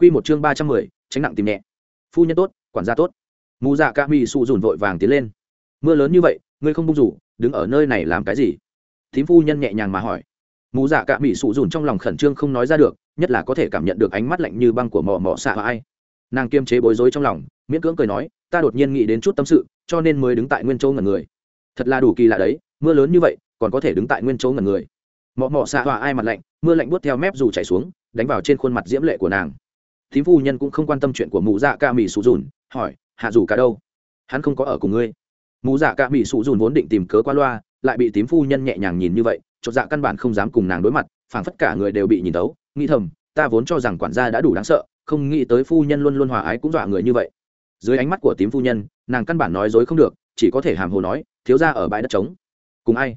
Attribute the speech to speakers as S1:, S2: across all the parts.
S1: Quy một chương ba trăm mười, tránh nặng tìm nhẹ. Phu nhân tốt, quản gia tốt. Mù dạ ca mỹ sụ rủn vội vàng tiến lên. Mưa lớn như vậy, ngươi không bung rủ, đứng ở nơi này làm cái gì? Thím phu nhân nhẹ nhàng mà hỏi. Mù dạ ca mỹ sụ rủn trong lòng khẩn trương không nói ra được, nhất là có thể cảm nhận được ánh mắt lạnh như băng của mọ mọ xạ và ai. Nàng kiềm chế bối rối trong lòng, miễn cưỡng cười nói, ta đột nhiên nghĩ đến chút tâm sự, cho nên mới đứng tại nguyên châu ngẩn người. Thật là đủ kỳ lạ đấy, mưa lớn như vậy, còn có thể đứng tại nguyên châu ngẩn người. Mọ mọ xạ hòa ai mặt lạnh, mưa lạnh buốt theo mép dù chảy xuống, đánh vào trên khuôn mặt diễm lệ của nàng thím phu nhân cũng không quan tâm chuyện của mụ dạ ca mỹ sụ dùn, hỏi, hạ dù cả đâu? Hắn không có ở cùng ngươi. Mụ dạ ca mỹ sụ dùn vốn định tìm cớ qua loa, lại bị tím phu nhân nhẹ nhàng nhìn như vậy, chột dạ căn bản không dám cùng nàng đối mặt, phảng phất cả người đều bị nhìn tấu, nghĩ thầm, ta vốn cho rằng quản gia đã đủ đáng sợ, không nghĩ tới phu nhân luôn luôn hòa ái cũng dọa người như vậy. Dưới ánh mắt của tím phu nhân, nàng căn bản nói dối không được, chỉ có thể hàm hồ nói, thiếu ra ở bãi đất trống. Cùng ai?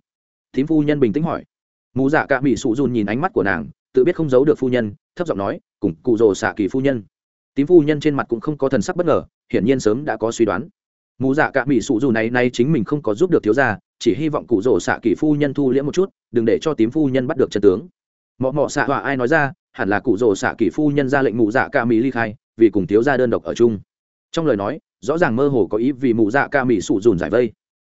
S1: Tím phu nhân bình tĩnh hỏi. Mù dạ cả mỹ sụ dùn nhìn ánh mắt của nàng tự biết không giấu được phu nhân, thấp giọng nói, cùng cụ rồ xạ kỳ phu nhân. Tím phu nhân trên mặt cũng không có thần sắc bất ngờ, hiển nhiên sớm đã có suy đoán. Mù dạ cả mỹ sụ dù này nay chính mình không có giúp được thiếu gia, chỉ hy vọng cụ rồ xạ kỳ phu nhân thu liễm một chút, đừng để cho tím phu nhân bắt được chân tướng. Mọ mọ xạ họa ai nói ra, hẳn là cụ rồ xạ kỳ phu nhân ra lệnh mù dạ cả mỹ ly khai, vì cùng thiếu gia đơn độc ở chung. Trong lời nói, rõ ràng mơ hồ có ý vì mù dạ cả mỹ sụ dùn giải vây.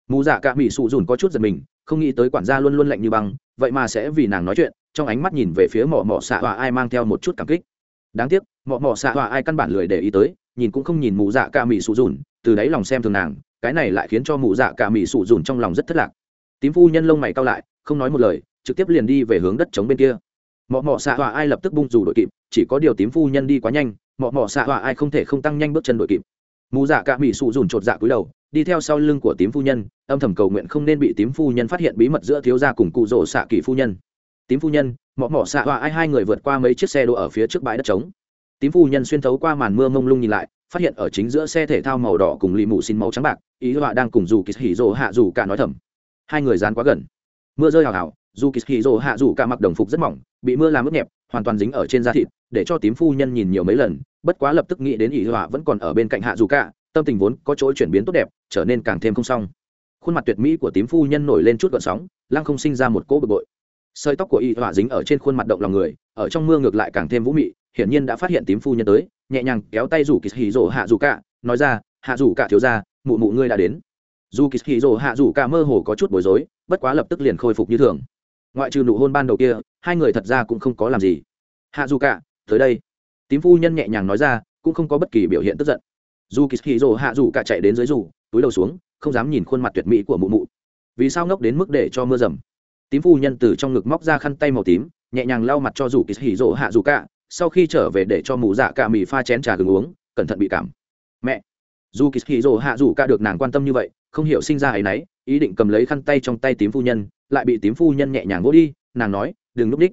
S1: Mù dạ cả mỹ sụ dùn có chút giật mình, không nghĩ tới quản gia luôn luôn lạnh như băng, vậy mà sẽ vì nàng nói chuyện trong ánh mắt nhìn về phía mỏ mọ xạ họa ai mang theo một chút cảm kích. Đáng tiếc, mỏ mọ xạ họa ai căn bản lười để ý tới, nhìn cũng không nhìn mụ dạ ca mỹ sụ dùn, từ đáy lòng xem thường nàng, cái này lại khiến cho mụ dạ ca mỹ sụ dùn trong lòng rất thất lạc. Tím phu nhân lông mày cao lại, không nói một lời, trực tiếp liền đi về hướng đất trống bên kia. Mọ mọ xạ họa ai lập tức bung dù đội kịp, chỉ có điều tím phu nhân đi quá nhanh mọ mọ xạ họa ai không thể không tăng nhanh bước chân đội kịp. Mụ dạ ca mỹ sụ dùn chột dạ cúi đầu, đi theo sau lưng của tím phu nhân, âm thầm cầu nguyện không nên bị tím phu nhân phát hiện bí mật giữa thiếu gia cùng cụ rỗ xạ kỳ phu nhân tím phu nhân, mọ mọ xạ họa ai, hai người vượt qua mấy chiếc xe đỗ ở phía trước bãi đất trống. Tím phu nhân xuyên thấu qua màn mưa mông lung nhìn lại, phát hiện ở chính giữa xe thể thao màu đỏ cùng lì mù xin màu trắng bạc, ý họa đang cùng dù kỳ hỉ rồ hạ dù cả nói thầm. Hai người dán quá gần. Mưa rơi hào hào, dù kỳ hỉ rồ hạ dù cả mặc đồng phục rất mỏng, bị mưa làm ướt nhẹp, hoàn toàn dính ở trên da thịt, để cho tím phu nhân nhìn nhiều mấy lần, bất quá lập tức nghĩ đến ý họa vẫn còn ở bên cạnh hạ dù cả, tâm tình vốn có chỗ chuyển biến tốt đẹp, trở nên càng thêm không xong. Khuôn mặt tuyệt mỹ của tím phu nhân nổi lên chút gợn sóng, lăng không sinh ra một cỗ bực bội sợi tóc của y họa dính ở trên khuôn mặt động lòng người, ở trong mưa ngược lại càng thêm vũ mị, hiển nhiên đã phát hiện tím phu nhân tới, nhẹ nhàng kéo tay rủ kỳ hì rỗ hạ rủ cả, nói ra, hạ rủ cả thiếu ra mụ mụ ngươi đã đến. Dù kỳ hì rỗ hạ rủ cả mơ hồ có chút bối rối, bất quá lập tức liền khôi phục như thường. Ngoại trừ nụ hôn ban đầu kia, hai người thật ra cũng không có làm gì. Hạ dù cả, tới đây. Tím phu nhân nhẹ nhàng nói ra, cũng không có bất kỳ biểu hiện tức giận. Dù kỳ hì rỗ hạ rủ cả chạy đến dưới rủ, túi đầu xuống, không dám nhìn khuôn mặt tuyệt mỹ của mụ mụ. Vì sao ngốc đến mức để cho mưa rầm? Tím phu nhân từ trong ngực móc ra khăn tay màu tím, nhẹ nhàng lau mặt cho dù kỳ hỉ rỗ hạ dù cả, sau khi trở về để cho mụ dạ cả mì pha chén trà gừng uống, cẩn thận bị cảm. Mẹ! Dù kỳ hỉ rỗ hạ dù cả được nàng quan tâm như vậy, không hiểu sinh ra ấ y n ấ y ý định cầm lấy khăn tay trong tay tím phu nhân, lại bị tím phu nhân nhẹ nhàng vỗ đi, nàng nói, đừng núp đích.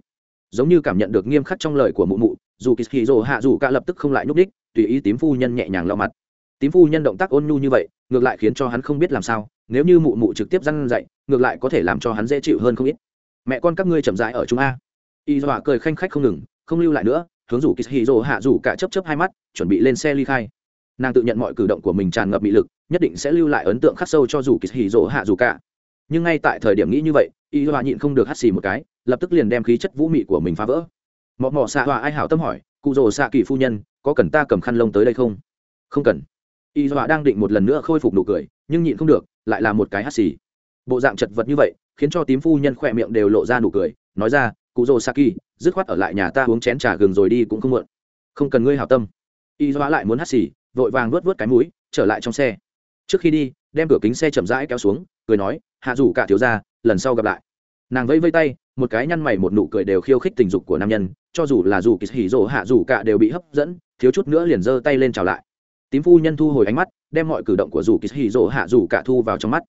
S1: Giống như cảm nhận được nghiêm khắc trong lời của mụ mụ, dù kỳ hỉ rỗ hạ dù cả lập tức không lại núp đích, tùy ý tím phu nhân nhẹ nhàng lau mặt. Tím phu nhân động tác ôn nhu như vậy, ngược lại khiến cho hắn không biết làm sao nếu như mụ mụ trực tiếp răn dạy, ngược lại có thể làm cho hắn dễ chịu hơn không ít. Mẹ con các ngươi chậm rãi ở chúng a. Y dọa cười khanh khách không ngừng không lưu lại nữa hướng rủ kỳ rồ hạ rủ cả chấp chấp hai mắt chuẩn bị lên xe ly khai. Nàng tự nhận mọi cử động của mình tràn ngập bị lực nhất định sẽ lưu lại ấn tượng khắc sâu cho rủ kỳ hạ rủ cả. Nhưng ngay tại thời điểm nghĩ như vậy y dọa nhịn không được hắt xì một cái lập tức liền đem khí chất vũ mị của mình phá vỡ. Mọ mọ xạ hòa ai hảo tâm hỏi cụ rồ xạ kỳ phu nhân có cần ta cầm khăn lông tới đây không? Không cần y dọa đang định một lần nữa khôi phục nụ cười, nhưng nhịn không được, lại là một cái hắt xì. Bộ dạng chật vật như vậy, khiến cho tím phu nhân khỏe miệng đều lộ ra nụ cười, nói ra, cụ rồ saki dứt khoát ở lại nhà ta uống chén trà gừng rồi đi cũng không muộn. Không cần ngươi hảo tâm. Y dọa lại muốn hắt xì, vội vàng vớt vớt cái mũi, trở lại trong xe. Trước khi đi, đem cửa kính xe chậm rãi kéo xuống, cười nói, hạ dù cả thiếu ra lần sau gặp lại. Nàng vẫy vây tay, một cái nhăn mày một nụ cười đều khiêu khích tình dục của nam nhân, cho dù là dù kỳ hỉ rồ hạ dù cả đều bị hấp dẫn, thiếu chút nữa liền giơ tay lên chào lại tím phu nhân thu hồi ánh mắt đem mọi cử động của dù kỳ hì dỗ hạ dù cả thu vào trong mắt.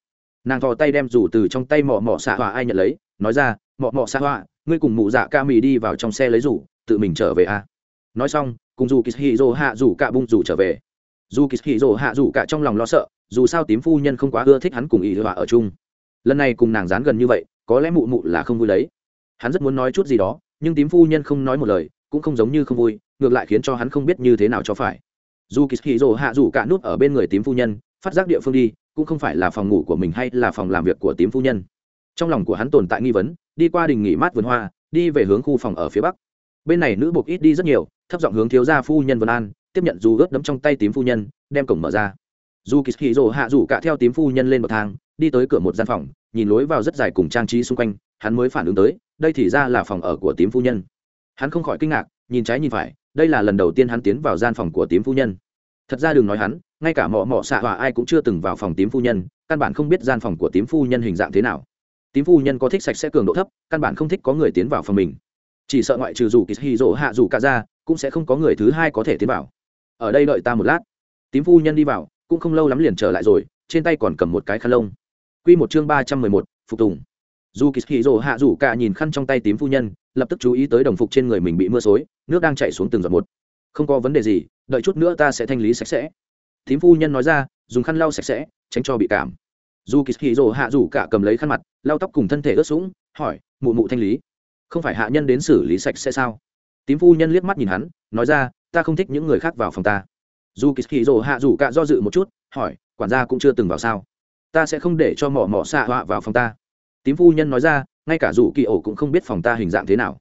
S1: Nàng thò tay đem rủ từ trong tay mỏ mỏ xạ hòa ai nhận lấy nói ra mỏ mỏ xạ hòa, ngươi cùng mụ dạ ca mì đi vào trong xe lấy rủ tự mình trở về a. À. nói xong cùng dù kishiro hạ rủ cả bung rủ trở về. Dù kishiro hạ rủ cả trong lòng lo sợ dù sao tím phu nhân không quá ưa thích hắn cùng ý hòa ở chung. Lần này cùng nàng dán gần như vậy có lẽ mụ mụ là không vui đấy. Hắn rất muốn nói chút gì đó nhưng tím phu nhân không nói một lời cũng không giống như không vui ngược lại khiến cho hắn không biết như thế nào cho phải dù kishiro hạ dù cả nút ở bên người tím phu nhân, phát giác địa phương đi, cũng không phải là phòng ngủ của mình hay là phòng làm việc của tím phu nhân. Trong lòng của hắn tồn tại nghi vấn, đi qua đình nghỉ mát vườn hoa, đi về hướng khu phòng ở phía bắc. Bên này nữ buộc ít đi rất nhiều, thấp giọng hướng thiếu gia phu nhân vân an, tiếp nhận dù ướt đấm trong tay tím phu nhân, đem cổng mở ra. Dù kỳ hì rồ hạ rủ cả theo tím phu nhân lên bậc thang, đi tới cửa một gian phòng, nhìn lối vào rất dài cùng trang trí xung quanh, hắn mới phản ứng tới, đây thì ra là phòng ở của tím phu nhân. Hắn không khỏi kinh ngạc, nhìn trái nhìn phải đây là lần đầu tiên hắn tiến vào gian phòng của tím phu nhân. Thật ra đừng nói hắn, ngay cả mọ mọ xạ hòa ai cũng chưa từng vào phòng tím phu nhân, căn bản không biết gian phòng của tím phu nhân hình dạng thế nào. Tím phu nhân có thích sạch sẽ cường độ thấp, căn bản không thích có người tiến vào phòng mình. Chỉ sợ ngoại trừ dù kỳ hì rỗ hạ dù cả ra cũng sẽ không có người thứ hai có thể tiến vào. Ở đây đợi ta một lát. Tím phu nhân đi vào, cũng không lâu lắm liền trở lại rồi, trên tay còn cầm một cái khăn lông. Q một chương ba trăm mười một, phục tùng. Dù kỳ hì rỗ hạ dù cả nhìn khăn trong tay tím phu nhân lập tức chú ý tới đồng phục trên người mình bị mưa xối, nước đang chạy xuống từng giọt một. Không có vấn đề gì, đợi chút nữa ta sẽ thanh lý sạch sẽ. Tím phu nhân nói ra, dùng khăn lau sạch sẽ, tránh cho bị cảm. Dù kỳ hì hạ rủ cả cầm lấy khăn mặt, lau tóc cùng thân thể ướt sũng, hỏi, mụ mụ thanh lý, không phải hạ nhân đến xử lý sạch sẽ sao? Tím phu nhân liếc mắt nhìn hắn, nói ra, ta không thích những người khác vào phòng ta. Dù kỳ hì hạ rủ cả do dự một chút, hỏi, quản gia cũng chưa từng vào sao? Ta sẽ không để cho mỏ mỏ xạ họa vào phòng ta. Tím phu nhân nói ra ngay cả dù kỳ ổ cũng không biết phòng ta hình dạng thế nào.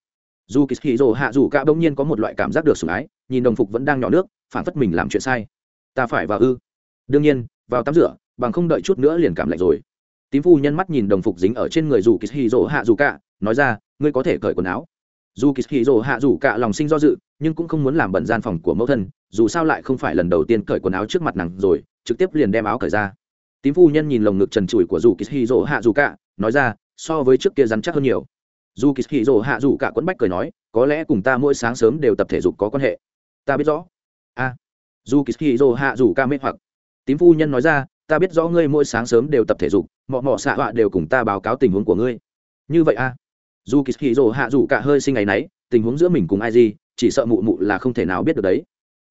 S1: Dù kỳ hì rồ hạ dù cả bỗng nhiên có một loại cảm giác được sủng ái, nhìn đồng phục vẫn đang nhỏ nước phản phất mình làm chuyện sai. Ta phải vào ư? Đương nhiên, vào tắm rửa, bằng không đợi chút nữa liền cảm lạnh rồi. Tím phu nhân mắt nhìn đồng phục dính ở trên người dù kỳ hì rồ hạ dù cả, nói ra, ngươi có thể cởi quần áo. Dù kỳ hì rồ hạ dù cả lòng sinh do dự, nhưng cũng không muốn làm bẩn gian phòng của mẫu thân, dù sao lại không phải lần đầu tiên cởi quần áo trước mặt nàng rồi, trực tiếp liền đem áo cởi ra. Tím phu nhân nhìn lồng ngực trần trụi của dù kỳ hì rỗ hạ dù cả, nói ra so với trước kia rắn chắc hơn nhiều. Dù kỳ hì rỗ hạ dù cả quấn bách cười nói có lẽ cùng ta mỗi sáng sớm đều tập thể dục có quan hệ. Ta biết rõ. A. À, dù kỳ hì rỗ hạ dù ca mê hoặc. Tím phu nhân nói ra ta biết rõ ngươi mỗi sáng sớm đều tập thể dục mọ mọ xạ họa đều cùng ta báo cáo tình huống của ngươi. Như vậy a à? dù kỳ hì rồ hạ dù cả hơi sinh ngày nấy tình huống giữa mình cùng ai gì chỉ sợ mụ mụ là không thể nào biết được đấy.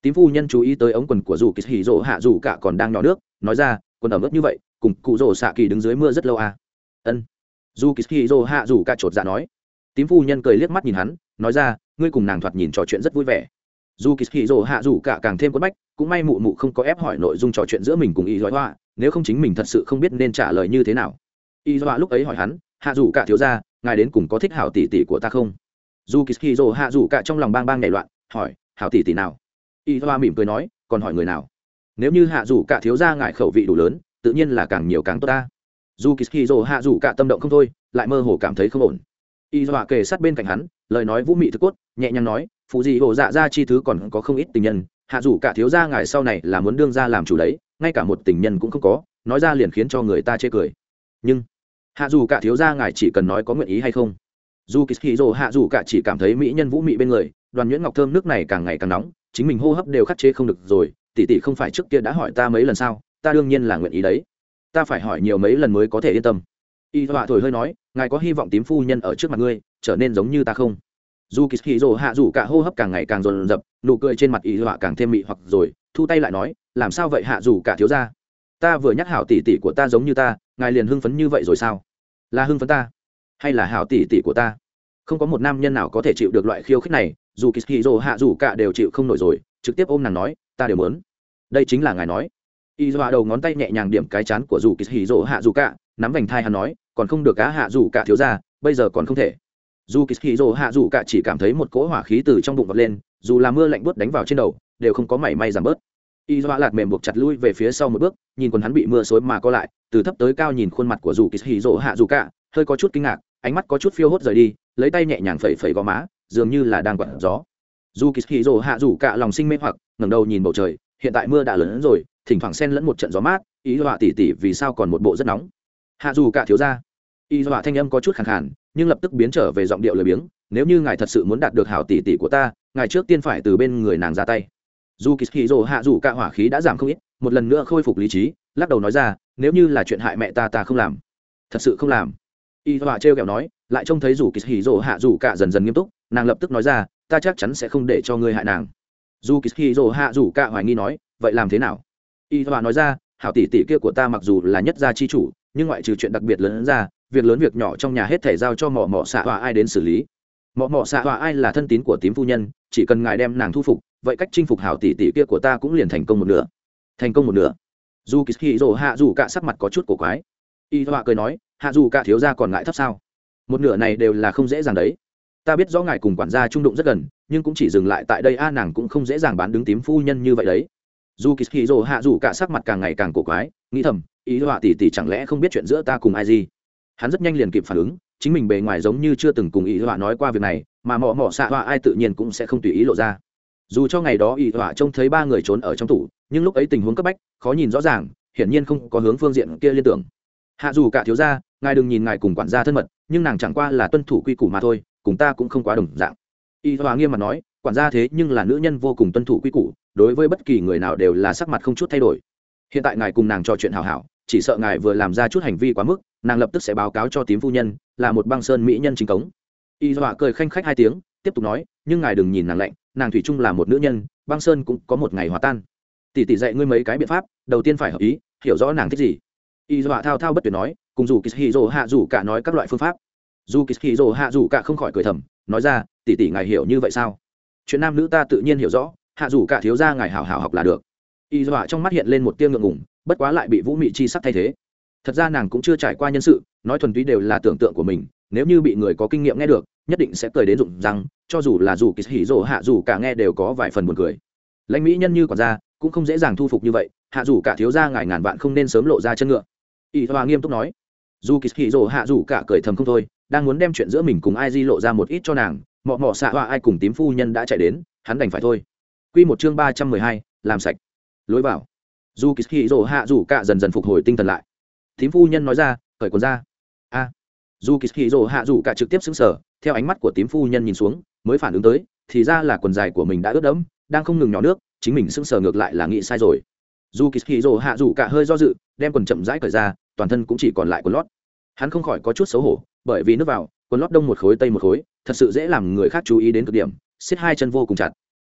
S1: Tím phu nhân chú ý tới ống quần của dù kỳ hì rồ hạ dù cả còn đang nhỏ nước nói ra quần ẩm ướt như vậy cùng cụ rồ xạ kỳ đứng dưới mưa rất lâu à? Ân dù kỳ hạ dù cả chột dạ nói, tím phu nhân cười liếc mắt nhìn hắn, nói ra, ngươi cùng nàng thoạt nhìn trò chuyện rất vui vẻ. Dù kỳ hạ dù cả càng thêm quất bách, cũng may mụ mụ không có ép hỏi nội dung trò chuyện giữa mình cùng y dõi hoa, nếu không chính mình thật sự không biết nên trả lời như thế nào. Y dõi lúc ấy hỏi hắn, hạ dù cả thiếu ra ngài đến cùng có thích hảo tỷ tỷ của ta không? Dù kỳ hạ dù cả trong lòng bang bang nhảy loạn, hỏi, hảo tỷ tỷ nào? Y hoa mỉm cười nói, còn hỏi người nào? Nếu như hạ dù cả thiếu ra ngài khẩu vị đủ lớn, tự nhiên là càng nhiều càng tốt ta dù kỳ kỳ rồ hạ dù cả tâm động không thôi, lại mơ hồ cảm thấy không ổn. Y hoa kề sát bên cạnh hắn, lời nói vũ mị thức cốt, nhẹ nhàng nói, phụ gì hồ dạ ra chi thứ còn có không ít tình nhân, hạ dù cả thiếu gia ngài sau này là muốn đương ra làm chủ đấy, ngay cả một tình nhân cũng không có, nói ra liền khiến cho người ta chê cười. Nhưng, hạ dù cả thiếu gia ngài chỉ cần nói có nguyện ý hay không? Dù kỳ kỳ rồ hạ dù cả chỉ cảm thấy mỹ nhân vũ mị bên người, đoàn nhuyễn ngọc thơm nước này càng ngày càng nóng, chính mình hô hấp đều khắc chế không được rồi, tỷ tỷ không phải trước kia đã hỏi ta mấy lần sao? Ta đương nhiên là nguyện ý đấy ta phải hỏi nhiều mấy lần mới có thể yên tâm. Y họa thổi hơi nói ngài có hy vọng tím phu nhân ở trước mặt ngươi trở nên giống như ta không? Dù kỳ hì rồ hạ rủ cả hô hấp càng ngày càng rồn rập, nụ cười trên mặt y họa càng thêm mị hoặc rồi thu tay lại nói làm sao vậy hạ rủ cả thiếu ra ta vừa nhắc hảo tỷ tỷ của ta giống như ta ngài liền hưng phấn như vậy rồi sao? Là hưng phấn ta? Hay là hảo tỷ tỷ của ta? Không có một nam nhân nào có thể chịu được loại khiêu khích này dù kỳ hì rồ hạ rủ cả đều chịu không nổi rồi trực tiếp ôm nàng nói ta đều muốn. Đây chính là ngài nói y dọa đầu ngón tay nhẹ nhàng điểm cái chán của dù kỳ hì dỗ hạ dù cả, nắm vành thai hắn nói, còn không được cá hạ dù cả thiếu ra bây giờ còn không thể. Dù kỳ hì dỗ hạ dù cả chỉ cảm thấy một cỗ hỏa khí từ trong bụng vật lên, dù là mưa lạnh bớt đánh vào trên đầu, đều không có mảy may giảm bớt. Y dọa lạt mềm buộc chặt lui về phía sau một bước, nhìn còn hắn bị mưa xối mà co lại, từ thấp tới cao nhìn khuôn mặt của dù kỳ hì dỗ hạ dù cả, hơi có chút kinh ngạc, ánh mắt có chút phiêu hốt rời đi, lấy tay nhẹ nhàng phẩy phẩy gò má, dường như là đang quặn gió. Dù kỳ hì dỗ hạ dù cả lòng sinh mê hoặc, ngẩng đầu nhìn bầu trời hiện tại mưa đã lớn rồi, thỉnh thoảng xen lẫn một trận gió mát, ý dọa tỉ tỉ vì sao còn một bộ rất nóng. Hạ dù cả thiếu ra y dọa thanh âm có chút khẳng khàn, nhưng lập tức biến trở về giọng điệu lười biếng, nếu như ngài thật sự muốn đạt được hảo tỷ tỷ của ta, ngài trước tiên phải từ bên người nàng ra tay. Dù kỳ hì dồ hạ dù cả hỏa khí đã giảm không ít, một lần nữa khôi phục lý trí, lắc đầu nói ra, nếu như là chuyện hại mẹ ta ta không làm. Thật sự không làm. Y dọa trêu kẹo nói, lại trông thấy dù kỳ hì dồ hạ dù cả dần dần nghiêm túc, nàng lập tức nói ra, ta chắc chắn sẽ không để cho ngươi hại nàng dù kỳ hì rồ hạ dù cả hoài nghi nói, vậy làm thế nào? Y hòa nói ra, hảo tỷ tỷ kia của ta mặc dù là nhất gia chi chủ, nhưng ngoại trừ chuyện đặc biệt lớn ra, việc lớn việc nhỏ trong nhà hết thể giao cho mỏ mỏ xạ hòa ai đến xử lý. Mỏ mỏ xạ hòa ai là thân tín của tím phu nhân, chỉ cần ngài đem nàng thu phục, vậy cách chinh phục hảo tỷ tỷ kia của ta cũng liền thành công một nửa. Thành công một nửa. Dù kỳ hì rồ hạ dù cả sắc mặt có chút cổ quái. Y hòa cười nói, hạ dù cả thiếu ra còn ngại thấp sao? Một nửa này đều là không dễ dàng đấy ta biết rõ ngài cùng quản gia trung đụng rất gần, nhưng cũng chỉ dừng lại tại đây, a, nàng cũng không dễ dàng bán đứng tím phu nhân như vậy đấy. Dù kỳ hì rồ hạ dù cả sắc mặt càng ngày càng cổ quái, nghĩ thầm, ý họa tỷ tỷ chẳng lẽ không biết chuyện giữa ta cùng ai gì? Hắn rất nhanh liền kịp phản ứng, chính mình bề ngoài giống như chưa từng cùng ý họa nói qua việc này, mà mỏ mỏ xạ họa ai tự nhiên cũng sẽ không tùy ý lộ ra. Dù cho ngày đó ý họa trông thấy ba người trốn ở trong tủ, nhưng lúc ấy tình huống cấp bách, khó nhìn rõ ràng, hiển nhiên không có hướng phương diện kia liên tưởng. Hạ dù cả thiếu gia, ngài đừng nhìn ngài cùng quản gia thân mật, nhưng nàng chẳng qua là tuân thủ quy củ mà thôi cùng ta cũng không quá đồng dạng. Y hòa nghiêm mặt nói, quản gia thế nhưng là nữ nhân vô cùng tuân thủ quy củ, đối với bất kỳ người nào đều là sắc mặt không chút thay đổi. Hiện tại ngài cùng nàng trò chuyện hào hảo, chỉ sợ ngài vừa làm ra chút hành vi quá mức, nàng lập tức sẽ báo cáo cho tím phu nhân, là một băng sơn mỹ nhân chính cống. Y dọa cười khanh khách hai tiếng, tiếp tục nói, nhưng ngài đừng nhìn nàng lạnh, nàng thủy chung là một nữ nhân, băng sơn cũng có một ngày hòa tan. Tỷ tỷ dạy ngươi mấy cái biện pháp, đầu tiên phải hợp ý, hiểu rõ nàng thích gì. Y dọa thao thao bất tuyệt nói, cùng dù Dỗ hạ dù cả nói các loại phương pháp dù kishiro hạ dù cả không khỏi cười thầm, nói ra, tỷ tỷ ngài hiểu như vậy sao? Chuyện nam nữ ta tự nhiên hiểu rõ, hạ dù cả thiếu ra ngài hảo hảo học là được. Y dọa trong mắt hiện lên một tiêu ngượng ngùng, bất quá lại bị vũ mị chi sắc thay thế. Thật ra nàng cũng chưa trải qua nhân sự, nói thuần túy đều là tưởng tượng của mình, nếu như bị người có kinh nghiệm nghe được, nhất định sẽ cười đến rụng rằng cho dù là dù kỳ hỉ rỗ hạ dù cả nghe đều có vài phần buồn cười. Lãnh mỹ nhân như còn ra cũng không dễ dàng thu phục như vậy, hạ dù cả thiếu ra ngài ngàn vạn không nên sớm lộ ra chân ngựa. Y dọa nghiêm túc nói. Dù kỳ hỉ rỗ hạ dù cả cười thầm không thôi đang muốn đem chuyện giữa mình cùng ai di lộ ra một ít cho nàng, mọ mọ xạ hoa ai cùng tím phu nhân đã chạy đến, hắn đành phải thôi. Q một chương ba trăm mười hai, làm sạch. Lối vào. Dù kỳ hỉ rỗ hạ dù cả dần dần phục hồi tinh thần lại. Tím phu nhân nói ra, cởi quần ra. A. Dù kỳ hì rồ hạ dù cả trực tiếp xứng sở theo ánh mắt của tím phu nhân nhìn xuống, mới phản ứng tới, thì ra là quần dài của mình đã ướt đẫm, đang không ngừng nhỏ nước, chính mình xứng sở ngược lại là nghĩ sai rồi. Dù kỳ hì rồ hạ dù cả hơi do dự, đem quần chậm rãi cởi ra, toàn thân cũng chỉ còn lại quần lót hắn không khỏi có chút xấu hổ, bởi vì nước vào, quần lót đông một khối, tây một khối, thật sự dễ làm người khác chú ý đến cực điểm, xiết hai chân vô cùng chặt.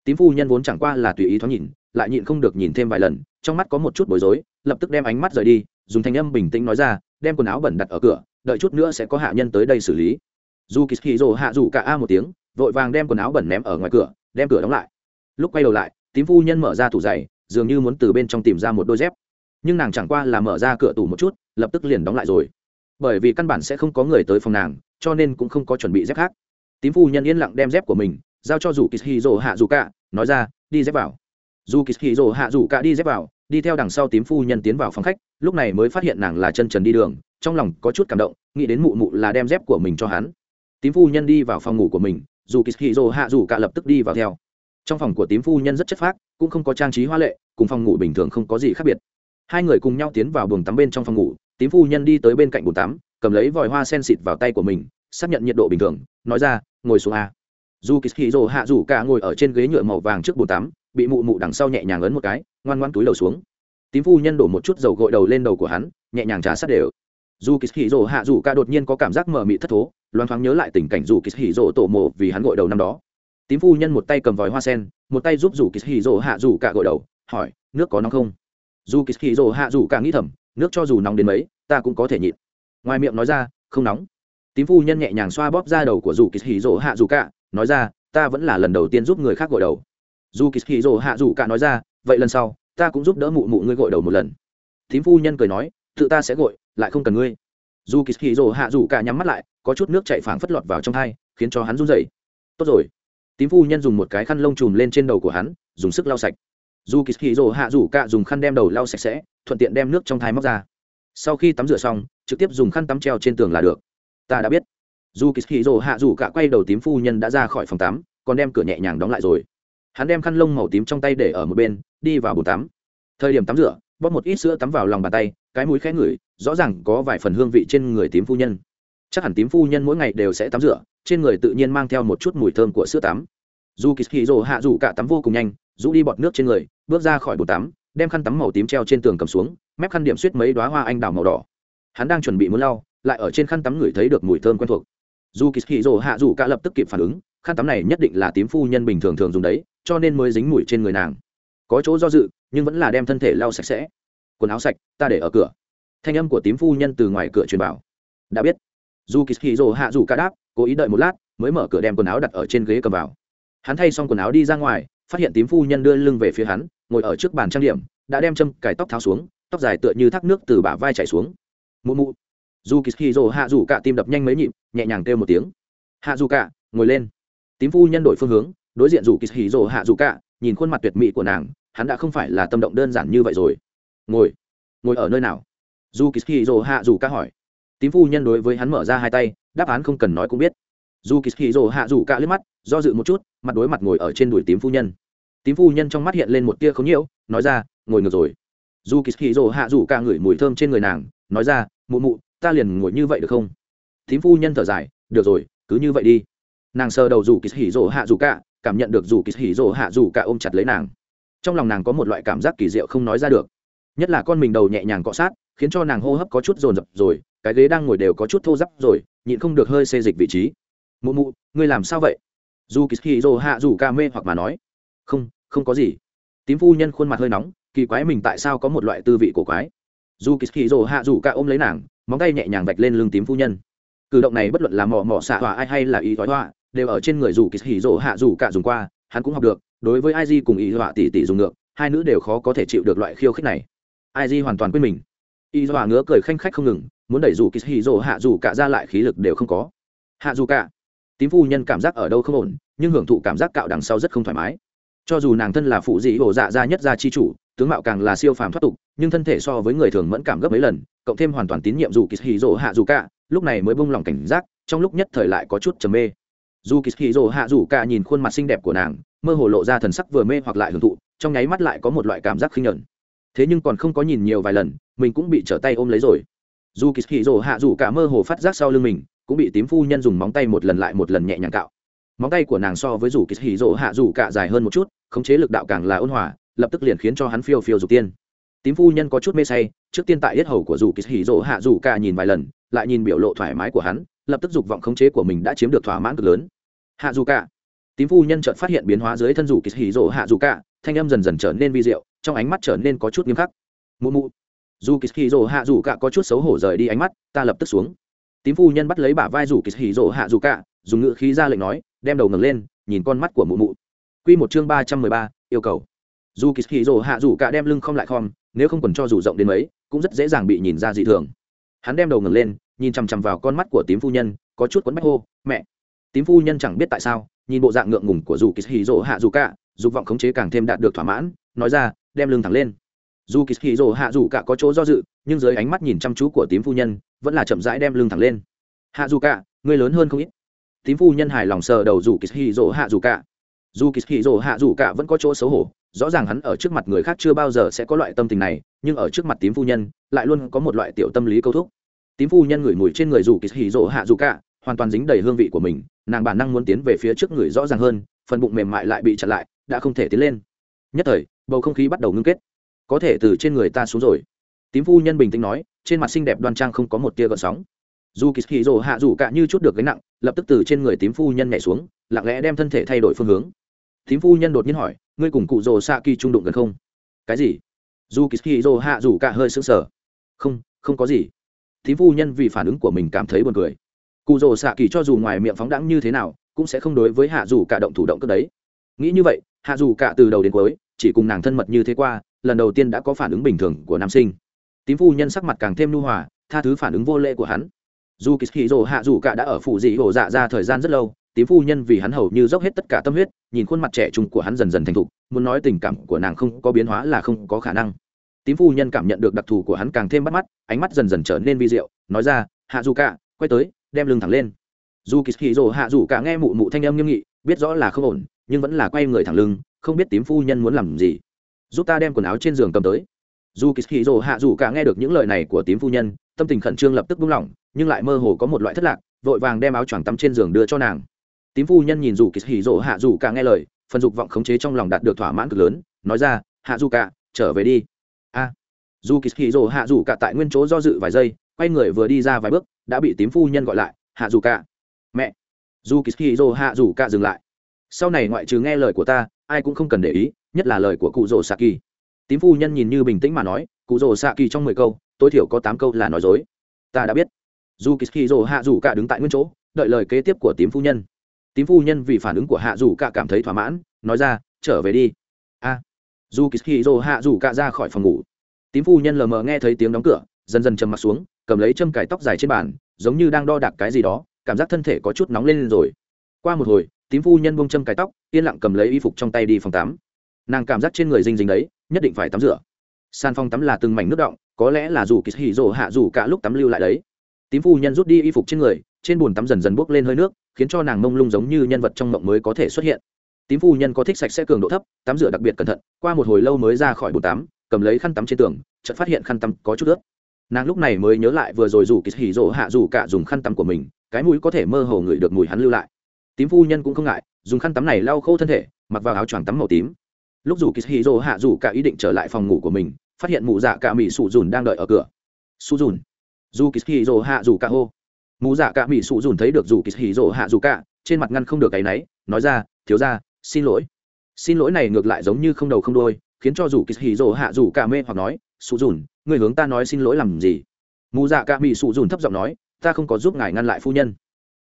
S1: Tím phu nhân vốn chẳng qua là tùy ý thoáng nhìn, lại nhịn không được nhìn thêm vài lần, trong mắt có một chút bối rối, lập tức đem ánh mắt rời đi, dùng thanh âm bình tĩnh nói ra, đem quần áo bẩn đặt ở cửa, đợi chút nữa sẽ có hạ nhân tới đây xử lý. Dù kỳ kỳ rồ hạ rủ cả a một tiếng, vội vàng đem quần áo bẩn ném ở ngoài cửa, đem cửa đóng lại. Lúc quay đầu lại, tím phu nhân mở ra tủ giày, dường như muốn từ bên trong tìm ra một đôi dép. Nhưng nàng chẳng qua là mở ra cửa tủ một chút, lập tức liền đóng lại rồi bởi vì căn bản sẽ không có người tới phòng nàng, cho nên cũng không có chuẩn bị dép khác. Tím phu nhân yên lặng đem dép của mình giao cho dù kỳ hì rồ hạ dù cả nói ra, đi dép vào. Dù kỳ hì rồ hạ dù cả đi dép vào, đi theo đằng sau tím phu nhân tiến vào phòng khách, lúc này mới phát hiện nàng là chân trần đi đường, trong lòng có chút cảm động, nghĩ đến mụ mụ là đem dép của mình cho hắn. Tím phu nhân đi vào phòng ngủ của mình dù kỳ dô hạ dù cả lập tức đi vào theo. Trong phòng của tím phu nhân rất chất phác, cũng không có trang trí hoa lệ, cùng phòng ngủ bình thường không có gì khác biệt. Hai người cùng nhau tiến vào buồng tắm bên trong phòng ngủ tím phu nhân đi tới bên cạnh bồn tắm, cầm lấy vòi hoa sen xịt vào tay của mình, xác nhận nhiệt độ bình thường, nói ra, ngồi xuống a. Dù kỳ dô hạ rủ cả ngồi ở trên ghế nhựa màu vàng trước bồn tắm, bị mụ mụ đằng sau nhẹ nhàng ấn một cái, ngoan ngoan túi đầu xuống. Tím phu nhân đổ một chút dầu gội đầu lên đầu của hắn, nhẹ nhàng trà sát đều. Dù kỳ hì rồ hạ rủ cả đột nhiên có cảm giác mờ mị thất thố loan thoáng nhớ lại tình cảnh dù kỳ hì rồ tổ mộ vì hắn gội đầu năm đó. Tím phu nhân một tay cầm vòi hoa sen, một tay giúp dù kỳ hì rồ hạ rủ cả gội đầu, hỏi, nước có nóng không? Dù kỳ hì rồ hạ rủ cả nghĩ thầm nước cho dù nóng đến mấy, ta cũng có thể nhịn. Ngoài miệng nói ra, không nóng. Tím phu nhân nhẹ nhàng xoa bóp ra đầu của dù kỳ hì rỗ hạ dù cả nói ra, ta vẫn là lần đầu tiên giúp người khác gội đầu. Dù kỳ hì rỗ hạ dù cả nói ra, vậy lần sau, ta cũng giúp đỡ mụ mụ ngươi gội đầu một lần. Tím phu nhân cười nói, tự ta sẽ gội, lại không cần ngươi. Dù kỳ hì rồ hạ dù cả nhắm mắt lại, có chút nước chạy phảng phất lọt vào trong thai, khiến cho hắn run rẩy. Tốt rồi. Tím phu nhân dùng một cái khăn lông chùm lên trên đầu của hắn, dùng sức lau sạch dù kỳ hì rồ hạ rủ cạ dùng khăn đem đầu lau sạch sẽ, thuận tiện đem nước trong thai móc ra. Sau khi tắm rửa xong, trực tiếp dùng khăn tắm treo trên tường là được. Ta đã biết. Dù kỳ hì rồ hạ rủ cạ quay đầu tím phu nhân đã ra khỏi phòng tắm, còn đem cửa nhẹ nhàng đóng lại rồi. Hắn đem khăn lông màu tím trong tay để ở một bên, đi vào bồn tắm. Thời điểm tắm rửa, bóp một ít sữa tắm vào lòng bàn tay, cái mũi khẽ ngửi, rõ ràng có vài phần hương vị trên người tím phu nhân. Chắc hẳn tím phu nhân mỗi ngày đều sẽ tắm rửa, trên người tự nhiên mang theo một chút mùi thơm của sữa tắm. Dù kỳ hì rồ hạ rủ cạ tắm vô cùng nhanh rũ đi bọt nước trên người, bước ra khỏi bồn tắm, đem khăn tắm màu tím treo trên tường cầm xuống, mép khăn điểm suýt mấy đoá hoa anh đào màu đỏ. Hắn đang chuẩn bị muốn lau, lại ở trên khăn tắm ngửi thấy được mùi thơm quen thuộc. Dù kỳ hì rồ hạ dù cả lập tức kịp phản ứng, khăn tắm này nhất định là tím phu nhân bình thường thường dùng đấy, cho nên mới dính mùi trên người nàng. Có chỗ do dự, nhưng vẫn là đem thân thể lau sạch sẽ. Quần áo sạch, ta để ở cửa. Thanh âm của tím phu nhân từ ngoài cửa truyền vào. Đã biết. Dù kỳ hì rồ hạ dù cả đáp, cố ý đợi một lát, mới mở cửa đem quần áo đặt ở trên ghế cầm vào. Hắn thay xong quần áo đi ra ngoài phát hiện tím phu nhân đưa lưng về phía hắn, ngồi ở trước bàn trang điểm, đã đem châm cài tóc tháo xuống, tóc dài tựa như thác nước từ bả vai chảy xuống. Mụ mụ. Dù kỳ hì rồ hạ dù cả tim đập nhanh mấy nhịp, nhẹ nhàng kêu một tiếng. Hạ dù cả, ngồi lên. Tím phu nhân đổi phương hướng, đối diện dù kỳ hì rồ hạ dù cả, nhìn khuôn mặt tuyệt mỹ của nàng, hắn đã không phải là tâm động đơn giản như vậy rồi. Ngồi. Ngồi ở nơi nào? Dù kỳ hì rồ hạ dù cả hỏi. Tím phu nhân đối với hắn mở ra hai tay, đáp án không cần nói cũng biết dù kỳ hì rồ hạ rủ cả liếc mắt, do dự một chút, mặt đối mặt ngồi ở trên đùi tím phu nhân. Tím phu nhân trong mắt hiện lên một tia không nhiễu, nói ra, ngồi ngược rồi. Dù kỳ hì rồ hạ rủ cả ngửi mùi thơm trên người nàng, nói ra, mụ mụ, ta liền ngồi như vậy được không? Tím phu nhân thở dài, được rồi, cứ như vậy đi. Nàng sờ đầu dù kỳ hì rồ hạ rủ cả, cảm nhận được dù kỳ hì rồ hạ rủ cả ôm chặt lấy nàng. Trong lòng nàng có một loại cảm giác kỳ diệu không nói ra được. Nhất là con mình đầu nhẹ nhàng cọ sát, khiến cho nàng hô hấp có chút dồn dập rồi, cái ghế đang ngồi đều có chút thô ráp rồi, nhịn không được hơi xê dịch vị trí mụ mụ, ngươi làm sao vậy? Dù kỳ hì rỗ hạ dù ca mê hoặc mà nói. Không không có gì. Tím phu nhân khuôn mặt hơi nóng, kỳ quái mình tại sao có một loại tư vị cổ quái. Dù kỳ hì rỗ hạ dù cả ôm lấy nàng, móng tay nhẹ nhàng vạch lên lưng tím phu nhân. Cử động này bất luận là mỏ mỏ xạ hỏa ai hay là ý thoái họa, đều ở trên người dù kỳ hì rỗ hạ dù cả dùng qua, hắn cũng học được, đối với ai di cùng ý họa tỷ tỷ dùng ngược, hai nữ đều khó có thể chịu được loại khiêu khích này. Ai di hoàn toàn quên mình. Ý họa ngứa cười khanh khách không ngừng, muốn đẩy dù kỳ hì rỗ hạ dù cả ra lại khí lực đều không có. Hạ dù cả tím phu nhân cảm giác ở đâu không ổn, nhưng hưởng thụ cảm giác cạo đằng sau rất không thoải mái. Cho dù nàng thân là phụ dị hổ dạ gia nhất gia chi chủ, tướng mạo càng là siêu phàm thoát tục, nhưng thân thể so với người thường mẫn cảm gấp mấy lần, cộng thêm hoàn toàn tín nhiệm dù kỳ hì rỗ hạ dù cả, lúc này mới bông lòng cảnh giác, trong lúc nhất thời lại có chút trầm mê. Dù kỳ hì rỗ hạ dù cả nhìn khuôn mặt xinh đẹp của nàng, mơ hồ lộ ra thần sắc vừa mê hoặc lại hưởng thụ, trong nháy mắt lại có một loại cảm giác khinh nhợn thế nhưng còn không có nhìn nhiều vài lần, mình cũng bị trở tay ôm lấy rồi. Dù kỳ hì rỗ hạ dù cả mơ hồ phát giác sau lưng mình cũng bị tím phu nhân dùng móng tay một lần lại một lần nhẹ nhàng cạo. Móng tay của nàng so với rủ kịch hì rỗ hạ rủ cả dài hơn một chút, khống chế lực đạo càng là ôn hòa, lập tức liền khiến cho hắn phiêu phiêu dục tiên. Tím phu nhân có chút mê say, trước tiên tại yết hầu của rủ kịch hỉ rỗ hạ rủ cả nhìn vài lần, lại nhìn biểu lộ thoải mái của hắn, lập tức dục vọng khống chế của mình đã chiếm được thỏa mãn cực lớn. Hạ dù cả. Tím phu nhân chợt phát hiện biến hóa dưới thân rủ kịch hỉ rỗ hạ dù cả, thanh âm dần dần trở nên vi diệu, trong ánh mắt trở nên có chút nghiêm khắc. Mụ mụ. Dù kịch hỉ rỗ hạ dù cả có chút xấu hổ rời đi ánh mắt, ta lập tức xuống tím phu nhân bắt lấy bả vai rủ kỳ hỉ rộ hạ dù cả dùng ngựa khí ra lệnh nói, đem đầu ngẩng lên, nhìn con mắt của mụ mụ. Quy một chương ba trăm mười ba, yêu cầu. Dù kỳ hỉ rộ hạ dù cả đem lưng không lại khom, nếu không còn cho dù rộng đến mấy, cũng rất dễ dàng bị nhìn ra dị thường. Hắn đem đầu ngẩng lên, nhìn chằm chằm vào con mắt của tím phu nhân, có chút quấn bách hô, mẹ! Tím phu nhân chẳng biết tại sao, nhìn bộ dạng ngượng ngùng của dù kỳ hì rồ hạ dù cả dục vọng khống chế càng thêm đạt được thỏa mãn, nói ra, đem lưng thẳng lên. Dù kỳ hì rồ hạ dù cả có chỗ do dự, nhưng dưới ánh mắt nhìn chăm chú của tím phu nhân vẫn là chậm rãi đem lưng thẳng lên. Hạ dù cả người lớn hơn không ít. Tím phu nhân hài lòng sờ đầu dù kỳ hì rồ hạ dù cả. Dù kỳ hì rồ hạ dù cả vẫn có chỗ xấu hổ, rõ ràng hắn ở trước mặt người khác chưa bao giờ sẽ có loại tâm tình này, nhưng ở trước mặt tím phu nhân, lại luôn có một loại tiểu tâm lý câu thúc. Tím phu nhân ngửi mùi trên người dù kỳ hì dỗ hạ dù cả, hoàn toàn dính đầy hương vị của mình, nàng bản năng muốn tiến về phía trước người rõ ràng hơn, phần bụng mềm mại lại bị chặn lại, đã không thể tiến lên. Nhất thời, bầu không khí bắt đầu ngưng kết. Có thể từ trên người ta xuống rồi. Tím phu nhân bình tĩnh nói trên mặt xinh đẹp đoan trang không có một tia gợn sóng. Dù kỳ hì hạ dù cả như chút được gánh nặng, lập tức từ trên người tím phu nhân nhảy xuống, lặng lẽ đem thân thể thay đổi phương hướng. Tím phu nhân đột nhiên hỏi, ngươi cùng cụ rồ xạ kỳ trung đụng gần không? Cái gì? Dù kỳ rồ hạ dù cả hơi sững sờ. Không không có gì. Thím phu nhân vì phản ứng của mình cảm thấy buồn cười. Cụ rồ xạ kỳ cho dù ngoài miệng phóng đẳng như thế nào, cũng sẽ không đối với hạ dù cả động thủ động cất đấy. Nghĩ như vậy, hạ dù cả từ đầu đến cuối, chỉ cùng nàng thân mật như thế qua, lần đầu tiên đã có phản ứng bình thường của nam sinh tím phu nhân sắc mặt càng thêm nu hòa, tha thứ phản ứng vô lệ của hắn. Dù kỳ rồ hạ dù cả đã ở phủ dị hổ dạ ra thời gian rất lâu, tím phu nhân vì hắn hầu như dốc hết tất cả tâm huyết, nhìn khuôn mặt trẻ trung của hắn dần dần thành thục, muốn nói tình cảm của nàng không có biến hóa là không có khả năng. Tím phu nhân cảm nhận được đặc thù của hắn càng thêm bắt mắt, ánh mắt dần dần trở nên vi diệu, nói ra, hạ dù cả, quay tới, đem lưng thẳng lên. Dù kỳ hì rồ hạ dù cả nghe mụ mụ thanh âm nghiêm nghị, biết rõ là không ổn, nhưng vẫn là quay người thẳng lưng, không biết tím phu nhân muốn làm gì. Giúp ta đem quần áo trên giường cầm tới dù kỳ hì rồ hạ dù cả nghe được những lời này của tím phu nhân, tâm tình khẩn trương lập tức buông lỏng, nhưng lại mơ hồ có một loại thất lạc, vội vàng đem áo choàng tắm trên giường đưa cho nàng. Tím phu nhân nhìn dù kỳ hỉ hạ dù cả nghe lời, phần dục vọng khống chế trong lòng đạt được thỏa mãn cực lớn, nói ra, hạ dù cả, trở về đi. A. Dù kỳ hỉ hạ dù cả tại nguyên chỗ do dự vài giây, quay người vừa đi ra vài bước, đã bị tím phu nhân gọi lại, hạ dù cả. Mẹ. Dù kỳ hỉ hạ dù cả dừng lại. Sau này ngoại trừ nghe lời của ta, ai cũng không cần để ý, nhất là lời của cụ rỗ saki tím phu nhân nhìn như bình tĩnh mà nói cụ rồ xạ kỳ trong mười câu tối thiểu có tám câu là nói dối. Ta đã biết. Dù kỳ kỳ rồ hạ dù cả đứng tại nguyên chỗ đợi lời kế tiếp của tím phu nhân. Tím phu nhân vì phản ứng của hạ dù cả cảm thấy thỏa mãn nói ra trở về đi. A. À, dù kỳ dô hạ dù cả ra khỏi phòng ngủ. Tím phu nhân lờ mờ nghe thấy tiếng đóng cửa dần dần trầm mặt xuống cầm lấy châm cải tóc dài trên bàn giống như đang đo đạc cái gì đó cảm giác thân thể có chút nóng lên rồi. Qua một hồi tím phu nhân bông châm cải tóc yên lặng cầm lấy y phục trong tay đi phòng tắm. Nàng cảm giác trên người dinh dính đấy nhất định phải tắm rửa. San phong tắm là từng mảnh nước động, có lẽ là dù kỳ hỉ rồ hạ dù cả lúc tắm lưu lại đấy. Tím phu nhân rút đi y phục trên người, trên bồn tắm dần dần bốc lên hơi nước, khiến cho nàng mông lung giống như nhân vật trong mộng mới có thể xuất hiện. Tím phu nhân có thích sạch sẽ cường độ thấp, tắm rửa đặc biệt cẩn thận, qua một hồi lâu mới ra khỏi bồn tắm, cầm lấy khăn tắm trên tường, chợt phát hiện khăn tắm có chút ướt. Nàng lúc này mới nhớ lại vừa rồi dù kỳ hỉ rồ hạ dù cả dùng khăn tắm của mình, cái mũi có thể mơ hồ ngửi được mùi hắn lưu lại. Tím phu nhân cũng không ngại, dùng khăn tắm này lau khô thân thể, mặc vào áo choàng tắm màu tím lúc dù kỳ hạ dù cả ý định trở lại phòng ngủ của mình, phát hiện mụ dạ cả mỹ sụ dùn đang đợi ở cửa. Su dùn. Dù kỳ hạ dù cả hô. Mụ dạ cả mỹ sụ dùn thấy được dù kỳ hạ dù cả, trên mặt ngăn không được cái náy, nói ra, thiếu ra xin lỗi. Xin lỗi này ngược lại giống như không đầu không đôi khiến cho dù kỳ hạ dù cả mê hoặc nói, sụ dùn, người hướng ta nói xin lỗi làm gì? Mụ dạ cả mỹ sụ dùn thấp giọng nói, ta không có giúp ngài ngăn lại phu nhân.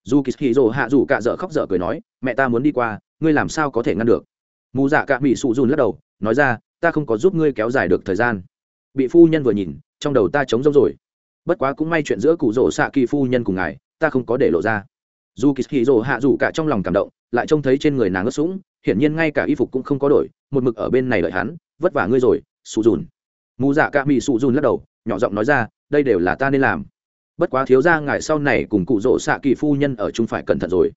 S1: Dù kỳ hạ dù cả dở khóc dở cười nói, mẹ ta muốn đi qua, ngươi làm sao có thể ngăn được? Mù dạ cả mỹ sụ dùn lắc đầu, nói ra, ta không có giúp ngươi kéo dài được thời gian. Bị phu nhân vừa nhìn, trong đầu ta trống rỗng rồi. Bất quá cũng may chuyện giữa cụ rỗ xạ kỳ phu nhân cùng ngài, ta không có để lộ ra. Dù kỳ hì rỗ hạ dù cả trong lòng cảm động, lại trông thấy trên người nàng ướt sũng, hiển nhiên ngay cả y phục cũng không có đổi, một mực ở bên này đợi hắn, vất vả ngươi rồi, sụ dùn. Mù dạ cả mỹ sụ dùn lắc đầu, nhỏ giọng nói ra, đây đều là ta nên làm. Bất quá thiếu ra ngài sau này cùng cụ rỗ xạ kỳ phu nhân ở chung phải cẩn thận rồi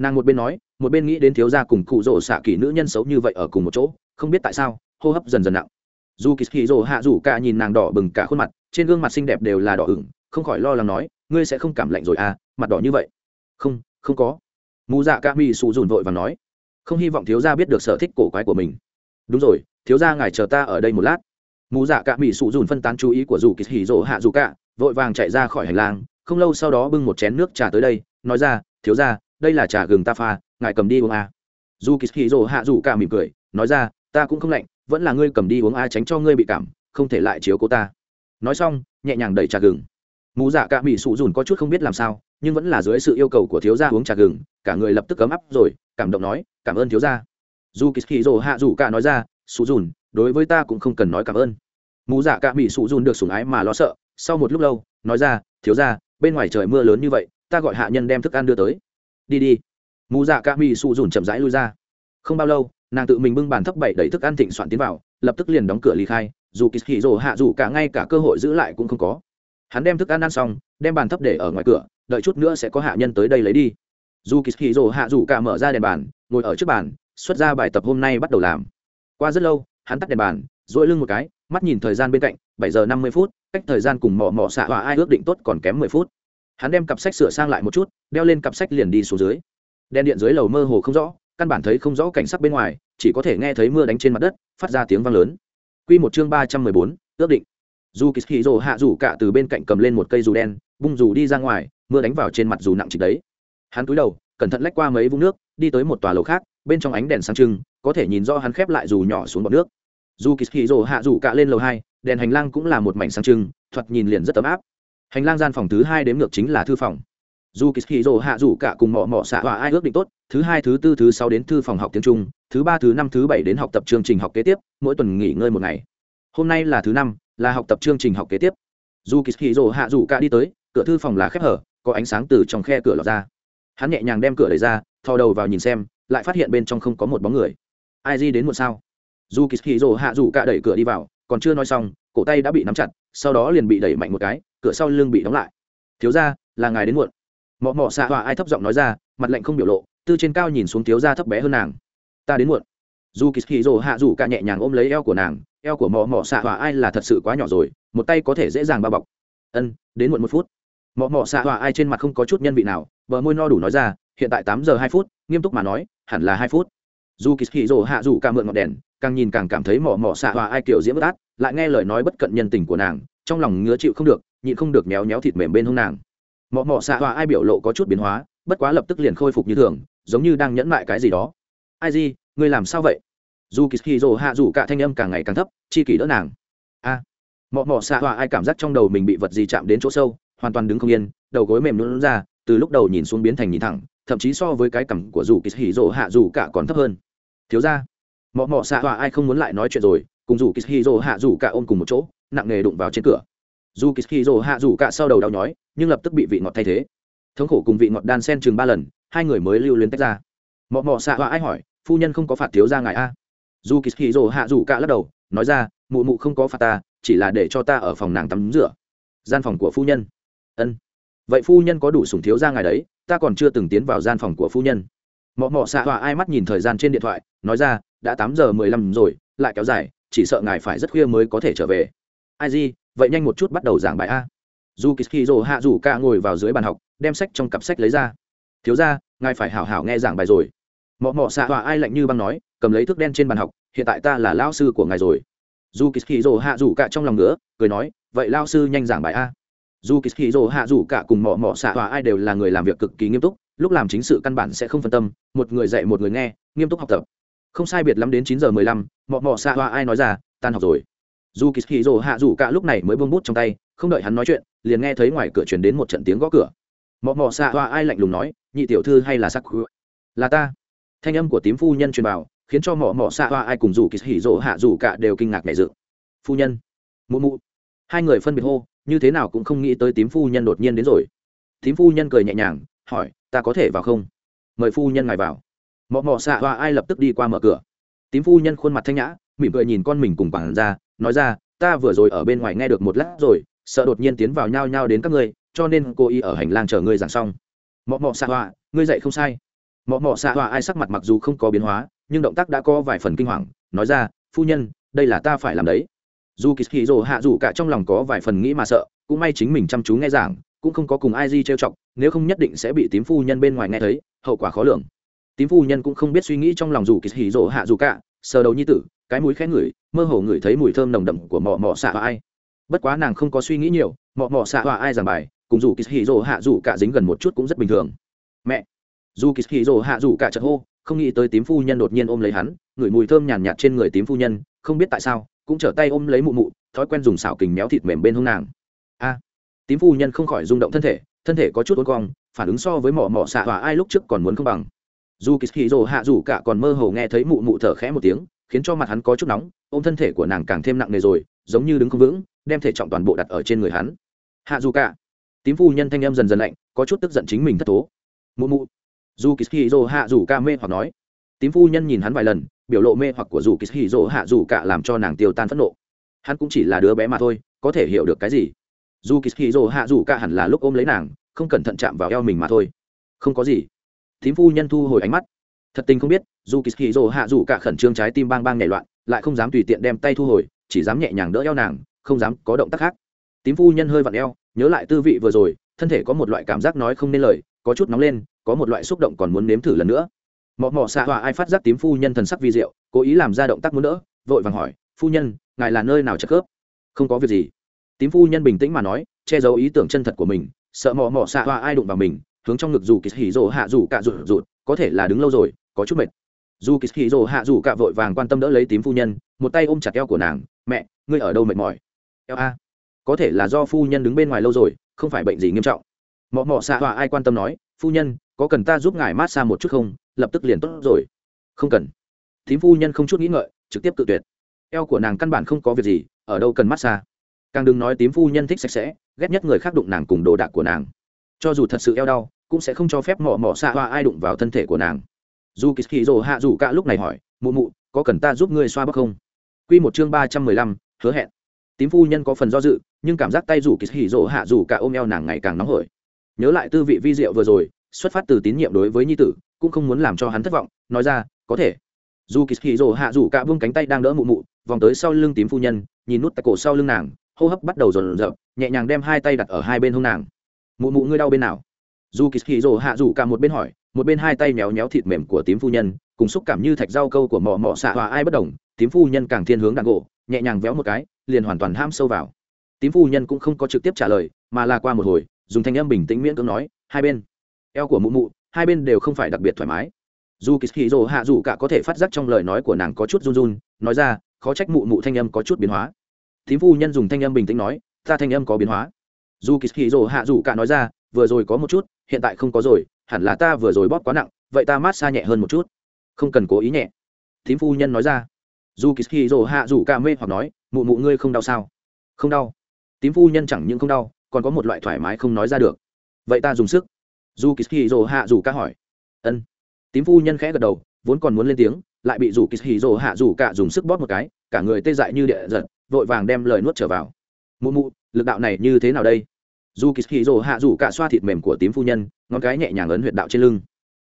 S1: nàng một bên nói, một bên nghĩ đến thiếu gia cùng cụ rỗ xạ kỳ nữ nhân xấu như vậy ở cùng một chỗ, không biết tại sao, hô hấp dần dần nặng. Dù kỳ hì rồ hạ rủ cả nhìn nàng đỏ bừng cả khuôn mặt, trên gương mặt xinh đẹp đều là đỏ ửng, không khỏi lo lắng nói, ngươi sẽ không cảm lạnh rồi à mặt đỏ như vậy. Không không có. Mù dạ ca mi sụ dùn vội và nói, không hy vọng thiếu gia biết được sở thích cổ quái của mình. Đúng rồi, thiếu gia ngài chờ ta ở đây một lát. Mù dạ ca mi sụ dùn phân tán chú ý của dù kỳ hì rồ hạ rủ cả, vội vàng chạy ra khỏi hành lang, không lâu sau đó bưng một chén nước trà tới đây, nói ra, thiếu gia đây là trà gừng ta pha, ngài cầm đi uống à. dù kỳ hì rồ hạ dù cả mỉm cười, nói ra, ta cũng không lạnh, vẫn là ngươi cầm đi uống ai tránh cho ngươi bị cảm, không thể lại chiếu cố ta. Nói xong, nhẹ nhàng đẩy trà gừng. Mù dạ cả mỹ sụ dùn có chút không biết làm sao, nhưng vẫn là dưới sự yêu cầu của thiếu gia uống trà gừng, cả người lập tức cấm áp rồi, cảm động nói, cảm ơn thiếu gia. Dù kỳ kỳ rồ hạ dù cả nói ra, sụ dùn, đối với ta cũng không cần nói cảm ơn. Mù dạ cả mỹ sụ dùn được sủng ái mà lo sợ, sau một lúc lâu, nói ra, thiếu gia, bên ngoài trời mưa lớn như vậy, ta gọi hạ nhân đem thức ăn đưa tới đi đi. Mù dạ ca mỹ sụ dùn chậm rãi lui ra. Không bao lâu, nàng tự mình bưng bàn thấp bảy đẩy thức ăn thịnh soạn tiến vào, lập tức liền đóng cửa ly khai, dù kỳ hỉ rồ hạ dù cả ngay cả cơ hội giữ lại cũng không có. Hắn đem thức ăn ăn xong, đem bàn thấp để ở ngoài cửa, đợi chút nữa sẽ có hạ nhân tới đây lấy đi. Dù kỳ hỉ rồ hạ dù cả mở ra đèn bàn, ngồi ở trước bàn, xuất ra bài tập hôm nay bắt đầu làm. Qua rất lâu, hắn tắt đèn bàn dội lưng một cái, mắt nhìn thời gian bên cạnh, bảy giờ năm mươi phút, cách thời gian cùng mò mò xạ hòa ai ước định tốt còn kém mười phút hắn đem cặp sách sửa sang lại một chút, đeo lên cặp sách liền đi xuống dưới. Đèn điện dưới lầu mơ hồ không rõ, căn bản thấy không rõ cảnh sắc bên ngoài, chỉ có thể nghe thấy mưa đánh trên mặt đất, phát ra tiếng vang lớn. Quy một chương ba trăm mười bốn, ước định. Dù kỳ rồ hạ rủ cả từ bên cạnh cầm lên một cây dù đen, bung dù đi ra ngoài, mưa đánh vào trên mặt dù nặng trịch đấy. Hắn cúi đầu, cẩn thận lách qua mấy vũng nước, đi tới một tòa lầu khác, bên trong ánh đèn sáng trưng, có thể nhìn rõ hắn khép lại dù nhỏ xuống bọt nước. Dù kỳ rồ hạ rủ cả lên lầu hai, đèn hành lang cũng là một mảnh sáng trưng, thoạt nhìn liền rất ấm áp hành lang gian phòng thứ hai đếm ngược chính là thư phòng. Dù kỳ rồ hạ rủ cả cùng mỏ mỏ xạ hòa ai ước định tốt, thứ hai, thứ tư, thứ sáu đến thư phòng học tiếng trung, thứ ba, thứ năm, thứ bảy đến học tập chương trình học kế tiếp, mỗi tuần nghỉ ngơi một ngày. Hôm nay là thứ năm, là học tập chương trình học kế tiếp. Dù kỳ rồ hạ rủ cả đi tới, cửa thư phòng là khép hở, có ánh sáng từ trong khe cửa lọt ra. Hắn nhẹ nhàng đem cửa đẩy ra, thò đầu vào nhìn xem, lại phát hiện bên trong không có một bóng người. Ai di đến một sao? Dù kỳ rồ hạ rủ cả đẩy cửa đi vào, còn chưa nói xong, cổ tay đã bị nắm chặt, sau đó liền bị đẩy mạnh một cái cửa sau lưng bị đóng lại. Thiếu ra là ngài đến muộn. Mọ mọ xạ hòa ai thấp giọng nói ra, mặt lạnh không biểu lộ, tư trên cao nhìn xuống thiếu ra thấp bé hơn nàng. Ta đến muộn. Dù kỳ kỳ rồ hạ rủ cả nhẹ nhàng ôm lấy eo của nàng, eo của mọ mọ xạ hòa ai là thật sự quá nhỏ rồi, một tay có thể dễ dàng bao bọc. Ân, đến muộn một phút. Mọ mọ xạ hòa ai trên mặt không có chút nhân vị nào, bờ môi no đủ nói ra, hiện tại tám giờ hai phút, nghiêm túc mà nói, hẳn là hai phút. Dù kỳ hì rồ hạ rủ cả mượn ngọn đèn, càng nhìn càng cảm thấy mọ mọ xạ hòa ai kiểu diễm bất át, lại nghe lời nói bất cận nhân tình của nàng, trong lòng ngứa chịu không được nhịn không được méo méo thịt mềm bên hông nàng. Mọ mọ xạ hòa ai biểu lộ có chút biến hóa bất quá lập tức liền khôi phục như thường giống như đang nhẫn lại cái gì đó. Ai gì ngươi làm sao vậy? Dù kỳ hì rồ hạ dù cả thanh âm càng ngày càng thấp chi kỷ đỡ nàng. A. À, mọ mọ xạ hòa ai cảm giác trong đầu mình bị vật gì chạm đến chỗ sâu hoàn toàn đứng không yên đầu gối mềm luôn ra từ lúc đầu nhìn xuống biến thành nhìn thẳng thậm chí so với cái cằm của dù kỳ hì rồ hạ dù cả còn thấp hơn. Thiếu ra mọ mọ xạ hòa ai không muốn lại nói chuyện rồi cùng dù kỳ hì rồ hạ dù cả ôm cùng một chỗ nặng nề đụng vào trên cửa dù kỳ hì rồ hạ rủ cả sau đầu đau nhói, nhưng lập tức bị vị ngọt thay thế. Thống khổ cùng vị ngọt đan sen chừng ba lần, hai người mới lưu luyến tách ra. Mọ mọ xạ họa ai hỏi, phu nhân không có phạt thiếu ra ngài a? Dù kỳ hì rồ hạ rủ cả lắc đầu, nói ra, mụ mụ không có phạt ta, chỉ là để cho ta ở phòng nàng tắm rửa. Gian phòng của phu nhân. Ân, vậy phu nhân có đủ sủng thiếu ra ngài đấy, ta còn chưa từng tiến vào gian phòng của phu nhân. Mọ mọ xạ họa ai mắt nhìn thời gian trên điện thoại, nói ra, đã tám giờ mười lăm rồi, lại kéo dài, chỉ sợ ngài phải rất khuya mới có thể trở về. Ai gì vậy nhanh một chút bắt đầu giảng bài a. Dù kỳ hạ rủ ca ngồi vào dưới bàn học, đem sách trong cặp sách lấy ra. Thiếu ra ngài phải hảo hảo nghe giảng bài rồi. Mọ mọ xạ tọa ai lạnh như băng nói, cầm lấy thước đen trên bàn học, hiện tại ta là lao sư của ngài rồi. Dù kỳ hạ rủ cả trong lòng nữa cười nói, vậy lao sư nhanh giảng bài a. Dù kỳ hạ rủ cả cùng mọ mọ xạ tọa ai đều là người làm việc cực kỳ nghiêm túc, lúc làm chính sự căn bản sẽ không phân tâm, một người dạy một người nghe, nghiêm túc học tập. Không sai biệt lắm đến chín giờ mười lăm, mọ mọ xạ tọa ai nói ra, tan học rồi dù kỳ rồ hạ rủ cả lúc này mới bông bút trong tay, không đợi hắn nói chuyện, liền nghe thấy ngoài cửa truyền đến một trận tiếng gõ cửa. Mọ mọ xạ Hoa ai lạnh lùng nói, nhị tiểu thư hay là sắc là ta. Thanh âm của tím phu nhân truyền vào, khiến cho mọ mọ xạ Hoa ai cùng dù kỳ hì rỗ hạ dù cả đều kinh ngạc mẹ dự phu nhân. Mụ mụ. Hai người phân biệt hô, như thế nào cũng không nghĩ tới tím phu nhân đột nhiên đến rồi. Tím phu nhân cười nhẹ nhàng, hỏi, ta có thể vào không? Mời phu nhân ngài vào. Mọ mọ xạ Hoa ai lập tức đi qua mở cửa. Tím phu nhân khuôn mặt thanh nhã mỉm cười nhìn con mình cùng quản ra nói ra, ta vừa rồi ở bên ngoài nghe được một lát rồi, sợ đột nhiên tiến vào nhau nhau đến các ngươi, cho nên cô y ở hành lang chờ ngươi giảng xong. Mọ mọ xạ họa, ngươi dậy không sai. Mọ mọ xạ họa ai sắc mặt mặc dù không có biến hóa, nhưng động tác đã có vài phần kinh hoàng, nói ra, phu nhân, đây là ta phải làm đấy. Dù kỳ hì hạ dù cả trong lòng có vài phần nghĩ mà sợ, cũng may chính mình chăm chú nghe giảng, cũng không có cùng ai di trêu chọc, nếu không nhất định sẽ bị tím phu nhân bên ngoài nghe thấy, hậu quả khó lường. Tím phu nhân cũng không biết suy nghĩ trong lòng dù kỳ hì hạ dù cả, sờ đầu nhi tử cái mũi khẽ ngửi, mơ hồ ngửi thấy mùi thơm nồng đậm của mọ mọ xạ và ai. Bất quá nàng không có suy nghĩ nhiều, mọ mọ xạ và ai giảng bài, cùng dù kỳ hì rồ hạ dù cả dính gần một chút cũng rất bình thường. Mẹ! Dù kỳ hì rồ hạ dù cả chợt hô, không nghĩ tới tím phu nhân đột nhiên ôm lấy hắn, ngửi mùi thơm nhàn nhạt trên người tím phu nhân, không biết tại sao, cũng trở tay ôm lấy mụ mụ, thói quen dùng xảo kình méo thịt mềm bên hông nàng. A! Tím phu nhân không khỏi rung động thân thể thân thể có chút uốn cong, phản ứng so với mỏ mỏ xạ và ai lúc trước còn muốn không bằng. Dù kỳ hì rồ hạ dù cả còn mơ hồ nghe thấy mụ mụ thở khẽ một tiếng khiến cho mặt hắn có chút nóng, ôm thân thể của nàng càng thêm nặng nề rồi, giống như đứng không vững, đem thể trọng toàn bộ đặt ở trên người hắn. Hạ dù cả. Tím phu nhân thanh em dần dần lạnh, có chút tức giận chính mình thất tố mụ mụ. Dù kỳ hì hạ dù ca mê hoặc nói. Tím phu nhân nhìn hắn vài lần, biểu lộ mê hoặc của dù kỳ hì hạ dù cả làm cho nàng tiêu tan phẫn nộ. Hắn cũng chỉ là đứa bé mà thôi, có thể hiểu được cái gì? Dù kỳ hì hạ dù cả hẳn là lúc ôm lấy nàng, không cẩn thận chạm vào eo mình mà thôi. Không có gì. Tím phu nhân thu hồi ánh mắt thật tình không biết, dù kỳ hì rồ hạ dù cả khẩn trương trái tim bang bang nhảy loạn, lại không dám tùy tiện đem tay thu hồi, chỉ dám nhẹ nhàng đỡ eo nàng, không dám có động tác khác. Tím phu nhân hơi vặn eo, nhớ lại tư vị vừa rồi, thân thể có một loại cảm giác nói không nên lời, có chút nóng lên, có một loại xúc động còn muốn nếm thử lần nữa. Mọ mọ xạ hòa ai phát giác tím phu nhân thần sắc vi diệu, cố ý làm ra động tác muốn đỡ, vội vàng hỏi, phu nhân, ngài là nơi nào chắc khớp? Không có việc gì. Tím phu nhân bình tĩnh mà nói, che giấu ý tưởng chân thật của mình, sợ mọ mọ xạ hòa ai đụng vào mình, hướng trong ngực dù kỳ hỉ hạ dù cạ rụt rụt, có thể là đứng lâu rồi có chút mệt. Dù kỳ hỉ rồ hạ dù cạ vội vàng quan tâm đỡ lấy tím phu nhân, một tay ôm chặt eo của nàng, mẹ, ngươi ở đâu mệt mỏi? Eo a. Có thể là do phu nhân đứng bên ngoài lâu rồi, không phải bệnh gì nghiêm trọng. Mọ mọ xạ hòa ai quan tâm nói, phu nhân, có cần ta giúp ngài mát xa một chút không? Lập tức liền tốt rồi. Không cần. Tím phu nhân không chút nghĩ ngợi, trực tiếp tự tuyệt. Eo của nàng căn bản không có việc gì, ở đâu cần mát xa. Càng đừng nói tím phu nhân thích sạch sẽ, ghét nhất người khác đụng nàng cùng đồ đạc của nàng. Cho dù thật sự eo đau, cũng sẽ không cho phép mỏ mỏ xạ hoa ai đụng vào thân thể của nàng dù kỳ hì rồ hạ dù cả lúc này hỏi, mụ mụ, có cần ta giúp ngươi xoa bóc không? Q một chương ba trăm mười lăm, hứa hẹn. Tím phu nhân có phần do dự, nhưng cảm giác tay rủ kỳ hì rồ hạ dù cả ôm eo nàng ngày càng nóng hổi. Nhớ lại tư vị vi diệu vừa rồi, xuất phát từ tín nhiệm đối với nhi tử, cũng không muốn làm cho hắn thất vọng, nói ra, có thể. Dù kỳ hì rồ hạ dù cả vương cánh tay đang đỡ mụ mụ, vòng tới sau lưng tím phu nhân, nhìn nút tại cổ sau lưng nàng, hô hấp bắt đầu rồn rợp nhẹ nhàng đem hai tay đặt ở hai bên hông nàng. Mụ mụ, ngươi đau bên nào? Dù kỳ hì rồ hạ rủ cả một bên hỏi, một bên hai tay méo méo thịt mềm của tím phu nhân, cùng xúc cảm như thạch rau câu của mỏ mỏ xạ hòa ai bất đồng, tím phu nhân càng thiên hướng đàn gỗ, nhẹ nhàng véo một cái, liền hoàn toàn ham sâu vào. Tím phu nhân cũng không có trực tiếp trả lời, mà là qua một hồi, dùng thanh âm bình tĩnh miễn cưỡng nói, hai bên. Eo của mụ mụ, hai bên đều không phải đặc biệt thoải mái. Dù kỳ hì rồ hạ rủ cả có thể phát giác trong lời nói của nàng có chút run run, nói ra, khó trách mụ mụ thanh âm có chút biến hóa. Tím phu nhân dùng thanh âm bình tĩnh nói, ta thanh âm có biến hóa. Dù kỳ hì rồ hạ rủ cả nói ra vừa rồi có một chút, hiện tại không có rồi, hẳn là ta vừa rồi bóp quá nặng, vậy ta mát xa nhẹ hơn một chút. Không cần cố ý nhẹ. Thím phu nhân nói ra. Dù kỳ hì rồ hạ Rủ cả mê hoặc nói, mụ mụ ngươi không đau sao? Không đau. Tím phu nhân chẳng những không đau, còn có một loại thoải mái không nói ra được. Vậy ta dùng sức. Dù kỳ hì rồ hạ Rủ cả hỏi. Ân. Tím phu nhân khẽ gật đầu, vốn còn muốn lên tiếng, lại bị rủ kỳ hì rồ hạ rủ cả dùng sức bóp một cái, cả người tê dại như địa giật, vội vàng đem lời nuốt trở vào. Mụ mụ, lực đạo này như thế nào đây? Dù kỳ hì rồ hạ rủ cả xoa thịt mềm của tím phu nhân, ngón cái nhẹ nhàng ấn huyệt đạo trên lưng.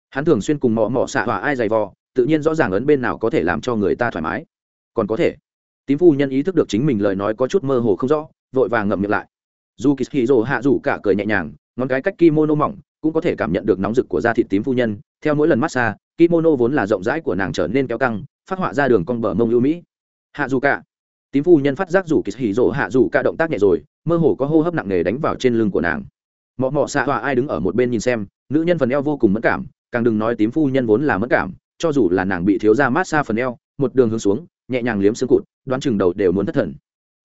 S1: Hắn thường xuyên cùng mò mò xạ hòa ai dày vò, tự nhiên rõ ràng ấn bên nào có thể làm cho người ta thoải mái. Còn có thể, tím phu nhân ý thức được chính mình lời nói có chút mơ hồ không rõ, vội vàng ngậm miệng lại. Dù kỳ hì rồ hạ rủ cả cười nhẹ nhàng, ngón cái cách kimono mỏng, cũng có thể cảm nhận được nóng rực của da thịt tím phu nhân. Theo mỗi lần massage, kimono vốn là rộng rãi của nàng trở nên kéo căng, phát họa ra đường con bờ mông ưu mỹ. Hạ dù cả. Tím phu nhân phát giác rủ kỳ hì rồ hạ rủ cả động tác nhẹ rồi mơ hồ có hô hấp nặng nề đánh vào trên lưng của nàng. Mọ mọ xạ tọa ai đứng ở một bên nhìn xem, nữ nhân phần eo vô cùng mất cảm, càng đừng nói tím phu nhân vốn là mất cảm, cho dù là nàng bị thiếu ra mát xa phần eo, một đường hướng xuống, nhẹ nhàng liếm xương cụt, đoán chừng đầu đều muốn thất thần.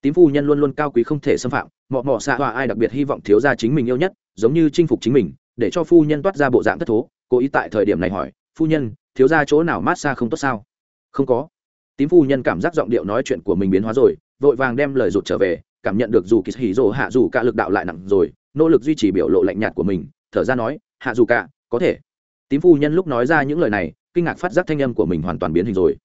S1: Tím phu nhân luôn luôn cao quý không thể xâm phạm, mọ mọ xạ hòa ai đặc biệt hy vọng thiếu ra chính mình yêu nhất, giống như chinh phục chính mình, để cho phu nhân toát ra bộ dạng thất thố, cố ý tại thời điểm này hỏi, phu nhân, thiếu ra chỗ nào mát xa không tốt sao? Không có. Tím phu nhân cảm giác giọng điệu nói chuyện của mình biến hóa rồi, vội vàng đem lời rụt trở về cảm nhận được dù kỳ hỉ rồ hạ dù cả lực đạo lại nặng rồi, nỗ lực duy trì biểu lộ lạnh nhạt của mình, thở ra nói, hạ dù cả, có thể. Tím phu nhân lúc nói ra những lời này, kinh ngạc phát giác thanh âm của mình hoàn toàn biến hình rồi.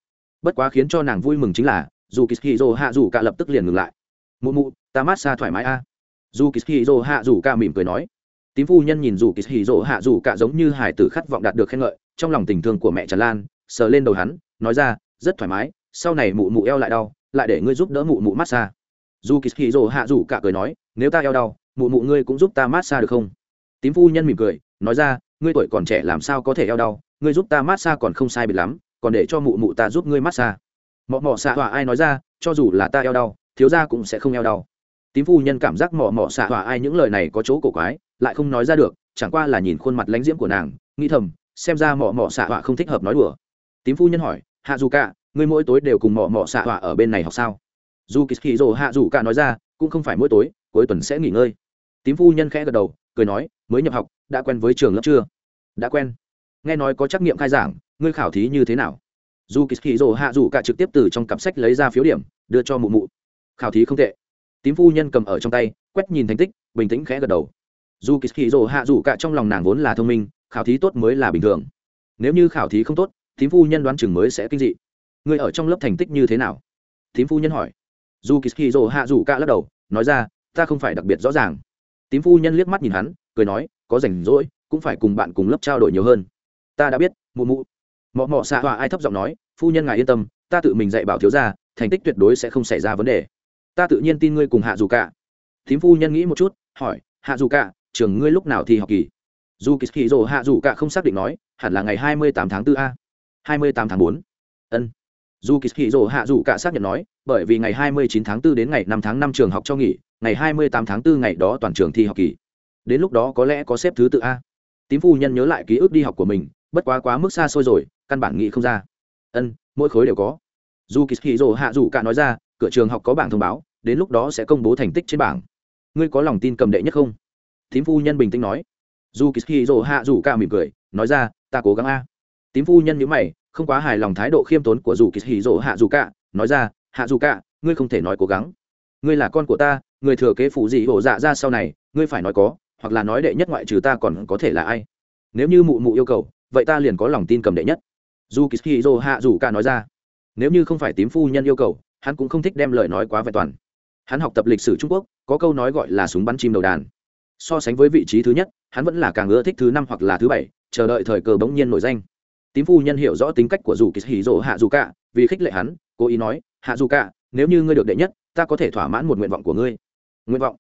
S1: Bất quá khiến cho nàng vui mừng chính là, dù kishiro hạ dù cả lập tức liền ngừng lại. Mụ mụ, ta mát xa thoải mái a. À. dù rồ hạ dù cả mỉm cười nói. Tím phu nhân nhìn dù kishiro hạ dù cả giống như hải tử khát vọng đạt được khen ngợi, trong lòng tình thương của mẹ trần lan, sờ lên đầu hắn, nói ra, rất thoải mái, sau này mụ mụ eo lại đau, lại để ngươi giúp đỡ mụ mụ mát xa dù kishiro hạ dù cả cười nói, nếu ta eo đau, mụ mụ ngươi cũng giúp ta mát xa được không? Tím phu nhân mỉm cười, nói ra, ngươi tuổi còn trẻ làm sao có thể eo đau, ngươi giúp ta mát xa còn không sai biệt lắm, còn để cho mụ mụ ta giúp ngươi mát xa. Mọ mọ xạ hỏa ai nói ra, cho dù là ta eo đau, thiếu ra cũng sẽ không eo đau. Tím phu nhân cảm giác mọ mọ xạ hỏa ai những lời này có chỗ cổ quái, lại không nói ra được, chẳng qua là nhìn khuôn mặt lãnh diễm của nàng, nghĩ thầm, xem ra mọ mọ xạ hỏa không thích hợp nói đùa. Tím phu nhân hỏi, hạ dù cả, ngươi mỗi tối đều cùng mọ mọ xạ hỏa ở bên này học sao? Dù kỳ kỳ hạ dù cả nói ra, cũng không phải mỗi tối, cuối tuần sẽ nghỉ ngơi. Tím phu nhân khẽ gật đầu, cười nói, mới nhập học, đã quen với trường lớp chưa? Đã quen. Nghe nói có trắc nghiệm khai giảng, ngươi khảo thí như thế nào? Dù kỳ kỳ hạ dù cả trực tiếp từ trong cặp sách lấy ra phiếu điểm, đưa cho mụ mụ. Khảo thí không tệ. Tím phu nhân cầm ở trong tay, quét nhìn thành tích, bình tĩnh khẽ gật đầu. Dù kỳ kỳ hạ dù cả trong lòng nàng vốn là thông minh, khảo thí tốt mới là bình thường. Nếu như khảo thí không tốt, tím phu nhân đoán chừng mới sẽ kinh dị. Người ở trong lớp thành tích như thế nào? Tím phu nhân hỏi dù kỳ hạ dù cả lắc đầu, nói ra, ta không phải đặc biệt rõ ràng. Tím phu nhân liếc mắt nhìn hắn, cười nói, có rảnh rỗi, cũng phải cùng bạn cùng lớp trao đổi nhiều hơn. Ta đã biết, mụ mụ. Mọ mọ xạ hòa ai thấp giọng nói, phu nhân ngài yên tâm, ta tự mình dạy bảo thiếu gia, thành tích tuyệt đối sẽ không xảy ra vấn đề. Ta tự nhiên tin ngươi cùng hạ dù cả. Thím phu nhân nghĩ một chút, hỏi, hạ dù cả, trường ngươi lúc nào thì học kỳ? Dù kỳ kỳ hạ dù cả không xác định nói, hẳn là ngày hai mươi tám tháng 4 a. Hai mươi tám tháng bốn. Ân dù kỳ kỳ dỗ hạ dù cả xác nhận nói, bởi vì ngày hai mươi chín tháng 4 đến ngày 5 tháng 5 trường học cho nghỉ, ngày hai mươi tám tháng 4 ngày đó toàn trường thi học kỳ. Đến lúc đó có lẽ có xếp thứ tự a. Tím phu nhân nhớ lại ký ức đi học của mình, bất quá quá mức xa xôi rồi, căn bản nghĩ không ra. Ân, mỗi khối đều có. Dù kỳ hì dỗ hạ dù cả nói ra, cửa trường học có bảng thông báo, đến lúc đó sẽ công bố thành tích trên bảng. Ngươi có lòng tin cầm đệ nhất không? Tím phu nhân bình tĩnh nói. Dù kỳ hì hạ dù cả mỉm cười, nói ra, ta cố gắng a. Tím phu nhân nhữ mày không quá hài lòng thái độ khiêm tốn của dù kỳ hì dỗ hạ dù cả nói ra hạ dù cả ngươi không thể nói cố gắng. Ngươi là con của ta, người thừa kế phụ gì hổ dạ ra sau này, ngươi phải nói có, hoặc là nói đệ nhất ngoại trừ ta còn có thể là ai. Nếu như mụ mụ yêu cầu, vậy ta liền có lòng tin cầm đệ nhất. Dù kỳ dô hạ dù cả nói ra. Nếu như không phải tím phu nhân yêu cầu, hắn cũng không thích đem lời nói quá vẹn toàn. Hắn học tập lịch sử trung quốc, có câu nói gọi là súng bắn chim đầu đàn. So sánh với vị trí thứ nhất, hắn vẫn là càng ưa thích thứ năm hoặc là thứ bảy, chờ đợi thời cờ bỗng nhiên nổi danh tím phu nhân hiểu rõ tính cách của dù kỳ hì dỗ hạ dù cả, vì khích lệ hắn, cố ý nói, hạ dù cả, nếu như ngươi được đệ nhất, ta có thể thỏa mãn một nguyện vọng của ngươi. Nguyện vọng?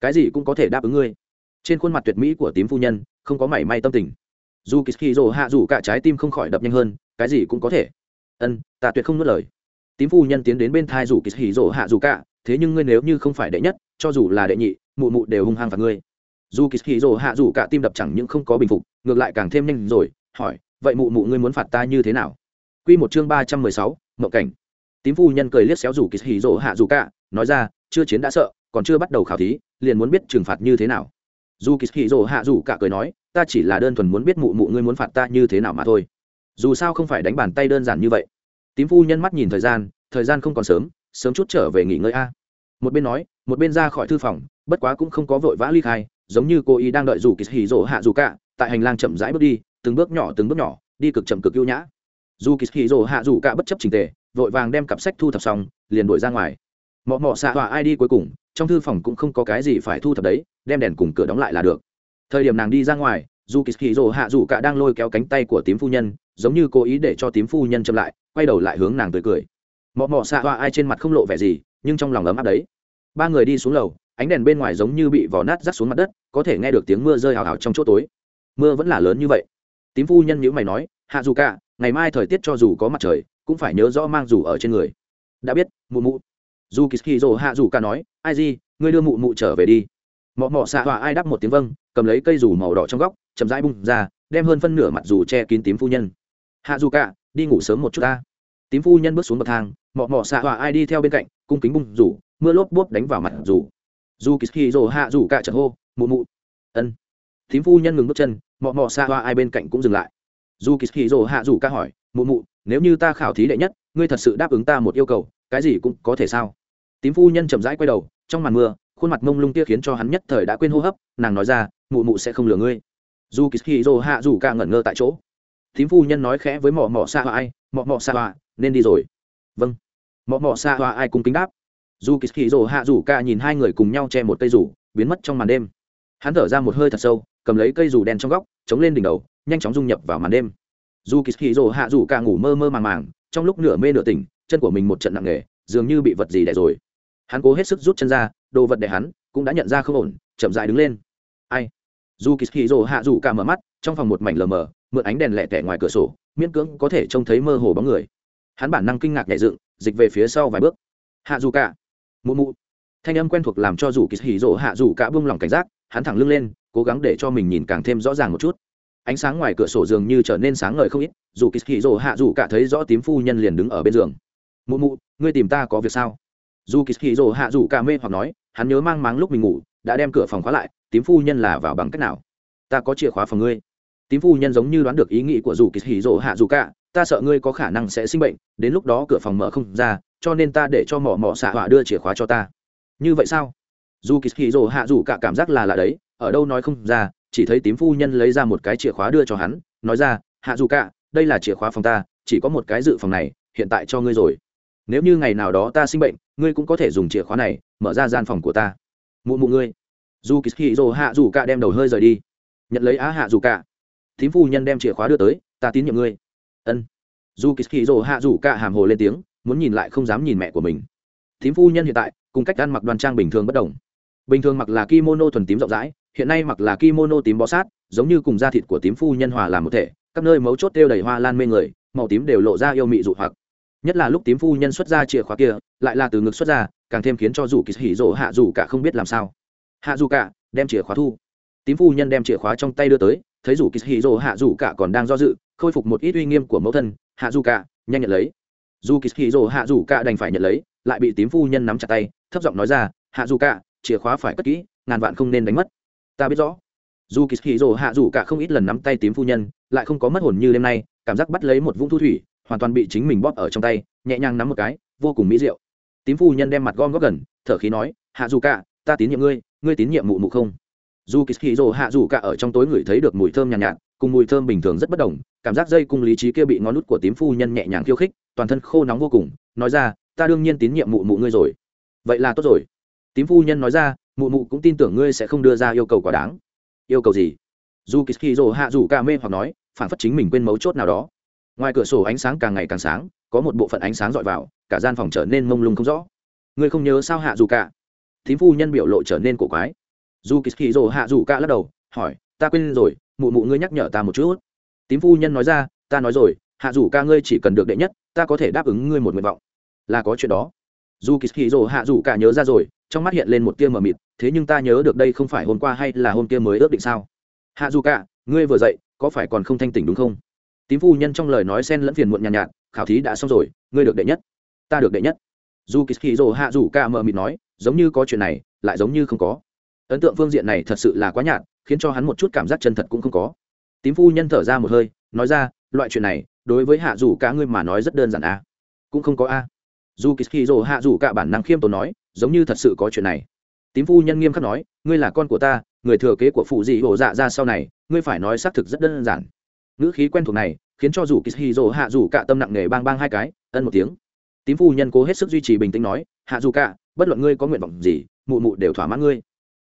S1: Cái gì cũng có thể đáp ứng ngươi. Trên khuôn mặt tuyệt mỹ của tím phu nhân, không có mảy may tâm tình. Dù kỳ hì dỗ hạ dù cả trái tim không khỏi đập nhanh hơn, cái gì cũng có thể. Ân, ta tuyệt không nuốt lời. Tím phu nhân tiến đến bên thai dù kỳ hì dỗ hạ dù cả, thế nhưng ngươi nếu như không phải đệ nhất, cho dù là đệ nhị, mụ mụ đều hung hăng phạt ngươi. Dù kỳ hì dỗ hạ dù cả tim đập chẳng những không có bình phục, ngược lại càng thêm nhanh rồi, hỏi vậy mụ mụ ngươi muốn phạt ta như thế nào Quy một chương ba trăm mười sáu, mộng cảnh. Tím phu nhân cười liếc xéo rủ kỳ hì rỗ hạ dù cả, nói ra, chưa chiến đã sợ, còn chưa bắt đầu khảo thí, liền muốn biết trừng phạt như thế nào. Dù kỳ hì rỗ hạ dù cả cười nói, ta chỉ là đơn thuần muốn biết mụ mụ ngươi muốn phạt ta như thế nào mà thôi dù sao không phải đánh bàn tay đơn giản như vậy tím phu nhân mắt nhìn thời gian thời gian không còn sớm sớm chút trở về nghỉ ngơi a một bên nói một bên ra khỏi thư phòng bất quá cũng không có vội vã ly khai giống như cô ý đang đợi dù kỳ hì rỗ hạ dù cả tại hành lang chậm rãi bước đi từng bước nhỏ từng bước nhỏ, đi cực chậm cực ưu nhã. Dù kỳ hì rồ hạ dù cả bất chấp trình tề, vội vàng đem cặp sách thu thập xong, liền đuổi ra ngoài. Mọ mọ xạ tọa ai đi cuối cùng, trong thư phòng cũng không có cái gì phải thu thập đấy, đem đèn cùng cửa đóng lại là được. Thời điểm nàng đi ra ngoài, dù kỳ hì rồ hạ dù cả đang lôi kéo cánh tay của tím phu nhân, giống như cố ý để cho tím phu nhân chậm lại, quay đầu lại hướng nàng tươi cười. Mọ mọ xạ tọa ai trên mặt không lộ vẻ gì, nhưng trong lòng ấm áp đấy. Ba người đi xuống lầu, ánh đèn bên ngoài giống như bị vò nát rắc xuống mặt đất, có thể nghe được tiếng mưa rơi hào hào trong chỗ tối. Mưa vẫn là lớn như vậy tím phu nhân nhữ mày nói, hạ dù cả, ngày mai thời tiết cho dù có mặt trời, cũng phải nhớ rõ mang dù ở trên người. Đã biết, mụ mụ. Dù kỳ dỗ hạ dù cả nói, ai gì, ngươi đưa mụ mụ trở về đi. Mọ mọ xạ họa ai đáp một tiếng vâng cầm lấy cây dù màu đỏ trong góc, chậm rãi bung ra, đem hơn phân nửa mặt dù che kín tím phu nhân. Hạ dù cả, đi ngủ sớm một chút ta. Tím phu nhân bước xuống bậc thang, mọ mọ xạ họa ai đi theo bên cạnh, cung kính bung rủ mưa lốp bốp đánh vào mặt rủ dù. Kỳ dỗ hạ dù cả chợt hô, mụ mụ. Ân. Thím phu nhân ngừng bước chân, mọ mọ xa hoa ai bên cạnh cũng dừng lại. Dù kỳ dỗ hạ dù ca hỏi, mụ mụ, nếu như ta khảo thí đệ nhất, ngươi thật sự đáp ứng ta một yêu cầu, cái gì cũng có thể sao? Tím phu nhân chậm rãi quay đầu, trong màn mưa, khuôn mặt mông lung kia khiến cho hắn nhất thời đã quên hô hấp, nàng nói ra, mụ mụ sẽ không lừa ngươi. Dù kỳ dỗ hạ dù ca ngẩn ngơ tại chỗ. Tím phu nhân nói khẽ với mọ mọ xa hoa ai, mọ mọ xa hoa, nên đi rồi. Vâng. Mọ mọ xa hoa ai cùng kính đáp. Dù kỳ dỗ hạ dù ca nhìn hai người cùng nhau che một cây rủ, biến mất trong màn đêm. Hắn thở ra một hơi thật sâu cầm lấy cây dù đen trong góc, chống lên đỉnh đầu, nhanh chóng dung nhập vào màn đêm. Dù kỳ kỳ rồ hạ dù cả ngủ mơ mơ màng màng, trong lúc nửa mê nửa tỉnh, chân của mình một trận nặng nề, dường như bị vật gì đẻ rồi. Hắn cố hết sức rút chân ra, đồ vật đẻ hắn, cũng đã nhận ra không ổn, chậm dại đứng lên. Ai? Dù kỳ kỳ rồ hạ dù cả mở mắt, trong phòng một mảnh lờ mờ, mượn ánh đèn lẻ tẻ ngoài cửa sổ, miễn cưỡng có thể trông thấy mơ hồ bóng người. Hắn bản năng kinh ngạc nhẹ dựng, dịch về phía sau vài bước. Hạ dù cả. Mụ mụ. Thanh âm quen thuộc làm cho dù kỳ hì rồ hạ dù cả buông lỏng cảnh giác, hắn thẳng lưng lên cố gắng để cho mình nhìn càng thêm rõ ràng một chút. Ánh sáng ngoài cửa sổ dường như trở nên sáng ngời không ít, dù kỳ hì rồ hạ dù cả thấy rõ tím phu nhân liền đứng ở bên giường. Mụ mụ, ngươi tìm ta có việc sao? Dù kỳ hì rồ hạ dù cả mê hoặc nói, hắn nhớ mang máng lúc mình ngủ, đã đem cửa phòng khóa lại, tím phu nhân là vào bằng cách nào? Ta có chìa khóa phòng ngươi. Tím phu nhân giống như đoán được ý nghĩ của dù kỳ hì rồ hạ dù cả, ta sợ ngươi có khả năng sẽ sinh bệnh, đến lúc đó cửa phòng mở không ra, cho nên ta để cho mỏ mỏ xạ hỏa đưa chìa khóa cho ta. Như vậy sao? Dù kỳ hì rồ hạ dù cả cảm giác là lạ đấy ở đâu nói không ra, chỉ thấy tím phu nhân lấy ra một cái chìa khóa đưa cho hắn, nói ra, hạ dù cả đây là chìa khóa phòng ta, chỉ có một cái dự phòng này, hiện tại cho ngươi rồi. Nếu như ngày nào đó ta sinh bệnh, ngươi cũng có thể dùng chìa khóa này, mở ra gian phòng của ta. Mụ mụ ngươi. Dù kỳ hì hạ dù cả đem đầu hơi rời đi. Nhận lấy á hạ dù cả tím phu nhân đem chìa khóa đưa tới, ta tín nhiệm ngươi. Ân. Dù kỳ hì hạ dù cả hàm hồ lên tiếng, muốn nhìn lại không dám nhìn mẹ của mình. Tím phu nhân hiện tại, cùng cách ăn mặc đoàn trang bình thường bất đồng. Bình thường mặc là kimono thuần tím rộng rãi hiện nay mặc là kimono tím bó sát, giống như cùng da thịt của tím phu nhân hòa làm một thể, các nơi mấu chốt đeo đầy hoa lan mê người, màu tím đều lộ ra yêu mị dụ hoặc. Nhất là lúc tím phu nhân xuất ra chìa khóa kia, lại là từ ngực xuất ra, càng thêm khiến cho dù kỳ hỉ rỗ hạ dù cả không biết làm sao. Hạ dù cả, đem chìa khóa thu. Tím phu nhân đem chìa khóa trong tay đưa tới, thấy dù kỳ hỉ rỗ hạ dù cả còn đang do dự, khôi phục một ít uy nghiêm của mẫu thân, hạ dù cả, nhanh nhận lấy. Dù kỳ hỉ rỗ hạ dù cả đành phải nhận lấy, lại bị tím phu nhân nắm chặt tay, thấp giọng nói ra, hạ dù cả, chìa khóa phải cất kỹ, ngàn vạn không nên đánh mất ta biết rõ. Dù kỳ hì rồ hạ dù cả không ít lần nắm tay tím phu nhân lại không có mất hồn như đêm nay cảm giác bắt lấy một vũng thu thủy hoàn toàn bị chính mình bóp ở trong tay nhẹ nhàng nắm một cái vô cùng mỹ diệu. Tím phu nhân đem mặt gom góp gần thở khí nói hạ dù cả ta tín nhiệm ngươi ngươi tín nhiệm mụ mụ không? Dù kỳ hì rồ hạ dù cả ở trong tối ngửi thấy được mùi thơm nhàn nhạt, nhạt cùng mùi thơm bình thường rất bất đồng cảm giác dây cung lý trí kia bị ngón nút của tím phu nhân nhẹ nhàng khiêu khích toàn thân khô nóng vô cùng nói ra ta đương nhiên tín nhiệm mụ mụ ngươi rồi. Vậy là tốt rồi. Tím phu nhân nói ra mụ mụ cũng tin tưởng ngươi sẽ không đưa ra yêu cầu quá đáng. Yêu cầu gì? Dù kỳ rồ hạ dù ca mê hoặc nói, phản phất chính mình quên mấu chốt nào đó. Ngoài cửa sổ ánh sáng càng ngày càng sáng, có một bộ phận ánh sáng dọi vào, cả gian phòng trở nên mông lung không rõ. Ngươi không nhớ sao hạ dù cả? Thím phu nhân biểu lộ trở nên cổ quái. Dù kỳ rồ hạ dù ca lắc đầu, hỏi, ta quên rồi, mụ mụ ngươi nhắc nhở ta một chút. Tím phu nhân nói ra, ta nói rồi, hạ dù ca ngươi chỉ cần được đệ nhất, ta có thể đáp ứng ngươi một nguyện vọng. Là có chuyện đó. Dù kỳ dồ hạ dù cả nhớ ra rồi trong mắt hiện lên một tia mờ mịt thế nhưng ta nhớ được đây không phải hôm qua hay là hôm kia mới ước định sao? Hạ dù cả ngươi vừa dậy có phải còn không thanh tỉnh đúng không? Tím phu nhân trong lời nói xen lẫn phiền muộn nhàn nhạt, nhạt khảo thí đã xong rồi ngươi được đệ nhất. Ta được đệ nhất. Dù kỳ hạ dù cả mờ mịt nói giống như có chuyện này lại giống như không có. Ấn tượng phương diện này thật sự là quá nhạt khiến cho hắn một chút cảm giác chân thật cũng không có. Tím phu nhân thở ra một hơi nói ra loại chuyện này đối với hạ dù cả ngươi mà nói rất đơn giản a à? cũng không có a. Dù kỳ hạ dù cả bản năng khiêm tốn nói giống như thật sự có chuyện này. Tím phu nhân nghiêm khắc nói, ngươi là con của ta, người thừa kế của phụ dị hổ dạ ra sau này, ngươi phải nói xác thực rất đơn giản. Ngữ khí quen thuộc này khiến cho dù kỳ dỗ hạ dù cả tâm nặng nề bang bang hai cái, ân một tiếng. Tím phu nhân cố hết sức duy trì bình tĩnh nói, hạ dù cả bất luận ngươi có nguyện vọng gì, mụ mụ đều thỏa mãn ngươi.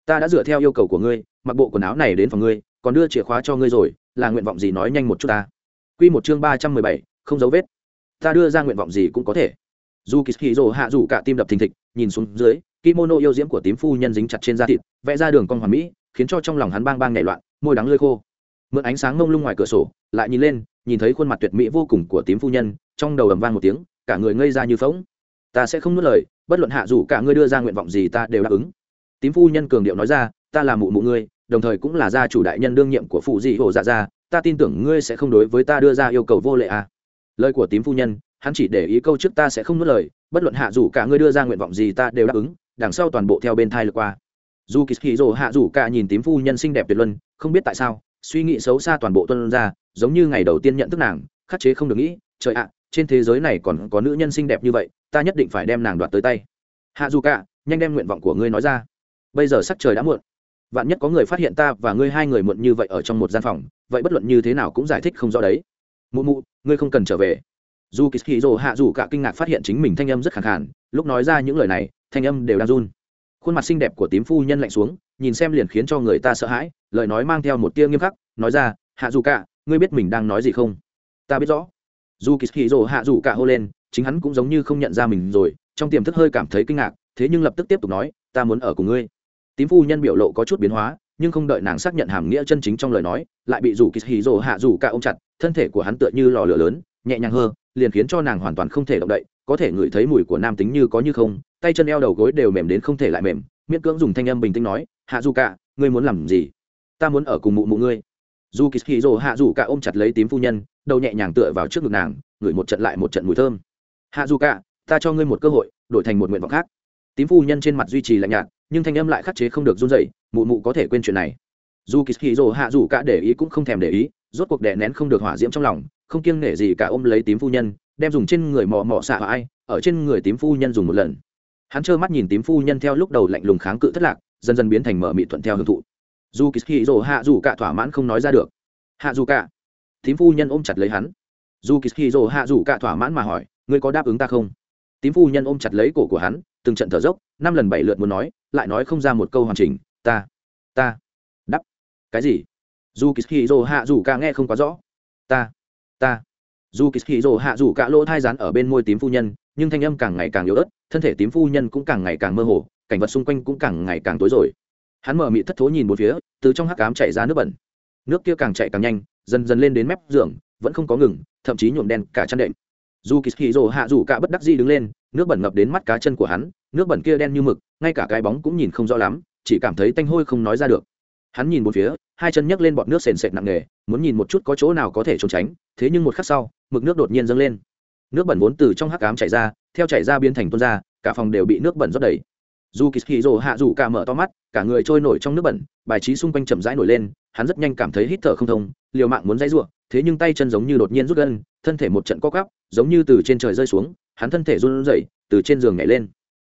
S1: Ta đã dựa theo yêu cầu của ngươi, mặc bộ quần áo này đến phòng ngươi, còn đưa chìa khóa cho ngươi rồi, là nguyện vọng gì nói nhanh một chút ta. Quy một chương ba trăm mười bảy, không dấu vết. Ta đưa ra nguyện vọng gì cũng có thể dù kỳ hì rồ hạ dù cả tim đập thình thịch, nhìn xuống dưới, kimono yêu diễm của tím phu nhân dính chặt trên da thịt, vẽ ra đường cong hoàn mỹ, khiến cho trong lòng hắn bang bang nhảy loạn, môi đắng lơi khô. Mượn ánh sáng mông lung ngoài cửa sổ, lại nhìn lên, nhìn thấy khuôn mặt tuyệt mỹ vô cùng của tím phu nhân, trong đầu ầm vang một tiếng, cả người ngây ra như phóng ta sẽ không nuốt lời, bất luận hạ dù cả ngươi đưa ra nguyện vọng gì ta đều đáp ứng. Tím phu nhân cường điệu nói ra, ta là mụ mụ ngươi, đồng thời cũng là gia chủ đại nhân đương nhiệm của phụ dị hồ dạ gia, ta tin tưởng ngươi sẽ không đối với ta đưa ra yêu cầu vô lệ à. lời của tím phu nhân hắn chỉ để ý câu trước ta sẽ không nuốt lời, bất luận hạ dù cả ngươi đưa ra nguyện vọng gì ta đều đáp ứng, đằng sau toàn bộ theo bên thai lượt qua. Dù kỳ hì rồ hạ dù cả nhìn tím phu nhân xinh đẹp tuyệt luân, không biết tại sao, suy nghĩ xấu xa toàn bộ tuân ra, giống như ngày đầu tiên nhận thức nàng, khắc chế không được nghĩ, trời ạ, trên thế giới này còn có nữ nhân xinh đẹp như vậy, ta nhất định phải đem nàng đoạt tới tay. Hạ dù cả, nhanh đem nguyện vọng của ngươi nói ra. Bây giờ sắc trời đã muộn. Vạn nhất có người phát hiện ta và ngươi hai người muộn như vậy ở trong một gian phòng, vậy bất luận như thế nào cũng giải thích không rõ đấy. Mụ mụ, ngươi không cần trở về dù kỳ hì rồ hạ dù cả kinh ngạc phát hiện chính mình thanh âm rất khẳng khản lúc nói ra những lời này, thanh âm đều đang run. Khuôn mặt xinh đẹp của tím phu nhân lạnh xuống, nhìn xem liền khiến cho người ta sợ hãi, lời nói mang theo một tia nghiêm khắc, nói ra, hạ dù cả, ngươi biết mình đang nói gì không? Ta biết rõ. Dù kỳ hì rồ hạ dù cả hô lên, chính hắn cũng giống như không nhận ra mình rồi, trong tiềm thức hơi cảm thấy kinh ngạc, thế nhưng lập tức tiếp tục nói, ta muốn ở cùng ngươi. Tím phu nhân biểu lộ có chút biến hóa, nhưng không đợi nàng xác nhận hàm nghĩa chân chính trong lời nói, lại bị rủ kỳ hì rồ hạ rủ cả ôm chặt, thân thể của hắn tựa như lò lửa lớn, nhẹ nhàng hơn liền khiến cho nàng hoàn toàn không thể động đậy, có thể ngửi thấy mùi của nam tính như có như không, tay chân eo đầu gối đều mềm đến không thể lại mềm, miễn cưỡng dùng thanh âm bình tĩnh nói, hạ dù cả, ngươi muốn làm gì? Ta muốn ở cùng mụ mụ ngươi. Dù kỳ hì rồ hạ dù cả ôm chặt lấy tím phu nhân, đầu nhẹ nhàng tựa vào trước ngực nàng, ngửi một trận lại một trận mùi thơm. Hạ dù cả, ta cho ngươi một cơ hội, đổi thành một nguyện vọng khác. Tím phu nhân trên mặt duy trì lạnh nhạt, nhưng thanh âm lại khắc chế không được run dậy mụ mụ có thể quên chuyện này. Dù kỳ hì rồ hạ dù cả để ý cũng không thèm để ý, rốt cuộc đè nén không được hỏa diễm trong lòng không kiêng nể gì cả ôm lấy tím phu nhân, đem dùng trên người mò mò xạ ai, ở trên người tím phu nhân dùng một lần. Hắn trơ mắt nhìn tím phu nhân theo lúc đầu lạnh lùng kháng cự thất lạc, dần dần biến thành mở mị thuận theo hưởng thụ. Dù kỳ hì rồ hạ dù cả thỏa mãn không nói ra được. Hạ dù cả. Tím phu nhân ôm chặt lấy hắn. Dù kỳ hì rồ hạ dù cả thỏa mãn mà hỏi, ngươi có đáp ứng ta không? Tím phu nhân ôm chặt lấy cổ của hắn, từng trận thở dốc, năm lần bảy lượt muốn nói, lại nói không ra một câu hoàn chỉnh, ta ta. Đắp cái gì? Dù kỳ hì rồ hạ dù cả nghe không quá rõ. Ta ta. Dù kỳ hì rồ hạ dù cả lỗ thai rán ở bên môi tím phu nhân, nhưng thanh âm càng ngày càng yếu ớt, thân thể tím phu nhân cũng càng ngày càng mơ hồ, cảnh vật xung quanh cũng càng ngày càng tối rồi. Hắn mở mị thất thố nhìn một phía, từ trong hắc cám chạy ra nước bẩn. Nước kia càng chạy càng nhanh, dần dần lên đến mép giường, vẫn không có ngừng, thậm chí nhuộm đen cả chăn đệm. Dù kỳ hì rồ hạ dù cả bất đắc di đứng lên, nước bẩn ngập đến mắt cá chân của hắn, nước bẩn kia đen như mực, ngay cả cái bóng cũng nhìn không rõ lắm, chỉ cảm thấy tanh hôi không nói ra được hắn nhìn một phía, hai chân nhấc lên bọt nước sền sệt nặng nề, muốn nhìn một chút có chỗ nào có thể trốn tránh, thế nhưng một khắc sau, mực nước đột nhiên dâng lên. Nước bẩn vốn từ trong hắc cám chảy ra, theo chảy ra biến thành tuôn ra, cả phòng đều bị nước bẩn rót đầy. Dù kỳ hì rồ hạ dù cả mở to mắt, cả người trôi nổi trong nước bẩn, bài trí xung quanh chậm rãi nổi lên, hắn rất nhanh cảm thấy hít thở không thông, liều mạng muốn dãy ruộng thế nhưng tay chân giống như đột nhiên rút gân, thân thể một trận co cắp giống như từ trên trời rơi xuống, hắn thân thể run rẩy, từ trên giường nhảy lên.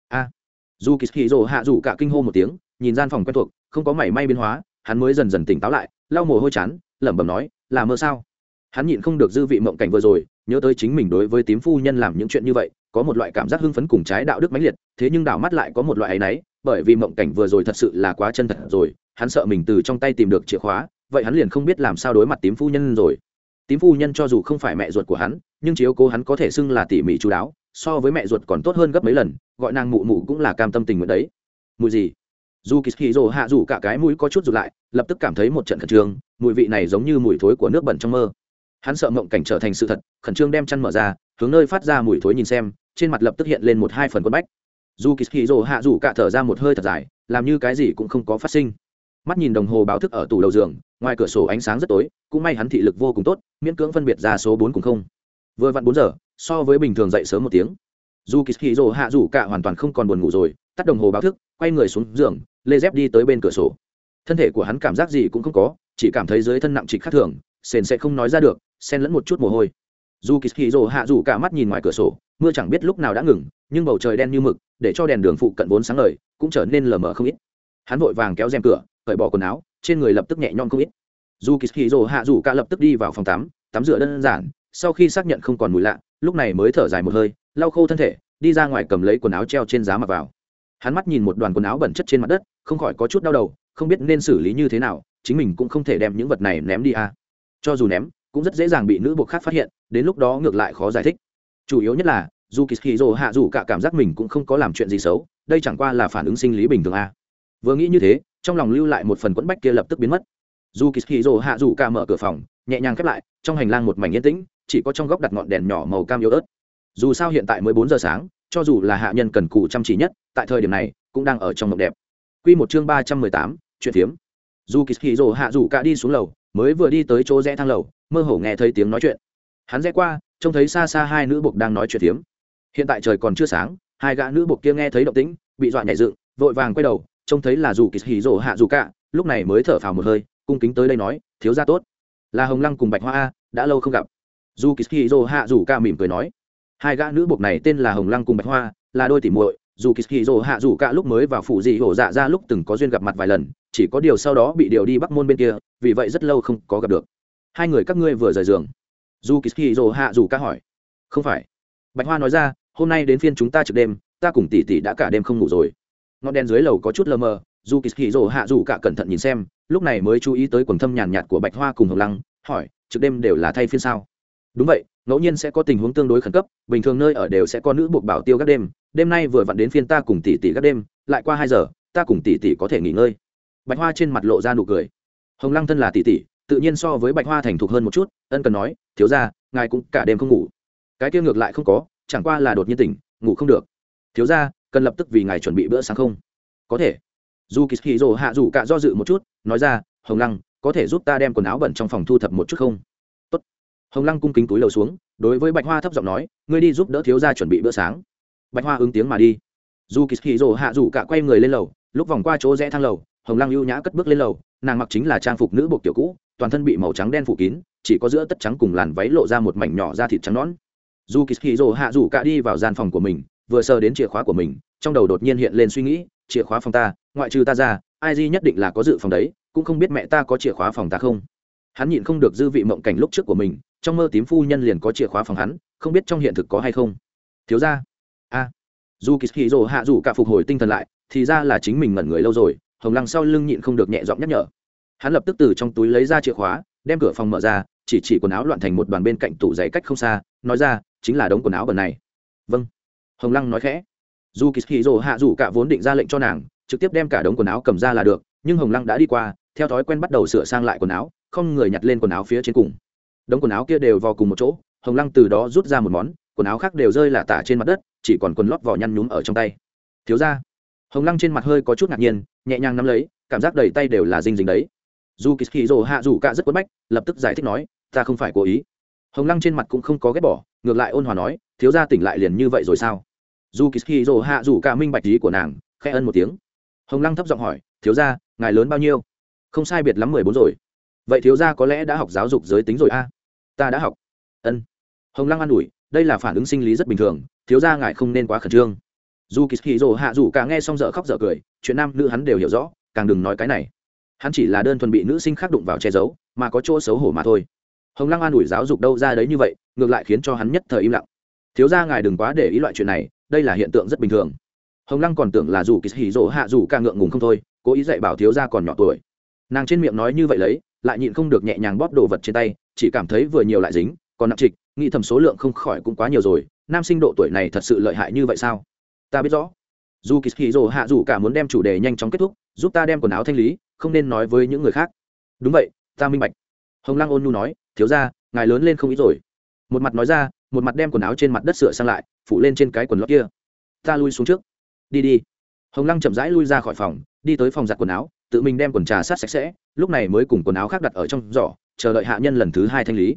S1: A! Dù kỳ hì rồ hạ dù cả kinh hô một tiếng nhìn gian phòng quen thuộc, không có mảy may biến hóa, hắn mới dần dần tỉnh táo lại, lau mồ hôi chán, lẩm bẩm nói, là mơ sao? Hắn nhịn không được dư vị mộng cảnh vừa rồi, nhớ tới chính mình đối với tím phu nhân làm những chuyện như vậy, có một loại cảm giác hưng phấn cùng trái đạo đức mãnh liệt, thế nhưng đảo mắt lại có một loại áy náy, bởi vì mộng cảnh vừa rồi thật sự là quá chân thật rồi, hắn sợ mình từ trong tay tìm được chìa khóa, vậy hắn liền không biết làm sao đối mặt tím phu nhân rồi. Tím phu nhân cho dù không phải mẹ ruột của hắn, nhưng chiếu cố hắn có thể xưng là tỉ mỉ chú đáo, so với mẹ ruột còn tốt hơn gấp mấy lần, gọi nàng mụ mụ cũng là cam tâm tình nguyện đấy. Mùi gì? Dù kỳ hì rồ hạ dù cả cái mũi có chút rụt lại, lập tức cảm thấy một trận khẩn trương, mùi vị này giống như mùi thối của nước bẩn trong mơ. Hắn sợ mộng cảnh trở thành sự thật, khẩn trương đem chăn mở ra, hướng nơi phát ra mùi thối nhìn xem, trên mặt lập tức hiện lên một hai phần quân bách. Dù kỳ hì rồ hạ dù cả thở ra một hơi thật dài, làm như cái gì cũng không có phát sinh. Mắt nhìn đồng hồ báo thức ở tủ đầu giường, ngoài cửa sổ ánh sáng rất tối, cũng may hắn thị lực vô cùng tốt, miễn cưỡng phân biệt ra số bốn cùng không. Vừa vặn bốn giờ, so với bình thường dậy sớm một tiếng. Dù kỳ hì rồ hạ dù cả hoàn toàn không còn buồn ngủ rồi, tắt đồng hồ báo thức, quay người xuống giường lê dép đi tới bên cửa sổ. Thân thể của hắn cảm giác gì cũng không có, chỉ cảm thấy dưới thân nặng trịch khác thường, sền sẽ không nói ra được, xen lẫn một chút mồ hôi. Dù kỳ kỳ rồ hạ rủ cả mắt nhìn ngoài cửa sổ, mưa chẳng biết lúc nào đã ngừng, nhưng bầu trời đen như mực, để cho đèn đường phụ cận vốn sáng ngời, cũng trở nên lờ mờ không ít. Hắn vội vàng kéo rèm cửa, cởi bỏ quần áo, trên người lập tức nhẹ nhõm không ít. Dù kỳ kỳ rồ hạ dù cả lập tức đi vào phòng tắm tắm rửa đơn giản, sau khi xác nhận không còn mùi lạ, lúc này mới thở dài một hơi, lau khô thân thể, đi ra ngoài cầm lấy quần áo treo trên giá mặc vào hắn mắt nhìn một đoàn quần áo bẩn chất trên mặt đất, không khỏi có chút đau đầu, không biết nên xử lý như thế nào, chính mình cũng không thể đem những vật này ném đi à. cho dù ném, cũng rất dễ dàng bị nữ buộc khác phát hiện, đến lúc đó ngược lại khó giải thích chủ yếu nhất là, dù kỳ hì hạ dù cả cảm giác mình cũng không có làm chuyện gì xấu, đây chẳng qua là phản ứng sinh lý bình thường à. vừa nghĩ như thế, trong lòng lưu lại một phần quẫn bách kia lập tức biến mất dù kỳ hì hạ dù cả mở cửa phòng, nhẹ nhàng khép lại, trong hành lang một mảnh yên tĩnh, chỉ có trong góc đặt ngọn đèn nhỏ màu cam yếu ớt dù sao hiện tại mới bốn giờ sáng cho dù là hạ nhân cần cù chăm chỉ nhất, tại thời điểm này, cũng đang ở trong mộng đẹp Quy một chương ba trăm mười tám, chuyện thiếm. Zu Kishiro hạ rủ cả đi xuống lầu, mới vừa đi tới chỗ rẽ thang lầu, mơ hồ nghe thấy tiếng nói chuyện hắn rẽ qua, trông thấy xa xa hai nữ buộc đang nói chuyện thiếm. hiện tại trời còn chưa sáng, hai gã nữ buộc kia nghe thấy động tĩnh, bị dọa nhảy dựng, vội vàng quay đầu, trông thấy là Zu Kishiro hạ rủ cả, lúc này mới thở phào một hơi, cung kính tới đây nói, thiếu gia tốt là hồng lăng cùng bạch hoa a, đã lâu không gặp Zu Kishiro hạ rủ cả mỉm cười nói hai gã nữ buộc này tên là hồng lăng cùng bạch hoa, là đôi tỉ muội, dù kỳ hì rồ hạ dù cả lúc mới vào phủ dị hổ dạ ra lúc từng có duyên gặp mặt vài lần, chỉ có điều sau đó bị điều đi bắc môn bên kia, vì vậy rất lâu không có gặp được. Hai người các ngươi vừa rời giường. Dù kỳ hì rồ hạ dù cả hỏi. Không phải. Bạch hoa nói ra, hôm nay đến phiên chúng ta trực đêm, ta cùng tỷ tỷ đã cả đêm không ngủ rồi. Ngọn đèn dưới lầu có chút lờ mờ, dù kỳ hì rồ hạ dù cả cẩn thận nhìn xem, lúc này mới chú ý tới quần thâm nhàn nhạt của bạch hoa cùng hồng lăng, hỏi, trực đêm đều là thay phiên sao? Đúng vậy ngẫu nhiên sẽ có tình huống tương đối khẩn cấp, bình thường nơi ở đều sẽ có nữ buộc bảo tiêu các đêm đêm nay vừa vặn đến phiên ta cùng tỷ tỷ các đêm, lại qua hai giờ, ta cùng tỷ tỷ có thể nghỉ ngơi. Bạch hoa trên mặt lộ ra nụ cười. Hồng lăng thân là tỷ tỷ, tự nhiên so với bạch hoa thành thục hơn một chút, ân cần nói, thiếu ra ngài cũng cả đêm không ngủ. Cái kia ngược lại không có, chẳng qua là đột nhiên tỉnh, ngủ không được. Thiếu ra cần lập tức vì ngài chuẩn bị bữa sáng không? Có thể. Dù kỳ hì rồ hạ dù cả do dự một chút, nói ra, hồng lăng, có thể giúp ta đem quần áo bẩn trong phòng thu thập một chút không? Hồng lăng cung kính túi lầu xuống, đối với bạch hoa thấp giọng nói, ngươi đi giúp đỡ thiếu gia chuẩn bị bữa sáng. Bạch hoa ứng tiếng mà đi. Dù kỳ hì rồ hạ dù cả quay người lên lầu, lúc vòng qua chỗ rẽ thang lầu, hồng lăng ưu nhã cất bước lên lầu, nàng mặc chính là trang phục nữ buộc kiểu cũ, toàn thân bị màu trắng đen phủ kín, chỉ có giữa tất trắng cùng làn váy lộ ra một mảnh nhỏ da thịt trắng nõn. Dù kỳ hì rồ hạ dù cả đi vào gian phòng của mình, vừa sờ đến chìa khóa của mình, trong đầu đột nhiên hiện lên suy nghĩ, chìa khóa phòng ta, ngoại trừ ta ra, ai di nhất định là có dự phòng đấy, cũng không biết mẹ ta có chìa khóa phòng ta không? Hắn nhịn không được dư vị mộng cảnh lúc trước của mình, trong mơ tím phu nhân liền có chìa khóa phòng hắn, không biết trong hiện thực có hay không. Thiếu ra a. Dù kỳ hì rồ hạ dù cả phục hồi tinh thần lại, thì ra là chính mình ngẩn người lâu rồi, hồng lăng sau lưng nhịn không được nhẹ giọng nhắc nhở. Hắn lập tức từ trong túi lấy ra chìa khóa, đem cửa phòng mở ra, chỉ chỉ quần áo loạn thành một đoàn bên cạnh tủ giày cách không xa, nói ra, chính là đống quần áo bẩn này. Vâng. Hồng lăng nói khẽ. Dù kỳ hì rồ hạ dù cả vốn định ra lệnh cho nàng, trực tiếp đem cả đống quần áo cầm ra là được, nhưng hồng lăng đã đi qua, theo thói quen bắt đầu sửa sang lại quần áo không người nhặt lên quần áo phía trên cùng. Đống quần áo kia đều vào cùng một chỗ, hồng lăng từ đó rút ra một món, quần áo khác đều rơi lả tả trên mặt đất, chỉ còn quần lót vỏ nhăn nhúm ở trong tay. Thiếu ra hồng lăng trên mặt hơi có chút ngạc nhiên, nhẹ nhàng nắm lấy, cảm giác đầy tay đều là dinh dính đấy. Dù kỳ hì rồ hạ dù cả rất quất bách, lập tức giải thích nói, ta không phải cố ý. Hồng lăng trên mặt cũng không có ghét bỏ, ngược lại ôn hòa nói, thiếu ra tỉnh lại liền như vậy rồi sao? Dù kỳ hì rồ hạ dù cả minh bạch ý của nàng, khẽ ân một tiếng. Hồng lăng thấp giọng hỏi, thiếu ra ngài lớn bao nhiêu? Không sai biệt lắm mười bốn rồi vậy thiếu gia có lẽ đã học giáo dục giới tính rồi a. Ta đã học. Ân. Hồng lăng an ủi, đây là phản ứng sinh lý rất bình thường, thiếu gia ngài không nên quá khẩn trương. Dù kỳ hì rồ hạ dù cả nghe xong dở khóc dở cười, chuyện nam nữ hắn đều hiểu rõ, càng đừng nói cái này. Hắn chỉ là đơn thuần bị nữ sinh khác đụng vào che giấu, mà có chỗ xấu hổ mà thôi. Hồng lăng an ủi giáo dục đâu ra đấy như vậy, ngược lại khiến cho hắn nhất thời im lặng. Thiếu gia ngài đừng quá để ý loại chuyện này, đây là hiện tượng rất bình thường. Hồng lăng còn tưởng là dù kỳ hỉ rỗ hạ dù ca ngượng ngùng không thôi, cố ý dạy bảo thiếu gia còn nhỏ tuổi. Nàng trên miệng nói như vậy lấy lại nhịn không được nhẹ nhàng bóp đồ vật trên tay, chỉ cảm thấy vừa nhiều lại dính, còn nặng trịch, nghĩ thầm số lượng không khỏi cũng quá nhiều rồi, nam sinh độ tuổi này thật sự lợi hại như vậy sao? Ta biết rõ. Dù kỳ hỉ rỗ hạ dù cả muốn đem chủ đề nhanh chóng kết thúc, giúp ta đem quần áo thanh lý, không nên nói với những người khác. Đúng vậy, ta minh bạch. Hồng lăng ôn nhu nói, thiếu ra ngài lớn lên không ít rồi. Một mặt nói ra, một mặt đem quần áo trên mặt đất sửa sang lại, phủ lên trên cái quần lót kia. Ta lui xuống trước. Đi đi. Hồng lăng chậm rãi lui ra khỏi phòng, đi tới phòng giặt quần áo tự mình đem quần trà sát sạch sẽ, lúc này mới cùng quần áo khác đặt ở trong giỏ, chờ đợi hạ nhân lần thứ hai thanh lý.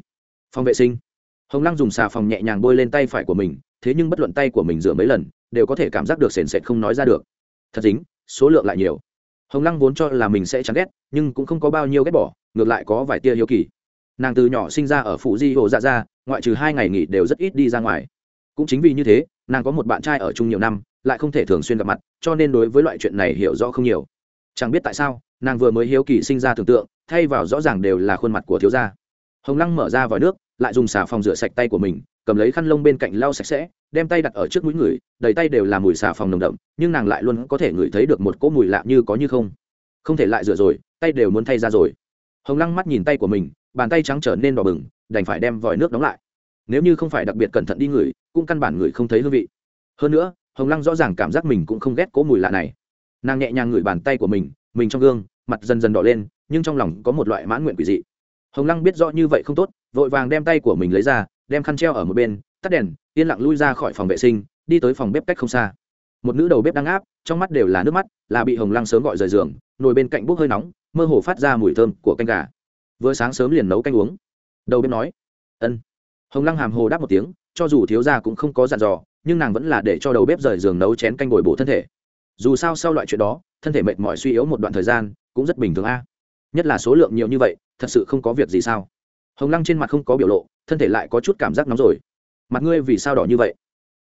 S1: Phòng vệ sinh. Hồng lăng dùng xà phòng nhẹ nhàng bôi lên tay phải của mình, thế nhưng bất luận tay của mình rửa mấy lần, đều có thể cảm giác được sền sệt không nói ra được. Thật dính, số lượng lại nhiều. Hồng lăng vốn cho là mình sẽ chán ghét, nhưng cũng không có bao nhiêu ghét bỏ, ngược lại có vài tia hiếu kỳ. Nàng từ nhỏ sinh ra ở phụ di hồ dạ ra ngoại trừ hai ngày nghỉ đều rất ít đi ra ngoài. Cũng chính vì như thế, nàng có một bạn trai ở chung nhiều năm, lại không thể thường xuyên gặp mặt, cho nên đối với loại chuyện này hiểu rõ không nhiều chẳng biết tại sao, nàng vừa mới hiếu kỳ sinh ra tưởng tượng, thay vào rõ ràng đều là khuôn mặt của thiếu gia. Hồng lăng mở ra vòi nước, lại dùng xà phòng rửa sạch tay của mình, cầm lấy khăn lông bên cạnh lau sạch sẽ, đem tay đặt ở trước mũi người, đầy tay đều là mùi xà phòng nồng đậm, nhưng nàng lại luôn có thể ngửi thấy được một cỗ mùi lạ như có như không. Không thể lại rửa rồi, tay đều muốn thay ra rồi. Hồng lăng mắt nhìn tay của mình, bàn tay trắng trở nên đỏ bừng, đành phải đem vòi nước đóng lại. Nếu như không phải đặc biệt cẩn thận đi ngửi, cũng căn bản ngửi không thấy hương vị. Hơn nữa, hồng lăng rõ ràng cảm giác mình cũng không ghét cỗ mùi lạ này nàng nhẹ nhàng ngửi bàn tay của mình mình trong gương, mặt dần dần đỏ lên, nhưng trong lòng có một loại mãn nguyện quỷ dị. Hồng lăng biết rõ như vậy không tốt, vội vàng đem tay của mình lấy ra, đem khăn treo ở một bên, tắt đèn, yên lặng lui ra khỏi phòng vệ sinh, đi tới phòng bếp cách không xa. Một nữ đầu bếp đang áp, trong mắt đều là nước mắt, là bị hồng lăng sớm gọi rời giường, nồi bên cạnh bốc hơi nóng, mơ hồ phát ra mùi thơm của canh gà. Vừa sáng sớm liền nấu canh uống. Đầu bếp nói, ân. Hồng lăng hàm hồ đáp một tiếng, cho dù thiếu gia cũng không có dặn dò, nhưng nàng vẫn là để cho đầu bếp rời giường nấu chén canh bồi bổ thân thể dù sao sau loại chuyện đó, thân thể mệt mỏi suy yếu một đoạn thời gian cũng rất bình thường a. Nhất là số lượng nhiều như vậy, thật sự không có việc gì sao? Hồng lăng trên mặt không có biểu lộ, thân thể lại có chút cảm giác nóng rồi. Mặt ngươi vì sao đỏ như vậy?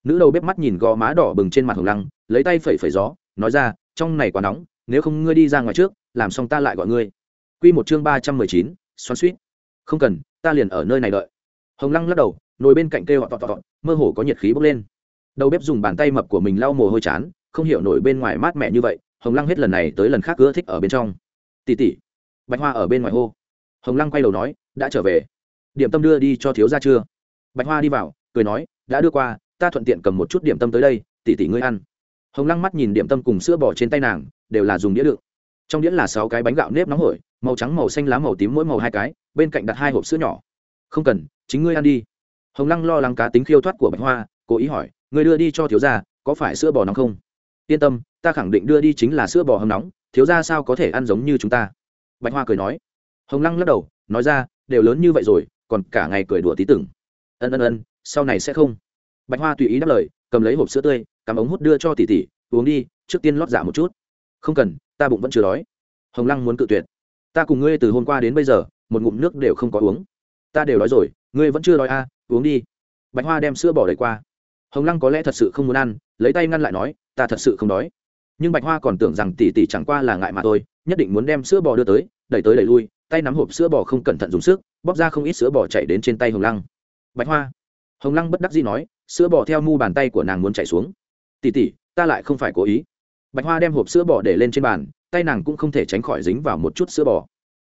S1: Nữ đầu bếp mắt nhìn gò má đỏ bừng trên mặt hồng lăng, lấy tay phẩy phẩy gió, nói ra, trong này quá nóng, nếu không ngươi đi ra ngoài trước, làm xong ta lại gọi ngươi. Q một chương ba trăm mười chín, xoắn suýt không cần, ta liền ở nơi này đợi. Hồng lăng lắc đầu, nồi bên cạnh kêu họ tọt tọt, mơ hồ có nhiệt khí bốc lên. Đầu bếp dùng bàn tay mập của mình lau mồ hôi chán không hiểu nổi bên ngoài mát mẻ như vậy, hồng lăng hết lần này tới lần khác ưa thích ở bên trong. Tỉ tỉ bạch hoa ở bên ngoài hô. Hồng lăng quay đầu nói, đã trở về. Điểm tâm đưa đi cho thiếu ra chưa? Bạch hoa đi vào, cười nói, đã đưa qua, ta thuận tiện cầm một chút điểm tâm tới đây tỉ tỉ ngươi ăn. Hồng lăng mắt nhìn điểm tâm cùng sữa bò trên tay nàng, đều là dùng đĩa đựng. Trong đĩa là sáu cái bánh gạo nếp nóng hổi, màu trắng, màu xanh lá, màu tím mỗi màu hai cái, bên cạnh đặt hai hộp sữa nhỏ. Không cần, chính ngươi ăn đi. Hồng lăng lo lắng cá tính khiêu thoát của bạch hoa, cố ý hỏi người đưa đi cho thiếu gia, có phải sữa bò nóng không? Yên tâm ta khẳng định đưa đi chính là sữa bò hầm nóng thiếu gia sao có thể ăn giống như chúng ta? Bạch hoa cười nói. Hồng lăng lắc đầu nói ra đều lớn như vậy rồi còn cả ngày cười đùa tí tưởng. Ân ân ân sau này sẽ không. Bạch hoa tùy ý đáp lời cầm lấy hộp sữa tươi cắm ống hút đưa cho tỷ tỷ uống đi trước tiên lót dạ một chút. Không cần ta bụng vẫn chưa đói. Hồng lăng muốn cự tuyệt. Ta cùng ngươi từ hôm qua đến bây giờ một ngụm nước đều không có uống. Ta đều đói rồi ngươi vẫn chưa đói à, uống đi. Bạch hoa đem sữa bỏ đầy qua. Hồng lăng có lẽ thật sự không muốn ăn lấy tay ngăn lại nói ta thật sự không đói. Nhưng bạch hoa còn tưởng rằng tỷ tỷ chẳng qua là ngại mà thôi nhất định muốn đem sữa bò đưa tới đẩy tới đẩy lui tay nắm hộp sữa bò không cẩn thận dùng sức bóp ra không ít sữa bò chạy đến trên tay hồng lăng. Bạch hoa hồng lăng bất đắc dĩ nói sữa bò theo mu bàn tay của nàng muốn chạy xuống. Tỷ tỷ, ta lại không phải cố ý. Bạch hoa đem hộp sữa bò để lên trên bàn tay nàng cũng không thể tránh khỏi dính vào một chút sữa bò.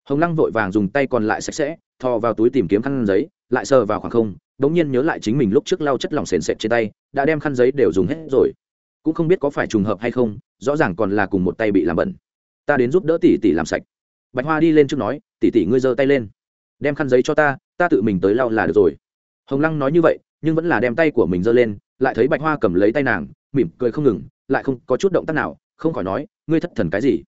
S1: Hồng lăng vội vàng dùng tay còn lại sạch sẽ thò vào túi tìm kiếm khăn giấy lại sờ vào khoảng không đ ỗ n g nhiên nhớ lại chính mình lúc trước lau chất lỏng sền sệt trên tay đã đem khăn giấy đều dùng hết rồi cũng không biết có phải trùng hợp hay không, rõ ràng còn là cùng một tay bị làm bẩn. Ta đến giúp đỡ tỷ tỷ làm sạch. Bạch hoa đi lên trước nói, tỷ tỷ ngươi giơ tay lên, đem khăn giấy cho ta ta tự mình tới lau là được rồi. Hồng lăng nói như vậy, nhưng vẫn là đem tay của mình giơ lên, lại thấy bạch hoa cầm lấy tay nàng, mỉm cười không ngừng, lại không có chút động tác nào, không khỏi nói, ngươi thất thần cái gì?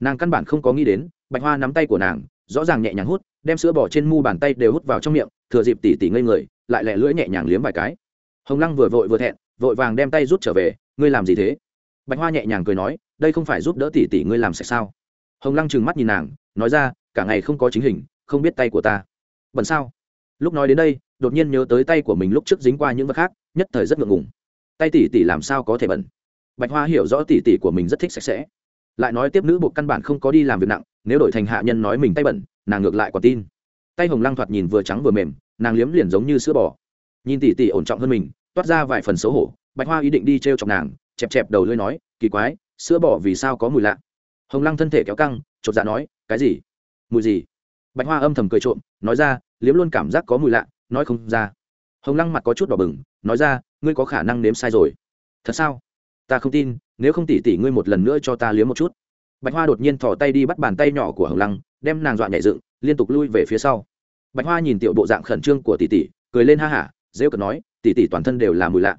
S1: Nàng căn bản không có nghĩ đến, bạch hoa nắm tay của nàng, rõ ràng nhẹ nhàng hút, đem sữa bỏ trên mu bàn tay đều hút vào trong miệng, thừa dịp tỉ tỉ ngây người, lại lẹ lưỡi nhẹ nhàng liếm vài cái. Hồng lăng vừa vội vừa thẹn, vội vàng đem tay rút trở về ngươi làm gì thế? Bạch hoa nhẹ nhàng cười nói đây không phải giúp đỡ tỷ tỷ, ngươi làm sạch sao? Hồng lăng trừng mắt nhìn nàng nói ra cả ngày không có chính hình không biết tay của ta. Bẩn sao? Lúc nói đến đây đột nhiên nhớ tới tay của mình lúc trước dính qua những vật khác nhất thời rất ngượng ngùng. Tay tỷ tỷ làm sao có thể bẩn bạch hoa hiểu rõ tỷ tỷ của mình rất thích sạch sẽ. Lại nói tiếp nữ bộ căn bản không có đi làm việc nặng nếu đổi thành hạ nhân nói mình tay bẩn nàng ngược lại còn tin. Tay hồng lăng thoạt nhìn vừa trắng vừa mềm nàng liếm liền giống như sữa bò. Nhìn tỷ tỷ ổn trọng hơn mình toát ra vài phần xấu hổ bạch hoa ý định đi t r e o chọc nàng, chẹp chẹp đầu lưới nói, kỳ quái, sữa bỏ vì sao có mùi lạ? Hồng lăng thân thể kéo căng, chột dạ nói, cái gì? Mùi gì? Bạch hoa âm thầm cười trộm, nói ra, liếm luôn cảm giác có mùi lạ, nói không ra. Hồng lăng mặt có chút đỏ bừng, nói ra, ngươi có khả năng nếm sai rồi. Thật sao? Ta không tin, nếu không tỉ tỉ ngươi một lần nữa cho ta liếm một chút. Bạch hoa đột nhiên thò tay đi bắt bàn tay nhỏ của hồng lăng, đem nàng dọa nhảy dựng, liên tục lui về phía sau. Bạch hoa nhìn tiểu bộ dạng khẩn trương của tỷ tỷ cười lên ha hả dễ cợt nói tỷ tỷ toàn thân đều là mùi lạ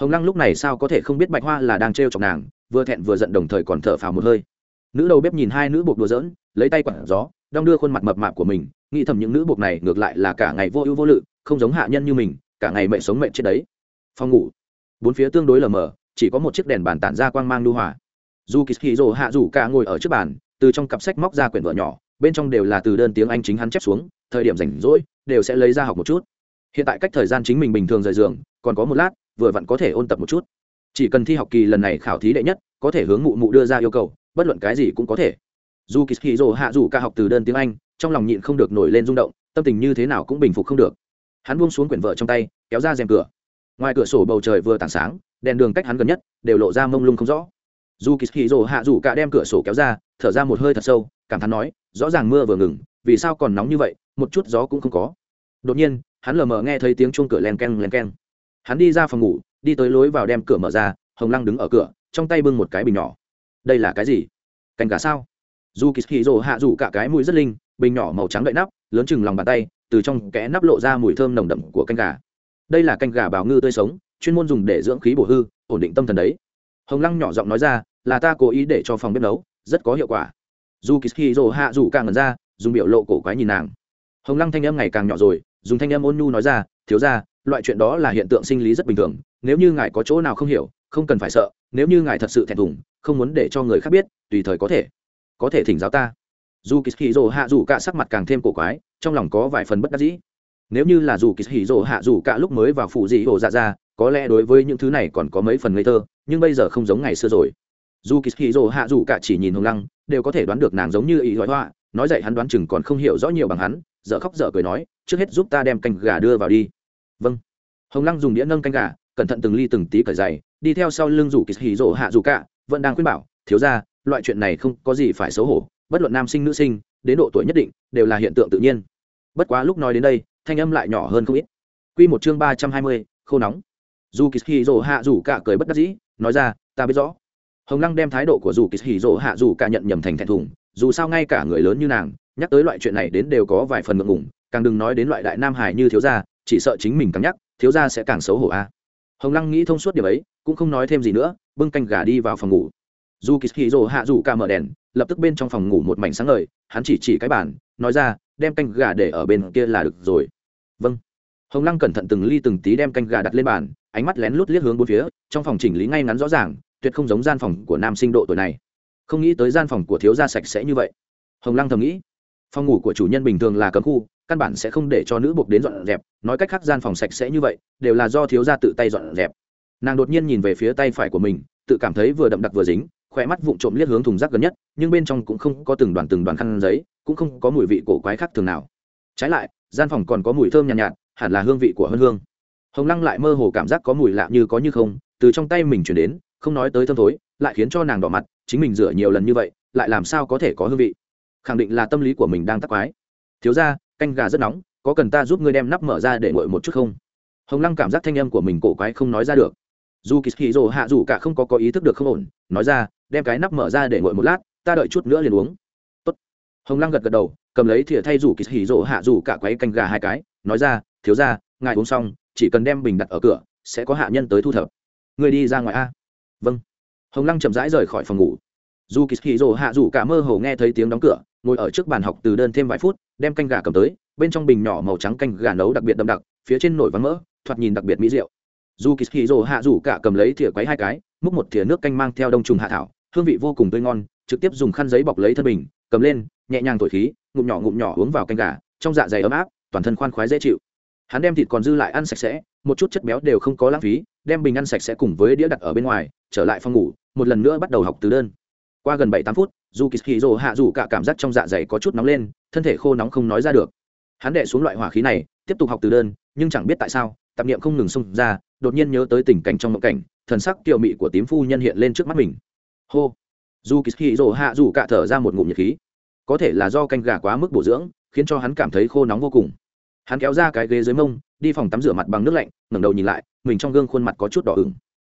S1: hồng lăng lúc này sao có thể không biết bạch hoa là đang trêu chọc nàng, vừa thẹn vừa giận đồng thời còn thở phào một hơi. Nữ đầu bếp nhìn hai nữ buộc đùa giỡn, lấy tay quẳng gió, đong đưa khuôn mặt mập mạp của mình, nghĩ thầm những nữ buộc này ngược lại là cả ngày vô ưu vô lự, không giống hạ nhân như mình, cả ngày mẹ sống mẹ chết đấy. Phòng ngủ. Bốn phía tương đối lờ mờ, chỉ có một chiếc đèn bàn tản ra quang mang lưu hòa. Dù kỳ rồ hạ rủ cả ngồi ở trước bàn, từ trong cặp sách móc ra quyển vợ nhỏ, bên trong đều là từ đơn tiếng anh chính hắn chép xuống, thời điểm rảnh rỗi, đều sẽ lấy ra học một chút. Hiện tại cách thời gian chính mình bình thường rời giường, còn có một lát vừa vặn có thể ôn tập một chút. Chỉ cần thi học kỳ lần này khảo thí đệ nhất, có thể hướng mụ mụ đưa ra yêu cầu, bất luận cái gì cũng có thể. Dù kỳ hì rồ hạ dù ca học từ đơn tiếng anh, trong lòng nhịn không được nổi lên rung động, tâm tình như thế nào cũng bình phục không được. Hắn buông xuống quyển vợ trong tay, kéo ra rèm cửa. Ngoài cửa sổ bầu trời vừa tảng sáng, đèn đường cách hắn gần nhất đều lộ ra mông lung không rõ. Dù kỳ hì rồ hạ dù cả đem cửa sổ kéo ra, thở ra một hơi thật sâu, cảm thán nói, rõ ràng mưa vừa ngừng, vì sao còn nóng như vậy, một chút gió cũng không có. Đột nhiên, hắn lờ mờ nghe thấy tiếng chuông cửa len keng len keng hắn đi ra phòng ngủ, đi tới lối vào đem cửa mở ra, hồng lăng đứng ở cửa, trong tay bưng một cái bình nhỏ. Đây là cái gì? Cành gà sao? Dù kỳ hì rồ hạ dù cả cái mũi rất linh, bình nhỏ màu trắng đậy nắp, lớn chừng lòng bàn tay, từ trong kẽ nắp lộ ra mùi thơm nồng đậm của canh gà. Đây là canh gà bào ngư tươi sống, chuyên môn dùng để dưỡng khí bổ hư, ổn định tâm thần đấy. Hồng lăng nhỏ giọng nói ra, là ta cố ý để cho phòng bếp nấu, rất có hiệu quả. Dù kỳ hì rồ hạ dù càng ngần ra, dùng biểu lộ cổ quái nhìn nàng. Hồng lăng thanh âm ngày càng nhỏ rồi, dùng thanh âm ôn nhu nói ra, thiếu ra loại chuyện đó là hiện tượng sinh lý rất bình thường, nếu như ngài có chỗ nào không hiểu, không cần phải sợ, nếu như ngài thật sự thẹn thùng, không muốn để cho người khác biết, tùy thời có thể có thể thỉnh giáo ta. Dù kỳ hì dồ hạ rủ cả sắc mặt càng thêm cổ quái, trong lòng có vài phần bất đắc dĩ. Nếu như là dù kỳ hì dồ hạ rủ cả lúc mới vào phụ dị hồ dạ ra, có lẽ đối với những thứ này còn có mấy phần ngây thơ, nhưng bây giờ không giống ngày xưa rồi. Dù kỳ hì dồ hạ rủ cả chỉ nhìn hồng lăng, đều có thể đoán được nàng giống như ý thoại hoa nói dậy hắn đoán chừng còn không hiểu rõ nhiều bằng hắn dợ khóc dợ cười nói, trước hết giúp ta đem canh gà đưa vào đi vâng. Hồng lăng dùng đĩa nâng canh gà, cẩn thận từng ly từng tí cởi dày đi theo sau lưng rủ kỳ hì rồ hạ rủ cả vẫn đang khuyên bảo, thiếu ra loại chuyện này không có gì phải xấu hổ, bất luận nam sinh nữ sinh, đến độ tuổi nhất định, đều là hiện tượng tự nhiên. Bất quá lúc nói đến đây, thanh âm lại nhỏ hơn không ít. Q một chương ba trăm hai mươi, khô nóng. Dù kỳ hì rồ hạ rủ cả cười bất đắc dĩ, nói ra, ta biết rõ. Hồng lăng đem thái độ của dù kỳ hì rồ hạ rủ cả nhận nhầm thành thẹn thùng, dù sao ngay cả người lớn như nàng, nhắc tới loại chuyện này đến đều có vài phần ngượng ngủng càng đừng nói đến loại đại nam hải như thiếu gia chỉ sợ chính mình càng nhắc, thiếu gia sẽ càng xấu hổ a. Hồng lăng nghĩ thông suốt điều ấy, cũng không nói thêm gì nữa, bưng canh gà đi vào phòng ngủ. Dù kỳ hì rồ hạ dù ca mở đèn, lập tức bên trong phòng ngủ một mảnh sáng ngời, hắn chỉ chỉ cái bàn, nói ra, đem canh gà để ở bên kia là được rồi. Vâng. Hồng lăng cẩn thận từng ly từng tí đem canh gà đặt lên bàn, ánh mắt lén lút liếc hướng bốn phía, trong phòng chỉnh lý ngay ngắn rõ ràng, tuyệt không giống gian phòng của nam sinh độ tuổi này. Không nghĩ tới gian phòng của thiếu gia sạch sẽ như vậy. Hồng lăng thầm nghĩ, phòng ngủ của chủ nhân bình thường là cấm khu căn bản sẽ không để cho nữ buộc đến dọn dẹp nói cách khác gian phòng sạch sẽ như vậy đều là do thiếu gia tự tay dọn dẹp. Nàng đột nhiên nhìn về phía tay phải của mình tự cảm thấy vừa đậm đặc vừa dính khỏe mắt vụng trộm liếc hướng thùng rác gần nhất nhưng bên trong cũng không có từng đoàn từng đoàn khăn giấy cũng không có mùi vị cổ quái khác thường nào. Trái lại gian phòng còn có mùi thơm nhàn nhạt, nhạt hẳn là hương vị của hương hương. Hồng lăng lại mơ hồ cảm giác có mùi lạ như có như không từ trong tay mình chuyển đến không nói tới thơm thối lại khiến cho nàng đỏ mặt chính mình rửa nhiều lần như vậy lại làm sao có thể có hương vị? Khẳng định là tâm lý của mình đang tắc quái. Thiếu ra canh gà rất nóng, có cần ta giúp ngươi đem nắp mở ra để ngồi một chút không? Hồng lăng cảm giác thanh âm của mình cổ quái không nói ra được. Dù kỳ hì rồ hạ dù cả không có có ý thức được không ổn, nói ra, đem cái nắp mở ra để ngồi một lát, ta đợi chút nữa liền uống. Tốt. hồng lăng gật gật đầu, cầm lấy thìa thay dù kỳ hì rồ hạ dù cả quấy canh gà hai cái, nói ra, thiếu ra ngài uống xong, chỉ cần đem bình đặt ở cửa, sẽ có hạ nhân tới thu thập. Người đi ra ngoài a. Vâng. Hồng lăng chậm rãi rời khỏi phòng ngủ. Dù kỳ hì rồ hạ dù cả mơ hồ nghe thấy tiếng đóng cửa, ngồi ở trước bàn học từ đơn thêm vài phút đem canh gà cầm tới, bên trong bình nhỏ màu trắng canh gà nấu đặc biệt đậm đặc, phía trên nổi vắng mỡ, thoạt nhìn đặc biệt mỹ rượu dù kỳ hì rồ hạ rủ cả cầm lấy thìa quấy hai cái, múc một thìa nước canh mang theo đông trùng hạ thảo, hương vị vô cùng tươi ngon, trực tiếp dùng khăn giấy bọc lấy thân bình, cầm lên, nhẹ nhàng thổi khí, ngụm nhỏ ngụm nhỏ uống vào canh gà, trong dạ dày ấm áp, toàn thân khoan khoái dễ chịu. Hắn đem thịt còn dư lại ăn sạch sẽ, một chút chất béo đều không có lãng phí, đem bình ăn sạch sẽ cùng với đĩa đặt ở bên ngoài, trở lại phòng ngủ, một lần nữa bắt đầu học từ đơn qua gần bảy tám phút, dù kỳ hì rồ hạ dù cả cảm giác trong dạ dày có chút nóng lên, thân thể khô nóng không nói ra được. Hắn đệ xuống loại hỏa khí này, tiếp tục học từ đơn, nhưng chẳng biết tại sao, tạp niệm không ngừng xông ra, đột nhiên nhớ tới tình cảnh trong mộng cảnh, thần sắc kiều mị của tím phu nhân hiện lên trước mắt mình. Hô! Dù kỳ hì rồ hạ dù cả thở ra một ngụm nhiệt khí. Có thể là do canh gà quá mức bổ dưỡng, khiến cho hắn cảm thấy khô nóng vô cùng. Hắn kéo ra cái ghế dưới mông, đi phòng tắm rửa mặt bằng nước lạnh, ngẩng đầu nhìn lại, mình trong gương khuôn mặt có chút đỏ ửng.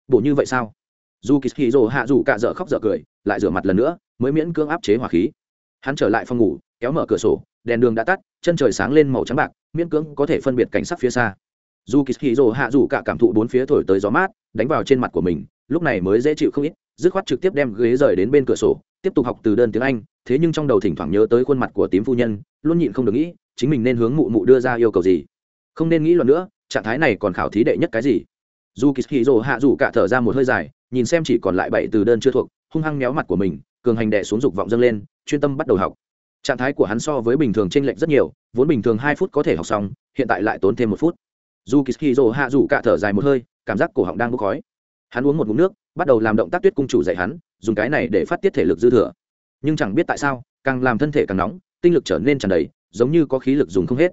S1: Bổ như vậy sao? Dù kỳ hì rồ hạ dù cả dở khóc dở cười, lại rửa mặt lần nữa, mới miễn cưỡng áp chế hỏa khí. Hắn trở lại phòng ngủ, kéo mở cửa sổ, đèn đường đã tắt, chân trời sáng lên màu trắng bạc, miễn cưỡng có thể phân biệt cảnh sắc phía xa. Dù kỳ hì rồ hạ dù cả cảm thụ bốn phía thổi tới gió mát, đánh vào trên mặt của mình, lúc này mới dễ chịu không ít, dứt khoát trực tiếp đem ghế rời đến bên cửa sổ, tiếp tục học từ đơn tiếng anh, thế nhưng trong đầu thỉnh thoảng nhớ tới khuôn mặt của tím phu nhân, luôn nhịn không được nghĩ, chính mình nên hướng mụ mụ đưa ra yêu cầu gì. Không nên nghĩ luận nữa, trạng thái này còn khảo thí đệ nhất cái gì? Dù kỳ hì rồ hạ dù cả thở ra một hơi dài nhìn xem chỉ còn lại bảy từ đơn chưa thuộc, hung hăng méo mặt của mình, cường hành đệ xuống dục vọng dâng lên, chuyên tâm bắt đầu học. Trạng thái của hắn so với bình thường t r ê n lệch rất nhiều, vốn bình thường hai phút có thể học xong, hiện tại lại tốn thêm một phút. Dù kỳ dỗ hạ dù cạ thở dài một hơi, cảm giác cổ họng đang bốc khói. Hắn uống một ngụm nước, bắt đầu làm động tác tuyết cung chủ dạy hắn, dùng cái này để phát tiết thể lực dư thừa. Nhưng chẳng biết tại sao, càng làm thân thể càng nóng, tinh lực trở nên tràn đầy, giống như có khí lực dùng không hết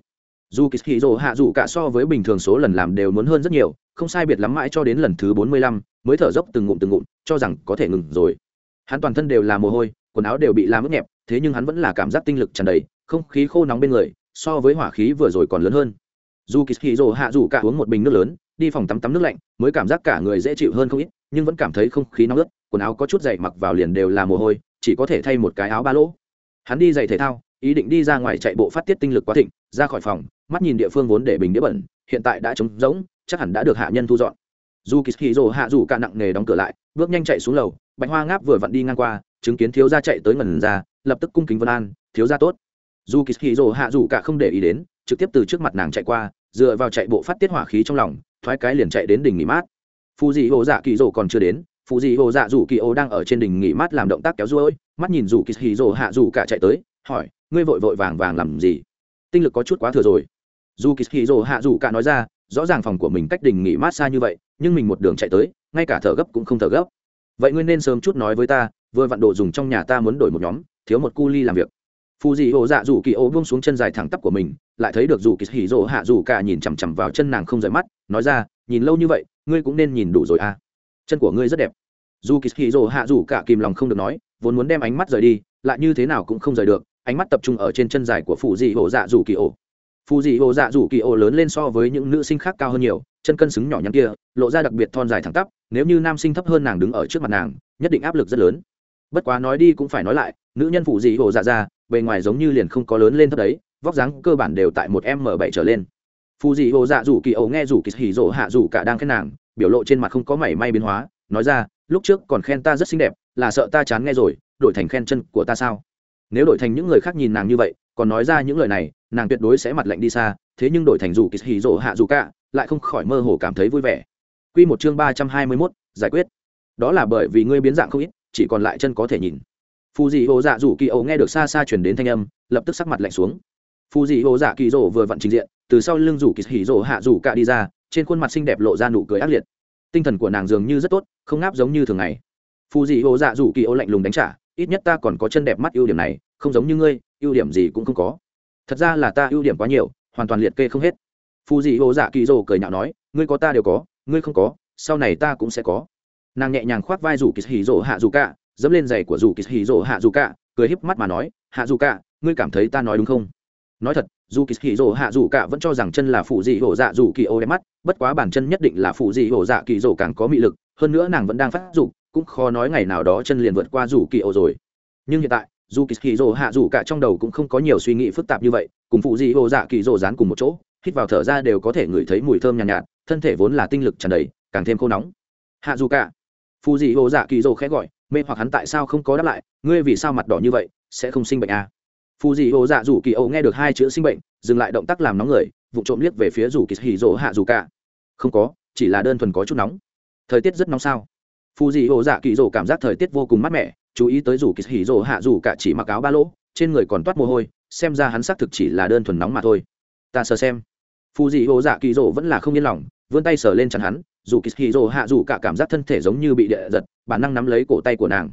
S1: dù kỳ hì rồ hạ dù cả so với bình thường số lần làm đều muốn hơn rất nhiều, không sai biệt lắm mãi cho đến lần thứ bốn mươi lăm, mới thở dốc từng ngụm từng ngụm, cho rằng có thể ngừng rồi. Hắn toàn thân đều là mồ hôi, quần áo đều bị làm ướt nhẹp, thế nhưng hắn vẫn là cảm giác tinh lực tràn đầy, không khí khô nóng bên người, so với hỏa khí vừa rồi còn lớn hơn. Dù kỳ hì rồ hạ dù cả uống một bình nước lớn, đi phòng tắm tắm nước lạnh, mới cảm giác cả người dễ chịu hơn không ít, nhưng vẫn cảm thấy không khí nóng ướt, quần áo có chút dày mặc vào liền đều là mồ hôi, chỉ có thể thay một cái áo ba lỗ. Hắn đi giày thể thao ý định đi ra ngoài chạy bộ phát tiết tinh lực quá thịnh, ra khỏi phòng, mắt nhìn địa phương vốn để bình đĩa bẩn, hiện tại đã trống rỗng, chắc hẳn đã được hạ nhân thu dọn. Dù kỳ hì rồ hạ dù cả nặng nề đóng cửa lại, bước nhanh chạy xuống lầu, bạch hoa ngáp vừa vặn đi ngang qua, chứng kiến thiếu gia chạy tới ngần ra, lập tức cung kính vân an, thiếu gia tốt. Dù kỳ hì rồ hạ dù cả không để ý đến, trực tiếp từ trước mặt nàng chạy qua, dựa vào chạy bộ phát tiết hỏa khí trong lòng, thoái cái liền chạy đến đỉnh nghỉ mát. Phù dị hồ dạ kỳ rồ còn chưa đến phù dị hồ dạ dù kỳ ô đang ở trên đỉnh nghỉ mát làm động tác kéo ruôi, mắt nhìn dù kỳ hì rồ hạ dù cả chạy tới, hỏi ngươi vội vội vàng vàng làm gì? Tinh lực có chút quá thừa rồi. Dù kỳ hì rồ hạ dù cả nói ra, rõ ràng phòng của mình cách đình nghỉ mát xa như vậy, nhưng mình một đường chạy tới, ngay cả thở gấp cũng không thở gấp. Vậy ngươi nên sớm chút nói với ta, vừa vặn đồ dùng trong nhà ta muốn đổi một nhóm, thiếu một cu ly làm việc. Phù dị hồ dạ dù kỳ ô buông xuống chân dài thẳng tắp của mình, lại thấy được dù kỳ hỉ rỗ hạ dù cả nhìn chằm chằm vào chân nàng không rời mắt, nói ra, nhìn lâu như vậy, ngươi cũng nên nhìn đủ rồi à. Chân của ngươi rất đẹp. Dù kỳ hỉ rỗ hạ dù cả kìm lòng không được nói, vốn muốn đem ánh mắt rời đi, lại như thế nào cũng không rời được ánh mắt tập trung ở trên chân dài của phù dị hồ dạ dù kỳ ổ. Phù dị hồ dạ dù kỳ ổ lớn lên so với những nữ sinh khác cao hơn nhiều, chân cân xứng nhỏ nhắn kia, lộ ra đặc biệt thon dài thẳng tắp, nếu như nam sinh thấp hơn nàng đứng ở trước mặt nàng, nhất định áp lực rất lớn. Bất quá nói đi cũng phải nói lại, nữ nhân phụ dị hồ dạ ra bề ngoài giống như liền không có lớn lên thấp đấy, vóc dáng cơ bản đều tại một m bảy trở lên. Phù dị hồ dạ rủ kỳ ổ nghe rủ kỳ hỉ rỗ hạ rủ cả đang khen nàng, biểu lộ trên mặt không có mảy may biến hóa, nói ra, lúc trước còn khen ta rất xinh đẹp, là sợ ta chán nghe rồi, đổi thành khen chân của ta sao? Nếu đổi thành những người khác nhìn nàng như vậy còn nói ra những lời này nàng tuyệt đối sẽ mặt lạnh đi xa thế nhưng đổi thành rủ kỳ hỉ rỗ hạ rủ cả lại không khỏi mơ hồ cảm thấy vui vẻ. Quy một chương ba trăm hai mươi mốt giải quyết. Đó là bởi vì ngươi biến dạng không ít, chỉ còn lại chân có thể nhìn. Phù dị hồ dạ dù kỳ ấu nghe được xa xa chuyển đến thanh âm lập tức sắc mặt lạnh xuống. Phù dị hồ dạ kỳ rổ vừa vặn trình diện từ sau lưng rủ kỳ hỉ rổ hạ rủ cả đi ra trên khuôn mặt xinh đẹp lộ ra nụ cười ác liệt. Tinh thần của nàng dường như rất tốt không ngáp giống như thường ngày. Phù dị hồ dạ rủ kỳ ấu lạnh lùng đánh trả ít nhất ta còn có chân đẹp mắt ưu điểm này, không giống như ngươi, ưu điểm gì cũng không có. Thật ra là ta ưu điểm quá nhiều, hoàn toàn liệt kê không hết. Phù dị hồ dạ kỳ dồ cười nhạo nói, ngươi có ta đều có, ngươi không có, sau này ta cũng sẽ có. Nàng nhẹ nhàng khoác vai rủ kỳ hì rổ hạ dù cả, dẫm lên giày của dù kỳ hì rỗ hạ dù cả, cười híp mắt mà nói, hạ dù cả, ngươi cảm thấy ta nói đúng không? Nói thật dù kỳ hì rỗ hạ dù cả vẫn cho rằng chân là phụ dị hồ dạ dù kỳ ô đẹp mắt, bất quá bản chân nhất định là phụ dị hồ dạ kỳ rỗ càng có mị lực, hơn nữa nàng vẫn đang phát dục cũng khó nói ngày nào đó chân liền vượt qua rủ kỳ ô rồi. Nhưng hiện tại dù kỳ kỳ rỗ hạ dù cả trong đầu cũng không có nhiều suy nghĩ phức tạp như vậy cùng phụ dị ô dạ kỳ rỗ dán cùng một chỗ hít vào thở ra đều có thể ngửi thấy mùi thơm nhàn nhạt, nhạt thân thể vốn là tinh lực tràn đầy càng thêm khô nóng. Hạ dù cả. Phụ dị ô dạ kỳ rỗ khẽ gọi mê hoặc hắn tại sao không có đáp lại ngươi vì sao mặt đỏ như vậy sẽ không sinh bệnh à? phù dị ô dạ rủ kỳ ô nghe được hai chữ sinh bệnh dừng lại động tác làm nóng người vụ trộm liếc về phía rủ kỳ hì rỗ hạ rủ cả. Không có chỉ là đơn thuần có chút nóng. Thời tiết rất nóng sao? Phù dị hộ dạ kỳ rỗ cảm giác thời tiết vô cùng mát mẻ, chú ý tới Dù kỳ Hỉ rỗ hạ dù cả chỉ mặc áo ba lỗ, trên người còn toát mồ hôi, xem ra hắn xác thực chỉ là đơn thuần nóng mà thôi. Ta sờ xem. Phù dị hộ dạ kỳ rỗ vẫn là không yên lòng, vươn tay sờ lên chắn hắn, dù kỳ Hỉ rồ hạ dù cả cảm giác thân thể giống như bị địa giật, bản năng nắm lấy cổ tay của nàng.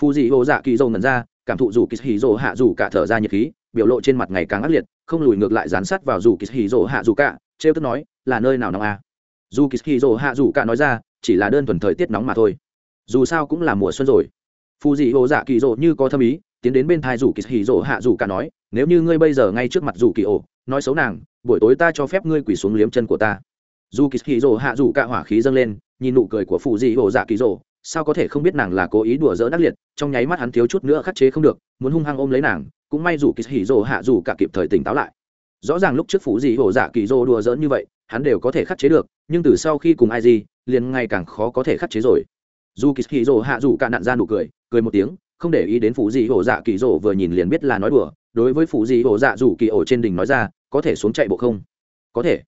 S1: Phù dị hộ dạ kỳ rồ ngẩn ra, cảm thụ dù kỳ Hỉ rồ hạ dù cả thở ra nhiệt khí, biểu lộ trên mặt ngày càng ác liệt, không lùi ngược lại dán sát vào dù kỳ Hỉ rồ hạ dù cả, trêu tức nói, là nơi nào nóng à. dù kỳ Hỉ rồ hạ dù cả nói ra chỉ là đơn thuần thời tiết nóng mà thôi. Dù sao cũng là mùa xuân rồi. Phù dị hồ dạ kỳ rồ như có thâm ý, tiến đến bên thai dù kỳ hì hạ dù cả nói, nếu như ngươi bây giờ ngay trước mặt dù kỳ ổ nói xấu nàng, buổi tối ta cho phép ngươi quỳ xuống liếm chân của ta. Dù kỳ hì hạ dù cả hỏa khí dâng lên, nhìn nụ cười của phù dị hồ dạ kỳ rồ sao có thể không biết nàng là cố ý đùa dỡ đắc liệt, trong nháy mắt hắn thiếu chút nữa khắc chế không được, muốn hung hăng ôm lấy nàng, cũng may dù kỳ hì hạ dù cả kịp thời tỉnh táo lại. Rõ ràng lúc trước phù dị hồ dạ kỳ rồ đùa dỡ như vậy, hắn đều có thể khắc chế được, nhưng từ sau khi cùng ai gì liền ngày càng khó có thể khắc chế rồi. Dù kỳ hì rồ hạ dù cả nạn ra nụ cười cười một tiếng, không để ý đến phụ dị hồ dạ kỳ rồ vừa nhìn liền biết là nói đùa, đối với phụ dị hồ dạ dù kỳ ổ trên đỉnh nói ra, có thể xuống chạy bộ không? Có thể.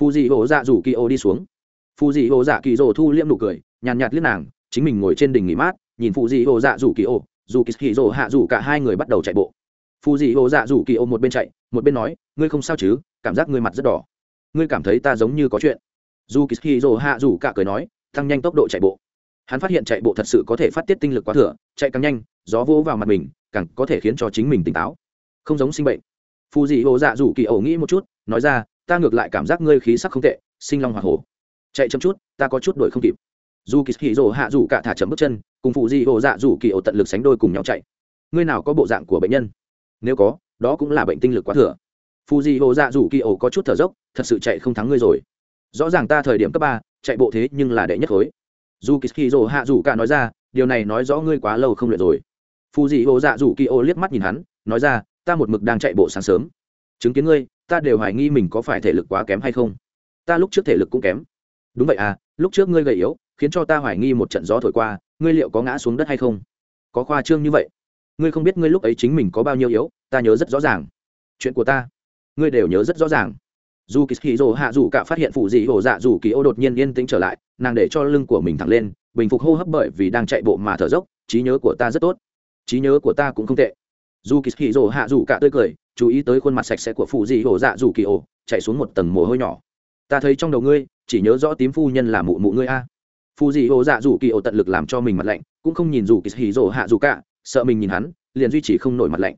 S1: Phụ dị hồ dạ rủ kỳ ô đi xuống. Phụ dị hồ dạ kỳ rồ thu liễm nụ cười, nhàn nhạt liếc nàng, chính mình ngồi trên đỉnh nghỉ mát, nhìn phụ dị hồ dạ rủ kỳ ô dù kỳ hì rồ hạ rủ cả hai người bắt đầu chạy bộ. Phụ dị hồ dạ rủ kỳ ô một bên chạy, một bên nói, ngươi không sao chứ, cảm giác ngươi mặt rất đỏ. Ngươi cảm thấy ta giống như có chuyện dù kỳ hì rồ hạ rủ cả cười nói, tăng nhanh tốc độ chạy bộ. Hắn phát hiện chạy bộ thật sự có thể phát tiết tinh lực quá thừa, chạy càng nhanh, gió vỗ vào mặt mình, càng có thể khiến cho chính mình tỉnh táo. Không giống sinh bệnh. Phù dị hồ dạ rủ kỳ ẩu nghĩ một chút, nói ra, ta ngược lại cảm giác ngươi khí sắc không tệ, sinh long hoa hổ. Chạy chậm chút, ta có chút đuổi không kịp. Dù kỳ hì rồ hạ rủ cả thả chậm bước chân, cùng phù dị hồ dạ rủ kỳ ẩu tận lực sánh đôi cùng nhau chạy. Ngươi nào có bộ dạng của bệnh nhân? Nếu có, đó cũng là bệnh tinh lực quá thừa. Phù dị hồ dạ rủ kỳ ẩu có chút thở dốc, thật sự chạy không thắng ngươi rồi rõ ràng ta thời điểm cấp ba, chạy bộ thế nhưng là đệ nhất khối. Dù kỳ hì hạ rủ cả nói ra, điều này nói rõ ngươi quá lâu không luyện rồi. Phù dị hồ dạ rủ kỳ ô liếc mắt nhìn hắn, nói ra, ta một mực đang chạy bộ sáng sớm. Chứng kiến ngươi, ta đều hoài nghi mình có phải thể lực quá kém hay không. Ta lúc trước thể lực cũng kém. Đúng vậy à lúc trước ngươi gầy yếu, khiến cho ta hoài nghi một trận gió thổi qua, ngươi liệu có ngã xuống đất hay không? Có khoa trương như vậy. Ngươi không biết ngươi lúc ấy chính mình có bao nhiêu yếu, ta nhớ rất rõ ràng. Chuyện của ta, ngươi đều nhớ rất rõ ràng dù kỳ hì rồ hạ dù cả phát hiện phụ dị hồ dạ dù kỳ ô đột nhiên yên tĩnh trở lại, nàng để cho lưng của mình thẳng lên, bình phục hô hấp bởi vì đang chạy bộ mà thở dốc, trí nhớ của ta rất tốt. Trí nhớ của ta cũng không tệ. Dù kỳ hì rồ hạ dù cả tươi cười, chú ý tới khuôn mặt sạch sẽ của phụ dị hồ dạ dù kỳ ô, chạy xuống một tầng mồ hôi nhỏ. Ta thấy trong đầu ngươi, chỉ nhớ rõ tím phu nhân là mụ mụ ngươi a. Phù dị hồ dạ dù kỳ ô tận lực làm cho mình mặt lạnh, cũng không nhìn dù kỳ hì rồ hạ dù cả, sợ mình nhìn hắn, liền duy trì không nổi mặt lạnh.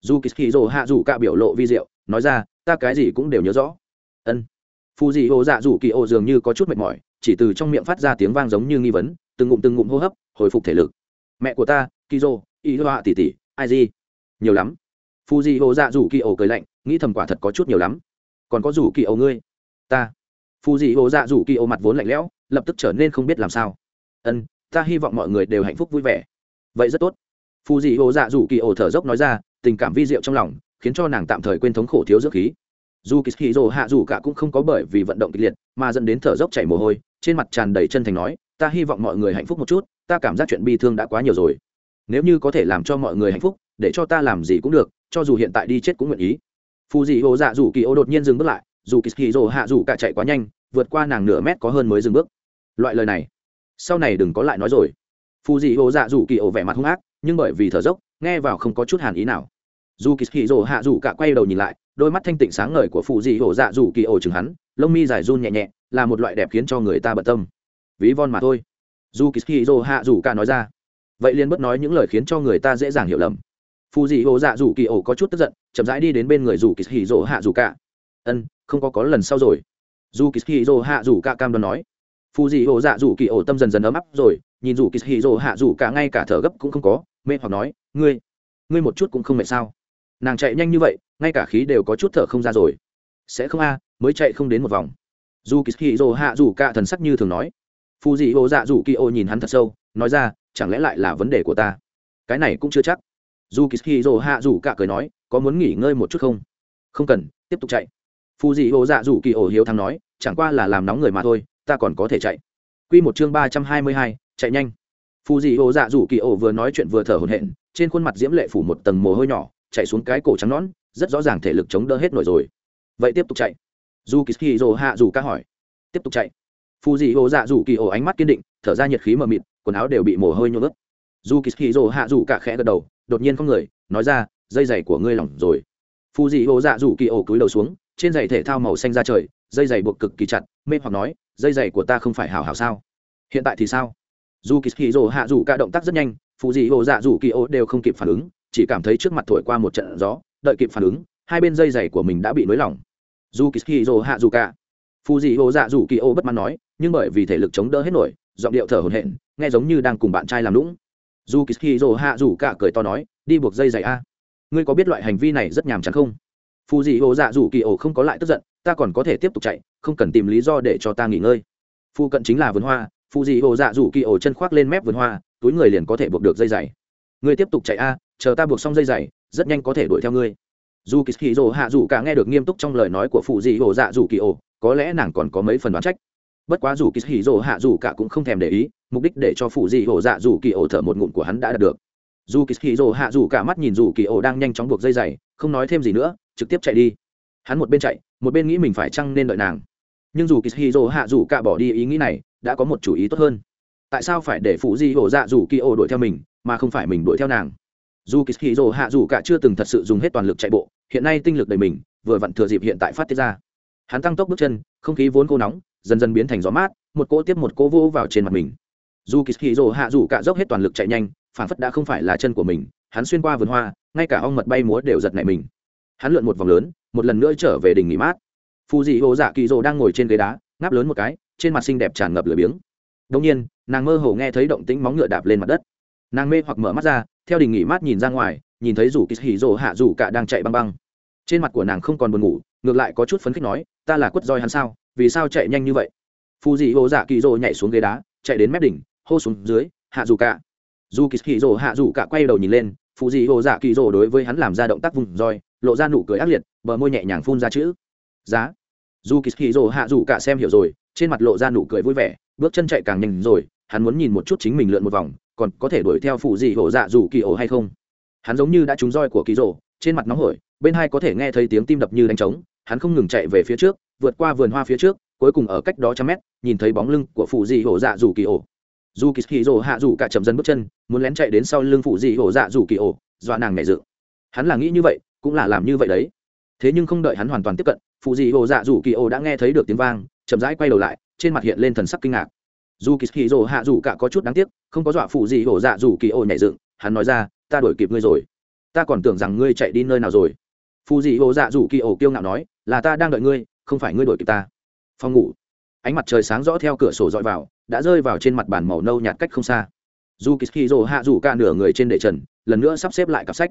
S1: Dù kỳ hì rồ hạ dù cả biểu lộ vi diệu, nói ra, ta cái gì cũng đều nhớ rõ ân. Phù dị ô dạ dù kỳ ô dường như có chút mệt mỏi, chỉ từ trong miệng phát ra tiếng vang giống như nghi vấn, từng ngụm từng ngụm hô hấp, hồi phục thể lực. Mẹ của ta, kizo y hoa tỉ tỉ ai gì? Nhiều lắm. Phù dị ô dạ dù kỳ ô cười lạnh, nghĩ thầm quả thật có chút nhiều lắm. Còn có dù kỳ ô ngươi? Ta. Phù dị ô dạ dù kỳ ô mặt vốn lạnh lẽo, lập tức trở nên không biết làm sao. Ân, ta hy vọng mọi người đều hạnh phúc vui vẻ. Vậy rất tốt. Phù dị ô dạ dù kỳ ô thở dốc nói ra, tình cảm vi diệu trong lòng, khiến cho nàng tạm thời quên thống khổ thiếu dưỡng khí dù kỳ hì rồ hạ dù cả cũng không có bởi vì vận động kịch liệt, mà dẫn đến thở dốc chảy mồ hôi, trên mặt tràn đầy chân thành nói, ta hy vọng mọi người hạnh phúc một chút, ta cảm giác chuyện bi thương đã quá nhiều rồi. Nếu như có thể làm cho mọi người hạnh phúc, để cho ta làm gì cũng được, cho dù hiện tại đi chết cũng nguyện ý. Phù dị hồ dạ dù kỳ ô đột nhiên dừng bước lại, dù kỳ hì rồ hạ dù cả chạy quá nhanh, vượt qua nàng nửa mét có hơn mới dừng bước. Loại lời này, sau này đừng có lại nói rồi. Phù dị hồ dạ dù kỳ ô vẻ mặt hung ác, nhưng bởi vì thở dốc, nghe vào không có chút hàn ý nào. Dù kỳ hì rồ hạ dù cả quay đầu nhìn lại đôi mắt thanh tịnh sáng ngời của phụ dị hổ dạ dù kỳ ổ chừng hắn, lông mi dài run nhẹ nhẹ, là một loại đẹp khiến cho người ta bận tâm. Ví von mà thôi. Dù kỳ hì hạ dù cả nói ra. Vậy liền bất nói những lời khiến cho người ta dễ dàng hiểu lầm. Phụ dị hổ dạ dù kỳ ổ có chút tức giận, chậm rãi đi đến bên người dù kỳ hì rồ hạ dù cả. Ân, không có có lần sau rồi. Dù kỳ hì hạ dù cả cam đoan nói. Phụ dị hổ dạ dù kỳ ổ tâm dần dần ấm áp rồi, nhìn dù kỳ hì rồ hạ dù cả ngay cả thở gấp cũng không có, mê hoặc nói, ngươi ngươi một chút cũng không mệt sao? Nàng chạy nhanh như vậy ngay cả khí đều có chút thở không ra rồi. Sẽ không a, mới chạy không đến một vòng. Dù kỳ hì rồ hạ dù cả thần sắc như thường nói. Phù dị ô dạ dù kỳ ô nhìn hắn thật sâu, nói ra, chẳng lẽ lại là vấn đề của ta? Cái này cũng chưa chắc. Dù kỳ hì rồ hạ dù cả cười nói, có muốn nghỉ ngơi một chút không? Không cần, tiếp tục chạy. Phù dị ô dạ dù kỳ ô hiếu thắng nói, chẳng qua là làm nóng người mà thôi, ta còn có thể chạy. Q một chương ba trăm hai mươi hai, chạy nhanh. Phù dị ô dạ dù kỳ ô vừa nói chuyện vừa thở hổn hển, trên khuôn mặt diễm lệ phủ một tầng mồ hôi nhỏ chạy xuống cái cổ trắng nón rất rõ ràng thể lực chống đỡ hết nổi rồi. Vậy tiếp tục chạy. Dù kỳ hì rồ hạ dù ca hỏi. Tiếp tục chạy. Phù dị ô dạ dù kỳ ổ ánh mắt kiên định, thở ra nhiệt khí mờ mịt, quần áo đều bị mồ hôi nhô ướt. Dù kỳ hì rồ hạ dù cả khẽ gật đầu, đột nhiên không người, nói ra, dây giày của ngươi lỏng rồi. Phù dị ô dạ dù kỳ ổ cúi đầu xuống, trên giày thể thao màu xanh ra trời, dây giày buộc cực kỳ chặt, mê hoặc nói, dây giày của ta không phải hào hào sao? Hiện tại thì sao? Dù kỳ hì hạ dù cả động tác rất nhanh phù dị ô dạ dù kỳ ổ đều không kịp phản ứng chỉ cảm thấy trước mặt thổi qua một trận gió, đợi kịp phản ứng, hai bên dây giày của mình đã bị nới lỏng. Dù kỳ hì hạ dù cả phù dị hồ dạ dù kỳ ô bất mắn nói, nhưng bởi vì thể lực chống đỡ hết nổi, giọng điệu thở hổn hển, nghe giống như đang cùng bạn trai làm lũng. Dù kỳ hì hạ dù cả cười to nói, đi buộc dây giày a. Ngươi có biết loại hành vi này rất nhàm chán không? Phù dị hồ dạ dù kỳ ô không có lại tức giận, ta còn có thể tiếp tục chạy, không cần tìm lý do để cho ta nghỉ ngơi. Phu cận chính là vườn hoa phù dị hồ dạ dù kỳ ô chân khoác lên mép vườn hoa, túi người liền có thể buộc được dây giày. Ngươi tiếp tục chạy a chờ ta buộc xong dây giày, rất nhanh có thể đuổi theo ngươi. Dù kỳ hì rồ hạ dù cả nghe được nghiêm túc trong lời nói của phụ dị hồ dạ dù kỳ ồ có lẽ nàng còn có mấy phần đoán trách. Bất quá dù kỳ hì rồ hạ dù cả cũng không thèm để ý, mục đích để cho phụ dị hồ dạ dù kỳ ồ thở một ngụm của hắn đã đạt được. Dù kỳ hì rồ hạ dù cả mắt nhìn dù kỳ ồ đang nhanh chóng buộc dây giày, không nói thêm gì nữa, trực tiếp chạy đi. Hắn một bên chạy, một bên nghĩ mình phải chăng nên đợi nàng. Nhưng dù kỳ hì rồ hạ dù cả bỏ đi ý nghĩ này, đã có một chủ ý tốt hơn. Tại sao phải để phụ di hồ dạ dù kỳ ồ đuổi theo mình, mà không phải mình đuổi theo nàng? Dù kỳ hì rồ hạ dù cả chưa từng thật sự dùng hết toàn lực chạy bộ, hiện nay tinh lực đầy mình, vừa vặn thừa dịp hiện tại phát tiết ra. Hắn tăng tốc bước chân, không khí vốn khô nóng, dần dần biến thành gió mát, một cỗ tiếp một cỗ vô vào trên mặt mình. Dù kỳ hì rồ hạ dù cả dốc hết toàn lực chạy nhanh, phản phất đã không phải là chân của mình, hắn xuyên qua vườn hoa, ngay cả ong mật bay múa đều giật nảy mình. Hắn lượn một vòng lớn, một lần nữa trở về đỉnh nghỉ mát. Phù dị hồ dạ kỳ rồ đang ngồi trên ghế đá, ngáp lớn một cái, trên mặt xinh đẹp tràn ngập lửa biếng. Đông nhiên, nàng mơ hồ nghe thấy động tĩnh móng ngựa đạp lên mặt đất. Nàng mê hoặc mở mắt ra theo đình nghỉ mát nhìn ra ngoài, nhìn thấy rủ kỳ hỉ rồ hạ rủ cả đang chạy băng băng. Trên mặt của nàng không còn buồn ngủ, ngược lại có chút phấn khích nói, ta là quất roi hắn sao? Vì sao chạy nhanh như vậy? Phù dị ô dạ kỳ rồ nhảy xuống ghế đá, chạy đến mép đỉnh, hô xuống dưới, hạ rủ cả. Dù kỳ hỉ rồ hạ rủ cả quay đầu nhìn lên phù dị ô dạ kỳ rồ đối với hắn làm ra động tác vùng roi, lộ ra nụ cười ác liệt, bờ môi nhẹ nhàng phun ra chữ. Giá. Dù kỳ hỉ rồ hạ rủ cả xem hiểu rồi, trên mặt lộ ra nụ cười vui vẻ, bước chân chạy càng nhanh rồi, hắn muốn nhìn một chút chính mình lượn một vòng còn có thể đuổi theo phụ gì hổ dạ dù kỳ ổ hay không? Hắn giống như đã trúng roi của kỳ rổ, trên mặt nóng hổi, bên hai có thể nghe thấy tiếng tim đập như đánh trống, hắn không ngừng chạy về phía trước, vượt qua vườn hoa phía trước, cuối cùng ở cách đó trăm mét, nhìn thấy bóng lưng của phụ dị hổ dạ dù kỳ ổ. Dù kỳ hì rổ hạ dù cả chậm dần bước chân, muốn lén chạy đến sau lưng phụ dị hổ dạ dù kỳ ổ, dọa nàng nhảy dự hắn là nghĩ như vậy, cũng là làm như vậy đấy. Thế nhưng không đợi hắn hoàn toàn tiếp cận, phụ dị hổ dạ dù kỳ ổ đã nghe thấy được tiếng vang, chậm rãi quay đầu lại, trên mặt hiện lên thần sắc kinh ngạc dù kỳ hì rồ hạ dù cả có chút đáng tiếc, không có dọa phụ gì hổ dạ dù kỳ ô nhảy dựng, hắn nói ra, ta đuổi kịp ngươi rồi. Ta còn tưởng rằng ngươi chạy đi nơi nào rồi. Phụ gì hổ dạ dù kỳ ô kiêu ngạo nói, là ta đang đợi ngươi, không phải ngươi đuổi kịp ta. Phòng ngủ. Ánh mặt trời sáng rõ theo cửa sổ dọi vào, đã rơi vào trên mặt bàn màu nâu nhạt cách không xa. Dù kỳ hì rồ hạ dù cả nửa người trên đệ trần, lần nữa sắp xếp lại cặp sách.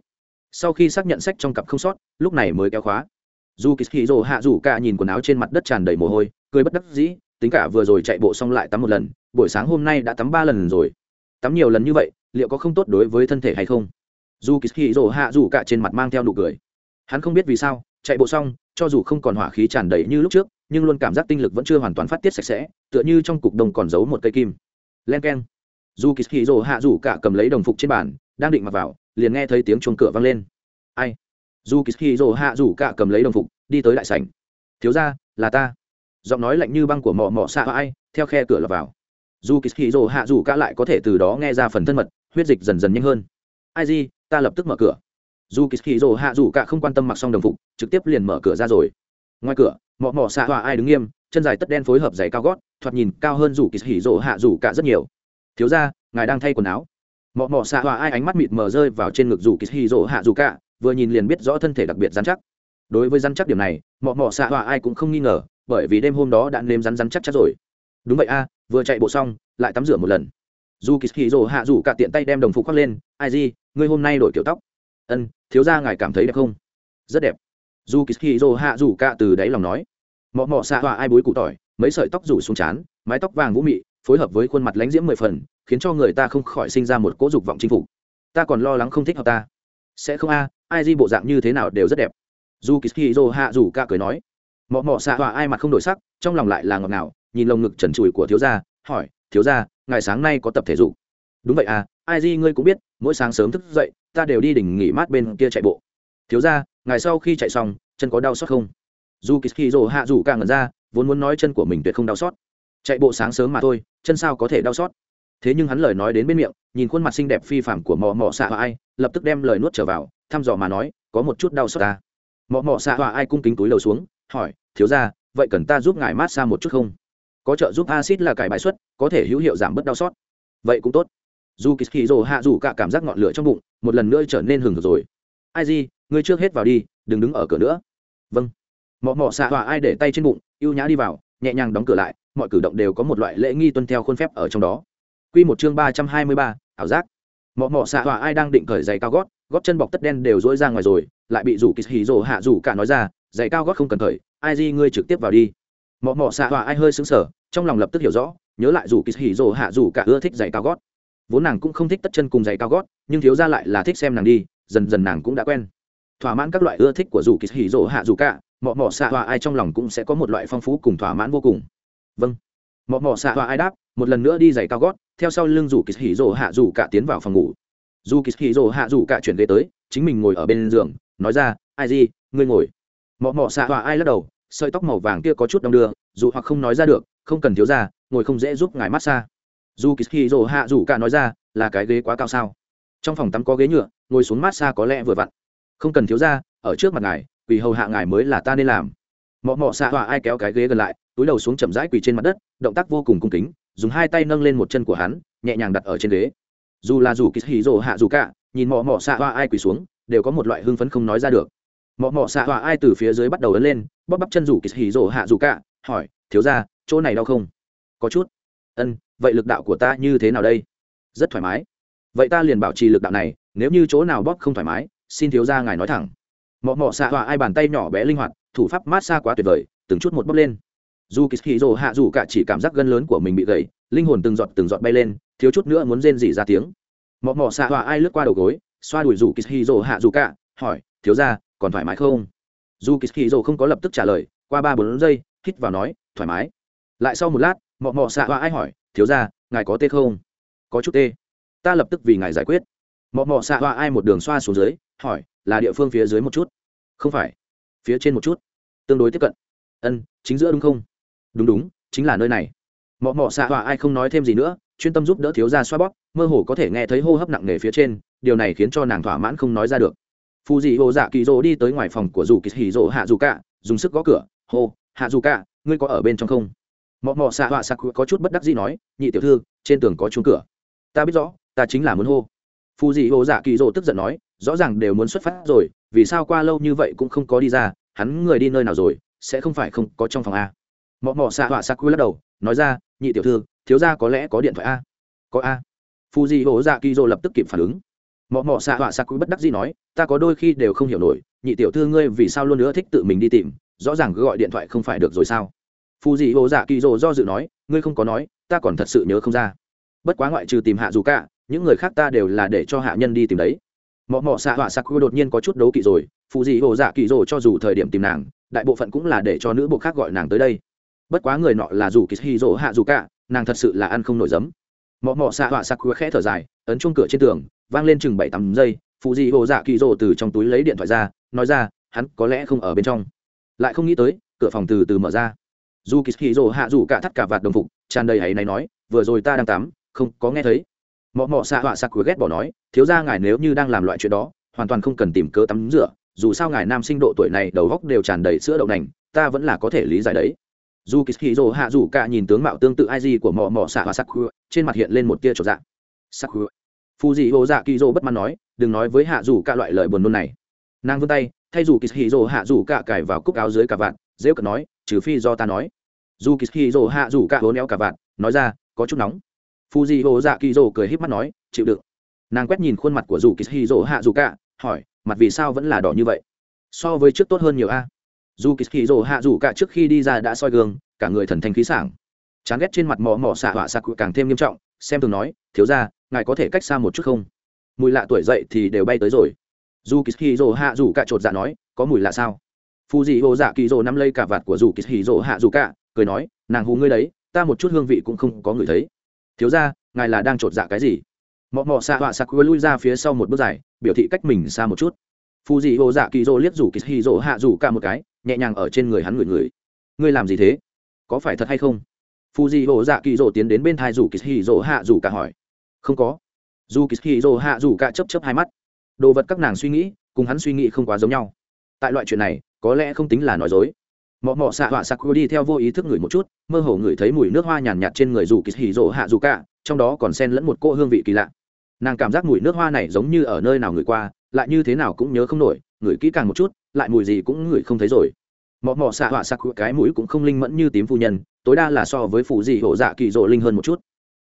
S1: Sau khi xác nhận sách trong cặp không sót, lúc này mới kéo khóa. Dù kỳ hì rồ hạ dù cả nhìn quần áo trên mặt đất tràn đầy mồ hôi, cười bất đắc dĩ tính cả vừa rồi chạy bộ xong lại tắm một lần, buổi sáng hôm nay đã tắm ba lần rồi. Tắm nhiều lần như vậy, liệu có không tốt đối với thân thể hay không? Dù kỳ hì hạ dù cả trên mặt mang theo nụ cười. Hắn không biết vì sao, chạy bộ xong, cho dù không còn hỏa khí tràn đầy như lúc trước, nhưng luôn cảm giác tinh lực vẫn chưa hoàn toàn phát tiết sạch sẽ, tựa như trong cục đồng còn giấu một cây kim. Len k e n dù kỳ hì hạ dù cả cầm lấy đồng phục trên bàn, đang định mặc vào, liền nghe thấy tiếng chuông cửa vang lên. Ai? Dù kỳ hì hạ dù cả cầm lấy đồng phục, đi tới đại sảnh. Thiếu ra là ta giọng nói lạnh như băng của mò mò xạ ai, theo khe cửa lọt vào. Dù kỳ hì rồ hạ dù cả lại có thể từ đó nghe ra phần thân mật, huyết dịch dần dần nhanh hơn. Ai gì ta lập tức mở cửa. Dù kỳ hì rồ hạ dù cả không quan tâm mặc xong đồng phục, trực tiếp liền mở cửa ra rồi. Ngoài cửa, mọ mọ xạ hoa ai đứng nghiêm, chân dài tất đen phối hợp giày cao gót, thoạt nhìn cao hơn dù kỳ hì hạ dù cả rất nhiều. Thiếu ra ngài đang thay quần áo. Mọ mọ xạ hoa ai ánh mắt mịt mờ rơi vào trên ngực dù kỳ hì hạ dù cả, vừa nhìn liền biết rõ thân thể đặc biệt dán chắc. Đối với dán chắc điểm này, mọ mọ xạ hoa ai cũng không nghi ngờ bởi vì đêm hôm đó đã nêm rắn rắn chắc chắc rồi. Đúng vậy a, vừa chạy bộ xong, lại tắm rửa một lần. Dù kỳ hì rồ hạ rủ cả tiện tay đem đồng phục khoác lên, ai gì ngươi hôm nay đổi kiểu tóc. Ân, thiếu ra ngài cảm thấy đẹp không? Rất đẹp. Dù kỳ hì rồ hạ rủ cả từ đáy lòng nói. Mọ mọ xạ hòa ai bối cụ tỏi, mấy sợi tóc rủ xuống chán mái tóc vàng vũ mị, phối hợp với khuôn mặt lánh diễm mười phần, khiến cho người ta không khỏi sinh ra một cỗ dục vọng chinh phục. Ta còn lo lắng không thích hợp ta. Sẽ không a, ai di bộ dạng như thế nào đều rất đẹp. Dù kỳ hì rồ hạ rủ cả cười nói mọ mọ xạ hòa ai mặt không đổi sắc, trong lòng lại là ngọt ngào, nhìn lồng ngực trần trụi của thiếu gia, hỏi, thiếu gia ngày sáng nay có tập thể dục? Đúng vậy à ai di ngươi cũng biết, mỗi sáng sớm thức dậy, ta đều đi đỉnh nghỉ mát bên kia chạy bộ. Thiếu gia ngày sau khi chạy xong, chân có đau xót không? Dù kỳ rồ hạ rủ càng ngẩn ra, vốn muốn nói chân của mình tuyệt không đau xót. Chạy bộ sáng sớm mà thôi, chân sao có thể đau xót? Thế nhưng hắn lời nói đến bên miệng, nhìn khuôn mặt xinh đẹp phi phạm của mò mọ xạ hòa ai, lập tức đem lời nuốt trở vào, thăm dò mà nói, có một chút đau xót ta. Mọ mò xạ hòa ai cung kính túi lầu xuống, hỏi thiếu ra, vậy cần ta giúp ngài mát xa một chút không? Có trợ giúp acid là cải bài xuất, có thể hữu hiệu giảm bớt đau xót. Vậy cũng tốt. Dù kỳ kỳ rồ hạ dù cả cảm giác ngọn lửa trong bụng, một lần nữa trở nên hừng rồi. Ai gì ngươi trước hết vào đi, đừng đứng ở cửa nữa. Vâng. Mọ mọ xạ hòa ai để tay trên bụng y ê u nhã đi vào, nhẹ nhàng đóng cửa lại, mọi cử động đều có một loại lễ nghi tuân theo khuôn phép ở trong đó. Q một chương ba trăm hai mươi ba, ảo giác. Mọ mọ xạ hòa ai đang định cởi giày cao gót gót chân bọc tất đen đều dỗi ra ngoài rồi, lại bị rủ kỳ hì rồ hạ rủ cả nói ra, giày cao gót không cần cởi ai di ngươi trực tiếp vào đi. Mọ mọ xạ hòa ai hơi xứng sở trong lòng lập tức hiểu rõ, nhớ lại rủ kỳ hỉ rồ hạ rủ cả ưa thích giày cao gót. Vốn nàng cũng không thích tất chân cùng giày cao gót, nhưng thiếu ra lại là thích xem nàng đi, dần dần nàng cũng đã quen. Thỏa mãn các loại ưa thích của rủ kỳ hỉ rồ hạ rủ cả, mọ mọ xạ hòa ai trong lòng cũng sẽ có một loại phong phú cùng thỏa mãn vô cùng. Vâng. Mọ mọ xạ hòa ai đáp, một lần nữa đi giày cao gót, theo sau lưng rủ kỳ hỉ rồ hạ rủ cả tiến vào phòng ngủ. Dù kỳ hỉ rồ hạ rủ cả chuyển ghế tới, chính mình ngồi ở bên giường, nói ra, ai gì ngươi ngồi mọ mọ xạ hòa ai lắc đầu, sợi tóc màu vàng kia có chút đong đưa, dù hoặc không nói ra được, không cần thiếu ra, ngồi không dễ giúp ngài mát xa. Dù kỳ hì rồ hạ rủ cả nói ra, là cái ghế quá cao sao? Trong phòng tắm có ghế nhựa, ngồi xuống mát xa có lẽ vừa vặn. Không cần thiếu ra, ở trước mặt ngài vì hầu hạ ngài mới là ta nên làm. Mọ mọ xạ hòa ai kéo cái ghế gần lại, túi đầu xuống chậm rãi quỳ trên mặt đất, động tác vô cùng cung kính, dùng hai tay nâng lên một chân của hắn, nhẹ nhàng đặt ở trên ghế. Dù là dù kỳ hì rồ hạ dù cả, nhìn mọ mọ xạ hoa ai quỳ xuống, đều có một loại hưng phấn không nói ra được mọ mọ xạ họa ai từ phía dưới bắt đầu ấn lên, bóp bắp chân rủ kỳ hì rổ hạ rủ cả, hỏi, thiếu ra chỗ này đau không? Có chút. Ân, vậy lực đạo của ta như thế nào đây? Rất thoải mái. Vậy ta liền bảo trì lực đạo này, nếu như chỗ nào bóp không thoải mái, xin thiếu ra ngài nói thẳng. Mọ mọ xạ họa ai bàn tay nhỏ bé linh hoạt, thủ pháp mát xa quá tuyệt vời, từng chút một bóp lên. Dù kỳ hì rổ hạ rủ cả chỉ cảm giác gân lớn của mình bị gầy linh hồn từng giọt từng giọt bay lên, thiếu chút nữa muốn rên rỉ ra tiếng. Mọ mọ xạ họa ai lướt qua đầu gối, xoa đuổi rủ kỳ hì rổ hạ rủ cả, hỏi, thiếu ra còn thoải mái không? Dù kỳ hì không có lập tức trả lời, qua ba bốn giây, hít vào nói, thoải mái. Lại sau một lát, mọ mọ xạ hoa ai hỏi, thiếu ra ngài có tê không? Có chút tê. Ta lập tức vì ngài giải quyết. Mọ mọ xạ hoa ai một đường xoa xuống dưới, hỏi, là địa phương phía dưới một chút? Không phải, phía trên một chút. Tương đối tiếp cận. Ân, chính giữa đúng không? Đúng đúng, chính là nơi này. Mọ mọ xạ hoa ai không nói thêm gì nữa, chuyên tâm giúp đỡ thiếu gia xoa bóp, mơ hồ có thể nghe thấy hô hấp nặng nề phía trên, điều này khiến cho nàng thỏa mãn không nói ra được phù dị hồ dạ kỳ rỗ đi tới ngoài phòng của dù kỳ hì rỗ hạ dù cả, dùng sức gõ cửa. Hô hạ dù cả, ngươi có ở bên trong không? Mọ mọ xạ họa sặc có chút bất đắc gì nói, nhị tiểu thư, trên tường có chuông cửa. Ta biết rõ, ta chính là muốn hô. Phù dị hồ dạ kỳ rỗ tức giận nói, rõ ràng đều muốn xuất phát rồi, vì sao qua lâu như vậy cũng không có đi ra, hắn người đi nơi nào rồi, sẽ không phải không có trong phòng a mọ mọ xạ họa sặc lắc đầu, nói ra, nhị tiểu thư, thiếu gia có lẽ có điện thoại a có à. a phù dị hồ dạ kỳ rỗ lập tức kịp phản ứng mọ mọ xạ họa sặc bất đắc gì nói, ta có đôi khi đều không hiểu nổi, nhị tiểu thư ngươi vì sao luôn nữa thích tự mình đi tìm, rõ ràng cứ gọi điện thoại không phải được rồi sao? Phù dị ô dạ kỳ rồ do dự nói, ngươi không có nói, ta còn thật sự nhớ không ra. Bất quá ngoại trừ tìm hạ dù cả, những người khác ta đều là để cho hạ nhân đi tìm đấy. Mọ mọ xạ họa sặc đột nhiên có chút đấu kỵ rồi phù dị ô dạ kỳ rồ cho dù thời điểm tìm nàng, đại bộ phận cũng là để cho nữ bộ khác gọi nàng tới đây. Bất quá người nọ là dù kỳ hi rồ hạ dù cả, nàng thật sự là ăn không nổi giấm. Mọ mọ xạ họa sặc khẽ thở dài, ấn chung cửa trên tường vang lên chừng bảy tám giây phụ dị hồ dạ kỳ rồ từ trong túi lấy điện thoại ra, nói ra, hắn có lẽ không ở bên trong. Lại không nghĩ tới, cửa phòng từ từ mở ra. Dù kỳ kỳ rồ hạ rủ cả thắt cả vạt đồng phục, tràn đầy ấy này nói, vừa rồi ta đang tắm, không có nghe thấy. Mọ mọ xạ họa sặc cuối ghét bỏ nói, thiếu ra ngài nếu như đang làm loại chuyện đó, hoàn toàn không cần tìm cớ tắm rửa, dù sao ngài nam sinh độ tuổi này đầu góc đều tràn đầy sữa đậu nành, ta vẫn là có thể lý giải đấy. Dù kỳ kỳ rồ hạ rủ cả nhìn tướng mạo tương tự ai gì của mọ mọ xạ họa sặc trên mặt hiện lên một tia trọn dạng sắc phù dị hồ dạ kỳ dỗ bất mãn nói, đừng nói với hạ dù cả loại lời buồn nôn này. Nàng vươn tay, thay dù kỳ hì dỗ hạ dù cả cài vào cúc áo dưới cả vạn dễ cận nói, trừ phi do ta nói. Dù kỳ hì dỗ hạ dù cả hố neo cả vạn nói ra, có chút nóng. Phù dị hồ dạ kỳ dỗ cười híp mắt nói, chịu đựng. Nàng quét nhìn khuôn mặt của dù kỳ hì dỗ hạ dù cả, hỏi, mặt vì sao vẫn là đỏ như vậy? So với trước tốt hơn nhiều a. Dù kỳ hì dỗ hạ dù cả trước khi đi ra đã soi gương, cả người thần thanh khí sảng. Chán ghét trên mặt mò mò xạ họa sạc càng thêm nghiêm trọng, xem thường nói, thiếu ra ngài có thể cách xa một chút không? Mùi lạ tuổi dậy thì đều bay tới rồi. Dù kỳ hì rồ hạ dù cả chột dạ nói, có mùi lạ sao? Phù dị hồ dạ kỳ rồ nắm lây cả vạt của dù kỳ hì rồ hạ dù cả, cười nói, nàng hù ngươi đấy, ta một chút hương vị cũng không có người thấy. Thiếu ra ngài là đang chột dạ cái gì? Mọ mọ xạ họa sạc quơ lui ra phía sau một bước dài, biểu thị cách mình xa một chút. Phù dị hồ dạ kỳ rồ liếc rủ kỳ hì rồ hạ dù cả một cái, nhẹ nhàng ở trên người hắn người người ngươi làm gì thế? Có phải thật hay không? Phù dị hồ dạ kỳ rồ tiến đến bên thai rủ kỳ hì rồ hạ dù cả hỏi không có. Dù kỳ hì rồ hạ dù cả chấp chấp hai mắt. Đồ vật các nàng suy nghĩ, cùng hắn suy nghĩ không quá giống nhau. Tại loại chuyện này, có lẽ không tính là nói dối. Mọ mọ xạ họa sặc đi theo vô ý thức ngửi một chút, mơ hồ ngửi thấy mùi nước hoa nhàn nhạt trên người dù kỳ hì rỗ hạ dù cả, trong đó còn xen lẫn một cỗ hương vị kỳ lạ. Nàng cảm giác mùi nước hoa này giống như ở nơi nào ngửi qua, lại như thế nào cũng nhớ không nổi, ngửi kỹ càng một chút, lại mùi gì cũng ngửi không thấy rồi. Mọ mọ xạ họa sặc cái mũi cũng không linh mẫn như tím phu nhân, tối đa là so với phụ dị hộ dạ kỳ rộ linh hơn một chút.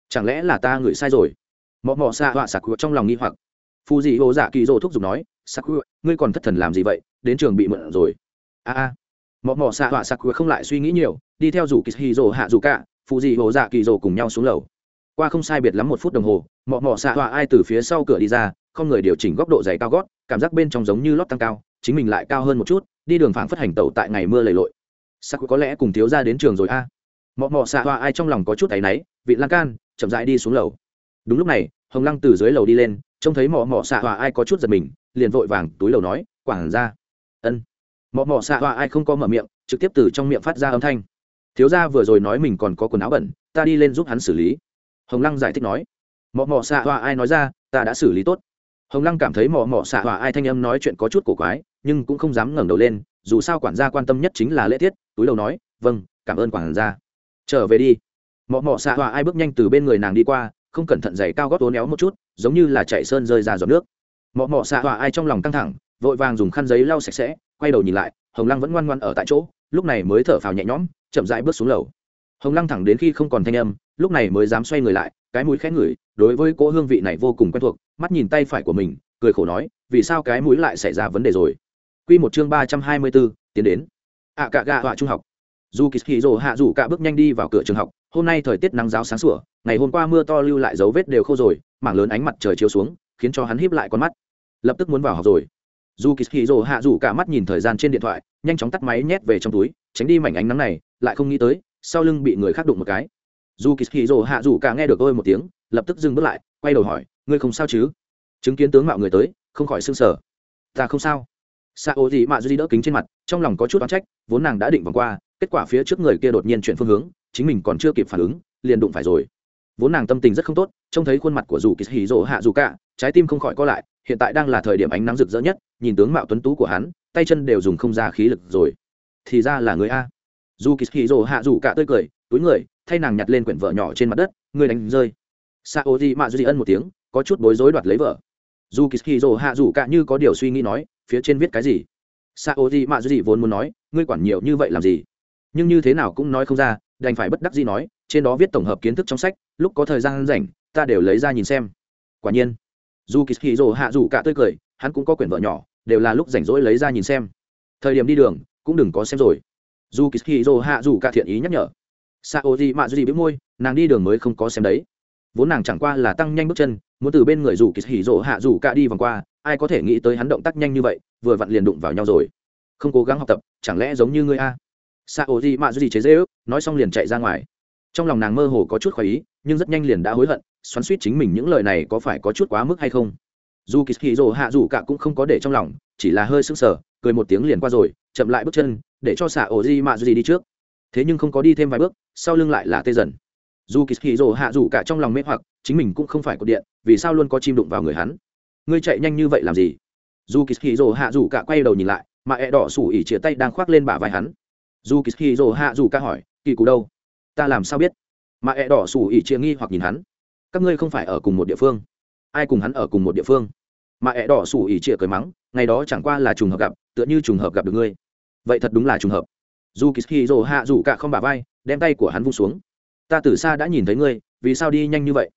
S1: Chẳng lẽ là ta ngửi sai rồi? Mọ mọ xạ họa sặc trong lòng nghi hoặc. Phù dị hồ dạ kỳ dỗ thúc giục nói sắc ngươi còn thất thần làm gì vậy? Đến trường bị mượn rồi. A a. Mọ mọ xạ họa sắc không lại suy nghĩ nhiều, đi theo dù kỳ hì dỗ hạ dù cả phù dị hồ dạ kỳ dỗ cùng nhau xuống lầu. Qua không sai biệt lắm một phút đồng hồ, mọ mọ xạ họa ai từ phía sau cửa đi ra, không người điều chỉnh góc độ dày cao gót, cảm giác bên trong giống như lót tăng cao, chính mình lại cao hơn một chút, đi đường phảng phất hành tẩu tại ngày mưa lầy lội. Sắc có lẽ cùng thiếu ra đến trường rồi a. À. mọ mọ xạ họa ai trong lòng có chút áy náy, vị lan can, chậm rãi đi xuống lầu đúng lúc này, hồng lăng từ dưới lầu đi lên, trông thấy mọ mọ xạ hòa ai có chút giật mình, liền vội vàng túi lầu nói quảng ra ân. Mọ mọ xạ hòa ai không có mở miệng, trực tiếp từ trong miệng phát ra âm thanh. Thiếu gia vừa rồi nói mình còn có quần áo bẩn, ta đi lên giúp hắn xử lý. Hồng lăng giải thích nói. Mọ mọ xạ hòa ai nói ra, ta đã xử lý tốt. Hồng lăng cảm thấy mọ mọ xạ hòa ai thanh âm nói chuyện có chút cổ quái, nhưng cũng không dám ngẩng đầu lên, dù sao quản gia quan tâm nhất chính là lễ tiết, túi đầu nói vâng cảm ơn quản gia. Trở về đi. Mọ mọ xạ hòa ai bước nhanh từ bên người nàng đi qua không cẩn thận giày cao gót tốn éo một chút giống như là chạy sơn rơi ra giọt nước mọ mọ xạ hòa ai trong lòng căng thẳng vội vàng dùng khăn giấy lau sạch sẽ quay đầu nhìn lại hồng lăng vẫn ngoan ngoan ở tại chỗ lúc này mới thở phào nhẹ nhõm chậm rãi bước xuống lầu hồng lăng thẳng đến khi không còn thanh âm lúc này mới dám xoay người lại cái mũi khẽ ngửi đối với cỗ hương vị này vô cùng quen thuộc mắt nhìn tay phải của mình cười khổ nói vì sao cái mũi lại xảy ra vấn đề rồi Quy một chương ba trăm hai mươi bốn, tiến đến. ạ cả gạ họa trung học. Dù Kishiro hạ rủ cả bước nhanh đi vào cửa trường học, hôm nay thời tiết nắng giáo sáng sủa, ngày hôm qua mưa to lưu lại dấu vết đều khô rồi, mảng lớn ánh mặt trời chiếu xuống, khiến cho hắn híp lại con mắt. Lập tức muốn vào học rồi. Dù Kishiro hạ rủ cả mắt nhìn thời gian trên điện thoại, nhanh chóng tắt máy nhét về trong túi, tránh đi mảnh ánh nắng này, lại không nghĩ tới, sau lưng bị người khác đụng một cái. Dù Kishiro hạ rủ cả nghe được ôi một tiếng, lập tức dừng bước lại, quay đầu hỏi, ngươi không sao chứ? Chứng kiến tướng mạo người tới, không khỏi sưng sở. Ta không sao xạ ô gì mạ duy đỡ kính trên mặt trong lòng có chút oán trách vốn nàng đã định vòng qua kết quả phía trước người kia đột nhiên chuyển phương hướng chính mình còn chưa kịp phản ứng liền đụng phải rồi vốn nàng tâm tình rất không tốt, trông thấy khuôn mặt của dù kỳ hì rỗ hạ dù cả, trái tim không khỏi co lại, hiện tại đang là thời điểm ánh nắng rực rỡ nhất, nhìn tướng mạo tuấn tú của hắn, tay chân đều dùng không ra khí lực rồi. Thì ra là người a. Dù kỳ hì rỗ hạ dù cả tươi cười, túi người, thay nàng nhặt lên quyển vợ nhỏ trên mặt đất, người đánh rơi. Sa ô di mạ duy ân một tiếng, có chút bối rối đoạt lấy vợ dù kỳ hì rỗ hạ dù cả như có điều suy nghĩ nói, phía trên viết cái gì? Sa ô di mạ gì vốn muốn nói, ngươi quản nhiều như vậy làm gì? Nhưng như thế nào cũng nói không ra đành phải bất đắc dĩ nói, trên đó viết tổng hợp kiến thức trong sách, lúc có thời gian rảnh, ta đều lấy ra nhìn xem. Quả nhiên, dù kỳ hì rồ hạ dù cả tươi cười, hắn cũng có quyển vợ nhỏ, đều là lúc rảnh rỗi lấy ra nhìn xem. Thời điểm đi đường, cũng đừng có xem rồi. Dù kỳ hì rồ hạ dù cả thiện ý nhắc nhở. Sa ô di mạ gì biết môi, nàng đi đường mới không có xem đấy. Vốn nàng chẳng qua là tăng nhanh bước chân, muốn từ bên người dù kỳ hì rồ hạ dù cả đi vòng qua, ai có thể nghĩ tới hắn động tác nhanh như vậy, vừa vặn liền đụng vào nhau rồi. Không cố gắng học tập, chẳng lẽ giống như ngươi a? Sa ô di mạ duy chế dễ ước nói xong liền chạy ra ngoài. Trong lòng nàng mơ hồ có chút khỏi ý, nhưng rất nhanh liền đã hối hận, xoắn suýt chính mình những lời này có phải có chút quá mức hay không. Dù kỳ kỳ rồ hạ dù cả cũng không có để trong lòng, chỉ là hơi sưng sờ, cười một tiếng liền qua rồi, chậm lại bước chân, để cho xạ ổ di mạ duy đi trước. Thế nhưng không có đi thêm vài bước, sau lưng lại là tê dần. Dù kỳ kỳ rồ hạ dù cả trong lòng mê hoặc, chính mình cũng không phải có điện, vì sao luôn có chim đụng vào người hắn? Ngươi chạy nhanh như vậy làm gì? Dù kỳ kỳ rồ hạ dù cả quay đầu nhìn lại, mà ẹ đỏ sủ ỉ chia tay đang khoác lên bả vai hắn dù kỳ hì hạ dù ca hỏi, kỳ cụ đâu? Ta làm sao biết? Mà ẹ đỏ xù ỉ chia nghi hoặc nhìn hắn. Các ngươi không phải ở cùng một địa phương. Ai cùng hắn ở cùng một địa phương? Mà ẹ đỏ xù ỉ chia cười mắng, ngày đó chẳng qua là trùng hợp gặp, tựa như trùng hợp gặp được ngươi. Vậy thật đúng là trùng hợp. Dù kỳ hì hạ dù cả không bả vai, đem tay của hắn vung xuống. Ta từ xa đã nhìn thấy ngươi, vì sao đi nhanh như vậy?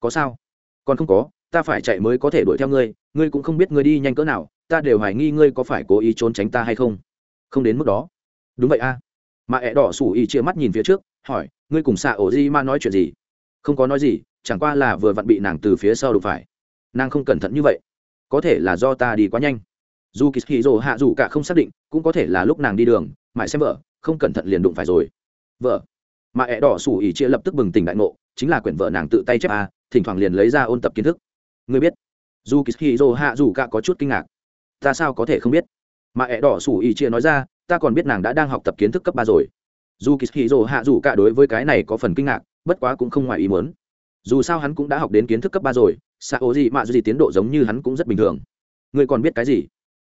S1: Có sao? Còn không có, ta phải chạy mới có thể đuổi theo ngươi ngươi cũng không biết ngươi đi nhanh cỡ nào, ta đều hoài nghi ngươi có phải cố ý trốn tránh ta hay không. Không đến mức đó đúng vậy a. À. mà ẹ đỏ sủ ý chia mắt nhìn phía trước, hỏi, ngươi cùng xạ ổ di ma nói chuyện gì? Không có nói gì, chẳng qua là vừa vặn bị nàng từ phía sau đụng phải. Nàng không cẩn thận như vậy. Có thể là do ta đi quá nhanh. Dù kỳ hì rồ hạ dù cả không xác định, cũng có thể là lúc nàng đi đường, mãi xem vợ, không cẩn thận liền đụng phải rồi. Vợ. Mà ẹ đỏ sủ ỉ chia lập tức bừng tỉnh đại ngộ, chính là quyển vợ nàng tự tay chép a, thỉnh thoảng liền lấy ra ôn tập kiến thức. Ngươi biết. Dù kỳ dô hạ dù cả có chút kinh ngạc. Ta sao có thể không biết? Mà ẹ đỏ sủ ý chia nói ra ta còn biết nàng đã đang học tập kiến thức cấp ba rồi. Dù kỳ hạ dù cả đối với cái này có phần kinh ngạc, bất quá cũng không ngoài ý muốn. Dù sao hắn cũng đã học đến kiến thức cấp ba rồi xa ố gì mà gì tiến độ giống như hắn cũng rất bình thường. Ngươi còn biết cái gì?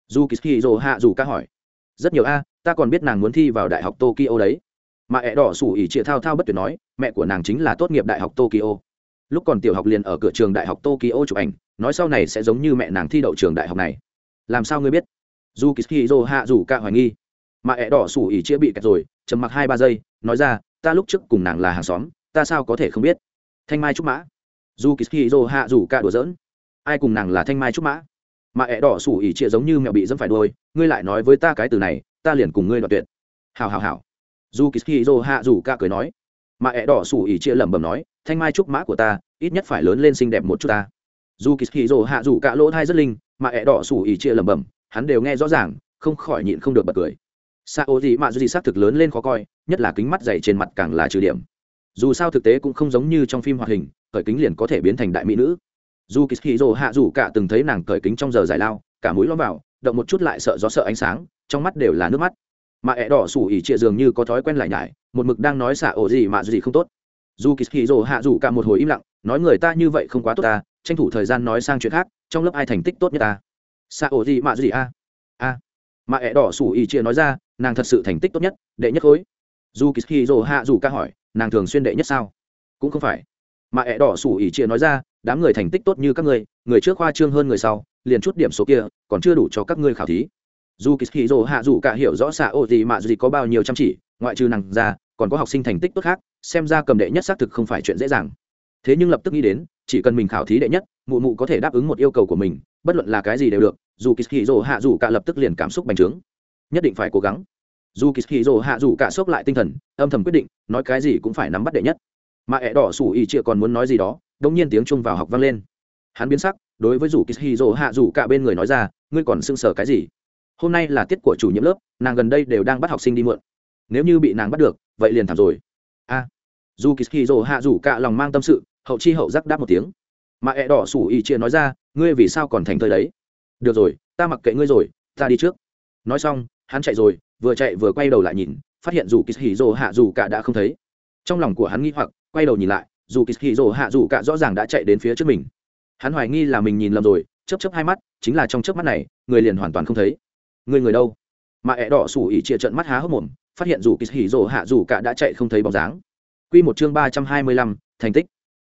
S1: Dù kỳ hạ dù cả hỏi. Rất nhiều a, ta còn biết nàng muốn thi vào đại học tokyo đấy. Mà ẹ đỏ sủ ỉ chia thao thao bất tuyệt nói, mẹ của nàng chính là tốt nghiệp đại học tokyo. Lúc còn tiểu học liền ở cửa trường đại học tokyo chụp ảnh, nói sau này sẽ giống như mẹ nàng thi đậu trường đại học này. Làm sao ngươi biết? Dù kishiro hạ dù cả hoài nghi mà ẹ đỏ sủ ỉ chĩa bị kẹt rồi chầm mặc hai ba giây, nói ra, ta lúc trước cùng nàng là hàng xóm, ta sao có thể không biết? Thanh mai trúc mã. Dù kishiro hạ dù cả đùa giỡn. Ai cùng nàng là thanh mai trúc mã? Mà ẹ đỏ sủ ỉ chĩa giống như mẹo bị dẫm phải đôi ngươi lại nói với ta cái từ này, ta liền cùng ngươi đoạt tuyệt. Hào hào hào dù kishiro hạ dù cả cười nói. Mà ẹ đỏ sủ ỉ chĩa lẩm bẩm nói, thanh mai trúc mã của ta, ít nhất phải lớn lên xinh đẹp một chút ta. Dù kỳ kỳ dô hạ dù cả lỗ thai rất linh, mà ẹ đỏ sủ ỉ chĩa lẩm bẩm, hắn đều nghe rõ ràng, không khỏi nhịn không được bật cười xa ô gì mà gì xác thực lớn lên khó coi, nhất là kính mắt dày trên mặt càng là trừ điểm. Dù sao thực tế cũng không giống như trong phim hoạt hình, cởi kính liền có thể biến thành đại mỹ nữ. Dù kỳ hì dồ hạ dù cả từng thấy nàng cởi kính trong giờ giải lao, cả mũi lo vào, động một chút lại sợ gió sợ ánh sáng, trong mắt đều là nước mắt. Mà ẹ đỏ sủ ỉ trịa dường như có thói quen lại nhải, một mực đang nói xạ ổ gì mà gì không tốt. Dù kỳ hì dồ hạ dù cả một hồi im lặng, nói người ta như vậy không quá tốt ta, tranh thủ thời gian nói sang chuyện khác, trong lớp ai thành tích tốt nhất ta? Xạ ổ gì mà gì a? A mà ẹ đỏ sủ ý chia nói ra nàng thật sự thành tích tốt nhất đệ nhất khối. Dù kỳ kỳ rồ hạ dù ca hỏi nàng thường xuyên đệ nhất sao? Cũng không phải. Mà ẹ đỏ sủ ý chia nói ra đám người thành tích tốt như các người, người trước khoa trương hơn người sau liền chút điểm số kia còn chưa đủ cho các ngươi khảo thí. Dù kỳ dỗ hạ dù cả hiểu rõ xạ ô gì mà gì có bao nhiêu chăm chỉ ngoại trừ nàng ra còn có học sinh thành tích tốt khác xem ra cầm đệ nhất xác thực không phải chuyện dễ dàng. Thế nhưng lập tức nghĩ đến chỉ cần mình khảo thí đệ nhất mụ mụ có thể đáp ứng một yêu cầu của mình bất luận là cái gì đều được dù kỳ dỗ hạ dù cả lập tức liền cảm xúc bành trướng. Nhất định phải cố gắng. Dù kỳ dỗ hạ dù cả sốc lại tinh thần âm thầm quyết định nói cái gì cũng phải nắm bắt đệ nhất. Mà ẹ đỏ sủ ỉ chia còn muốn nói gì đó đ ỗ n g nhiên tiếng trung vào học vang lên. Hắn biến sắc đối với dù kỳ dỗ hạ dù cả bên người nói ra ngươi còn sưng sờ cái gì? Hôm nay là tiết của chủ nhiệm lớp nàng gần đây đều đang bắt học sinh đi mượn. Nếu như bị nàng bắt được vậy liền thảm rồi. A. À, dù kỳ dỗ hạ dù cả lòng mang tâm sự hậu chi hậu giác đáp một tiếng. Mà ẹ đỏ sủ ỉ chia nói ra ngươi vì sao còn thành thơi đấy? Được rồi, ta mặc kệ ngươi rồi, ta đi trước. Nói xong, hắn chạy rồi, vừa chạy vừa quay đầu lại nhìn, phát hiện dù kỳ hì rồ hạ dù cả đã không thấy. Trong lòng của hắn nghĩ hoặc, quay đầu nhìn lại, dù kỳ hì rồ hạ dù cả rõ ràng đã chạy đến phía trước mình. Hắn hoài nghi là mình nhìn lầm rồi chấp chấp hai mắt, chính là trong chớp mắt này, người liền hoàn toàn không thấy. Người người đâu? Mà ẹ đỏ sủ ỉ chia trận mắt há hốc mồm, phát hiện dù kỳ hì rồ hạ dù cả đã chạy không thấy bóng dáng. Q một chương ba trăm hai mươi lăm, thành tích.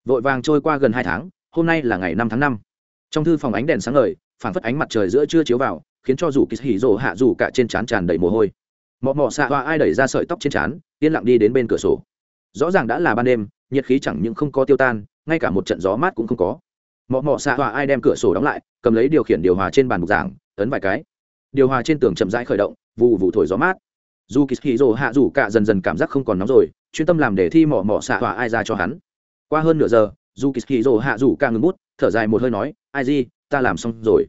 S1: Vội vàng trôi qua gần hai tháng, hôm nay là ngày năm tháng năm. Trong thư phòng ánh đèn sáng ngời phản phất ánh mặt trời giữa trưa chiếu vào, khiến cho dù kỳ hỉ rồ hạ dù cả trên trán tràn đầy mồ hôi. Mọ mọ xạ hoa ai đẩy ra sợi tóc trên trán, yên lặng đi đến bên cửa sổ. Rõ ràng đã là ban đêm, nhiệt khí chẳng những không có tiêu tan, ngay cả một trận gió mát cũng không có. Mọ mọ xạ hoa ai đem cửa sổ đóng lại, cầm lấy điều khiển điều hòa trên bàn bục giảng, ấn vài cái. Điều hòa trên tường chậm rãi khởi động vụ vụ thổi gió mát. Dù kỳ hỉ rồ hạ dù cả dần dần cảm giác không còn nóng rồi, chuyên tâm làm để thi mỏ mỏ xạ hoa ai ra cho hắn. Qua hơn nửa giờ, dù kỳ hỉ rồ hạ dù cả ngừng bút, thở dài một hơi nói, ai gì ta làm xong rồi.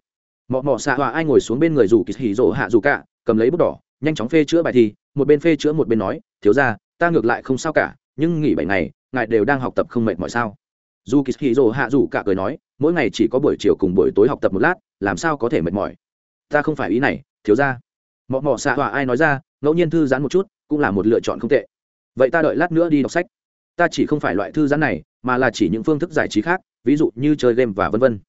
S1: Mọ mọ xạ hòa ai ngồi xuống bên người dù kỳ hỉ rỗ hạ dù cả, cầm lấy bút đỏ, nhanh chóng phê chữa bài thi, một bên phê chữa một bên nói, thiếu ra ta ngược lại không sao cả, nhưng nghỉ bảy ngày, ngài đều đang học tập không mệt mỏi sao? Dù kỳ hỉ rỗ hạ dù cả cười nói, mỗi ngày chỉ có buổi chiều cùng buổi tối học tập một lát, làm sao có thể mệt mỏi? Ta không phải ý này, thiếu ra mọ mọ xạ hòa ai nói ra, ngẫu nhiên thư giãn một chút, cũng là một lựa chọn không tệ. Vậy ta đợi lát nữa đi đọc sách. Ta chỉ không phải loại thư giãn này, mà là chỉ những phương thức giải trí khác, ví dụ như chơi game và vân vân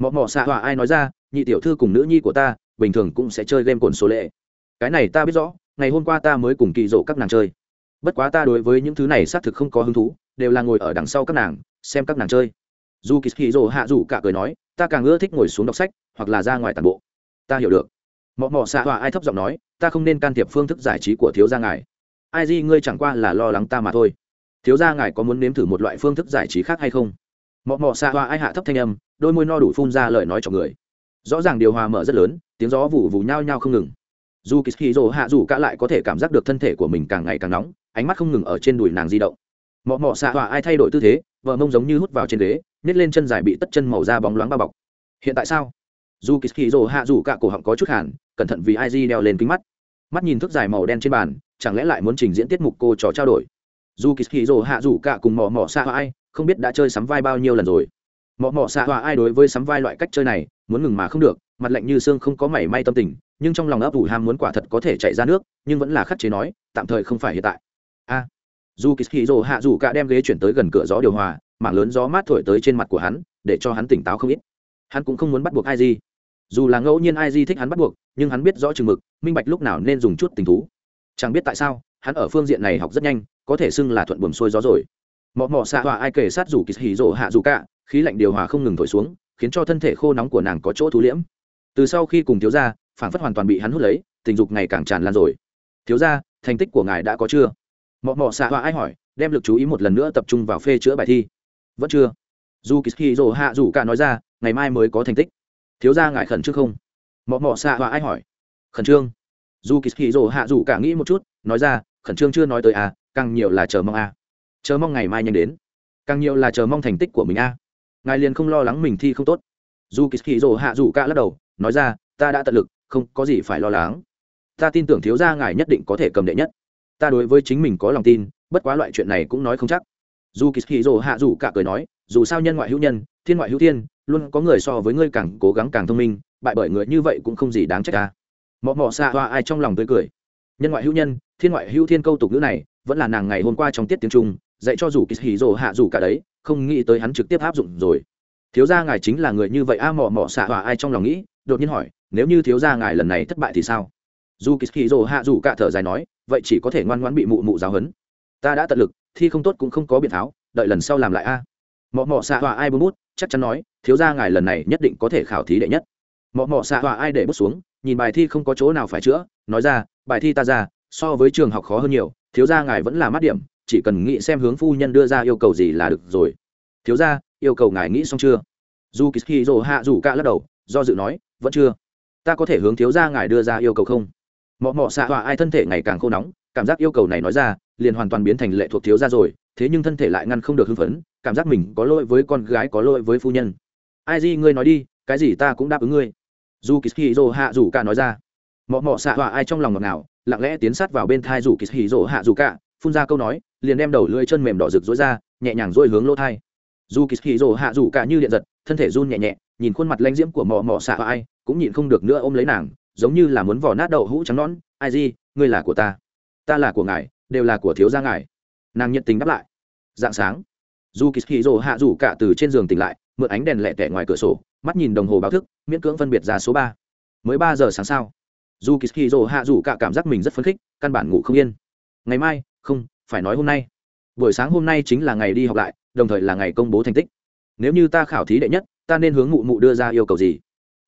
S1: mọ mọ xạ hòa ai nói ra, nhị tiểu thư cùng nữ nhi của ta, bình thường cũng sẽ chơi game cồn số lệ. Cái này ta biết rõ, ngày hôm qua ta mới cùng kỳ rộ các nàng chơi. Bất quá ta đối với những thứ này xác thực không có hứng thú, đều là ngồi ở đằng sau các nàng, xem các nàng chơi. Dù kỳ kỳ rộ hạ rủ cả cười nói, ta càng ưa thích ngồi xuống đọc sách, hoặc là ra ngoài tàn bộ. Ta hiểu được. Mọ mọ xạ hòa ai thấp giọng nói, ta không nên can thiệp phương thức giải trí của thiếu gia ngài. Ai gì ngươi chẳng qua là lo lắng ta mà thôi. Thiếu gia ngài có muốn nếm thử một loại phương thức giải trí khác hay không? Mọ mọ xạ hòa ai hạ thấp thanh âm đôi môi no đủ phun ra lời nói cho người. Rõ ràng điều hòa mở rất lớn, tiếng gió vụ vụ nhao nhao không ngừng. Dù kỳ hì rồ hạ dù cả lại có thể cảm giác được thân thể của mình càng ngày càng nóng, ánh mắt không ngừng ở trên đùi nàng di động. Mọ mọ xạ hòa ai thay đổi tư thế, vợ mông giống như hút vào trên ghế, nhét lên chân dài bị tất chân màu da bóng loáng bao bọc. Hiện tại sao? Dù kỳ hì rồ hạ dù cả cổ họng có chút hàn, cẩn thận vì ai di đeo lên kính mắt. Mắt nhìn thức dài màu đen trên bàn, chẳng lẽ lại muốn trình diễn tiết mục cô trò trao đổi? Dù kỳ hì rồ hạ dù cả cùng mọ mọ xạ hòa ai, không biết đã chơi sắm vai bao nhiêu lần rồi mọ mọ xạ hòa ai đối với sắm vai loại cách chơi này, muốn ngừng mà không được, mặt lạnh như xương không có mảy may tâm tình, nhưng trong lòng ấp ủ ham muốn quả thật có thể chạy ra nước, nhưng vẫn là khắc chế nói, tạm thời không phải hiện tại. A. Dù kỳ hì rồ hạ dù cả đem ghế chuyển tới gần cửa gió điều hòa, mảng lớn gió mát thổi tới trên mặt của hắn, để cho hắn tỉnh táo không ít. Hắn cũng không muốn bắt buộc ai gì. Dù là ngẫu nhiên ai di thích hắn bắt buộc, nhưng hắn biết rõ chừng mực, minh bạch lúc nào nên dùng chút tình thú. Chẳng biết tại sao, hắn ở phương diện này học rất nhanh, có thể xưng là thuận buồm xuôi gió rồi. Mọ mọ xạ hòa ai kể sát rủ kỳ hỉ rồ hạ dù cả khí lạnh điều hòa không ngừng thổi xuống, khiến cho thân thể khô nóng của nàng có chỗ thú liễm. Từ sau khi cùng thiếu gia phản phất hoàn toàn bị hắn hút lấy, tình dục ngày càng tràn lan rồi. Thiếu gia, thành tích của ngài đã có chưa? Mọ mọ xạ hoa ai hỏi, đem lực chú ý một lần nữa tập trung vào phê chữa bài thi. Vẫn chưa. Dù kỳ rồ hạ dù cả nói ra, ngày mai mới có thành tích. Thiếu gia ngài khẩn trương không? Mọ mọ xạ hoa ai hỏi. Khẩn trương. Dù kỳ rồ hạ dù cả nghĩ một chút, nói ra, khẩn trương chưa nói tới à càng nhiều là chờ mong à. Chờ mong ngày mai nhanh đến, càng nhiều là chờ mong thành tích của mình à ngài liền không lo lắng mình thi không tốt. Dù kỳ hì rồ hạ dù cả lắc đầu, nói ra, ta đã tận lực, không có gì phải lo lắng. Ta tin tưởng thiếu gia ngài nhất định có thể cầm đệ nhất. Ta đối với chính mình có lòng tin, bất quá loại chuyện này cũng nói không chắc. Dù kỳ hì rồ hạ dù cả cười nói, dù sao nhân ngoại hữu nhân, thiên ngoại hữu thiên, luôn có người so với ngươi càng cố gắng càng thông minh, bại bởi người như vậy cũng không gì đáng trách ta. Mọ mọ xa hoa ai trong lòng tươi cười. Nhân ngoại hữu nhân, thiên ngoại hữu thiên câu tục ngữ này, vẫn là nàng ngày hôm qua trong tiết tiếng trung, dạy cho dù kỳ hì rồ hạ dù cả đấy không nghĩ tới hắn trực tiếp áp dụng rồi. Thiếu gia ngài chính là người như vậy a à, mò mò xạ hòa ai trong lòng nghĩ đột nhiên hỏi nếu như thiếu gia ngài lần này thất bại thì sao? Dù kỳ dỗ hạ dù cả thở dài nói vậy chỉ có thể ngoan ngoãn bị mụ mụ giáo hấn ta đã tận lực thi không tốt cũng không có biện tháo đợi lần sau làm lại a. Mọ mọ xạ hòa ai bút bút chắc chắn nói thiếu gia ngài lần này nhất định có thể khảo thí đệ nhất. Mọ mọ xạ hòa ai để bút xuống nhìn bài thi không có chỗ nào phải chữa nói ra bài thi ta ra so với trường học khó hơn nhiều thiếu gia ngài vẫn là mát điểm chỉ cần nghĩ xem hướng phu nhân đưa ra yêu cầu gì là được rồi. Thiếu gia, yêu cầu ngài nghĩ xong chưa? Dù kỳ rồ hạ rủ cả lắc đầu, do dự nói, vẫn chưa. Ta có thể hướng thiếu gia ngài đưa ra yêu cầu không? Mọ mọ xạ họa ai thân thể ngày càng khô nóng, cảm giác yêu cầu này nói ra, liền hoàn toàn biến thành lệ thuộc thiếu gia rồi, thế nhưng thân thể lại ngăn không được hưng phấn, cảm giác mình có lỗi với con gái, có lỗi với phu nhân. Ai gì ngươi nói đi, cái gì ta cũng đáp ứng ngươi. Dù kỳ rồ hạ rủ cả nói ra. Mọ mọ xạ họa ai trong lòng ngọt ngào, lặng lẽ tiến sát vào bên thai dù kỳ rồ hạ rủ cả phun ra câu nói, liền đem đầu lưỡi chân mềm đỏ rực rối ra, nhẹ nhàng rối hướng lỗ thai. Dù kỳ rồ hạ rủ cả như điện giật, thân thể run nhẹ nhẹ, nhìn khuôn mặt lanh diễm của mò mò xạ ai, cũng nhịn không được nữa ôm lấy nàng, giống như là muốn vỏ nát đậu hũ trắng nón ai gì ngươi là của ta. Ta là của ngài, đều là của thiếu gia ngài. Nàng nhận tình đáp lại. Dạng sáng, dù kỳ rồ hạ rủ cả từ trên giường tỉnh lại, mượn ánh đèn lẹ tẻ ngoài cửa sổ, mắt nhìn đồng hồ báo thức, miễn cưỡng phân biệt ra số ba. Mới ba giờ sáng sao, dù kỳ rồ hạ rủ cả cảm giác mình rất phấn khích, căn bản ngủ không yên. Ngày mai không, phải nói hôm nay. Buổi sáng hôm nay chính là ngày đi học lại, đồng thời là ngày công bố thành tích. Nếu như ta khảo thí đệ nhất, ta nên hướng mụ mụ đưa ra yêu cầu gì?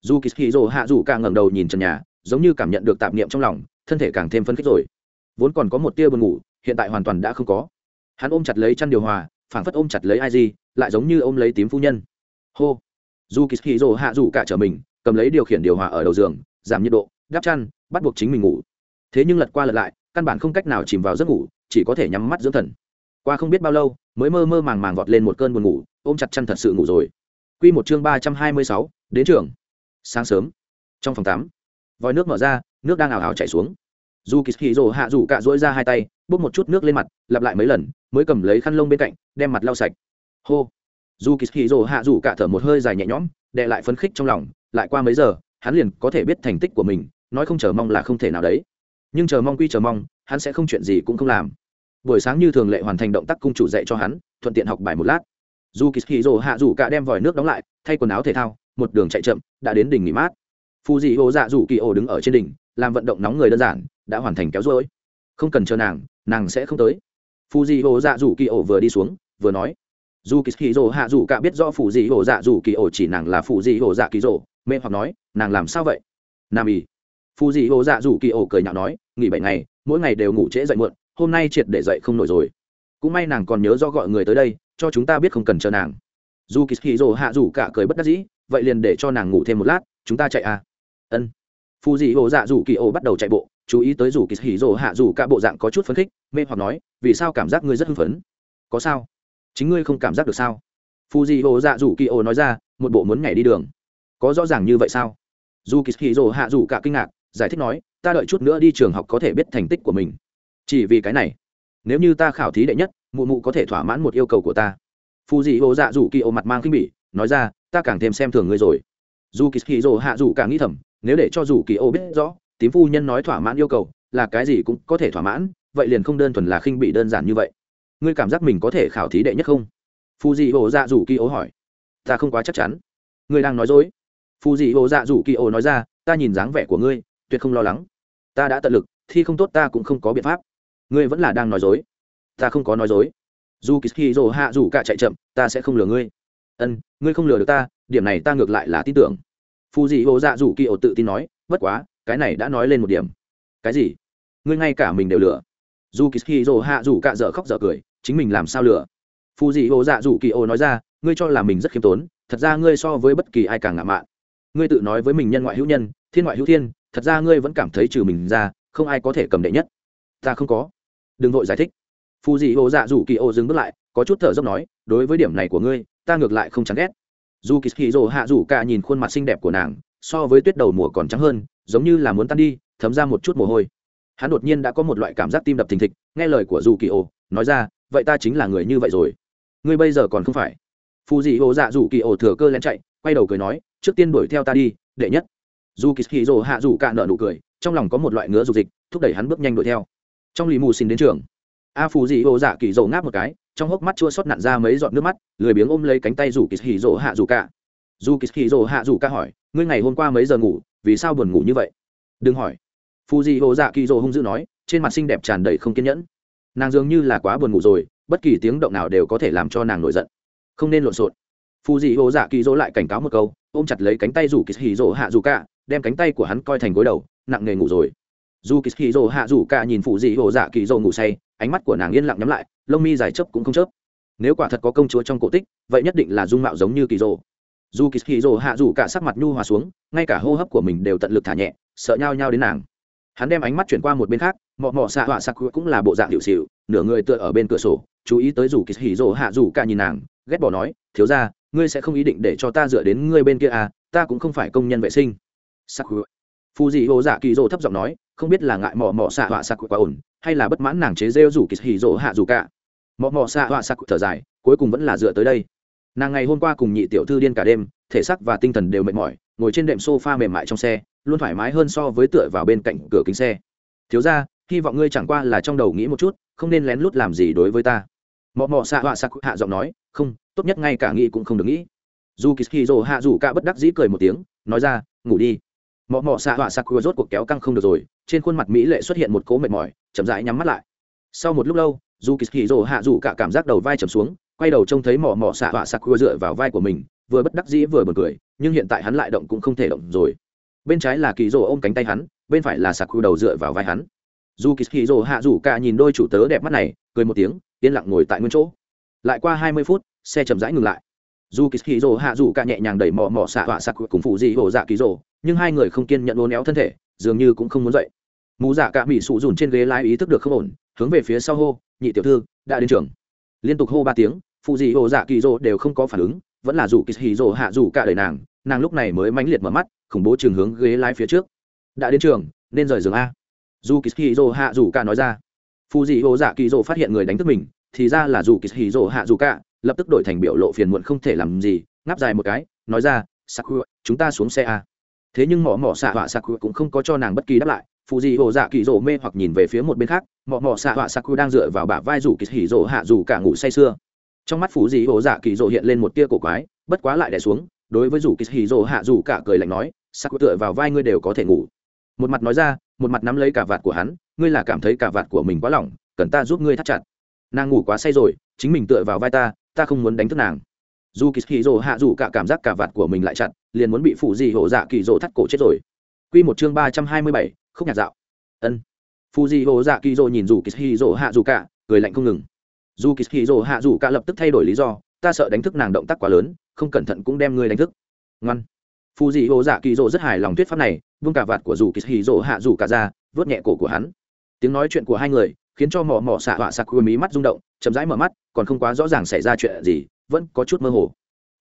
S1: Dù kỳ rồ hạ dù càng ngẩng đầu nhìn trần nhà, giống như cảm nhận được tạp niệm trong lòng, thân thể càng thêm phấn khích rồi. Vốn còn có một tia buồn ngủ, hiện tại hoàn toàn đã không có. Hắn ôm chặt lấy chăn điều hòa, phảng phất ôm chặt lấy ai gì lại giống như ôm lấy tím phu nhân. Hô! Dù kỳ hì rồ hạ dù cả trở mình, cầm lấy điều khiển điều hòa ở đầu giường, giảm nhiệt độ đắp chăn, bắt buộc chính mình ngủ. Thế nhưng lật qua lật lại, căn bản không cách nào chìm vào giấc ngủ chỉ có thể nhắm mắt dưỡng thần. Qua không biết bao lâu, mới mơ mơ màng màng vọt lên một cơn buồn ngủ, ôm chặt chăn thật sự ngủ rồi. Q một chương ba trăm hai mươi sáu, đến trường. Sáng sớm. Trong phòng tắm, vòi nước mở ra, nước đang ảo ảo chảy xuống. Dù kỳ hì rồ hạ rủ cả dỗi ra hai tay, bốc một chút nước lên mặt, lặp lại mấy lần, mới cầm lấy khăn lông bên cạnh, đem mặt lau sạch. Hô. Dù kỳ hì rồ hạ rủ cả thở một hơi dài nhẹ nhõm, đệ lại phấn khích trong lòng, lại qua mấy giờ, hắn liền có thể biết thành tích của mình, nói không chờ mong là không thể nào đấy. Nhưng chờ mong quy chờ mong, hắn sẽ không chuyện gì cũng không làm buổi sáng như thường lệ hoàn thành động tác cung chủ dạy cho hắn, thuận tiện học bài một lát. Dù kỳ hì rồ hạ rủ cả đem vòi nước đóng lại, thay quần áo thể thao, một đường chạy chậm, đã đến đỉnh nghỉ mát. Phù dị hồ dạ rủ kỳ ổ đứng ở trên đỉnh, làm vận động nóng người đơn giản, đã hoàn thành kéo rối không cần chờ nàng nàng sẽ không tới. Phù dị hồ dạ rủ kỳ ổ vừa đi xuống, vừa nói. Dù kỳ hì rồ hạ rủ cả biết rõ phù dị hồ dạ rủ kỳ ổ chỉ nàng là phù dị hồ dạ kỳ rồ, mê hoặc nói, nàng làm sao vậy? Nam y. Phù dị hồ dạ rủ kỳ ổ cười nhạo nói, nghỉ bảy ngày, mỗi ngày đều ngủ trễ dậy muộn hôm nay triệt để dậy không nổi rồi. Cũng may nàng còn nhớ do gọi người tới đây, cho chúng ta biết không cần chờ nàng. Dù kỳ hì rồ hạ rủ cả cười bất đắc dĩ, vậy liền để cho nàng ngủ thêm một lát, chúng ta chạy à? Ân. Phù dị hồ dạ rủ kỳ ổ bắt đầu chạy bộ, chú ý tới rủ kỳ hì rồ hạ rủ cả bộ dạng có chút phấn khích, mê hoặc nói, vì sao cảm giác ngươi rất hưng phấn? Có sao? Chính ngươi không cảm giác được sao? Phù dị hồ dạ rủ kỳ ổ nói ra, một bộ muốn nhảy đi đường. Có rõ ràng như vậy sao? Dù kỳ hì rồ hạ rủ cả kinh ngạc, giải thích nói, ta đợi chút nữa đi trường học có thể biết thành tích của mình chỉ vì cái này. Nếu như ta khảo thí đệ nhất, mụ mụ có thể thỏa mãn một yêu cầu của ta. Phù dị hồ dạ rủ kỳ ô mặt mang khinh bỉ, nói ra, ta càng thêm xem thường ngươi rồi. Dù kỳ hì rồ hạ rủ càng nghĩ thầm, nếu để cho dù kỳ ô biết rõ, tím phu nhân nói thỏa mãn yêu cầu, là cái gì cũng có thể thỏa mãn, vậy liền không đơn thuần là khinh bị đơn giản như vậy. Ngươi cảm giác mình có thể khảo thí đệ nhất không? Phù dị ô dạ rủ kỳ ô hỏi. Ta không quá chắc chắn. Ngươi đang nói dối. Phù dị ô dạ rủ kỳ ô nói ra, ta nhìn dáng vẻ của ngươi, tuyệt không lo lắng. Ta đã tận lực, thi không tốt ta cũng không có biện pháp ngươi vẫn là đang nói dối. Ta không có nói dối. Dù kỳ hì rồ hạ rủ cả chạy chậm, ta sẽ không lừa ngươi. Ân, ngươi không lừa được ta, điểm này ta ngược lại là tin tưởng. Phù dị hồ dạ rủ kỳ ổ tự tin nói, bất quá, cái này đã nói lên một điểm. Cái gì? Ngươi ngay cả mình đều lừa. Dù kỳ hì rồ hạ rủ cả dở khóc dở cười, chính mình làm sao lừa? Phù dị hồ dạ rủ kỳ ổ nói ra, ngươi cho là mình rất khiêm tốn, thật ra ngươi so với bất kỳ ai càng ngạo mạn. Ngươi tự nói với mình nhân ngoại hữu nhân, thiên ngoại hữu thiên, thật ra ngươi vẫn cảm thấy trừ mình ra, không ai có thể cầm đệ nhất. Ta không có đừng vội giải thích. Phù dị ô dạ dù kỳ ô dừng bước lại, có chút thở dốc nói, đối với điểm này của ngươi, ta ngược lại không chán ghét. Dù kỳ hì hạ dù cả nhìn khuôn mặt xinh đẹp của nàng, so với tuyết đầu mùa còn trắng hơn, giống như là muốn tan đi, thấm ra một chút mồ hôi. Hắn đột nhiên đã có một loại cảm giác tim đập thình thịch, nghe lời của dù kỳ ô, nói ra, vậy ta chính là người như vậy rồi. Ngươi bây giờ còn không phải. Phù dị ô dạ dù kỳ ô thừa cơ lén chạy, quay đầu cười nói, trước tiên đuổi theo ta đi, đệ nhất. Dù kỳ hì hạ dù cả nợ nụ cười, trong lòng có một loại ngứa dục dịch, thúc đẩy hắn bước nhanh đuổi theo trong lì mù xin đến trường. A phù dị ô dạ kỳ dầu ngáp một cái, trong hốc mắt chua xót nặn ra mấy giọt nước mắt, lười biếng ôm lấy cánh tay rủ kỳ hì dỗ hạ dù cả. Dù kỳ hì dỗ hạ dù cả hỏi, ngươi ngày hôm qua mấy giờ ngủ? Vì sao buồn ngủ như vậy? Đừng hỏi. Phù dị hồ dạ kỳ dỗ hung dữ nói, trên mặt xinh đẹp tràn đầy không kiên nhẫn. Nàng dường như là quá buồn ngủ rồi, bất kỳ tiếng động nào đều có thể làm cho nàng nổi giận. Không nên lộn xộn. Phù dị hồ dạ kỳ dỗ lại cảnh cáo một câu, ôm chặt lấy cánh tay rủ kỳ hì dỗ hạ dù cả, đem cánh tay của hắn coi thành gối đầu, nặng nề ngủ rồi dù kỳ hì hạ rủ cả nhìn phụ dị hồ dạ kỳ rồ ngủ say, ánh mắt của nàng yên lặng nhắm lại, lông mi dài chấp cũng không chớp. Nếu quả thật có công chúa trong cổ tích, vậy nhất định là dung mạo giống như kỳ rồ dù kỳ hì hạ rủ cả sắc mặt nhu hòa xuống, ngay cả hô hấp của mình đều tận lực thả nhẹ, sợ nhau nhau đến nàng. Hắn đem ánh mắt chuyển qua một bên khác, mọ mọ xạ họa sặc cũng là bộ dạng hiệu xịu, nửa người tựa ở bên cửa sổ, chú ý tới dù kỳ hì rồ hạ rủ cả nhìn nàng, ghét bỏ nói, thiếu ra ngươi sẽ không ý định để cho ta dựa đến ngươi bên kia à ta cũng không phải công nhân vệ sinh. Sắc phù dị hồ dạ kỳ dỗ thấp giọng nói, không biết là ngại mò mò xạ họa sặc quá ổn, hay là bất mãn nàng chế rêu rủ kỳ hì dỗ hạ rủ cả. Mò mò xạ họa sặc thở dài, cuối cùng vẫn là dựa tới đây. Nàng ngày hôm qua cùng nhị tiểu thư điên cả đêm, thể xác và tinh thần đều mệt mỏi, ngồi trên đệm sofa mềm mại trong xe, luôn thoải mái hơn so với tựa vào bên cạnh cửa kính xe. Thiếu ra hy vọng ngươi chẳng qua là trong đầu nghĩ một chút, không nên lén lút làm gì đối với ta. Mò mò xạ họa sặc hạ giọng nói, không, tốt nhất ngay cả nghĩ cũng không được nghĩ. Dù kỳ hì rồ hạ rủ cả bất đắc dĩ cười một tiếng, nói ra, ngủ đi mọ mọ xạ họa sặc rốt cuộc kéo căng không được rồi, trên khuôn mặt mỹ lệ xuất hiện một cố mệt mỏi, chậm rãi nhắm mắt lại. Sau một lúc lâu, dù kỳ hì rồ hạ dù cả cảm giác đầu vai chầm xuống, quay đầu trông thấy mò mọ xạ họa sặc dựa vào vai của mình, vừa bất đắc dĩ vừa buồn cười, nhưng hiện tại hắn lại động cũng không thể động rồi. Bên trái là kỳ rồ ôm cánh tay hắn, bên phải là sặc đầu dựa vào vai hắn. Dù kỳ hì rồ hạ dù cả nhìn đôi chủ tớ đẹp mắt này, cười một tiếng, yên lặng ngồi tại nguyên chỗ. Lại qua hai mươi phút, xe chậm rãi ngừng lại. Dù kỳ hì rồ hạ dù cả nhẹ nhàng đẩy mò mọ xạ họa sặc cùng phụ dị hồ dạ kỳ rồ nhưng hai người không kiên nhận ố néo thân thể, dường như cũng không muốn dậy. Mù dạ cả mỹ sụ dùn trên ghế lái ý thức được không ổn, hướng về phía sau hô, nhị tiểu thư, đã đến trường. Liên tục hô ba tiếng, phụ dị hồ dạ kỳ rồ đều không có phản ứng, vẫn là dù kỳ hì rồ hạ rủ cả đời nàng nàng lúc này mới mãnh liệt mở mắt, khủng bố trường hướng ghế lái phía trước. Đã đến trường, nên rời giường a. Dù kỳ hì rồ hạ rủ cả nói ra. Phụ dị hồ dạ kỳ rồ phát hiện người đánh thức mình, thì ra là dù kỳ hì rồ hạ rủ cả, lập tức đổi thành biểu lộ phiền muộn không thể làm gì, ngáp dài một cái, nói ra, sakura, chúng ta xuống xe a thế nhưng mỏ mỏ xạ họa sakura cũng không có cho nàng bất kỳ đáp lại phụ dị hồ dạ kỳ rỗ mê hoặc nhìn về phía một bên khác mỏ mỏ xạ họa sakura đang dựa vào bả vai rủ kỳ hỉ rỗ hạ rủ cả ngủ say sưa. Trong mắt phụ dị hồ dạ kỳ rỗ hiện lên một tia cổ quái, bất quá lại đè xuống, đối với rủ kỳ hỉ rỗ hạ rủ cả cười lạnh nói sakura tựa vào vai ngươi đều có thể ngủ. Một mặt nói ra, một mặt nắm lấy cả vạt của hắn, ngươi là cảm thấy cả vạt của mình quá lỏng, cần ta giúp ngươi thắt chặt. Nàng ngủ quá say rồi, chính mình tựa vào vai ta ta không muốn đánh thức nàng. Dù kỳ hỉ rỗ hạ dù cả cảm giác cả vạt của mình lại chặt liền muốn bị phụ dị hộ dạ kỳ rồ thắt cổ chết rồi. Q một chương ba trăm hai mươi bảy, khúc nhạc dạo. Ân. Phụ dị hộ dạ kỳ rồ nhìn dù kỳ hì rồ hạ dù cả, cười lạnh không ngừng. Dù kỳ hì rồ hạ dù cả lập tức thay đổi lý do, ta sợ đánh thức nàng động tác quá lớn, không cẩn thận cũng đem ngươi đánh thức. Ngoan. Phụ dị hộ dạ kỳ rồ rất hài lòng thuyết pháp này, vung cả vạt của dù kỳ hì rồ hạ dù cả ra vớt nhẹ cổ của hắn. Tiếng nói chuyện của hai người khiến cho mỏ mỏ xạ họa sặc quê mí mắt rung động, chậm rãi mở mắt, còn không quá rõ ràng xảy ra chuyện gì, vẫn có chút mơ hồ.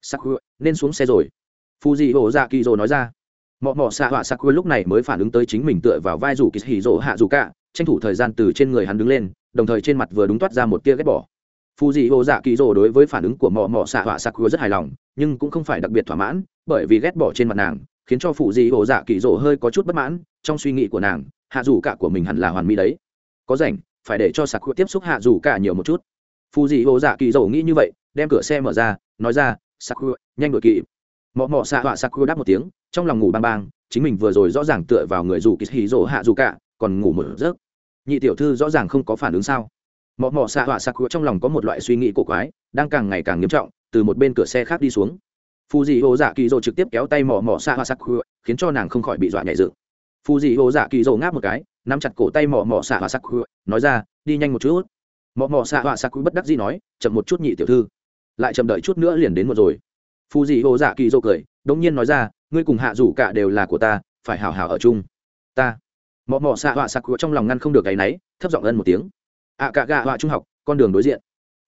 S1: Sặc quê nên xuống xe rồi phù dị hồ dạ kỳ rồ nói ra. Mọ Mọ xạ họa sắc quơ lúc này mới phản ứng tới chính mình tựa vào vai rủ kỳ hì rỗ hạ dù cả, tranh thủ thời gian từ trên người hắn đứng lên, đồng thời trên mặt vừa đúng toát ra một tia ghét bỏ. Phù dị hồ dạ kỳ rồ đối với phản ứng của Mọ Mọ xạ họa sắc quơ rất hài lòng, nhưng cũng không phải đặc biệt thỏa mãn, bởi vì ghét bỏ trên mặt nàng, khiến cho phụ dị hồ dạ kỳ rồ hơi có chút bất mãn, trong suy nghĩ của nàng, hạ dù cả của mình hẳn là hoàn mỹ đấy. Có rảnh, phải để cho sạc tiếp xúc hạ dù cả nhiều một chút. Phù dị hồ dạ kỳ dầu nghĩ như vậy, đem cửa xe mở ra, nói ra sạc nhanh đội kỵ mọ mọ xạ họa sạc đáp một tiếng, trong lòng ngủ bang bang, chính mình vừa rồi rõ ràng tựa vào người dù kỳ hì dỗ hạ dù cả, còn ngủ một giấc. Nhị tiểu thư rõ ràng không có phản ứng sao? Mọ mọ xạ họa sạc trong lòng có một loại suy nghĩ cổ quái, đang càng ngày càng nghiêm trọng, từ một bên cửa xe khác đi xuống. Phù dị ô dạ kỳ dỗ trực tiếp kéo tay mọ mọ xạ họa sạc khiến cho nàng không khỏi bị dọa nhảy dựng phù dị ô dạ kỳ dỗ ngáp một cái, nắm chặt cổ tay mọ mọ xạ họa sắc nói ra, đi nhanh một chút. Mọ mọ xạ họa sắc bất đắc dĩ nói, chậm một chút nhị tiểu thư. Lại chậm đợi chút nữa liền đến một rồi phù dị ô dạ kỳ dô cười, đống nhiên nói ra, ngươi cùng hạ rủ cả đều là của ta, phải hào hào ở chung. Ta? Mọ mọ xạ họa sắc trong lòng ngăn không được gáy náy, thấp giọng ân một tiếng. Ạ cả gạ họa trung học, con đường đối diện.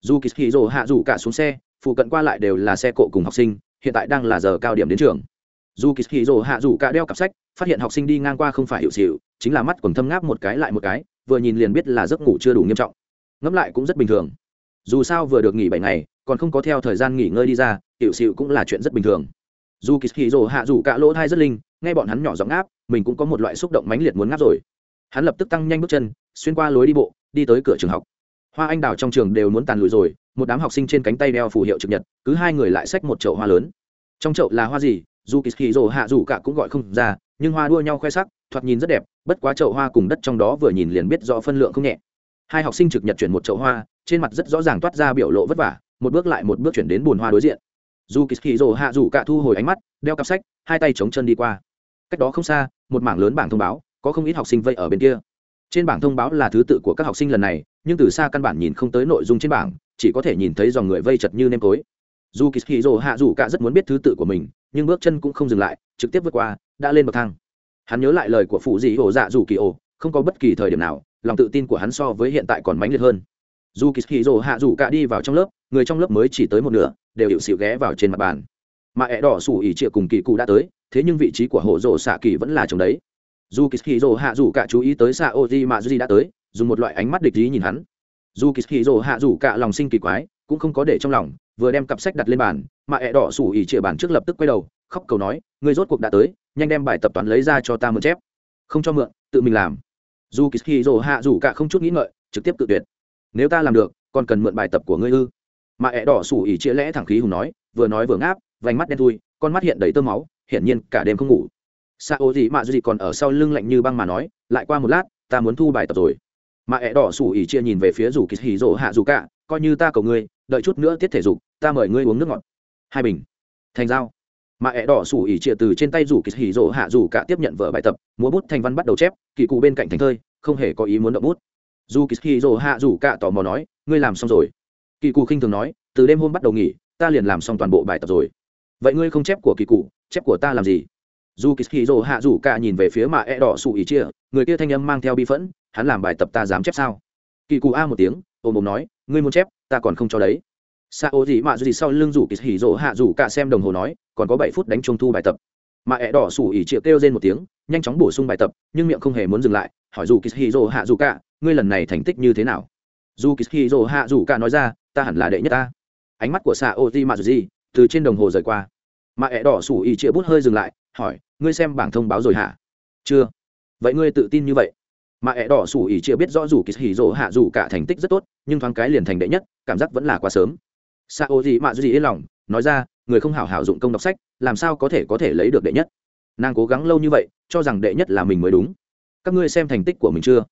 S1: Dù kỳ hì rồ hạ rủ cả xuống xe, phụ cận qua lại đều là xe cộ cùng học sinh, hiện tại đang là giờ cao điểm đến trường. Dù kỳ hì rồ hạ rủ cả đeo cặp sách, phát hiện học sinh đi ngang qua không phải hiệu xịu, chính là mắt còn thâm ngáp một cái lại một cái, vừa nhìn liền biết là giấc ngủ chưa đủ nghiêm trọng. Ngẫm lại cũng rất bình thường dù sao vừa được nghỉ bảy ngày, còn không có theo thời gian nghỉ ngơi đi ra hiệu xịu cũng là chuyện rất bình thường. Dù kỳ hì rồ hạ dù cả lỗ thai rất linh, nghe bọn hắn nhỏ giọng ngáp, mình cũng có một loại xúc động mãnh liệt muốn ngáp rồi. Hắn lập tức tăng nhanh bước chân, xuyên qua lối đi bộ, đi tới cửa trường học. Hoa anh đào trong trường đều muốn tàn lùi rồi, một đám học sinh trên cánh tay đeo phù hiệu trực nhật, cứ hai người lại xách một chậu hoa lớn. Trong chậu là hoa gì, dù kỳ hì rồ hạ dù cả cũng gọi không ra, nhưng hoa đua nhau khoe sắc, thoạt nhìn rất đẹp, bất quá chậu hoa cùng đất trong đó vừa nhìn liền biết rõ phân lượng không nhẹ. Hai học sinh trực nhật chuyển một chậu hoa trên mặt rất rõ ràng toát ra biểu lộ vất vả, một bước lại một bước chuyển đến bùn hoa đối diện. Dù kỳ hì rồ hạ dù cả thu hồi ánh mắt, đeo cặp sách, hai tay chống chân đi qua. Cách đó không xa, một mảng lớn bảng thông báo, có không ít học sinh vây ở bên kia. Trên bảng thông báo là thứ tự của các học sinh lần này, nhưng từ xa căn bản nhìn không tới nội dung trên bảng, chỉ có thể nhìn thấy dòng người vây chật như nêm tối. Dù kỳ hì rồ hạ dù cả rất muốn biết thứ tự của mình, nhưng bước chân cũng không dừng lại, trực tiếp vượt qua, đã lên bậc thang. Hắn nhớ lại lời của phụ dị ổ dạ dù kỳ ổ, không có bất kỳ thời điểm nào, lòng tự tin của hắn so với hiện tại còn mãnh liệt hơn dù kỳ hì rồ hạ dù cả đi vào trong lớp, người trong lớp mới chỉ tới một nửa, đều hiệu xịu ghé vào trên mặt bàn. Mà ẹ đỏ sủ ỉ trịa cùng kỳ cụ đã tới, thế nhưng vị trí của hộ rồ xạ kỳ vẫn là chồng đấy. Dù kỳ hì rồ hạ dù cả chú ý tới xạ ô di mà duy đã tới, dùng một loại ánh mắt địch ý nhìn hắn. Dù kỳ hì rồ hạ dù cả lòng sinh kỳ quái, cũng không có để trong lòng, vừa đem cặp sách đặt lên bàn, mà ẹ đỏ sủ ỉ trịa bàn trước lập tức quay đầu, khóc cầu nói người rốt cuộc đã tới, nhanh đem bài tập toán lấy ra cho ta mượn chép. Không cho mượn, tự mình làm. Dù kỳ hì rồ hạ dù cả không chút nghĩ ngợi, trực tiếp tự tuyệt nếu ta làm được, còn cần mượn bài tập của ngươi ư? Mà ẹ đỏ sủ ỉ chĩa lẽ thẳng khí hùng nói, vừa nói vừa ngáp, vành mắt đen thui, con mắt hiện đầy tơ máu, hiển nhiên cả đêm không ngủ. Xa ô gì mạ gì còn ở sau lưng lạnh như băng mà nói, lại qua một lát, ta muốn thu bài tập rồi. Mà ẹ đỏ sủ ỉ chia nhìn về phía rủ kỳ hì rỗ hạ dù cả, coi như ta cầu ngươi, đợi chút nữa tiết thể dục, ta mời ngươi uống nước ngọt. Hai bình. Thành dao. Mà ẹ đỏ sủ ỉ chia từ trên tay rủ kỳ hì rỗ hạ dù cả tiếp nhận vở bài tập, múa bút thành văn bắt đầu chép, kỳ cụ bên cạnh thành thơi, không hề có ý muốn động bút dù kỳ hì dồ hạ dù cạ tò mò nói, ngươi làm xong rồi. Kỳ cụ khinh thường nói, từ đêm hôm bắt đầu nghỉ, ta liền làm xong toàn bộ bài tập rồi. Vậy ngươi không chép của kỳ cụ, chép của ta làm gì? Dù kỳ hì dồ hạ dù cạ nhìn về phía mà e đỏ sủ ý chia, người kia thanh âm mang theo bi phẫn, hắn làm bài tập ta dám chép sao? Kỳ cụ a một tiếng ôm ôm nói, ngươi muốn chép, ta còn không cho đấy. Sa ô gì mà gì sau lưng rủ kỳ hỉ rỗ hạ rủ cả xem đồng hồ nói, còn có bảy phút đánh trung thu bài tập. Mà ẹ đỏ sủ ỉ triệu kêu lên một tiếng, nhanh chóng bổ sung bài tập, nhưng miệng không hề muốn dừng lại, hỏi dù kỳ hỉ rỗ hạ rủ cả ngươi lần này thành tích như thế nào? Dù kỳ hì hạ dù cả nói ra, ta hẳn là đệ nhất ta. Ánh mắt của xạ ô di mạ gì từ trên đồng hồ rời qua. Mà ẹ đỏ sủ ý chĩa bút hơi dừng lại, hỏi, ngươi xem bảng thông báo rồi hả? Chưa. Vậy ngươi tự tin như vậy? Mà ẹ đỏ sủ ý chĩa biết rõ dù kỳ hỉ dỗ hạ dù cả thành tích rất tốt, nhưng thoáng cái liền thành đệ nhất, cảm giác vẫn là quá sớm. Xạ ô di mạ gì yên lòng, nói ra, người không hảo hảo dụng công đọc sách, làm sao có thể có thể lấy được đệ nhất? Nàng cố gắng lâu như vậy, cho rằng đệ nhất là mình mới đúng. Các ngươi xem thành tích của mình chưa?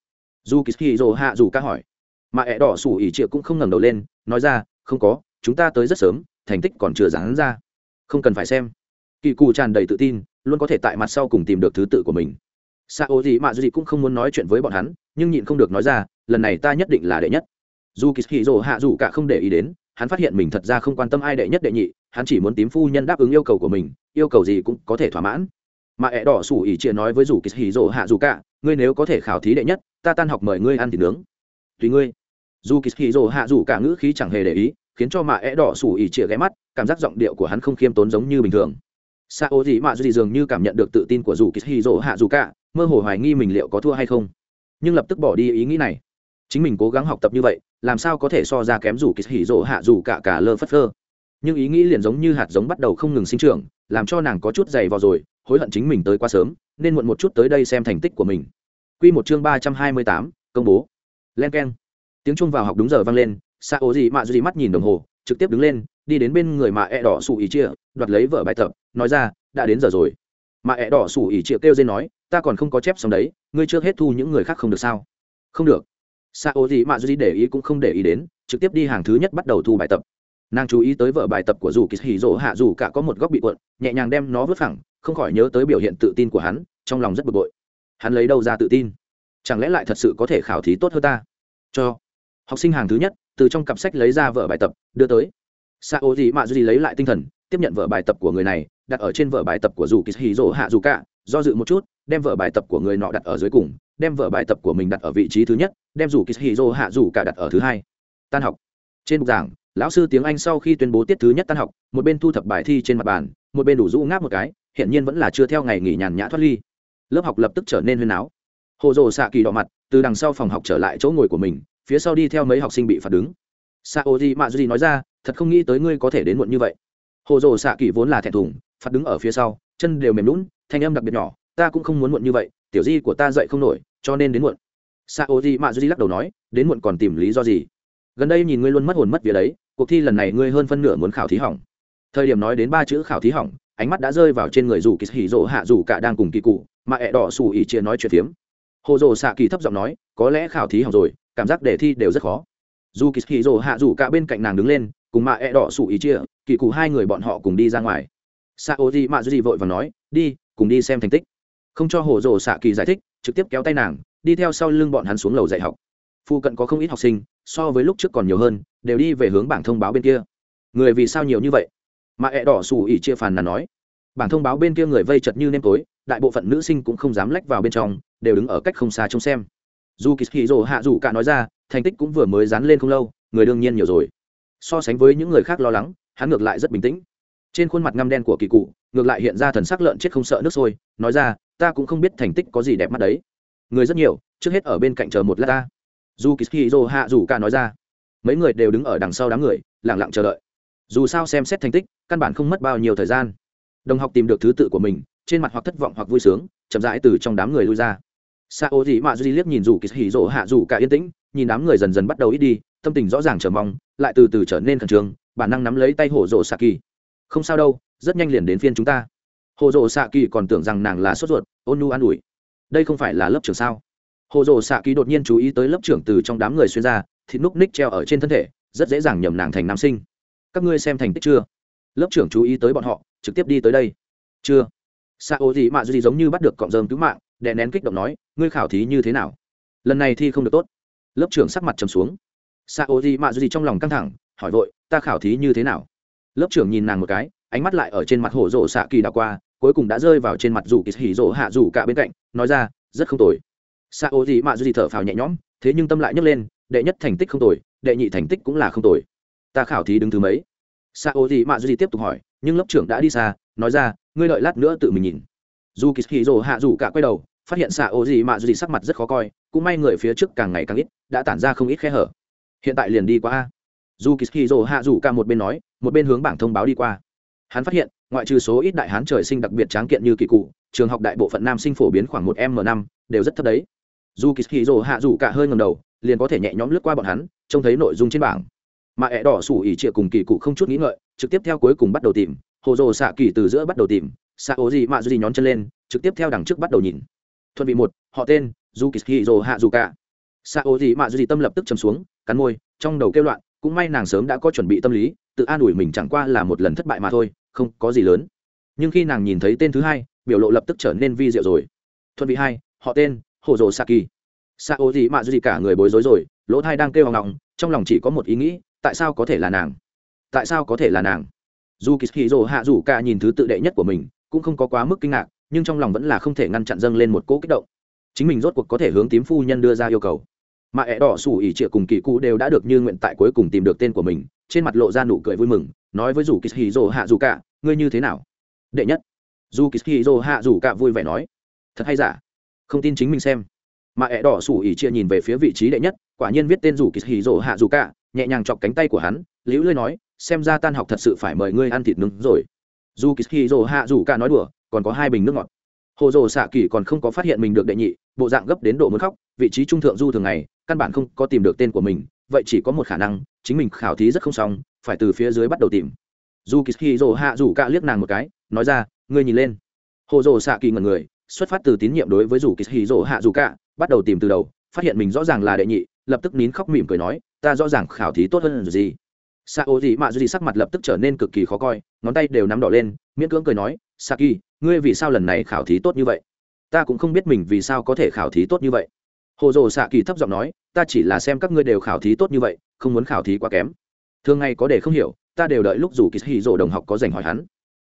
S1: Dù kỳ hỉ hạ dù ca hỏi, mà ẹ đỏ sủ ỉ triệu cũng không ngẩng đầu lên, nói ra, không có, chúng ta tới rất sớm, thành tích còn chưa dán ra. Không cần phải xem. Kỳ cù tràn đầy tự tin, luôn có thể tại mặt sau cùng tìm được thứ tự của mình. Sa ô gì mạ gì cũng không muốn nói chuyện với bọn hắn, nhưng nhịn không được nói ra, lần này ta nhất định là đệ nhất. Dù kỳ hì rồ hạ dù cả không để ý đến, hắn phát hiện mình thật ra không quan tâm ai đệ nhất đệ nhị, hắn chỉ muốn tím phu nhân đáp ứng yêu cầu của mình, yêu cầu gì cũng có thể thỏa mãn. Mà ẹ đỏ sủ ỉ chia nói với dù kỳ hì rồ hạ dù cả ngươi nếu có thể khảo thí đệ nhất ta tan học mời ngươi ăn thịt nướng. Tùy ngươi. Dù kỳ hì rồ hạ dù cả ngữ khí chẳng hề để ý, khiến cho mạ é đỏ sủ ỉ chĩa ghé mắt, cảm giác giọng điệu của hắn không khiêm tốn giống như bình thường. Sa ô dị mạ dị dường như cảm nhận được tự tin của dù kỳ hì rỗ hạ dù cả, mơ hồ hoài nghi mình liệu có thua hay không. Nhưng lập tức bỏ đi ý nghĩ này. Chính mình cố gắng học tập như vậy, làm sao có thể so ra kém dù kỳ hì rỗ hạ dù cả cả lơ phất phơ. Nhưng ý nghĩ liền giống như hạt giống bắt đầu không ngừng sinh trưởng, làm cho nàng có chút dày vào rồi, hối hận chính mình tới quá sớm, nên muộn một chút tới đây xem thành tích của mình. Quy một chương ba trăm hai mươi tám, công bố. Len keng. Tiếng chuông vào học đúng giờ vang lên, Sa ố gì mạ gì mắt nhìn đồng hồ, trực tiếp đứng lên, đi đến bên người mà ẹ e đỏ sủ ý chia đoạt lấy vở bài tập, nói ra, đã đến giờ rồi. Mà ẹ e đỏ sủ ý chia kêu lên nói, ta còn không có chép xong đấy, ngươi chưa hết thu những người khác không được sao? Không được. Sa ố gì mạ gì để ý cũng không để ý đến, trực tiếp đi hàng thứ nhất bắt đầu thu bài tập. Nàng chú ý tới vở bài tập của dù Kịch Hỉ rỗ hạ, dù cả có một góc bị cuộn, nhẹ nhàng đem nó vứt phẳng, không khỏi nhớ tới biểu hiện tự tin của hắn, trong lòng rất bực bội hắn lấy đâu ra tự tin? Chẳng lẽ lại thật sự có thể khảo thí tốt hơn ta? Cho học sinh hàng thứ nhất, từ trong cặp sách lấy ra vở bài tập, đưa tới. Sa ô gì mạ gì lấy lại tinh thần, tiếp nhận vở bài tập của người này, đặt ở trên vở bài tập của dù kỳ hì rỗ hạ dù cả do dự một chút, đem vở bài tập của người nọ đặt ở dưới cùng, đem vở bài tập của mình đặt ở vị trí thứ nhất, đem dù kỳ hì rỗ hạ dù cả đặt ở thứ hai. Tan học. Trên bục giảng, lão sư tiếng anh sau khi tuyên bố tiết thứ nhất tan học, một bên thu thập bài thi trên mặt bàn, một bên đủ rũ ngáp một cái hiện nhiên vẫn là chưa theo ngày nghỉ nhàn nhã thoát ly lớp học lập tức trở nên huyên áo hồ rồ xạ kỳ đỏ mặt, từ đằng sau phòng học trở lại chỗ ngồi của mình, phía sau đi theo mấy học sinh bị phạt đứng. Xạ ô di mạ duy nói ra, thật không nghĩ tới ngươi có thể đến muộn như vậy. Hồ dồ xạ kỳ vốn là thẹn thùng, phạt đứng ở phía sau, chân đều mềm lún thanh âm đặc biệt nhỏ, ta cũng không muốn muộn như vậy, tiểu di của ta dậy không nổi, cho nên đến muộn. Xạ ô di mạ duy lắc đầu nói, đến muộn còn tìm lý do gì? Gần đây nhìn ngươi luôn mất hồn mất việc đấy, cuộc thi lần này ngươi hơn phân nửa muốn khảo thí hỏng. Thời điểm nói đến ba chữ khảo thí hỏng ánh mắt đã rơi vào trên người dù kỳ hỉ rỗ hạ dù cả đang cùng kỳ cụ, mà ẹ đỏ xù ỉ chia nói chuyện phiếm. Hồ dồ xạ kỳ thấp giọng nói, có lẽ khảo thí học rồi, cảm giác đề thi đều rất khó. Dù kỳ hỉ rồ hạ rủ cả bên cạnh nàng đứng lên, cùng mà ẹ đỏ sủ ý chia kỳ cụ hai người bọn họ cùng đi ra ngoài. Xạ ô di mạ gì vội và nói, đi, cùng đi xem thành tích. Không cho hồ rồ xạ kỳ giải thích, trực tiếp kéo tay nàng, đi theo sau lưng bọn hắn xuống lầu dạy học. Phụ cận có không ít học sinh, so với lúc trước còn nhiều hơn, đều đi về hướng bảng thông báo bên kia. Người vì sao nhiều như vậy? Mà ẹ đỏ xù ỉ chia phàn là nói bảng thông báo bên kia người vây chật như nêm tối, đại bộ phận nữ sinh cũng không dám lách vào bên trong, đều đứng ở cách không xa trông xem. Dù kỳ hì rồ hạ dù cả nói ra, thành tích cũng vừa mới dán lên không lâu, người đương nhiên nhiều rồi. So sánh với những người khác lo lắng, hắn ngược lại rất bình tĩnh. Trên khuôn mặt ngăm đen của kỳ cụ, ngược lại hiện ra thần sắc lợn chết không sợ nước sôi, nói ra, ta cũng không biết thành tích có gì đẹp mắt đấy. Người rất nhiều, trước hết ở bên cạnh chờ một lát ta. Dù kỳ hì rồ hạ dù cả nói ra. Mấy người đều đứng ở đằng sau đám người lẳng lặng chờ đợi dù sao xem xét thành tích, căn bản không mất bao nhiêu thời gian. Đồng học tìm được thứ tự của mình, trên mặt hoặc thất vọng hoặc vui sướng, chậm rãi từ trong đám người lui ra. Xa ô dị mạ duy liếc nhìn dù kỳ hỉ rỗ hạ dù cả yên tĩnh, nhìn đám người dần dần bắt đầu ít đi, tâm tình rõ ràng chờ mong, lại từ từ trở nên khẩn trương, bản năng nắm lấy tay hổ rỗ xạ kỳ. Không sao đâu, rất nhanh liền đến phiên chúng ta. Hồ rộ xạ kỳ còn tưởng rằng nàng là sốt ruột, ôn nu an ủi. Đây không phải là lớp trưởng sao? Hồ rộ xạ kỳ đột nhiên chú ý tới lớp trưởng từ trong đám người xuyên ra, thịt núc ních treo ở trên thân thể, rất dễ dàng nhầm nàng thành nam sinh các ngươi xem thành tích chưa? Lớp trưởng chú ý tới bọn họ, trực tiếp đi tới đây. Chưa. Sa ô gì mạ gì giống như bắt được cọng rơm cứu mạng, đè nén kích động nói, ngươi khảo thí như thế nào? Lần này thi không được tốt. Lớp trưởng sắc mặt trầm xuống. Sa ô gì mạ gì trong lòng căng thẳng, hỏi vội, ta khảo thí như thế nào? Lớp trưởng nhìn nàng một cái, ánh mắt lại ở trên mặt hổ rỗ xạ kỳ đảo qua, cuối cùng đã rơi vào trên mặt rủ kỳ hỉ rỗ hạ rủ cả bên cạnh, nói ra, rất không tồi. Sa ô gì mạ gì thở phào nhẹ nhõm, thế nhưng tâm lại nhấc lên, đệ nhất thành tích không tồi, đệ nhị thành tích cũng là không tồi ta khảo thí đứng thứ mấy? Sa ô gì mạ gì tiếp tục hỏi, nhưng lớp trưởng đã đi xa, nói ra, ngươi đợi lát nữa tự mình nhìn. Dù kỳ hì rồ hạ rủ cả quay đầu, phát hiện xạ ô gì mạ gì sắc mặt rất khó coi, cũng may người phía trước càng ngày càng ít, đã tản ra không ít khe hở. Hiện tại liền đi qua a. Dù kỳ hì rồ hạ rủ cả một bên nói, một bên hướng bảng thông báo đi qua. Hắn phát hiện, ngoại trừ số ít đại hán trời sinh đặc biệt tráng kiện như kỳ cụ, trường học đại bộ phận nam sinh phổ biến khoảng một m năm, đều rất thấp đấy. Dù kỳ hì rồ hạ rủ cả hơi ngầm đầu, liền có thể nhẹ nhõm lướt qua bọn hắn, trông thấy nội dung trên bảng mà ẹ đỏ sủ ỉ trịa cùng kỳ cụ không chút nghĩ ngợi, trực tiếp theo cuối cùng bắt đầu tìm, hồ rồ xạ kỳ từ giữa bắt đầu tìm, xạ ố gì mạ gì nhón chân lên, trực tiếp theo đằng trước bắt đầu nhìn. Thuận vị một, họ tên du kỳ rồ hạ dù cả xạ ố gì mạ gì tâm lập tức chầm xuống, cắn môi, trong đầu kêu loạn, cũng may nàng sớm đã có chuẩn bị tâm lý, tự an ủi mình chẳng qua là một lần thất bại mà thôi, không có gì lớn. Nhưng khi nàng nhìn thấy tên thứ hai, biểu lộ lập tức trở nên vi diệu rồi. Thuận vị hai, họ tên, hồ rồ xạ kỳ Xạ ố gì mạ gì cả người bối rối rồi, lỗ thai đang kêu hoang ngọng, trong lòng chỉ có một ý nghĩ tại sao có thể là nàng? Tại sao có thể là nàng? Dù kỳ hì rồ hạ rủ cả nhìn thứ tự đệ nhất của mình, cũng không có quá mức kinh ngạc, nhưng trong lòng vẫn là không thể ngăn chặn dâng lên một cỗ kích động. Chính mình rốt cuộc có thể hướng tím phu nhân đưa ra yêu cầu. Mà ẹ đỏ xù ỉ trịa cùng kỳ cụ đều đã được như nguyện tại cuối cùng tìm được tên của mình, trên mặt lộ ra nụ cười vui mừng, nói với dù kỳ hì rồ hạ rủ cả, ngươi như thế nào? Đệ nhất. Dù kỳ hì rồ hạ rủ cả vui vẻ nói, thật hay giả? Không tin chính mình xem. Mà ẹ đỏ xù ỉ chia nhìn về phía vị trí đệ nhất, quả nhiên viết tên rủ kỳ hì hạ rủ cả nhẹ nhàng chọc cánh tay của hắn, liễu lưới nói, xem ra tan học thật sự phải mời ngươi ăn thịt nướng rồi. Dù kỳ rồ hạ dù cả nói đùa, còn có hai bình nước ngọt. Hồ rồ xạ kỳ còn không có phát hiện mình được đệ nhị, bộ dạng gấp đến độ muốn khóc, vị trí trung thượng du thường ngày, căn bản không có tìm được tên của mình, vậy chỉ có một khả năng, chính mình khảo thí rất không xong, phải từ phía dưới bắt đầu tìm. Dù kỳ rồ hạ dù cả liếc nàng một cái, nói ra, ngươi nhìn lên. Hồ rồ xạ kỳ ngần người, xuất phát từ tín nhiệm đối với dù kỳ rồ hạ dù cả, bắt đầu tìm từ đầu, phát hiện mình rõ ràng là đệ nhị lập tức nín khóc mỉm cười nói, ta rõ ràng khảo thí tốt hơn gì. Sa ô dị mạ dị sắc mặt lập tức trở nên cực kỳ khó coi, ngón tay đều nắm đỏ lên, miễn cưỡng cười nói, saki, ngươi vì sao lần này khảo thí tốt như vậy? Ta cũng không biết mình vì sao có thể khảo thí tốt như vậy. Hồ dồ xạ kỳ thấp giọng nói, ta chỉ là xem các ngươi đều khảo thí tốt như vậy, không muốn khảo thí quá kém. Thường ngày có để không hiểu, ta đều đợi lúc dù kỳ hì dồ đồng học có dành hỏi hắn.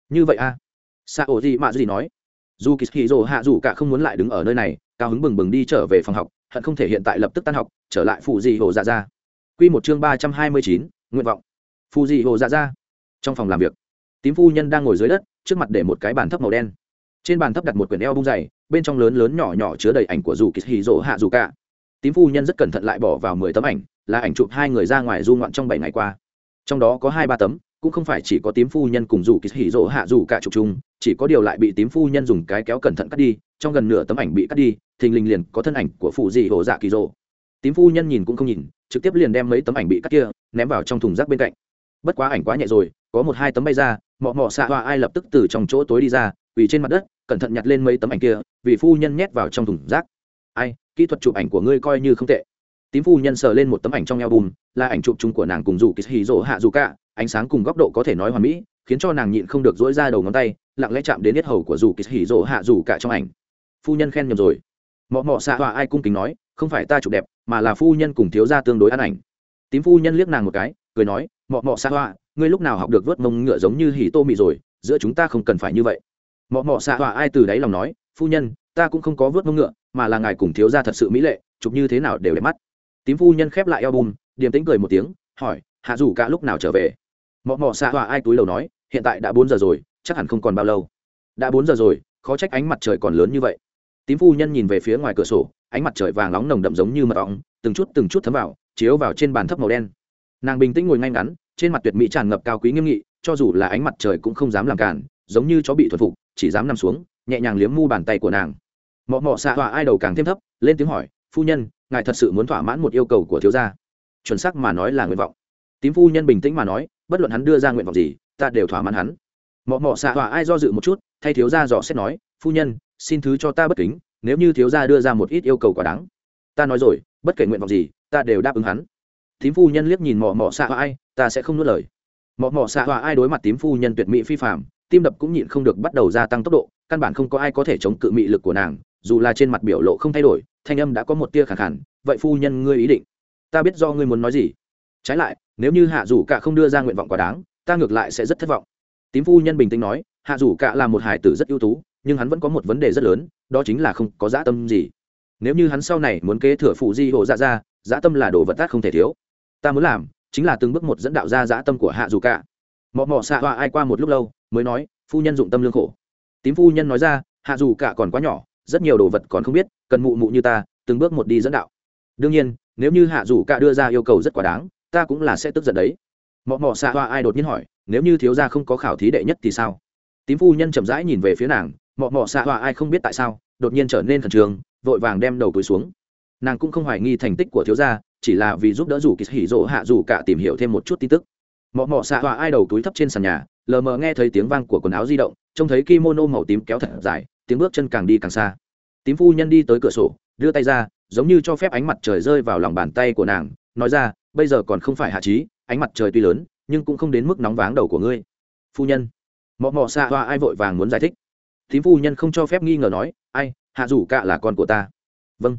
S1: Như vậy a à? sa ô dị mạ dị nói. Dù kỳ hì dồ hạ dù cả không muốn lại đứng ở nơi này, cao hứng bừng bừng đi trở về phòng học hận không thể hiện tại lập tức tan học, trở lại phù dị hồ dạ, dạ. ra q một chương ba trăm hai mươi chín, nguyện vọng. Phù dị hồ dạ ra trong phòng làm việc, tím phu nhân đang ngồi dưới đất, trước mặt để một cái bàn thấp màu đen. Trên bàn thấp đặt một quyển eo bung dày, bên trong lớn lớn nhỏ nhỏ chứa đầy ảnh của dù kỳ hì rỗ hạ dù cả. Tím phu nhân rất cẩn thận lại bỏ vào mười tấm ảnh, là ảnh chụp hai người ra ngoài du ngoạn trong bảy ngày qua. Trong đó có hai ba tấm, cũng không phải chỉ có tím phu nhân cùng dù kỳ hì rỗ hạ dù cả chụp chung, chỉ có điều lại bị tím phu nhân dùng cái kéo cẩn thận cắt đi trong gần nửa tấm ảnh bị cắt đi, thình lình liền có thân ảnh của phụ dị hồ dạ kỳ rỗ tím phu nhân nhìn cũng không nhìn, trực tiếp liền đem mấy tấm ảnh bị cắt kia ném vào trong thùng rác bên cạnh. Bất quá ảnh quá nhẹ rồi, có một hai tấm bay ra, mọ mọ xạ hoa ai lập tức từ trong chỗ tối đi ra vì trên mặt đất, cẩn thận nhặt lên mấy tấm ảnh kia, vì phu nhân nhét vào trong thùng rác. Ai, kỹ thuật chụp ảnh của ngươi coi như không tệ. Tím phu nhân sờ lên một tấm ảnh trong album, là ảnh chụp chung của nàng cùng dù kỳ hì rỗ hạ dù cả, ánh sáng cùng góc độ có thể nói hoàn mỹ, khiến cho nàng nhịn không được dỗi ra đầu ngón tay, lặng lẽ chạm đến yết hầu của dù kỳ hì rỗ hạ dù cả trong ảnh phu nhân khen nhầm rồi. Mọ mọ xạ họa ai cung kính nói không phải ta chụp đẹp mà là phu nhân cùng thiếu gia tương đối ăn ảnh. Tím phu nhân liếc nàng một cái cười nói mọ mọ xạ họa ngươi lúc nào học được vớt mông ngựa giống như hỉ tô mị rồi giữa chúng ta không cần phải như vậy. Mọ mọ xạ họa ai từ đáy lòng nói phu nhân ta cũng không có vớt mông ngựa mà là ngài cùng thiếu gia thật sự mỹ lệ chụp như thế nào đều đẹp mắt. Tím phu nhân khép lại eo bùn, điềm tĩnh cười một tiếng hỏi hạ dù cả lúc nào trở về? Mọ mọ xạ họa ai túi đầu nói hiện tại đã bốn giờ rồi chắc hẳn không còn bao lâu. Đã bốn giờ rồi khó trách ánh mặt trời còn lớn như vậy tím phu nhân nhìn về phía ngoài cửa sổ, ánh mặt trời vàng nóng nồng đậm giống như mật ong, từng chút từng chút thấm vào, chiếu vào trên bàn thấp màu đen. Nàng bình tĩnh ngồi ngay ngắn, trên mặt tuyệt mỹ tràn ngập cao quý nghiêm nghị, cho dù là ánh mặt trời cũng không dám làm cản, giống như chó bị thuần phục, chỉ dám nằm xuống, nhẹ nhàng liếm mu bàn tay của nàng. Mọ mọ xạ hòa ai đầu càng thêm thấp, lên tiếng hỏi, phu nhân, ngài thật sự muốn thỏa mãn một yêu cầu của thiếu gia? Chuẩn xác mà nói là nguyện vọng. Tím phu nhân bình tĩnh mà nói, bất luận hắn đưa ra nguyện vọng gì, ta đều thỏa mãn hắn. Mọ mọ xạ hòa ai do dự một chút, thay thiếu gia dò xét nói, phu nhân xin thứ cho ta bất kính, nếu như thiếu gia đưa ra một ít yêu cầu quá đáng. Ta nói rồi, bất kể nguyện vọng gì, ta đều đáp ứng hắn. Tím phu nhân liếc nhìn mỏ mỏ xạ hoa ai, ta sẽ không nuốt lời. Mỏ mỏ xạ hoa ai đối mặt tím phu nhân tuyệt mỹ phi phạm tim đập cũng nhịn không được bắt đầu gia tăng tốc độ, căn bản không có ai có thể chống cự mị lực của nàng, dù là trên mặt biểu lộ không thay đổi, thanh âm đã có một tia khẳng khẳng vậy phu nhân ngươi ý định? Ta biết do ngươi muốn nói gì. Trái lại, nếu như hạ dù cả không đưa ra nguyện vọng quá đáng, ta ngược lại sẽ rất thất vọng. Tím phu nhân bình tĩnh nói, hạ dù cả là một hải tử rất ưu tú nhưng hắn vẫn có một vấn đề rất lớn, đó chính là không có dã tâm gì. Nếu như hắn sau này muốn kế thừa phụ di hộ dạ ra, dã tâm là đồ vật tác không thể thiếu. Ta muốn làm chính là từng bước một dẫn đạo ra dã tâm của hạ dù cả. Mọ mọ xạ hoa ai qua một lúc lâu, mới nói, phu nhân dụng tâm lương khổ. Tím phu nhân nói ra, hạ dù cả còn quá nhỏ, rất nhiều đồ vật còn không biết, cần mụ mụ như ta, từng bước một đi dẫn đạo. Đương nhiên, nếu như hạ dù cả đưa ra yêu cầu rất quá đáng, ta cũng là sẽ tức giận đấy. Mọ mọ xạ hoa ai đột nhiên hỏi, nếu như thiếu gia không có khảo thí đệ nhất thì sao? Tím phu nhân chậm rãi nhìn về phía nàng mọ mọ xạ hòa ai không biết tại sao, đột nhiên trở nên khẩn trương, vội vàng đem đầu túi xuống. Nàng cũng không hoài nghi thành tích của thiếu gia, chỉ là vì giúp đỡ rủ kỳ hỉ rỗ hạ dù cả tìm hiểu thêm một chút tin tức. Mọ mọ xạ hòa ai đầu túi thấp trên sàn nhà, lờ mờ nghe thấy tiếng vang của quần áo di động, trông thấy kimono màu tím kéo thật dài, tiếng bước chân càng đi càng xa. Tím phu nhân đi tới cửa sổ, đưa tay ra, giống như cho phép ánh mặt trời rơi vào lòng bàn tay của nàng, nói ra, bây giờ còn không phải hạ trí, ánh mặt trời tuy lớn, nhưng cũng không đến mức nóng váng đầu của ngươi. Phu nhân. Mọ mọ xạ hoa ai vội vàng muốn giải thích thím phu nhân không cho phép nghi ngờ nói, ai, hạ dù cạ là con của ta. Vâng.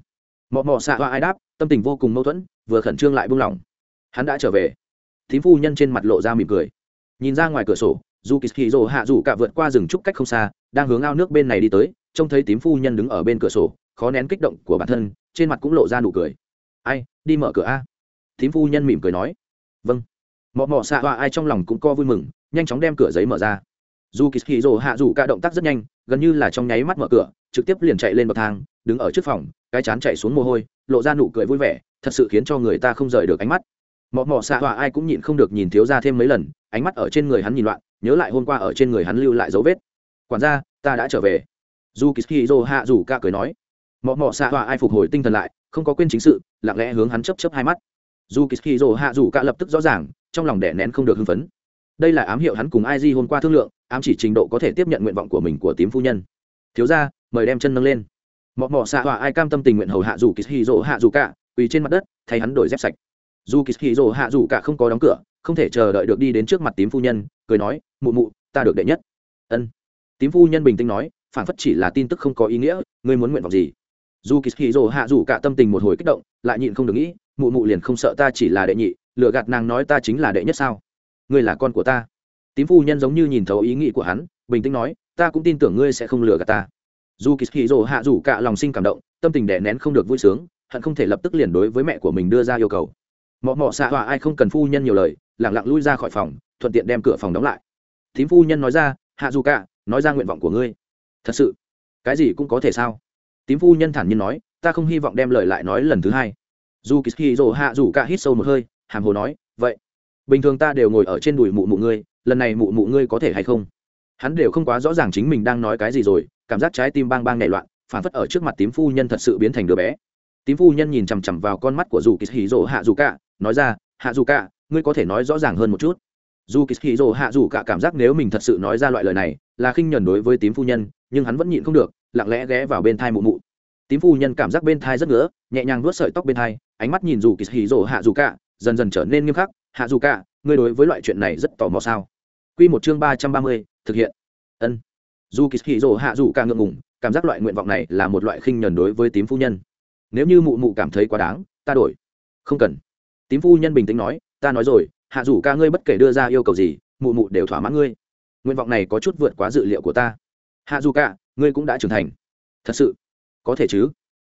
S1: Mọ mọ xạ hoa ai đáp, tâm tình vô cùng mâu thuẫn, vừa khẩn trương lại buông lỏng. Hắn đã trở về. Thím phu nhân trên mặt lộ ra mỉm cười. Nhìn ra ngoài cửa sổ dù kỳ hì rồ hạ dù cạ vượt qua rừng trúc cách không xa, đang hướng ao nước bên này đi tới, trông thấy tím phu nhân đứng ở bên cửa sổ, khó nén kích động của bản thân, trên mặt cũng lộ ra nụ cười. Ai, đi mở cửa a. Tím phu nhân mỉm cười nói. Vâng. Mọ mọ xạ hoa ai trong lòng cũng co vui mừng, nhanh chóng đem cửa giấy mở ra. Dù kỳ hì rồ hạ dù cả động tác rất nhanh gần như là trong nháy mắt mở cửa, trực tiếp liền chạy lên bậc thang, đứng ở trước phòng, cái chán chạy xuống mồ hôi, lộ ra nụ cười vui vẻ, thật sự khiến cho người ta không rời được ánh mắt. Mọ mọ xạ hoa ai cũng nhịn không được nhìn thiếu ra thêm mấy lần, ánh mắt ở trên người hắn nhìn loạn, nhớ lại hôm qua ở trên người hắn lưu lại dấu vết. Quản gia, ta đã trở về. Dù kỳ hì hạ rủ ca cười nói. Mọ mọ xạ hoa ai phục hồi tinh thần lại, không có quên chính sự, lặng lẽ hướng hắn chấp chấp hai mắt. Dù kỳ hì hạ rủ ca lập tức rõ ràng, trong lòng đẻ nén không được hưng phấn đây là ám hiệu hắn cùng ai di hôm qua thương lượng, ám chỉ trình độ có thể tiếp nhận nguyện vọng của mình của tím phu nhân. Thiếu ra mời đem chân nâng lên. Mọ mọ xạ hòa ai cam tâm tình nguyện hầu hạ dù kỳ hì rỗ hạ dù cả, quỳ trên mặt đất, thay hắn đổi dép sạch. Dù kỳ hì rỗ hạ dù cả không có đóng cửa, không thể chờ đợi được đi đến trước mặt tím phu nhân, cười nói, mụ mụ, ta được đệ nhất. Ân. Tím phu nhân bình tĩnh nói phản phất chỉ là tin tức không có ý nghĩa, ngươi muốn nguyện vọng gì? Dù kỳ hì rỗ hạ dù cả tâm tình một hồi kích động, lại nhịn không được nghĩ, mụ mụ liền không sợ ta chỉ là đệ nhị lựa gạt nàng nói ta chính là đệ nhất sao? Ngươi là con của ta. Tím phu nhân giống như nhìn thấu ý nghĩ của hắn, bình tĩnh nói, ta cũng tin tưởng ngươi sẽ không lừa gạt ta. Dù kỳ hì rồ hạ dù cả lòng sinh cảm động, tâm tình đè nén không được vui sướng, hận không thể lập tức liền đối với mẹ của mình đưa ra yêu cầu. Mọ mọ xạ hòa ai không cần phu nhân nhiều lời lẳng lặng lui ra khỏi phòng, thuận tiện đem cửa phòng đóng lại. Thím phu nhân nói ra, hạ dù cả, nói ra nguyện vọng của ngươi. Thật sự? Cái gì cũng có thể sao? Tím phu nhân thản nhiên nói, ta không hy vọng đem lời lại nói lần thứ hai. Dù kỳ hì hạ dù cả hít sâu một hơi, hàm hồ nói, vậy bình thường ta đều ngồi ở trên đùi mụ mụ ngươi, lần này mụ mụ ngươi có thể hay không? Hắn đều không quá rõ ràng chính mình đang nói cái gì rồi, cảm giác trái tim bang bang nảy loạn, phản phất ở trước mặt tím phu nhân thật sự biến thành đứa bé. Tím phu nhân nhìn chằm chằm vào con mắt của dù kỳ hì rỗ hạ dù cả nói ra hạ dù cả ngươi có thể nói rõ ràng hơn một chút. Dù kỳ hì rỗ hạ dù cả cảm giác nếu mình thật sự nói ra loại lời này, là khinh nhuần đối với tím phu nhân, nhưng hắn vẫn nhịn không được, lặng lẽ ghé vào bên thai mụ mụ. Tím phu nhân cảm giác bên thai rất ngứa, nhẹ nhàng vuốt sợi tóc bên thai, ánh mắt nhìn dù kỳ hì rỗ hạ dù cả dần dần trở nên nghiêm khắc hạ dù cả, ngươi đối với loại chuyện này rất tò mò sao? Q một chương ba trăm ba mươi, thực hiện. Ân. Dù kỳ hì dỗ hạ dù cả ngượng ngủng cảm giác loại nguyện vọng này là một loại khinh nhờn đối với tím phu nhân. Nếu như mụ mụ cảm thấy quá đáng, ta đổi. Không cần. Tím phu nhân bình tĩnh nói, ta nói rồi, hạ Dù ca ngươi bất kể đưa ra yêu cầu gì, mụ mụ đều thỏa mãn ngươi. Nguyện vọng này có chút vượt quá dự liệu của ta. Hạ dù ca ngươi cũng đã trưởng thành. Thật sự. Có thể chứ.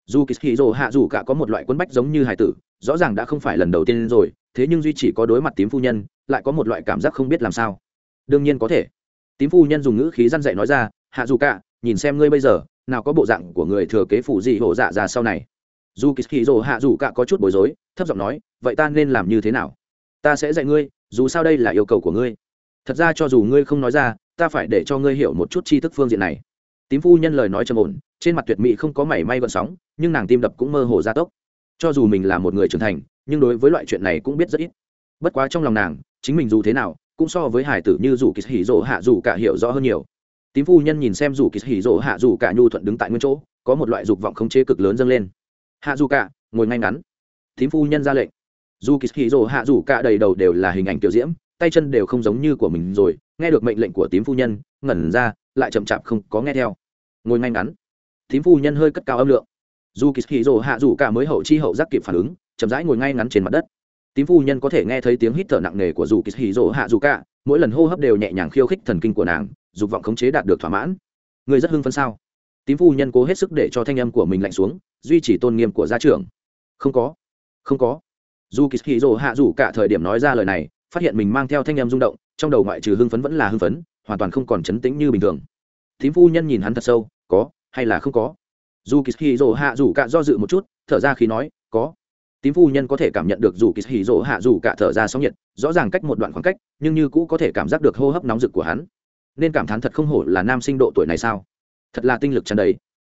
S1: Dù kỳ hì hạ dù cả có một loại quân bách giống như hải tử rõ ràng đã không phải lần đầu tiên rồi, thế nhưng duy chỉ có đối mặt tím phu nhân, lại có một loại cảm giác không biết làm sao. Đương nhiên có thể. Tím phu nhân dùng ngữ khí răn dạy nói ra, hạ dù cả, nhìn xem ngươi bây giờ, nào có bộ dạng của người thừa kế phụ gì hổ dạ ra sau này. Dù kỳ hì rồ hạ dù cả có chút bối rối, thấp giọng nói, vậy ta nên làm như thế nào? Ta sẽ dạy ngươi, dù sao đây là yêu cầu của ngươi. Thật ra cho dù ngươi không nói ra, ta phải để cho ngươi hiểu một chút tri thức phương diện này. Tím phu nhân lời nói trầm ổn, trên mặt tuyệt mỹ không có mảy may gọn sóng, nhưng nàng tim đập cũng mơ hồ gia tốc cho dù mình là một người trưởng thành, nhưng đối với loại chuyện này cũng biết rất ít. Bất quá trong lòng nàng, chính mình dù thế nào, cũng so với hải tử như dù kỳ hỉ rỗ hạ dù cả hiểu rõ hơn nhiều. Tím phu nhân nhìn xem dù kỳ hỉ rỗ hạ dù cả nhu thuận đứng tại nguyên chỗ, có một loại dục vọng khống chế cực lớn dâng lên. Hạ dù cả, ngồi ngay ngắn. Tím phu nhân ra lệnh. Dù kỳ hỉ rỗ hạ dù cả đầy đầu đều là hình ảnh kiểu diễm, tay chân đều không giống như của mình rồi, nghe được mệnh lệnh của tím phu nhân, ngẩn ra, lại chậm chạp không có nghe theo. Ngồi ngay ngắn. Tím phu nhân hơi cất cao âm lượng dù kỳ hì rồ hạ dù cả mới hậu chi hậu giác kịp phản ứng, chậm rãi ngồi ngay ngắn trên mặt đất. Tím phu nhân có thể nghe thấy tiếng hít thở nặng nề của dù kỳ hì rồ hạ dù cả, mỗi lần hô hấp đều nhẹ nhàng khiêu khích thần kinh của nàng, dục vọng khống chế đạt được thỏa mãn. Người rất hưng phấn sao? Tím phu nhân cố hết sức để cho thanh âm của mình lạnh xuống, duy trì tôn nghiêm của gia trưởng. Không có. Không có. Dù kỳ hì rồ hạ dù cả thời điểm nói ra lời này, phát hiện mình mang theo thanh âm rung động, trong đầu ngoại trừ hưng phấn vẫn là hưng phấn, hoàn toàn không còn chấn tĩnh như bình thường. Tím phu nhân nhìn hắn thật sâu, có hay là không có? Dù kỳ hì rỗ hạ dù cả do dự một chút, thở ra khi nói, có. Tím phu nhân có thể cảm nhận được dù kỳ hì rỗ hạ dù cả thở ra sóng nhiệt, rõ ràng cách một đoạn khoảng cách, nhưng như cũ có thể cảm giác được hô hấp nóng rực của hắn. Nên cảm thán thật không hổ là nam sinh độ tuổi này sao? Thật là tinh lực tràn đầy.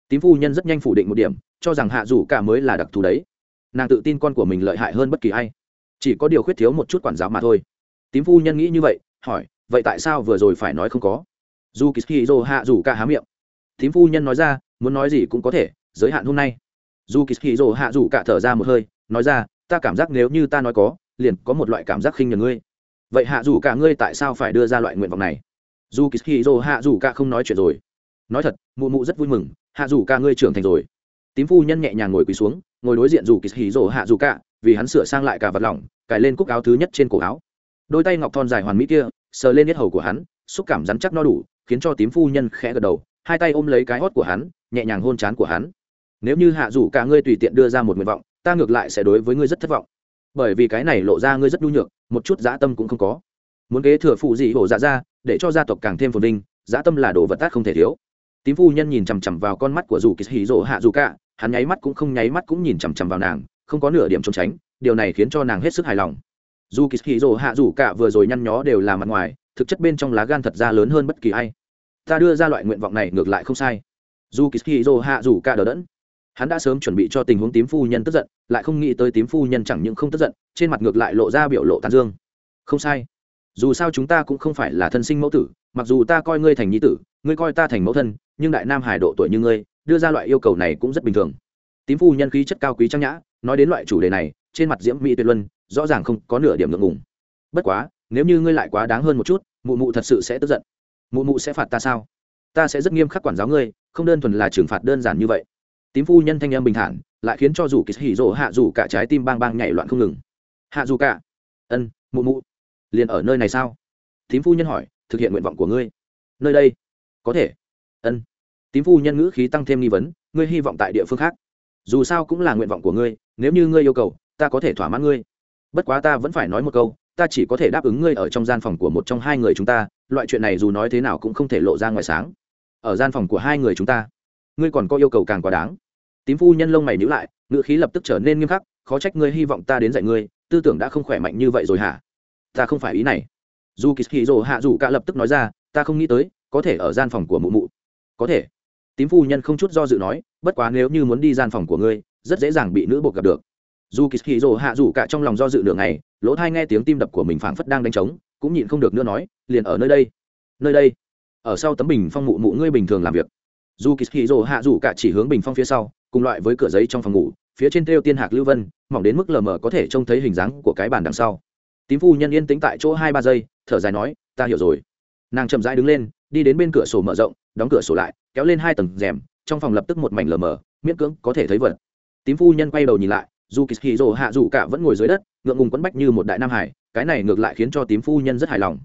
S1: Tím phu nhân rất nhanh phủ định một điểm, cho rằng hạ dù cả mới là đặc thù đấy. Nàng tự tin con của mình lợi hại hơn bất kỳ ai. Chỉ có điều khuyết thiếu một chút quản giáo mà thôi. Tím phu nhân nghĩ như vậy, hỏi, vậy tại sao vừa rồi phải nói không có? Dù kỳ hì rỗ hạ dù cạ há miệng. Tím phu nhân nói ra muốn nói gì cũng có thể, giới hạn hôm nay. Dù kỳ hì rồ hạ dù cả thở ra một hơi, nói ra, ta cảm giác nếu như ta nói có, liền có một loại cảm giác khinh nhờ ngươi. Vậy hạ dù cả ngươi tại sao phải đưa ra loại nguyện vọng này? Dù kỳ hì rồ hạ dù cả không nói chuyện rồi. Nói thật, mụ mụ rất vui mừng, hạ dù cả ngươi trưởng thành rồi. Tím phu nhân nhẹ nhàng ngồi quỳ xuống, ngồi đối diện dù kỳ hì rồ hạ dù cả, vì hắn sửa sang lại cả vật lỏng, cài lên cúc áo thứ nhất trên cổ áo. Đôi tay ngọc thon dài hoàn mỹ kia, sờ lên yết hầu của hắn, xúc cảm rắn chắc no đủ, khiến cho tím phu nhân khẽ gật đầu, hai tay ôm lấy cái hót của hắn nhẹ nhàng hôn chán của hắn. Nếu như hạ rủ cả ngươi tùy tiện đưa ra một nguyện vọng, ta ngược lại sẽ đối với ngươi rất thất vọng. Bởi vì cái này lộ ra ngươi rất nhu nhược, một chút dã tâm cũng không có. Muốn kế thừa phụ dị hổ dạ ra, để cho gia tộc càng thêm phồn vinh, dã tâm là đồ vật tát không thể thiếu. Tím phu nhân nhìn chằm chằm vào con mắt của dù kỳ hỉ rỗ hạ dù cả, hắn nháy mắt cũng không nháy mắt cũng nhìn chằm chằm vào nàng, không có nửa điểm trốn tránh, điều này khiến cho nàng hết sức hài lòng. Dù kỳ hỉ rỗ hạ dù cả vừa rồi nhăn nhó đều là mặt ngoài, thực chất bên trong lá gan thật ra lớn hơn bất kỳ ai. Ta đưa ra loại nguyện vọng này ngược lại không sai dù kỳ dô hạ dù cả đờ đẫn. Hắn đã sớm chuẩn bị cho tình huống tím phu nhân tức giận, lại không nghĩ tới tím phu nhân chẳng những không tức giận, trên mặt ngược lại lộ ra biểu lộ tàn dương. Không sai. Dù sao chúng ta cũng không phải là thân sinh mẫu tử, mặc dù ta coi ngươi thành nhi tử, ngươi coi ta thành mẫu thân, nhưng đại nam hải độ tuổi như ngươi, đưa ra loại yêu cầu này cũng rất bình thường. Tím phu nhân khí chất cao quý trang nhã, nói đến loại chủ đề này, trên mặt diễm mỹ tuyệt luân, rõ ràng không có nửa điểm ngượng ngùng. Bất quá, nếu như ngươi lại quá đáng hơn một chút, mụ mụ thật sự sẽ tức giận. Mụ mụ sẽ phạt ta sao? Ta sẽ rất nghiêm khắc quản giáo ngươi không đơn thuần là trừng phạt đơn giản như vậy. Tím phu nhân thanh em bình thản, lại khiến cho dù kỳ hỉ rỗ hạ dù cả trái tim bang bang nhảy loạn không ngừng. Hạ dù cả. Ân, mụ mụ. Liền ở nơi này sao? Tím phu nhân hỏi, thực hiện nguyện vọng của ngươi. Nơi đây. Có thể. Ân. Tím phu nhân ngữ khí tăng thêm nghi vấn, ngươi hy vọng tại địa phương khác. Dù sao cũng là nguyện vọng của ngươi, nếu như ngươi yêu cầu, ta có thể thỏa mãn ngươi. Bất quá ta vẫn phải nói một câu, ta chỉ có thể đáp ứng ngươi ở trong gian phòng của một trong hai người chúng ta, loại chuyện này dù nói thế nào cũng không thể lộ ra ngoài sáng ở gian phòng của hai người chúng ta. Ngươi còn có yêu cầu càng quá đáng. Tím phu nhân lông mày nhữ lại, ngữ khí lập tức trở nên nghiêm khắc, khó trách ngươi hy vọng ta đến dạy ngươi, tư tưởng đã không khỏe mạnh như vậy rồi hả? Ta không phải ý này. Dù kỳ hì rồ hạ dù cả lập tức nói ra, ta không nghĩ tới, có thể ở gian phòng của mụ mụ. Có thể. Tím phu nhân không chút do dự nói, bất quá nếu như muốn đi gian phòng của ngươi, rất dễ dàng bị nữ buộc gặp được. Dù kỳ hì rồ hạ dù cả trong lòng do dự nửa ngày, lỗ thai nghe tiếng tim đập của mình phảng phất đang đánh trống, cũng nhịn không được nữa nói, liền ở nơi đây. Nơi đây ở sau tấm bình phong mụ mụ ngươi bình thường làm việc. Dù kỳ hì rồ hạ dù cả chỉ hướng bình phong phía sau, cùng loại với cửa giấy trong phòng ngủ, phía trên theo tiên hạc lưu vân, mỏng đến mức lờ mờ có thể trông thấy hình dáng của cái bàn đằng sau. Tím phu nhân yên tĩnh tại chỗ hai ba giây, thở dài nói, ta hiểu rồi. Nàng chậm rãi đứng lên, đi đến bên cửa sổ mở rộng, đóng cửa sổ lại, kéo lên hai tầng rèm, trong phòng lập tức một mảnh lờ mờ, miễn cưỡng có thể thấy vật. Tím phu nhân quay đầu nhìn lại, dù kỳ hì rồ hạ dù cả vẫn ngồi dưới đất, ngượng ngùng quấn bách như một đại nam hải, cái này ngược lại khiến cho tím phu nhân rất hài lòng.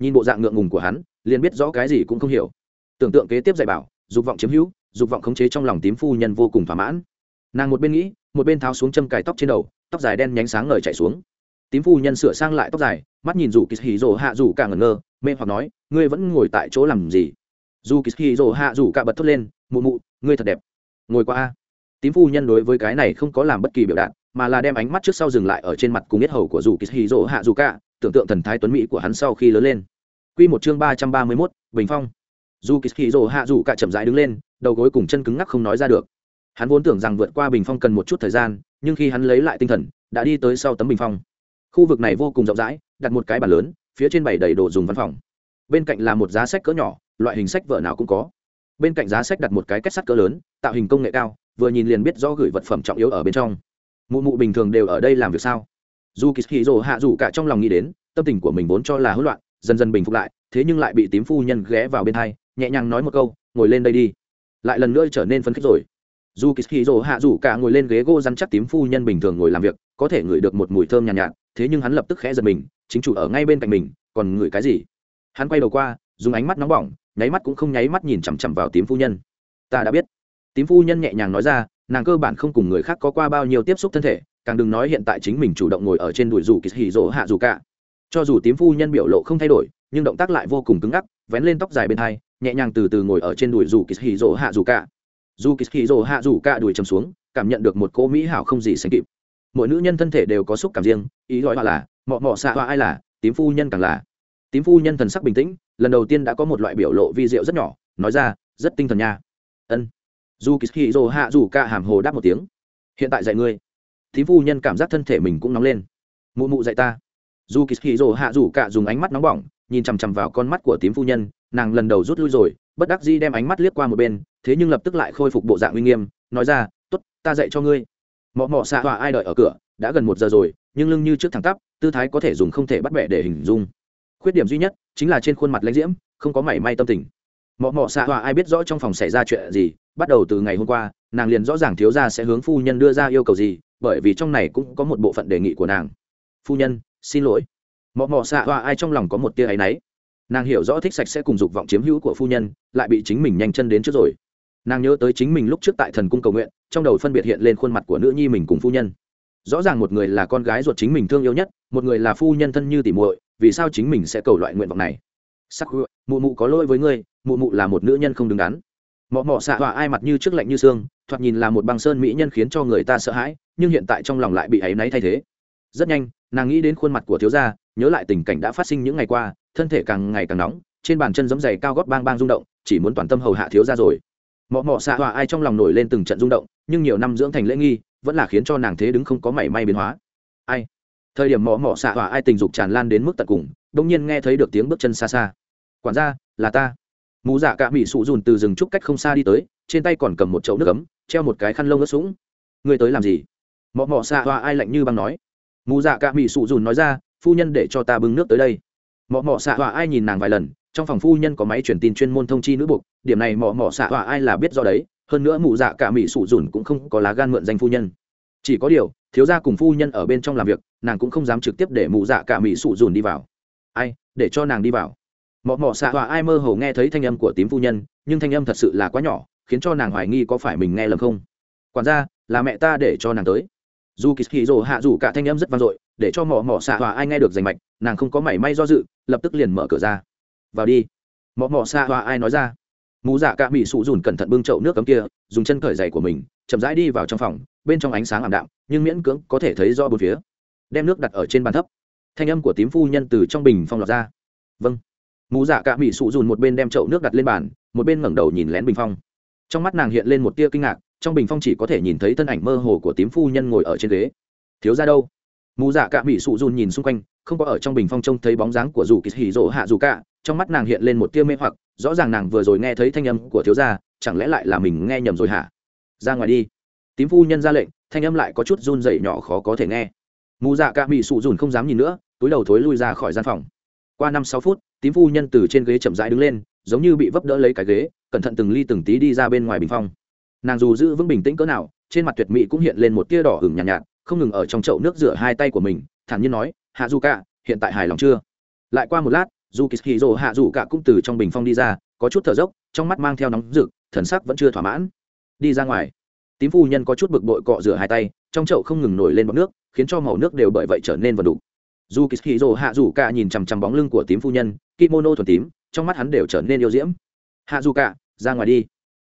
S1: Nhìn bộ dạng ngượng ngùng của hắn liền biết rõ cái gì cũng không hiểu. Tưởng tượng kế tiếp dạy bảo, dục vọng chiếm hữu, dục vọng khống chế trong lòng tím phu nhân vô cùng thỏa mãn. Nàng một bên nghĩ, một bên tháo xuống châm cài tóc trên đầu, tóc dài đen nhánh sáng ngời chạy xuống. Tím phu nhân sửa sang lại tóc dài, mắt nhìn dù kỳ hì rồ hạ dù cả ngẩn ngơ, mê hoặc nói, ngươi vẫn ngồi tại chỗ làm gì? Dù kỳ hì rồ hạ dù cả bật thốt lên, mụ mụ, ngươi thật đẹp. Ngồi qua a. Tím phu nhân đối với cái này không có làm bất kỳ biểu đạt, mà là đem ánh mắt trước sau dừng lại ở trên mặt cùng biết hầu của dù kỳ hì rồ hạ dù cả, tưởng tượng thần thái tuấn mỹ của hắn sau khi lớn lên. Quy một chương ba trăm ba mươi 331, Bình Phong. Dù Kỳ hạ dù cả chậm rãi đứng lên, đầu gối cùng chân cứng ngắc không nói ra được. Hắn vốn tưởng rằng vượt qua bình phong cần một chút thời gian, nhưng khi hắn lấy lại tinh thần, đã đi tới sau tấm bình phong. Khu vực này vô cùng rộng rãi, đặt một cái bàn lớn, phía trên bày đầy đồ dùng văn phòng. Bên cạnh là một giá sách cỡ nhỏ, loại hình sách vở nào cũng có. Bên cạnh giá sách đặt một cái kết sắt cỡ lớn, tạo hình công nghệ cao, vừa nhìn liền biết rõ gửi vật phẩm trọng yếu ở bên trong. Mụ mụ bình thường đều ở đây làm việc sao? Zu Kishiro hạ dù cả trong lòng nghĩ đến, tâm tình của mình vốn cho là hỗn loạn, dần dần bình phục lại thế nhưng lại bị tím phu nhân ghé vào bên hai nhẹ nhàng nói một câu ngồi lên đây đi. Lại lần nữa trở nên phấn khích rồi. Dù kỳ rồ hạ rủ cả ngồi lên ghế gỗ răn chắc tím phu nhân bình thường ngồi làm việc có thể ngửi được một mùi thơm nhàn nhạt, nhạt thế nhưng hắn lập tức khẽ giật mình chính chủ ở ngay bên cạnh mình còn ngửi cái gì? Hắn quay đầu qua dùng ánh mắt nóng bỏng nháy mắt cũng không nháy mắt nhìn chằm chằm vào tím phu nhân. Ta đã biết. Tím phu nhân nhẹ nhàng nói ra nàng cơ bản không cùng người khác có qua bao nhiêu tiếp xúc thân thể càng đừng nói hiện tại chính mình chủ động ngồi ở trên đùi rủ kỳ hì rỗ hạ rủ cả cho dù tím phu nhân biểu lộ không thay đổi, nhưng động tác lại vô cùng cứng ngắc, vén lên tóc dài bên hai, nhẹ nhàng từ từ ngồi ở trên đùi dù kỳ hì rỗ hạ dù cả. Dù kỳ hì rỗ hạ dù cả đùi chầm xuống, cảm nhận được một cô mỹ hảo không gì sánh kịp. Mỗi nữ nhân thân thể đều có xúc cảm riêng, ý gọi là mọ mọ xạ hoa ai là, tím phu nhân càng là. Tím phu nhân thần sắc bình tĩnh, lần đầu tiên đã có một loại biểu lộ vi diệu rất nhỏ, nói ra, rất tinh thần nha. Ân. Dù kỳ hì rỗ hạ dù cả hàm hồ đáp một tiếng. Hiện tại dạy ngươi. Tím phu nhân cảm giác thân thể mình cũng nóng lên. Mụ mụ dạy ta dù kỳ hì rồ hạ rủ cả dùng ánh mắt nóng bỏng, nhìn chằm chằm vào con mắt của tím phu nhân, nàng lần đầu rút lui rồi, bất đắc dĩ đem ánh mắt liếc qua một bên, thế nhưng lập tức lại khôi phục bộ dạng uy nghiêm, nói ra t ố t ta dạy cho ngươi. Mọ mọ xạ họa ai đợi ở cửa, đã gần một giờ rồi, nhưng lưng như trước thẳng tắp, tư thái có thể dùng không thể bắt bẻ để hình dung. Khuyết điểm duy nhất chính là trên khuôn mặt lãnh diễm, không có mảy may tâm tình. Mọ mọ xạ họa ai biết rõ trong phòng xảy ra chuyện gì, bắt đầu từ ngày hôm qua, nàng liền rõ ràng thiếu ra sẽ hướng phu nhân đưa ra yêu cầu gì, bởi vì trong này cũng có một bộ phận đề nghị của nàng. Phu nhân xin lỗi. Mọ mọ xạ hoa, ai trong lòng có một tia áy náy? Nàng hiểu rõ thích sạch sẽ cùng dục vọng chiếm hữu của phu nhân, lại bị chính mình nhanh chân đến trước rồi. Nàng nhớ tới chính mình lúc trước tại thần cung cầu nguyện, trong đầu phân biệt hiện lên khuôn mặt của nữ nhi mình cùng phu nhân. Rõ ràng một người là con gái ruột chính mình thương yêu nhất, một người là phu nhân thân như tỉ muội, vì sao chính mình sẽ cầu loại nguyện vọng này? Sắc mụ mụ có lỗi với ngươi, mụ mụ là một nữ nhân không đứng đắn. Mọ mọ xạ hòa ai mặt như trước lạnh như xương, thoạt nhìn là một băng sơn mỹ nhân khiến cho người ta sợ hãi, nhưng hiện tại trong lòng lại bị áy náy thay thế rất nhanh, nàng nghĩ đến khuôn mặt của thiếu gia, nhớ lại tình cảnh đã phát sinh những ngày qua, thân thể càng ngày càng nóng, trên bàn chân giấm dày cao gót bang bang rung động, chỉ muốn toàn tâm hầu hạ thiếu gia rồi. Mọ mọ xạ hòa ai trong lòng nổi lên từng trận rung động, nhưng nhiều năm dưỡng thành lễ nghi, vẫn là khiến cho nàng thế đứng không có mảy may biến hóa. Ai? Thời điểm mọ mọ xạ hòa ai tình dục tràn lan đến mức tận cùng bỗng nhiên nghe thấy được tiếng bước chân xa xa. Quản gia, là ta. Mù dạ cả mỹ sụ dùn từ rừng trúc cách không xa đi tới, trên tay còn cầm một chậu nước ấm, treo một cái khăn lông ướt sũng. Ngươi tới làm gì? Mọ mọ xạ hòa ai lạnh như băng nói mù dạ cả mỹ sụ dùn nói ra, phu nhân để cho ta bưng nước tới đây. Mọ mọ xạ họa ai nhìn nàng vài lần, trong phòng phu nhân có máy truyền tin chuyên môn thông chi nữ buộc, điểm này mọ mọ xạ họa ai là biết do đấy, hơn nữa mụ dạ cả mỹ sụ dùn cũng không có lá gan mượn danh phu nhân. Chỉ có điều, thiếu gia cùng phu nhân ở bên trong làm việc, nàng cũng không dám trực tiếp để mụ dạ cả mỹ sụ dùn đi vào. Ai, để cho nàng đi vào. Mọ mọ xạ họa ai mơ hồ nghe thấy thanh âm của tím phu nhân, nhưng thanh âm thật sự là quá nhỏ, khiến cho nàng hoài nghi có phải mình nghe lầm không. Quản ra là mẹ ta để cho nàng tới dù kỳ hì rồ hạ dù cả thanh âm rất vang dội, để cho mỏ mỏ xạ hòa ai nghe được rành mạch, nàng không có mảy may do dự, lập tức liền mở cửa ra. Vào đi. Mỏ mỏ xạ hòa ai nói ra. Mù dạ cả mỹ sụ dùn cẩn thận bưng chậu nước cấm kia, dùng chân cởi giày của mình, chậm rãi đi vào trong phòng, bên trong ánh sáng ảm đạm, nhưng miễn cưỡng có thể thấy do bốn phía. Đem nước đặt ở trên bàn thấp. Thanh âm của tím phu nhân từ trong bình phong lọt ra. Vâng. Mù dạ cả mỹ sụ dùn một bên đem chậu nước đặt lên bàn, một bên ngẩng đầu nhìn lén bình phong. Trong mắt nàng hiện lên một tia kinh ngạc trong bình phong chỉ có thể nhìn thấy thân ảnh mơ hồ của tím phu nhân ngồi ở trên ghế. Thiếu ra đâu? Mù dạ cả mỹ sụ dùn nhìn xung quanh, không có ở trong bình phong trông thấy bóng dáng của dù kỳ hỉ rỗ hạ dù cả, trong mắt nàng hiện lên một tia mê hoặc, rõ ràng nàng vừa rồi nghe thấy thanh âm của thiếu gia, chẳng lẽ lại là mình nghe nhầm rồi hả? Ra ngoài đi. Tím phu nhân ra lệnh, thanh âm lại có chút run dậy nhỏ khó có thể nghe. Mù dạ cả mỹ sụ dùn không dám nhìn nữa, túi đầu thối lui ra khỏi gian phòng. Qua năm sáu phút, tím phu nhân từ trên ghế chậm rãi đứng lên, giống như bị vấp đỡ lấy cái ghế, cẩn thận từng ly từng tí đi ra bên ngoài bình phong nàng dù giữ vững bình tĩnh cỡ nào trên mặt tuyệt mỹ cũng hiện lên một tia đỏ hừng nhàn nhạt, nhạt không ngừng ở trong chậu nước rửa hai tay của mình thản nhiên nói hạ dù cả hiện tại hài lòng chưa? Lại qua một lát dù kỳ hạ dù cả cũng từ trong bình phong đi ra có chút thở dốc trong mắt mang theo nóng rực thần sắc vẫn chưa thỏa mãn. Đi ra ngoài tím phu nhân có chút bực bội cọ rửa hai tay trong chậu không ngừng nổi lên bọc nước khiến cho màu nước đều bởi vậy trở nên vần đục dù kỳ hạ dù cả nhìn chằm chằm bóng lưng của tím phu nhân kimono thuần tím trong mắt hắn đều trở nên yêu diễm. Hạ dù cả ra ngoài đi.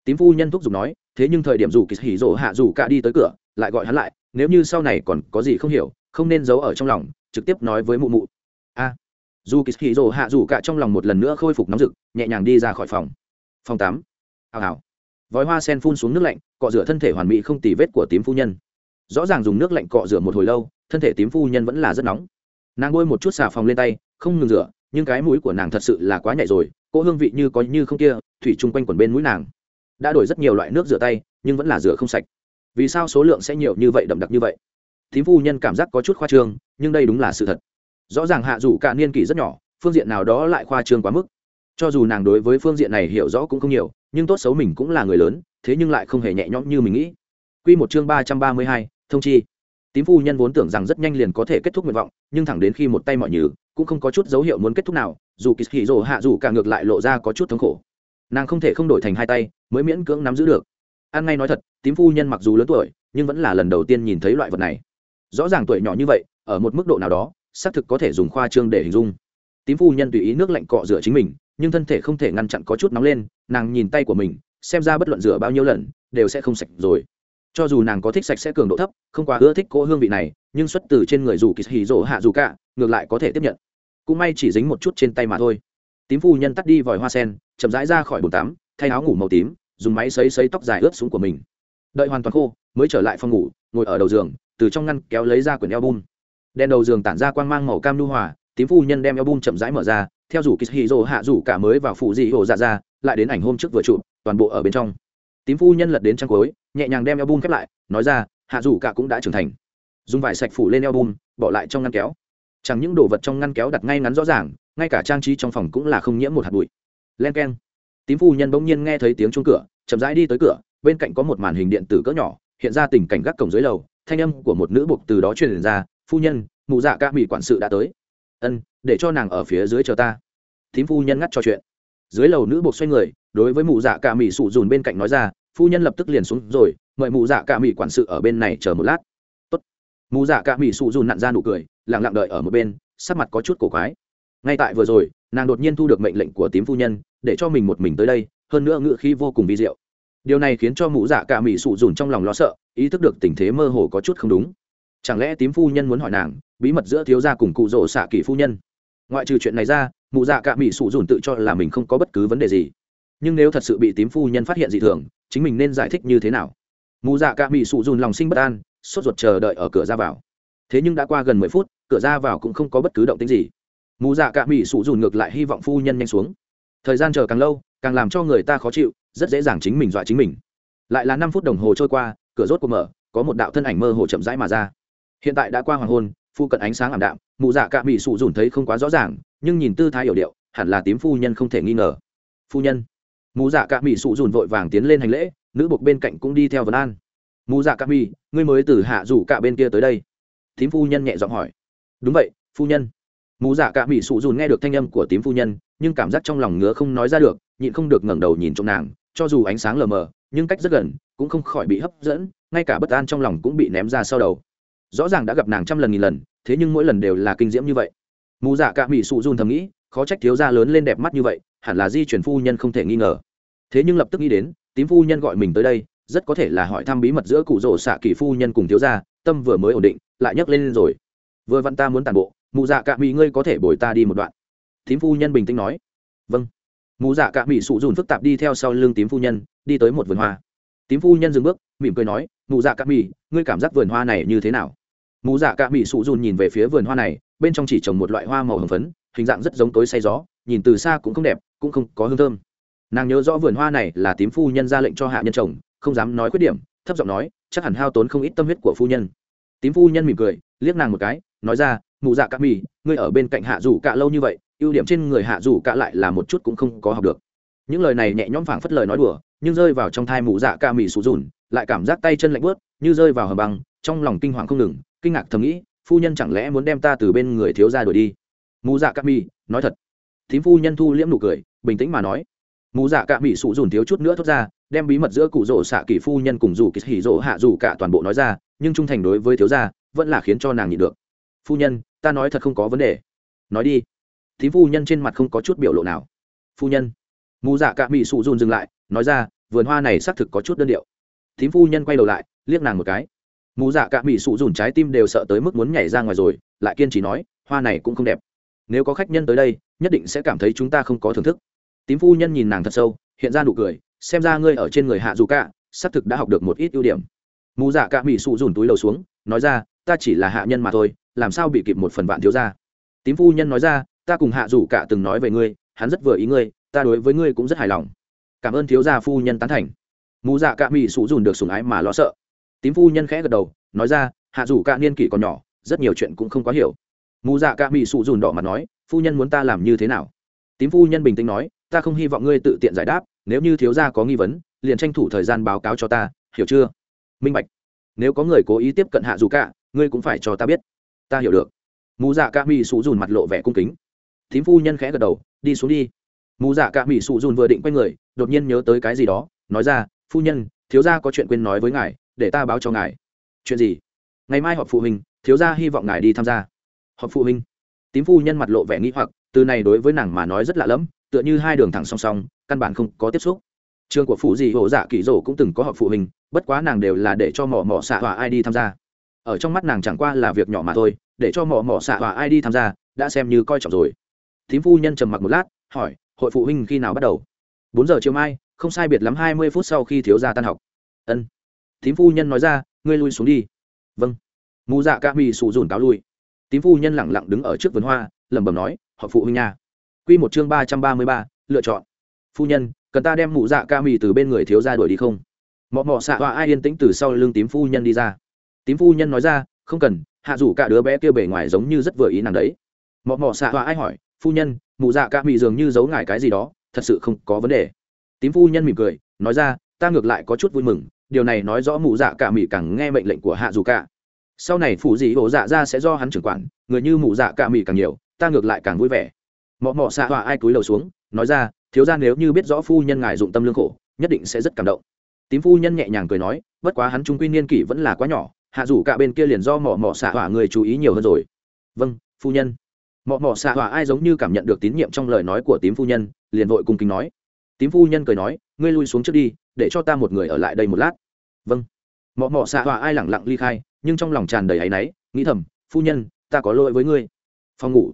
S1: Tím phu nhân thúc giục nói thế nhưng thời điểm dù kỳ hỉ rộ hạ dù cả đi tới cửa, lại gọi hắn lại, nếu như sau này còn có gì không hiểu, không nên giấu ở trong lòng, trực tiếp nói với mụ mụ. A. Dù kỳ hỉ rộ hạ dù cả trong lòng một lần nữa khôi phục nóng rực, nhẹ nhàng đi ra khỏi phòng. Phòng tám. Hào hào. Vòi hoa sen phun xuống nước lạnh, cọ rửa thân thể hoàn mỹ không tì vết của tím phu nhân. Rõ ràng dùng nước lạnh cọ rửa một hồi lâu, thân thể tím phu nhân vẫn là rất nóng. Nàng bôi một chút xà phòng lên tay, không ngừng rửa, nhưng cái mũi của nàng thật sự là quá nhạy rồi cỗ hương vị như có như không kia, thủy chung quanh quần bên mũi nàng đã đổi rất nhiều loại nước rửa tay, nhưng vẫn là rửa không sạch. Vì sao số lượng sẽ nhiều như vậy đậm đặc như vậy? Thím phu nhân cảm giác có chút khoa trương, nhưng đây đúng là sự thật. Rõ ràng hạ dù cả niên kỷ rất nhỏ, phương diện nào đó lại khoa trương quá mức. Cho dù nàng đối với phương diện này hiểu rõ cũng không nhiều, nhưng tốt xấu mình cũng là người lớn, thế nhưng lại không hề nhẹ nhõm như mình nghĩ. Quy một chương ba trăm ba mươi hai, thông chi. Tím phu nhân vốn tưởng rằng rất nhanh liền có thể kết thúc nguyện vọng, nhưng thẳng đến khi một tay mọi nhừ cũng không có chút dấu hiệu muốn kết thúc nào, dù kỳ hì hạ dù cả ngược lại lộ ra có chút thống khổ nàng không thể không đổi thành hai tay, mới miễn cưỡng nắm giữ được. An ngay nói thật, tím phu nhân mặc dù lớn tuổi, nhưng vẫn là lần đầu tiên nhìn thấy loại vật này. Rõ ràng tuổi nhỏ như vậy, ở một mức độ nào đó, xác thực có thể dùng khoa trương để hình dung. Tím phu nhân tùy ý nước lạnh cọ rửa chính mình, nhưng thân thể không thể ngăn chặn có chút nóng lên, nàng nhìn tay của mình, xem ra bất luận rửa bao nhiêu lần, đều sẽ không sạch rồi. Cho dù nàng có thích sạch sẽ cường độ thấp, không quá ưa thích cỗ hương vị này, nhưng xuất từ trên người dù kỳ hì rỗ hạ dù cả ngược lại có thể tiếp nhận. Cũng may chỉ dính một chút trên tay mà thôi tím phu nhân tắt đi vòi hoa sen, chậm rãi ra khỏi bồn tắm, thay áo ngủ màu tím, dùng máy xấy xấy tóc dài ướt xuống của mình. Đợi hoàn toàn khô, mới trở lại phòng ngủ, ngồi ở đầu giường, từ trong ngăn kéo lấy ra quyển album. Đèn đầu giường tản ra quang mang màu cam lưu hòa, tím phu nhân đem album chậm rãi mở ra, theo rủ kishiro hạ rủ cả mới vào phụ dị hồ dạ ra, lại đến ảnh hôm trước vừa chụp, toàn bộ ở bên trong. Tím phu nhân lật đến trang cuối, nhẹ nhàng đem album khép lại, nói ra, hạ rủ cả cũng đã trưởng thành. Dùng vải sạch phủ lên album, bỏ lại trong ngăn kéo. Chẳng những đồ vật trong ngăn kéo đặt ngay ngắn rõ ràng ngay cả trang trí trong phòng cũng là không nhiễm một hạt bụi. Len k e n tím phu nhân bỗng nhiên nghe thấy tiếng chuông cửa, chậm rãi đi tới cửa, bên cạnh có một màn hình điện tử cỡ nhỏ, hiện ra tình cảnh gác cổng dưới lầu, thanh âm của một nữ buộc từ đó truyền ra, phu nhân, mụ dạ ca mỹ quản sự đã tới. Ân, để cho nàng ở phía dưới chờ ta. Thím phu nhân ngắt trò chuyện. Dưới lầu nữ buộc xoay người, đối với mụ dạ ca mỹ sụ dùn bên cạnh nói ra, phu nhân lập tức liền xuống rồi, mời mụ dạ ca mỹ quản sự ở bên này chờ một lát. Tốt. mụ dạ ca mỹ sụ dùn nặn ra nụ cười, lặng lặng đợi ở một bên, sắc mặt có chút cổ quái ngay tại vừa rồi, nàng đột nhiên thu được mệnh lệnh của tím phu nhân, để cho mình một mình tới đây, hơn nữa ngựa khí vô cùng vi diệu. Điều này khiến cho mụ dạ cả mỹ sụ dùn trong lòng lo sợ, ý thức được tình thế mơ hồ có chút không đúng. Chẳng lẽ tím phu nhân muốn hỏi nàng, bí mật giữa thiếu gia cùng cụ rỗ xạ kỷ phu nhân? Ngoại trừ chuyện này ra, mụ dạ cả mỹ sụ dùn tự cho là mình không có bất cứ vấn đề gì. Nhưng nếu thật sự bị tím phu nhân phát hiện dị thường, chính mình nên giải thích như thế nào? Mụ dạ cả mỹ sụ dùn lòng sinh bất an, sốt ruột chờ đợi ở cửa ra vào. Thế nhưng đã qua gần mười phút, cửa ra vào cũng không có bất cứ động tính gì mụ dạ cả mỹ sụ dùn ngược lại hy vọng phu nhân nhanh xuống. Thời gian chờ càng lâu, càng làm cho người ta khó chịu, rất dễ dàng chính mình dọa chính mình. Lại là năm phút đồng hồ trôi qua, cửa rốt cuộc mở, có một đạo thân ảnh mơ hồ chậm rãi mà ra. Hiện tại đã qua hoàng hôn, phu cận ánh sáng ảm đạm mụ dạ cạ bị sụ dùn thấy không quá rõ ràng, nhưng nhìn tư thái hiểu điệu, hẳn là tím phu nhân không thể nghi ngờ. Phu nhân mụ dạ cạ bị sụ dùn vội vàng tiến lên hành lễ, nữ buộc bên cạnh cũng đi theo vấn an. Mụ dạ cạ bị ngươi mới từ hạ rủ cạ bên kia tới đây. Tím phu nhân nhẹ giọng hỏi. Đúng vậy, phu nhân mụ dạ Cả bị sụ dùn nghe được thanh âm của tím phu nhân, nhưng cảm giác trong lòng ngứa không nói ra được, nhịn không được ngẩng đầu nhìn trong nàng, cho dù ánh sáng lờ mờ, nhưng cách rất gần, cũng không khỏi bị hấp dẫn, ngay cả bất an trong lòng cũng bị ném ra sau đầu. Rõ ràng đã gặp nàng trăm lần nghìn lần, thế nhưng mỗi lần đều là kinh diễm như vậy. Mù dạ cả mỹ sụ dùn thầm nghĩ, khó trách thiếu gia lớn lên đẹp mắt như vậy, hẳn là di chuyển phu nhân không thể nghi ngờ. Thế nhưng lập tức nghĩ đến, tím phu nhân gọi mình tới đây, rất có thể là hỏi thăm bí mật giữa cụ rỗ xạ kỳ phu nhân cùng thiếu gia, tâm vừa mới ổn định, lại nhấc lên rồi. Vừa vặn ta muốn tàn bộ mụ dạ cả mỹ ngươi có thể bồi ta đi một đoạn. Tím phu nhân bình tĩnh nói. Vâng. Mụ dạ cả mỹ sụ dùn phức tạp đi theo sau lưng tím phu nhân, đi tới một vườn hoa. Tím phu nhân dừng bước, mỉm cười nói, mụ dạ cả mỹ, ngươi cảm giác vườn hoa này như thế nào? Mụ dạ cả mỹ sụ dùn nhìn về phía vườn hoa này, bên trong chỉ trồng một loại hoa màu hồng phấn, hình dạng rất giống tối say gió, nhìn từ xa cũng không đẹp, cũng không có hương thơm. Nàng nhớ rõ vườn hoa này là tím phu nhân ra lệnh cho hạ nhân trồng, không dám nói khuyết điểm, thấp giọng nói, chắc hẳn hao tốn không ít tâm huyết của phu nhân. Tím phu nhân mỉm cười, liếc nàng một cái nói ra, mụ dạ cả mỹ ngươi ở bên cạnh hạ dù cả lâu như vậy, ưu điểm trên người hạ dù cả lại là một chút cũng không có học được. Những lời này nhẹ nhõm phảng phất lời nói đùa, nhưng rơi vào trong thai mụ dạ ca mì sụ dùn lại cảm giác tay chân lạnh bớt như rơi vào hầm băng, trong lòng kinh hoàng không ngừng, kinh ngạc thầm nghĩ, phu nhân chẳng lẽ muốn đem ta từ bên người thiếu ra đuổi đi? Mụ dạ ca mì, nói thật. Thím phu nhân thu liễm nụ cười, bình tĩnh mà nói. Mụ dạ ca mì sụ dùn thiếu chút nữa thốt ra, đem bí mật giữa cụ rỗ xạ kỳ phu nhân cùng dù kỳ hỉ rỗ hạ dù cả toàn bộ nói ra, nhưng trung thành đối với thiếu gia, vẫn là khiến cho nàng nhịn được phu nhân, ta nói thật không có vấn đề. Nói đi. Thím phu nhân trên mặt không có chút biểu lộ nào. Phu nhân. Mù dạ cạ mỹ sụ dùn dừng lại, nói ra, vườn hoa này xác thực có chút đơn điệu. Thím phu nhân quay đầu lại, liếc nàng một cái. Mù dạ cạ mỹ sụ dùn trái tim đều sợ tới mức muốn nhảy ra ngoài rồi, lại kiên trì nói, hoa này cũng không đẹp. Nếu có khách nhân tới đây, nhất định sẽ cảm thấy chúng ta không có thưởng thức. Tím phu nhân nhìn nàng thật sâu, hiện ra nụ cười, xem ra ngươi ở trên người hạ dù cả, xác thực đã học được một ít ưu điểm. Mù dạ cạ mỹ sụ dùn túi đầu xuống, nói ra, ta chỉ là hạ nhân mà thôi làm sao bị kịp một phần vạn thiếu ra tím phu nhân nói ra, ta cùng hạ rủ cả từng nói về ngươi, hắn rất vừa ý ngươi, ta đối với ngươi cũng rất hài lòng. Cảm ơn thiếu gia phu nhân tán thành. Mù dạ cạ mỹ sụ dùn được sùng ái mà lo sợ. Tím phu nhân khẽ gật đầu, nói ra, hạ rủ cả niên kỷ còn nhỏ, rất nhiều chuyện cũng không quá hiểu. Mù dạ cạ mỹ sụ dùn đỏ mặt nói, phu nhân muốn ta làm như thế nào? Tím phu nhân bình tĩnh nói, ta không hy vọng ngươi tự tiện giải đáp, nếu như thiếu gia có nghi vấn, liền tranh thủ thời gian báo cáo cho ta, hiểu chưa? Minh bạch. Nếu có người cố ý tiếp cận hạ dù cả, ngươi cũng phải cho ta biết ta hiểu được. Mù dạ ca mỹ sụ dùn mặt lộ vẻ cung kính. Thím phu nhân khẽ gật đầu, đi xuống đi. Mù dạ ca mỹ sụ dùn vừa định quay người, đột nhiên nhớ tới cái gì đó, nói ra, phu nhân, thiếu gia có chuyện quên nói với ngài, để ta báo cho ngài. Chuyện gì? Ngày mai họp phụ huynh, thiếu gia hy vọng ngài đi tham gia. Họp phụ huynh? Tím phu nhân mặt lộ vẻ nghĩ hoặc, từ này đối với nàng mà nói rất lạ lẫm, tựa như hai đường thẳng song song, căn bản không có tiếp xúc. Trường của phụ dì hộ dạ kỳ rổ cũng từng có họp phụ huynh, bất quá nàng đều là để cho mỏ mỏ xạ hỏa ai đi tham gia ở trong mắt nàng chẳng qua là việc nhỏ mà thôi, để cho mỏ mỏ xạ và ai đi tham gia, đã xem như coi trọng rồi. Thím phu nhân trầm mặc một lát, hỏi, hội phụ huynh khi nào bắt đầu? Bốn giờ chiều mai, không sai biệt lắm hai mươi phút sau khi thiếu gia tan học. Ân. Thím phu nhân nói ra, ngươi lui xuống đi. Vâng. Mù dạ ca mì sụ dùn cáo lui. Tím phu nhân lẳng lặng đứng ở trước vườn hoa, lẩm bẩm nói, họ phụ huynh nha. Q một chương ba trăm ba mươi ba, lựa chọn. Phu nhân, cần ta đem mụ dạ ca mì từ bên người thiếu gia đuổi đi không? Mọ mọ xạ hoa ai yên tĩnh từ sau lưng tím phu nhân đi ra tím phu nhân nói ra, không cần, hạ rủ cả đứa bé kia bề ngoài giống như rất vừa ý nàng đấy. Mọ mọ xạ hoa ai hỏi, phu nhân, mụ dạ cả mị dường như giấu ngại cái gì đó, thật sự không có vấn đề. Tím phu nhân mỉm cười, nói ra, ta ngược lại có chút vui mừng, điều này nói rõ mụ dạ cả mị càng nghe mệnh lệnh của hạ dù cả. Sau này phụ dị ổ dạ ra sẽ do hắn trưởng quản, người như mụ dạ cả mị càng nhiều, ta ngược lại càng vui vẻ. Mọ mọ xạ hoa ai cúi đầu xuống, nói ra, thiếu ra nếu như biết rõ phu nhân ngài dụng tâm lương khổ, nhất định sẽ rất cảm động. Tím phu nhân nhẹ nhàng cười nói, bất quá hắn trung quy niên kỷ vẫn là quá nhỏ hạ rủ cả bên kia liền do mỏ mỏ xạ hỏa người chú ý nhiều hơn rồi. Vâng phu nhân. Mỏ mỏ xạ hỏa ai giống như cảm nhận được tín nhiệm trong lời nói của tím phu nhân, liền vội cung kính nói. Tím phu nhân cười nói, ngươi lui xuống trước đi, để cho ta một người ở lại đây một lát. Vâng. Mỏ mỏ xạ hỏa ai lẳng lặng ly khai, nhưng trong lòng tràn đầy áy náy, nghĩ thầm, phu nhân, ta có lỗi với ngươi. Phòng ngủ.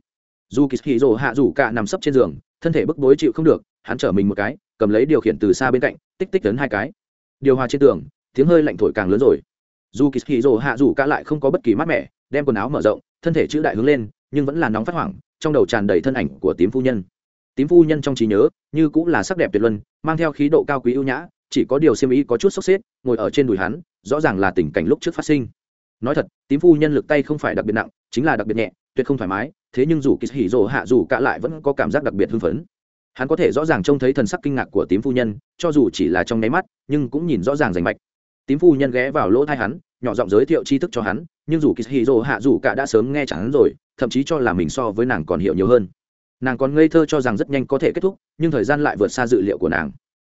S1: Dù kỳ hì rồ hạ rủ cả nằm sấp trên giường, thân thể bức bối chịu không được, hắn trở mình một cái, cầm lấy điều khiển từ xa bên cạnh, tích tích lớn hai cái. Điều hòa trên tường, tiếng hơi lạnh thổi càng lớn rồi dù kỳ hì rồ hạ rủ cả lại không có bất kỳ mát mẻ, đem quần áo mở rộng, thân thể chữ đại hướng lên, nhưng vẫn là nóng phát hoảng, trong đầu tràn đầy thân ảnh của tím phu nhân. Tím phu nhân trong trí nhớ, như cũng là sắc đẹp tuyệt luân, mang theo khí độ cao quý ưu nhã, chỉ có điều xem ý có chút sốc xếp, ngồi ở trên đùi hắn, rõ ràng là tình cảnh lúc trước phát sinh. Nói thật, tím phu nhân lực tay không phải đặc biệt nặng, chính là đặc biệt nhẹ, tuyệt không thoải mái, thế nhưng dù kỳ hỉ rồ hạ dù cả lại vẫn có cảm giác đặc biệt hưng phấn. Hắn có thể rõ ràng trông thấy thần sắc kinh ngạc của tím phu nhân, cho dù chỉ là trong nháy mắt, nhưng cũng nhìn rõ ràng rành mạch tím phu nhân ghé vào lỗ thai hắn, nhỏ giọng giới thiệu tri thức cho hắn, nhưng dù kỳ hạ dù cả đã sớm nghe chẳng hắn rồi, thậm chí cho là mình so với nàng còn hiểu nhiều hơn. Nàng còn ngây thơ cho rằng rất nhanh có thể kết thúc, nhưng thời gian lại vượt xa dự liệu của nàng.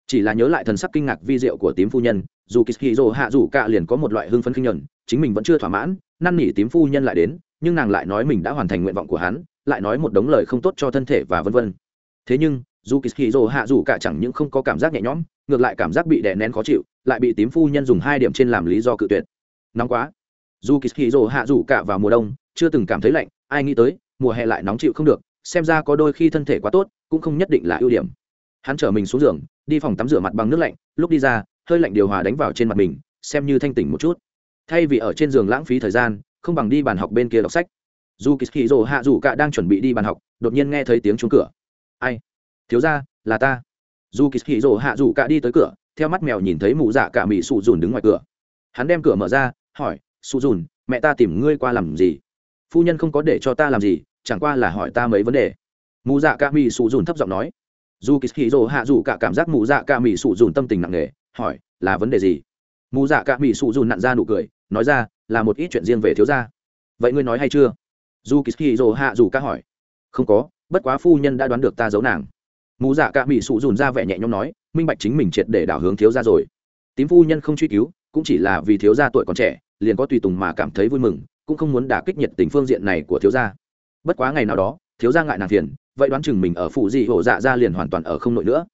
S1: Chỉ là nhớ lại thần sắc kinh ngạc vi diệu của tím phu nhân, dù kỳ hạ dù cả liền có một loại hưng phấn kinh nhuận chính mình vẫn chưa thỏa mãn, năn nỉ tím phu nhân lại đến, nhưng nàng lại nói mình đã hoàn thành nguyện vọng của hắn, lại nói một đống lời không tốt cho thân thể và vân vân. Thế nhưng, dù kỳ hạ dù cả chẳng những không có cảm giác nhẹ nhõm ngược lại cảm giác bị đè nén khó chịu, lại bị tím phu nhân dùng hai điểm trên làm lý do cự tuyệt. Nóng quá. Dù kỳ hì rồ hạ rủ cả vào mùa đông, chưa từng cảm thấy lạnh, ai nghĩ tới, mùa hè lại nóng chịu không được, xem ra có đôi khi thân thể quá tốt, cũng không nhất định là ưu điểm. Hắn chở mình xuống giường, đi phòng tắm rửa mặt bằng nước lạnh, lúc đi ra, hơi lạnh điều hòa đánh vào trên mặt mình, xem như thanh tỉnh một chút. Thay vì ở trên giường lãng phí thời gian, không bằng đi bàn học bên kia đọc sách. Dù kỳ hì rồ hạ rủ cả đang chuẩn bị đi bàn học, đột nhiên nghe thấy tiếng chuông cửa. Ai? Thiếu ra là ta dù kỳ hì rồ hạ dù cả đi tới cửa, theo mắt mèo nhìn thấy mụ dạ cả mỹ sụ dùn đứng ngoài cửa. Hắn đem cửa mở ra, hỏi, sụ dùn, mẹ ta tìm ngươi qua làm gì? Phu nhân không có để cho ta làm gì, chẳng qua là hỏi ta mấy vấn đề. Mụ dạ cả mỹ sụ dùn thấp giọng nói. Dù kỳ hì rồ hạ dù cả cảm giác mụ dạ cả mỹ sụ dùn tâm tình nặng nề, hỏi, là vấn đề gì? Mụ dạ cả mỹ sụ dùn nặn ra nụ cười, nói ra, là một ít chuyện riêng về thiếu gia. Vậy ngươi nói hay chưa? Dù kỳ hì rồ hạ dù cả hỏi. Không có, bất quá phu nhân đã đoán được ta giấu nàng mụ dạ cả mỹ sụ dùn ra vẻ nhẹ nhõm nói, minh bạch chính mình triệt để đảo hướng thiếu gia rồi. Tím phu nhân không truy cứu, cũng chỉ là vì thiếu gia tuổi còn trẻ, liền có tùy tùng mà cảm thấy vui mừng, cũng không muốn đả kích nhiệt tình phương diện này của thiếu gia. Bất quá ngày nào đó, thiếu gia ngại nàng phiền, vậy đoán chừng mình ở phụ gì hổ dạ ra liền hoàn toàn ở không nội nữa.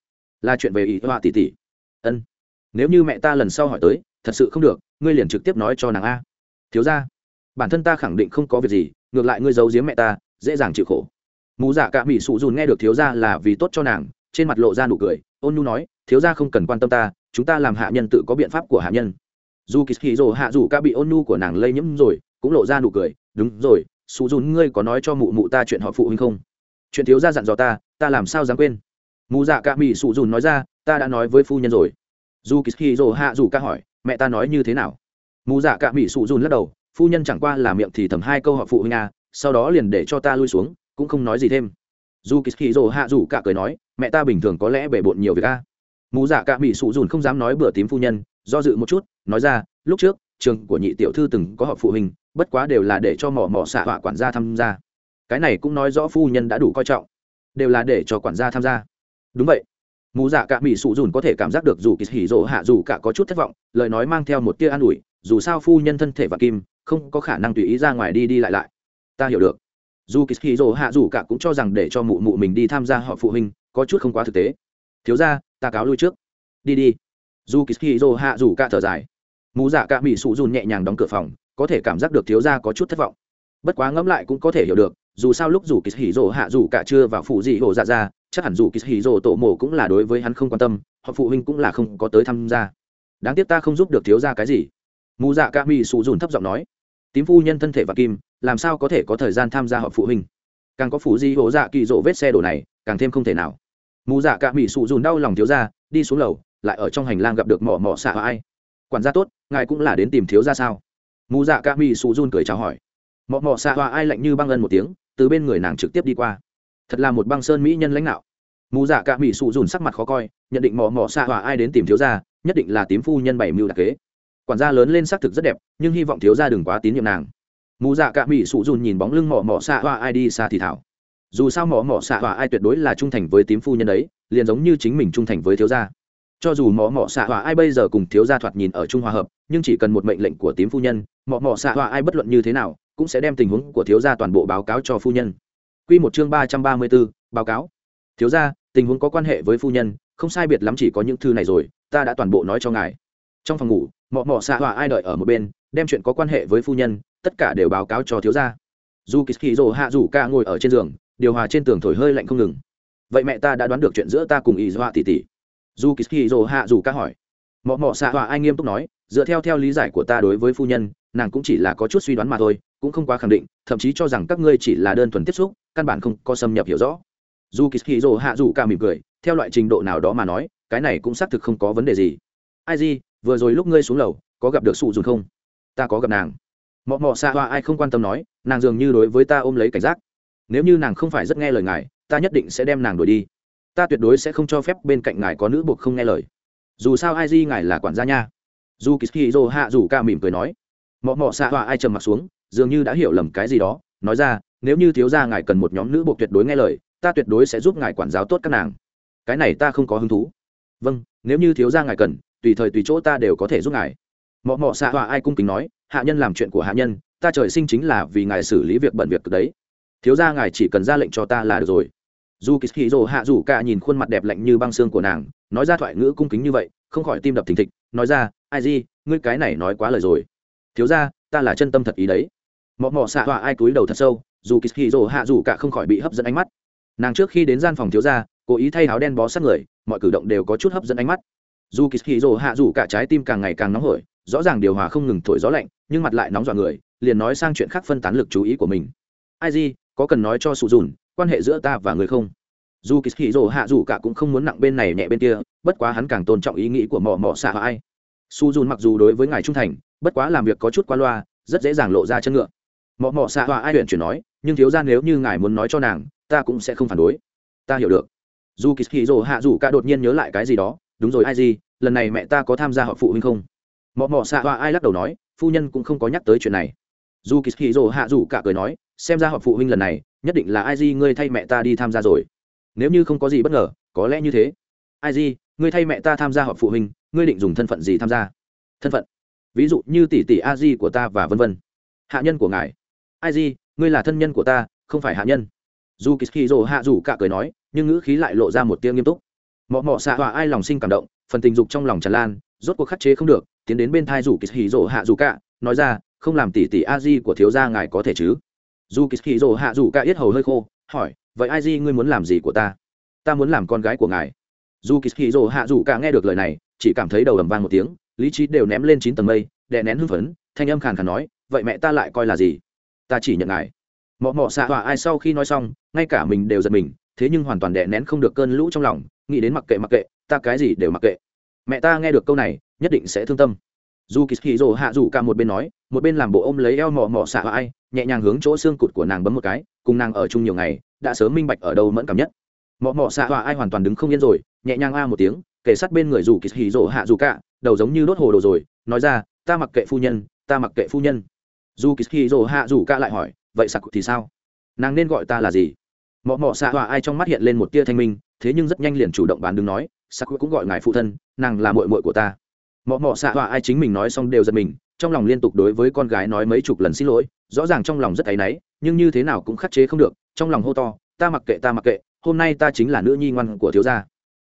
S1: Là chuyện về ý họa tỷ tỷ. Ân, nếu như mẹ ta lần sau hỏi tới, thật sự không được, ngươi liền trực tiếp nói cho nàng a. Thiếu gia, bản thân ta khẳng định không có việc gì, ngược lại ngươi giấu giếm mẹ ta, dễ dàng chịu khổ mù dạ cả mỹ sụ dùn nghe được thiếu gia là vì tốt cho nàng, trên mặt lộ ra nụ cười, ôn nhu nói, thiếu gia không cần quan tâm ta, chúng ta làm hạ nhân tự có biện pháp của hạ nhân. Dù kỳ hì rồ hạ dù ca bị ôn nhu của nàng lây nhiễm rồi, cũng lộ ra nụ cười, đúng rồi, sụ dùn ngươi có nói cho mụ mụ ta chuyện họ phụ huynh không? Chuyện thiếu gia dặn dò ta ta làm sao dám quên? Mù dạ cả bị sụ dùn nói ra, ta đã nói với phu nhân rồi. Dù kỳ hì rồ hạ dù ca hỏi, mẹ ta nói như thế nào? Mù dạ cả bị sụ dùn lắc đầu, phu nhân chẳng qua là miệng thì thầm hai câu họ phụ huynh à sau đó liền để cho ta lui xuống cũng không nói gì thêm. Dù kỳ hì rồ hạ dù cả cười nói, mẹ ta bình thường có lẽ bể bộn nhiều việc a. Mù dạ cả mỹ sụ dùn không dám nói bữa tím phu nhân, do dự một chút, nói ra, lúc trước, trường của nhị tiểu thư từng có họp phụ huynh, bất quá đều là để cho mỏ mỏ xạ họa quản gia tham gia. Cái này cũng nói rõ phu nhân đã đủ coi trọng, đều là để cho quản gia tham gia. Đúng vậy. Mù dạ cả mỹ sụ dùn có thể cảm giác được dù kỳ hỉ rỗ hạ dù cả có chút thất vọng, lời nói mang theo một tia an ủi, dù sao phu nhân thân thể và kim, không có khả năng tùy ý ra ngoài đi đi lại lại. Ta hiểu được dù kỳ hạ dù cả cũng cho rằng để cho mụ mụ mình đi tham gia họ phụ huynh có chút không quá thực tế. Thiếu ra ta cáo lui trước. Đi đi. Dù kỳ hạ dù cả thở dài. Mù dạ cả mỹ sụ dùn nhẹ nhàng đóng cửa phòng, có thể cảm giác được thiếu ra có chút thất vọng. Bất quá ngẫm lại cũng có thể hiểu được, dù sao lúc dù kỳ rồ hạ dù cả chưa vào phụ dị hồ dạ ra, chắc hẳn dù kỳ rồ tổ mộ cũng là đối với hắn không quan tâm họ phụ huynh cũng là không có tới tham gia. Đáng tiếc ta không giúp được thiếu ra cái gì. Mù dạ cả mỹ sụ dùn thấp giọng nói. Tím phu nhân thân thể và kim làm sao có thể có thời gian tham gia họp phụ huynh? Càng có phủ di hộ dạ kỳ rộ vết xe đổ này, càng thêm không thể nào. Mù dạ cả mỹ sụ dùn đau lòng thiếu ra đi xuống lầu, lại ở trong hành lang gặp được mỏ mỏ xạ ai. Quản gia tốt, ngài cũng là đến tìm thiếu ra sao? Mù dạ cả mỹ sụ dùn cười chào hỏi. Mỏ mỏ xạ hoa ai lạnh như băng ân một tiếng, từ bên người nàng trực tiếp đi qua. Thật là một băng sơn mỹ nhân lãnh đạo. Mù dạ cả mỹ sụ dùn sắc mặt khó coi, nhận định mỏ mỏ xạ hoa ai đến tìm thiếu ra nhất định là tím phu nhân bảy mưu đặc kế. Quản gia lớn lên xác thực rất đẹp, nhưng hy vọng thiếu ra đừng quá tín nhiệm nàng mù dạ cả mỹ sụ dùn nhìn bóng lưng mỏ mỏ xạ hoa ai đi xa thì thảo dù sao mỏ mỏ xạ hoa ai tuyệt đối là trung thành với tím phu nhân đấy liền giống như chính mình trung thành với thiếu gia cho dù mỏ mỏ xạ hoa ai bây giờ cùng thiếu gia thoạt nhìn ở trung hòa hợp nhưng chỉ cần một mệnh lệnh của tím phu nhân mỏ mỏ xạ hoa ai bất luận như thế nào cũng sẽ đem tình huống của thiếu gia toàn bộ báo cáo cho phu nhân Quy một chương ba trăm ba mươi 334, báo cáo. Thiếu gia, tình huống có quan hệ với phu nhân, không sai biệt lắm chỉ có những thư này rồi, ta đã toàn bộ nói cho ngài. Trong phòng ngủ, mọ mọ xạ hỏa ai đợi ở một bên, đem chuyện có quan hệ với phu nhân, tất cả đều báo cáo cho thiếu gia. Dù Kishiro hạ rủ ca ngồi ở trên giường, điều hòa trên tường thổi hơi lạnh không ngừng. Vậy mẹ ta đã đoán được chuyện giữa ta cùng ý dọa tỷ tỷ. Dù kỳ hạ dù ca hỏi. Mọ mọ xạ hòa ai nghiêm túc nói dựa theo theo lý giải của ta đối với phu nhân nàng cũng chỉ là có chút suy đoán mà thôi cũng không quá khẳng định thậm chí cho rằng các ngươi chỉ là đơn thuần tiếp xúc căn bản không có xâm nhập hiểu rõ. Dù kỳ hạ dù ca mỉm cười theo loại trình độ nào đó mà nói cái này cũng xác thực không có vấn đề gì. Ai gì vừa rồi lúc ngươi xuống lầu có gặp được sụ dùn không? Ta có gặp nàng mọ mọ xạ hoa ai không quan tâm nói, nàng dường như đối với ta ôm lấy cảnh giác. Nếu như nàng không phải rất nghe lời ngài, ta nhất định sẽ đem nàng đuổi đi. Ta tuyệt đối sẽ không cho phép bên cạnh ngài có nữ buộc không nghe lời. Dù sao ai di ngài là quản gia nha. Dù kishiro hạ dù ca mỉm cười nói. Mọ mọ xạ hoa ai trầm m ặ t xuống, dường như đã hiểu lầm cái gì đó, nói ra, nếu như thiếu gia ngài cần một nhóm nữ buộc tuyệt đối nghe lời, ta tuyệt đối sẽ giúp ngài quản giáo tốt các nàng. Cái này ta không có hứng thú. Vâng nếu như thiếu gia ngài cần, tùy thời tùy chỗ ta đều có thể giúp ngài mọ mọ xạ họa ai cung kính nói, hạ nhân làm chuyện của hạ nhân, ta trời sinh chính là vì ngài xử lý việc bận việc đấy. Thiếu ra ngài chỉ cần ra lệnh cho ta là được rồi. Dù kỳ hì rồ hạ dù cả nhìn khuôn mặt đẹp lạnh như băng xương của nàng, nói ra thoại ngữ cung kính như vậy, không khỏi tim đập thình thịch, nói ra, ai gì ngươi cái này nói quá lời rồi. Thiếu ra ta là chân tâm thật ý đấy. Mọ mọ xạ họa ai cúi đầu thật sâu, dù kỳ hì rồ hạ dù cả không khỏi bị hấp dẫn ánh mắt. Nàng trước khi đến gian phòng thiếu ra cố ý thay áo đen bó sát người, mọi cử động đều có chút hấp dẫn ánh mắt. Dù kỳ hì rồ hạ dù cả trái tim càng ngày càng nóng hổi rõ ràng điều hòa không ngừng thổi gió lạnh, nhưng mặt lại nóng dọa người, liền nói sang chuyện khác phân tán lực chú ý của mình. Ai gì, có cần nói cho sụ dùn, quan hệ giữa ta và người không? Dù kỳ hì rồ hạ dù cả cũng không muốn nặng bên này nhẹ bên kia, bất quá hắn càng tôn trọng ý nghĩ của mỏ mỏ xạ ai. Su dùn mặc dù đối với ngài trung thành, bất quá làm việc có chút qua loa, rất dễ dàng lộ ra chân ngựa. Mỏ mỏ xạ hoa ai huyện chuyển nói, nhưng thiếu ra nếu như ngài muốn nói cho nàng, ta cũng sẽ không phản đối. Ta hiểu được. Dù kỳ hì hạ dù cả đột nhiên nhớ lại cái gì đó, đúng rồi, ai gì, lần này mẹ ta có tham gia họ phụ huynh không? Mọ mọ xạ hoa ai lắc đầu nói, phu nhân cũng không có nhắc tới chuyện này. Dù kỳ hì hạ dù cả cười nói, xem ra họp phụ huynh lần này, nhất định là ai di ngươi thay mẹ ta đi tham gia rồi. Nếu như không có gì bất ngờ, có lẽ như thế. Ai di, ngươi thay mẹ ta tham gia họp phụ huynh, ngươi định dùng thân phận gì tham gia? Thân phận. Ví dụ như tỷ tỷ a di của ta và vân vân. Hạ nhân của ngài. Ai di, ngươi là thân nhân của ta, không phải hạ nhân. Dù kỳ dỗ hạ dù cả cười nói, nhưng ngữ khí lại lộ ra một tiếng nghiêm túc. Mọ mọ xạ hòa ai lòng sinh cảm động, phần tình dục trong lòng tràn lan, rốt cuộc khắc chế không được tiến đến bên thai dù kỳ hì dỗ hạ dù cả, nói ra, không làm tỉ tỉ a di của thiếu gia ngài có thể chứ? Dù kỳ hì dỗ hạ dù cả yết hầu hơi khô, hỏi, vậy a di ngươi muốn làm gì của ta? Ta muốn làm con gái của ngài. Dù kỳ hì dỗ hạ dù cả nghe được lời này, chỉ cảm thấy đầu ầm vang một tiếng, lý trí đều ném lên chín tầng mây, đè nén hưng phấn, thanh âm khàn khàn nói, vậy mẹ ta lại coi là gì? Ta chỉ nhận ngài. Mọ mọ xạ họa ai sau khi nói xong, ngay cả mình đều giật mình, thế nhưng hoàn toàn đè nén không được cơn lũ trong lòng, nghĩ đến mặc kệ mặc kệ, ta cái gì đều mặc kệ mẹ ta nghe được câu này, nhất định sẽ thương tâm. Dù kỳ hì rồ hạ dù cả một bên nói, một bên làm bộ ôm lấy eo mò mò xạ ai nhẹ nhàng hướng chỗ xương cụt của nàng bấm một cái, cùng nàng ở chung nhiều ngày, đã sớm minh bạch ở đâu mẫn cảm nhất. Mò mò xạ hoa ai hoàn toàn đứng không yên rồi, nhẹ nhàng a một tiếng kể sát bên người dù kỳ hì rồ hạ dù cả, đầu giống như đốt hồ đồ rồi, nói ra, ta mặc kệ phu nhân, ta mặc kệ phu nhân. Dù kỳ hì rồ hạ dù cả lại hỏi, vậy sặc thì sao? Nàng nên gọi ta là gì? Mọ mọ xạ hòa ai trong mắt hiện lên một tia thanh minh, thế nhưng rất nhanh liền chủ động bán đứng nói sakura cũng gọi ngài phụ thân, nàng là mội mội của ta. Mọ mọ xạ hòa ai chính mình nói xong đều giật mình, trong lòng liên tục đối với con gái nói mấy chục lần xin lỗi, rõ ràng trong lòng rất áy náy, nhưng như thế nào cũng khắc chế không được, trong lòng hô to, ta mặc kệ, ta mặc kệ, hôm nay ta chính là nữ nhi ngoan của thiếu gia.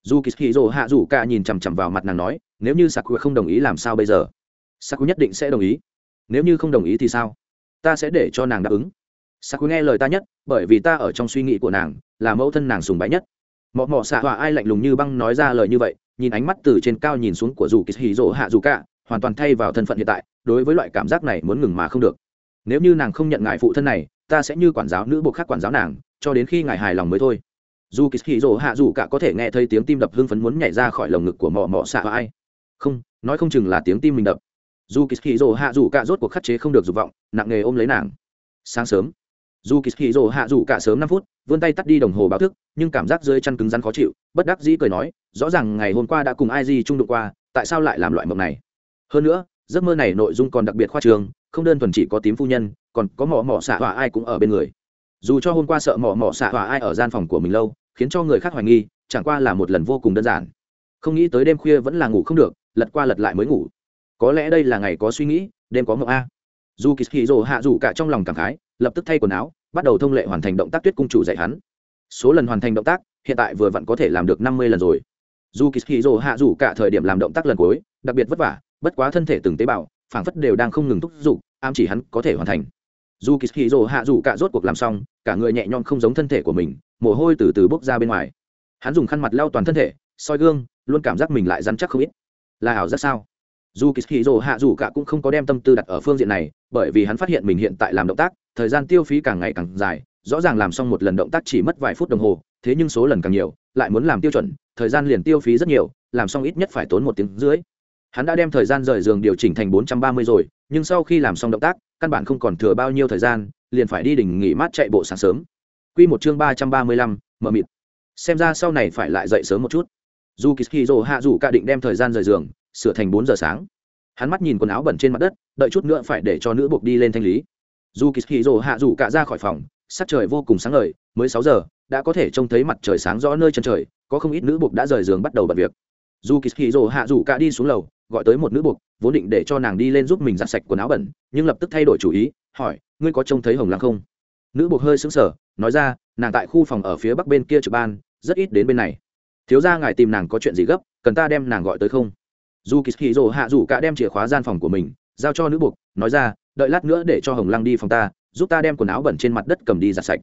S1: Dù kỳ hì hạ rủ cả nhìn chằm chằm vào mặt nàng nói, nếu như sakura không đồng ý làm sao bây giờ? Sakura nhất định sẽ đồng ý. Nếu như không đồng ý thì sao? Ta sẽ để cho nàng đáp ứng. Sakura nghe lời ta nhất, bởi vì ta ở trong suy nghĩ của nàng, là mẫu thân nàng sùng bái nhất mọ mọ xạ họa ai lạnh lùng như băng nói ra lời như vậy, nhìn ánh mắt từ trên cao nhìn xuống của dù kỳ hì rỗ hạ dù cả, hoàn toàn thay vào thân phận hiện tại, đối với loại cảm giác này muốn ngừng mà không được. Nếu như nàng không nhận ngài phụ thân này, ta sẽ như quản giáo nữ buộc khác quản giáo nàng, cho đến khi ngài hài lòng mới thôi. Dù kỳ hì rỗ hạ dù cả có thể nghe thấy tiếng tim đập hưng phấn muốn nhảy ra khỏi lồng ngực của mọ mọ xạ họa ai. Không, nói không chừng là tiếng tim mình đập. Dù kỳ hì rỗ hạ dù cả rốt cuộc khắc chế không được dục vọng, nặng nghề ôm lấy nàng. Sáng sớm dù kỳ hì rồ hạ dù cả sớm năm phút, vươn tay tắt đi đồng hồ báo thức, nhưng cảm giác dưới chăn cứng rắn khó chịu, bất đắc dĩ cười nói, rõ ràng ngày hôm qua đã cùng ai di chung đụng qua, tại sao lại làm loại mộng này? Hơn nữa, giấc mơ này nội dung còn đặc biệt khoa trường, không đơn thuần chỉ có tím phu nhân, còn có mỏ mỏ xạ hỏa ai cũng ở bên người. Dù cho hôm qua sợ mỏ mỏ xạ hỏa ai ở gian phòng của mình lâu, khiến cho người khác hoài nghi, chẳng qua là một lần vô cùng đơn giản. Không nghĩ tới đêm khuya vẫn là ngủ không được, lật qua lật lại mới ngủ. Có lẽ đây là ngày có suy nghĩ, đêm có mộng a. Dù kỳ hì rồ hạ dù cả trong lòng cảm khái lập tức thay quần áo, bắt đầu thông lệ hoàn thành động tác tuyết cung chủ dạy hắn. Số lần hoàn thành động tác, hiện tại vừa vặn có thể làm được năm mươi lần rồi. Dù kỳ hì rồ hạ dù cả thời điểm làm động tác lần cuối, đặc biệt vất vả, bất quá thân thể từng tế bào, phảng phất đều đang không ngừng thúc giục, ám chỉ hắn có thể hoàn thành. Dù kỳ hì rồ hạ dù cả rốt cuộc làm xong, cả người nhẹ nhõm không giống thân thể của mình, mồ hôi từ từ bốc ra bên ngoài. Hắn dùng khăn mặt lau toàn thân thể, soi gương, luôn cảm giác mình lại dăn chắc không ít. Là ảo giác sao? Dù kỳ hì rồ hạ dù cả cũng không có đem tâm tư đặt ở phương diện này, bởi vì hắn phát hiện mình hiện tại làm động tác, thời gian tiêu phí càng ngày càng dài, rõ ràng làm xong một lần động tác chỉ mất vài phút đồng hồ, thế nhưng số lần càng nhiều, lại muốn làm tiêu chuẩn, thời gian liền tiêu phí rất nhiều, làm xong ít nhất phải tốn một tiếng rưỡi. Hắn đã đem thời gian rời giường điều chỉnh thành bốn trăm ba mươi rồi, nhưng sau khi làm xong động tác, căn bản không còn thừa bao nhiêu thời gian, liền phải đi đỉnh nghỉ mát chạy bộ sáng sớm. Q một chương ba trăm ba mươi lăm mờ mịt. Xem ra sau này phải lại dậy sớm một chút. Dù Kishiro hạ dù cả định đem thời gian rời giường sửa thành bốn giờ sáng. Hắn mắt nhìn quần áo bẩn trên mặt đất, đợi chút nữa phải để cho nữ buộc đi lên thanh lý. Dù kỳ hì rồ hạ dù cả ra khỏi phòng, sắc trời vô cùng sáng ngời, mới sáu giờ, đã có thể trông thấy mặt trời sáng rõ nơi chân trời, có không ít nữ buộc đã rời giường bắt đầu bật việc. Dù kỳ hì rồ hạ dù cả đi xuống lầu, gọi tới một nữ buộc, vốn định để cho nàng đi lên giúp mình giặt sạch quần áo bẩn, nhưng lập tức thay đổi chủ ý, hỏi, ngươi có trông thấy hồng lăng không? Nữ buộc hơi sững sờ, nói ra, nàng tại khu phòng ở phía bắc bên kia trực ban, rất ít đến bên này. Thiếu ra ngài tìm nàng có chuyện gì gấp, cần ta đem nàng gọi tới không? Dù kỳ hì rồ hạ dù cả đem chìa khóa gian phòng của mình giao cho nữ buộc, nói ra, đợi lát nữa để cho hồng lăng đi phòng ta, giúp ta đem quần áo bẩn trên mặt đất cầm đi giặt sạch.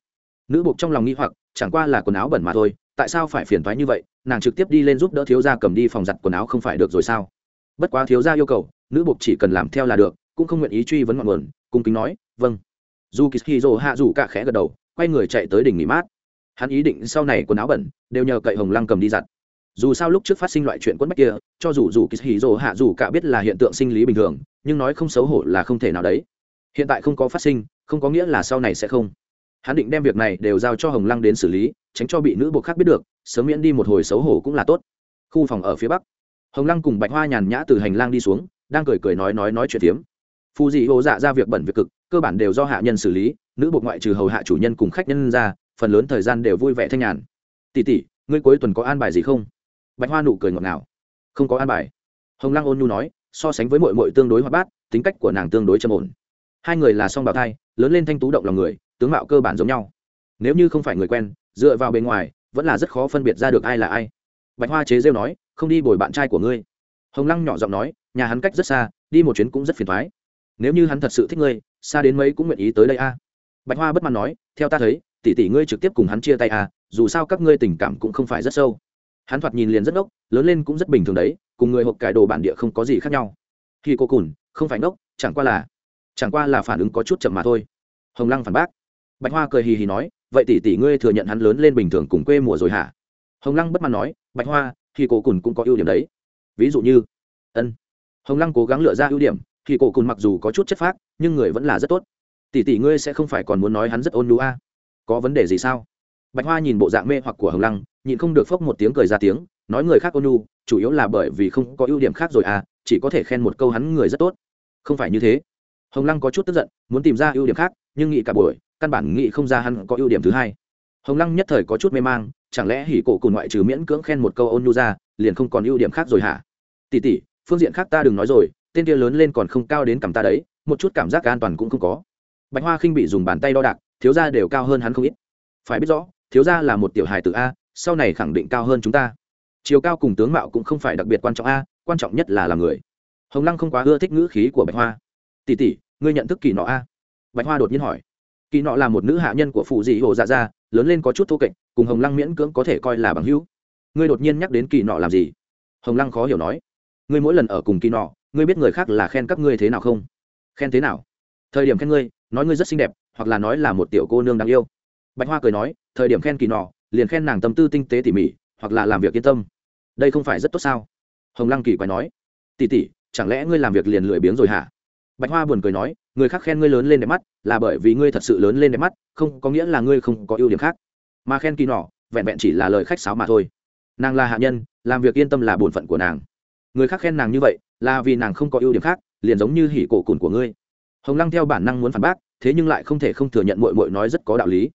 S1: Nữ buộc trong lòng nghi hoặc, chẳng qua là quần áo bẩn mà thôi, tại sao phải phiền thoái như vậy, nàng trực tiếp đi lên giúp đỡ thiếu gia cầm đi phòng giặt quần áo không phải được rồi sao? Bất quá thiếu gia yêu cầu, nữ buộc chỉ cần làm theo là được, cũng không nguyện ý truy vấn ngọn nguồn, cung kính nói vâng. Dù kỳ hì rồ hạ dù cả khẽ gật đầu, quay người chạy tới đỉnh nghỉ mát. Hắn ý định sau này quần áo bẩn, đều nhờ cậy hồng lăng cầm đi giặt dù sao lúc trước phát sinh loại chuyện quất bách kia, cho dù dù kỳ hì rồ hạ dù cả biết là hiện tượng sinh lý bình thường, nhưng nói không xấu hổ là không thể nào đấy. Hiện tại không có phát sinh, không có nghĩa là sau này sẽ không. Hắn định đem việc này đều giao cho hồng lăng đến xử lý, tránh cho bị nữ buộc khác biết được, sớm miễn đi một hồi xấu hổ cũng là tốt. Khu phòng ở phía bắc. Hồng lăng cùng bạch hoa nhàn nhã từ hành lang đi xuống, đang cười cười nói nói nói chuyện tiếm phù dị hồ dạ ra việc bẩn việc cực, cơ bản đều do hạ nhân xử lý, nữ buộc ngoại trừ hầu hạ chủ nhân cùng khách nhân ra, phần lớn thời gian đều vui vẻ thanh nhàn. Tỉ tỉ ngươi cuối tuần có an bài gì không? Bạch hoa nụ cười ngọt ngào. Không có an bài. Hồng lăng ôn nhu nói, so sánh với mội mội tương đối hoạt bát, tính cách của nàng tương đối trầm ổn. Hai người là song bào thai, lớn lên thanh tú động lòng người, tướng mạo cơ bản giống nhau. Nếu như không phải người quen, dựa vào bề ngoài, vẫn là rất khó phân biệt ra được ai là ai. Bạch hoa chế rêu nói, không đi bồi bạn trai của ngươi. Hồng lăng nhỏ giọng nói, nhà hắn cách rất xa, đi một chuyến cũng rất phiền thoái nếu như hắn thật sự thích ngươi, xa đến mấy cũng nguyện ý tới đây a. À. Bạch hoa bất mãn nói, theo ta thấy, tỷ tỷ ngươi trực tiếp cùng hắn chia tay a, dù sao các ngươi tình cảm cũng không phải rất sâu hắn thoạt nhìn liền rất ngốc lớn lên cũng rất bình thường đấy, cùng người hộp cải đồ bản địa không có gì khác nhau. Khi cô cùn, không phải ngốc chẳng qua là, chẳng qua là phản ứng có chút chậm mà thôi. Hồng lăng phản bác. Bạch hoa cười hì hì nói, vậy tỷ tỷ ngươi thừa nhận hắn lớn lên bình thường cùng quê mùa rồi hả? Hồng lăng bất mãn nói, bạch hoa, khi cô cùn cũng có ưu điểm đấy. Ví dụ như, ân. Hồng lăng cố gắng lựa ra ưu điểm, khi cô cùn mặc dù có chút chất phác, nhưng người vẫn là rất tốt. Tỷ tỷ ngươi sẽ không phải còn muốn nói hắn rất ôn nhu a. Có vấn đề gì sao? Bạch hoa nhìn bộ dạng mê hoặc của hồng lăng, nhịn không được phốc một tiếng cười ra tiếng, nói người khác ônu chủ yếu là bởi vì không có ưu điểm khác rồi à chỉ có thể khen một câu hắn người rất tốt. Không phải như thế. Hồng lăng có chút tức giận, muốn tìm ra ưu điểm khác, nhưng nghĩ cả buổi, căn bản nghĩ không ra hắn có ưu điểm thứ hai. Hồng lăng nhất thời có chút mê mang, chẳng lẽ hỉ cổ cùng ngoại trừ miễn cưỡng khen một câu ôn nhu ra, liền không còn ưu điểm khác rồi hả? Tỷ tỷ, phương diện khác ta đừng nói rồi, tên kia lớn lên còn không cao đến cảm ta đấy, một chút cảm giác an toàn cũng không có. Bạch hoa khinh bị dùng bàn tay đo đạc, thiếu gia đều cao hơn hắn không ít. Phải biết rõ thiếu gia là một tiểu hài tử a, sau này khẳng định cao hơn chúng ta. Chiều cao cùng tướng mạo cũng không phải đặc biệt quan trọng a, quan trọng nhất là làm người. Hồng lăng không quá ưa thích ngữ khí của bạch hoa. Tỷ tỷ, ngươi nhận thức kỳ nọ a? Bạch hoa đột nhiên hỏi. Kỳ nọ là một nữ hạ nhân của phụ dị hồ dạ gia, lớn lên có chút thô kệch, cùng hồng lăng miễn cưỡng có thể coi là bằng hữu. Ngươi đột nhiên nhắc đến kỳ nọ làm gì? Hồng lăng khó hiểu nói. Ngươi mỗi lần ở cùng kỳ nọ, ngươi biết người khác là khen các ngươi thế nào không? Khen thế nào? Thời điểm khen ngươi, nói ngươi rất xinh đẹp, hoặc là nói là một tiểu cô nương đáng yêu. Bạch hoa cười nói thời điểm khen kỳ nọ, liền khen nàng tâm tư tinh tế tỉ mỉ, hoặc là làm việc yên tâm. Đây không phải rất tốt sao? Hồng lăng kỳ quái nói. Tỉ tỉ chẳng lẽ ngươi làm việc liền lười biếng rồi hả? Bạch hoa buồn cười nói. Người khác khen ngươi lớn lên đẹp mắt, là bởi vì ngươi thật sự lớn lên đẹp mắt, không có nghĩa là ngươi không có ưu điểm khác. Mà khen kỳ nọ, vẹn vẹn chỉ là lời khách sáo mà thôi. Nàng là hạ nhân, làm việc yên tâm là bổn phận của nàng. Người khác khen nàng như vậy, là vì nàng không có ưu điểm khác, liền giống như hỉ cổ cùn của ngươi. Hồng lăng theo bản năng muốn phản bác, thế nhưng lại không thể không thừa nhận mội mội nói rất có đạo lý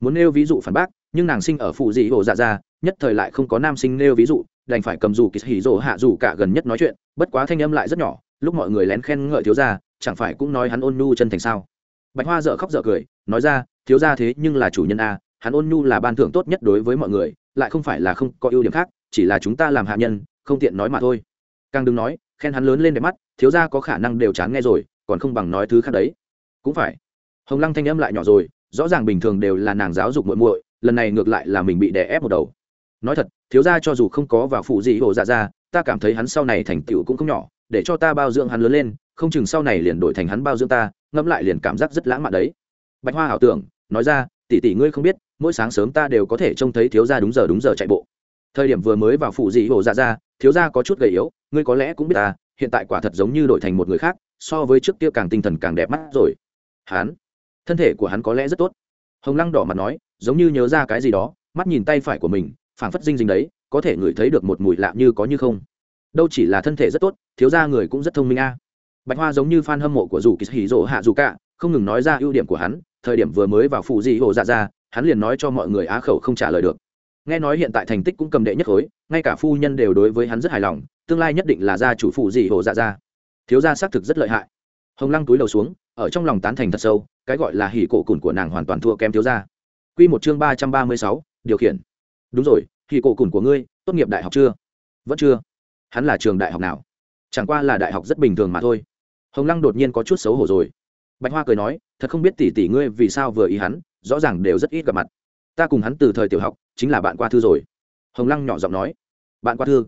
S1: muốn nêu ví dụ phản bác, nhưng nàng sinh ở phụ dị hồ dạ ra, nhất thời lại không có nam sinh nêu ví dụ, đành phải cầm dù kỳ hỉ rồ hạ dù cả gần nhất nói chuyện, bất quá thanh âm lại rất nhỏ, lúc mọi người lén khen ngợi thiếu gia, chẳng phải cũng nói hắn ôn nhu chân thành sao? Bạch hoa dợ khóc dợ cười, nói ra, thiếu gia thế nhưng là chủ nhân a, hắn ôn nhu là ban thưởng tốt nhất đối với mọi người, lại không phải là không có ưu điểm khác, chỉ là chúng ta làm hạ nhân, không tiện nói mà thôi. Càng đừng nói, khen hắn lớn lên đẹp mắt, thiếu gia có khả năng đều chán nghe rồi, còn không bằng nói thứ khác đấy. Cũng phải. Hồng lăng thanh âm lại nhỏ rồi rõ ràng bình thường đều là nàng giáo dục muội muội, lần này ngược lại là mình bị đè ép một đầu. Nói thật, thiếu gia cho dù không có vào phụ gì hồ dạ ra, ta cảm thấy hắn sau này thành tựu cũng không nhỏ, để cho ta bao dưỡng hắn lớn lên, không chừng sau này liền đổi thành hắn bao dưỡng ta, ngẫm lại liền cảm giác rất lãng mạn đấy. Bạch hoa ảo tưởng, nói ra, tỷ tỷ ngươi không biết, mỗi sáng sớm ta đều có thể trông thấy thiếu gia đúng giờ đúng giờ chạy bộ. Thời điểm vừa mới vào phụ dị hồ dạ ra, thiếu gia có chút gầy yếu, ngươi có lẽ cũng biết ta, hiện tại quả thật giống như đổi thành một người khác, so với trước kia càng tinh thần càng đẹp mắt rồi. Hắn thân thể của hắn có lẽ rất tốt. Hồng lăng đỏ mặt nói, giống như nhớ ra cái gì đó, mắt nhìn tay phải của mình, phảng phất dinh dính đấy, có thể ngửi thấy được một mùi lạ như có như không. Đâu chỉ là thân thể rất tốt, thiếu ra người cũng rất thông minh a. Bạch hoa giống như f a n hâm mộ của dù kỳ hỉ rỗ hạ dù cả, không ngừng nói ra ưu điểm của hắn, thời điểm vừa mới vào phụ dị hồ dạ ra, hắn liền nói cho mọi người á khẩu không trả lời được. Nghe nói hiện tại thành tích cũng cầm đệ nhất khối, ngay cả phu nhân đều đối với hắn rất hài lòng, tương lai nhất định là gia chủ phụ dị hồ dạ ra. Thiếu gia xác thực rất lợi hại. Hồng lăng túi đầu xuống, ở trong lòng tán thành thật sâu cái gọi là hỉ cổ cùn của nàng hoàn toàn thua kém thiếu gia. Q một chương ba trăm ba mươi sáu, điều khiển. Đúng rồi, hỉ cổ cùn của ngươi, tốt nghiệp đại học chưa? Vẫn chưa. Hắn là trường đại học nào? Chẳng qua là đại học rất bình thường mà thôi. Hồng lăng đột nhiên có chút xấu hổ rồi. Bạch hoa cười nói, thật không biết tỷ tỷ ngươi vì sao vừa ý hắn, rõ ràng đều rất ít gặp mặt. Ta cùng hắn từ thời tiểu học, chính là bạn qua thư rồi. Hồng lăng nhỏ giọng nói, bạn qua thư?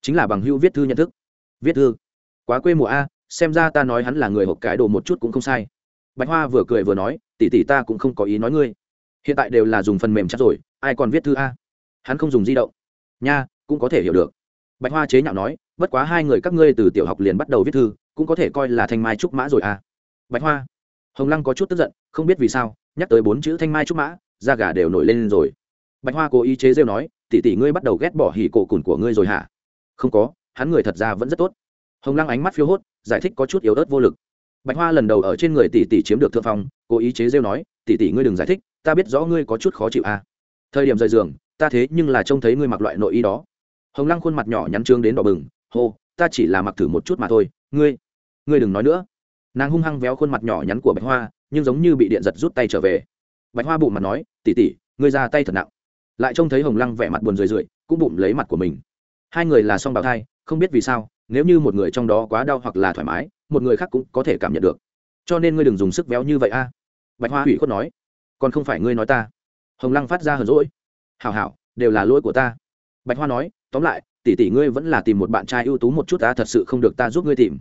S1: Chính là bằng hữu viết thư nhận thức. Viết thư? Quá quê mùa a, xem ra ta nói hắn là người hộp cái đồ một chút cũng không sai bạch hoa vừa cười vừa nói, tỷ tỷ ta cũng không có ý nói ngươi. Hiện tại đều là dùng phần mềm chắc rồi, ai còn viết thư a? Hắn không dùng di động. Nha, cũng có thể hiểu được. Bạch hoa chế nhạo nói, bất quá hai người các ngươi từ tiểu học liền bắt đầu viết thư, cũng có thể coi là thanh mai trúc mã rồi a. bạch hoa. Hồng lăng có chút tức giận, không biết vì sao, nhắc tới bốn chữ thanh mai trúc mã, da gà đều nổi lên rồi. Bạch hoa cố ý chế rêu nói, tỷ tỷ ngươi bắt đầu ghét bỏ hỉ cổ cùn của ngươi rồi hả? Không có, hắn người thật ra vẫn rất tốt. Hồng lăng ánh mắt phiêu hốt, giải thích có chút yếu ớt vô lực bạch hoa lần đầu ở trên người tỷ tỷ chiếm được thượng phong, cố ý chế rêu nói, tỷ tỷ ngươi đừng giải thích, ta biết rõ ngươi có chút khó chịu à. thời điểm rời giường, ta thế nhưng là trông thấy ngươi mặc loại nội y đó. Hồng lăng khuôn mặt nhỏ nhắn trương đến đỏ bừng, hô, ta chỉ là mặc thử một chút mà thôi, ngươi ngươi đừng nói nữa. Nàng hung hăng véo khuôn mặt nhỏ nhắn của bạch hoa, nhưng giống như bị điện giật rút tay trở về. Bạch hoa bụng mặt nói tỉ tỉ ngươi ra tay thật nặng. Lại trông thấy hồng lăng vẻ mặt buồn rười rượi, cũng bụng lấy mặt của mình. Hai người là song bào thai, không biết vì sao nếu như một người trong đó quá đau hoặc là thoải mái, một người khác cũng có thể cảm nhận được. Cho nên ngươi đừng dùng sức véo như vậy a. Bạch hoa hủy khuất nói. Còn không phải ngươi nói ta. Hồng lăng phát ra hờn rỗi hảo hảo, đều là lỗi của ta. Bạch hoa nói. Tóm lại, tỷ tỷ ngươi vẫn là tìm một bạn trai ưu tú một chút ta, thật sự không được ta giúp ngươi tìm.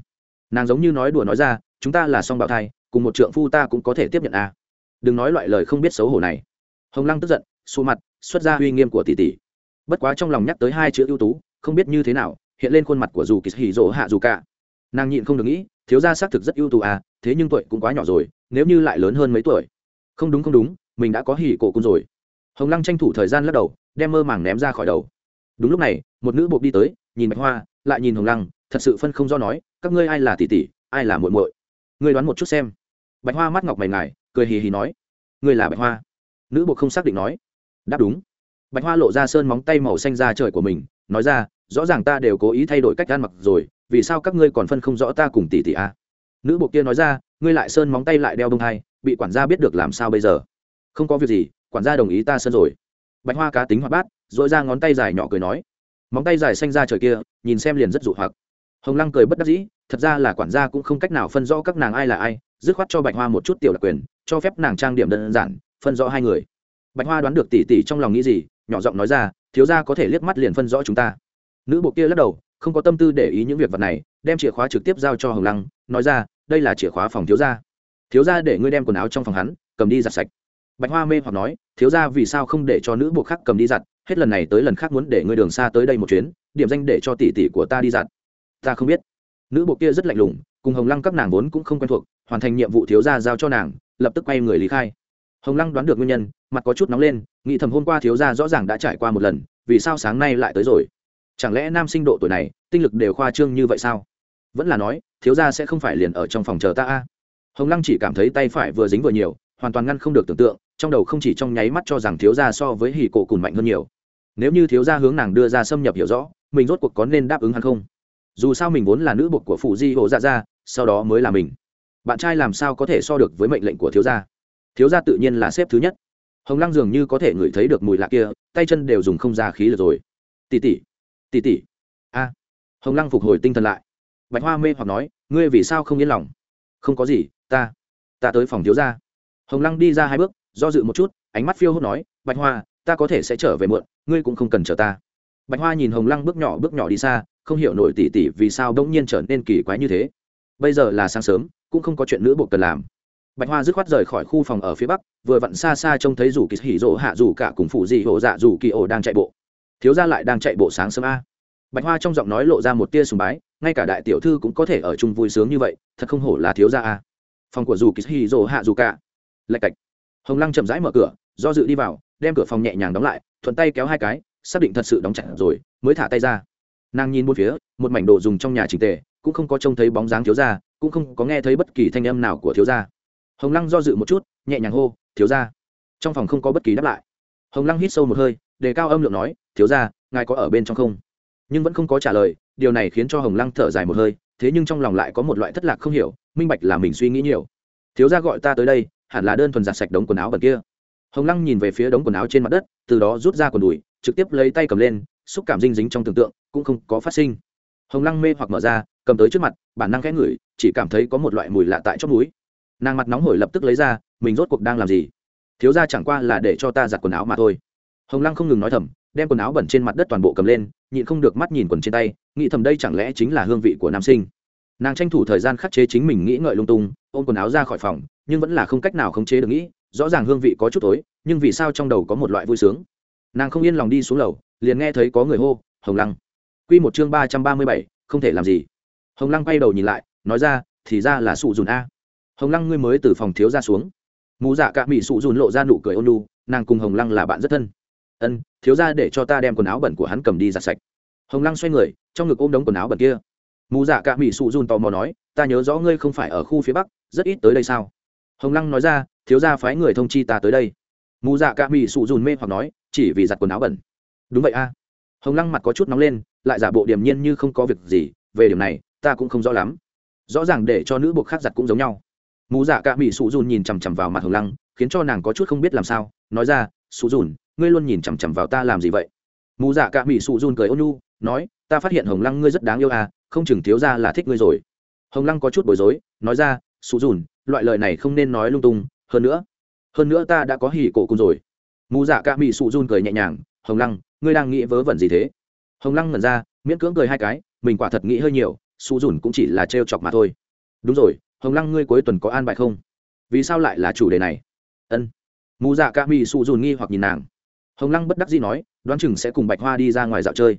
S1: Nàng giống như nói đùa nói ra, chúng ta là song bảo thai, cùng một trượng phu ta cũng có thể tiếp nhận a. Đừng nói loại lời không biết xấu hổ này. Hồng lăng tức giận xù mặt, xuất ra uy nghiêm của tỷ tỷ. Bất quá trong lòng nhắc tới hai chữ ưu tú, không biết như thế nào hiện lên khuôn mặt của dù kỳ hì rỗ hạ dù cả. Nàng nhịn không được nghĩ, thiếu gia xác thực rất ưu tú à thế nhưng tuổi cũng quá nhỏ rồi, nếu như lại lớn hơn mấy tuổi. Không đúng không đúng, mình đã có hỉ cổ cung rồi. Hồng lăng tranh thủ thời gian lắc đầu, đem mơ màng ném ra khỏi đầu. Đúng lúc này, một nữ buộc đi tới, nhìn bạch hoa, lại nhìn hồng lăng, thật sự phân không do nói, các ngươi ai là tỷ tỷ, ai là muội muội? Ngươi đoán một chút xem. Bạch hoa mắt ngọc mày ngài, cười hì hì nói, ngươi là bạch hoa. Nữ buộc không xác định nói, đáp đúng. Bạch hoa lộ ra sơn móng tay màu xanh ra trời của mình, nói ra rõ ràng ta đều cố ý thay đổi cách ăn mặc rồi, vì sao các ngươi còn phân không rõ ta cùng tỷ tỷ a à? nữ bộ kia nói ra, ngươi lại sơn móng tay lại đeo bông hai, bị quản gia biết được làm sao bây giờ? Không có việc gì, quản gia đồng ý ta sơn rồi. Bạch hoa cá tính hoạt bát dội ra ngón tay dài nhỏ cười nói. Móng tay dài xanh ra trời kia, nhìn xem liền rất dụ hoặc. Hồng lăng cười bất đắc dĩ, thật ra là quản gia cũng không cách nào phân rõ các nàng ai là ai, dứt khoát cho bạch hoa một chút tiểu đặc quyền, cho phép nàng trang điểm đơn giản, phân rõ hai người. Bạch hoa đoán được tỉ tỉ trong lòng nghĩ gì, nhỏ giọng nói ra, thiếu gia có thể liếc mắt liền phân rõ chúng ta nữ bộ kia lắc đầu, không có tâm tư để ý những việc vật này, đem chìa khóa trực tiếp giao cho hồng lăng, nói ra, đây là chìa khóa phòng thiếu gia. Thiếu gia để ngươi đem quần áo trong phòng hắn, cầm đi giặt sạch. Bạch hoa mê hoặc nói, thiếu gia vì sao không để cho nữ bộ khác cầm đi giặt, hết lần này tới lần khác muốn để ngươi đường xa tới đây một chuyến, điểm danh để cho tỷ tỷ của ta đi giặt. Ta không biết. Nữ bộ kia rất lạnh lùng, cùng hồng lăng các nàng vốn cũng không quen thuộc, hoàn thành nhiệm vụ thiếu gia giao cho nàng, lập tức quay người lý khai. Hồng lăng đoán được nguyên nhân, mặt có chút nóng lên, nghĩ thầm hôm qua thiếu gia rõ ràng đã trải qua một lần, vì sao sáng nay lại tới rồi? Chẳng lẽ nam sinh độ tuổi này, tinh lực đều khoa trương như vậy sao? Vẫn là nói, thiếu gia sẽ không phải liền ở trong phòng chờ ta a. Hồng lăng chỉ cảm thấy tay phải vừa dính vừa nhiều, hoàn toàn ngăn không được tưởng tượng, trong đầu không chỉ trong nháy mắt cho rằng thiếu gia so với hỉ cổ cùn mạnh hơn nhiều. Nếu như thiếu gia hướng nàng đưa ra xâm nhập hiểu rõ, mình rốt cuộc có nên đáp ứng hắn không? Dù sao mình vốn là nữ bột của phụ di hộ dạ gia sau đó mới là mình. Bạn trai làm sao có thể so được với mệnh lệnh của thiếu gia? Thiếu gia tự nhiên là xếp thứ nhất. Hồng lăng dường như có thể ngửi thấy được mùi lạ kia, tay chân đều dùng không ra khí được rồi. Tỉ tỉ Tỷ tỷ, a. Hồng lăng phục hồi tinh thần lại. Bạch hoa mê hoặc nói ngươi vì sao không yên lòng? Không có gì ta ta tới phòng thiếu gia. Hồng lăng đi ra hai bước do dự một chút ánh mắt phiêu hốt nói bạch hoa ta có thể sẽ trở về muộn ngươi cũng không cần chờ ta. Bạch hoa nhìn hồng lăng bước nhỏ bước nhỏ đi xa không hiểu nổi tỉ tỉ vì sao bỗng nhiên trở nên kỳ quái như thế. Bây giờ là sáng sớm cũng không có chuyện nữ buộc cần làm. Bạch hoa dứt khoát rời khỏi khu phòng ở phía bắc vừa vặn xa xa trông thấy rủ kỳ hỉ rỗ hạ rủ cả cùng phụ dị hộ dạ rủ kỳ ổ đang chạy bộ thiếu gia lại đang chạy bộ sáng sớm a. Bạch hoa trong giọng nói lộ ra một tia sùng bái, ngay cả đại tiểu thư cũng có thể ở chung vui sướng như vậy, thật không hổ là thiếu gia a. Phòng của dù kỳ hì rỗ hạ dù cả. Lạch cạch. Hồng lăng chậm rãi mở cửa, do dự đi vào, đem cửa phòng nhẹ nhàng đóng lại, thuận tay kéo hai cái, xác định thật sự đóng chặt rồi, mới thả tay ra. Nàng nhìn bốn phía, một mảnh đồ dùng trong nhà trình tề, cũng không có trông thấy bóng dáng thiếu gia, cũng không có nghe thấy bất kỳ thanh âm nào của thiếu gia. Hồng lăng do dự một chút, nhẹ nhàng hô, thiếu gia. Trong phòng không có bất kỳ đáp lại. Hồng lăng hít sâu một hơi đề cao âm lượng nói, thiếu gia, ngài có ở bên trong không? Nhưng vẫn không có trả lời, điều này khiến cho hồng lăng thở dài một hơi, thế nhưng trong lòng lại có một loại thất lạc không hiểu, minh bạch là mình suy nghĩ nhiều. Thiếu gia gọi ta tới đây, hẳn là đơn thuần giặt sạch đống quần áo bẩn kia. Hồng lăng nhìn về phía đống quần áo trên mặt đất, từ đó rút ra quần đùi, trực tiếp lấy tay cầm lên, xúc cảm dinh dính trong tưởng tượng, cũng không có phát sinh. Hồng lăng mê hoặc mở ra, cầm tới trước mặt, bản năng khẽ ngửi, chỉ cảm thấy có một loại mùi lạ tại trong núi nàng mặt nóng hổi lập tức lấy ra, mình rốt cuộc đang làm gì? Thiếu ra chẳng qua là để cho ta giặt quần áo mà thôi hồng lăng không ngừng nói thầm, đem quần áo bẩn trên mặt đất toàn bộ cầm lên, nhịn không được mắt nhìn quần trên tay, nghĩ thầm đây chẳng lẽ chính là hương vị của nam sinh. Nàng tranh thủ thời gian khắc chế chính mình nghĩ ngợi lung tung, ôm quần áo ra khỏi phòng, nhưng vẫn là không cách nào khống chế được nghĩ, rõ ràng hương vị có chút tối, nhưng vì sao trong đầu có một loại vui sướng. Nàng không yên lòng đi xuống lầu, liền nghe thấy có người hô, hồng lăng. Q một chương ba trăm ba mươi bảy, không thể làm gì. Hồng lăng quay đầu nhìn lại, nói ra, thì ra là sụ dùn a. Hồng lăng ngươi mới từ phòng thiếu ra xuống. Mù dạ cả mỹ sụ dùn lộ ra nụ cười ôn lu nàng cùng hồng lăng là bạn rất thân ân, thiếu ra để cho ta đem quần áo bẩn của hắn cầm đi giặt sạch. Hồng lăng xoay người, trong ngực ôm đống quần áo bẩn kia. Mù dạ cả mỹ sụ dùn tò mò nói, ta nhớ rõ ngươi không phải ở khu phía bắc, rất ít tới đây sao? Hồng lăng nói ra, thiếu ra phái người thông chi ta tới đây. Mù dạ cả mỹ sụ dùn mê hoặc nói, chỉ vì giặt quần áo bẩn. Đúng vậy a. Hồng lăng mặt có chút nóng lên, lại giả bộ điềm nhiên như không có việc gì, về điểm này, ta cũng không rõ lắm. Rõ ràng để cho nữ buộc khác giặt cũng giống nhau. Mù dạ cả mỹ sụ dùn nhìn chằm chằm vào mặt hồng lăng, khiến cho nàng có chút không biết làm sao, nói ra, sụ dùn ngươi luôn nhìn chằm chằm vào ta làm gì vậy? Mù dạ cả mỹ sụ dùn cười ôn nhu, nói, ta phát hiện hồng lăng ngươi rất đáng yêu à không chừng thiếu ra là thích ngươi rồi. Hồng lăng có chút bối rối, nói ra, sụ dùn, loại lời này không nên nói lung tung, hơn nữa hơn nữa ta đã có hỉ cổ cùng rồi. Mù dạ cả mỹ sụ dùn cười nhẹ nhàng, hồng lăng, ngươi đang nghĩ vớ vẩn gì thế? Hồng lăng ngẩn ra, miễn cưỡng cười hai cái, mình quả thật nghĩ hơi nhiều, sụ dùn cũng chỉ là trêu chọc mà thôi. Đúng rồi, hồng lăng ngươi cuối tuần có an bài không? Vì sao lại là chủ đề này? Ân. Mù dạ cả mỹ sụ dùn nghi hoặc nhìn nàng hồng lăng bất đắc dĩ nói, đoán chừng sẽ cùng bạch hoa đi ra ngoài dạo chơi.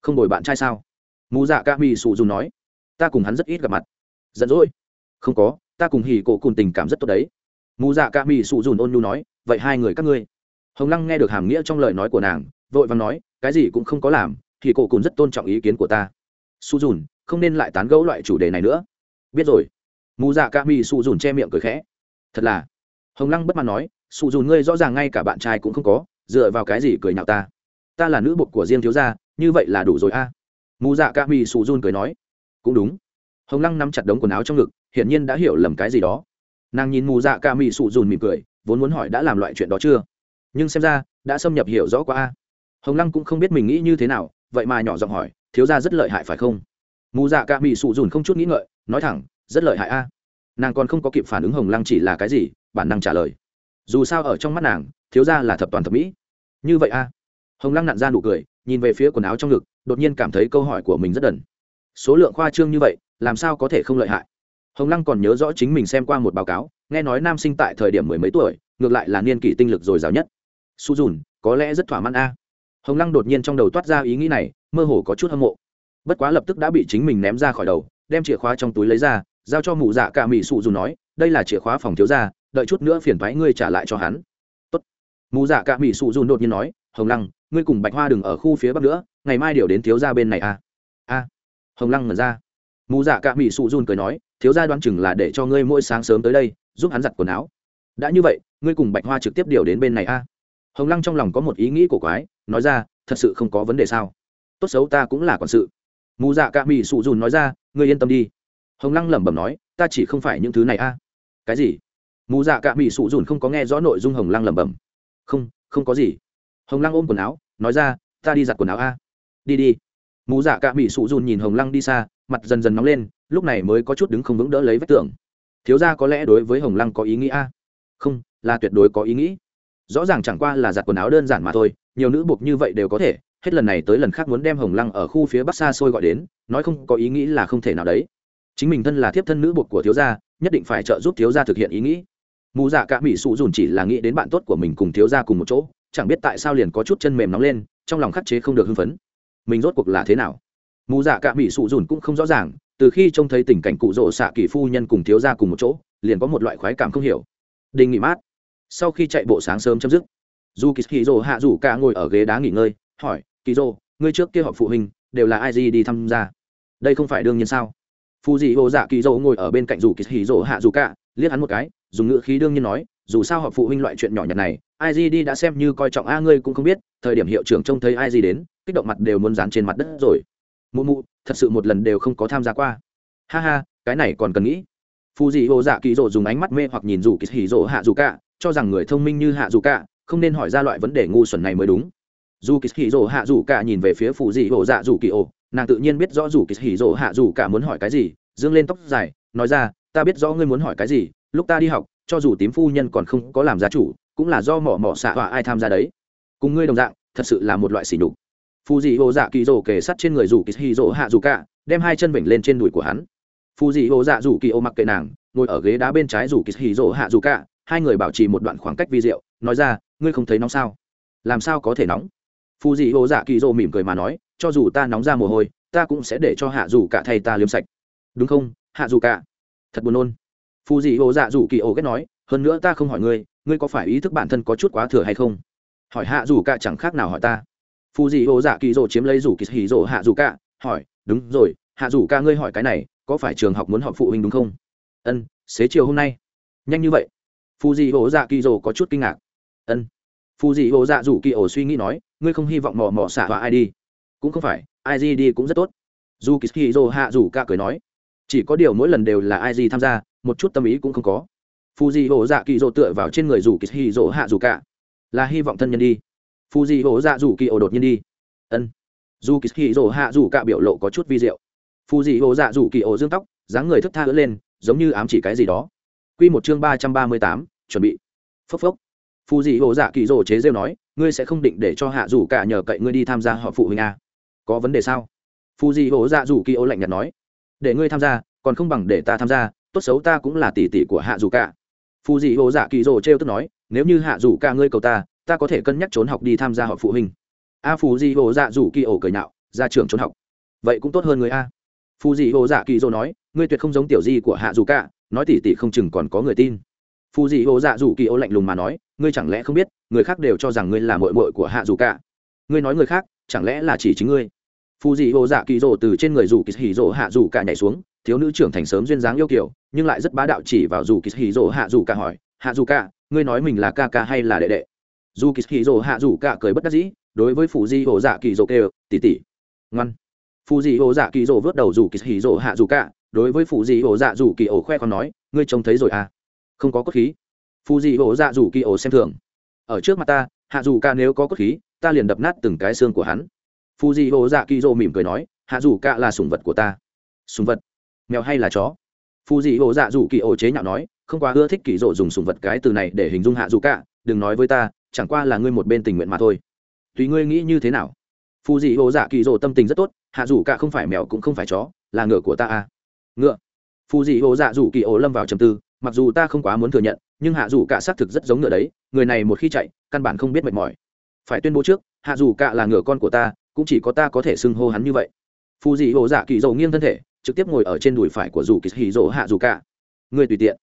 S1: Không đổi bạn trai sao? Mù dạ ca mỹ sụ dùn nói, ta cùng hắn rất ít gặp mặt. Giận dỗi. Không có, ta cùng hỉ cổ cùng tình cảm rất tốt đấy. Mù dạ ca mỹ sụ dùn ôn nhu nói, vậy hai người các ngươi. Hồng lăng nghe được hàm nghĩa trong lời nói của nàng, vội vàng nói, cái gì cũng không có làm thì cổ cùng rất tôn trọng ý kiến của ta. Su dùn, không nên lại tán gẫu loại chủ đề này nữa. Biết rồi. Mù dạ ca mi su dùn che miệng cười khẽ. Thật là. Hồng lăng bất mãn nói su dùn ngươi rõ ràng ngay cả bạn trai cũng không có dựa vào cái gì cười nhạo ta? Ta là nữ bột của riêng thiếu gia, như vậy là đủ rồi a. À. mù dạ ca mi sù run cười nói. Cũng đúng. Hồng lăng nắm chặt đống quần áo trong ngực, hiển nhiên đã hiểu lầm cái gì đó. Nàng nhìn mù dạ ca mi su dùn mỉm cười, vốn muốn hỏi đã làm loại chuyện đó chưa? Nhưng xem ra, đã xâm nhập hiểu rõ qua a. Hồng lăng cũng không biết mình nghĩ như thế nào, vậy mà nhỏ giọng hỏi, thiếu gia rất lợi hại phải không? Mù dạ ca mỹ sụ dùn không chút nghĩ ngợi, nói thẳng, rất lợi hại a. Nàng còn không có kịp phản ứng hồng lăng chỉ là cái gì, bản năng trả lời dù sao ở trong mắt nàng, thiếu gia là thập toàn thập mỹ. Như vậy a hồng lăng nặn ra nụ cười, nhìn về phía quần áo trong ngực, đột nhiên cảm thấy câu hỏi của mình rất đần. Số lượng khoa trương như vậy, làm sao có thể không lợi hại? Hồng lăng còn nhớ rõ chính mình xem qua một báo cáo, nghe nói nam sinh tại thời điểm mười mấy tuổi, ngược lại là niên kỷ tinh lực dồi dào nhất. Su dùn, có lẽ rất thỏa mãn a. Hồng lăng đột nhiên trong đầu toát ra ý nghĩ này, mơ hồ có chút hâm mộ. Bất quá lập tức đã bị chính mình ném ra khỏi đầu, đem chìa khóa trong túi lấy ra, giao cho mụ dạ cả mỹ sụ dù nói, đây là chìa khóa phòng thiếu gia đợi chút nữa phiền thoái ngươi trả lại cho hắn. Tốt. mù dạ cả mỹ sụ dùn đột nhiên nói, hồng lăng, ngươi cùng bạch hoa đừng ở khu phía bắc nữa, ngày mai điều đến thiếu gia bên này a a. Hồng lăng ngẩn ra. Mù dạ cả mỹ sụ dùn cười nói, thiếu gia đoán chừng là để cho ngươi mỗi sáng sớm tới đây, giúp hắn giặt quần áo. Đã như vậy, ngươi cùng bạch hoa trực tiếp điều đến bên này a hồng lăng trong lòng có một ý nghĩ cổ quái, nói ra, thật sự không có vấn đề sao? Tốt xấu ta cũng là quản sự. Mù dạ cả mỹ sụ dùn nói ra, ngươi yên tâm đi. Hồng lăng lẩm bẩm nói, ta chỉ không phải những thứ này a cái gì? Mù dạ cả mỹ sụ dùn không có nghe rõ nội dung hồng lăng lẩm bẩm. Không không có gì. Hồng lăng ôm quần áo, nói ra, ta đi giặt quần áo a. Đi đi. Mù dạ cả mỹ sụ dùn nhìn hồng lăng đi xa, mặt dần dần nóng lên, lúc này mới có chút đứng không vững đỡ lấy vách tường. Thiếu ra có lẽ đối với hồng lăng có ý nghĩ a? Không, là tuyệt đối có ý nghĩ. Rõ ràng chẳng qua là giặt quần áo đơn giản mà thôi, nhiều nữ buộc như vậy đều có thể, hết lần này tới lần khác muốn đem hồng lăng ở khu phía bắc xa xôi gọi đến, nói không có ý nghĩ là không thể nào đấy. Chính mình thân là thiếp thân nữ buộc của thiếu gia, nhất định phải trợ giúp thiếu gia thực hiện ý nghĩ mù dạ cả mỹ sụ dùn chỉ là nghĩ đến bạn tốt của mình cùng thiếu gia cùng một chỗ, chẳng biết tại sao liền có chút chân mềm nóng lên, trong lòng khắc chế không được hưng phấn. Mình rốt cuộc là thế nào? Mù dạ cả mỹ sụ dùn cũng không rõ ràng, từ khi trông thấy tình cảnh cụ rỗ xạ kỳ phu nhân cùng thiếu gia cùng một chỗ, liền có một loại khoái cảm không hiểu. Đình nghỉ mát. Sau khi chạy bộ sáng sớm chấm dứt dù kỳ hì rỗ hạ rủ cả ngồi ở ghế đá nghỉ ngơi, hỏi kỳ rỗ ngươi trước kia họp phụ huynh, đều là ai gì đi tham gia? Đây không phải đương nhiên sao? Phù dị ô dạ kỳ rồ ngồi ở bên cạnh dù kỳ hì hạ rủ cả, liếc hắn một cái dùng ngữ khí đương nhiên nói, dù sao họ phụ huynh loại chuyện nhỏ nhặt này, ai gì đi đã xem như coi trọng a ngươi cũng không biết, thời điểm hiệu trưởng trông thấy ai gì đến, kích động mặt đều muốn dán trên mặt đất rồi. Mụ mụ, thật sự một lần đều không có tham gia qua. Ha ha, cái này còn cần nghĩ. Phù dị hồ dạ kỳ rồ dùng ánh mắt mê hoặc nhìn dù kỳ hỉ rồ hạ rủ cả cho rằng người thông minh như hạ dù cả không nên hỏi ra loại vấn đề ngu xuẩn này mới đúng. Dù kỳ hỉ rỗ hạ dù cả nhìn về phía phù dị hồ dạ dù kỳ ồ, nàng tự nhiên biết rõ dù kỳ hỉ rỗ hạ dù cả muốn hỏi cái gì, dương lên tóc dài, nói ra, ta biết rõ ngươi muốn hỏi cái gì lúc ta đi học, cho dù tím phu nhân còn không có làm gia chủ, cũng là do mỏ mỏ xạ họa ai tham gia đấy. Cùng ngươi đồng dạng, thật sự là một loại xỉ đục phù dị hồ dạ kỳ rổ kề sắt trên người dù kỳ hì rỗ hạ dù cả đem hai chân vểnh lên trên đùi của hắn. Phù dị hồ dạ dù kỳ ô mặc kệ nàng, ngồi ở ghế đá bên trái dù kỳ hì rỗ hạ dù cả hai người bảo trì một đoạn khoảng cách vi diệu, nói ra, ngươi không thấy nóng sao? Làm sao có thể nóng? Phù dị hồ dạ kỳ rỗ mỉm cười mà nói, cho dù ta nóng ra mồ hôi, ta cũng sẽ để cho hạ dù cả thay ta liếm sạch. Đúng không hạ dù cả thật buồn nôn phù dị hồ dạ dù kỳ ổ ghét nói, hơn nữa ta không hỏi ngươi ngươi có phải ý thức bản thân có chút quá thừa hay không? Hỏi hạ dù cả chẳng khác nào hỏi ta. Phù dị hồ dạ kỳ Dỗ chiếm lấy rủ kỳ hì Dỗ hạ dù cả hỏi, đúng rồi, hạ dù ca ngươi hỏi cái này, có phải trường học muốn họp phụ huynh đúng không? Ân, xế chiều hôm nay. Nhanh như vậy. Phù dị hồ dạ kỳ Dỗ có chút kinh ngạc. Ân. Phù dị hồ dạ dù kỳ ổ suy nghĩ nói, ngươi không hy vọng mò mò xả và ai đi? Cũng không phải, ai gì đi cũng rất tốt. Dù kỳ Hỉ rồ hạ dù ca cười nói, chỉ có điều mỗi lần đều là ai gì tham gia một chút tâm ý cũng không có. Phù dị hổ dạ kỳ dỗ tựa vào trên người rủ kỳ hì dỗ hạ rủ cả, là hy vọng thân nhân đi. Phù dị hổ dạ rủ kỳ ổ đột nhiên đi. Ân. Dù kỳ hì dỗ hạ rủ cả biểu lộ có chút vi diệu. Phù dị hổ dạ rủ kỳ ổ dương tóc dáng người thức tha ưỡn lên giống như ám chỉ cái gì đó. Quy một chương ba trăm ba mươi tám chuẩn bị. Phốc phốc. Phù dị hổ dạ kỳ dỗ chế rêu nói ngươi sẽ không định để cho hạ rủ cả nhờ cậy ngươi đi tham gia họ phụ huynh à? có vấn đề sao? Phù dị hổ dạ rủ kỳ ổ lạnh nhạt nói để ngươi tham gia còn không bằng để ta tham gia tốt xấu ta cũng là tỷ tỷ của hạ dù cả. Phù dị hồ dạ kỳ rồ trêu tức nói, nếu như hạ dù cả ngươi cầu ta ta có thể cân nhắc trốn học đi tham gia họ phụ huynh. A phù dị hồ dạ dù kỳ ổ cười nhạo, ra trường trốn học. Vậy cũng tốt hơn người a. Phù dị hồ dạ kỳ rồ nói, ngươi tuyệt không giống tiểu di của hạ dù cả, nói tỷ tỷ không chừng còn có người tin. Phù dị hồ dạ dù kỳ ô lạnh lùng mà nói, ngươi chẳng lẽ không biết, người khác đều cho rằng ngươi là mội mội của hạ dù cả. Ngươi nói người khác, chẳng lẽ là chỉ chính ngươi? Phù dị hồ dạ kỳ rồ từ trên người dù kỳ hỉ rồ hạ dù cả nhảy xuống thiếu nữ trưởng thành sớm duyên dáng yêu kiểu nhưng lại rất bá đạo chỉ vào dù kỳ hì rồ hạ dù cả hỏi, hạ dù cả ngươi nói mình là ca ca hay là đệ đệ? Dù kỳ hì rồ hạ dù cả cười bất đắc dĩ, đối với phù di hồ dạ kỳ rồ kêu tỉ tỉ ngoan. Phù di hồ dạ kỳ rồ vớt đầu dù kỳ hì rồ hạ dù cả đối với phù di hồ dạ dù kỳ ổ khoe còn nói, ngươi trông thấy rồi à? Không có cốt khí. Phù di hồ dạ dù kỳ ổ xem thường. Ở trước mặt ta, hạ dù ca nếu có cốt khí, ta liền đập nát từng cái xương của hắn. Phù di hồ dạ kỳ dô mỉm cười nói, hạ dù ca là sùng vật của ta. Sùng vật? Mèo hay là chó? Phù dị hồ dạ dù kỳ ổ chế nhạo nói không quá ưa thích kỳ dỗ dùng sùng vật cái từ này để hình dung hạ dù Cả, đừng nói với ta chẳng qua là ngươi một bên tình nguyện mà thôi. Tùy ngươi nghĩ như thế nào? Phù dị hồ dạ kỳ dỗ tâm tình rất tốt hạ dù Cả không phải mèo cũng không phải chó là ngựa của ta à? Ngựa. Phù dị hồ dạ dù kỳ ổ lâm vào trầm tư mặc dù ta không quá muốn thừa nhận nhưng hạ dù cả xác thực rất giống ngựa đấy người này một khi chạy căn bản không biết mệt mỏi. Phải tuyên bố trước hạ dù cả là ngựa con của ta cũng chỉ có ta có thể xưng hô hắn như vậy. Phù dị hồ dạ kỳ dầu nghiêng thân thể trực tiếp ngồi ở trên đùi phải của dù kỳ hì dỗ hạ dù cả. Người tùy tiện.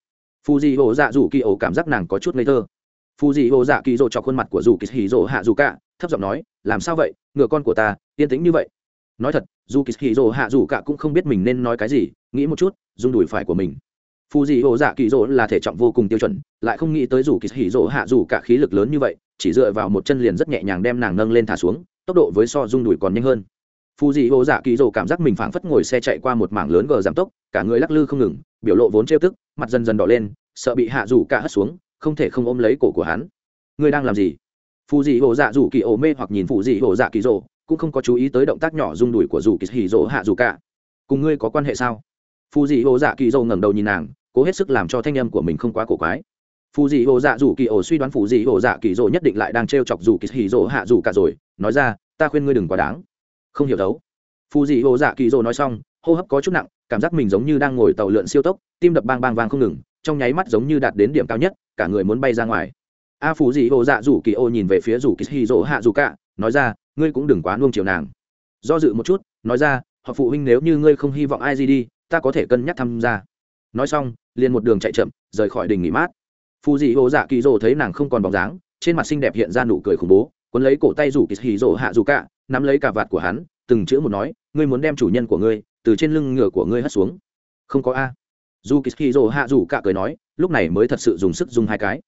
S1: Phù dị hồ dạ dù kỳ ổ cảm giác nàng có chút ngây thơ. Phù dị hồ dạ kỳ dỗ cho khuôn mặt của dù kỳ hì dỗ hạ dù cả, thấp giọng nói, làm sao vậy? Ngựa con của ta, yên tĩnh như vậy. Nói thật, dù kỳ hì dỗ hạ dù cả cũng không biết mình nên nói cái gì, nghĩ một chút, dùng đùi phải của mình. Phù dị hồ dạ kỳ dỗ là thể trọng vô cùng tiêu chuẩn, lại không nghĩ tới dù kỳ hì dỗ hạ dù cả khí lực lớn như vậy, chỉ dựa vào một chân liền rất nhẹ nhàng đem nàng nâng lên thả xuống, tốc độ với so dung đùi còn nhanh hơn phù dị hồ dạ kỳ dỗ cảm giác mình phảng phất ngồi xe chạy qua một mảng lớn gờ giảm tốc, cả người lắc lư không ngừng, biểu lộ vốn trêu tức, mặt dần dần đỏ lên, sợ bị hạ dù cả hất xuống, không thể không ôm lấy cổ của hắn. Ngươi đang làm gì? Phù dị hồ dạ rủ kỳ ổ mê hoặc nhìn phù dị hồ dạ kỳ dỗ, cũng không có chú ý tới động tác nhỏ rung đùi của rủ kỳ hỉ dỗ hạ rủ cả. Cùng ngươi có quan hệ sao? Phù dị hồ dạ kỳ dỗ ngẩng đầu nhìn nàng, cố hết sức làm cho thanh âm của mình không quá cổ quái. Phù dị hồ dạ rủ kỳ ổ suy đoán phù dị hồ dạ kỳ dỗ nhất định lại đang trêu chọc rủ kỳ hì rồ hạ rủ cả rồi, nói ra, ta khuyên ngươi đừng quá đáng không hiểu đấu phù dị hồ dạ kỳ rồ nói xong, hô hấp có chút nặng, cảm giác mình giống như đang ngồi tàu lượn siêu tốc, tim đập bang bang vang không ngừng, trong nháy mắt giống như đạt đến điểm cao nhất, cả người muốn bay ra ngoài. A phù dị hồ dạ rủ kỳ ô nhìn về phía rủ kỳ hì dỗ hạ dù cả, nói ra, ngươi cũng đừng quá nuông chiều nàng. Do dự một chút, nói ra, họ phụ huynh nếu như ngươi không hy vọng ai gì đi, ta có thể cân nhắc tham gia. Nói xong, liền một đường chạy chậm, rời khỏi đình nghỉ mát. Phù dị hồ dạ kỳ rồ thấy nàng không còn bóng dáng, trên mặt xinh đẹp hiện ra nụ cười khủng bố, cuốn lấy cổ tay rủ kỳ hì dỗ hạ dù cả nắm lấy cả vạt của hắn, từng chữ một nói, ngươi muốn đem chủ nhân của ngươi từ trên lưng ngựa của ngươi hất xuống. Không có a. Dù kỳ kỳ rồ hạ dù cả cười nói, lúc này mới thật sự dùng sức dùng hai cái.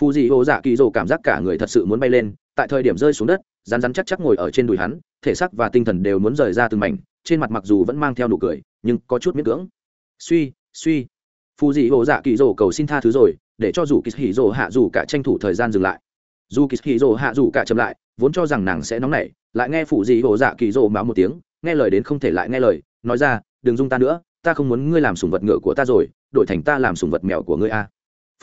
S1: Phù dị hồ dạ kỳ rồ cảm giác cả người thật sự muốn bay lên, tại thời điểm rơi xuống đất rán rán chắc chắc ngồi ở trên đùi hắn, thể xác và tinh thần đều muốn rời ra từng mảnh, trên mặt mặc dù vẫn mang theo nụ cười, nhưng có chút miễn cưỡng. Suy suy. Phù dị hồ dạ kỳ rồ cầu xin tha thứ rồi, để cho dù kỳ rồ hạ dù cả tranh thủ thời gian dừng lại. Dù kỳ rồ hạ dù cả chậm lại vốn cho rằng nàng sẽ nóng nảy, lại nghe phụ dị hồ dạ kỳ rồ máu một tiếng, nghe lời đến không thể lại nghe lời, nói ra, đừng dung ta nữa, ta không muốn ngươi làm sùng vật ngựa của ta rồi, đổi thành ta làm sùng vật mèo của ngươi a.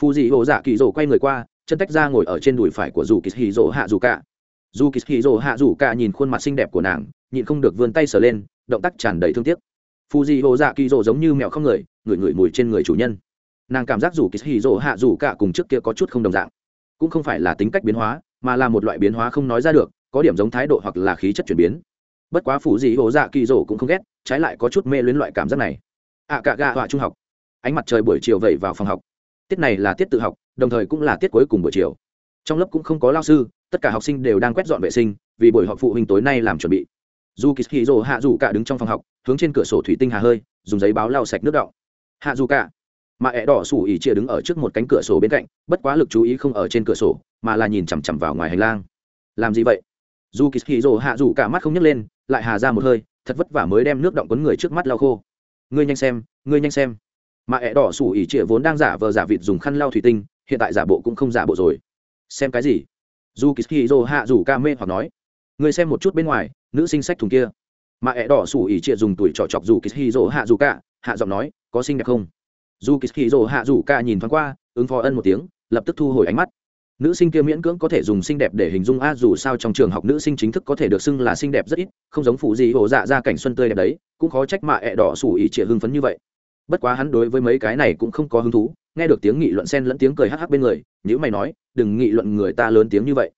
S1: Phụ dị hồ dạ kỳ rồ quay người qua, chân tách ra ngồi ở trên đùi phải của dù kỳ hì rồ hạ dù cả dù kỳ hì rồ hạ dù cả nhìn khuôn mặt xinh đẹp của nàng, nhịn không được vươn tay sờ lên, động tác tràn đầy thương tiếc. Phụ dị hồ dạ kỳ rồ giống như mèo không người ngửi ngửi mùi trên người chủ nhân. Nàng cảm giác dù kỳ hì rồ hạ dù cả cùng trước kia có chút không đồng dạng. Cũng không phải là tính cách biến hóa mà là một loại biến hóa không nói ra được có điểm giống thái độ hoặc là khí chất chuyển biến. Bất quá phủ dị hồ dạ kỳ rổ cũng không ghét trái lại có chút mê luyến loại cảm giác này. Ạ à, cả gà họa trung học. Ánh mặt trời buổi chiều vẩy vào phòng học. Tiết này là tiết tự học đồng thời cũng là tiết cuối cùng buổi chiều. Trong lớp cũng không có lao sư tất cả học sinh đều đang quét dọn vệ sinh vì buổi họp phụ huynh tối nay làm chuẩn bị. Dù kỳ hì rồ hạ dù cả đứng trong phòng học hướng trên cửa sổ thủy tinh hà hơi dùng giấy báo lau sạch nước đọng. Hạ dù cả mà ẹ đỏ sủ ỉ chia đứng ở trước một cánh cửa sổ bên cạnh bất quá lực chú ý không ở trên cửa sổ mà là nhìn chằm chằm vào ngoài hành lang. Làm gì vậy? Dù kỳ hì rồ hạ dù cả mắt không nhấc lên lại hà ra một hơi thật vất vả mới đem nước động quấn người trước mắt lau khô. Ngươi nhanh xem ngươi nhanh xem. Mà ẹ đỏ sủ ỉ chia vốn đang giả vờ giả vịt dùng khăn lau thủy tinh hiện tại giả bộ cũng không giả bộ rồi. Xem cái gì? Dù kỳ hì rồ hạ dù ca mê hoặc nói. Ngươi xem một chút bên ngoài nữ sinh sách thùng kia. Mà ẹ đỏ sủ ỉ chia dùng tuổi trọ chọc dù kỳ hì rồ hạ dù cả, hạ giọng nói có xinh đẹp không? Dù kỳ hì rồ hạ rủ ca nhìn thoáng qua, ứng phó ân một tiếng, lập tức thu hồi ánh mắt. Nữ sinh kia miễn cưỡng có thể dùng xinh đẹp để hình dung, a, dù sao trong trường học nữ sinh chính thức có thể được xưng là xinh đẹp rất ít, không giống phụ gì hồ dạ ra cảnh xuân tươi đẹp đấy, cũng khó trách mà ẹ đỏ sủ ỉ trịa hưng phấn như vậy. Bất quá hắn đối với mấy cái này cũng không có hứng thú, nghe được tiếng nghị luận xen lẫn tiếng cười hắc hắc bên người nếu mày nói, đừng nghị luận người ta lớn tiếng như vậy.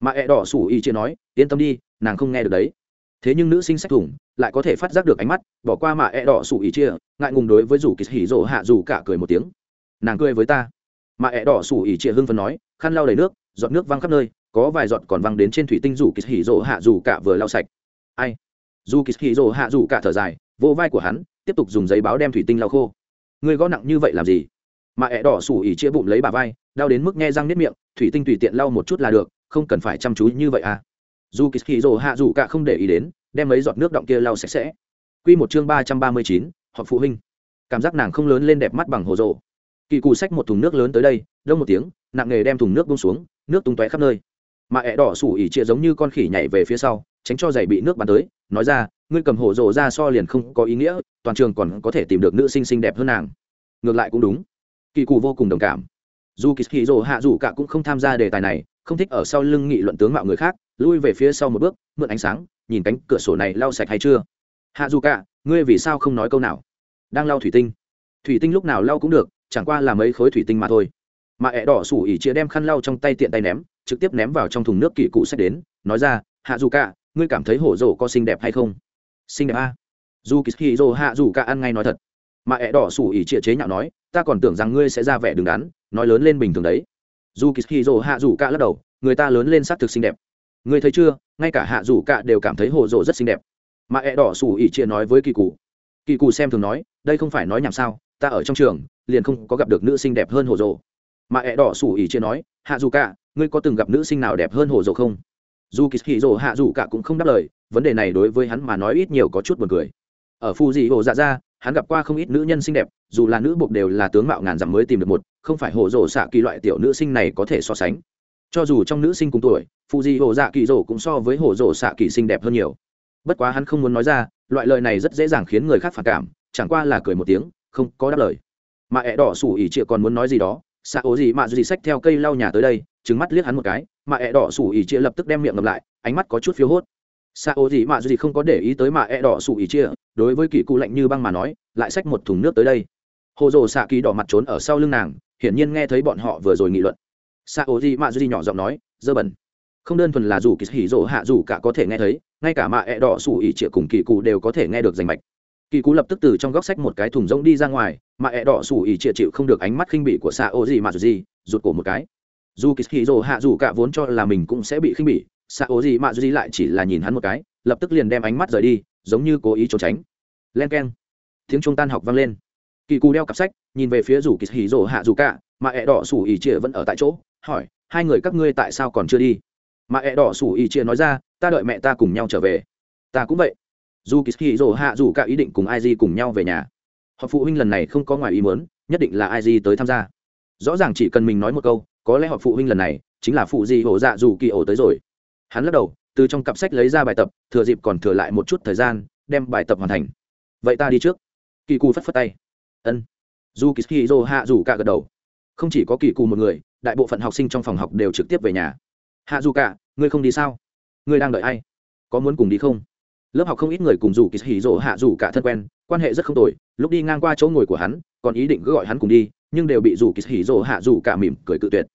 S1: Mạ ẹ đỏ sủ ỉ trịa nói, yên tâm đi, nàng không nghe được đấy thế nhưng nữ sinh sách thủng lại có thể phát giác được ánh mắt, bỏ qua mà ẹ đỏ sủ ý chia, ngại ngùng đối với rủ kỳ hỉ rỗ hạ dù cả cười một tiếng. Nàng cười với ta. Mà ẹ đỏ sủ ỉ chia hưng phấn nói, khăn lau đầy nước, giọt nước văng khắp nơi, có vài giọt còn văng đến trên thủy tinh rủ kỳ hỉ rỗ hạ dù cả vừa lau sạch. Ai? Dù kỳ hỉ rỗ hạ dù cả thở dài, vỗ vai của hắn, tiếp tục dùng giấy báo đem thủy tinh lau khô. Người gõ nặng như vậy làm gì? Mà ẹ đỏ sủ ỉ chia bụng lấy bà vai, đau đến mức nghe răng nếp miệng, thủy tinh tùy tiện lau một chút là được, không cần phải chăm chú như vậy à dù kỳ hỉ hạ dù cả không để ý đến, đem mấy giọt nước động kia lau sạch sẽ. Quy một chương ba trăm ba mươi chín hoặc phụ huynh. Cảm giác nàng không lớn lên đẹp mắt bằng hồ rộ kỳ cù xách một thùng nước lớn tới đây, đông một tiếng, nặng nghề đem thùng nước bông xuống, nước tung tóe khắp nơi. Mà ẹ đỏ sủ ỉ chia giống như con khỉ nhảy về phía sau, tránh cho giày bị nước bắn tới, nói ra, ngươi cầm hổ rộ ra so liền không có ý nghĩa, toàn trường còn có thể tìm được nữ sinh xinh đẹp hơn nàng. Ngược lại cũng đúng. Kỳ cụ vô cùng đồng cảm. Dù kỳ hì rồ hạ dù cả cũng không tham gia đề tài này, không thích ở sau lưng nghị luận tướng mạo người khác lui về phía sau một bước, mượn ánh sáng, nhìn cánh cửa sổ này lau sạch hay chưa? Hạ dù cả, ngươi vì sao không nói câu nào? Đang lau thủy tinh. Thủy tinh lúc nào lau cũng được, chẳng qua là mấy khối thủy tinh mà thôi. Mà ẹ đỏ sủ ỉ chia đem khăn lau trong tay tiện tay ném, trực tiếp ném vào trong thùng nước kỳ cụ sẽ đến, nói ra, hạ dù cả, ngươi cảm thấy hổ rồ có xinh đẹp hay không? Xinh đẹp a. À? dù kỳ hì rồ hạ dù cả ăn ngay nói thật. Mà ẹ đỏ sủ ỉ chia chế nhạo nói, ta còn tưởng rằng ngươi sẽ ra vẻ đứng đắn, nói lớn lên bình thường đấy. Dù kỳ hì rồ hạ dù cả lắc đầu, người ta lớn lên xác thực xinh đẹp ngươi thấy chưa, ngay cả hạ dù cả đều cảm thấy hồ rộ rất xinh đẹp. Mà ẹ đỏ sủ ỉ chia nói với kỳ cụ kỳ cụ xem thường nói, đây không phải nói nhảm sao, ta ở trong trường, liền không có gặp được nữ sinh đẹp hơn hồ rộ mà ẹ đỏ sủ ỉ chia nói, hạ dù cả ngươi có từng gặp nữ sinh nào đẹp hơn hồ rộ không? Dù kỳ hì rộ hạ dù cả cũng không đáp lời, vấn đề này đối với hắn mà nói ít nhiều có chút buồn cười. Ở phu dị hồ dạ ra hắn gặp qua không ít nữ nhân xinh đẹp, dù là nữ bộc đều là tướng mạo ngàn dặm mới tìm được một, không phải hồ rộ xạ kỳ loại tiểu nữ sinh này có thể so sánh cho dù trong nữ sinh cùng tuổi, phụ di hồ dạ kỳ rổ cũng so với hồ rổ xạ kỳ xinh đẹp hơn nhiều. Bất quá hắn không muốn nói ra, loại lời này rất dễ dàng khiến người khác phản cảm, chẳng qua là cười một tiếng, không có đáp lời. Mà ẹ đỏ sủ ỉ chịa còn muốn nói gì đó, xạ ố gì mà gì xách theo cây lau nhà tới đây trứng mắt liếc hắn một cái, mà ẹ đỏ sủ ỉ chia lập tức đem miệng ngầm lại, ánh mắt có chút phiếu hốt. Xạ ố gì mà gì không có để ý tới mà ẹ đỏ sủ ỉ chia đối với kỳ cụ lạnh như băng mà nói, lại xách một thùng nước tới đây. Hồ rồ xạ kỳ đỏ mặt trốn ở sau lưng nàng, hiển nhiên nghe thấy bọn họ vừa rồi nghị luận s a o di mạ gì nhỏ giọng nói, dơ bẩn. Không đơn thuần là dù kỳ hỉ rỗ hạ dù cả có thể nghe thấy, ngay cả mạ ẹ đỏ sủ ỉ trịa cùng kỳ cụ đều có thể nghe được rành mạch. Kỳ cụ lập tức từ trong góc sách một cái thùng rỗng đi ra ngoài, mạ ẹ đỏ sủ ỉ trịa chịu không được ánh mắt khinh bỉ của xạ ô gì mà gì rụt cổ một cái. Dù kỳ hì rồ hạ dù cả vốn cho là mình cũng sẽ bị khinh bỉ xạ ố gì mạ duy lại chỉ là nhìn hắn một cái, lập tức liền đem ánh mắt rời đi, giống như cố ý trốn tránh. Len k e n tiếng trung tan học vang lên. Kỳ cù đeo cặp sách, nhìn về phía dù kỳ hì rồ hạ dù cả mà ẹ đỏ xù ỉ chia vẫn ở tại chỗ hỏi, hai người các ngươi tại sao còn chưa đi? Mà ẹ đỏ sủ ý chia nói ra, ta đợi mẹ ta cùng nhau trở về. Ta cũng vậy. Dù kỳ hì rồ hạ dù cả ý định cùng ai di cùng nhau về nhà. Họ phụ huynh lần này không có ngoài ý muốn, nhất định là ai di tới tham gia. Rõ ràng chỉ cần mình nói một câu, có lẽ họ phụ huynh lần này chính là phụ di hổ dạ dù kỳ ổ tới rồi. Hắn lắc đầu, từ trong cặp sách lấy ra bài tập, thừa dịp còn thừa lại một chút thời gian, đem bài tập hoàn thành. Vậy ta đi trước. Kỳ cù phất phất tay. Ân. Dù kỳ hì dô hạ dù cả gật đầu. Không chỉ có kỳ cù một người đại bộ phận học sinh trong phòng học đều trực tiếp về nhà. Hạ dù cả, ngươi không đi sao? Ngươi đang đợi ai? Có muốn cùng đi không? Lớp học không ít người cùng dù kỳ hỉ rỗ hạ dù cả thân quen, quan hệ rất không tồi, lúc đi ngang qua chỗ ngồi của hắn, còn ý định cứ gọi hắn cùng đi, nhưng đều bị dù kỳ hỉ rỗ hạ dù cả mỉm cười cự tuyệt.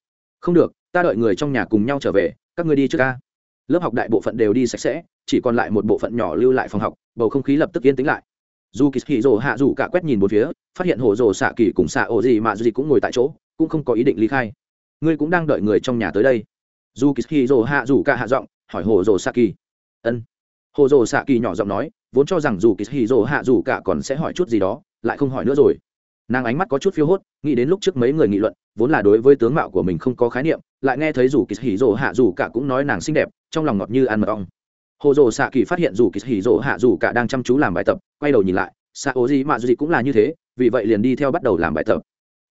S1: Không được, ta đợi người trong nhà cùng nhau trở về, các ngươi đi trước ca lớp học đại bộ phận đều đi sạch sẽ, chỉ còn lại một bộ phận nhỏ lưu lại phòng học, bầu không khí lập tức yên tĩnh lại. Dù kỳ hỉ rỗ hạ dù cả quét nhìn một phía, phát hiện hồ rồ xạ kỳ cùng xạ ổ gì mà gì cũng ngồi tại chỗ, cũng không có ý định ly khai ngươi cũng đang đợi người trong nhà tới đây. Dù kỳ hạ dù cả hạ giọng, hỏi hồ dồ sa kỳ ân. Hồ dồ sa kỳ nhỏ giọng nói, vốn cho rằng dù kỳ hạ dù cả còn sẽ hỏi chút gì đó, lại không hỏi nữa rồi. Nàng ánh mắt có chút phiêu hốt, nghĩ đến lúc trước mấy người nghị luận, vốn là đối với tướng mạo của mình không có khái niệm, lại nghe thấy dù kỳ hỉ hạ dù cả cũng nói nàng xinh đẹp, trong lòng ngọt như ăn mật ong. Hồ rồ xạ kỳ phát hiện dù kỳ hỉ hạ dù cả đang chăm chú làm bài tập, quay đầu nhìn lại xạ ố gì mà dù gì cũng là như thế, vì vậy liền đi theo bắt đầu làm bài tập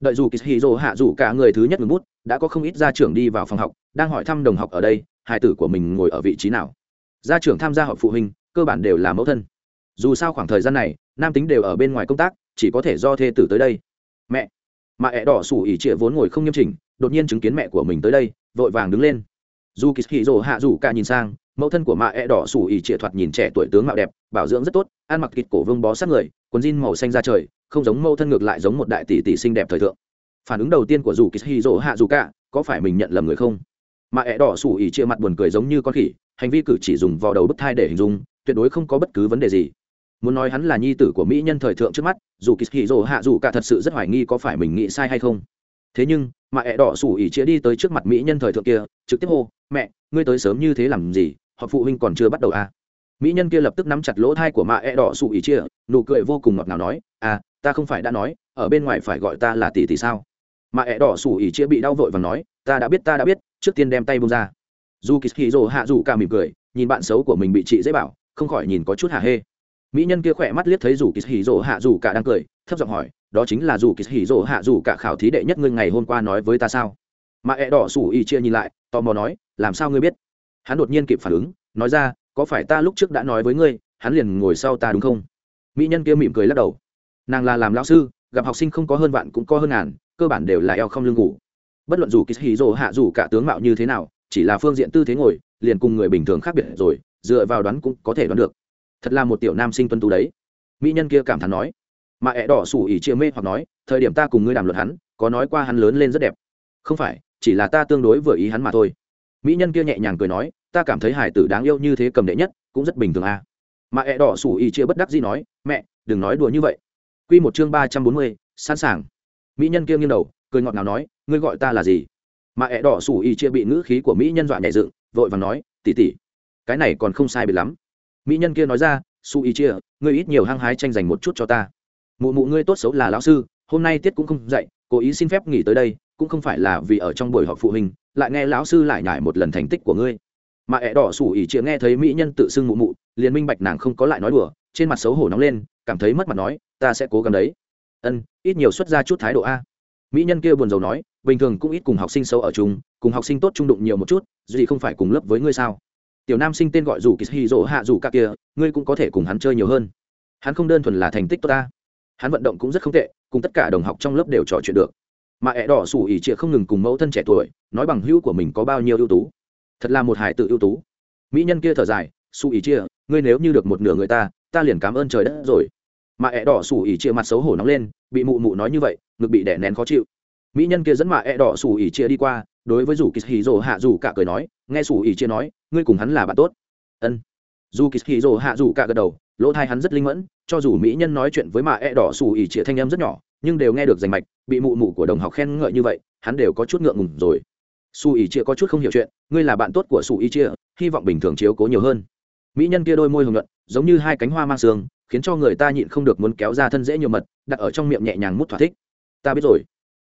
S1: đợi dù kishiro hạ dù cả người thứ nhất ngừng bút, đã có không ít gia trưởng đi vào phòng học, đang hỏi thăm đồng học ở đây, hai tử của mình ngồi ở vị trí nào. Gia trưởng tham gia họp phụ huynh, cơ bản đều là mẫu thân. Dù sao khoảng thời gian này, nam tính đều ở bên ngoài công tác, chỉ có thể do thê tử tới đây. Mẹ. Mà ẹ đỏ sủ ỉ trịa vốn ngồi không nghiêm chỉnh, đột nhiên chứng kiến mẹ của mình tới đây, vội vàng đứng lên. Dù kỳ hì rồ hạ dù cả nhìn sang, mẫu thân của mạ ẹ đỏ sủ ỉ trịa thoạt nhìn trẻ tuổi tướng mạo đẹp bảo dưỡng rất tốt, ăn mặc kịt cổ vương bó sát người, quần jean màu xanh ra trời, không giống mẫu thân ngược lại giống một đại tỷ tỷ xinh đẹp thời thượng. Phản ứng đầu tiên của dù kỳ hì rồ hạ dù cả có phải mình nhận lầm người không? Mà ẹ đỏ sủ ỉ chia mặt buồn cười giống như con khỉ, hành vi cử chỉ dùng vào đầu bức thai để hình dung, tuyệt đối không có bất cứ vấn đề gì. Muốn nói hắn là nhi tử của mỹ nhân thời thượng trước mắt dù kỳ hì rồ hạ dù cả thật sự rất hoài nghi có phải mình nghĩ sai hay không. Thế nhưng, mà ẹ đỏ sủ ỉ chia đi tới trước mặt mỹ nhân thời thượng kia, trực tiếp hô, mẹ, ngươi tới sớm như thế làm gì? Họ phụ huynh còn chưa bắt đầu à mỹ nhân kia lập tức nắm chặt lỗ thai của mạ E đỏ sủ ỉ chia, nụ cười vô cùng ngọt ngào nói à ta không phải đã nói, ở bên ngoài phải gọi ta là tỷ tỷ sao? Mạ E đỏ sủ ỉ chia bị đau vội và nói, ta đã biết, ta đã biết, trước tiên đem tay bông ra. Dù kỳ kỳ rồ hạ dù ca mỉm cười, nhìn bạn xấu của mình bị chị dễ bảo, không khỏi nhìn có chút hả hê. Mỹ nhân kia khỏe mắt liếc thấy dù kỳ hỉ rồ hạ dù cả đang cười, thấp giọng hỏi, đó chính là dù kỳ hỉ rồ hạ dù cả khảo thí đệ nhất ngươi ngày hôm qua nói với ta sao? Mà ẹ e đỏ sủ y chia nhìn lại, tò mò nói, làm sao ngươi biết? Hắn đột nhiên kịp phản ứng, nói ra có phải ta lúc trước đã nói với ngươi, hắn liền ngồi sau ta đúng không? Mỹ nhân kia mỉm cười lắc đầu. Nàng là làm lão sư, gặp học sinh không có hơn vạn cũng có hơn ngàn, cơ bản đều là eo không lương ngủ. Bất luận dù kỳ hì rỗ hạ dù cả tướng mạo như thế nào, chỉ là phương diện tư thế ngồi, liền cùng người bình thường khác biệt rồi, dựa vào đoán cũng có thể đoán được. Thật là một tiểu nam sinh tuân tú đấy. Mỹ nhân kia cảm thán nói. Mà ẹ đỏ sủ ỉ chia mê hoặc nói, thời điểm ta cùng ngươi đàm luận hắn, có nói qua hắn lớn lên rất đẹp. Không phải, chỉ là ta tương đối vừa ý hắn mà thôi. Mỹ nhân kia nhẹ nhàng cười nói ta cảm thấy hải tử đáng yêu như thế cầm đệ nhất, cũng rất bình thường à. mà ẹ đỏ sủ ý chia bất đắc gì nói, mẹ, đừng nói đùa như vậy. Q một chương ba trăm bốn mươi, sẵn sàng. Mỹ nhân kia nghiêng đầu, cười ngọt nào nói, ngươi gọi ta là gì? Mà ẹ đỏ sủ ý chia bị ngữ khí của mỹ nhân dọa nhảy dựng, vội và nói tỉ tỉ cái này còn không sai biệt lắm. Mỹ nhân kia nói ra su ý chia, ngươi ít nhiều hăng hái tranh giành một chút cho ta. Mụ mụ ngươi tốt xấu là lão sư, hôm nay tiết cũng không dạy cố ý xin phép nghỉ tới đây, cũng không phải là vì ở trong buổi họp phụ huynh, lại nghe lão sư lại nhải một lần thành tích của ngươi mà ẹ đỏ sủ ỉ chia nghe thấy mỹ nhân tự xưng mụ mụ, liền minh bạch nàng không có lại nói đùa, trên mặt xấu hổ nóng lên, cảm thấy mất mặt nói, ta sẽ cố gắng đấy. Ân, ít nhiều xuất ra chút thái độ a. Mỹ nhân kia buồn rầu nói, bình thường cũng ít cùng học sinh sâu ở chung, cùng học sinh tốt trung đụng nhiều một chút gì không phải cùng lớp với ngươi sao? Tiểu nam sinh tên gọi dù kỳ hì rỗ hạ dù cả kia, ngươi cũng có thể cùng hắn chơi nhiều hơn. Hắn không đơn thuần là thành tích tốt ta. Hắn vận động cũng rất không tệ, cùng tất cả đồng học trong lớp đều trò chuyện được. Mà ẹ đỏ sủ ỉ trịa không ngừng cùng mẫu thân trẻ tuổi, nói bằng hữu của mình có bao nhiêu ưu tú thật là một hải tự ưu tú. Mỹ nhân kia thở dài, su ý chia, ngươi nếu như được một nửa người ta ta liền cảm ơn trời đất rồi. Mà ẹ đỏ sủ ỉ chia mặt xấu hổ nóng lên, bị mụ mụ nói như vậy, ngực bị đẻ nén khó chịu. Mỹ nhân kia dẫn mạ ẹ đỏ sủ ỉ chia đi qua, đối với dù kỳ hì dồ hạ dù cả cười nói, nghe sủ ỉ chia nói, ngươi cùng hắn là bạn tốt. Ân. Dù kỳ hì dồ hạ dù cả gật đầu, lỗ thai hắn rất linh mẫn, cho dù mỹ nhân nói chuyện với mạ ẹ đỏ sủ ỉ chia thanh em rất nhỏ, nhưng đều nghe được rành mạch, bị mụ mụ của đồng học khen ngợi như vậy, hắn đều có chút ngượng ngùng rồi. Su ỉ chia có chút không hiểu chuyện ngươi là bạn tốt của sủ y chia, hy vọng bình thường chiếu cố nhiều hơn. Mỹ nhân kia đôi môi hồng nhuận, giống như hai cánh hoa mang sương, khiến cho người ta nhịn không được muốn kéo ra thân dễ nhiều mật, đặt ở trong miệng nhẹ nhàng mút thỏa thích. Ta biết rồi.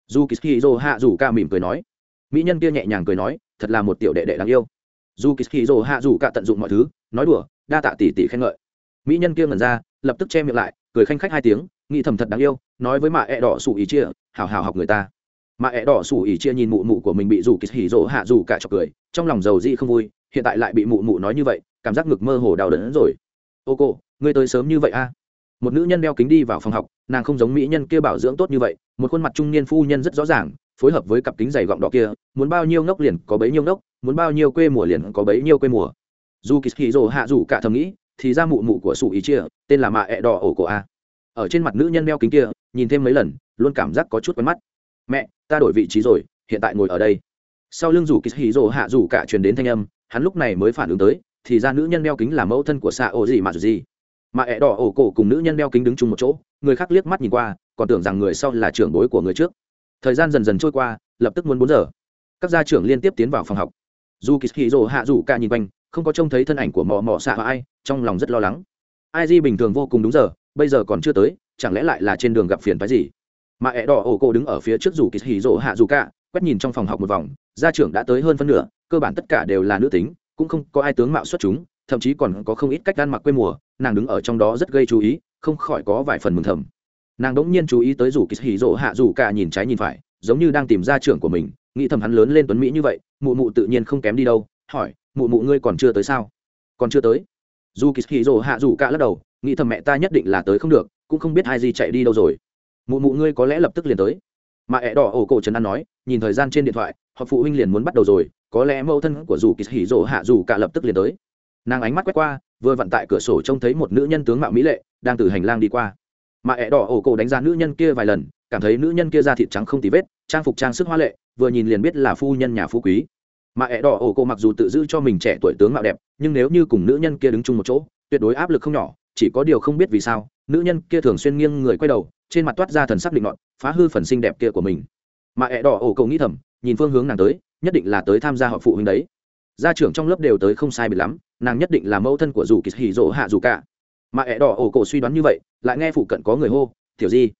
S1: Dù kỳ hạ dù ca mỉm cười nói. Mỹ nhân kia nhẹ nhàng cười nói, thật là một tiểu đệ đệ đáng yêu. Dù kỳ hạ dù ca tận dụng mọi thứ, nói đùa, đa tạ tỉ tỉ khen ngợi. Mỹ nhân kia ngẩn ra, lập tức che miệng lại, cười khanh khách hai tiếng, nghĩ thầm thật đáng yêu, nói với mạ ẹ đỏ sủ ý chia hào hào học người ta mà ẹ đỏ sủ ỉ chia nhìn mụ mụ của mình bị dù kịch hỉ rồ hạ dù cả chọc cười, trong lòng giàu di không vui, hiện tại lại bị mụ mụ nói như vậy, cảm giác ngực mơ hồ đau đớn rồi. Ô cô, ngươi tới sớm như vậy a à? một nữ nhân đeo kính đi vào phòng học, nàng không giống mỹ nhân kia bảo dưỡng tốt như vậy, một khuôn mặt trung niên phu nhân rất rõ ràng, phối hợp với cặp kính dày gọng đỏ kia, muốn bao nhiêu ngốc liền có bấy nhiêu ngốc, muốn bao nhiêu quê mùa liền có bấy nhiêu quê mùa. Dù kỳ hì rồ hạ dù cả thầm nghĩ, thì ra mụ mụ của sủ ý chia, tên là mạ ẹ đỏ ổ cổ a. Ở trên mặt nữ nhân đeo kính kia, nhìn thêm mấy lần, luôn cảm giác có chút quen mắt mẹ, ta đổi vị trí rồi, hiện tại ngồi ở đây. Sau lưng rủ kỳ hì rồ hạ rủ cả truyền đến thanh âm, hắn lúc này mới phản ứng tới, thì ra nữ nhân đeo kính là mẫu thân của xạ ô gì mà gì mà ẹ đỏ ổ cổ cùng nữ nhân đeo kính đứng chung một chỗ, người khác liếc mắt nhìn qua, còn tưởng rằng người sau là trưởng bối của người trước. Thời gian dần dần trôi qua, lập tức muốn bốn giờ. Các gia trưởng liên tiếp tiến vào phòng học. Dù kỳ hì rồ hạ rủ cả nhìn quanh, không có trông thấy thân ảnh của mò mò xạ và ai, trong lòng rất lo lắng. Ai di bình thường vô cùng đúng giờ, bây giờ còn chưa tới, chẳng lẽ lại là trên đường gặp phiền phái gì? Mà ẹ đỏ ổ cô đứng ở phía trước dù kỳ hì rỗ hạ dù cả, quét nhìn trong phòng học một vòng, gia trưởng đã tới hơn phân nửa, cơ bản tất cả đều là nữ tính, cũng không có ai tướng mạo xuất chúng, thậm chí còn có không ít cách ăn mặc quê mùa, nàng đứng ở trong đó rất gây chú ý, không khỏi có vài phần mừng thầm. Nàng đỗng nhiên chú ý tới dù kỳ hì rỗ hạ dù cả nhìn trái nhìn phải, giống như đang tìm gia trưởng của mình, nghĩ thầm hắn lớn lên tuấn mỹ như vậy, mụ mụ tự nhiên không kém đi đâu, hỏi, mụ mụ ngươi còn chưa tới sao? Còn chưa tới. Dù kỳ hì rỗ hạ dù cả lắc đầu, nghĩ thầm mẹ ta nhất định là tới không được, cũng không biết hai gì chạy đi đâu rồi mụ mụ ngươi có lẽ lập tức liền tới. Mà ẹ đỏ ổ cổ trần an nói, nhìn thời gian trên điện thoại họ phụ huynh liền muốn bắt đầu rồi, có lẽ mẫu thân của dù kỳ hỉ rỗ hạ dù cả lập tức liền tới. Nàng ánh mắt quét qua, vừa vặn tại cửa sổ trông thấy một nữ nhân tướng mạo mỹ lệ, đang từ hành lang đi qua. Mà ẹ đỏ ổ cổ đánh giá nữ nhân kia vài lần, cảm thấy nữ nhân kia da thịt trắng không tì vết, trang phục trang sức hoa lệ, vừa nhìn liền biết là phu nhân nhà phú quý. Mà ẹ đỏ ổ cổ mặc dù tự giữ cho mình trẻ tuổi tướng mạo đẹp, nhưng nếu như cùng nữ nhân kia đứng chung một chỗ, tuyệt đối áp lực không nhỏ, chỉ có điều không biết vì sao, nữ nhân kia thường xuyên nghiêng người quay đầu trên mặt toát ra thần sắc định ngọn phá hư phần xinh đẹp kia của mình. Mà ẹ đỏ ổ cậu nghĩ thầm, nhìn phương hướng nàng tới, nhất định là tới tham gia họ phụ huynh đấy. Gia trưởng trong lớp đều tới không sai biệt lắm, nàng nhất định là mẫu thân của dù kỳ hì rỗ hạ dù cả. Mà ẹ đỏ ổ cổ suy đoán như vậy, lại nghe phụ cận có người hô, tiểu di.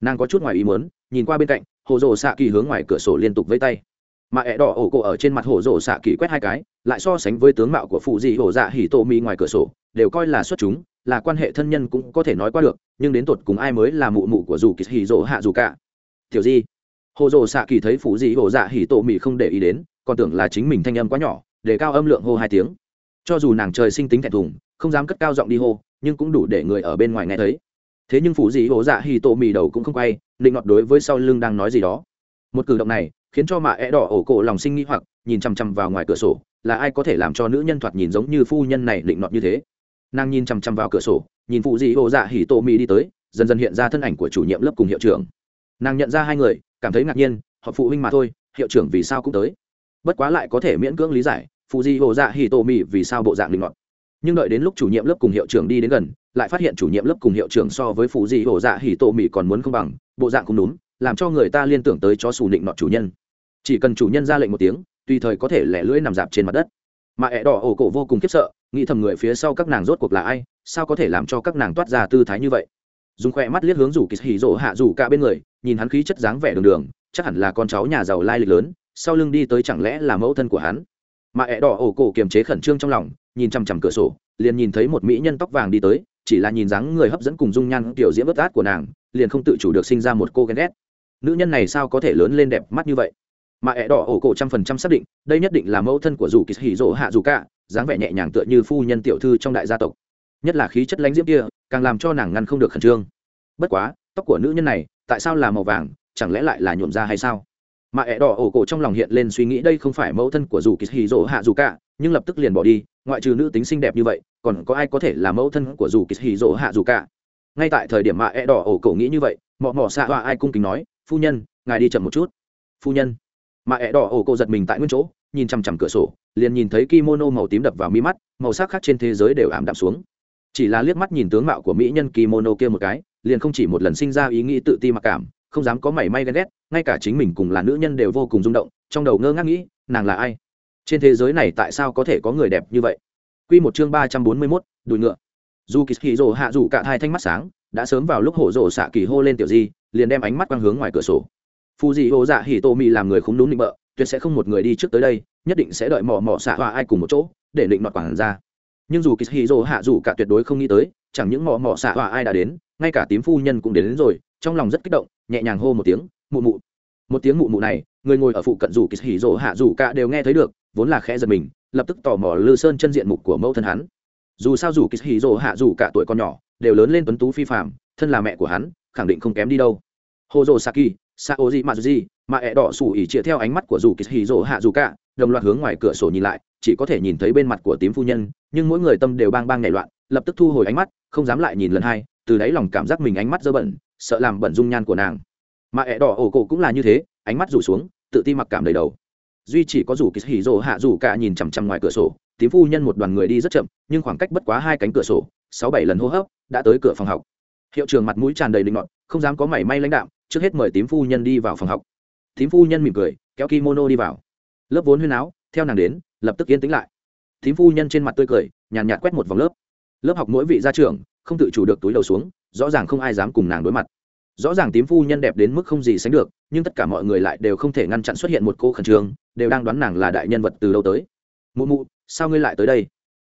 S1: Nàng có chút ngoài ý muốn, nhìn qua bên cạnh, hồ rồ xạ kỳ hướng ngoài cửa sổ liên tục vây tay. Mà ẹ đỏ ổ cổ ở trên mặt hồ rồ xạ kỳ quét hai cái, lại so sánh với tướng mạo của phụ dị hồ dạ hỉ tô mi ngoài cửa sổ, đều coi là xuất chúng là quan hệ thân nhân cũng có thể nói qua được, nhưng đến tột cùng ai mới là mụ mụ của dù kỳ hì dỗ hạ dù cả? Tiểu di. Hồ dồ xạ kỳ thấy phụ dị hồ dạ hỉ tổ mị không để ý đến, còn tưởng là chính mình thanh âm quá nhỏ, để cao âm lượng hô hai tiếng. Cho dù nàng trời sinh tính thẹn thùng, không dám cất cao giọng đi hô, nhưng cũng đủ để người ở bên ngoài nghe thấy. Thế nhưng phủ dị hồ dạ hì tổ mị đầu cũng không quay định ngọt đối với sau lưng đang nói gì đó. Một cử động này khiến cho mạ é đỏ ổ cổ lòng sinh nghi hoặc, nhìn chằm chằm vào ngoài cửa sổ, là ai có thể làm cho nữ nhân thoạt nhìn giống như phu nhân này định nọt như thế? Nàng nhìn chằm chằm vào cửa sổ, nhìn phụ dị ô dạ hỉ tô mỹ đi tới, dần dần hiện ra thân ảnh của chủ nhiệm lớp cùng hiệu trưởng. Nàng nhận ra hai người, cảm thấy ngạc nhiên, họ phụ huynh mà thôi, hiệu trưởng vì sao cũng tới. Bất quá lại có thể miễn cưỡng lý giải, phụ di hồ dạ hì tô mì vì sao bộ dạng linh ngọt nhưng đợi đến lúc chủ nhiệm lớp cùng hiệu trưởng đi đến gần, lại phát hiện chủ nhiệm lớp cùng hiệu trưởng so với phụ di hồ dạ hì tô mì còn muốn không bằng, bộ dạng cũng đúng, làm cho người ta liên tưởng tới cho xù nịnh nọt chủ nhân. Chỉ cần chủ nhân ra lệnh một tiếng, tùy thời có thể lẻ lưỡi nằm dạp trên mặt đất. Mà ẹ đỏ ổ cổ vô cùng khiếp sợ nghĩ thầm người phía sau các nàng rốt cuộc là ai, sao có thể làm cho các nàng toát ra tư thái như vậy? Dùng khoe mắt liếc hướng rủ kỳ hỉ rỗ hạ rủ cả bên người, nhìn hắn khí chất dáng vẻ đường đường, chắc hẳn là con cháu nhà giàu lai lịch lớn, sau lưng đi tới chẳng lẽ là mẫu thân của hắn? Mà ẹ đỏ ổ cổ kiềm chế khẩn trương trong lòng, nhìn chằm chằm cửa sổ, liền nhìn thấy một mỹ nhân tóc vàng đi tới, chỉ là nhìn dáng người hấp dẫn cùng dung nhan tiểu diễm bất át của nàng, liền không tự chủ được sinh ra một cô ghen ghét. Nữ nhân này sao có thể lớn lên đẹp mắt như vậy? Mà ẹ đỏ ổ cổ trăm phần trăm xác định, đây nhất định là mẫu thân của dù kỳ hỉ rỗ hạ dù cả dáng vẻ nhẹ nhàng tựa như phu nhân tiểu thư trong đại gia tộc. Nhất là khí chất lãnh diễm kia, càng làm cho nàng ngăn không được khẩn trương. Bất quá, tóc của nữ nhân này, tại sao là màu vàng, chẳng lẽ lại là nhuộm ra hay sao? Mà ẹ đỏ ổ cổ trong lòng hiện lên suy nghĩ đây không phải mẫu thân của dù kỳ hì dỗ hạ dù cả, nhưng lập tức liền bỏ đi, ngoại trừ nữ tính xinh đẹp như vậy, còn có ai có thể là mẫu thân của dù kỳ hì dỗ hạ dù cả? Ngay tại thời điểm mà ẹ đỏ ổ cổ nghĩ như vậy, mọ mọ xạ hoa ai cung kính nói, phu nhân, ngài đi chậm một chút. Phu nhân? Mà ẹ đỏ ổ cổ giật mình tại nguyên chỗ nhìn chằm chằm cửa sổ liền nhìn thấy kimono màu tím đập vào mi mắt màu sắc khác trên thế giới đều ảm đạm xuống chỉ là liếc mắt nhìn tướng mạo của mỹ nhân kimono kia một cái liền không chỉ một lần sinh ra ý nghĩ tự ti mặc cảm không dám có mảy may ghen ghét ngay cả chính mình cùng là nữ nhân đều vô cùng rung động trong đầu ngơ ngác nghĩ nàng là ai trên thế giới này tại sao có thể có người đẹp như vậy Quy một chương ba trăm bốn mươi mốt đùi ngựa. Dù Kỳ Rồ hạ dù cả hai thanh mắt sáng, đã sớm vào lúc hổ rồ xạ kỳ hô lên tiểu di, liền đem ánh mắt quang hướng ngoài cửa sổ. Phu dị ô dạ hỉ tô mị làm người không đúng định bợ, tuyệt sẽ không một người đi trước tới đây, nhất định sẽ đợi mò mò xạ hòa ai cùng một chỗ, để định đoạt quản ra. Nhưng dù kishiro hạ dù cả tuyệt đối không nghĩ tới, chẳng những mò mò xạ hòa ai đã đến, ngay cả tím phu nhân cũng đến, đến rồi, trong lòng rất kích động, nhẹ nhàng hô một tiếng mụ mụ. Một tiếng mụ mụ này người ngồi ở phụ cận dù kishiro hạ dù cả đều nghe thấy được vốn là khẽ giật mình lập tức tò mò lư sơn chân diện mục của mẫu thân hắn. Dù sao dù kishiro hạ dù cả tuổi con nhỏ đều lớn lên tuấn tú phi phạm thân là mẹ của hắn khẳng định không kém đi đâu. Hồ rồ saki saoji mazuji mà mà ẹ đỏ sủ ỉ chia theo ánh mắt của dù kỳ hì rỗ hạ dù cả, đồng loạt hướng ngoài cửa sổ nhìn lại, chỉ có thể nhìn thấy bên mặt của tím phu nhân, nhưng mỗi người tâm đều bang bang nảy loạn, lập tức thu hồi ánh mắt, không dám lại nhìn lần hai, từ đáy lòng cảm giác mình ánh mắt dơ bẩn, sợ làm bẩn dung nhan của nàng. Mà ẹ đỏ ổ cổ cũng là như thế, ánh mắt rủ xuống, tự ti mặc cảm đầy đầu. Duy chỉ có dù kỳ hì rồ hạ dù cả nhìn chằm chằm ngoài cửa sổ, tím phu nhân một đoàn người đi rất chậm, nhưng khoảng cách bất quá hai cánh cửa sổ, sáu bảy lần hô hấp, đã tới cửa phòng học. Hiệu trường mặt mũi tràn đầy linh mọn không dám có mảy may lãnh đạm, trước hết mời tím phu nhân đi vào phòng học thím phu nhân mỉm cười kéo kimono đi vào. Lớp vốn huyên áo theo nàng đến lập tức yên tĩnh lại. Thím phu nhân trên mặt tươi cười nhàn nhạt, quét một vòng lớp. Lớp học mỗi vị gia trưởng không tự chủ được túi đầu xuống rõ ràng không ai dám cùng nàng đối mặt. Rõ ràng tím phu nhân đẹp đến mức không gì sánh được nhưng tất cả mọi người lại đều không thể ngăn chặn xuất hiện một cô khẩn trương đều đang đoán nàng là đại nhân vật từ đâu tới. Mụ mụ sao ngươi lại tới đây?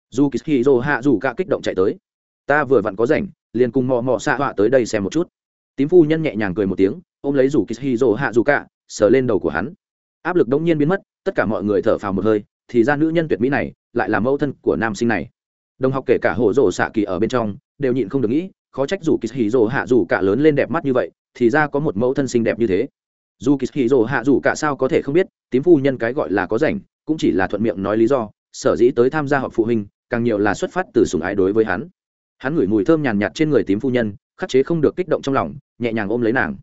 S1: Dù kỳ dô hạ dù cả kích động chạy tới. Ta vừa vặn có rảnh liền cùng mò mò xạ họa tới đây xem một chút. Tím phu nhân nhẹ nhàng cười một tiếng ôm lấy rủ kỳ dô hạ dù cả sờ lên đầu của hắn. Áp lực đống nhiên biến mất, tất cả mọi người thở phào một hơi, thì ra nữ nhân tuyệt mỹ này lại là mẫu thân của nam sinh này. Đồng học kể cả hồ rổ xạ kỳ ở bên trong, đều nhịn không được nghĩ, khó trách dù kỳ hì rồ hạ dù cả lớn lên đẹp mắt như vậy, thì ra có một mẫu thân xinh đẹp như thế. Dù kỳ hì rồ hạ dù cả sao có thể không biết, tím phu nhân cái gọi là có rảnh, cũng chỉ là thuận miệng nói lý do, sở dĩ tới tham gia họp phụ huynh, càng nhiều là xuất phát từ sùng ái đối với hắn. Hắn ngửi mùi thơm nhàn nhạt trên người tím phu nhân, khắc chế không được kích động trong lòng, nhẹ nhàng ôm lấy nàng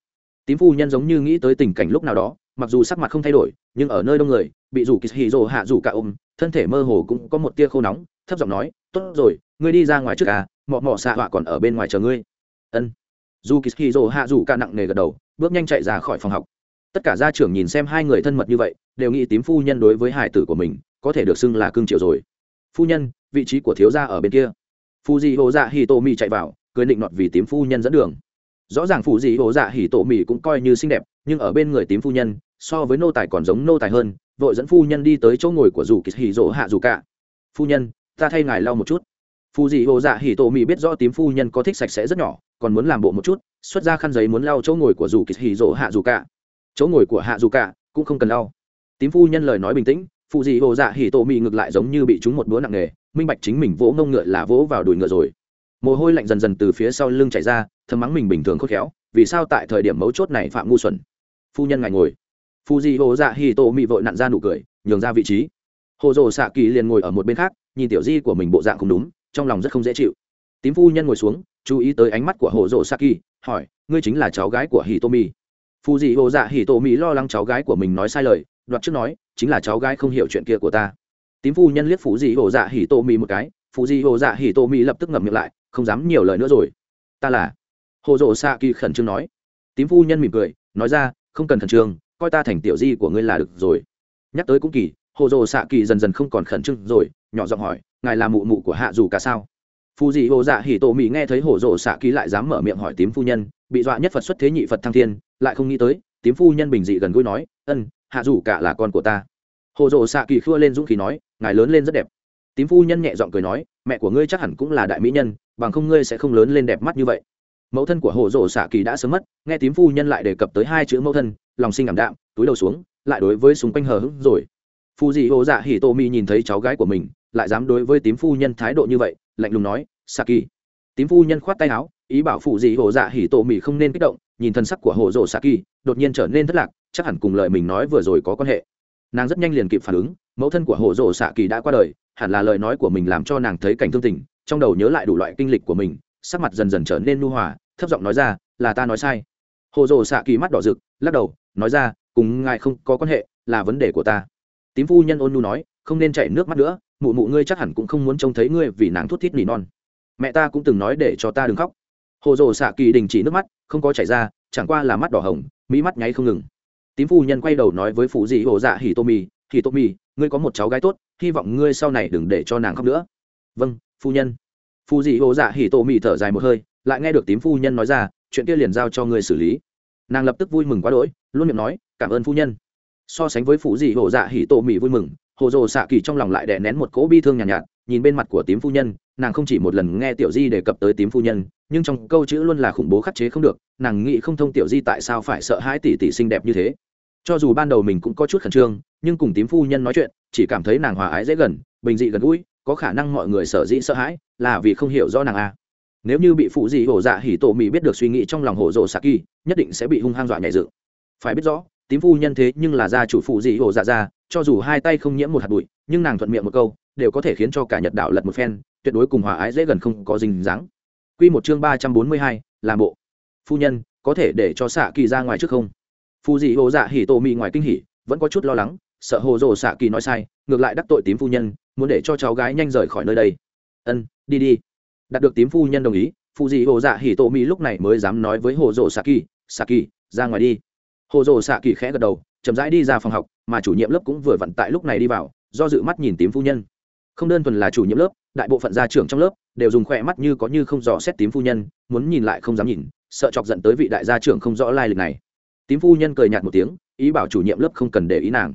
S1: tím phu nhân giống như nghĩ tới tình cảnh lúc nào đó, mặc dù sắc mặt không thay đổi, nhưng ở nơi đông người, bị rủ kỳ hì rồ hạ rủ cả ôm, thân thể mơ hồ cũng có một tia khô nóng, thấp giọng nói, tốt rồi, ngươi đi ra ngoài trước à mọ mọ xạ họa còn ở bên ngoài chờ ngươi. Ân. Dù kỳ hì rồ hạ rủ cả nặng nề gật đầu, bước nhanh chạy ra khỏi phòng học. Tất cả gia trưởng nhìn xem hai người thân mật như vậy, đều nghĩ tím phu nhân đối với hải tử của mình, có thể được xưng là cương triệu rồi. Phu nhân, vị trí của thiếu gia ở bên kia. Phu di hồ dạ hì tô mi chạy vào, cười định nọt vì tím phu nhân dẫn đường rõ ràng phụ dị hồ dạ hỉ tổ mì cũng coi như xinh đẹp, nhưng ở bên người tím phu nhân, so với nô tài còn giống nô tài hơn, vội dẫn phu nhân đi tới chỗ ngồi của dù kỳ hỉ rỗ hạ dù cả. Phu nhân, ta thay ngài lau một chút. Phù dị hồ dạ hỉ tổ mì biết rõ tím phu nhân có thích sạch sẽ rất nhỏ, còn muốn làm bộ một chút, xuất ra khăn giấy muốn lau chỗ ngồi của dù kỳ hỉ rỗ hạ dù cả. Chỗ ngồi của hạ dù cả cũng không cần lau. Tím phu nhân lời nói bình tĩnh phù dị hồ dạ hỉ tổ mì ngược lại giống như bị trúng một búa nặng nề, minh bạch chính mình vỗ ngông ngựa là vỗ vào đùi ngựa rồi mồ hôi lạnh dần dần từ phía sau lưng chảy ra, thầm mắng mình bình thường khôn khéo, vì sao tại thời điểm mấu chốt này phạm ngu xuẩn? Phu nhân ngài ngồi. Phu di hồ dạ hi tô mị vội nặn ra nụ cười, nhường ra vị trí. Hồ dồ xạ kỳ liền ngồi ở một bên khác, nhìn tiểu di của mình bộ dạng không đúng, trong lòng rất không dễ chịu. Tím phu nhân ngồi xuống, chú ý tới ánh mắt của hồ dồ xạ kỳ hỏi, ngươi chính là cháu gái của hi tô mị phu di hồ dạ hi tô mị lo lắng cháu gái của mình nói sai lời, đoạt trước nói, chính là cháu gái không hiểu chuyện kia của ta. Tím phu nhân liếc phú di hồ dạ hi tô mị một cái phú di hồ dạ hi tô mị lập tức ngậm miệng lại không dám nhiều lời nữa rồi. Ta là hồ dồ xạ kỳ khẩn trương nói. Tím phu nhân mỉm cười, nói ra, không cần khẩn trương, coi ta thành tiểu di của ngươi là được rồi. Nhắc tới cũng kỳ, hồ dồ xạ kỳ dần dần không còn khẩn trương rồi, nhỏ giọng hỏi, ngài là mụ mụ của hạ dù cả sao? Phù dị hồ dạ hỉ tổ mỹ nghe thấy hồ dồ xạ kỳ lại dám mở miệng hỏi tím phu nhân, bị dọa nhất phật xuất thế nhị phật thăng thiên, lại không nghĩ tới, tím phu nhân bình dị gần gũi nói, ân, hạ dù cả là con của ta. Hồ dồ xạ kỳ khua lên dũng khí nói, ngài lớn lên rất đẹp. Tím phu nhân nhẹ giọng cười nói, mẹ của ngươi chắc hẳn cũng là đại mỹ nhân bằng không ngươi sẽ không lớn lên đẹp mắt như vậy. Mẫu thân của hồ rộ xạ kỳ đã sớm mất, nghe tím phu nhân lại đề cập tới hai chữ mẫu thân, lòng sinh ảm đạm, túi đầu xuống, lại đối với xung quanh hờ hững rồi. Phu dị hồ dạ hỉ tô mi nhìn thấy cháu gái của mình, lại dám đối với tím phu nhân thái độ như vậy, lạnh lùng nói xạ kỳ. Tím phu nhân khoát tay áo, ý bảo phụ dị hồ dạ hỉ tô mi không nên kích động, nhìn thân sắc của hồ rộ xạ kỳ, đột nhiên trở nên thất lạc, chắc hẳn cùng lời mình nói vừa rồi có quan hệ. Nàng rất nhanh liền kịp phản ứng, mẫu thân của hồ rộ xạ kỳ đã qua đời, hẳn là lời nói của mình làm cho nàng thấy cảnh thương tình trong đầu nhớ lại đủ loại kinh lịch của mình, sắc mặt dần dần trở nên nu hòa, thấp giọng nói ra, là ta nói sai. Hồ dồ xạ kỳ mắt đỏ rực, lắc đầu, nói ra, cùng ngài không có quan hệ, là vấn đề của ta. Tím phu nhân ôn nu nói, không nên chảy nước mắt nữa, mụ mụ ngươi chắc hẳn cũng không muốn trông thấy ngươi vì nàng thút thít nỉ non. Mẹ ta cũng từng nói để cho ta đừng khóc. Hồ dồ xạ kỳ đình chỉ nước mắt, không có chảy ra, chẳng qua là mắt đỏ hồng mỹ mắt nháy không ngừng. Tím phu nhân quay đầu nói với phụ dị hồ dạ hỉ tô mì hỉ tô mì ngươi có một cháu gái tốt, hy vọng ngươi sau này đừng để cho nàng khóc nữa. Vâng phu nhân. Phu dị ô dạ hỉ tô Mị thở dài một hơi lại nghe được tím phu nhân nói ra chuyện kia liền giao cho người xử lý. Nàng lập tức vui mừng quá đỗi luôn miệng nói cảm ơn phu nhân. So sánh với phụ dị hồ dạ hỉ tô Mị vui mừng hồ dồ xạ kỳ trong lòng lại đè nén một cỗ bi thương nhàn nhạt, nhạt nhìn bên mặt của tím phu nhân nàng không chỉ một lần nghe tiểu di đề cập tới tím phu nhân nhưng trong câu chữ luôn là khủng bố khắc chế không được nàng nghĩ không thông tiểu di tại sao phải sợ hãi tỷ tỷ xinh đẹp như thế. Cho dù ban đầu mình cũng có chút khẩn trương nhưng cùng tím phu nhân nói chuyện chỉ cảm thấy nàng hòa ái dễ gần bình dị gần gũi có khả năng mọi người sở dĩ sợ hãi là vì không hiểu rõ nàng a nếu như bị phụ dị hổ dạ hỉ tổ mỹ biết được suy nghĩ trong lòng hổ rồ kỳ nhất định sẽ bị hung hăng dọa nhảy dựng phải biết rõ tím phu nhân thế nhưng là gia chủ phụ dị hổ dạ ra cho dù hai tay không nhiễm một hạt bụi nhưng nàng thuận miệng một câu đều có thể khiến cho cả nhật đảo lật một phen tuyệt đối cùng hòa ái dễ gần không có dình dáng Quy một chương ba trăm bốn mươi hai, làm bộ. Phu nhân, có thể để cho xạ kỳ ra ngoài trước không? Phu dị hồ dạ hỉ tổ mị ngoài kinh hỉ, vẫn có chút lo lắng, sợ hồ rồ xạ kỳ nói sai, ngược lại đắc tội tím phu nhân, muốn để cho cháu gái nhanh rời khỏi nơi đây. Ân, đi đi. Đạt được tím phu nhân đồng ý phụ dị hồ dạ hỉ tổ mỹ lúc này mới dám nói với hồ rồ xạ kỳ xạ kỳ ra ngoài đi. Hồ rồ xạ kỳ khẽ gật đầu chậm rãi đi ra phòng học mà chủ nhiệm lớp cũng vừa vặn tại lúc này đi vào do dự mắt nhìn tím phu nhân. Không đơn thuần là chủ nhiệm lớp đại bộ phận gia trưởng trong lớp đều dùng khỏe mắt như có như không dò xét tím phu nhân muốn nhìn lại không dám nhìn sợ chọc giận tới vị đại gia trưởng không rõ lai lịch này. Tím phu nhân cười nhạt một tiếng ý bảo chủ nhiệm lớp không cần để ý nàng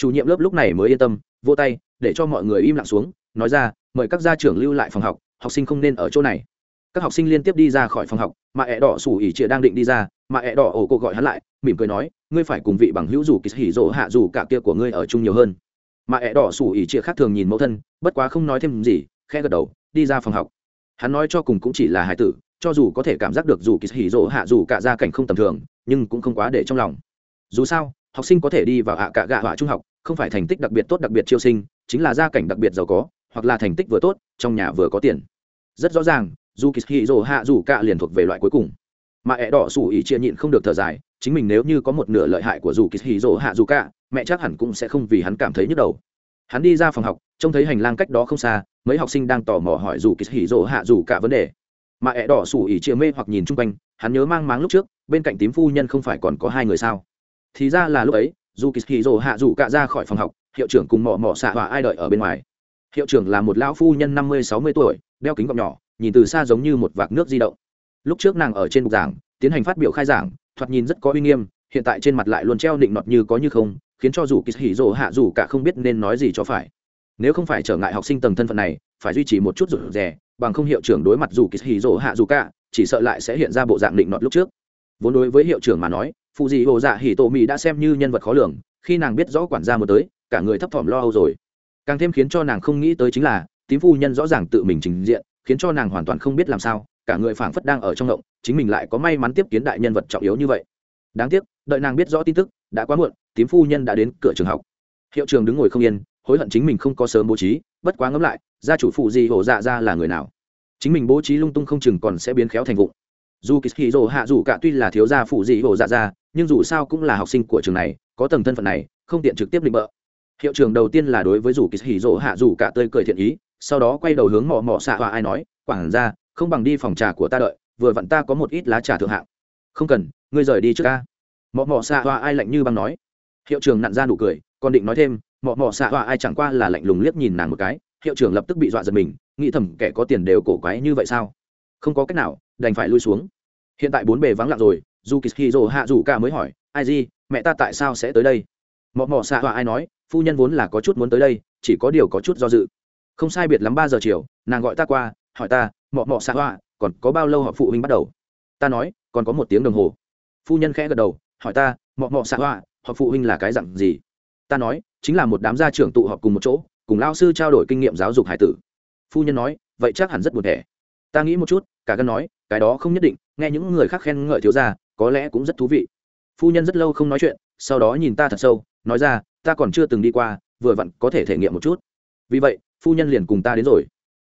S1: chủ nhiệm lớp lúc này mới yên tâm vô tay, để cho mọi người im lặng xuống, nói ra, mời các gia trưởng lưu lại phòng học học sinh không nên ở chỗ này. Các học sinh liên tiếp đi ra khỏi phòng học, mà ẹ đỏ sủ ỉ chịa đang định đi ra, mà ẹ đỏ ổ cô gọi hắn lại, mỉm cười nói, ngươi phải cùng vị bằng hữu dù kỳ hỉ rỗ hạ dù cả kia của ngươi ở chung nhiều hơn. Mà ẹ đỏ sủ ỉ chịa khác thường nhìn mẫu thân, bất quá không nói thêm gì, khẽ gật đầu, đi ra phòng học. Hắn nói cho cùng cũng chỉ là hải tử, cho dù có thể cảm giác được dù kỳ hỉ rỗ hạ dù cả gia cảnh không tầm thường, nhưng cũng không quá để trong lòng. Dù sao, học sinh có thể đi vào hạ cả gạ họa trung học không phải thành tích đặc biệt tốt đặc biệt chiêu sinh, chính là gia cảnh đặc biệt giàu có, hoặc là thành tích vừa tốt, trong nhà vừa có tiền. Rất rõ ràng, dù kỳ hì rồ hạ dù cả liền thuộc về loại cuối cùng. Mà ẹ đỏ sủ ỉ chia nhịn không được thở dài, chính mình nếu như có một nửa lợi hại của dù kỳ hì rồ hạ dù cả mẹ chắc hẳn cũng sẽ không vì hắn cảm thấy nhức đầu. Hắn đi ra phòng học, trông thấy hành lang cách đó không xa, mấy học sinh đang tò mò hỏi dù kỳ hì rồ hạ dù cả vấn đề. Mà ẹ đỏ sủ ỉ chia mê hoặc nhìn chung quanh, hắn nhớ mang máng lúc trước, bên cạnh tím phu nhân không phải còn có hai người sao? Thì ra là lúc ấy dù kỳ kỳ rồ hạ rủ cả ra khỏi phòng học, hiệu trưởng cùng mỏ mỏ xạ và ai đợi ở bên ngoài. Hiệu trưởng là một lão phu nhân năm mươi sáu mươi tuổi, đeo kính gọng nhỏ, nhìn từ xa giống như một vạc nước di động. Lúc trước nàng ở trên bục giảng, tiến hành phát biểu khai giảng, thoạt nhìn rất có uy nghiêm, hiện tại trên mặt lại luôn treo định nọt như có như không, khiến cho dù kỳ hỉ rồ hạ dù cả không biết nên nói gì cho phải. Nếu không phải trở ngại học sinh tầng thân phận này, phải duy trì một chút rụt rè, bằng không hiệu trưởng đối mặt dù kỳ hỉ rồ hạ dù cả, chỉ sợ lại sẽ hiện ra bộ dạng định nọt lúc trước. Vốn đối với hiệu trưởng mà nói phụ dị hồ dạ hỉ tổ mỹ đã xem như nhân vật khó lường, khi nàng biết rõ quản gia mới tới, cả người thấp thỏm lo âu rồi. Càng thêm khiến cho nàng không nghĩ tới chính là, tím phu nhân rõ ràng tự mình trình diện, khiến cho nàng hoàn toàn không biết làm sao, cả người phảng phất đang ở trong động, chính mình lại có may mắn tiếp kiến đại nhân vật trọng yếu như vậy. Đáng tiếc, đợi nàng biết rõ tin tức, đã quá muộn, tím phu nhân đã đến cửa trường học. Hiệu trường đứng ngồi không yên, hối hận chính mình không có sớm bố trí, bất quá ngẫm lại, gia chủ phụ gì hổ dạ ra là người nào? Chính mình bố trí lung tung không chừng còn sẽ biến khéo thành vụng dù kỳ hì Dỗ hạ dù cả tuy là thiếu gia phụ dị hồ dạ ra nhưng dù sao cũng là học sinh của trường này, có tầng thân phận này, không tiện trực tiếp định bợ. Hiệu trường đầu tiên là đối với dù kỳ hì Dỗ hạ dù cả tơi cười thiện ý, sau đó quay đầu hướng mò mò xạ hòa ai nói, quảng ra, không bằng đi phòng trà của ta đợi, vừa vặn ta có một ít lá trà thượng hạng. Không cần, ngươi rời đi trước ca. Mọ mọ xạ hoa ai lạnh như băng nói. Hiệu trưởng nặn ra nụ cười, còn định nói thêm mọ mọ xạ hoa ai chẳng qua là lạnh lùng liếc nhìn nàng một cái. Hiệu trưởng lập tức bị dọa giật mình, nghĩ thầm kẻ có tiền đều cổ quái như vậy sao? Không có cách nào đành phải lui xuống. Hiện tại bốn bề vắng lặng rồi dù kỳ hạ dù cả mới hỏi ai gì mẹ ta tại sao sẽ tới đây? Mọ mọ xạ hòa ai nói phu nhân vốn là có chút muốn tới đây chỉ có điều có chút do dự. Không sai biệt lắm ba giờ chiều nàng gọi ta qua hỏi ta mọ mọ xạ hòa, còn có bao lâu họ phụ huynh bắt đầu? Ta nói còn có một tiếng đồng hồ. Phu nhân khẽ gật đầu hỏi ta mọ mọ xạ hòa, họ phụ huynh là cái dặn gì? Ta nói chính là một đám gia trưởng tụ họp cùng một chỗ cùng lao sư trao đổi kinh nghiệm giáo dục hải tử. Phu nhân nói vậy chắc hẳn rất buồn thẻ. Ta nghĩ một chút cả gan nói, cái đó không nhất định, nghe những người khác khen ngợi thiếu gia, có lẽ cũng rất thú vị. Phu nhân rất lâu không nói chuyện, sau đó nhìn ta thật sâu, nói ra, ta còn chưa từng đi qua, vừa vặn có thể thể nghiệm một chút. Vì vậy, phu nhân liền cùng ta đến rồi.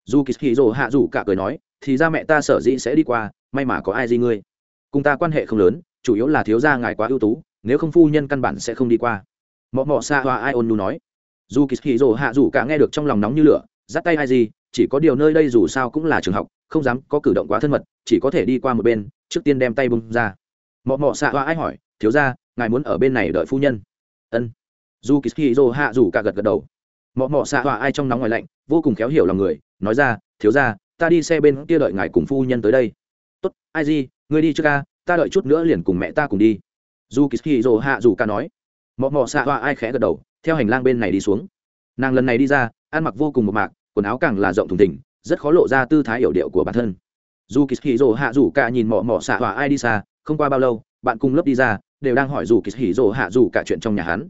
S1: Dù kỳ hì hạ dù cả cười nói, thì ra mẹ ta sở dĩ sẽ đi qua, may mà có ai gì ngươi. Cùng ta quan hệ không lớn, chủ yếu là thiếu gia ngài quá ưu tú, nếu không phu nhân căn bản sẽ không đi qua. Mọ mọ xa hoa ai ôn nu nói. Dù kỳ hì hạ dù cả nghe được trong lòng nóng như lửa dắt tay ai gì chỉ có điều nơi đây dù sao cũng là trường học không dám có cử động quá thân mật, chỉ có thể đi qua một bên, trước tiên đem tay bung ra. Mọ mọ xạ hoa ai hỏi, thiếu gia, ngài muốn ở bên này đợi phu nhân? Ân. Dù kỳ hì hạ dù cả gật gật đầu. Mọ mọ xạ hòa ai trong nóng ngoài lạnh, vô cùng khéo hiểu lòng người, nói ra, thiếu ra ta đi xe bên kia đợi ngài cùng phu nhân tới đây. Tốt, ai gì người đi trước ca, ta đợi chút nữa liền cùng mẹ ta cùng đi. Dù kỳ dô hạ dù cả nói. Mọ mọ xạ hòa ai khẽ gật đầu, theo hành lang bên này đi xuống. Nàng lần này đi ra, ăn mặc vô cùng một mạc, quần áo càng là rộng thùng thỉnh rất khó lộ ra tư thái hiểu điệu của bản thân. Dù kỳ dồ hạ dù cả nhìn mỏ mỏ xạ hòa ai đi xa, không qua bao lâu, bạn cùng lớp đi ra, đều đang hỏi dù kỳ dồ hạ dù cả chuyện trong nhà hắn.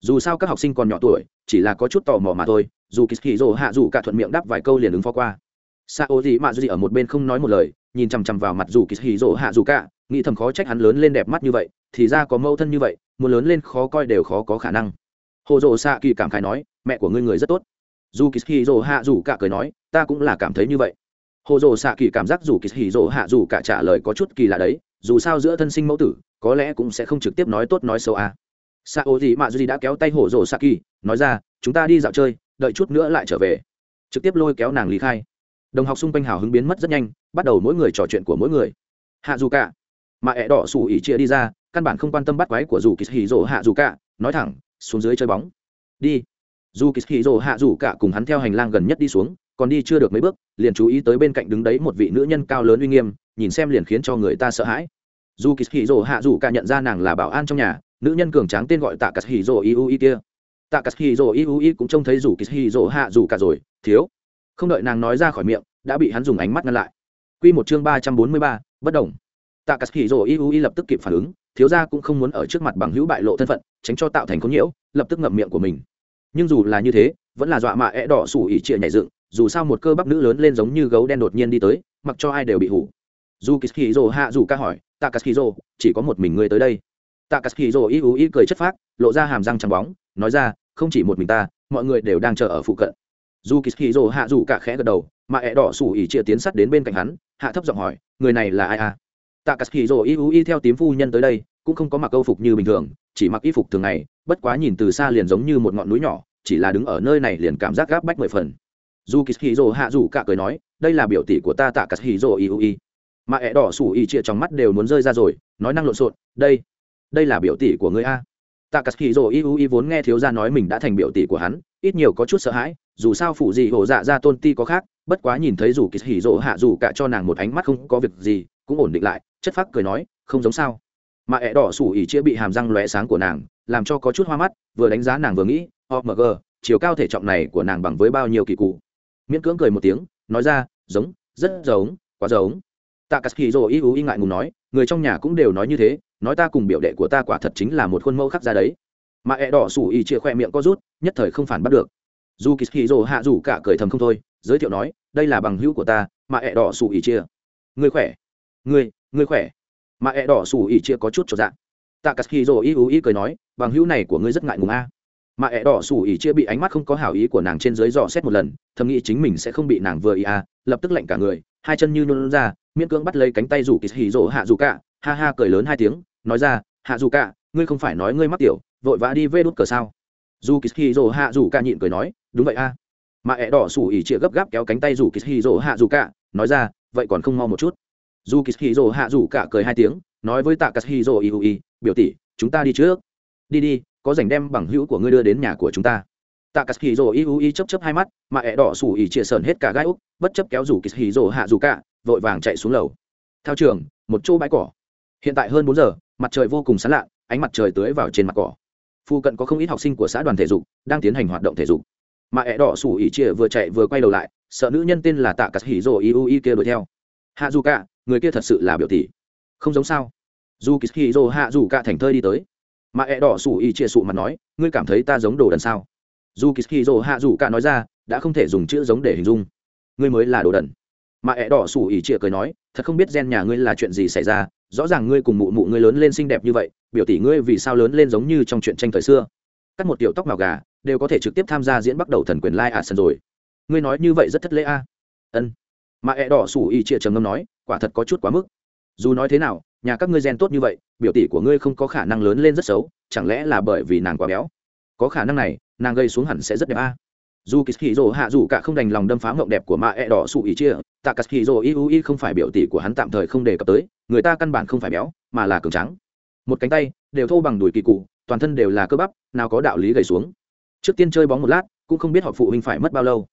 S1: Dù sao các học sinh còn nhỏ tuổi, chỉ là có chút tò mò mà thôi, dù kỳ hì rồ hạ dù cả thuận miệng đáp vài câu liền ứng phó qua. Sa ô gì mà dù gì ở một bên không nói một lời, nhìn chằm chằm vào mặt dù kỳ hì rồ hạ dù cả nghĩ thầm khó trách hắn lớn lên đẹp mắt như vậy, thì ra có mâu thân như vậy, muốn lớn lên khó coi đều khó có khả năng. Hồ rồ xạ kỳ cảm khai nói, mẹ của ngươi người rất tốt dù kỳ hì dồ hạ dù cả cười nói, ta cũng là cảm thấy như vậy. Hồ dồ xạ kỳ cảm giác dù kỳ hì dồ hạ dù cả trả lời có chút kỳ lạ đấy, dù sao giữa thân sinh mẫu tử, có lẽ cũng sẽ không trực tiếp nói tốt nói xấu à. Xạ ô gì mạ gì đã kéo tay hổ dồ xạ kỳ, nói ra, chúng ta đi dạo chơi, đợi chút nữa lại trở về. Trực tiếp lôi kéo nàng lý khai. Đồng học xung quanh hào hứng biến mất rất nhanh, bắt đầu mỗi người trò chuyện của mỗi người. Hạ dù cả. Mà ẹ đỏ xù ỉ chia đi ra, căn bản không quan tâm bắt quái của dù kỳ hì rỗ hạ dù cả, nói thẳng, xuống dưới chơi bóng. Đi dù kỳ hì rỗ hạ dù cả cùng hắn theo hành lang gần nhất đi xuống, còn đi chưa được mấy bước, liền chú ý tới bên cạnh đứng đấy một vị nữ nhân cao lớn uy nghiêm, nhìn xem liền khiến cho người ta sợ hãi. Dù kỳ hì rỗ hạ dù cả nhận ra nàng là bảo an trong nhà, nữ nhân cường tráng tên gọi tạ cà hì rỗ iu i kia. Tạ cà hì rỗ iu i cũng trông thấy dù kỳ hì rỗ hạ dù cả rồi, thiếu. Không đợi nàng nói ra khỏi miệng, đã bị hắn dùng ánh mắt ngăn lại. Quy một chương ba trăm bốn mươi ba, bất đồng. Tạ cà hì rỗ iu i lập tức kịp phản ứng, thiếu gia cũng không muốn ở trước mặt bằng hữu bại lộ thân phận, tránh cho tạo thành khốn nhiễu, lập tức ngậm miệng của mình nhưng dù là như thế, vẫn là dọa mạ é đỏ sủ ỉ trịa nhảy dựng, dù sao một cơ bắp nữ lớn lên giống như gấu đen đột nhiên đi tới, mặc cho ai đều bị hủ. Dù kishiro hạ dù ca hỏi tạ chỉ có một mình ngươi tới đây? Tạ kashiro y ú ý cười chất phác, lộ ra hàm răng trắng bóng, nói ra, không chỉ một mình ta, mọi người đều đang chờ ở phụ cận. Dù kishiro hạ dù cả khẽ gật đầu mà ẹ đỏ sủ ỉ chia tiến sắt đến bên cạnh hắn, hạ thấp giọng hỏi, người này là ai à? Tạ kashiro y ú ý theo tím phu nhân tới đây cũng không có mặc câu phục như bình thường, chỉ mặc y phục thường ngày, bất quá nhìn từ xa liền giống như một ngọn núi nhỏ, chỉ là đứng ở nơi này liền cảm giác gáp bách mười phần. Dù kishiro hạ dù cả cười nói, đây là biểu tỷ của ta tạ cả hì ú y mà ẹ đỏ sủ y chia trong mắt đều muốn rơi ra rồi, nói năng lộn xộn, đây đây là biểu tỷ của người a. Tạ cả hì rồ y ui vốn nghe thiếu gia nói mình đã thành biểu tỷ của hắn, ít nhiều có chút sợ hãi, dù sao phụ gì hổ dạ ra tôn ti có khác, bất quá nhìn thấy dù kỳ hỉ rộ hạ dù cả cho nàng một ánh mắt không có việc gì, cũng ổn định lại, chất phác cười nói, không giống sao mà ẹ đỏ sủ ỉ chia bị hàm răng lóe sáng của nàng, làm cho có chút hoa mắt, vừa đánh giá nàng vừa nghĩ omg chiều cao thể trọng này của nàng bằng với bao nhiêu kỳ cụ? Miễn cưỡng cười một tiếng, nói ra, giống, rất giống, quá giống. Tạ cắt kỳ rồ y u y ngại ngùng nói, người trong nhà cũng đều nói như thế, nói ta cùng biểu đệ của ta quả thật chính là một khuôn mẫu khác ra đấy. Mà ẹ đỏ sủ ỉ chia khoe miệng có rút, nhất thời không phản bắt được. Dù kỳ kỳ rồ hạ rủ cả cười thầm không thôi, giới thiệu nói, đây là bằng hữu của ta, mà ẹ đỏ sủ ỉ chia người khỏe. Người người khỏe mà ẹ đỏ xù ỉ chia có chút cho dạng. Tạ cắt khi rồ ý ú ý cười nói, bằng hữu này của ngươi rất ngại ngùng a. Mà ẹ đỏ xù ỉ chia bị ánh mắt không có hảo ý của nàng trên dưới dò xét một lần, thầm nghĩ chính mình sẽ không bị nàng vừa ý a, lập tức lạnh cả người, hai chân như nôn ra, miễn cưỡng bắt lấy cánh tay rủ kỳ hì rỗ hạ dù cả, ha ha cười lớn hai tiếng, nói ra, hạ dù cả, ngươi không phải nói ngươi mắc tiểu, vội vã đi vê đốt cờ sao? Dù kỳ hì rỗ hạ dù cả nhịn cười nói, đúng vậy a. Mà ẹ đỏ xù ỉ chia gấp gáp kéo cánh tay rủ kỳ hì rỗ hạ dù cả, nói ra, vậy còn không mau một chút dù kỳ hì hạ dù cả cười hai tiếng, nói với tạ cà hì rỗ biểu tỷ, chúng ta đi trước. Đi đi, có dành đem bằng hữu của ngươi đưa đến nhà của chúng ta. Tạ cà hì rỗ ỉ chấp chấp hai mắt, mà ẹ đỏ sủ ỉ chĩa sờn hết cả gai úc, bất chấp kéo rủ kỳ hì hạ dù cả, vội vàng chạy xuống lầu. Theo trường, một chỗ bãi cỏ. Hiện tại hơn bốn giờ, mặt trời vô cùng sán lạ, ánh mặt trời tưới vào trên mặt cỏ. Phu cận có không ít học sinh của xã đoàn thể dục, đang tiến hành hoạt động thể dục. Mà ẹ đỏ sủ ỉ chia vừa chạy vừa quay đầu lại, sợ nữ nhân tên là tạ cắt hỉ rồ iu i kia đuổi theo. Hạ dù cả người kia thật sự là biểu tỷ. Không giống sao? Dù kỳ hỉ hạ dù cả thành thơi đi tới. Mà ẹ đỏ sủ y chia sụ mặt nói, ngươi cảm thấy ta giống đồ đần sao? Dù kỳ hỉ hạ dù cả nói ra, đã không thể dùng chữ giống để hình dung. Ngươi mới là đồ đần. Mà ẹ đỏ sủ y chia cười nói, thật không biết gen nhà ngươi là chuyện gì xảy ra, rõ ràng ngươi cùng mụ mụ ngươi lớn lên xinh đẹp như vậy, biểu tỷ ngươi vì sao lớn lên giống như trong chuyện tranh thời xưa? Cắt một tiểu tóc màu gà, đều có thể trực tiếp tham gia diễn bắt đầu thần quyền lai ạ sân rồi. Ngươi nói như vậy rất thất lễ a. Ân mà ẹ đỏ sủ y chia trầm ngâm nói, quả thật có chút quá mức. Dù nói thế nào, nhà các ngươi gen tốt như vậy, biểu tỷ của ngươi không có khả năng lớn lên rất xấu, chẳng lẽ là bởi vì nàng quá béo? Có khả năng này, nàng gây xuống hẳn sẽ rất đẹp a. Dù kỳ hì hạ dù cả không đành lòng đâm phá mộng đẹp của mạ ẹ đỏ sụ ý chia tạ cà hì rồ iu i không phải biểu tỷ của hắn tạm thời không đề cập tới, người ta căn bản không phải béo, mà là cường trắng một cánh tay, đều thô bằng đùi kỳ cụ, toàn thân đều là cơ bắp, nào có đạo lý gầy xuống. Trước tiên chơi bóng một lát, cũng không biết họ phụ huynh phải mất bao lâu.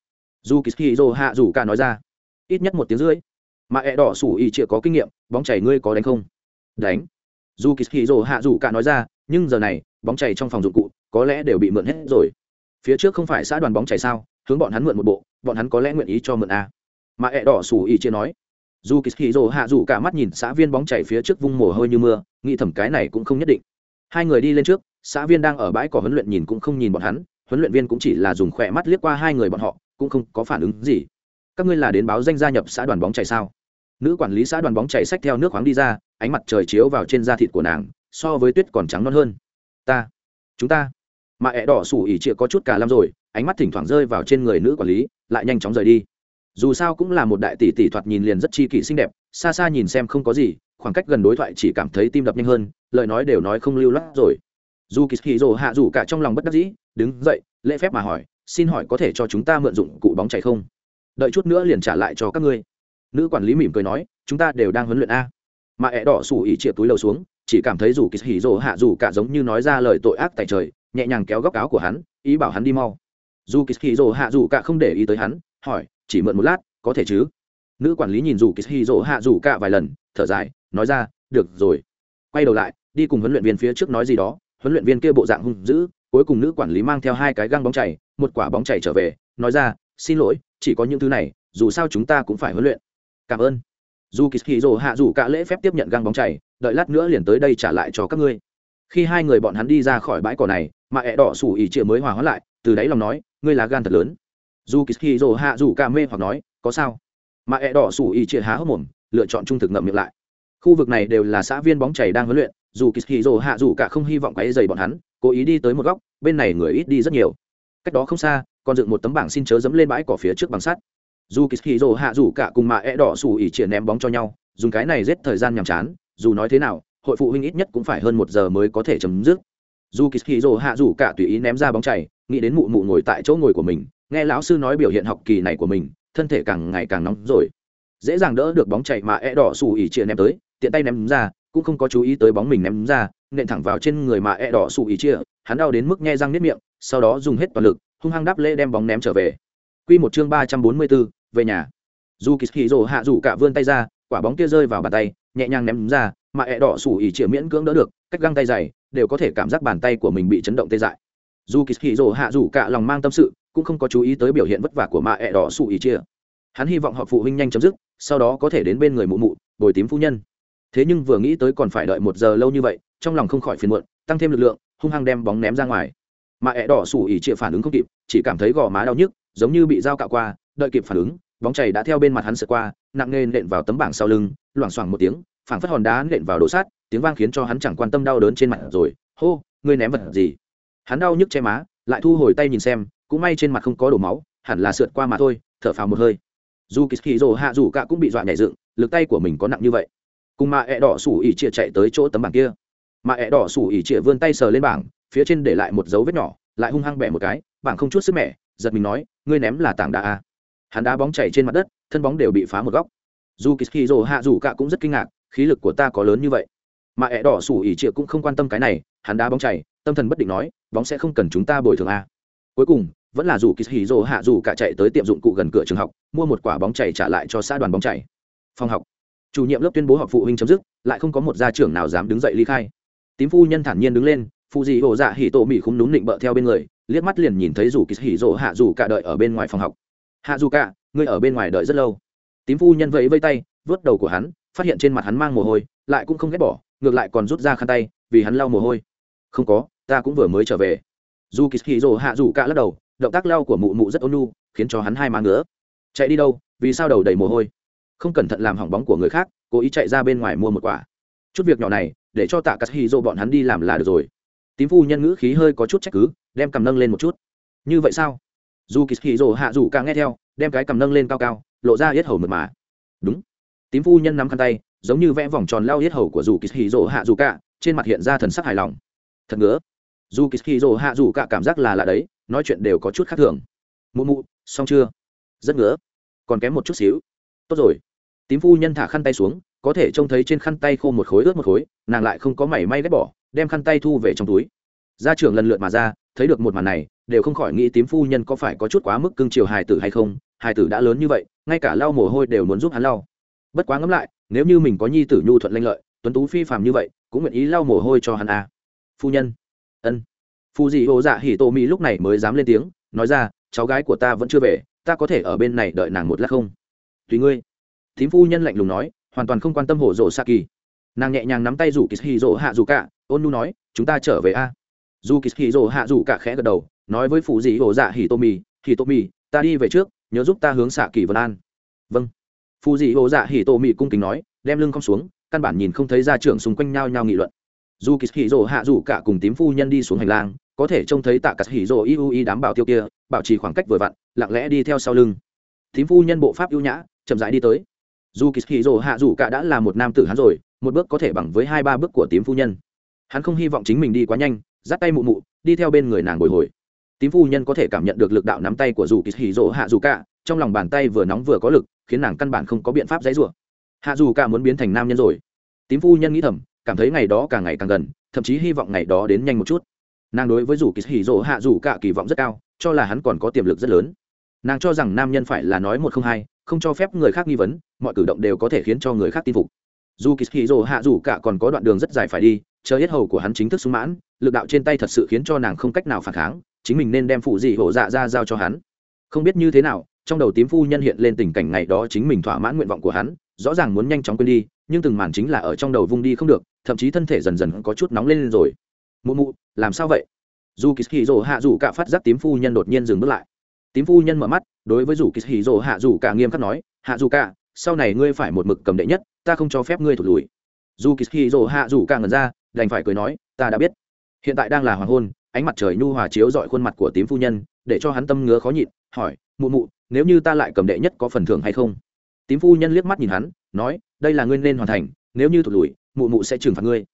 S1: Dù kỳ hì hạ dù cả nói ra ít nhất một tiếng rưỡi. Mà ẹ đỏ sủ ý chịa có kinh nghiệm, bóng chảy ngươi có đánh không? Đánh. Dù kỳ hì rồ hạ dù cả nói ra, nhưng giờ này, bóng chảy trong phòng dụng cụ, có lẽ đều bị mượn hết rồi. Phía trước không phải xã đoàn bóng chảy sao, hướng bọn hắn mượn một bộ, bọn hắn có lẽ nguyện ý cho mượn a mà ẹ đỏ sủ ý chịa nói, dù kỳ hì rồ hạ dù cả mắt nhìn xã viên bóng chảy phía trước vung mồ hôi như mưa, nghĩ thầm cái này cũng không nhất định. Hai người đi lên trước, xã viên đang ở bãi cỏ huấn luyện nhìn cũng không nhìn bọn hắn, huấn luyện viên cũng chỉ là dùng khỏe mắt liếc qua hai người bọn họ, cũng không có phản ứng gì các ngươi là đến báo danh gia nhập xã đoàn bóng chảy sao? Nữ quản lý xã đoàn bóng chảy xách theo nước khoáng đi ra, ánh mặt trời chiếu vào trên da thịt của nàng, so với tuyết còn trắng non hơn. Ta, chúng ta. Mà ẹ đỏ sủ ỉ chịa có chút cả lăm rồi, ánh mắt thỉnh thoảng rơi vào trên người nữ quản lý, lại nhanh chóng rời đi. Dù sao cũng là một đại tỷ tỷ thoạt nhìn liền rất chi kỷ xinh đẹp, xa xa nhìn xem không có gì, khoảng cách gần đối thoại chỉ cảm thấy tim đập nhanh hơn, lời nói đều nói không lưu loát rồi. Dù kỳ kỳ rồ hạ rủ cả trong lòng bất đắc dĩ, đứng dậy, lễ phép mà hỏi, xin hỏi có thể cho chúng ta mượn dụng cụ bóng chảy không? Đợi chút nữa liền trả lại cho các ngươi. Nữ quản lý mỉm cười nói, chúng ta đều đang huấn luyện a. Mà ẹ đỏ sủ ỉ chĩa túi lầu xuống, chỉ cảm thấy dù kỳ hỉ rồ hạ dù cả giống như nói ra lời tội ác tại trời, nhẹ nhàng kéo góc áo của hắn, ý bảo hắn đi mau. Dù kỳ hỉ rồ hạ dù cả không để ý tới hắn, hỏi, chỉ mượn một lát, có thể chứ? Nữ quản lý nhìn dù kỳ hỉ rồ hạ dù cả vài lần, thở dài, nói ra, được rồi. Quay đầu lại, đi cùng huấn luyện viên phía trước nói gì đó, huấn luyện viên kia bộ dạng hung dữ, cuối cùng nữ quản lý mang theo hai cái găng bóng chảy một quả bóng chảy trở về, nói ra, xin lỗi chỉ có những thứ này, dù sao chúng ta cũng phải huấn luyện. Cảm ơn. Dù kỳ hì rồ hạ dù cả lễ phép tiếp nhận găng bóng chảy, đợi lát nữa liền tới đây trả lại cho các ngươi. Khi hai người bọn hắn đi ra khỏi bãi cỏ này, mà ẹ đỏ sủ ỉ chĩa mới hòa hóa lại, từ đáy lòng nói, ngươi là gan thật lớn. Dù kỳ hì rồ hạ dù cả mê hoặc nói, có sao? Mà ẹ đỏ sủ ỉ chĩa há hốc mồm, lựa chọn trung thực ngậm miệng lại. Khu vực này đều là xã viên bóng chảy đang huấn luyện, dù kỳ hì rồ hạ dù cả không hy vọng quáy dày bọn hắn, cố ý đi tới một góc, bên này người ít đi rất nhiều. Cách đó không xa còn dựng một tấm bảng xin chớ dẫm lên bãi cỏ phía trước bằng sắt. Dù kỳ hạ rủ cả cùng mà e đỏ sủ ỉ chĩa ném bóng cho nhau, dùng cái này giết thời gian nhàm chán, dù nói thế nào, hội phụ huynh ít nhất cũng phải hơn một giờ mới có thể chấm dứt. Dù kỳ hạ rủ cả tùy ý ném ra bóng chảy, nghĩ đến mụ mụ ngồi tại chỗ ngồi của mình, nghe lão sư nói biểu hiện học kỳ này của mình, thân thể càng ngày càng nóng rồi. Dễ dàng đỡ được bóng chảy mà e đỏ sủ ỉ chĩa ném tới, tiện tay ném ra, cũng không có chú ý tới bóng mình ném ra, nện thẳng vào trên người mà e đỏ sủ ỉ chia hắn đau đến mức nghe răng nếp miệng, sau đó dùng hết toàn lực hung hăng đáp lễ đem bóng ném trở về Quy một chương ba trăm bốn mươi 344, về nhà. Zu Kishiro Rồ hạ rủ cả vươn tay ra, quả bóng kia rơi vào bàn tay, nhẹ nhàng ném ra, mà ẻ đỏ sủ ỉ chĩa miễn cưỡng đỡ được, cách găng tay dày, đều có thể cảm giác bàn tay của mình bị chấn động tê dại. Zu Kishiro Rồ hạ rủ cả lòng mang tâm sự, cũng không có chú ý tới biểu hiện vất vả của mạ ẻ đỏ sủ ỉ chia. Hắn hy vọng họ phụ huynh nhanh chấm dứt, sau đó có thể đến bên người mụ mụ, bồi tím phu nhân thế nhưng vừa nghĩ tới còn phải đợi một giờ lâu như vậy trong lòng không khỏi phiền muộn tăng thêm lực lượng hung hăng đem bóng ném ra ngoài mà ẹ đỏ sủ ỉ chịa phản ứng không kịp, chỉ cảm thấy gò má đau nhức, giống như bị dao cạo qua, đợi kịp phản ứng, bóng chày đã theo bên mặt hắn sượt qua, nặng nề nện vào tấm bảng sau lưng, loảng xoảng một tiếng, phảng phất hòn đá nện vào đổ sát, tiếng vang khiến cho hắn chẳng quan tâm đau đớn trên mặt rồi, hô, ngươi ném vật gì? Hắn đau nhức che má, lại thu hồi tay nhìn xem, cũng may trên mặt không có đổ máu, hẳn là sượt qua mà thôi, thở phào một hơi. Dù kỳ rồ hạ dù cả cũng bị dọa nhảy dựng, lực tay của mình có nặng như vậy. Cùng mà ẹ đỏ sủ ỉ chịa chạy tới chỗ tấm bảng kia. Mà ẹ đỏ sủ ỉ chịa vươn tay sờ lên bảng phía trên để lại một dấu vết nhỏ, lại hung hăng bẻ một cái, bảng không chút sức mẻ, giật mình nói, ngươi ném là tảng đá a hắn đá bóng chảy trên mặt đất, thân bóng đều bị phá một góc. Dù kỳ rồ hạ dù cả cũng rất kinh ngạc, khí lực của ta có lớn như vậy. Mà ẹ đỏ sủ ỉ triệu cũng không quan tâm cái này, hắn đá bóng chảy, tâm thần bất định nói, bóng sẽ không cần chúng ta bồi thường a cuối cùng, vẫn là dù kỳ rồ hạ dù cả chạy tới tiệm dụng cụ gần cửa trường học, mua một quả bóng chảy trả lại cho xã đoàn bóng chảy. Phòng học. Chủ nhiệm lớp tuyên bố họp phụ huynh chấm dứt, lại không có một gia trưởng nào dám đứng dậy ly khai. Tím phu nhân thản nhiên đứng lên phụ dị hồ dạ hỉ tổ mỹ không đúng định bợ theo bên người, liếc mắt liền nhìn thấy dù kỳ hỉ rộ hạ dù cả đợi ở bên ngoài phòng học. Hạ dù cả, ngươi ở bên ngoài đợi rất lâu. Tím phu nhân vẫy vây tay, vớt đầu của hắn, phát hiện trên mặt hắn mang mồ hôi, lại cũng không ghét bỏ, ngược lại còn rút ra khăn tay, vì hắn lau mồ hôi. Không có, ta cũng vừa mới trở về. Dù kỳ hỉ rộ hạ dù cả lắc đầu, động tác lau của mụ mụ rất ôn nhu, khiến cho hắn hai má ngứa. Chạy đi đâu, vì sao đầu đầy mồ hôi? Không cẩn thận làm hỏng bóng của người khác, cố ý chạy ra bên ngoài mua một quả. Chút việc nhỏ này, để cho tạ cắt hy dô bọn hắn đi làm là được rồi tím phu nhân ngữ khí hơi có chút trách cứ, đem cầm nâng lên một chút. Như vậy sao? Dù kỳ hì hạ dù càng nghe theo, đem cái cầm nâng lên cao cao, lộ ra yết hầu mật mà. Đúng. Tím phu nhân nắm khăn tay, giống như vẽ vòng tròn lao yết hầu của dù kỳ hì hạ dù cả, trên mặt hiện ra thần sắc hài lòng. Thật ngứa. Dù kỳ hì hạ dù cả cảm giác là lạ đấy, nói chuyện đều có chút khác thường. Mụ mụ, xong chưa? Rất ngứa. Còn kém một chút xíu. Tốt rồi. Tím phu nhân thả khăn tay xuống, có thể trông thấy trên khăn tay khô một khối ướt một khối, nàng lại không có mảy may ghét bỏ đem khăn tay thu về trong túi. Gia trưởng lần lượt mà ra, thấy được một màn này, đều không khỏi nghĩ tím phu nhân có phải có chút quá mức cưng chiều hài tử hay không, hài tử đã lớn như vậy, ngay cả lau mồ hôi đều muốn giúp hắn lau. Bất quá ngẫm lại, nếu như mình có nhi tử nhu thuận lanh lợi, tuấn tú phi phàm như vậy, cũng nguyện ý lau mồ hôi cho hắn à. phu nhân. Ân. Phu dị ô dạ hỉ tô mỹ lúc này mới dám lên tiếng, nói ra, cháu gái của ta vẫn chưa về, ta có thể ở bên này đợi nàng một lát không? Tùy ngươi. Thím phu nhân lạnh lùng nói, hoàn toàn không quan tâm hổ rộ sa kỳ nàng nhẹ nhàng nắm tay rủ kỳ hì rộ hạ dù cả ôn nu nói, chúng ta trở về a. Dù kỳ hì rộ hạ dù cả khẽ gật đầu, nói với phụ dị ổ dạ hì tô mì hì tô mì ta đi về trước, nhớ giúp ta hướng xạ kỳ vân an. Vâng. Phụ dị ổ dạ hì tô mì cung kính nói, đem lưng không xuống, căn bản nhìn không thấy ra trưởng xung quanh nhau nhau nghị luận. Dù kỳ hì rộ hạ dù cả cùng tím phu nhân đi xuống hành lang, có thể trông thấy tạ cắt hì rồ iu i đám bảo tiêu kia, bảo trì khoảng cách vừa vặn, lặng lẽ đi theo sau lưng. Tím phu nhân bộ pháp ưu nhã, chậm rãi đi tới. Dù kỳ hì rồ hạ dù cả đã là một nam tử hắn rồi, một bước có thể bằng với hai ba bước của tím phu nhân hắn không hy vọng chính mình đi quá nhanh, dắt tay mụ mụ, đi theo bên người nàng bồi hồi. Tím phu nhân có thể cảm nhận được lực đạo nắm tay của dù kỳ hì rỗ hạ dù cả, trong lòng bàn tay vừa nóng vừa có lực, khiến nàng căn bản không có biện pháp dãy rủa. Hạ dù cả muốn biến thành nam nhân rồi. Tím phu nhân nghĩ thầm, cảm thấy ngày đó càng ngày càng gần, thậm chí hy vọng ngày đó đến nhanh một chút. Nàng đối với dù kỳ hì rỗ hạ dù cả kỳ vọng rất cao, cho là hắn còn có tiềm lực rất lớn. Nàng cho rằng nam nhân phải là nói một không hai, không cho phép người khác nghi vấn, mọi cử động đều có thể khiến cho người khác tin phục. Dù kỳ hì rỗ hạ dù cả còn có đoạn đường rất dài phải đi chờ hết hầu của hắn chính thức sung mãn, lực đạo trên tay thật sự khiến cho nàng không cách nào phản kháng, chính mình nên đem phụ dị hổ dạ ra giao cho hắn. Không biết như thế nào, trong đầu tím phu nhân hiện lên tình cảnh ngày đó chính mình thỏa mãn nguyện vọng của hắn, rõ ràng muốn nhanh chóng quên đi, nhưng từng màn chính là ở trong đầu vung đi không được, thậm chí thân thể dần dần có chút nóng lên lên rồi. Mụ mụ, làm sao vậy? Dù kỳ hì rỗ hạ dù cả phát giác tím phu nhân đột nhiên dừng bước lại. Tím phu nhân mở mắt, đối với dù kỳ hì rỗ hạ dù cả nghiêm khắc nói, hạ dù cả, sau này ngươi phải một mực cầm đệ nhất, ta không cho phép ngươi thụt lùi. Dù kỳ hì rỗ hạ dù cả ngần ra đành phải cười nói, ta đã biết. Hiện tại đang là hoàng hôn, ánh mặt trời nhu hòa chiếu dọi khuôn mặt của tím phu nhân, để cho hắn tâm ngứa khó nhịn, hỏi, mụ mụ, nếu như ta lại cầm đệ nhất có phần thưởng hay không? Tím phu nhân liếc mắt nhìn hắn, nói, đây là ngươi nên hoàn thành, nếu như thụt lùi, mụ mụ sẽ trừng phạt ngươi.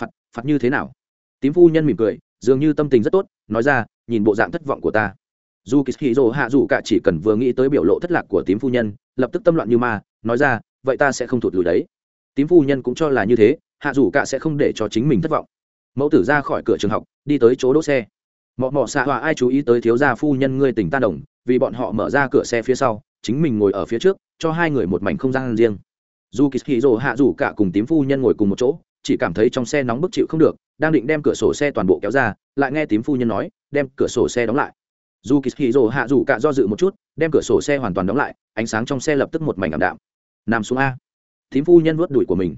S1: Phạt phạt như thế nào? Tím phu nhân mỉm cười, dường như tâm tình rất tốt, nói ra, nhìn bộ dạng thất vọng của ta. Dù kỳ hì hạ dù cả chỉ cần vừa nghĩ tới biểu lộ thất lạc của tím phu nhân, lập tức tâm loạn như ma, nói ra, vậy ta sẽ không thụt lùi đấy. Tím phu nhân cũng cho là như thế hạ dù cả sẽ không để cho chính mình thất vọng. Mẫu tử ra khỏi cửa trường học, đi tới chỗ đỗ xe. Mọ mọ xạ hòa ai chú ý tới thiếu gia phu nhân ngươi tỉnh tan đồng, vì bọn họ mở ra cửa xe phía sau, chính mình ngồi ở phía trước, cho hai người một mảnh không gian riêng. Dù kỳ kỳ rồ hạ rủ cả cùng tím phu nhân ngồi cùng một chỗ, chỉ cảm thấy trong xe nóng bức chịu không được, đang định đem cửa sổ xe toàn bộ kéo ra, lại nghe tím phu nhân nói, đem cửa sổ xe đóng lại. Dù kỳ kỳ rồ hạ rủ cả do dự một chút, đem cửa sổ xe hoàn toàn đóng lại, ánh sáng trong xe lập tức một mảnh ảm đạm. Nằm xuống a. Tím phu nhân vớt đuổi của mình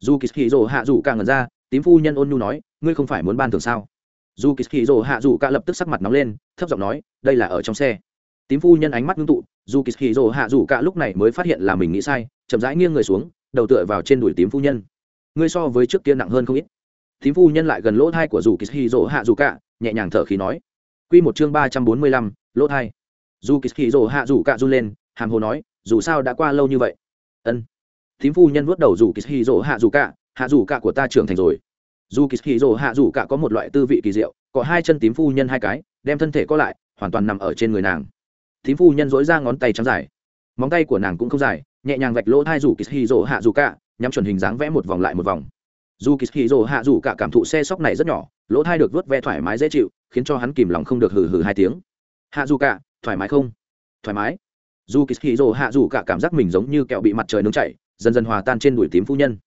S1: dù kỳ hì rồ hạ dù cả ngần ra, tím phu nhân ôn nhu nói, ngươi không phải muốn ban thường sao? Dù kỳ hì rồ hạ dù cả lập tức sắc mặt nóng lên, thấp giọng nói, đây là ở trong xe. Tím phu nhân ánh mắt ngưng tụ, dù kỳ hì rồ hạ dù cả lúc này mới phát hiện là mình nghĩ sai, chậm rãi nghiêng người xuống, đầu tựa vào trên đùi tím phu nhân. Ngươi so với trước kia nặng hơn không ít. Tím phu nhân lại gần lỗ thai của dù kỳ hì rồ hạ dù cả nhẹ nhàng thở khí nói. Q một chương ba trăm bốn mươi lăm, lỗ thai. Dù kỳ hì rồ hạ dù cả run lên, hàm hồ nói, dù sao đã qua lâu như vậy. Ân. Thím phu nhân vuốt đầu dù kỳ hì hạ dù cả, hạ dù cả của ta trưởng thành rồi. Dù kỳ hì hạ dù cả có một loại tư vị kỳ diệu, có hai chân tím phu nhân hai cái, đem thân thể có lại, hoàn toàn nằm ở trên người nàng. Thím phu nhân dối ra ngón tay trắng dài. Móng tay của nàng cũng không dài, nhẹ nhàng vạch lỗ hai dù kỳ hì hạ dù cả, nhắm chuẩn hình dáng vẽ một vòng lại một vòng. Dù kỳ hì hạ dù cả cảm thụ xe sóc này rất nhỏ, lỗ thai được vớt ve thoải mái dễ chịu, khiến cho hắn kìm lòng không được hừ hừ hai tiếng. Hạ dù cả, thoải mái không? Thoải mái. Dù kỳ hì hạ dù cả cảm giác mình giống như kẹo bị mặt trời nướng chảy dần dần hòa tan trên đùi tím phu nhân.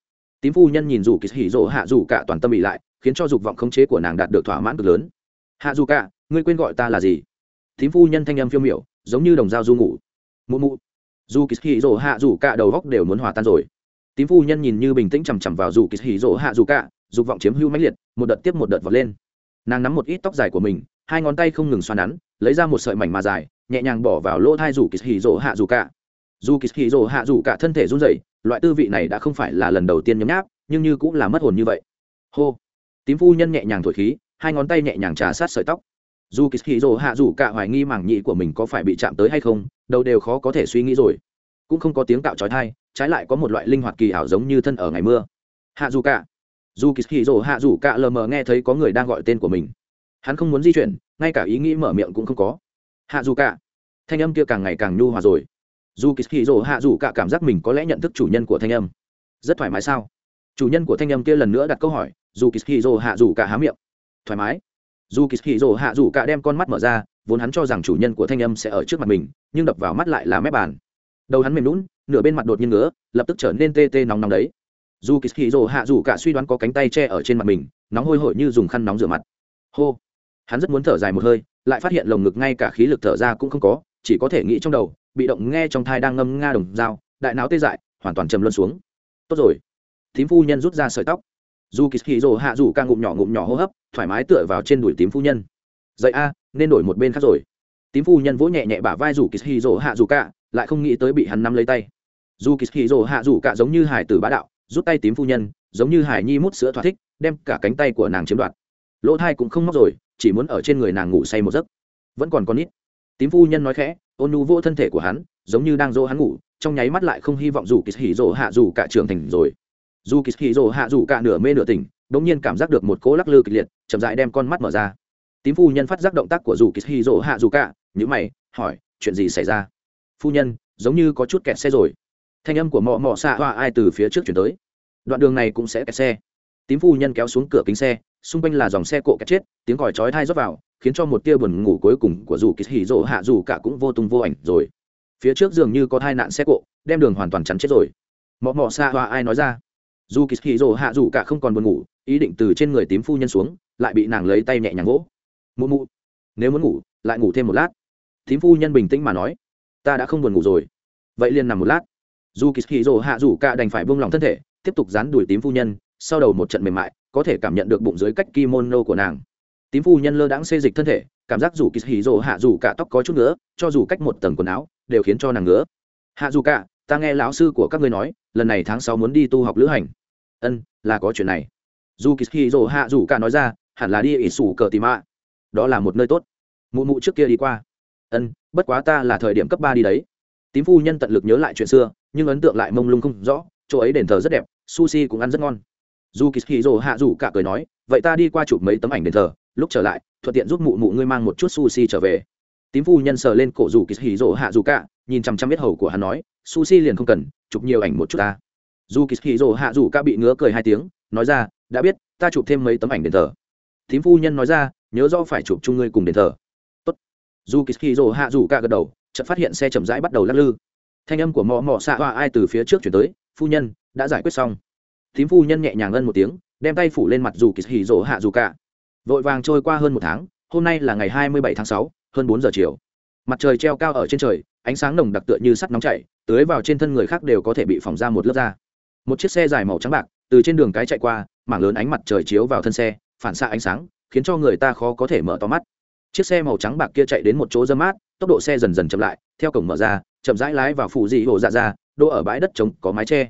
S1: Tím phu nhân nhìn dù kỳ hỉ rộ hạ dù cả toàn tâm bị lại, khiến cho dục vọng khống chế của nàng đạt được thỏa mãn cực lớn. Hạ dù cả, ngươi quên gọi ta là gì? Tím phu nhân thanh âm phiêu miểu, giống như đồng dao du ngủ. Mụ mụ. Dù kỳ hỉ rộ hạ dù cả đầu góc đều muốn hòa tan rồi. Tím phu nhân nhìn như bình tĩnh chằm chằm vào dù kỳ hỉ rộ hạ dù cả, dục vọng chiếm hưu mãnh liệt, một đợt tiếp một đợt vọt lên. Nàng nắm một ít tóc dài của mình, hai ngón tay không ngừng xoa nắn, lấy ra một sợi mảnh mà dài, nhẹ nhàng bỏ vào lỗ thai dù kỳ hỉ rộ hạ dù cả. Dù kỳ hỉ rộ hạ dù cả thân thể run rẩy loại tư vị này đã không phải là lần đầu tiên nhấm nháp, nhưng như cũng là mất hồn như vậy. Hô. Tím phu nhân nhẹ nhàng thổi khí, hai ngón tay nhẹ nhàng trà sát sợi tóc. Dù kỳ hì hạ dù cả hoài nghi mảng nhị của mình có phải bị chạm tới hay không, đâu đều khó có thể suy nghĩ rồi. Cũng không có tiếng tạo trói thai trái lại có một loại linh hoạt kỳ ảo giống như thân ở ngày mưa. Hạ dù cả dù kỳ hì rồ hạ dù cả lờ mờ nghe thấy có người đang gọi tên của mình. Hắn không muốn di chuyển, ngay cả ý nghĩ mở miệng cũng không có. Hạ dù cả thanh âm kia càng ngày càng nhu hòa rồi dù kỳ hì hạ dù cả cảm giác mình có lẽ nhận thức chủ nhân của thanh âm. Rất thoải mái sao? Chủ nhân của thanh âm kia lần nữa đặt câu hỏi, dù kỳ hì hạ dù cả há miệng. Thoải mái. Dù kỳ hì hạ dù cả đem con mắt mở ra, vốn hắn cho rằng chủ nhân của thanh âm sẽ ở trước mặt mình, nhưng đập vào mắt lại là mép bàn. Đầu hắn mềm lún nửa bên mặt đột nhiên ngứa, lập tức trở nên tê tê nóng nóng đấy. Dù kỳ hì hạ dù cả suy đoán có cánh tay che ở trên mặt mình, nóng hôi hổi như dùng khăn nóng rửa mặt. Hô. Hắn rất muốn thở dài một hơi, lại phát hiện lồng ngực ngay cả khí lực thở ra cũng không có chỉ có thể nghĩ trong đầu, bị động nghe trong thai đang ngâm nga đồng dao, đại não tê dại, hoàn toàn trầm luân xuống. Tốt rồi. Thím phu nhân rút ra sợi tóc. Dù kỳ hì rồ hạ dù ca ngụm nhỏ ngụm nhỏ hô hấp, thoải mái tựa vào trên đùi tím phu nhân. Dậy a, nên đổi một bên khác rồi. Tím phu nhân vỗ nhẹ nhẹ bả vai dù kỳ hì rồ hạ dù ca, lại không nghĩ tới bị hắn nắm lấy tay. Dù kỳ hì rồ hạ dù cả giống như hải tử bá đạo, rút tay tím phu nhân, giống như hải nhi mút sữa thỏa thích, đem cả cánh tay của nàng chiếm đoạt. Lỗ thai cũng không móc rồi, chỉ muốn ở trên người nàng ngủ say một giấc. Vẫn còn con nít tím phu nhân nói khẽ, ôn nu vô thân thể của hắn, giống như đang dỗ hắn ngủ, trong nháy mắt lại không hy vọng dù kỳ hì rồ hạ dù cả trưởng thành rồi. Dù kỳ hì rồ hạ dù cả nửa mê nửa tỉnh đ ỗ n g nhiên cảm giác được một cỗ lắc lư kịch liệt, chậm dại đem con mắt mở ra. Tím phu nhân phát giác động tác của dù kỳ hì rồ hạ dù cả nhữ mày, hỏi, chuyện gì xảy ra? Phu nhân, giống như có chút kẹt xe rồi. Thanh âm của mọ mọ xạ hoa ai từ phía trước chuyển tới. Đoạn đường này cũng sẽ kẹt xe. Tím phu nhân kéo xuống cửa kính xe, xung quanh là dòng xe cộ kẹt chết, tiếng còi chói thai rót vào khiến cho một tia buồn ngủ cuối cùng của dù kỳ hỉ rộ hạ dù cả cũng vô tung vô ảnh rồi. Phía trước dường như có hai nạn xe cộ, đem đường hoàn toàn chắn chết rồi. Mọ mọ xa hoa ai nói ra. Dù kỳ hỉ rộ hạ dù cả không còn buồn ngủ, ý định từ trên người tím phu nhân xuống, lại bị nàng lấy tay nhẹ nhàng gỗ mụ mụ, nếu muốn ngủ, lại ngủ thêm một lát. Tím phu nhân bình tĩnh mà nói. Ta đã không buồn ngủ rồi. Vậy liền nằm một lát. Dù kỳ hỉ rộ hạ dù cả đành phải buông lòng thân thể, tiếp tục dán đuổi tím phu nhân, sau đầu một trận mềm mại, có thể cảm nhận được bụng dưới cách kimono của nàng tím phu nhân lơ đãng xê dịch thân thể, cảm giác dù kỳ hỉ rộ hạ dù cả tóc có chút nữa cho dù cách một tầng quần áo, đều khiến cho nàng ngứa. Hạ dù cả, ta nghe lão sư của các ngươi nói, lần này tháng sáu muốn đi tu học lữ hành. Ân, là có chuyện này. Dù kỳ hỉ rộ hạ dù cả nói ra, hẳn là đi ỉ sủ cờ tìm ạ. Đó là một nơi tốt. Mụ mụ trước kia đi qua. Ân, bất quá ta là thời điểm cấp ba đi đấy. Tím phu nhân tận lực nhớ lại chuyện xưa, nhưng ấn tượng lại mông lung không rõ, chỗ ấy đền thờ rất đẹp, sushi cũng ăn rất ngon. Dù kỳ hì rồ hạ dù cả cười nói, vậy ta đi qua chụp mấy tấm ảnh đền thờ lúc trở lại, thuận tiện giúp mụ mụ ngươi mang một chút sushi trở về. Tím phu nhân sờ lên cổ dù kỳ hì rồ hạ dù cả, nhìn chằm chằm biết hầu của hắn nói, sushi liền không cần, chụp nhiều ảnh một chút ta. Dù kỳ hì rồ hạ dù cả bị ngứa cười hai tiếng, nói ra, đã biết, ta chụp thêm mấy tấm ảnh đền thờ. Tím phu nhân nói ra, nhớ do phải chụp chung ngươi cùng đền thờ. Tốt. Dù kỳ hì rồ hạ dù cả gật đầu, chợt phát hiện xe chậm rãi bắt đầu lắc lư. Thanh âm của mò mò xạ hoa ai từ phía trước chuyển tới, phu nhân, đã giải quyết xong. Tím phu nhân nhẹ nhàng ân một tiếng, đem tay phủ lên mặt dù kỳ hì rỗ hạ dù cả vội vàng trôi qua hơn một tháng, hôm nay là ngày hai mươi bảy tháng sáu, hơn bốn giờ chiều. Mặt trời treo cao ở trên trời, ánh sáng nồng đặc tựa như sắt nóng chảy, tưới vào trên thân người khác đều có thể bị phỏng ra một lớp da. Một chiếc xe dài màu trắng bạc, từ trên đường cái chạy qua, mảng lớn ánh mặt trời chiếu vào thân xe, phản xạ ánh sáng, khiến cho người ta khó có thể mở to mắt. Chiếc xe màu trắng bạc kia chạy đến một chỗ dơ mát, tốc độ xe dần dần chậm lại, theo cổng mở ra, chậm rãi lái vào phủ dị hồ dạ ra, đỗ ở bãi đất trống, có mái che.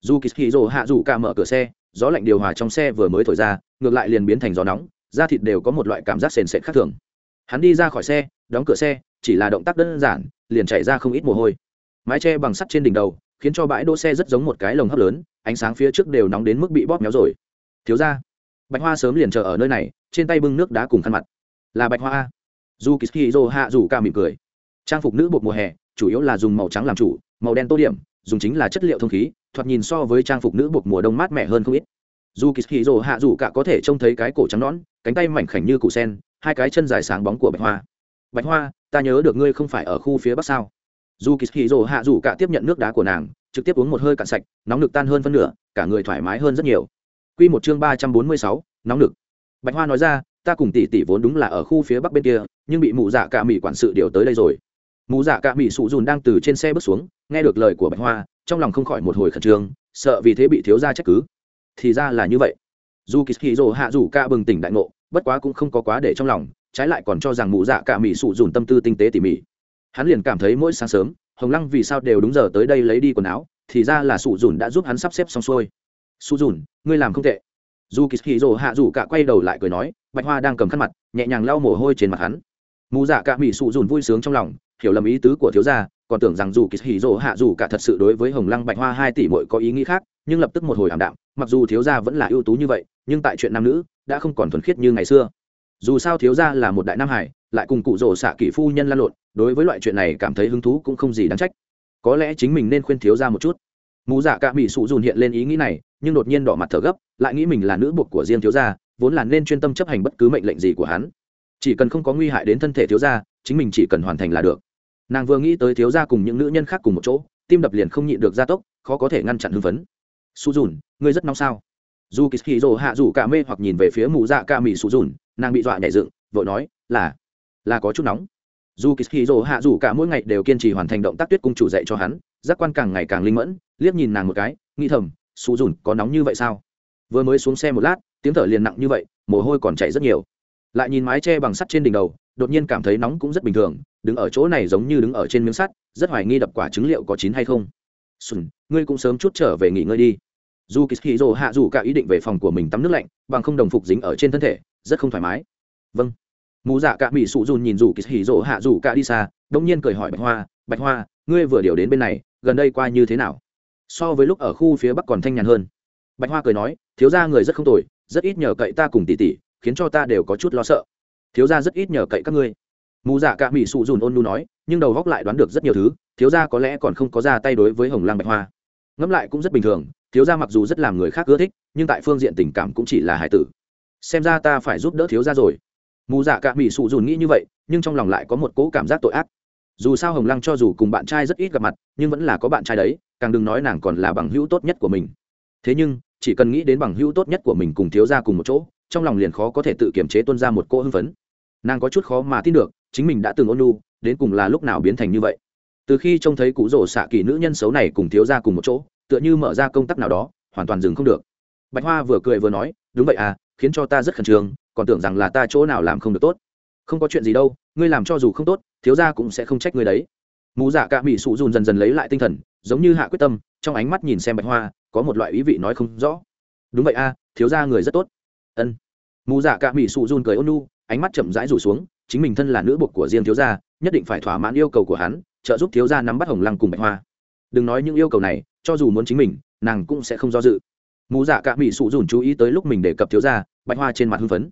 S1: Dù kỳ hì rồ hạ dù ca mở cửa xe, gió lạnh điều hòa trong xe vừa mới thổi ra, ngược lại liền biến thành gió nóng da thịt đều có một loại cảm giác sền sệt khác thường. Hắn đi ra khỏi xe, đóng cửa xe, chỉ là động tác đơn giản, liền chạy ra không ít mồ hôi. Mái che bằng sắt trên đỉnh đầu, khiến cho bãi đỗ xe rất giống một cái lồng hấp lớn, ánh sáng phía trước đều nóng đến mức bị bóp méo rồi. Thiếu ra bạch hoa sớm liền chờ ở nơi này, trên tay bưng nước đá cùng khăn mặt. Là bạch hoa dù kỳ hì hạ dù ca mỉm cười. Trang phục nữ buộc mùa hè, chủ yếu là dùng màu trắng làm chủ, màu đen tô điểm, dùng chính là chất liệu thông khí, thoạt nhìn so với trang phục nữ buộc mùa đông mát mẻ hơn không ít dù kỳ hì rồ hạ dù cả có thể trông thấy cái cổ trắng nõn, cánh tay mảnh khảnh như củ sen, hai cái chân dài sáng bóng của bạch hoa. Bạch hoa, ta nhớ được ngươi không phải ở khu phía bắc sao? Dù kỳ hì rồ hạ dù cả tiếp nhận nước đá của nàng, trực tiếp uống một hơi cạn sạch, nóng lực tan hơn phân nửa, cả người thoải mái hơn rất nhiều. Quy một chương ba trăm bốn mươi sáu, nóng lực. Bạch hoa nói ra, ta cùng tỷ tỷ vốn đúng là ở khu phía bắc bên kia, nhưng bị mụ dạ cả mỹ quản sự điều tới đây rồi. Mụ dạ cả mỹ sụ dùn đang từ trên xe bước xuống, nghe được lời của bạch hoa, trong lòng không khỏi một hồi khẩn trương, sợ vì thế bị thiếu gia trách cứ thì ra là như vậy. Dù kỳ hì rồ hạ rủ ca bừng tỉnh đại ngộ, bất quá cũng không có quá để trong lòng, trái lại còn cho rằng mụ dạ cả mỹ sụ dùn tâm tư tinh tế tỉ mỉ. Hắn liền cảm thấy mỗi sáng sớm, hồng lăng vì sao đều đúng giờ tới đây lấy đi quần áo, thì ra là sụ dùn đã giúp hắn sắp xếp xong xuôi. Sụ dùn, ngươi làm không tệ. Dù kỳ hì rồ hạ rủ cả quay đầu lại cười nói, bạch hoa đang cầm khăn mặt, nhẹ nhàng lau mồ hôi trên mặt hắn. Mù dạ cả mỹ sụ dùn vui sướng trong lòng, hiểu lầm ý tứ của thiếu gia còn tưởng rằng dù kỳ hỉ rộ hạ dù cả thật sự đối với hồng lăng bạch hoa hai tỷ mội có ý nghĩ khác, nhưng lập tức một hồi ảm đạm, mặc dù thiếu gia vẫn là ưu tú như vậy, nhưng tại chuyện nam nữ, đã không còn thuần khiết như ngày xưa. Dù sao thiếu gia là một đại nam hải, lại cùng cụ rồ xạ kỷ phu nhân lan lộn, đối với loại chuyện này cảm thấy hứng thú cũng không gì đáng trách. Có lẽ chính mình nên khuyên thiếu gia một chút. Mù dạ cả mỹ sụ dùn hiện lên ý nghĩ này, nhưng đột nhiên đỏ mặt thở gấp, lại nghĩ mình là nữ buộc của riêng thiếu gia, vốn là nên chuyên tâm chấp hành bất cứ mệnh lệnh gì của hắn. Chỉ cần không có nguy hại đến thân thể thiếu gia, chính mình chỉ cần hoàn thành là được nàng vừa nghĩ tới thiếu gia cùng những nữ nhân khác cùng một chỗ, tim đập liền không nhịn được gia tốc, khó có thể ngăn chặn hưng phấn. Su dùn, ngươi rất nóng sao? Dù kỳ hì rồ hạ rủ cả mê hoặc nhìn về phía mù dạ ca mì su dùn, nàng bị dọa nhảy dựng, vội nói, là là có chút nóng. Dù kỳ hì rồ hạ rủ cả mỗi ngày đều kiên trì hoàn thành động tác tuyết cung chủ dạy cho hắn, giác quan càng ngày càng linh mẫn, liếc nhìn nàng một cái, nghĩ thầm, su dùn, có nóng như vậy sao? Vừa mới xuống xe một lát, tiếng thở liền nặng như vậy, mồ hôi còn chảy rất nhiều lại nhìn mái che bằng sắt trên đỉnh đầu, đột nhiên cảm thấy nóng cũng rất bình thường, đứng ở chỗ này giống như đứng ở trên miếng sắt, rất hoài nghi đập quả trứng liệu có chín hay không. Sùn ngươi cũng sớm chút trở về nghỉ ngơi đi. Dù kỳ hì rồ hạ dù cả ý định về phòng của mình tắm nước lạnh, bằng không đồng phục dính ở trên thân thể, rất không thoải mái. Vâng. Mù dạ cả mỹ sụ dùn nhìn dù kỳ hì rồ hạ dù cả đi xa đông nhiên cười hỏi bạch hoa bạch hoa, ngươi vừa điều đến bên này, gần đây qua như thế nào? So với lúc ở khu phía bắc còn thanh nhàn hơn. Bạch hoa cười nói, thiếu ra người rất không tồi, rất ít nhờ cậy ta cùng tỷ tỷ khiến cho ta đều có chút lo sợ. Thiếu gia rất ít nhờ cậy các ngươi. Mù dạ cả mỹ sụ dùn ôn nu nói, nhưng đầu góc lại đoán được rất nhiều thứ, thiếu gia có lẽ còn không có ra tay đối với hồng lăng bạch hoa. Ngẫm lại cũng rất bình thường, thiếu gia mặc dù rất làm người khác ưa thích, nhưng tại phương diện tình cảm cũng chỉ là hải tử. Xem ra ta phải giúp đỡ thiếu gia rồi. Mù dạ cả mỹ sụ dùn nghĩ như vậy, nhưng trong lòng lại có một cỗ cảm giác tội ác. Dù sao hồng lăng cho dù cùng bạn trai rất ít gặp mặt, nhưng vẫn là có bạn trai đấy, càng đừng nói nàng còn là bằng hữu tốt nhất của mình. Thế nhưng, chỉ cần nghĩ đến bằng hữu tốt nhất của mình cùng thiếu gia cùng một chỗ trong lòng liền khó có thể tự kiềm chế tuân ra một cỗ hưng phấn. Nàng có chút khó mà tin được, chính mình đã từng ôn nhu, đến cùng là lúc nào biến thành như vậy. Từ khi trông thấy cụ rổ xạ kỳ nữ nhân xấu này cùng thiếu gia cùng một chỗ, tựa như mở ra công tác nào đó, hoàn toàn dừng không được. Bạch hoa vừa cười vừa nói, đúng vậy à khiến cho ta rất khẩn trương, còn tưởng rằng là ta chỗ nào làm không được tốt. Không có chuyện gì đâu, ngươi làm cho dù không tốt, thiếu gia cũng sẽ không trách ngươi đấy. Mù dạ cả mỹ sụ dùn dần dần lấy lại tinh thần, giống như hạ quyết tâm, trong ánh mắt nhìn xem bạch hoa, có một loại ý vị nói không rõ. Đúng vậy a thiếu gia người rất tốt. Ân mù dạ cả mỹ sụ run cười ôn nu, ánh mắt chậm rãi rủ xuống, chính mình thân là nữ bột của riêng thiếu gia, nhất định phải thỏa mãn yêu cầu của hắn, trợ giúp thiếu gia nắm bắt hồng lăng cùng bạch hoa. Đừng nói những yêu cầu này, cho dù muốn chính mình, nàng cũng sẽ không do dự. Mù dạ cả mỹ sụ dùn chú ý tới lúc mình đề cập thiếu gia, bạch hoa trên mặt hưng phấn.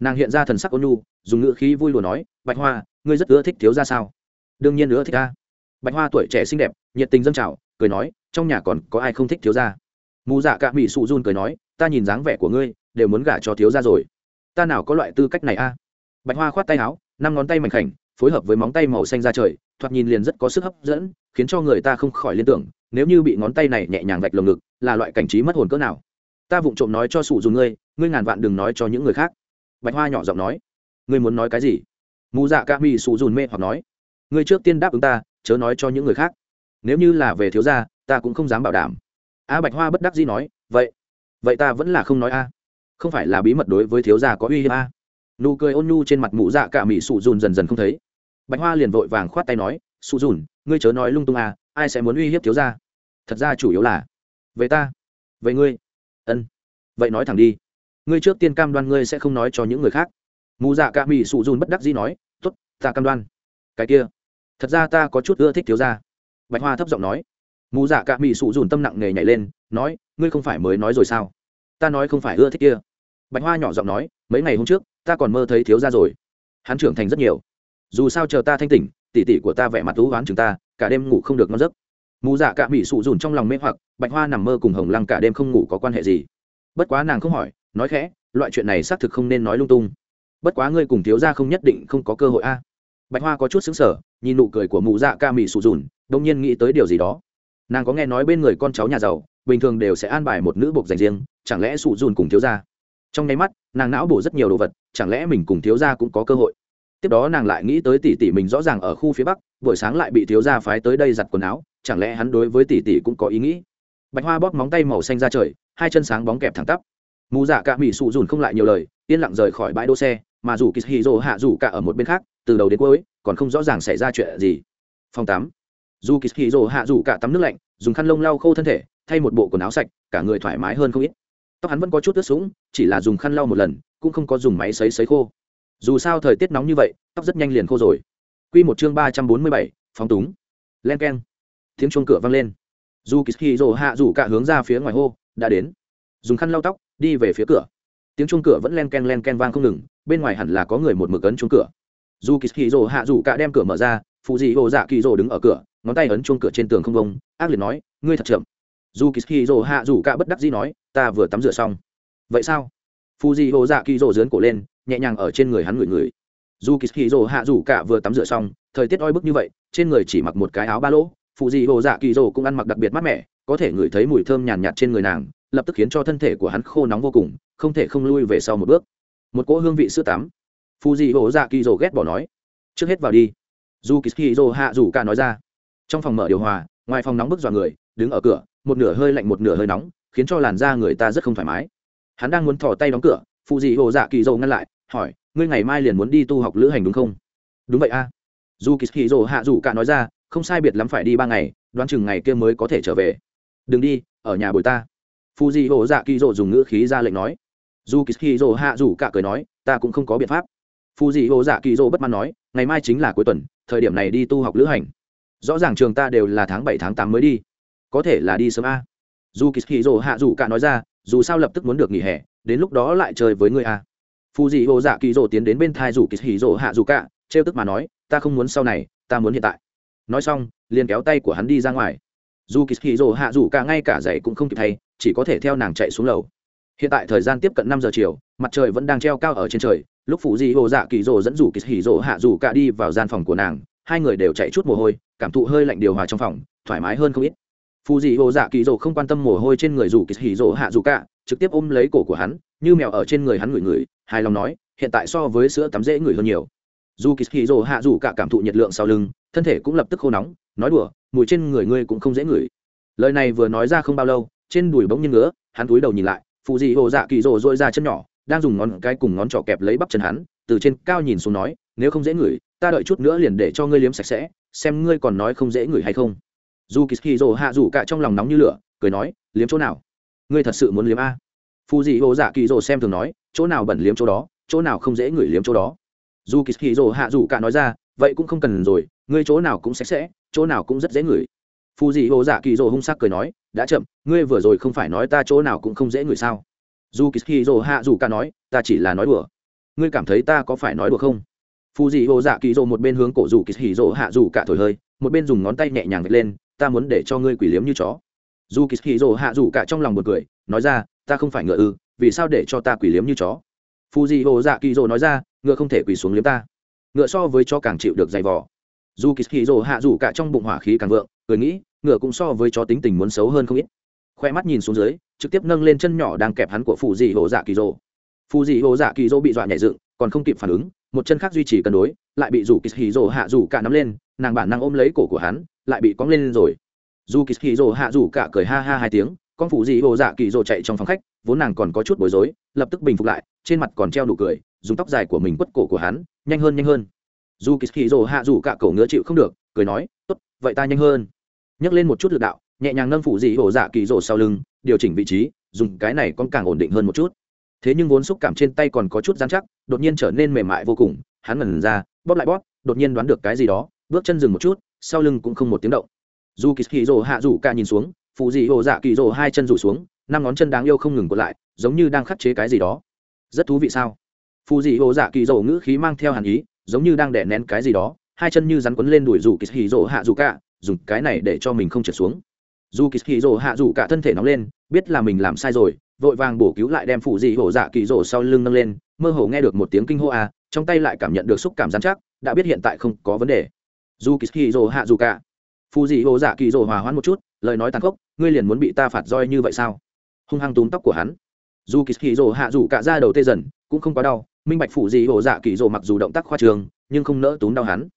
S1: Nàng hiện ra thần sắc ôn nhu dùng ngữ khí vui lùa nói, bạch hoa, ngươi rất ưa thích thiếu gia sao? Đương nhiên ưa thích ta. Bạch hoa tuổi trẻ xinh đẹp, nhiệt tình dân trào, cười nói, trong nhà còn có ai không thích thiếu gia? Mù dạ cả mỹ sụ run cười nói, ta nhìn dáng vẻ của ngươi, đều muốn gả cho thiếu gia rồi ta nào có loại tư cách này a? Bạch hoa khoát tay áo, năm ngón tay mảnh khảnh, phối hợp với móng tay màu xanh ra trời, thoạt nhìn liền rất có sức hấp dẫn, khiến cho người ta không khỏi liên tưởng, nếu như bị ngón tay này nhẹ nhàng vạch lồng ngực, là loại cảnh trí mất hồn cỡ nào? Ta vụng trộm nói cho sủ dùng ngươi ngươi ngàn vạn đừng nói cho những người khác. Bạch hoa nhỏ giọng nói. Ngươi muốn nói cái gì? Mù dạ ca mi sủ dùn mê hoặc nói. Ngươi trước tiên đáp ứng ta, chớ nói cho những người khác. Nếu như là về thiếu gia, ta cũng không dám bảo đảm. A bạch hoa bất đắc dĩ nói, vậy vậy ta vẫn là không nói a không phải là bí mật đối với thiếu gia có uy hiếp a? Nụ cười ôn nhu trên mặt mụ dạ cả mỹ sụ dùn dần dần không thấy. Bạch hoa liền vội vàng khoát tay nói, sụ dùn, ngươi chớ nói lung tung à ai sẽ muốn uy hiếp thiếu gia? Thật ra chủ yếu là, về ta, về ngươi. Ân, vậy nói thẳng đi. Ngươi trước tiên cam đoan ngươi sẽ không nói cho những người khác. Mù dạ cả mỹ sụ dùn bất đắc dĩ nói t ố t ta cam đoan. Cái kia, thật ra ta có chút ưa thích thiếu gia. Bạch hoa thấp giọng nói. Mù dạ cả mỹ sụ dùn tâm nặng nề nhảy lên, nói, ngươi không phải mới nói rồi sao? Ta nói không phải ưa thích kia bạch hoa nhỏ giọng nói, mấy ngày hôm trước, ta còn mơ thấy thiếu gia rồi. Hắn trưởng thành rất nhiều. Dù sao chờ ta thanh tỉnh tỉ tỉ của ta vẻ mặt thú oán chừng ta, cả đêm ngủ không được ngon giấc. Mù dạ cả mỹ sụ dùn trong lòng mê hoặc, bạch hoa nằm mơ cùng hồng lăng cả đêm không ngủ có quan hệ gì? Bất quá nàng không hỏi, nói khẽ, loại chuyện này xác thực không nên nói lung tung. Bất quá ngươi cùng thiếu gia không nhất định không có cơ hội a. Bạch hoa có chút xứng sở nhìn nụ cười của mụ dạ ca mỹ sụ dùn đông nhiên nghĩ tới điều gì đó. Nàng có nghe nói bên người con cháu nhà giàu, bình thường đều sẽ an bài một nữ bộc dành riêng, chẳng lẽ sụ dùn cùng thiếu gia? Trong nháy mắt, nàng não bổ rất nhiều đồ vật, chẳng lẽ mình cùng thiếu gia cũng có cơ hội? Tiếp đó nàng lại nghĩ tới tỷ tỷ mình rõ ràng ở khu phía bắc, buổi sáng lại bị thiếu gia phái tới đây giặt quần áo, chẳng lẽ hắn đối với tỷ tỷ cũng có ý nghĩ? Bạch hoa bóp móng tay màu xanh ra trời, hai chân sáng bóng kẹp thẳng tắp. Mù dạ cả mỹ sụ dùn không lại nhiều lời, yên lặng rời khỏi bãi đỗ xe, mà dù kỳ hì rồ hạ dù cả ở một bên khác, từ đầu đến cuối, còn không rõ ràng xảy ra chuyện gì. Phòng tắm. Dù kỳ hì rồ hạ dù cả tắm nước lạnh, dùng khăn lông lau khô thân thể, thay một bộ quần áo sạch, cả người thoải mái hơn không ít tóc hắn vẫn có chút ướt sũng, chỉ là dùng khăn lau một lần, cũng không có dùng máy sấy sấy khô. Dù sao thời tiết nóng như vậy, tóc rất nhanh liền khô rồi. Q một chương ba trăm bốn mươi bảy, phóng túng. Len k e n tiếng chuông cửa vang lên. Dù kỳ hì rồ hạ rủ cả hướng ra phía ngoài hô, đã đến. Dùng khăn lau tóc, đi về phía cửa. Tiếng chuông cửa vẫn len ken len ken vang không ngừng, bên ngoài hẳn là có người một mực ấn chuông cửa. Dù kỳ hì rồ hạ rủ cả đem cửa mở ra phụ dị hồ dạ kỳ rồ đứng ở cửa, ngón tay ấn chuông cửa trên tường không bông ác liệt nói, ngươi thật chậm dù kỳ hì rồ hạ dù cả bất đắc dĩ nói, ta vừa tắm rửa xong. Vậy sao? Phu di hồ dạ kỳ rồ dướn cổ lên, nhẹ nhàng ở trên người hắn ngửi ngửi. Dù kỳ hì rồ hạ dù cả vừa tắm rửa xong, thời tiết oi bức như vậy, trên người chỉ mặc một cái áo ba lỗ. Phụ di hồ dạ kỳ rồ cũng ăn mặc đặc biệt mát mẻ, có thể ngửi thấy mùi thơm nhàn nhạt trên người nàng, lập tức khiến cho thân thể của hắn khô nóng vô cùng, không thể không lui về sau một bước. Một cỗ hương vị sữa tắm. Phu di hổ dạ kỳ rồ ghét bỏ nói, trước hết vào đi. Dù kỳ rồ hạ rủ cả nói ra. Trong phòng mở điều hòa, ngoài phòng nóng bức dọa người, đứng ở cửa một nửa hơi lạnh một nửa hơi nóng, khiến cho làn da người ta rất không thoải mái. Hắn đang muốn thò tay đóng cửa, phụ dị hồ dạ kỳ dầu ngăn lại, hỏi, ngươi ngày mai liền muốn đi tu học lữ hành đúng không? Đúng vậy a. Dù kỳ rồ hạ dù cả nói ra, không sai biệt lắm phải đi ba ngày, đoán chừng ngày kia mới có thể trở về. Đừng đi, ở nhà bồi ta. Phụ dị hồ dạ kỳ rồ dùng ngữ khí ra lệnh nói. Dù kỳ rồ hạ dù cả cười nói, ta cũng không có biện pháp. Phụ dị hồ dạ kỳ rồ bất mãn nói, ngày mai chính là cuối tuần, thời điểm này đi tu học lữ hành. Rõ ràng trường ta đều là tháng bảy, tháng tám mới đi có thể là đi sớm a. Dù kỳ dỗ hạ dù cả nói ra, dù sao lập tức muốn được nghỉ hè, đến lúc đó lại chơi với người a. Phù dị hồ dạ kỳ Dỗ tiến đến bên thai dù kỳ dỗ hạ dù cả, trêu tức mà nói, ta không muốn sau này, ta muốn hiện tại. Nói xong, liền kéo tay của hắn đi ra ngoài. Dù kỳ hì hạ dù cả ngay cả giày cũng không kịp thay, chỉ có thể theo nàng chạy xuống lầu. Hiện tại thời gian tiếp cận năm giờ chiều, mặt trời vẫn đang treo cao ở trên trời, lúc phụ di hồ dạ kỳ rồ dẫn dù kỳ hì rồ hạ dù cả đi vào gian phòng của nàng, hai người đều chạy chút mồ hôi, cảm thụ hơi lạnh điều hòa trong phòng, thoải mái hơn không ít phù dị hồ dạ kỳ dỗ không quan tâm mồ hôi trên người dù kỳ hỉ dỗ hạ dù cả, trực tiếp ôm lấy cổ của hắn, như mèo ở trên người hắn ngửi ngửi, hài lòng nói, hiện tại so với sữa tắm dễ ngửi hơn nhiều. Dù kỳ hỉ dỗ hạ dù cả cảm thụ nhiệt lượng sau lưng, thân thể cũng lập tức khô nóng, nói đùa, mùi trên người ngươi cũng không dễ ngửi. Lời này vừa nói ra không bao lâu, trên đùi bỗng nhiên ngứa, hắn cúi đầu nhìn lại phụ dị hồ dạ kỳ dỗ dội ra chân nhỏ, đang dùng ngón cái cùng ngón trỏ kẹp lấy bắp chân hắn, từ trên cao nhìn xuống nói, nếu không dễ ngửi, ta đợi chút nữa liền để cho ngươi liếm sạch sẽ, xem ngươi còn nói không dễ ngửi hay không dù kỳ hì rồ hạ rủ cả trong lòng nóng như lửa, cười nói, liếm chỗ nào? Ngươi thật sự muốn liếm a? Phù dị hồ dạ kỳ rồ xem thường nói, chỗ nào bẩn liếm chỗ đó, chỗ nào không dễ ngửi liếm chỗ đó. Dù kỳ hì rồ hạ rủ cả nói ra, vậy cũng không cần rồi, ngươi chỗ nào cũng sạch sẽ, chỗ nào cũng rất dễ ngửi. Phù dị hồ dạ kỳ rồ hung sắc cười nói, đã chậm, ngươi vừa rồi không phải nói ta chỗ nào cũng không dễ ngửi sao? Dù kỳ hì rồ hạ rủ cả nói, ta chỉ là nói đùa. Ngươi cảm thấy ta có phải nói đùa không? Phù dị hồ dạ kỳ rồ một bên hướng cổ dù kỳ hì rồ hạ rủ cả thổi hơi, một bên dùng ngón tay nhẹ nhàng vạch lên ta muốn để cho ngươi quỷ liếm như chó. Dù kỳ hì rồ hạ rủ cả trong lòng một cười, nói ra, ta không phải ngựa ư, vì sao để cho ta quỷ liếm như chó? Phù dị hồ dạ kỳ rồ nói ra, ngựa không thể quỳ xuống liếm ta. Ngựa so với chó càng chịu được dày vỏ dù kỳ hì rồ hạ rủ cả trong bụng hỏa khí càng vượng, cười nghĩ, ngựa cũng so với chó tính tình muốn xấu hơn không ít. Khoe mắt nhìn xuống dưới, trực tiếp nâng lên chân nhỏ đang kẹp hắn của phù dị hồ dạ kỳ rồ phù dị hồ dạ kỳ rồ bị dọa nhảy dựng, còn không kịp phản ứng, một chân khác duy trì cân đối, lại bị rủ kỳ hì rồ hạ rủ cả nắm lên, nàng bản năng ôm lấy cổ của hắn lại bị cóng lên rồi. Dù kỳ hì rồ hạ rủ cả cười ha ha hai tiếng, con phụ dị hồ dạ kỳ rồ chạy trong phòng khách, vốn nàng còn có chút bối rối, lập tức bình phục lại, trên mặt còn treo đủ cười, dùng tóc dài của mình quất cổ của hắn, nhanh hơn nhanh hơn. Dù kỳ hì rồ hạ rủ cả cổ ngứa chịu không được, cười nói, tốt, vậy ta nhanh hơn. Nhấc lên một chút lực đạo, nhẹ nhàng nâng phụ dị hồ dạ kỳ rồ sau lưng, điều chỉnh vị trí, dùng cái này con càng ổn định hơn một chút. Thế nhưng vốn xúc cảm trên tay còn có chút dán chắc, đột nhiên trở nên mềm mại vô cùng, hắn ngẩn ra, bóp lại bóp, đột nhiên đoán được cái gì đó, bước chân dừng một chút sau lưng cũng không một tiếng động. Dù kỳ kỳ rồ hạ rủ ca nhìn xuống phụ dị hồ dạ kỳ rồ hai chân rủ xuống, năm ngón chân đáng yêu không ngừng còn lại, giống như đang khắc chế cái gì đó. Rất thú vị sao? Phụ dị hồ dạ kỳ rồ ngữ khí mang theo hàn ý, giống như đang đè nén cái gì đó, hai chân như rắn quấn lên đuổi rủ kỳ hì rồ hạ rủ cả, dùng cái này để cho mình không trượt xuống. Dù kỳ hì rồ hạ rủ cả thân thể nóng lên, biết là mình làm sai rồi, vội vàng bổ cứu lại đem phụ dị hổ dạ kỳ rổ sau lưng nâng lên, mơ hồ nghe được một tiếng kinh hô a trong tay lại cảm nhận được xúc cảm giám chắc, đã biết hiện tại không có vấn đề dù kỳ hì hạ dù cả. Phù dị hồ dạ kỳ rổ hòa hoãn một chút, lời nói tàn khốc, ngươi liền muốn bị ta phạt roi như vậy sao? Hung hăng túm tóc của hắn. Dù kỳ hì hạ dù cả ra đầu tê dần, cũng không có đau, minh bạch phù dị hồ dạ kỳ rổ mặc dù động tác khoa trường, nhưng không nỡ túm đau hắn.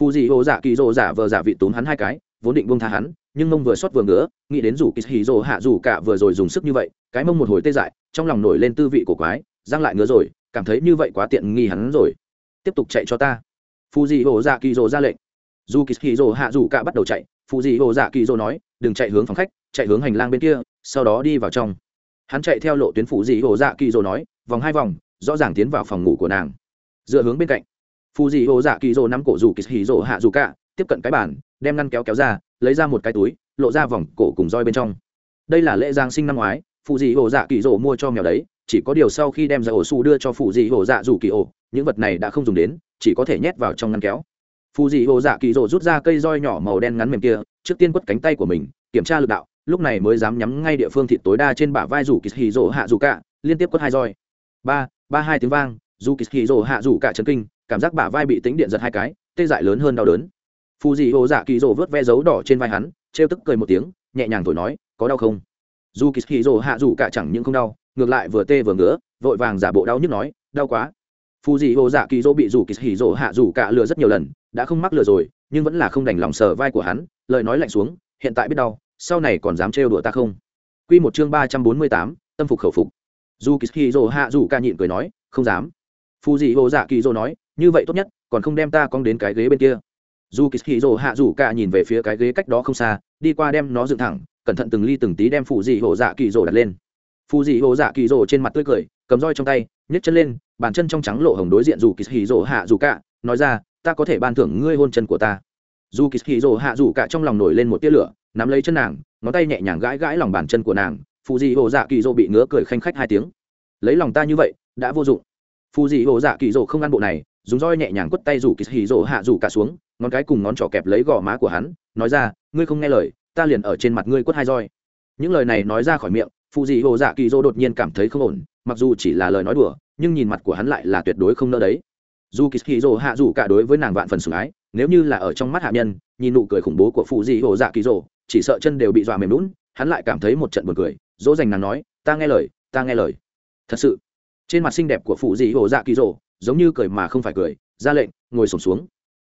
S1: Phù dị hồ dạ kỳ rổ giả vờ giả vị túm hắn hai cái, vốn định buông tha hắn, nhưng mông vừa xót vừa ngứa, nghĩ đến rủ kỳ hì rồ hạ rủ cả vừa rồi dùng sức như vậy, cái mông một hồi tê dại, trong lòng nổi lên tư vị của quái, răng lại ngứa rồi, cảm thấy như vậy quá tiện nghi hắn rồi. Tiếp tục chạy cho ta. Phù dị hồ dạ kỳ rồ ra lệnh dù kỳ hì rồ hạ rủ cả bắt đầu chạy Phụ dị hồ dạ kỳ rồ nói, đừng chạy hướng phòng khách, chạy hướng hành lang bên kia, sau đó đi vào trong. Hắn chạy theo lộ tuyến Phụ dị hồ dạ kỳ rồ nói, vòng hai vòng, rõ ràng tiến vào phòng ngủ của nàng. Dựa hướng bên cạnh Phụ dị hồ dạ kỳ rồ nắm cổ dù kỳ hì rồ hạ rủ cả tiếp cận cái bàn, đem ngăn kéo kéo ra, lấy ra một cái túi, lộ ra vòng cổ cùng roi bên trong. Đây là lễ giáng sinh năm ngoái phụ dị hồ dạ kỳ rổ mua cho mèo đấy, chỉ có điều sau khi đem ra ổ su đưa cho phụ dị hồ dạ dù kỳ ổ những vật này đã không dùng đến, chỉ có thể nhét vào trong ngăn kéo phù dị hồ dạ kỳ rổ rút ra cây roi nhỏ màu đen ngắn mềm kia, trước tiên quất cánh tay của mình, kiểm tra lực đạo, lúc này mới dám nhắm ngay địa phương thịt tối đa trên bả vai rủ kỳ hì rổ hạ rủ cả, liên tiếp quất hai roi. Ba ba hai tiếng vang dù kỳ hì rổ hạ rủ cả chân kinh, cảm giác bả vai bị tính điện giật hai cái, tê dại lớn hơn đau đớn. Phù dị hồ dạ kỳ rổ vớt ve dấu đỏ trên vai hắn, trêu tức cười một tiếng, nhẹ nhàng thổi nói, có đau không? Dù kỳ hì rổ hạ rủ cả chẳng những không đau, ngược lại vừa tê vừa ngứa, vội vàng giả bộ đau nhức nói, đau quá. Phù dị hồ dạ kỳ rổ bị dù kỳ hì rổ hạ rủ cả lừa rất nhiều lần đã không mắc lừa rồi, nhưng vẫn là không đành lòng sờ vai của hắn, lời nói lạnh xuống, hiện tại biết đau, sau này còn dám trêu đùa ta không? Quy một chương ba trăm bốn mươi tám, tâm phục khẩu phục. Dù kỳ hì hạ dù ca nhịn cười nói, không dám. Phù dị hồ dạ kỳ rổ nói, như vậy tốt nhất, còn không đem ta cong đến cái ghế bên kia. Dù kỳ hì hạ rủ ca nhìn về phía cái ghế cách đó không xa, đi qua đem nó dựng thẳng, cẩn thận từng ly từng tí đem phù dị hồ dạ kỳ rồ đặt lên. Phù dị hồ dạ kỳ rồ trên mặt tươi cười, cầm roi trong tay, nhấc chân lên, bàn chân trong trắng lộ hồng đối diện dù kỳ hì hạ rủ ca nói ra ta có thể ban thưởng ngươi hôn chân của ta. Dù kỳ hì rồ hạ rủ cả trong lòng nổi lên một tia lửa, nắm lấy chân nàng, ngón tay nhẹ nhàng gãi gãi lòng bàn chân của nàng, phù dị hồ dạ kỳ rồ bị ngứa cười khanh khách hai tiếng. Lấy lòng ta như vậy, đã vô dụng. Phù dị hồ dạ kỳ rồ không ăn bộ này, dùng roi nhẹ nhàng quất tay rủ kỳ hì rồ hạ rủ cả xuống, ngón cái cùng ngón trỏ kẹp lấy gò má của hắn, nói ra, ngươi không nghe lời, ta liền ở trên mặt ngươi quất hai roi. Những lời này nói ra khỏi miệng, phù dị hồ dạ kỳ dỗ đột nhiên cảm thấy không ổn, mặc dù chỉ là lời nói đùa, nhưng nhìn mặt của hắn lại là tuyệt đối không nỡ đấy dù kỳ kỳ dỗ hạ dù cả đối với nàng vạn phần sủng ái, nếu như là ở trong mắt hạ nhân, nhìn nụ cười khủng bố của phụ dị hồ dạ kỳ dỗ chỉ sợ chân đều bị dọa mềm lún hắn lại cảm thấy một trận buồn cười, dỗ dành nàng nói, ta nghe lời, ta nghe lời. Thật sự, trên mặt xinh đẹp của phụ dị hồ dạ kỳ dỗ giống như cười mà không phải cười, ra lệnh, ngồi sổm xuống.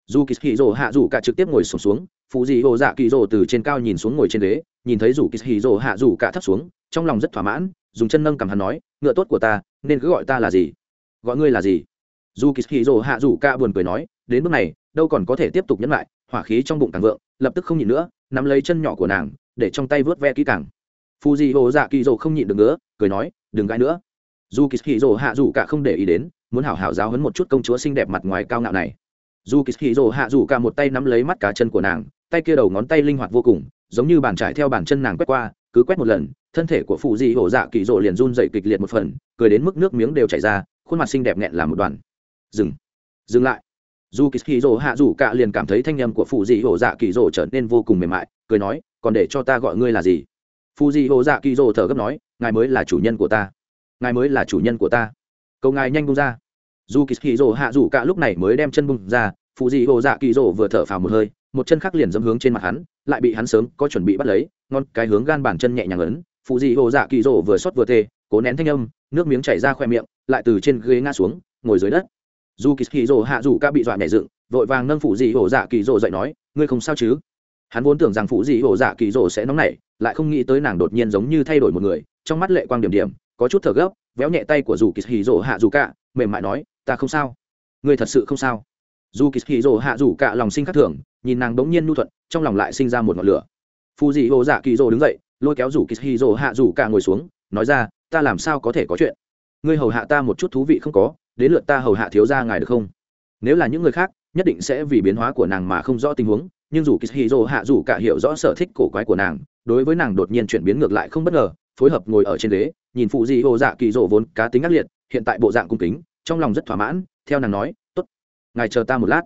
S1: Dù kỳ kỳ dỗ hạ dù cả trực tiếp ngồi sổm xuống phụ dị hồ dạ kỳ dỗ từ trên cao nhìn xuống ngồi trên ghế, nhìn thấy dù kỳ kỳ dỗ hạ dù cả thấp xuống, trong lòng rất thỏa mãn, dùng chân nâng cầm hắn nói, ngựa tốt của ta, nên cứ gọi ta là gì? Gọi ngươi là gì? Dù kỳ hì rồ hạ dù ca buồn cười nói, đến bước này, đâu còn có thể tiếp tục nhẫn lại, hỏa khí trong bụng càng vượng, lập tức không nhịn nữa, nắm lấy chân nhỏ của nàng, để trong tay vớt ve kỹ càng. Phù dị hồ dạ kỳ rồ không nhịn được nữa, cười nói, đừng gãi nữa. Dù kỳ hì rồ hạ dù ca không để ý đến, muốn hảo hảo giáo hấn một chút công chúa xinh đẹp mặt ngoài cao ngạo này. Dù kỳ hì rồ hạ dù ca một tay nắm lấy mắt cá chân của nàng, tay kia đầu ngón tay linh hoạt vô cùng, giống như bàn trải theo bàn chân nàng quét qua, cứ quét một lần, thân thể của phụ dị hổ dạ kỳ dỗ liền run dậy kịch liệt một phần, cười đến mức nước miếng đều chảy ra, khuôn mặt xinh đẹp nghẹn làm một đoàn dừng. Dừng lại. Dù kỳ kỳ dỗ hạ dù cả liền cảm thấy thanh âm của phụ dị hổ dạ kỳ dỗ trở nên vô cùng mềm mại, cười nói, còn để cho ta gọi ngươi là gì? Phụ dị hổ dạ kỳ dỗ thở gấp nói, ngài mới là chủ nhân của ta. Ngài mới là chủ nhân của ta. Câu ngài nhanh bung ra. Dù kỳ kỳ rồ hạ rủ cả lúc này mới đem chân bung ra phụ dị hồ dạ kỳ rồ vừa thở phào một hơi, một chân khác liền dẫm hướng trên mặt hắn, lại bị hắn sớm có chuẩn bị bắt lấy, ngon, cái hướng gan bàn chân nhẹ nhàng ấn phụ dị hồ dạ kỳ rồ vừa xót vừa tê cố nén thanh âm, nước miếng chảy ra khoe miệng, lại từ trên ghế ngã xuống, ngồi dưới đất dù kỳ kỳ rồ hạ Dù cả bị dọa nhảy dựng, vội vàng nâng phụ dị hồ dạ kỳ rồ dậy nói, ngươi không sao chứ? Hắn vốn tưởng rằng phụ dị hồ dạ kỳ rồ sẽ nóng nảy, lại không nghĩ tới nàng đột nhiên giống như thay đổi một người, trong mắt lệ quang điểm điểm, có chút thở gấp, véo nhẹ tay của dù kỳ hì rồ hạ dù cả mềm mại nói, ta không sao. Ngươi thật sự không sao? Dù kỳ hì rồ hạ dù cả lòng sinh khắc thường, nhìn nàng đống nhiên nhu thuận, trong lòng lại sinh ra một ngọn lửa. Phù dị hồ dạ kỳ rồ đứng dậy, lôi kéo dù kỳ hì hạ dù cả ngồi xuống, nói ra, ta làm sao có thể có chuyện? Ngươi hầu hạ ta một chút thú vị không có đến lượt ta hầu hạ thiếu gia ngài được không? Nếu là những người khác, nhất định sẽ vì biến hóa của nàng mà không rõ tình huống, nhưng dù Kishiro hạ dù cả hiểu rõ sở thích cổ quái của nàng, đối với nàng đột nhiên chuyển biến ngược lại không bất ngờ, phối hợp ngồi ở trên ghế, nhìn phụ dị hồ dạ kỳ rỗ vốn cá tính ác liệt, hiện tại bộ dạng cung kính, trong lòng rất thỏa mãn, theo nàng nói t ố t ngài chờ ta một lát.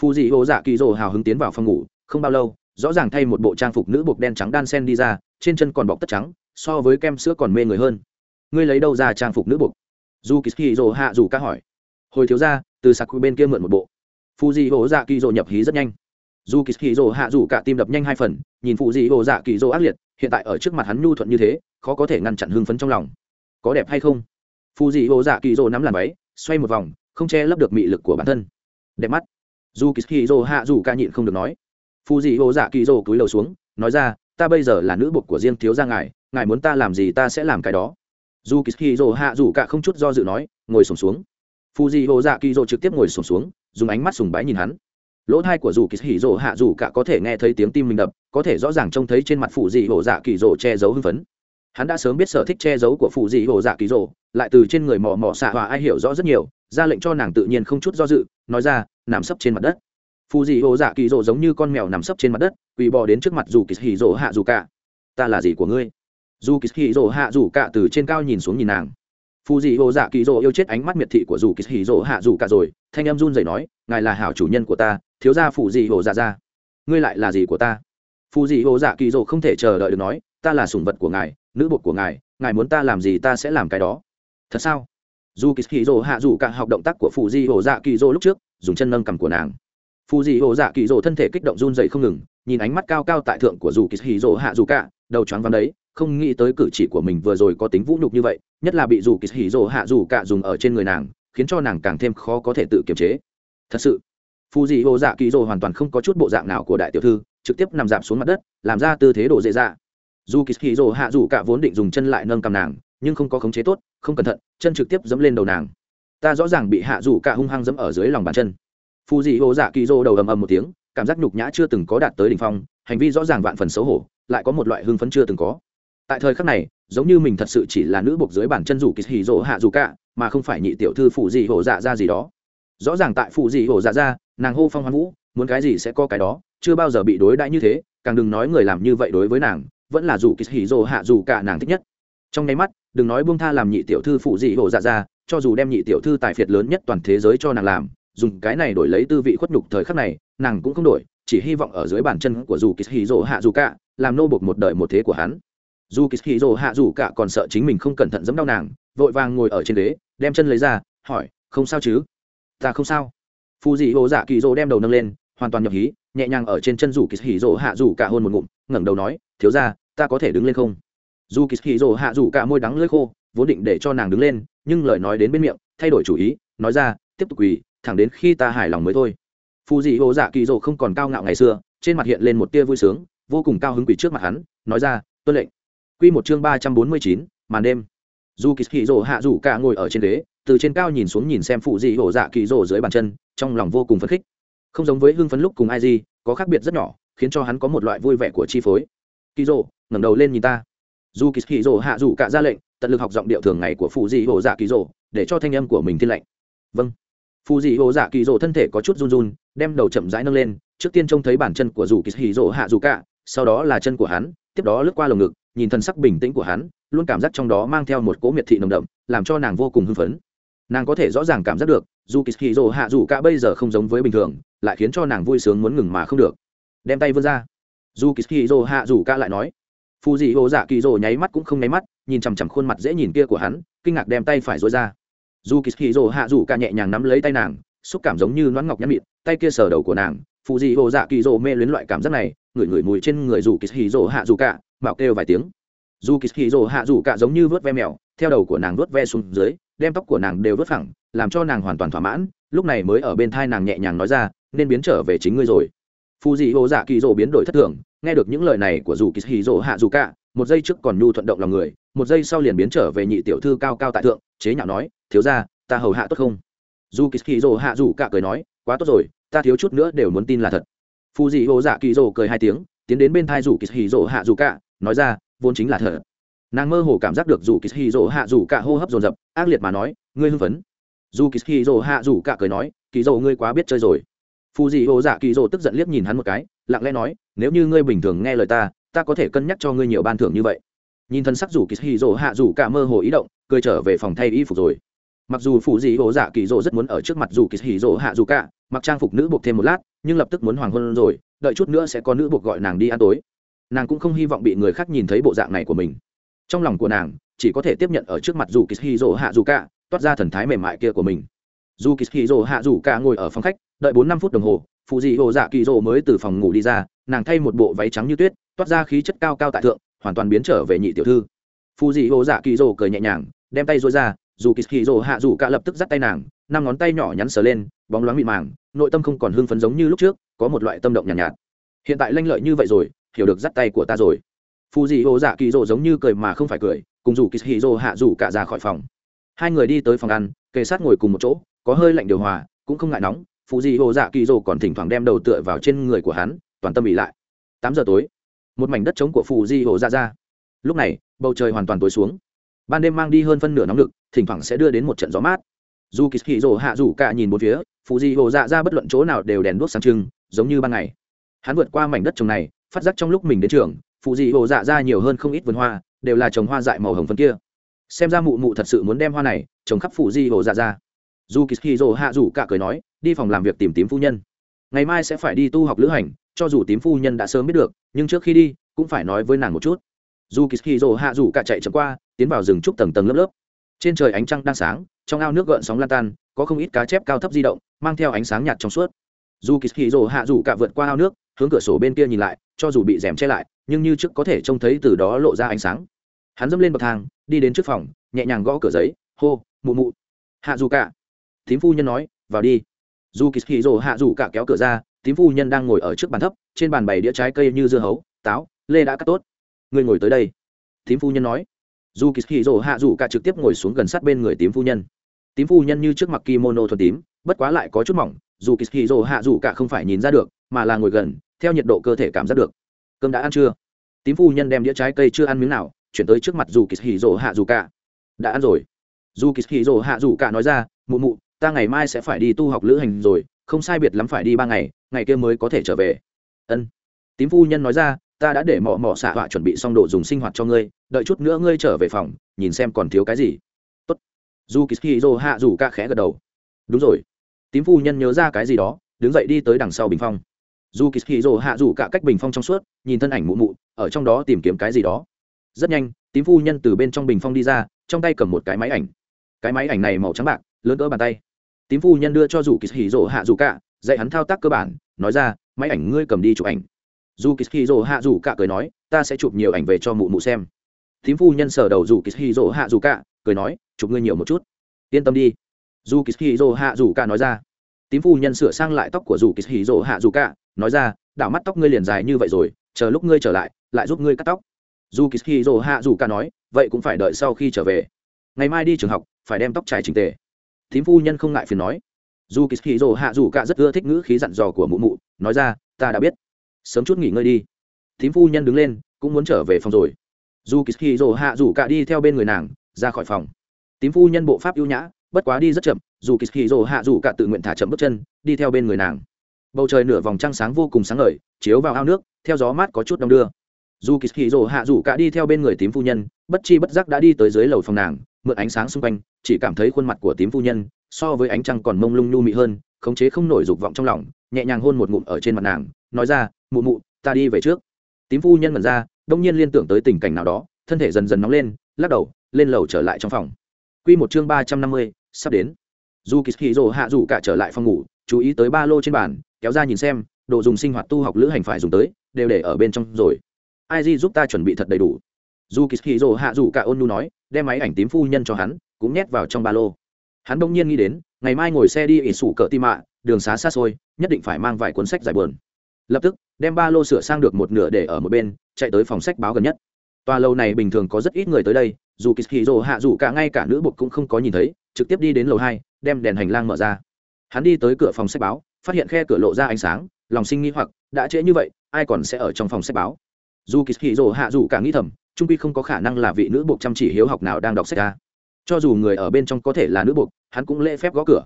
S1: Phụ dị hồ dạ kỳ rỗ hào hứng tiến vào phòng ngủ, không bao lâu, rõ ràng thay một bộ trang phục nữ bột đen trắng đan sen đi ra, trên chân còn bọc tất trắng, so với kem sữa còn mê người hơn. Ngươi lấy đâu ra trang phục nữ bột dù kỳ kỳ rỗ hạ dù ca hỏi. Hồi thiếu ra từ sạc bên kia mượn một bộ. Phụ dị hồ dạ kỳ rỗ nhập hí rất nhanh. Dù kỳ kỳ rỗ hạ dù cả tim đập nhanh hai phần, nhìn phụ dị hồ dạ kỳ rỗ ác liệt, hiện tại ở trước mặt hắn nhu thuận như thế, khó có thể ngăn chặn hưng phấn trong lòng. Có đẹp hay không? Phù dị hồ dạ kỳ rồ nắm làn váy, xoay một vòng, không che lấp được mị lực của bản thân. Đẹp mắt. Dù kỳ rồ hạ dù ca nhịn không được nói. Phù dị hồ dạ kỳ rồ cúi đầu xuống, nói ra, ta bây giờ là nữ bột của riêng thiếu gia ngài ngài muốn ta làm gì ta sẽ làm cái đó dù kỳ rồ hạ dù cả không chút do dự nói, ngồi sổm xuống. Phù dị hồ dạ kỳ rồ trực tiếp ngồi sổm xuống, dùng ánh mắt sùng bái nhìn hắn. Lỗ thai của dù kỳ hỉ rồ hạ dù cả có thể nghe thấy tiếng tim mình đập, có thể rõ ràng trông thấy trên mặt phụ dị hồ dạ kỳ rồ che giấu hưng phấn. Hắn đã sớm biết sở thích che giấu của phụ dị hồ dạ kỳ rồ lại từ trên người mò mò xạ hòa ai hiểu rõ rất nhiều, ra lệnh cho nàng tự nhiên không chút do dự, nói ra, nằm sấp trên mặt đất. Phụ dị hồ dạ kỳ rồ giống như con mèo nằm sấp trên mặt đất, quỳ bò đến trước mặt dù kỳ hỉ rồ hạ dù cả. Ta là gì của ngươi? Dù kỳ hì rồ hạ dù cả từ trên cao nhìn xuống nhìn nàng. Phù dị ô dạ kỳ rồ yêu chết ánh mắt miệt thị của dù kỳ hì rồ hạ dù cả rồi, thanh em run rẩy nói, ngài là hảo chủ nhân của ta, thiếu gia phù dị ô dạ. Ra ngươi lại là gì của ta? Phù dị ô dạ kỳ rồ không thể chờ đợi được nói, ta là sủng vật của ngài, nữ bột của ngài ngài muốn ta làm gì ta sẽ làm cái đó. Thật sao? Dù kỳ hì rồ hạ dù cả học động tác của phù dị ô dạ kỳ rồ lúc trước, dùng chân nâng cầm của nàng. Phù dị ô dạ kỳ rồ thân thể kích động run dậy không ngừng, nhìn ánh mắt cao cao tại thượng của dù kỳ hì rồ hạ dù cả, đầu choáng vắng đấy không nghĩ tới cử chỉ của mình vừa rồi có tính vũ nhục như vậy, nhất là bị dù kỳ hỉ rồ hạ dù cả dùng ở trên người nàng, khiến cho nàng càng thêm khó có thể tự kiềm chế. Thật sự phù dị hồ dạ kỳ rồ hoàn toàn không có chút bộ dạng nào của đại tiểu thư, trực tiếp nằm dạp xuống mặt đất, làm ra tư thế đổ dễ dạ. Dù kỳ hỉ rồ hạ dù cả vốn định dùng chân lại nâng cầm nàng, nhưng không có khống chế tốt, không cẩn thận, chân trực tiếp dẫm lên đầu nàng. Ta rõ ràng bị hạ dù cả hung hăng dẫm ở dưới lòng bàn chân. Phù dị hồ dạ kỳ rô đầu ầm ầm một tiếng, cảm giác nhục nhã chưa từng có đạt tới đỉnh phong, hành vi rõ ràng vạn phần xấu hổ, lại có một loại hưng phấn chưa từng có tại thời khắc này, giống như mình thật sự chỉ là nữ buộc dưới bàn chân rủ kỳ hì rỗ hạ dù cả, mà không phải nhị tiểu thư phụ dị hồ dạ ra gì đó. Rõ ràng tại phụ dị hồ dạ ra, nàng hô phong hoan vũ, muốn cái gì sẽ có cái đó, chưa bao giờ bị đối đãi như thế, càng đừng nói người làm như vậy đối với nàng, vẫn là dù kỳ hỉ rỗ hạ dù cả nàng thích nhất. Trong nháy mắt, đừng nói buông tha làm nhị tiểu thư phụ dị hồ dạ ra, cho dù đem nhị tiểu thư tài phiệt lớn nhất toàn thế giới cho nàng làm, dùng cái này đổi lấy tư vị khuất nhục thời khắc này, nàng cũng không đổi, chỉ hy vọng ở dưới bàn chân của dù kỳ hì rỗ hạ dù cả, làm nô bộc một đời một thế của hắn dù kỳ hì rồ hạ dù cả còn sợ chính mình không cẩn thận giấm đau nàng, vội vàng ngồi ở trên ghế, đem chân lấy ra, hỏi, không sao chứ? Ta không sao. Phù dị hồ dạ kỳ rồ đem đầu nâng lên, hoàn toàn nhập hí, nhẹ nhàng ở trên chân dù kỳ hì rồ hạ dù cả hôn một ngụm, ngẩng đầu nói, thiếu ra ta có thể đứng lên không? Dù kỳ hì rồ hạ dù cả môi đắng lưỡi khô, vốn định để cho nàng đứng lên, nhưng lời nói đến bên miệng, thay đổi chủ ý, nói ra, tiếp tục quỳ, thẳng đến khi ta hài lòng mới thôi. Phù dị hồ dạ kỳ rồ không còn cao ngạo ngày xưa, trên mặt hiện lên một tia vui sướng, vô cùng cao hứng quỳ trước mặt hắn, nói ra, tuân lệnh. Quy một chương ba trăm bốn mươi chín màn đêm. Zu Kishiro hạ rủ cả ngồi ở trên ghế từ trên cao nhìn xuống nhìn xem phụ dị hồ dạ kỳ rồ dưới bàn chân trong lòng vô cùng phấn khích. Không giống với hưng phấn lúc cùng ai gì có khác biệt rất nhỏ khiến cho hắn có một loại vui vẻ của chi phối. Kỳ ngẩng đầu lên nhìn ta. Zu Kishiro hạ rủ cả ra lệnh tận lực học giọng điệu thường ngày của phụ dị hồ dạ kỳ rồ, để cho thanh âm của mình thiên lệnh vâng. Phụ dị hồ dạ kỳ rồ thân thể có chút run run đem đầu chậm rãi nâng lên trước tiên trông thấy bàn chân của Zu Kishiro hạ rủ cả sau đó là chân của hắn tiếp đó lướt qua lồng ngực nhìn thần sắc bình tĩnh của hắn, luôn cảm giác trong đó mang theo một cỗ miệt thị nồng đậm, làm cho nàng vô cùng hưng phấn. Nàng có thể rõ ràng cảm giác được, dù kỳ hì hạ dù cả bây giờ không giống với bình thường, lại khiến cho nàng vui sướng muốn ngừng mà không được. Đem tay vươn ra. Dù kỳ hì hạ dù cả lại nói. Phù dị hồ dạ kỳ rồ nháy mắt cũng không nháy mắt, nhìn chằm chằm khuôn mặt dễ nhìn kia của hắn, kinh ngạc đem tay phải dối ra. Dù kỳ hì hạ dù cả nhẹ nhàng nắm lấy tay nàng, xúc cảm giống như nón ngọc nhắn mịn tay kia sờ đầu của nàng phụ dị hồ dạ kỳ rồ mê luyến loại cảm giác này, ngửi ngửi mùi trên người dù kỳ hì hạ dù cả mạo kêu vài tiếng. Dù kỳ hì rồ hạ dù cả giống như vớt ve mèo, theo đầu của nàng vớt ve xuống dưới, đem tóc của nàng đều vớt phẳng, làm cho nàng hoàn toàn thỏa mãn, lúc này mới ở bên thai nàng nhẹ nhàng nói ra, nên biến trở về chính ngươi rồi. Phù dị hồ dạ kỳ rồ biến đổi thất thường, nghe được những lời này của dù kỳ hì rồ hạ dù cả, một giây trước còn nhu thuận động lòng người, một giây sau liền biến trở về nhị tiểu thư cao cao tại thượng, chế nhạo nói, thiếu ra ta hầu hạ tốt không? Dù kỳ hì rồ hạ dù cả cười nói, quá tốt rồi, ta thiếu chút nữa đều muốn tin là thật. Phù dị hồ dạ kỳ rồ cười hai tiếng, tiến đến bên thai dù kỳ hì rồ hạ dù cả nói ra, vốn chính là thở. Nàng mơ hồ cảm giác được dù kỳ hì rỗ hạ dù cả hô hấp dồn dập, ác liệt mà nói, ngươi hưng phấn. Dù kỳ hì rỗ hạ dù cả cười nói kỳ rỗ ngươi quá biết chơi rồi. Phù dị hồ dạ kỳ rỗ tức giận liếc nhìn hắn một cái, lặng lẽ nói, nếu như ngươi bình thường nghe lời ta ta có thể cân nhắc cho ngươi nhiều ban thưởng như vậy. Nhìn thân sắc dù kỳ hì rỗ hạ dù cả mơ hồ ý động, cười trở về phòng thay y phục rồi. Mặc dù phù dị hồ dạ kỳ rỗ rất muốn ở trước mặt dù kỳ hì rỗ hạ dù cả mặc trang phục nữ buộc thêm một lát, nhưng lập tức muốn hoàng hôn rồi, đợi chút nữa sẽ có nữ buộc gọi nàng đi ăn tối nàng cũng không hy vọng bị người khác nhìn thấy bộ dạng này của mình. Trong lòng của nàng chỉ có thể tiếp nhận ở trước mặt dù kỳ hì hạ dù cả toát ra thần thái mềm mại kia của mình. Dù kỳ hì hạ dù cả ngồi ở phòng khách đợi bốn năm phút đồng hồ phụ dị hồ dạ kỳ dỗ mới từ phòng ngủ đi ra nàng thay một bộ váy trắng như tuyết toát ra khí chất cao cao tại thượng hoàn toàn biến trở về nhị tiểu thư. Phù dị hồ dạ kỳ dỗ cười nhẹ nhàng đem tay dối ra dù kỳ hì hạ dù cả lập tức dắt tay nàng năm ngón tay nhỏ nhắn sờ lên bóng loáng mịn màng nội tâm không còn hưng phấn giống như lúc trước có một loại tâm động nhàn nhạt, nhạt. Hiện tại lanh lợi như vậy rồi hiểu được dắt tay của ta rồi. Phù dị hồ dạ kỳ rỗ giống như cười mà không phải cười, cùng dù kỳ hì rỗ hạ dù cả ra khỏi phòng. Hai người đi tới phòng ăn, kề sát ngồi cùng một chỗ, có hơi lạnh điều hòa, cũng không ngại nóng. Phù dị hồ dạ kỳ rỗ còn thỉnh thoảng đem đầu tựa vào trên người của hắn, toàn tâm bị lại. Tám giờ tối, một mảnh đất trống của phù di hồ ra. Ra lúc này, bầu trời hoàn toàn tối xuống. Ban đêm mang đi hơn phân nửa nóng lực, thỉnh thoảng sẽ đưa đến một trận gió mát. Dù kỳ hì hạ rủ cả nhìn một phía phù di hồ dạ ra bất luận chỗ nào đều đèn đuốc sáng trưng, giống như ban ngày. Hắn vượt qua mảnh đất trồng này phát giác trong lúc mình đến trường, phụ di hồ dạ ra nhiều hơn không ít vườn hoa, đều là trồng hoa dại màu hồng phân kia. Xem ra mụ mụ thật sự muốn đem hoa này trồng khắp phụ di hồ dạ ra. Dù kỳ dỗ hạ rủ cả cười nói, đi phòng làm việc tìm tím phu nhân. Ngày mai sẽ phải đi tu học lữ hành, cho dù tím phu nhân đã sớm biết được, nhưng trước khi đi, cũng phải nói với nàng một chút. Dù kỳ dỗ hạ rủ cả chạy chậm qua, tiến vào rừng trúc tầng tầng lớp lớp. Trên trời ánh trăng đang sáng, trong ao nước gợn sóng lan tan, có không ít cá chép cao thấp di động, mang theo ánh sáng nhạt trong suốt. Dù kỳ dỗ hạ rủ cả vượt qua ao nước hướng cửa sổ bên kia nhìn lại, cho dù bị rèm che lại, nhưng như trước có thể trông thấy từ đó lộ ra ánh sáng. Hắn dẫm lên bậc thang, đi đến trước phòng, nhẹ nhàng gõ cửa giấy, hô, mụ mụ. Hạ dù cả. Thím phu nhân nói, vào đi. Dù kỳ hì rồ hạ dù cả kéo cửa ra tím phu nhân đang ngồi ở trước bàn thấp, trên bàn bày đĩa trái cây như dưa hấu, táo, lê đã cắt tốt. Người ngồi tới đây. Tím phu nhân nói. Dù kỳ hì rồ hạ dù cả trực tiếp ngồi xuống gần sát bên người tím phu nhân. Tím phu nhân như trước mặt kimono thuần tím, bất quá lại có chút mỏng, dù kỳ hì rồ hạ dù cả không phải nhìn ra được, mà là ngồi gần theo nhiệt độ cơ thể cảm giác được. Cơm đã ăn chưa? Tím phu nhân đem đĩa trái cây chưa ăn miếng nào, chuyển tới trước mặt dù kỳ hì rỗ hạ dù cả. Đã ăn rồi. Dù kỳ hì rỗ hạ dù cả nói ra, mụ mụ, ta ngày mai sẽ phải đi tu học lữ hành rồi, không sai biệt lắm phải đi ba ngày ngày kia mới có thể trở về. Ân. Tím phu nhân nói ra, ta đã để mỏ mỏ xạ họa chuẩn bị xong đồ dùng sinh hoạt cho ngươi, đợi chút nữa ngươi trở về phòng, nhìn xem còn thiếu cái gì. Tốt. Dù kỳ dô hạ dù ca khẽ gật đầu. Đúng rồi. Tím phu nhân nhớ ra cái gì đó, đứng dậy đi tới đằng sau bình phong dù kỳ hì rồ hạ dù cả cách bình phong trong suốt, nhìn thân ảnh mụ mụ, ở trong đó tìm kiếm cái gì đó. Rất nhanh, tím phu nhân từ bên trong bình phong đi ra, trong tay cầm một cái máy ảnh. Cái máy ảnh này màu trắng bạc, lớn cỡ bàn tay. Tím phu nhân đưa cho dù kỳ hì rồ hạ dù cả, dạy hắn thao tác cơ bản, nói ra, máy ảnh ngươi cầm đi chụp ảnh. Dù kỳ hì rồ hạ dù cả cười nói, ta sẽ chụp nhiều ảnh về cho mụ mụ xem. Tím phu nhân sờ đầu dù kỳ hì rồ hạ dù cả, cười nói, chụp ngươi nhiều một chút. Yên tâm đi. Dù kỳ hì rồ hạ dù cả nói ra tím phu nhân sửa sang lại tóc của dù kỳ hì rồ hạ dù cả, nói ra, đảo mắt tóc ngươi liền dài như vậy rồi, chờ lúc ngươi trở lại lại giúp ngươi cắt tóc. Dù kỳ hì rồ hạ dù cả nói, vậy cũng phải đợi sau khi trở về. Ngày mai đi trường học, phải đem tóc trải trình tề. Tím phu nhân không ngại phiền nói. Dù kỳ hì rồ hạ dù cả rất ưa thích ngữ khí dặn dò của mụ mụ, nói ra, ta đã biết. Sớm chút nghỉ ngơi đi. Tím phu nhân đứng lên, cũng muốn trở về phòng rồi. Dù kỳ hì rồ hạ dù cả đi theo bên người nàng, ra khỏi phòng. Tím phu nhân bộ pháp ưu nhã bất quá đi rất chậm, dù kỳ hì rồ hạ dù cả tự nguyện thả chậm bước chân, đi theo bên người nàng. Bầu trời nửa vòng trăng sáng vô cùng sáng ngời, chiếu vào ao nước, theo gió mát có chút đông đưa. Dù kỳ hì rồ hạ dù cả đi theo bên người tím phu nhân, bất chi bất giác đã đi tới dưới lầu phòng nàng, mượn ánh sáng xung quanh, chỉ cảm thấy khuôn mặt của tím phu nhân, so với ánh trăng còn mông lung nhu mị hơn, khống chế không nổi dục vọng trong lòng, nhẹ nhàng hôn một ngụm ở trên mặt nàng, nói ra, mụ mụ, ta đi về trước. Tím phu nhân mật ra, đông nhiên liên tưởng tới tình cảnh nào đó, thân thể dần dần nóng lên, lắc đầu, lên lầu trở lại trong phòng. Quy một chương ba trăm năm mươi sắp đến. Dù kỳ hì rồ hạ dù cả trở lại phòng ngủ, chú ý tới ba lô trên bàn, kéo ra nhìn xem, đồ dùng sinh hoạt tu học lữ hành phải dùng tới, đều để ở bên trong rồi. Ai di giúp ta chuẩn bị thật đầy đủ. Dù kỳ hì rồ hạ dù cả ôn nu nói, đem máy ảnh tím phu nhân cho hắn, cũng nhét vào trong ba lô. Hắn đông nhiên nghĩ đến, ngày mai ngồi xe đi ỉ sủ cỡ tim mạ, đường xá xa xôi, nhất định phải mang vài cuốn sách giải buồn. Lập tức, đem ba lô sửa sang được một nửa để ở một bên, chạy tới phòng sách báo gần nhất. Tòa lâu này bình thường có rất ít người tới đây, dù kỳ hì dồ hạ dù cả ngay cả nữ bột cũng không có nhìn thấy trực tiếp đi đến lầu hai đem đèn hành lang mở ra. Hắn đi tới cửa phòng sách báo phát hiện khe cửa lộ ra ánh sáng lòng sinh nghĩ hoặc đã trễ như vậy ai còn sẽ ở trong phòng sách báo? Dù kỳ hì rồ hạ dù cả nghĩ thầm trung quy không có khả năng là vị nữ buộc chăm chỉ hiếu học nào đang đọc sách ra cho dù người ở bên trong có thể là nữ buộc, hắn cũng lễ phép gõ cửa.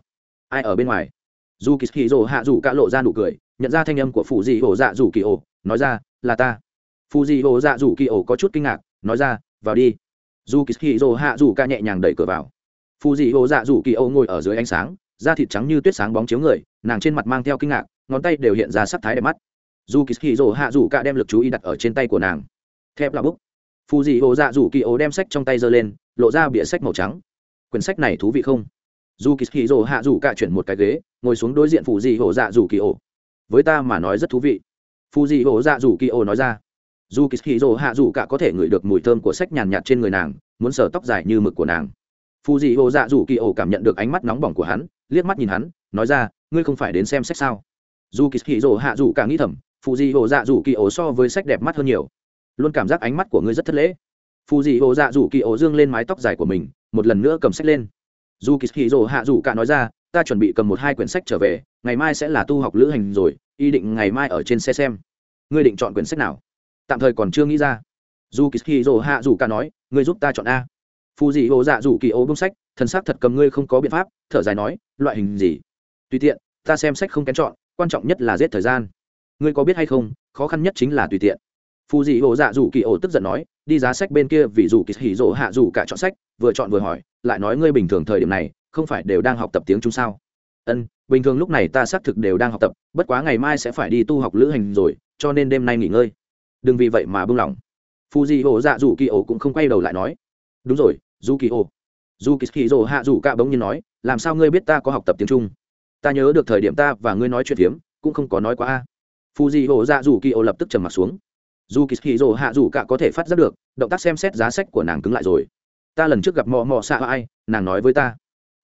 S1: Ai ở bên ngoài? Dù kỳ hì rồ hạ dù cả lộ ra nụ cười nhận ra thanh âm của phụ dị ổ dạ dù kỳ ổ nói ra là ta. Phụ dị ổ dạ dù kỳ ổ có chút kinh ngạc nói ra vào đi. Dù kỳ hì rồ hạ dù ca nhẹ nhàng đẩy cửa vào phù dị ô dạ dù kỳ ô ngồi ở dưới ánh sáng, da thịt trắng như tuyết sáng bóng chiếu người, nàng trên mặt mang theo kinh ngạc, ngón tay đều hiện ra sắc thái đẹp mắt. Dù kỳ hì rồ hạ dù cả đem lực chú ý đặt ở trên tay của nàng. Thép là bút. Phù dị ô dạ dù kỳ ô đem sách trong tay giơ lên, lộ ra bìa sách màu trắng. Quyển sách này thú vị không? Dù kỳ hì rồ hạ dù cả chuyển một cái ghế, ngồi xuống đối diện phù dị ô dạ dù kỳ ô với ta mà nói rất thú vị. Phù dị ô dạ dù kỳ ô nói ra. Dù kỳ hì rồ hạ dù cả có thể ngửi được mùi thơm của sách nhàn nhạt trên người nàng, muốn sờ tóc dài như mực của nàng phù dị hồ dạ dù kỳ ổ cảm nhận được ánh mắt nóng bỏng của hắn, liếc mắt nhìn hắn, nói ra, ngươi không phải đến xem sách sao? Dù kỳ hì rồ hạ dù cả nghĩ thầm phù dị hồ dạ dù kỳ ổ so với sách đẹp mắt hơn nhiều. Luôn cảm giác ánh mắt của ngươi rất thất lễ. Phù dị hồ dạ dù kỳ ổ dương lên mái tóc dài của mình, một lần nữa cầm sách lên. Dù kỳ hì rồ hạ dù cả nói ra, ta chuẩn bị cầm một hai quyển sách trở về, ngày mai sẽ là tu học lữ hành rồi, ý định ngày mai ở trên xe xem. Ngươi định chọn quyển sách nào? Tạm thời còn chưa nghĩ ra. Dù kỳ hì rồ hạ dù cả nói, ngươi giúp ta chọn a phù dị hồ dạ dù kỳ ố bông sách, thần sắc thật cầm ngươi không có biện pháp, thở dài nói, loại hình gì? Tùy tiện, ta xem sách không kén chọn, quan trọng nhất là giết thời gian. Ngươi có biết hay không, khó khăn nhất chính là tùy tiện. Phù dị hồ dạ dù kỳ ổ tức giận nói, đi giá sách bên kia vì dù kỳ hỉ rỗ hạ dù cả chọn sách, vừa chọn vừa hỏi, lại nói ngươi bình thường thời điểm này, không phải đều đang học tập tiếng trung sao? Ân, bình thường lúc này ta xác thực đều đang học tập, bất quá ngày mai sẽ phải đi tu học lữ hành rồi, cho nên đêm nay nghỉ ngơi. Đừng vì vậy mà buông lỏng. Phù dị hồ dạ dù kỳ ổ cũng không quay đầu lại nói đúng rồi du kỳ ô du kỳ hỉ rỗ hạ dù cạ bỗng nhiên nói, làm sao ngươi biết ta có học tập tiếng trung? Ta nhớ được thời điểm ta và ngươi nói chuyện phiếm, cũng không có nói quá a. Phù dị hồ dạ dù kỳ ô lập tức trầm m ặ t xuống. Dù kỳ hì rồ hạ dù cạ có thể phát giác được, động tác xem xét giá sách của nàng cứng lại rồi. Ta lần trước gặp mò mò xạ ai, nàng nói với ta.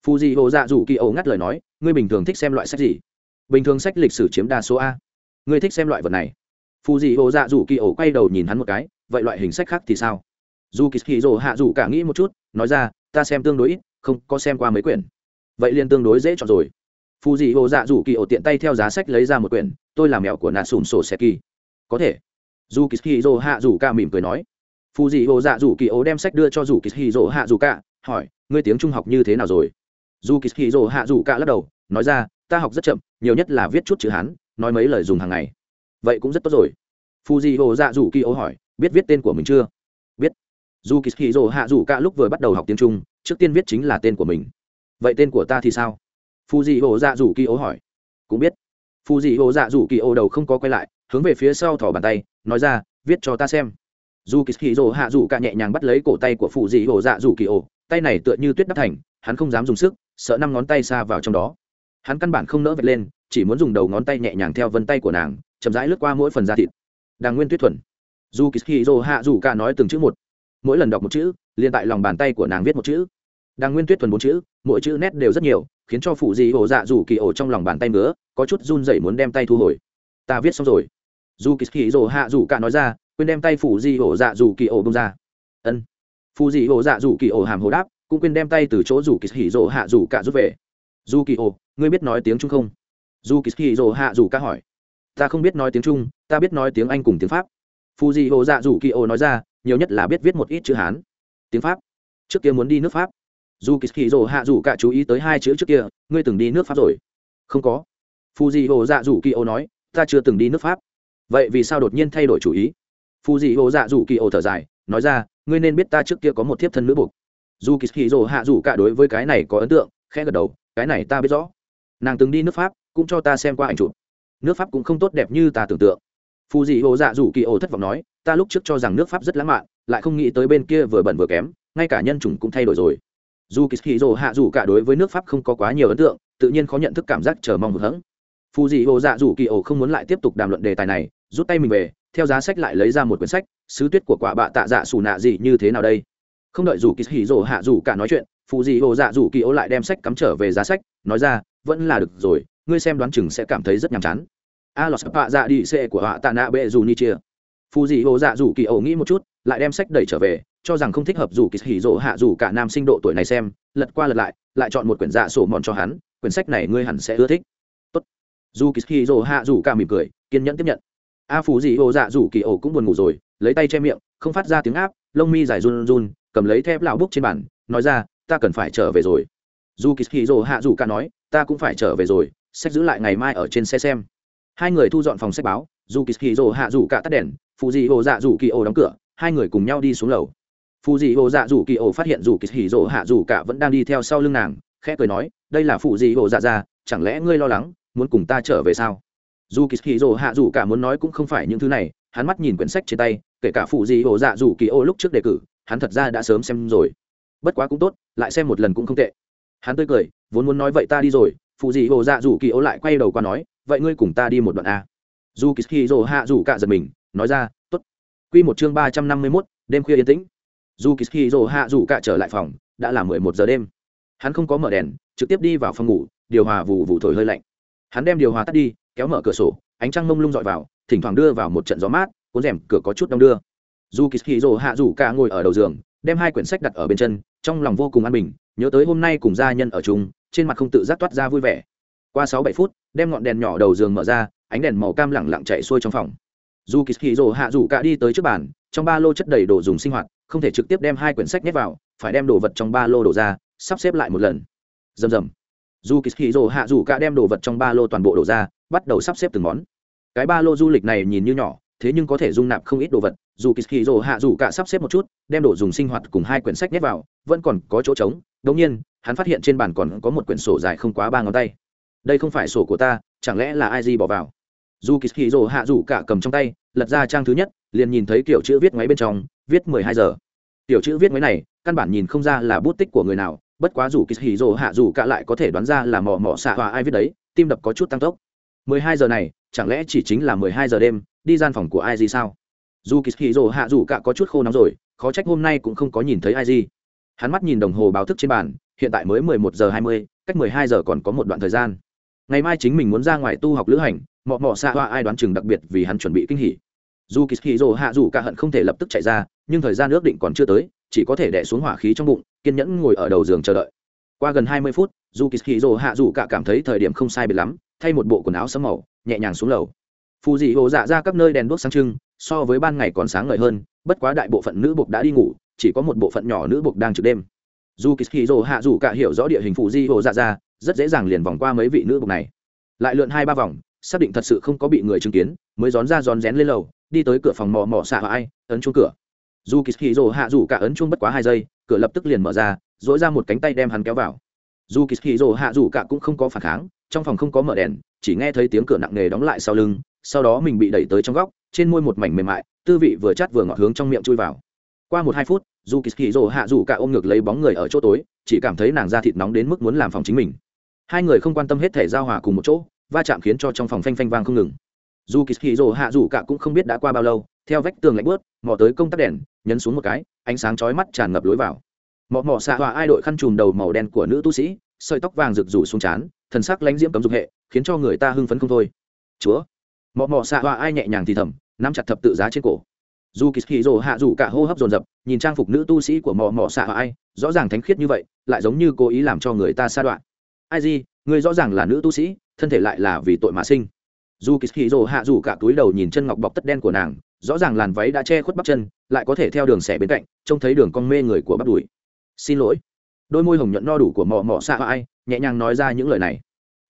S1: Phù dị hồ dạ dù kỳ ô ngắt lời nói, ngươi bình thường thích xem loại sách gì? Bình thường sách lịch sử chiếm đa số a. Ngươi thích xem loại vật này. Phù dị hồ dạ dù kỳ ô quay đầu nhìn hắn một cái, vậy loại hình sách khác thì sao? Dù kỳ hì rồ hạ dù cả nghĩ một chút nói ra ta xem tương đối ít không có xem qua mấy quyển. Vậy liền tương đối dễ chọn rồi. Phù dị hồ dạ dù kỳ ổ tiện tay theo giá sách lấy ra một quyển tôi là mẹo của nà sùm sổ xe kỳ có thể. Dù kỳ hì rồ hạ dù ca mỉm cười nói. Phù dị hồ dạ dù kỳ ổ đem sách đưa cho dù kỳ hì rồ hạ dù cả, hỏi ngươi tiếng trung học như thế nào rồi? Dù kỳ hì rồ hạ dù cả lắc đầu nói ra ta học rất chậm nhiều nhất là viết chút chữ hán nói mấy lời dùng hàng ngày. Vậy cũng rất tốt rồi. Phù dị hồ dạ dù kỳ ổ hỏi biết viết tên của mình chưa? Dù kỳ hì hạ dù cả lúc vừa bắt đầu học tiếng trung, trước tiên viết chính là tên của mình. Vậy tên của ta thì sao? Phù dị hồ dạ dù kỳ ô hỏi. Cũng biết. Phù dị ô dạ dù kỳ ô đầu không có quay lại, hướng về phía sau thỏ bàn tay, nói ra, viết cho ta xem. Dù kỳ hì hạ dù cả nhẹ nhàng bắt lấy cổ tay của phù dị ô dạ dù kỳ ô tay này tựa như tuyết đắp thành, hắn không dám dùng sức, sợ năm ngón tay xa vào trong đó. Hắn căn bản không nỡ vệt lên, chỉ muốn dùng đầu ngón tay nhẹ nhàng theo vân tay của nàng, chậm rãi lướt qua mỗi phần da thịt. Đàng nguyên tuyết thuần. Dù kỳ hì hạ dù cả nói từng chữ một mỗi lần đọc một chữ, liền tại lòng bàn tay của nàng viết một chữ. Đàng nguyên tuyết thuần bốn chữ, mỗi chữ nét đều rất nhiều, khiến cho phụ dị ổ dạ dù kỳ ổ trong lòng bàn tay nữa có chút run rẩy muốn đem tay thu hồi. Ta viết xong rồi. Dù kỳ kỳ rồ hạ dù cả nói ra, quên đem tay phụ dị ổ dạ dù kỳ ổ bông ra. Ân. Phụ dị ổ dạ dù kỳ ổ hàm hồ đáp, cũng quên đem tay từ chỗ dù kỳ hì rồ hạ dù cả rút về. Dù kỳ ổ, ngươi biết nói tiếng trung không? Dù kỳ hì rồ hạ dù cả hỏi. Ta không biết nói tiếng trung, ta biết nói tiếng anh cùng tiếng pháp. Phụ dị ổ dạ dù kỳ ổ nói ra nhiều nhất là biết viết một ít chữ hán. Tiếng pháp. Trước kia muốn đi nước pháp. Dù kỳ kỳ rồ hạ dù cả chú ý tới hai chữ trước kia, ngươi từng đi nước pháp rồi? Không có. Phù dị hồ dạ dù kỳ ô nói, ta chưa từng đi nước pháp. Vậy vì sao đột nhiên thay đổi chủ ý? Phù dị hồ dạ dù kỳ ô thở dài, nói ra, ngươi nên biết ta trước kia có một thiếp thân nữ buộc dù kỳ kỳ rồ hạ dù cả đối với cái này có ấn tượng, khẽ gật đầu, cái này ta biết rõ. Nàng từng đi nước pháp, cũng cho ta xem qua ảnh chụp. Nước pháp cũng không tốt đẹp như ta tưởng tượng phù dị hồ dạ dù kỳ Ổ thất vọng nói, ta lúc trước cho rằng nước pháp rất lãng mạn, lại không nghĩ tới bên kia vừa bẩn vừa kém, ngay cả nhân chủng cũng thay đổi rồi. Dù kỳ hì dồ hạ dù cả đối với nước pháp không có quá nhiều ấn tượng, tự nhiên khó nhận thức cảm giác chờ mong một hẫng. Phù dị hồ dạ dù kỳ ổ không muốn lại tiếp tục đàm luận đề tài này, rút tay mình về, theo giá sách lại lấy ra một quyển sách, sứ tuyết của quả bạ tạ dạ xù nạ gì như thế nào đây? Không đợi dù kỳ hì dồ hạ dù cả nói chuyện phù dị hồ dạ dù kỳ ổ lại đem sách cắm trở về giá sách, nói ra, vẫn là được rồi, ngươi xem đoán chừng sẽ cảm thấy rất nhàm chán a lọt bạ dạ đi xe của họa tạ nạ bệ dù ni chia. Phù dị hồ dạ dù kỳ ổ nghĩ một chút, lại đem sách đẩy trở về, cho rằng không thích hợp dù kỳ hỉ dỗ hạ dù cả nam sinh độ tuổi này xem, lật qua lật lại lại chọn một quyển dạ sổ mòn cho hắn, quyển sách này ngươi hẳn sẽ ưa thích. Tốt. Dù kỳ hỉ dỗ hạ dù cả mỉm cười, kiên nhẫn tiếp nhận. A phú dị hồ dạ dù kỳ ổ cũng buồn ngủ rồi, lấy tay che miệng, không phát ra tiếng áp, lông mi dài run run, cầm lấy thép lão bút trên bàn, nói ra, ta cần phải trở về rồi. Dù kỳ hỉ dỗ hạ dù cả nói, ta cũng phải trở về rồi, sách giữ lại ngày mai ở trên xe xem hai người thu dọn phòng sách báo dù kỳ hỉ hạ dù cả tắt đèn phù dị ô dạ dù kỳ ổ đóng cửa, hai người cùng nhau đi xuống lầu. Phù dị hồ dạ dù kỳ ổ phát hiện dù kỳ hỉ rỗ hạ dù cả vẫn đang đi theo sau lưng nàng, khẽ cười nói, đây là phù dị hồ dạ ra, chẳng lẽ ngươi lo lắng, muốn cùng ta trở về sao? Dù kỳ hỉ hạ dù cả muốn nói cũng không phải những thứ này, hắn mắt nhìn quyển sách trên tay, kể cả phù dị hồ dạ dù kỳ ổ lúc trước đề cử, hắn thật ra đã sớm xem rồi. Bất quá cũng tốt, lại xem một lần cũng không tệ. Hắn tươi cười, vốn muốn nói vậy ta đi rồi. Phù dị hồ dạ dù kỳ ổ lại quay đầu qua nói vậy ngươi cùng ta đi một đoạn a. Dù kỳ hỉ hạ dù cả giật mình, nói ra, tốt. Quy một chương ba trăm năm mươi mốt, đêm khuya yên tĩnh. Dù kỳ hì rồ hạ dù cả trở lại phòng, đã là mười một giờ đêm. Hắn không có mở đèn, trực tiếp đi vào phòng ngủ, điều hòa vụ vụ thổi hơi lạnh. Hắn đem điều hòa tắt đi, kéo mở cửa sổ, ánh trăng mông lung dọi vào, thỉnh thoảng đưa vào một trận gió mát, cuốn rèm cửa có chút đông đưa. Dù kỳ hì rồ hạ dù cả ngồi ở đầu giường, đem hai quyển sách đặt ở bên chân, trong lòng vô cùng an bình, nhớ tới hôm nay cùng gia nhân ở chung, trên mặt không tự giác toát ra vui vẻ qua sáu bảy phút, đem ngọn đèn nhỏ đầu giường mở ra, ánh đèn màu cam lẳng lặng chạy xuôi trong phòng. Dù kỳ hì rồ hạ rủ cả đi tới trước bàn, trong ba lô chất đầy đồ dùng sinh hoạt, không thể trực tiếp đem hai quyển sách nhét vào, phải đem đồ vật trong ba lô đổ ra, sắp xếp lại một lần. Rầm rầm. Dù kỳ hì rồ hạ rủ cả đem đồ vật trong ba lô toàn bộ đổ ra, bắt đầu sắp xếp từng món. Cái ba lô du lịch này nhìn như nhỏ, thế nhưng có thể dung nạp không ít đồ vật. Dù kỳ hì rồ hạ rủ cả sắp xếp một chút, đem đồ dùng sinh hoạt cùng hai quyển sách nhét vào, vẫn còn có chỗ trống. Đ nhiên, hắn phát hiện trên bàn còn có một quyển sổ dài không quá ba ngón tay đây không phải sổ của ta, chẳng lẽ là ai gì bỏ vào? Dù kỳ hì rồ hạ rủ cả cầm trong tay, lật ra trang thứ nhất, liền nhìn thấy kiểu chữ viết ngoáy bên trong, viết mười hai giờ. Tiểu chữ viết ngoáy này, căn bản nhìn không ra là bút tích của người nào, bất quá dù kỳ hì rồ hạ rủ cả lại có thể đoán ra là mò mò xạ hòa ai viết đấy, tim đập có chút tăng tốc. mười hai giờ này, chẳng lẽ chỉ chính là mười hai giờ đêm, đi gian phòng của ai gì sao? Dù kỳ hì rồ hạ rủ cả có chút khô nóng rồi, khó trách hôm nay cũng không có nhìn thấy ai gì hắn mắt nhìn đồng hồ báo thức trên bàn, hiện tại mới mười một giờ hai mươi, cách mười hai giờ còn có một đoạn thời gian ngày mai chính mình muốn ra ngoài tu học lữ hành, mọ mọ xạ hoa ai đoán chừng đặc biệt vì hắn chuẩn bị kinh hỉ. Dù kỳ hì rồ hạ dù cả hận không thể lập tức chạy ra, nhưng thời gian ước định còn chưa tới, chỉ có thể đẻ xuống hỏa khí trong bụng, kiên nhẫn ngồi ở đầu giường chờ đợi. Qua gần hai mươi phút, dù kỳ hì rồ hạ dù cả cảm thấy thời điểm không sai biệt lắm, thay một bộ quần áo sẫm màu, nhẹ nhàng xuống lầu. Phù dị hồ dạ ra các nơi đèn đuốc sáng trưng, so với ban ngày còn sáng ngời hơn, bất quá đại bộ phận nữ buộc đã đi ngủ, chỉ có một bộ phận nhỏ nữ buộc đang trực đêm. Dù kỳ hì rồ hạ dù cả hiểu rõ địa hình phù di hồ dạ ra rất dễ dàng liền vòng qua mấy vị nữ bục này. Lại lượn hai ba vòng, xác định thật sự không có bị người chứng kiến, mới rón ra rón rén lên lầu, đi tới cửa phòng mò mò xạ và ai, ấn chuông cửa. Dù kỳ hì rồ hạ rủ cả ấn chuông bất quá hai giây, cửa lập tức liền mở ra dỗi ra một cánh tay đem hắn kéo vào. Dù kỳ hì rồ hạ rủ cả cũng không có phản kháng, trong phòng không có mở đèn, chỉ nghe thấy tiếng cửa nặng nề đóng lại sau lưng, sau đó mình bị đẩy tới trong góc, trên môi một mảnh mềm mại, tư vị vừa chát vừa ngọt hướng trong miệng chui vào. Qua một hai phút, dù kỳ hì rồ hạ rủ cả ôm ngược lấy bóng người ở chỗ tối, chỉ cảm thấy nàng da thịt nóng đến mức muốn làm phòng chính mình hai người không quan tâm hết thể giao hòa cùng một chỗ, va chạm khiến cho trong phòng phanh phanh vang không ngừng. Dù kỳ kỳ rồ hạ dù cả cũng không biết đã qua bao lâu, theo vách tường lạnh bớt mò tới công tắc đèn, nhấn xuống một cái, ánh sáng chói mắt tràn ngập lối vào. Mọ mọ xạ hòa ai đội khăn trùm đầu màu đen của nữ tu sĩ, sợi tóc vàng rực rủ xuống trán, thần sắc lánh diễm cấm dục hệ, khiến cho người ta hưng phấn không thôi. Chúa! Mọ mọ xạ hòa ai nhẹ nhàng thì thầm, nắm chặt thập tự giá trên cổ. Dù kỳ hì rồ hạ dù cả hô hấp dồn dập, nhìn trang phục nữ tu sĩ của mọ mọ xạ hòa ai, rõ ràng thánh khiết như vậy, lại giống như cố ý làm cho người ta xa đoạn ai gì? Người rõ ràng là nữ tu sĩ, thân thể lại là vì tội mà sinh. Dù kỳ hì rồ hạ dù cả túi đầu nhìn chân ngọc bọc tất đen của nàng, rõ ràng làn váy đã che khuất bắp chân, lại có thể theo đường xẻ bên cạnh, trông thấy đường con mê người của bắp đùi. Xin lỗi. Đôi môi hồng nhuận no đủ của mò mò xạ ai, nhẹ nhàng nói ra những lời này.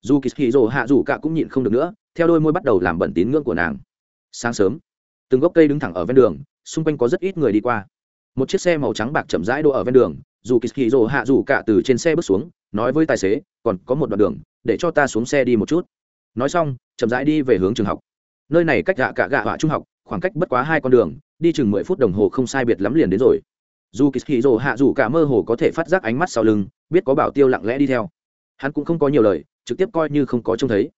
S1: Dù kỳ hì rồ hạ dù cả cũng nhịn không được nữa, theo đôi môi bắt đầu làm bẩn tín ngưỡng của nàng. Sáng sớm, từng gốc cây đứng thẳng ở ven đường, xung quanh có rất ít người đi qua. Một chiếc xe màu trắng bạc chậm rãi đỗ ở ven đường dù kỳ rồ hạ dù cả từ trên xe bước xuống, nói với tài xế, còn có một đoạn đường, để cho ta xuống xe đi một chút. Nói xong, chậm rãi đi về hướng trường học. Nơi này cách gạ cả gạ họa trung học, khoảng cách bất quá hai con đường, đi chừng mười phút đồng hồ không sai biệt lắm liền đến rồi. Dù kỳ rồ hạ dù cả mơ hồ có thể phát giác ánh mắt sau lưng, biết có bảo tiêu lặng lẽ đi theo. Hắn cũng không có nhiều lời, trực tiếp coi như không có trông thấy.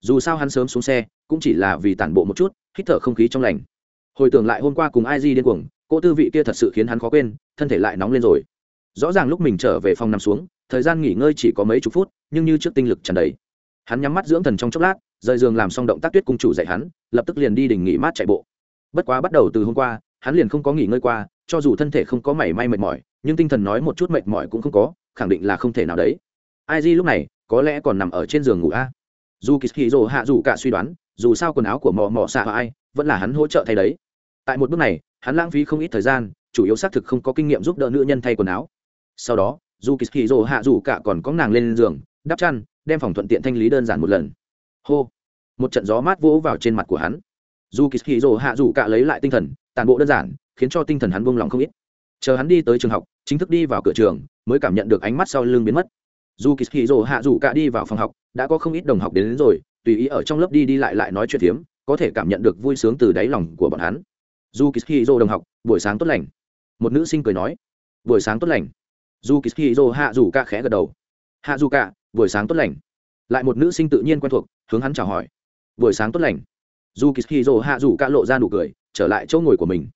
S1: Dù sao hắn sớm xuống xe, cũng chỉ là vì tản bộ một chút, hít thở không khí trong lành. Hồi tưởng lại hôm qua cùng ai di điên cuồng, cô tư vị kia thật sự khiến hắn khó quên, thân thể lại nóng lên rồi rõ ràng lúc mình trở về phòng nằm xuống, thời gian nghỉ ngơi chỉ có mấy chục phút, nhưng như trước tinh lực tràn đầy. Hắn nhắm mắt dưỡng thần trong chốc lát, rời giường làm xong động tác tuyết cung chủ dạy hắn, lập tức liền đi đỉnh nghỉ mát chạy bộ. Bất quá bắt đầu từ hôm qua, hắn liền không có nghỉ ngơi qua, cho dù thân thể không có mảy may mệt mỏi, nhưng tinh thần nói một chút mệt mỏi cũng không có, khẳng định là không thể nào đấy. Ai di lúc này, có lẽ còn nằm ở trên giường ngủ a? Dù kỳ hì hạ dù cả suy đoán, dù sao quần áo của mò mò xạ ai, vẫn là hắn hỗ trợ thay đấy. Tại một bước này, hắn lãng phí không ít thời gian, chủ yếu xác thực không có kinh nghiệm giúp đỡ nữ nhân thay quần áo sau đó dù kỳ hì rồ hạ dù cả còn có nàng lên giường đắp chăn đem phòng thuận tiện thanh lý đơn giản một lần. Hô! Một trận gió mát vỗ vào trên mặt của hắn. Dù kỳ hì rồ hạ dù cả lấy lại tinh thần tàn bộ đơn giản khiến cho tinh thần hắn buông lòng không ít. Chờ hắn đi tới trường học chính thức đi vào cửa trường mới cảm nhận được ánh mắt sau lưng biến mất. Dù kỳ hì rồ hạ dù cả đi vào phòng học đã có không ít đồng học đến, đến rồi tùy ý ở trong lớp đi đi lại lại nói chuyện phiếm có thể cảm nhận được vui sướng từ đáy lòng của bọn hắn. Dù kỳ dô đồng học buổi sáng tốt lành. Một nữ sinh cười nói buổi sáng tốt lành dù kỳ dô hạ dù ca khẽ gật đầu. Hạ dù ca buổi sáng tốt lành. Lại một nữ sinh tự nhiên quen thuộc, hướng hắn chào hỏi. Buổi sáng tốt lành. Dù kỳ dô hạ dù ca lộ ra nụ cười, trở lại chỗ ngồi của mình.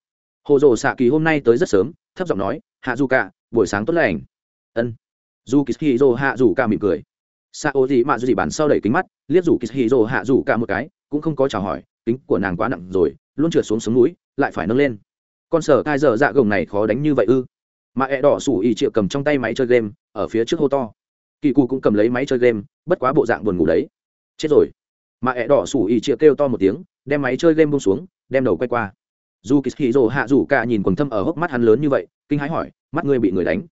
S1: Hồ dồ xạ kỳ hôm nay tới rất sớm, thấp giọng nói, hạ dù ca buổi sáng tốt lành. Ân. Dù kỳ dô hạ dù ca mỉm cười. Xạ ô gì mà dù gì bản sau đẩy kính mắt, liếc dù kỳ dô hạ dù ca một cái, cũng không có chào hỏi, kính của nàng quá nặng rồi, luôn trượt xuống sống núi, lại phải nâng lên. Con sở tai dở dạ gồng này khó đánh như vậy ư? Mà ẹ đỏ sủ ỉ triệu cầm trong tay máy chơi game, ở phía trước hô to. Kỳ cụ cũng cầm lấy máy chơi game, bất quá bộ dạng buồn ngủ đấy. Chết rồi. Mà ẹ đỏ sủ ỉ triệu kêu to một tiếng, đem máy chơi game bông xuống, đem đầu quay qua. Dù kỳ hì rồ hạ rủ cả nhìn quần thâm ở hốc mắt hắn lớn như vậy, kinh hãi hỏi, mắt ngươi bị người đánh?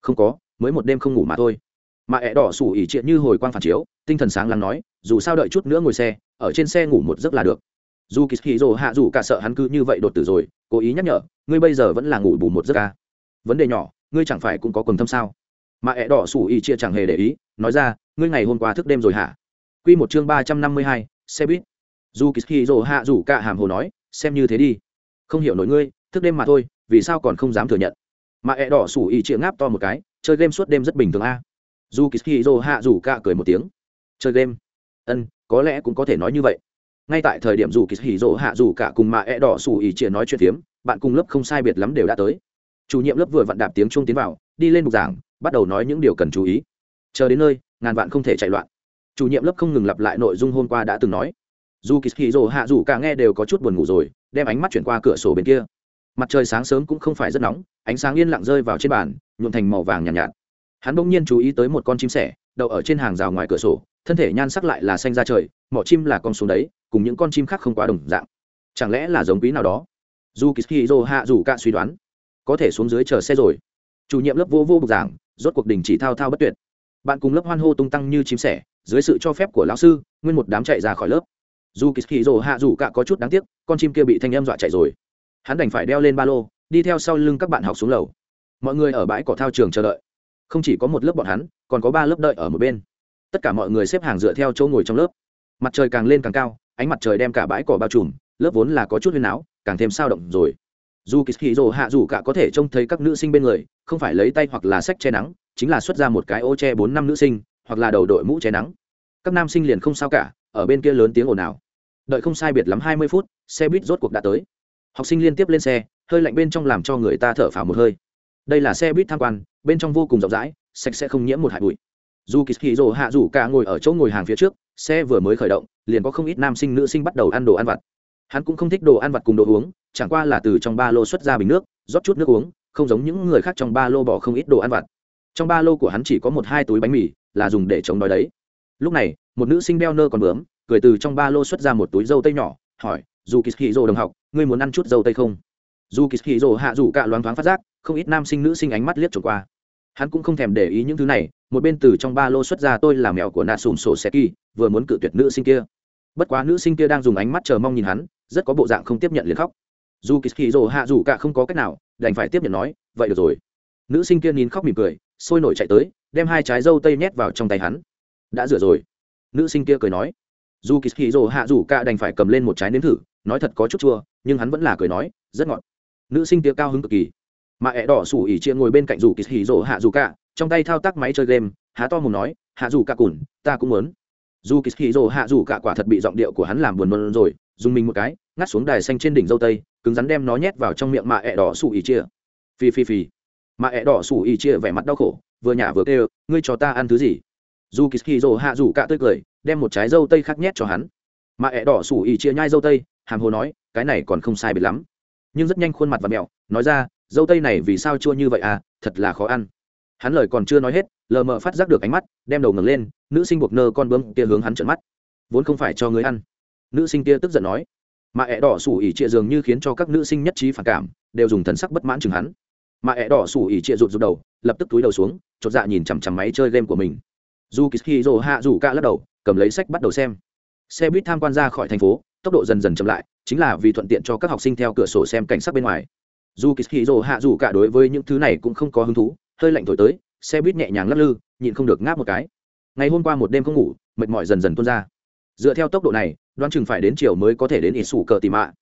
S1: Không có, mới một đêm không ngủ mà thôi. Mà ẹ đỏ sủ ỉ triệt như hồi quang phản chiếu, tinh thần sáng lắng nói, dù sao đợi chút nữa ngồi xe, ở trên xe ngủ một giấc là được. Dù kỳ hì rồ hạ dù cả sợ hắn cứ như vậy đột tử rồi, cố ý nhắc nhở, ngươi bây giờ vẫn là ngủ bù một giấc ca vấn đề nhỏ, ngươi chẳng phải cũng có quần thâm sao? Mà ẹ đỏ sủ ỉ chia chẳng hề để ý, nói ra, ngươi ngày hôm qua thức đêm rồi hả? Q một chương ba trăm năm mươi hai, xe buýt. Dù kỳ hì rồ hạ rủ cả hàm hồ nói, xem như thế đi. Không hiểu nổi ngươi, thức đêm mà thôi, vì sao còn không dám thừa nhận? Mà ẹ đỏ sủ ỉ chia ngáp to một cái, chơi game suốt đêm rất bình thường a. Dù kỳ hì rồ hạ rủ cả cười một tiếng. Chơi game? Ân, có lẽ cũng có thể nói như vậy. Ngay tại thời điểm dù kỳ hỉ hạ rủ cả cùng mà ẹ đỏ xù ỉ chia nói chuyện phiếm, bạn cùng lớp không sai biệt lắm đều đã tới chủ nhiệm lớp vừa vặn đạp tiếng chuông tiến vào đi lên bục giảng bắt đầu nói những điều cần chú ý. Chờ đến nơi ngàn vạn không thể chạy loạn. Chủ nhiệm lớp không ngừng lặp lại nội dung hôm qua đã từng nói. Dù kỳ hỉ rồ hạ dù cả nghe đều có chút buồn ngủ rồi đem ánh mắt chuyển qua cửa sổ bên kia. Mặt trời sáng sớm cũng không phải rất nóng ánh sáng yên lặng rơi vào trên bàn nhuộn thành màu vàng nhàn nhạt, nhạt. Hắn bỗng nhiên chú ý tới một con chim sẻ đậu ở trên hàng rào ngoài cửa sổ thân thể nhan sắc lại là xanh ra trời mỏ chim là con xuống đấy cùng những con chim khác không quá đồng dạng. Chẳng lẽ là giống quý nào đó? Dù kishiro hạ dù cả suy đoán có thể xuống dưới chờ xe rồi. Chủ nhiệm lớp vô vô bục giảng, rốt cuộc đình chỉ thao thao bất tuyệt. Bạn cùng lớp hoan hô tung tăng như chim sẻ, dưới sự cho phép của lão sư, nguyên một đám chạy ra khỏi lớp. Dù kishiro hạ dù cả có chút đáng tiếc, con chim kia bị thanh em dọa chạy rồi. Hắn đành phải đeo lên ba lô, đi theo sau lưng các bạn học xuống lầu. Mọi người ở bãi cỏ thao trường chờ đợi. Không chỉ có một lớp bọn hắn, còn có ba lớp đợi ở một bên. Tất cả mọi người xếp hàng dựa theo chỗ ngồi trong lớp. Mặt trời càng lên càng cao, ánh mặt trời đem cả bãi cỏ bao trùm, lớp vốn là có chút huyên áo, càng thêm sao động rồi dù kỳ hì rồ hạ dù cả có thể trông thấy các nữ sinh bên người, không phải lấy tay hoặc là sách che nắng, chính là xuất ra một cái ô che bốn năm nữ sinh, hoặc là đầu đội mũ che nắng. Các nam sinh liền không sao cả, ở bên kia lớn tiếng ồn ào. Đợi không sai biệt lắm hai mươi phút, xe buýt rốt cuộc đã tới. Học sinh liên tiếp lên xe, hơi lạnh bên trong làm cho người ta thở phào một hơi. Đây là xe buýt tham quan, bên trong vô cùng rộng rãi, sạch sẽ không nhiễm một hạt bụi. Dù kỳ hì rồ hạ rủ cả ngồi ở chỗ ngồi hàng phía trước, xe vừa mới khởi động, liền có không ít nam sinh nữ sinh bắt đầu ăn đồ ăn vặt hắn cũng không thích đồ ăn vặt cùng đồ uống, chẳng qua là từ trong ba lô xuất ra bình nước, rót chút nước uống, không giống những người khác trong ba lô bỏ không ít đồ ăn vặt. Trong ba lô của hắn chỉ có một hai túi bánh mì, là dùng để chống đói đấy. Lúc này, một nữ sinh đeo nơ còn bướm, cười từ trong ba lô xuất ra một túi dâu tây nhỏ, hỏi, dù kỳ hì đồng học, ngươi muốn ăn chút dâu tây không? Dù kỳ hì hạ dù cả loáng thoáng phát giác, không ít nam sinh nữ sinh ánh mắt liếc trộm qua. Hắn cũng không thèm để ý những thứ này, một bên từ trong ba lô xuất ra tôi là mẹo của nạt sùm sổ xe kỳ vừa muốn cự tuyệt nữ sinh kia. Bất quá nữ sinh kia đang dùng ánh mắt chờ mong nhìn hắn rất có bộ dạng không tiếp nhận liền khóc. Dù kỳ rồ hạ rủ cả không có cách nào, đành phải tiếp nhận nói, vậy được rồi. Nữ sinh kia nín khóc mỉm cười, sôi nổi chạy tới, đem hai trái dâu tây nhét vào trong tay hắn. Đã rửa rồi. Nữ sinh kia cười nói. Dù kỳ rồ hạ rủ cả đành phải cầm lên một trái nếm thử, nói thật có chút chua, nhưng hắn vẫn là cười nói, rất ngọt. Nữ sinh kia cao hứng cực kỳ. Mà ẹ đỏ sủ ỉ chia ngồi bên cạnh dù kỳ hì hạ rủ cả, trong tay thao tác máy chơi game, há to mồm nói, hạ rủ cả cùn, ta cũng muốn. Dù kỳ hì hạ rủ cả quả thật bị giọng điệu của hắn làm buồn mơn rồi dùng mình một cái, ngắt xuống đài xanh trên đỉnh dâu tây, cứng rắn đem nó nhét vào trong miệng mạ ẹ đỏ sủ ỉ chia. Phi phi phi mạ ẹ đỏ sủ ỉ chia vẻ mặt đau khổ, vừa nhả vừa kêu, ngươi cho ta ăn thứ gì? Dù kỳ kỳ rồ hạ rủ cả tươi cười, đem một trái dâu tây khác nhét cho hắn. Mạ ẹ đỏ sủ ỉ chia nhai dâu tây, hàm hồ nói, cái này còn không sai biệt lắm. Nhưng rất nhanh khuôn mặt và mẹo, nói ra, dâu tây này vì sao chua như vậy à thật là khó ăn. Hắn lời còn chưa nói hết, lờ mờ phát giác được ánh mắt, đem đầu ngẩng lên, nữ sinh buộc nơ con bướm kia hướng hắn trợn mắt. Vốn không phải cho người ăn nữ sinh kia tức giận nói. Mà ẹ đỏ sủ ỉ trịa dường như khiến cho các nữ sinh nhất trí phản cảm, đều dùng thần sắc bất mãn chừng hắn. Mà ẹ đỏ sủ ỉ trịa rụt rụt đầu, lập tức túi đầu xuống, chột dạ nhìn chằm chằm máy chơi game của mình. Dù kỳ rồ hạ rủ ca lắc đầu, cầm lấy sách bắt đầu xem. Xe buýt tham quan ra khỏi thành phố, tốc độ dần dần chậm lại, chính là vì thuận tiện cho các học sinh theo cửa sổ xem cảnh sắc bên ngoài. Dù kỳ rồ hạ rủ cả đối với những thứ này cũng không có hứng thú, hơi lạnh thổi tới, xe buýt nhẹ nhàng lắc lư, nhịn không được ngáp một cái. Ngày hôm qua một đêm không ngủ, mệt mỏi dần dần tuôn ra. Dựa theo tốc độ này đoán chừng phải đến chiều mới có thể đến ít sủ cờ tìm mạ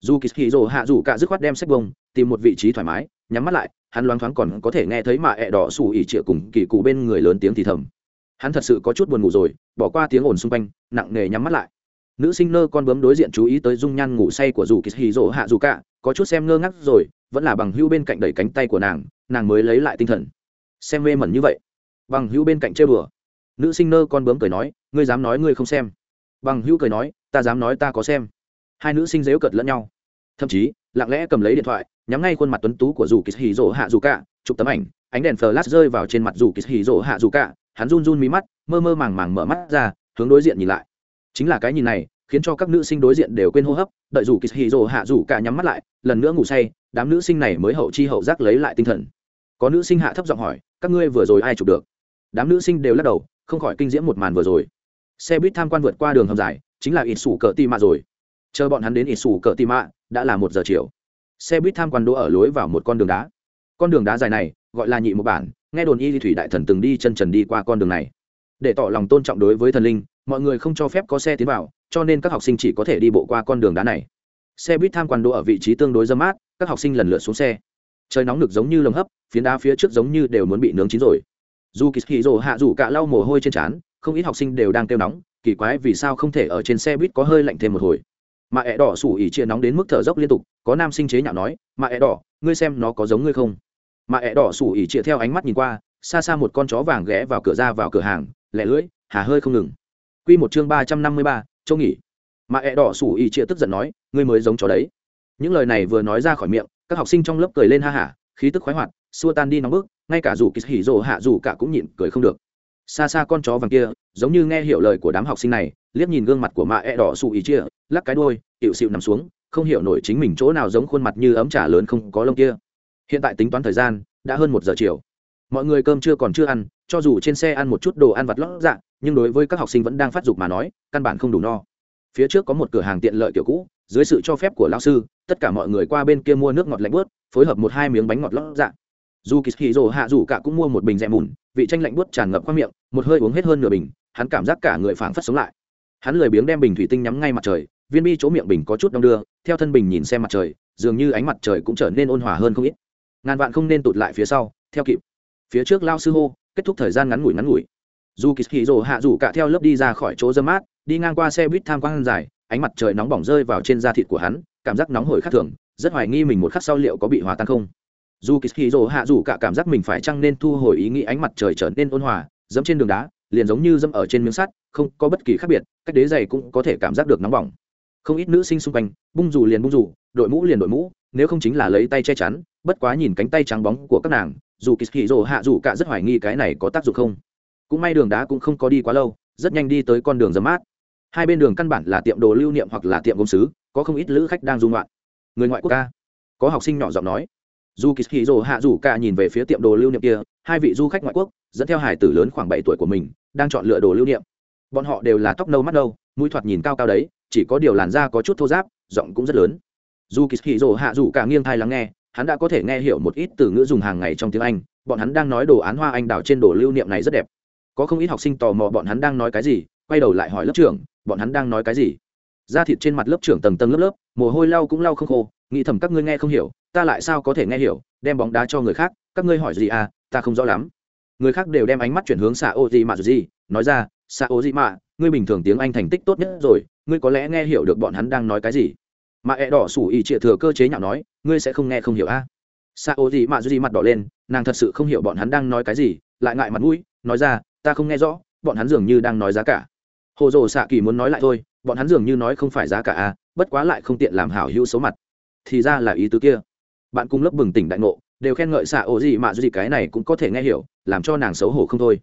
S1: dù kỳ hì rồ hạ rủ cả dứt khoát đem sách bông, tìm một vị trí thoải mái, nhắm mắt lại, hắn loáng thoáng còn có thể nghe thấy mạ ẹ đỏ sủ ỉ trịa cùng kỳ cụ bên người lớn tiếng thì thầm. Hắn thật sự có chút buồn ngủ rồi, bỏ qua tiếng ồn xung quanh, nặng nề nhắm mắt lại. Nữ sinh nơ con bướm đối diện chú ý tới dung nhan ngủ say của dù kỳ hì rồ hạ rủ cả, có chút xem ngơ ngác rồi, vẫn là bằng hưu bên cạnh đẩy cánh tay của nàng nàng mới lấy lại tinh thần. Xem mê mẩn như vậy. Bằng hữu bên cạnh chơi bừa nữ sinh nơ con bướm cười nói, ngươi dám nói ngươi không xem. Bằng hữu cười nói ta dám nói ta có xem. Hai nữ sinh dếu cợt lẫn nhau. Thậm chí, lặng lẽ cầm lấy điện thoại, nhắm ngay khuôn mặt tuấn tú của dù kỳ hì rỗ hạ dù cả, chụp tấm ảnh, ánh đèn flash rơi vào trên mặt dù kỳ hì rỗ hạ dù cả, hắn run run mí mắt, mơ mơ màng màng mở mắt ra, hướng đối diện nhìn lại. Chính là cái nhìn này, khiến cho các nữ sinh đối diện đều quên hô hấp, đợi dù kỳ hì rỗ hạ dù cả nhắm mắt lại, lần nữa ngủ say, đám nữ sinh này mới hậu chi hậu giác lấy lại tinh thần. Có nữ sinh hạ thấp giọng hỏi, các ngươi vừa rồi ai chụp được? Đám nữ sinh đều lắc đầu, không khỏi kinh diễm một màn vừa rồi. Xe buýt tham quan vượt qua đường hầm dài chính là ít sủ cờ tì mạ rồi. Chờ bọn hắn đến ít sủ cờ tì mạ, đã là một giờ chiều. Xe buýt tham quan đỗ ở lối vào một con đường đá. Con đường đá dài này, gọi là nhị một bản, nghe đồn y thủy đại thần từng đi chân trần đi qua con đường này. Để tỏ lòng tôn trọng đối với thần linh, mọi người không cho phép có xe tiến vào, cho nên các học sinh chỉ có thể đi bộ qua con đường đá này. Xe buýt tham quan đỗ ở vị trí tương đối dâm mát, các học sinh lần lượt xuống xe. Trời nóng nực giống như lồng hấp, phiến đá phía trước giống như đều muốn bị nướng chín rồi. Dù kỳ hì rồ hạ rủ cả lau mồ hôi trên trán, không ít học sinh đều đang kêu nóng kỳ quái vì sao không thể ở trên xe buýt có hơi lạnh thêm một hồi. Mà ẹ đỏ sủ ỉ chia nóng đến mức thở dốc liên tục, có nam sinh chế nhạo nói, mà ẹ đỏ, ngươi xem nó có giống ngươi không? Mà ẹ đỏ sủ ỉ chia theo ánh mắt nhìn qua, xa xa một con chó vàng ghé vào cửa ra vào cửa hàng lẻ lưỡi, hà hơi không ngừng. Q một chương ba trăm năm mươi ba châu nghỉ. Mà ẹ đỏ sủ ỉ chia tức giận nói, ngươi mới giống chó đấy. Những lời này vừa nói ra khỏi miệng, các học sinh trong lớp cười lên ha hả, khí tức khoái hoạt, xua tan đi nóng bức, ngay cả dù kỳ hỉ rồ hạ dù cả cũng nhịn cười không được xa xa con chó vàng kia, giống như nghe hiểu lời của đám học sinh này, liếc nhìn gương mặt của mạ e đỏ xù ý chia, lắc cái đôi hiệu xịu nằm xuống, không hiểu nổi chính mình chỗ nào giống khuôn mặt như ấm trà lớn không có lông kia. Hiện tại tính toán thời gian, đã hơn một giờ chiều. Mọi người cơm chưa còn chưa ăn, cho dù trên xe ăn một chút đồ ăn vặt lót dạ nhưng đối với các học sinh vẫn đang phát dục mà nói, căn bản không đủ no. Phía trước có một cửa hàng tiện lợi kiểu cũ, dưới sự cho phép của lão sư, tất cả mọi người qua bên kia mua nước ngọt lạnh bớt, phối hợp một hai miếng bánh ngọt lót dạ dù kỳ hì rồ hạ dù cả cũng mua một bình rẻ mùn, vị tranh lạnh buốt tràn ngập qua miệng, một hơi uống hết hơn nửa bình, hắn cảm giác cả người phảng phất sống lại. Hắn lười biếng đem bình thủy tinh nhắm ngay mặt trời, viên bi chỗ miệng bình có chút đong đưa, theo thân bình nhìn xem mặt trời, dường như ánh mặt trời cũng trở nên ôn hòa hơn không ít. Ngàn vạn không nên tụt lại phía sau, theo kịp. Phía trước lao sư hô, kết thúc thời gian ngắn ngủi ngắn ngủi. Dù kỳ hì rồ hạ rủ cả theo lớp đi ra khỏi chỗ dơ mát, đi ngang qua xe buýt tham quan dài, ánh mặt trời nóng bỏng rơi vào trên da thịt của hắn, cảm giác nóng hổi khác thường, rất hoài nghi mình một khắc sau liệu có bị hòa tan không dù kỳ hì rồ hạ rủ cả cảm giác mình phải chăng nên thu hồi ý nghĩ ánh mặt trời trở nên ôn hòa, dẫm trên đường đá, liền giống như dẫm ở trên miếng sắt, không có bất kỳ khác biệt, cách đế giày cũng có thể cảm giác được nóng bỏng. Không ít nữ sinh xung quanh, bung dù liền bung dù, đội mũ liền đội mũ, nếu không chính là lấy tay che chắn, bất quá nhìn cánh tay trắng bóng của các nàng, dù kỳ hì rồ hạ rủ cả rất hoài nghi cái này có tác dụng không. Cũng may đường đá cũng không có đi quá lâu, rất nhanh đi tới con đường dấm mát. Hai bên đường căn bản là tiệm đồ lưu niệm hoặc là tiệm công sứ có không ít lữ khách đang dung loạn người ngoại quốc ca. Có học sinh nhỏ giọng nói dù kỳ hì hạ rủ cả nhìn về phía tiệm đồ lưu niệm kia, hai vị du khách ngoại quốc, dẫn theo hải tử lớn khoảng bảy tuổi của mình, đang chọn lựa đồ lưu niệm. Bọn họ đều là tóc nâu mắt nâu, mũi thoạt nhìn cao cao đấy, chỉ có điều làn da có chút thô giáp giọng cũng rất lớn. Dù kỳ hì hạ rủ cả nghiêng thai lắng nghe, hắn đã có thể nghe hiểu một ít từ ngữ dùng hàng ngày trong tiếng anh, bọn hắn đang nói đồ án hoa anh đào trên đồ lưu niệm này rất đẹp. Có không ít học sinh tò mò bọn hắn đang nói cái gì, quay đầu lại hỏi lớp trưởng, bọn hắn đang nói cái gì? Da thịt trên mặt lớp trưởng tầng tầng lớp lớp, mồ hôi lau cũng lau không khô, nghĩ thầm các ngươi nghe không hiểu ta lại sao có thể nghe hiểu, đem bóng đá cho người khác, các ngươi hỏi gì à ta không rõ lắm. Người khác đều đem ánh mắt chuyển hướng xạ ô gì mà gì nói ra xạ ô gì mà ngươi bình thường tiếng anh thành tích tốt nhất rồi, ngươi có lẽ nghe hiểu được bọn hắn đang nói cái gì? Mà ẹ e đỏ sủ ý trịa thừa cơ chế nhạo nói, ngươi sẽ không nghe không hiểu a à? xạ ô gì mà gì mặt đỏ lên, nàng thật sự không hiểu bọn hắn đang nói cái gì, lại ngại mặt mũi, nói ra, ta không nghe rõ, bọn hắn dường như đang nói giá cả. Hồ dồ xạ kỳ muốn nói lại thôi, bọn hắn dường như nói không phải giá cả a bất quá lại không tiện làm hảo hữu số mặt. Thì ra là ý tứ kia bạn cùng lớp bừng tỉnh đại ngộ, đều khen ngợi xạ ổ gì mà dù gì, cái này cũng có thể nghe hiểu, làm cho nàng xấu hổ không thôi.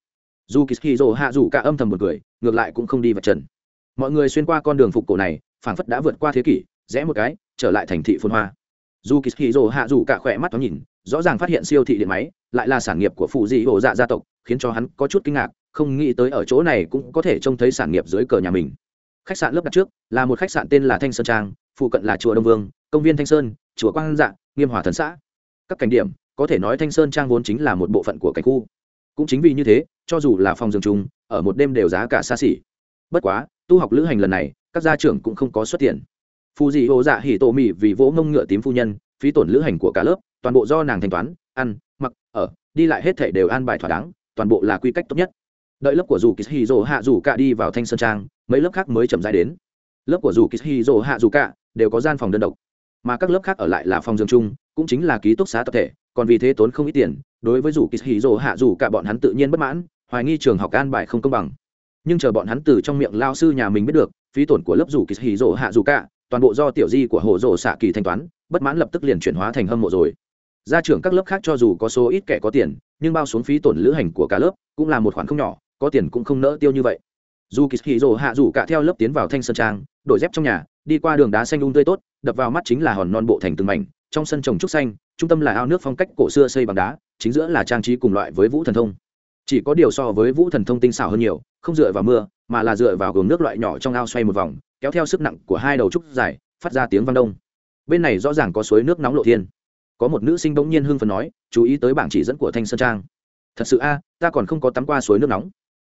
S1: Dù kỳ hạ dù cả âm thầm một cười, ngược lại cũng không đi vật trần. Mọi người xuyên qua con đường phục cổ này, phảng phất đã vượt qua thế kỷ, rẽ một cái, trở lại thành thị phồn hoa. Dù kỳ hạ dù cả khỏe mắt thoáng nhìn, rõ ràng phát hiện siêu thị điện máy, lại là sản nghiệp của phụ dị ổ dạ gia tộc, khiến cho hắn có chút kinh ngạc, không nghĩ tới ở chỗ này cũng có thể trông thấy sản nghiệp dưới cờ nhà mình. Khách sạn lớp đặt trước, là một khách sạn tên là thanh sơn trang, phụ cận là chùa đông vương, công viên thanh sơn, chùa quang dạ nghiêm hòa thần xã. Các cảnh điểm, có thể nói thanh sơn trang vốn chính là một bộ phận của cảnh khu. Cũng chính vì như thế, cho dù là phòng giường chung ở một đêm đều giá cả xa xỉ. Bất quá, tu học lữ hành lần này, các gia trưởng cũng không có xuất tiền. Phù dị hồ dạ hỉ tổ mì vì vỗ mông ngựa tím phu nhân, phí tổn lữ hành của cả lớp, toàn bộ do nàng thanh toán, ăn, mặc, ở, đi lại hết thể đều an bài thỏa đáng, toàn bộ là quy cách tốt nhất. Đợi lớp của dù kỳ hì hạ dù cả đi vào thanh sơn trang, mấy lớp khác mới chậm dài đến. Lớp của dù kỳ hì hạ dù cả đều có gian phòng đơn độc mà các lớp khác ở lại là phòng dương chung, cũng chính là ký túc xá tập thể, còn vì thế tốn không ít tiền, đối với dù kỳ hì hạ dù cả bọn hắn tự nhiên bất mãn, hoài nghi trường học an bài không công bằng. Nhưng chờ bọn hắn từ trong miệng lao sư nhà mình biết được, phí tổn của lớp dù kỳ hì hạ dù cả, toàn bộ do tiểu di của hồ rổ xạ kỳ thanh toán, bất mãn lập tức liền chuyển hóa thành hâm mộ rồi. Gia trưởng các lớp khác cho dù có số ít kẻ có tiền, nhưng bao xuống phí tổn lữ hành của cả lớp cũng là một khoản không nhỏ, có tiền cũng không nỡ tiêu như vậy. Dù kỳ hì hạ dù cả theo lớp tiến vào thanh sơn trang, đổi dép trong nhà, đi qua đường đá xanh đun tươi tốt đập vào mắt chính là hòn non bộ thành từng mảnh, trong sân trồng trúc xanh, trung tâm là ao nước phong cách cổ xưa xây bằng đá, chính giữa là trang trí cùng loại với vũ thần thông. Chỉ có điều so với vũ thần thông tinh xảo hơn nhiều, không dựa vào mưa, mà là dựa vào gồm nước loại nhỏ trong ao xoay một vòng, kéo theo sức nặng của hai đầu trúc dài, phát ra tiếng vang đông. Bên này rõ ràng có suối nước nóng lộ thiên. Có một nữ sinh bỗng nhiên hưng phần nói, chú ý tới bảng chỉ dẫn của thanh sơn trang. Thật sự a, ta còn không có tắm qua suối nước nóng.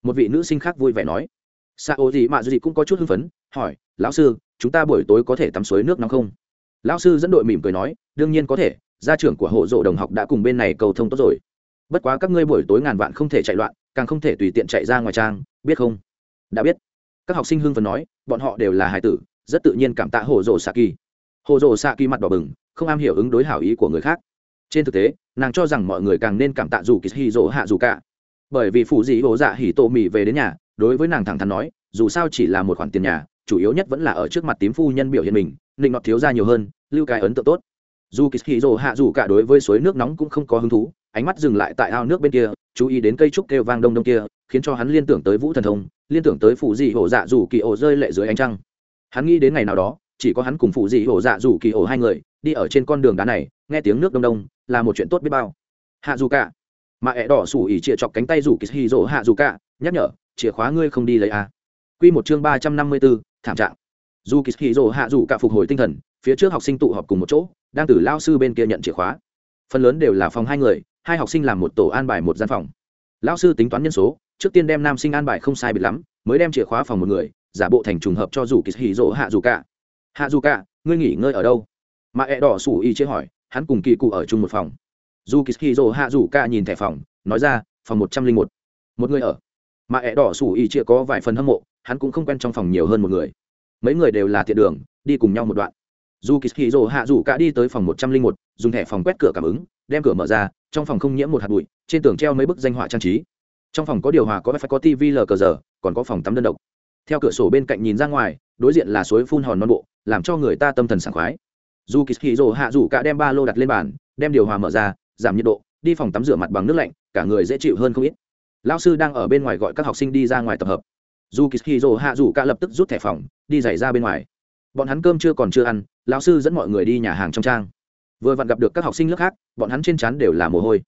S1: Một vị nữ sinh khác vui vẻ nói. Sa ô gì mạ gì cũng có chút hưng phấn hỏi, lão sư, chúng ta buổi tối có thể tắm suối nước nóng không? Lão sư dẫn đội mỉm cười nói, đương nhiên có thể, gia trưởng của hộ rộ đồng học đã cùng bên này cầu thông tốt rồi. Bất quá các ngươi buổi tối ngàn vạn không thể chạy loạn, càng không thể tùy tiện chạy ra ngoài trang, biết không? Đã biết. Các học sinh hưng phấn nói, bọn họ đều là hài tử, rất tự nhiên cảm tạ hồ rộ xạ kỳ. Hồ rộ xạ kỳ mặt đỏ bừng, không am hiểu ứng đối hảo ý của người khác. Trên thực tế, nàng cho rằng mọi người càng nên cảm tạ dù kỳ hì rỗ hạ dù cả. Bởi vì phụ dị hồ dạ hỉ tổ mì về đến nhà, đối với nàng thẳng thắn nói, dù sao chỉ là một khoản tiền nhà chủ yếu nhất vẫn là ở trước mặt tím phu nhân biểu hiện mình định nọt thiếu ra nhiều hơn, lưu cái ấn tượng tốt. Dù kỳ hì rồ hạ dù cả đối với suối nước nóng cũng không có hứng thú, ánh mắt dừng lại tại ao nước bên kia, chú ý đến cây trúc kêu vang đông đông kia, khiến cho hắn liên tưởng tới vũ thần thông, liên tưởng tới phụ dị hổ dạ dù kỳ ổ rơi lệ dưới ánh trăng. Hắn nghĩ đến ngày nào đó, chỉ có hắn cùng phụ dị hổ dạ dù kỳ ổ hai người, đi ở trên con đường đá này, nghe tiếng nước đông đông, là một chuyện tốt biết bao. Hạ dù cả. Mà ẹ đỏ sủ ỉ chĩa chọc cánh tay rủ kỳ hì rỗ hạ dù cả, nhắc nhở, chìa khóa ngươi không đi lấy à. q một chương ba trăm năm mươi bốn thảm trạng. Dù kỳ hì hạ dù cả phục hồi tinh thần, phía trước học sinh tụ họp cùng một chỗ, đang từ lao sư bên kia nhận chìa khóa. Phần lớn đều là phòng hai người, hai học sinh làm một tổ an bài một gian phòng. Lão sư tính toán nhân số, trước tiên đem nam sinh an bài không sai biệt lắm, mới đem chìa khóa phòng một người, giả bộ thành trùng hợp cho dù kỳ hì rỗ hạ dù cả. Hạ dù cả, ngươi nghỉ ngơi ở đâu? Mà ẹ đỏ sủ y chế hỏi, hắn cùng kỳ cụ ở chung một phòng. Dù kỳ hì rỗ hạ dù cả nhìn thẻ phòng, nói ra, phòng một trăm linh một. Một người ở. Mà ẹ đỏ sủ y chia có vài phần hâm mộ hắn cũng không quen trong phòng nhiều hơn một người. Mấy người đều là thiện đường, đi cùng nhau một đoạn. Dù kỳ hì rồ hạ rủ cả đi tới phòng một trăm linh một, dùng thẻ phòng quét cửa cảm ứng, đem cửa mở ra, trong phòng không nhiễm một hạt bụi, trên tường treo mấy bức danh họa trang trí. Trong phòng có điều hòa có phải có tv lờ cờ giờ, còn có phòng tắm đơn độc. Theo cửa sổ bên cạnh nhìn ra ngoài, đối diện là suối phun hòn non bộ, làm cho người ta tâm thần sảng khoái. Dù kỳ hì rồ hạ rủ cả đem ba lô đặt lên bàn, đem điều hòa mở ra, giảm nhiệt độ, đi phòng tắm rửa mặt bằng nước lạnh, cả người dễ chịu hơn không ít. Lao sư đang ở bên ngoài gọi các học sinh đi ra ngoài tập hợp dù kỳ hì rồ hạ rủ cả lập tức rút thẻ phòng, đi giày ra bên ngoài. Bọn hắn cơm chưa còn chưa ăn, lão sư dẫn mọi người đi nhà hàng trong trang. Vừa vặn gặp được các học sinh lớp khác, bọn hắn trên chắn đều là mồ hôi.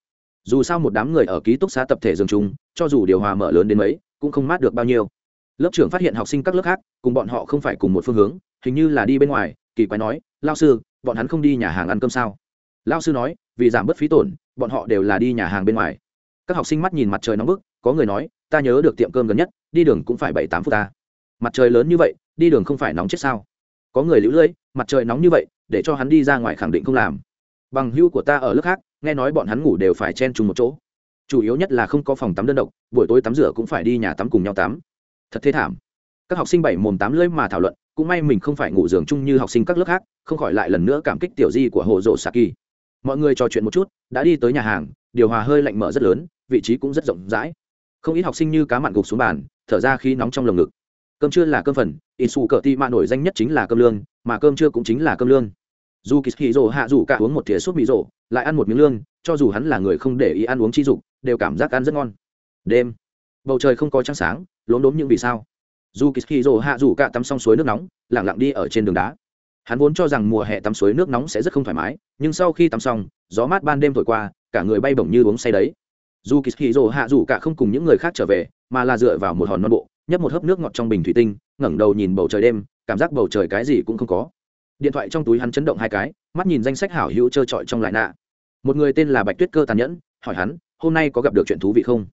S1: Dù sao một đám người ở ký túc xá tập thể giường chung, cho dù điều hòa mở lớn đến mấy, cũng không mát được bao nhiêu. Lớp trưởng phát hiện học sinh các lớp khác, cùng bọn họ không phải cùng một phương hướng, hình như là đi bên ngoài, kỳ quái nói lao sư, bọn hắn không đi nhà hàng ăn cơm sao? Lao sư nói, vì giảm bớt phí tổn, bọn họ đều là đi nhà hàng bên ngoài. Các học sinh mắt nhìn mặt trời nóng bức, có người nói, ta nhớ được tiệm cơm gần nhất đi đường cũng phải bảy tám phút ta. Mặt trời lớn như vậy, đi đường không phải nóng chết sao? Có người lũ lưỡi, mặt trời nóng như vậy, để cho hắn đi ra ngoài khẳng định không làm. Bằng hưu của ta ở lớp khác, nghe nói bọn hắn ngủ đều phải chen chung một chỗ. Chủ yếu nhất là không có phòng tắm đơn độc, buổi tối tắm rửa cũng phải đi nhà tắm cùng nhau tắm. Thật thế thảm. Các học sinh bảy mồm tám lưỡi mà thảo luận, cũng may mình không phải ngủ giường chung như học sinh các lớp khác, không khỏi lại lần nữa cảm kích tiểu di của hồ rộ saki mọi người trò chuyện một chút, đã đi tới nhà hàng, điều hòa hơi lạnh mở rất lớn, vị trí cũng rất rộng rãi không ít học sinh như cá mặn gục xuống bàn, thở ra khi nóng trong lồng ngực. Cơm trưa là cơm phần ít su cờ ti mạ nổi danh nhất chính là cơm lương, mà cơm trưa cũng chính là cơm lương. Dù kỳ hì rồ hạ dù cả uống một thìa súp mì rồ, lại ăn một miếng lương, cho dù hắn là người không để ý ăn uống chi dục, đều cảm giác ăn rất ngon. Đêm, bầu trời không có trăng sáng, lốm đốm những vì sao. Dù kỳ hì rồ hạ dù cả tắm xong suối nước nóng lẳng lặng đi ở trên đường đá. Hắn vốn cho rằng mùa hè tắm suối nước nóng sẽ rất không thoải mái, nhưng sau khi tắm xong, gió mát ban đêm thổi qua, cả người bay bổng như uống say đấy dù kỳ hì rồ hạ dù cả không cùng những người khác trở về, mà là dựa vào một hòn non bộ, nhấp một hớp nước ngọt trong bình thủy tinh, ngẩng đầu nhìn bầu trời đêm, cảm giác bầu trời cái gì cũng không có. Điện thoại trong túi hắn chấn động hai cái, mắt nhìn danh sách hảo hữu trơ trọi trong lại nạ. Một người tên là bạch tuyết cơ tàn nhẫn, hỏi hắn, hôm nay có gặp được chuyện thú vị không?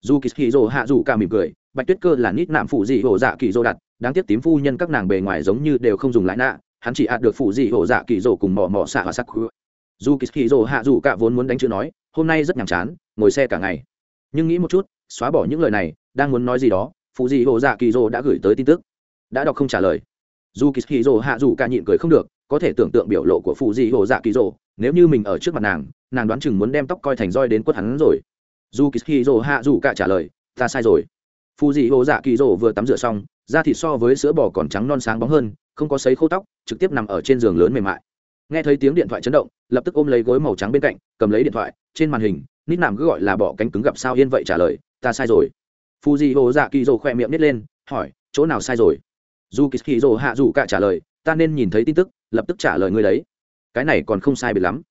S1: Dù kỳ hì rồ hạ dù cả mỉm cười, bạch tuyết cơ là nít nạm phụ dị hổ dạ kỳ dô đặt, đáng tiếc tím phu nhân các nàng bề ngoài giống như đều không dùng lại nạ, hắn chỉ ạt được phụ dị hổ dạ kỳ dô cùng mỏ mỏ xạ và sắc dù kỳ dỗ hạ dù cả vốn muốn đánh chữ nói hôm nay rất nhàm chán ngồi xe cả ngày. Nhưng nghĩ một chút xóa bỏ những lời này đang muốn nói gì đó phụ dị hổ dạ kỳ Dỗ đã gửi tới tin tức. Đã đọc không trả lời. Dù kỳ dỗ hạ dù cả nhịn cười không được có thể tưởng tượng biểu lộ của phụ dị hổ dạ kỳ Dỗ, nếu như mình ở trước mặt nàng nàng đoán chừng muốn đem tóc coi thành roi đến quất hắn rồi. Dù kỳ dỗ hạ dù cả trả lời ta sai rồi. Phụ dị hổ dạ kỳ Dỗ vừa tắm rửa xong da thịt so với sữa bò còn trắng non sáng bóng hơn không có sấy khô tóc trực tiếp nằm ở trên giường lớn mềm mại nghe thấy tiếng điện thoại chấn động, lập tức ôm lấy gối màu trắng bên cạnh, cầm lấy điện thoại, trên màn hình, nít nàm cứ gọi là bỏ cánh cứng gặp sao yên vậy trả lời, ta sai rồi. Phu di hô dạ kỳ dô khỏe miệng nít lên, hỏi, chỗ nào sai rồi? Dù kỳ dô hạ dù cả trả lời, ta nên nhìn thấy tin tức, lập tức trả lời ngươi đấy. Cái này còn không sai biệt lắm.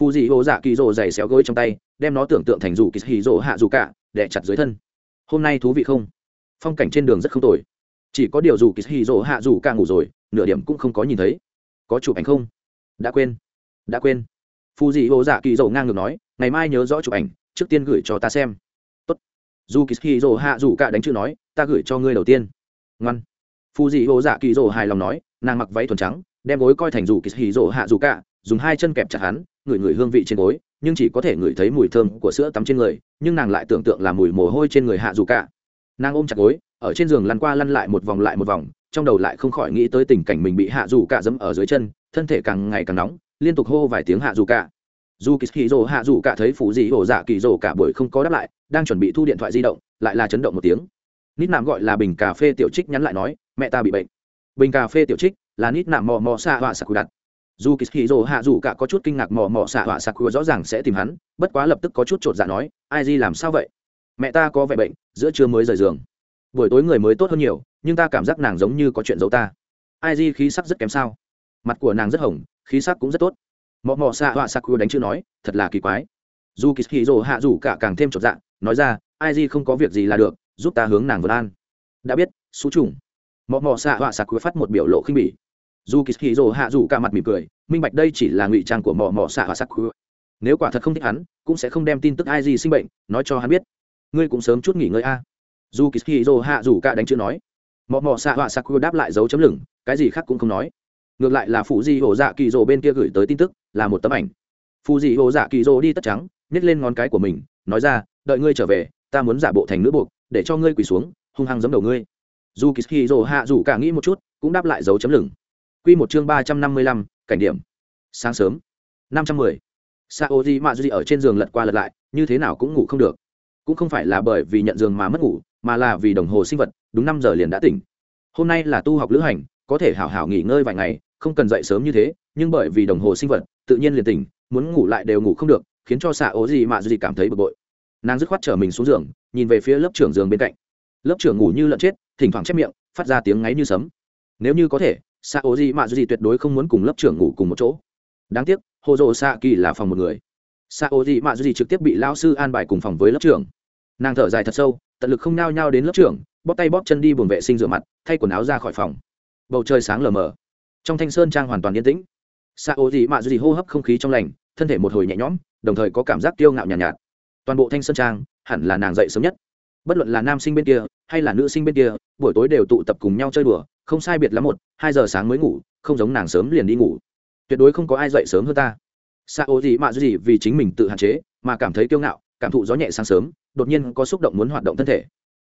S1: Phu di hô dạ kỳ dô dày xéo gối trong tay, đem nó tưởng tượng thành dù kỳ dô hạ dù cả để chặt dưới thân. Hôm nay thú vị không? Phong cảnh trên đường rất không tồi. Chỉ có điều dù kỳ dô hạ dù cả ngủ rồi, nửa điểm cũng không có nhìn thấy. Có chụp ảnh không? Đã quên. Đã quên. Phù dị hồ dạ kỳ dầu ngang ngược nói, ngày mai nhớ rõ chụp ảnh, trước tiên gửi cho ta xem. Tốt. Dù kỳ hì rồ hạ dù cả đánh chữ nói, ta gửi cho ngươi đầu tiên. Ngoan. Phù dị hồ dạ kỳ rồ hài lòng nói, nàng mặc váy thuần trắng, đem gối coi thành dù kỳ hì rồ hạ dù cả dùng hai chân kẹp chặt hắn, ngửi ngửi hương vị trên gối, nhưng chỉ có thể ngửi thấy mùi thơm của sữa tắm trên người, nhưng nàng lại tưởng tượng là mùi mồ hôi trên người hạ dù cả nàng ôm chặt gối, ở trên giường lăn qua lăn lại một vòng lại một vòng, trong đầu lại không khỏi nghĩ tới tình cảnh mình bị hạ dù cả dẫm ở dưới chân thân thể càng ngày càng nóng, liên tục hô vài tiếng hạ dù cả. Dù kỳ hì rồ hạ dù cả thấy phụ dị ổ dạ kỳ rồ cả buổi không có đáp lại, đang chuẩn bị thu điện thoại di động, lại là chấn động một tiếng. Nít nạm gọi là bình cà phê tiểu trích nhắn lại nói, mẹ ta bị bệnh. Bình cà phê tiểu trích là nít nạm mò mò xạ họa sạc đặt. Dù kỳ hì rồ hạ dù cả có chút kinh ngạc mò mò xạ họa sạc rõ ràng sẽ tìm hắn, bất quá lập tức có chút chột dạ nói, ai di làm sao vậy? Mẹ ta có vẻ bệnh, giữa trưa mới rời giường. Buổi tối người mới tốt hơn nhiều, nhưng ta cảm giác nàng giống như có chuyện giấu ta. Ai di khí sắc rất kém sao? Mặt của nàng rất hồng, khí sắc cũng rất tốt. Mò mọ xạ họa sạc đánh chữ nói, thật là kỳ quái. Dù kỳ hì rồ hạ rủ cả càng thêm chột dạ nói ra, ai gì không có việc gì là được, giúp ta hướng nàng vượt an. Đã biết, xú trùng. Mò mọ xạ họa sạc phát một biểu lộ khinh bỉ. Dù kỳ hì rồ hạ rủ cả mặt mỉm cười, minh bạch đây chỉ là ngụy trang của mò mọ xạ họa sạc nếu quả thật không thích hắn, cũng sẽ không đem tin tức ai gì sinh bệnh, nói cho hắn biết. Ngươi cũng sớm chút nghỉ ngơi a. Dù kỳ dô hạ rủ cả đánh chữ nói. Mò mọ xạ họa saku đáp lại dấu chấm lửng, cái gì khác cũng không nói ngược lại là phụ di hồ dạ kỳ rồ bên kia gửi tới tin tức, là một tấm ảnh. Phụ di hồ dạ kỳ rồ đi tất trắng, nhét lên ngón cái của mình, nói ra, đợi ngươi trở về, ta muốn giả bộ thành nữ buộc, để cho ngươi quỳ xuống, hung hăng giấm đầu ngươi. Dù kỳ dô hạ dù cả nghĩ một chút, cũng đáp lại dấu chấm lửng. Q một chương ba trăm năm mươi lăm, cảnh điểm. Sáng sớm, năm trăm mười. Sao di mạ duy ở trên giường lật qua lật lại, như thế nào cũng ngủ không được. Cũng không phải là bởi vì nhận giường mà mất ngủ, mà là vì đồng hồ sinh vật, đúng năm giờ liền đã tỉnh. Hôm nay là tu học lữ hành, có thể hảo hảo nghỉ ngơi vài ngày không cần dậy sớm như thế, nhưng bởi vì đồng hồ sinh vật, tự nhiên liền tỉnh, muốn ngủ lại đều ngủ không được, khiến cho xạ ố gì mạ gì cảm thấy bực bội. Nàng dứt khoát trở mình xuống giường, nhìn về phía lớp trưởng giường bên cạnh. Lớp trưởng ngủ như lợn chết, thỉnh thoảng chép miệng, phát ra tiếng ngáy như sấm. Nếu như có thể, xạ ố gì mạ gì tuyệt đối không muốn cùng lớp trưởng ngủ cùng một chỗ. Đáng tiếc, hồ dồ xạ kỳ là phòng một người. Xạ ố gì mạ gì trực tiếp bị lao sư an bài cùng phòng với lớp trưởng. Nàng thở dài thật sâu, tận lực không nao nhao đến lớp trưởng, bóp tay bóp chân đi buồng vệ sinh rửa mặt, thay quần áo ra khỏi phòng. Bầu trời sáng lờ mờ trong thanh sơn trang hoàn toàn yên tĩnh. Xạ ô gì mạ gì hô hấp không khí trong lành thân thể một hồi nhẹ nhõm đồng thời có cảm giác kiêu ngạo nhàn nhạt, nhạt. Toàn bộ thanh sơn trang hẳn là nàng dậy sớm nhất. Bất luận là nam sinh bên kia hay là nữ sinh bên kia buổi tối đều tụ tập cùng nhau chơi đùa không sai biệt lắm một hai giờ sáng mới ngủ không giống nàng sớm liền đi ngủ. Tuyệt đối không có ai dậy sớm hơn ta. Xạ ô gì mạ gì vì chính mình tự hạn chế mà cảm thấy kiêu ngạo cảm thụ gió nhẹ sáng sớm đột nhiên có xúc động muốn hoạt động thân thể.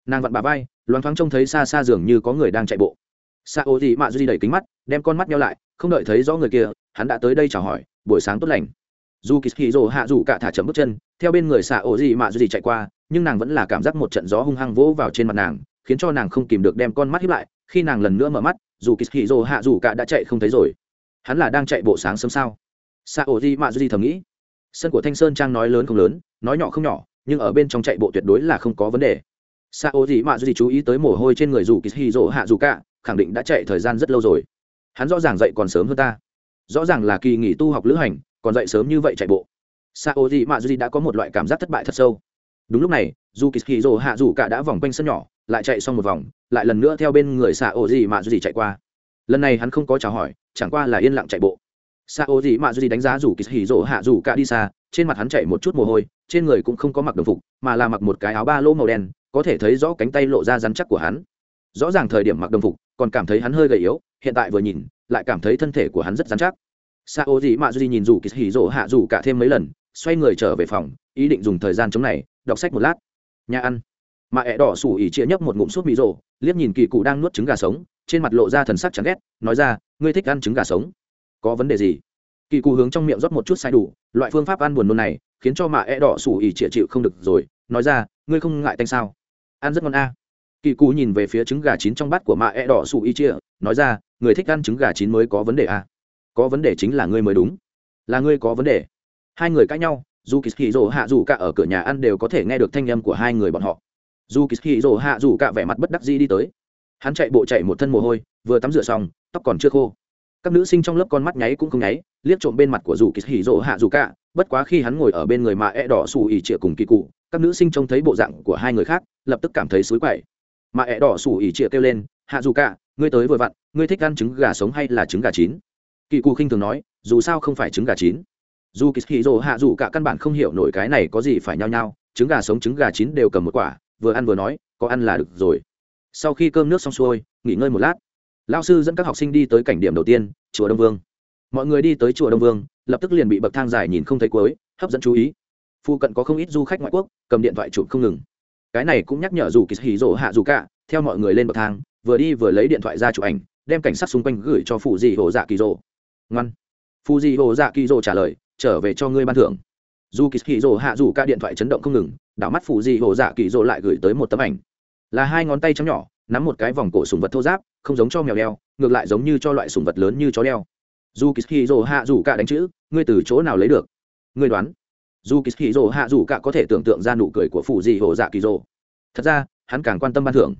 S1: Nàng vặn bà vai loáng thoáng trông thấy xa xa dường như có người đang chạy bộ xa ô gì mạ duy đẩy kính mắt, đem con mắt nhau lại, không đợi thấy rõ người kia, hắn đã tới đây chào hỏi, buổi sáng tốt lành. Dù kỳ hì rồ hạ dù cả thả chậm bước chân, theo bên người xạ ổ gì mạ duy chạy qua, nhưng nàng vẫn là cảm giác một trận gió hung hăng vỗ vào trên mặt nàng, khiến cho nàng không kìm được đem con mắt hiếp lại, khi nàng lần nữa mở mắt dù kỳ hì rồ hạ dù cả đã chạy không thấy rồi. Hắn là đang chạy bộ sáng sớm sao? Xạ ổ gì mạ duy thầm nghĩ. Sân của thanh sơn trang nói lớn không lớn, nói nhỏ không nhỏ, nhưng ở bên trong chạy bộ tuyệt đối là không có vấn đề. Sao gì mà duy chú ý tới mồ hôi trên người dù kỳ hì hạ dù cả khẳng định đã chạy thời gian rất lâu rồi. Hắn rõ ràng dậy còn sớm hơn ta. Rõ ràng là kỳ nghỉ tu học lữ hành, còn dậy sớm như vậy chạy bộ. Sao gì mà gì đã có một loại cảm giác thất bại thật sâu. Đúng lúc này dù kỳ hì rồ hạ dù cả đã vòng quanh sân nhỏ, lại chạy xong một vòng, lại lần nữa theo bên người sao gì mà gì chạy qua. Lần này hắn không có chào hỏi, chẳng qua là yên lặng chạy bộ. Sao gì mà gì đánh giá dù kỳ hì rồ hạ dù cả đi xa, trên mặt hắn chạy một chút mồ hôi, trên người cũng không có mặc đồng phục, mà là mặc một cái áo ba lỗ màu đen, có thể thấy rõ cánh tay lộ ra rắn chắc của hắn. Rõ ràng thời điểm mặc đồng phục còn cảm thấy hắn hơi gầy yếu, hiện tại vừa nhìn, lại cảm thấy thân thể của hắn rất dán chắc. Sa ô dị mạ duy nhìn dù kỳ hỉ rỗ hạ dù cả thêm mấy lần, xoay người trở về phòng, ý định dùng thời gian chống này, đọc sách một lát. Nhà ăn. Mà ẹ đỏ sủ ỉ chia nhấp một ngụm suốt mì rồ liếc nhìn kỳ cụ đang nuốt trứng gà sống, trên mặt lộ ra thần sắc chán ghét, nói ra, ngươi thích ăn trứng gà sống? Có vấn đề gì? Kỳ cụ hướng trong miệng rót một chút sai đủ, loại phương pháp ăn buồn nôn này, khiến cho mạ ẹ đỏ sủ ỉ chịa chịu không được rồi, nói ra, ngươi không ngại tanh sao? Ăn rất ngon a. à kỳ cụ nhìn về phía trứng gà chín trong bát của mạ e đỏ sủ y chia, nói ra, người thích ăn trứng gà chín mới có vấn đề à. có vấn đề chính là ngươi mới đúng. Là ngươi có vấn đề. Hai người cãi nhau dù kỳ hì hạ dù cả ở cửa nhà ăn đều có thể nghe được thanh âm của hai người bọn họ. Dù kỳ hì hạ dù cả vẻ mặt bất đắc dĩ đi tới. Hắn chạy bộ chạy một thân mồ hôi, vừa tắm rửa xong, tóc còn chưa khô. Các nữ sinh trong lớp con mắt nháy cũng không nháy, liếc trộm bên mặt của dù kỳ hì rỗ hạ dù cả bất quá khi hắn ngồi ở bên người mà e đỏ xù ỉ trịa cùng kỳ cụ, các nữ sinh trông thấy bộ dạng của hai người khác, lập tức cảm thấy xối quậy mà ẹ đỏ sủ ỉ trịa kêu lên hạ dù cả ngươi tới vừa vặn ngươi thích ăn trứng gà sống hay là trứng gà chín? Kỳ cụ khinh thường nói dù sao không phải trứng gà chín. Dù kỳ hì rỗ hạ dù cả căn bản không hiểu nổi cái này có gì phải nhao nhao, trứng gà sống trứng gà chín đều cầm một quả vừa ăn vừa nói có ăn là được rồi. Sau khi cơm nước xong xuôi nghỉ ngơi một lát lao sư dẫn các học sinh đi tới cảnh điểm đầu tiên chùa đông vương. Mọi người đi tới chùa đông vương lập tức liền bị bậc thang dài nhìn không thấy cuối hấp dẫn chú ý. Phụ cận có không ít du khách ngoại quốc cầm điện thoại chụp không ngừng cái này cũng nhắc nhở dù kỳ hì rỗ hạ dù cả, theo mọi người lên bậc thang, vừa đi vừa lấy điện thoại ra chụp ảnh, đem cảnh sát xung quanh gửi cho phụ dị hồ dạ kỳ rỗ ngoan. Phụ dị hồ dạ kỳ rỗ trả lời, trở về cho ngươi ban thưởng. Dù kỳ hì rỗ hạ dù cả điện thoại chấn động không ngừng, đảo mắt phụ dị hồ dạ kỳ rỗ lại gửi tới một tấm ảnh. Là hai ngón tay trắng nhỏ, nắm một cái vòng cổ sùng vật thô giáp, không giống cho mèo đeo, ngược lại giống như cho loại sùng vật lớn như chó đeo. Dù kỳ rồ hạ dù cả đánh chữ, ngươi từ chỗ nào lấy được? Ngươi đoán dù kỳ rồ hạ dù cả có thể tưởng tượng ra nụ cười của phụ dị hồ dạ kỳ rồ thật ra, hắn càng quan tâm ban thưởng.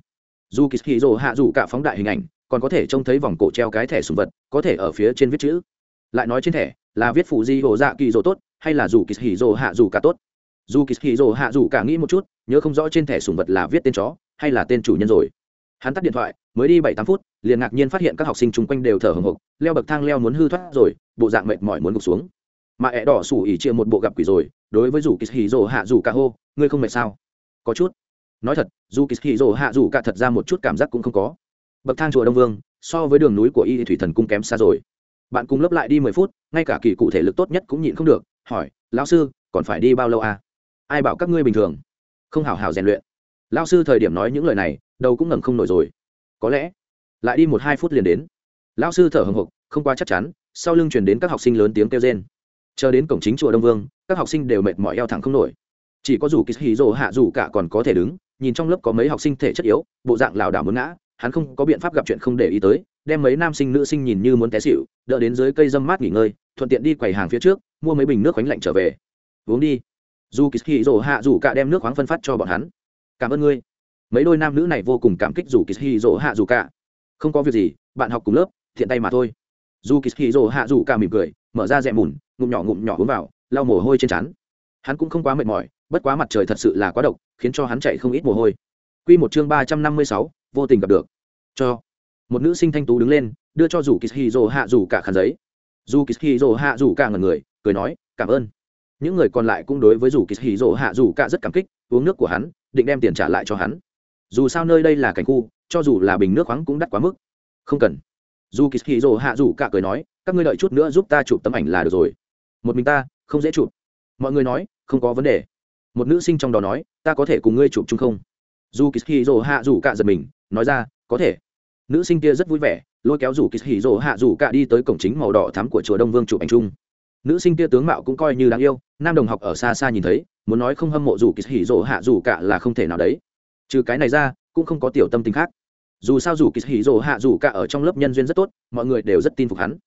S1: Dù kỳ rồ hạ dù cả phóng đại hình ảnh, còn có thể trông thấy vòng cổ treo cái thẻ sùng vật, có thể ở phía trên viết chữ. Lại nói trên thẻ, là viết phụ di hồ dạ kỳ rồ tốt, hay là dù kỳ rồ hạ dù cả tốt? Dù kỳ rồ hạ dù cả nghĩ một chút, nhớ không rõ trên thẻ sùng vật là viết tên chó, hay là tên chủ nhân rồi. Hắn tắt điện thoại, mới đi bảy tám phút, liền ngạc nhiên phát hiện các học sinh chung quanh đều thở hồng hộc, leo bậc thang leo muốn hư thoát rồi, bộ dạng mệt mỏi muốn gục xuống mà ẹ đỏ sủ ỉ chia một bộ gặp quỷ rồi, đối với rủ kỳ hì rồ hạ rủ cả hô, ngươi không mệt sao? Có chút. Nói thật dù kỳ hì rồ hạ dù cả thật ra một chút cảm giác cũng không có. Bậc thang chùa đông vương, so với đường núi của y thủy thần cung kém xa rồi. Bạn cùng lớp lại đi mười phút, ngay cả kỳ cụ thể lực tốt nhất cũng nhịn không được, hỏi, lão sư, còn phải đi bao lâu à? Ai bảo các ngươi bình thường. Không hào hào rèn luyện. Lão sư thời điểm nói những lời này, đầu cũng ngẩng không nổi rồi. Có lẽ. Lại đi một hai phút liền đến. Lão sư thở hồng hộc không quá chắc chắn, sau lưng chuyển đến các học sinh lớn tiếng kêu rên chờ đến cổng chính chùa đông vương, các học sinh đều mệt mỏi eo thẳng không nổi. Chỉ có dù kỳ hì rồ hạ dù cả còn có thể đứng, nhìn trong lớp có mấy học sinh thể chất yếu, bộ dạng lảo đảo muốn ngã, hắn không có biện pháp gặp chuyện không để ý tới, đem mấy nam sinh nữ sinh nhìn như muốn té xịu đỡ đến dưới cây dâm mát nghỉ ngơi, thuận tiện đi quầy hàng phía trước, mua mấy bình nước khoánh lạnh trở về. Uống đi. Dù kỳ hì rồ hạ dù cả đem nước khoáng phân phát cho bọn hắn. Cảm ơn ngươi. Mấy đôi nam nữ này vô cùng cảm kích dù kỳ hì rồ hạ dù cả. Không có việc gì, bạn học cùng lớp, thiện tay mà thôi. Dù kỳ hì rồ hạ dù cả mỉm cười mở ra rẽ mùn, ngụm nhỏ ngụm nhỏ uống vào, lau mồ hôi trên trán. Hắn cũng không quá mệt mỏi, bất quá mặt trời thật sự là quá độc, khiến cho hắn chạy không ít mồ hôi. Q một chương ba trăm năm mươi sáu, vô tình gặp được. Cho. Một nữ sinh thanh tú đứng lên, đưa cho dù kishiro hạ dù cả khăn giấy. Dù kishiro hạ dù cả ngần người, cười nói, cảm ơn. Những người còn lại cũng đối với dù kishiro hạ dù cả rất cảm kích, uống nước của hắn, định đem tiền trả lại cho hắn. Dù sao nơi đây là cảnh khu, cho dù là bình nước khoáng cũng đắt quá mức. Không cần dù kishiro hạ dù cả cười nói, các ngươi đợi chút nữa giúp ta chụp tấm ảnh là được rồi. Một mình ta, không dễ chụp. Mọi người nói, không có vấn đề. Một nữ sinh trong đó nói, ta có thể cùng ngươi chụp chung không? Dù kishiro hạ dù cả giật mình, nói ra, có thể. Nữ sinh kia rất vui vẻ, lôi kéo rủ kỳ rỗ hạ rủ cả đi tới cổng chính màu đỏ thắm của chùa đông vương chụp ảnh chung. Nữ sinh kia tướng mạo cũng coi như đáng yêu, nam đồng học ở xa xa nhìn thấy, muốn nói không hâm mộ rủ kỳ rỗ hạ rủ cả là không thể nào đấy. Trừ cái này ra, cũng không có tiểu tâm tình khác dù sao dù kỳ rỗ hạ dù cả ở trong lớp nhân duyên rất tốt, mọi người đều rất tin phục hắn.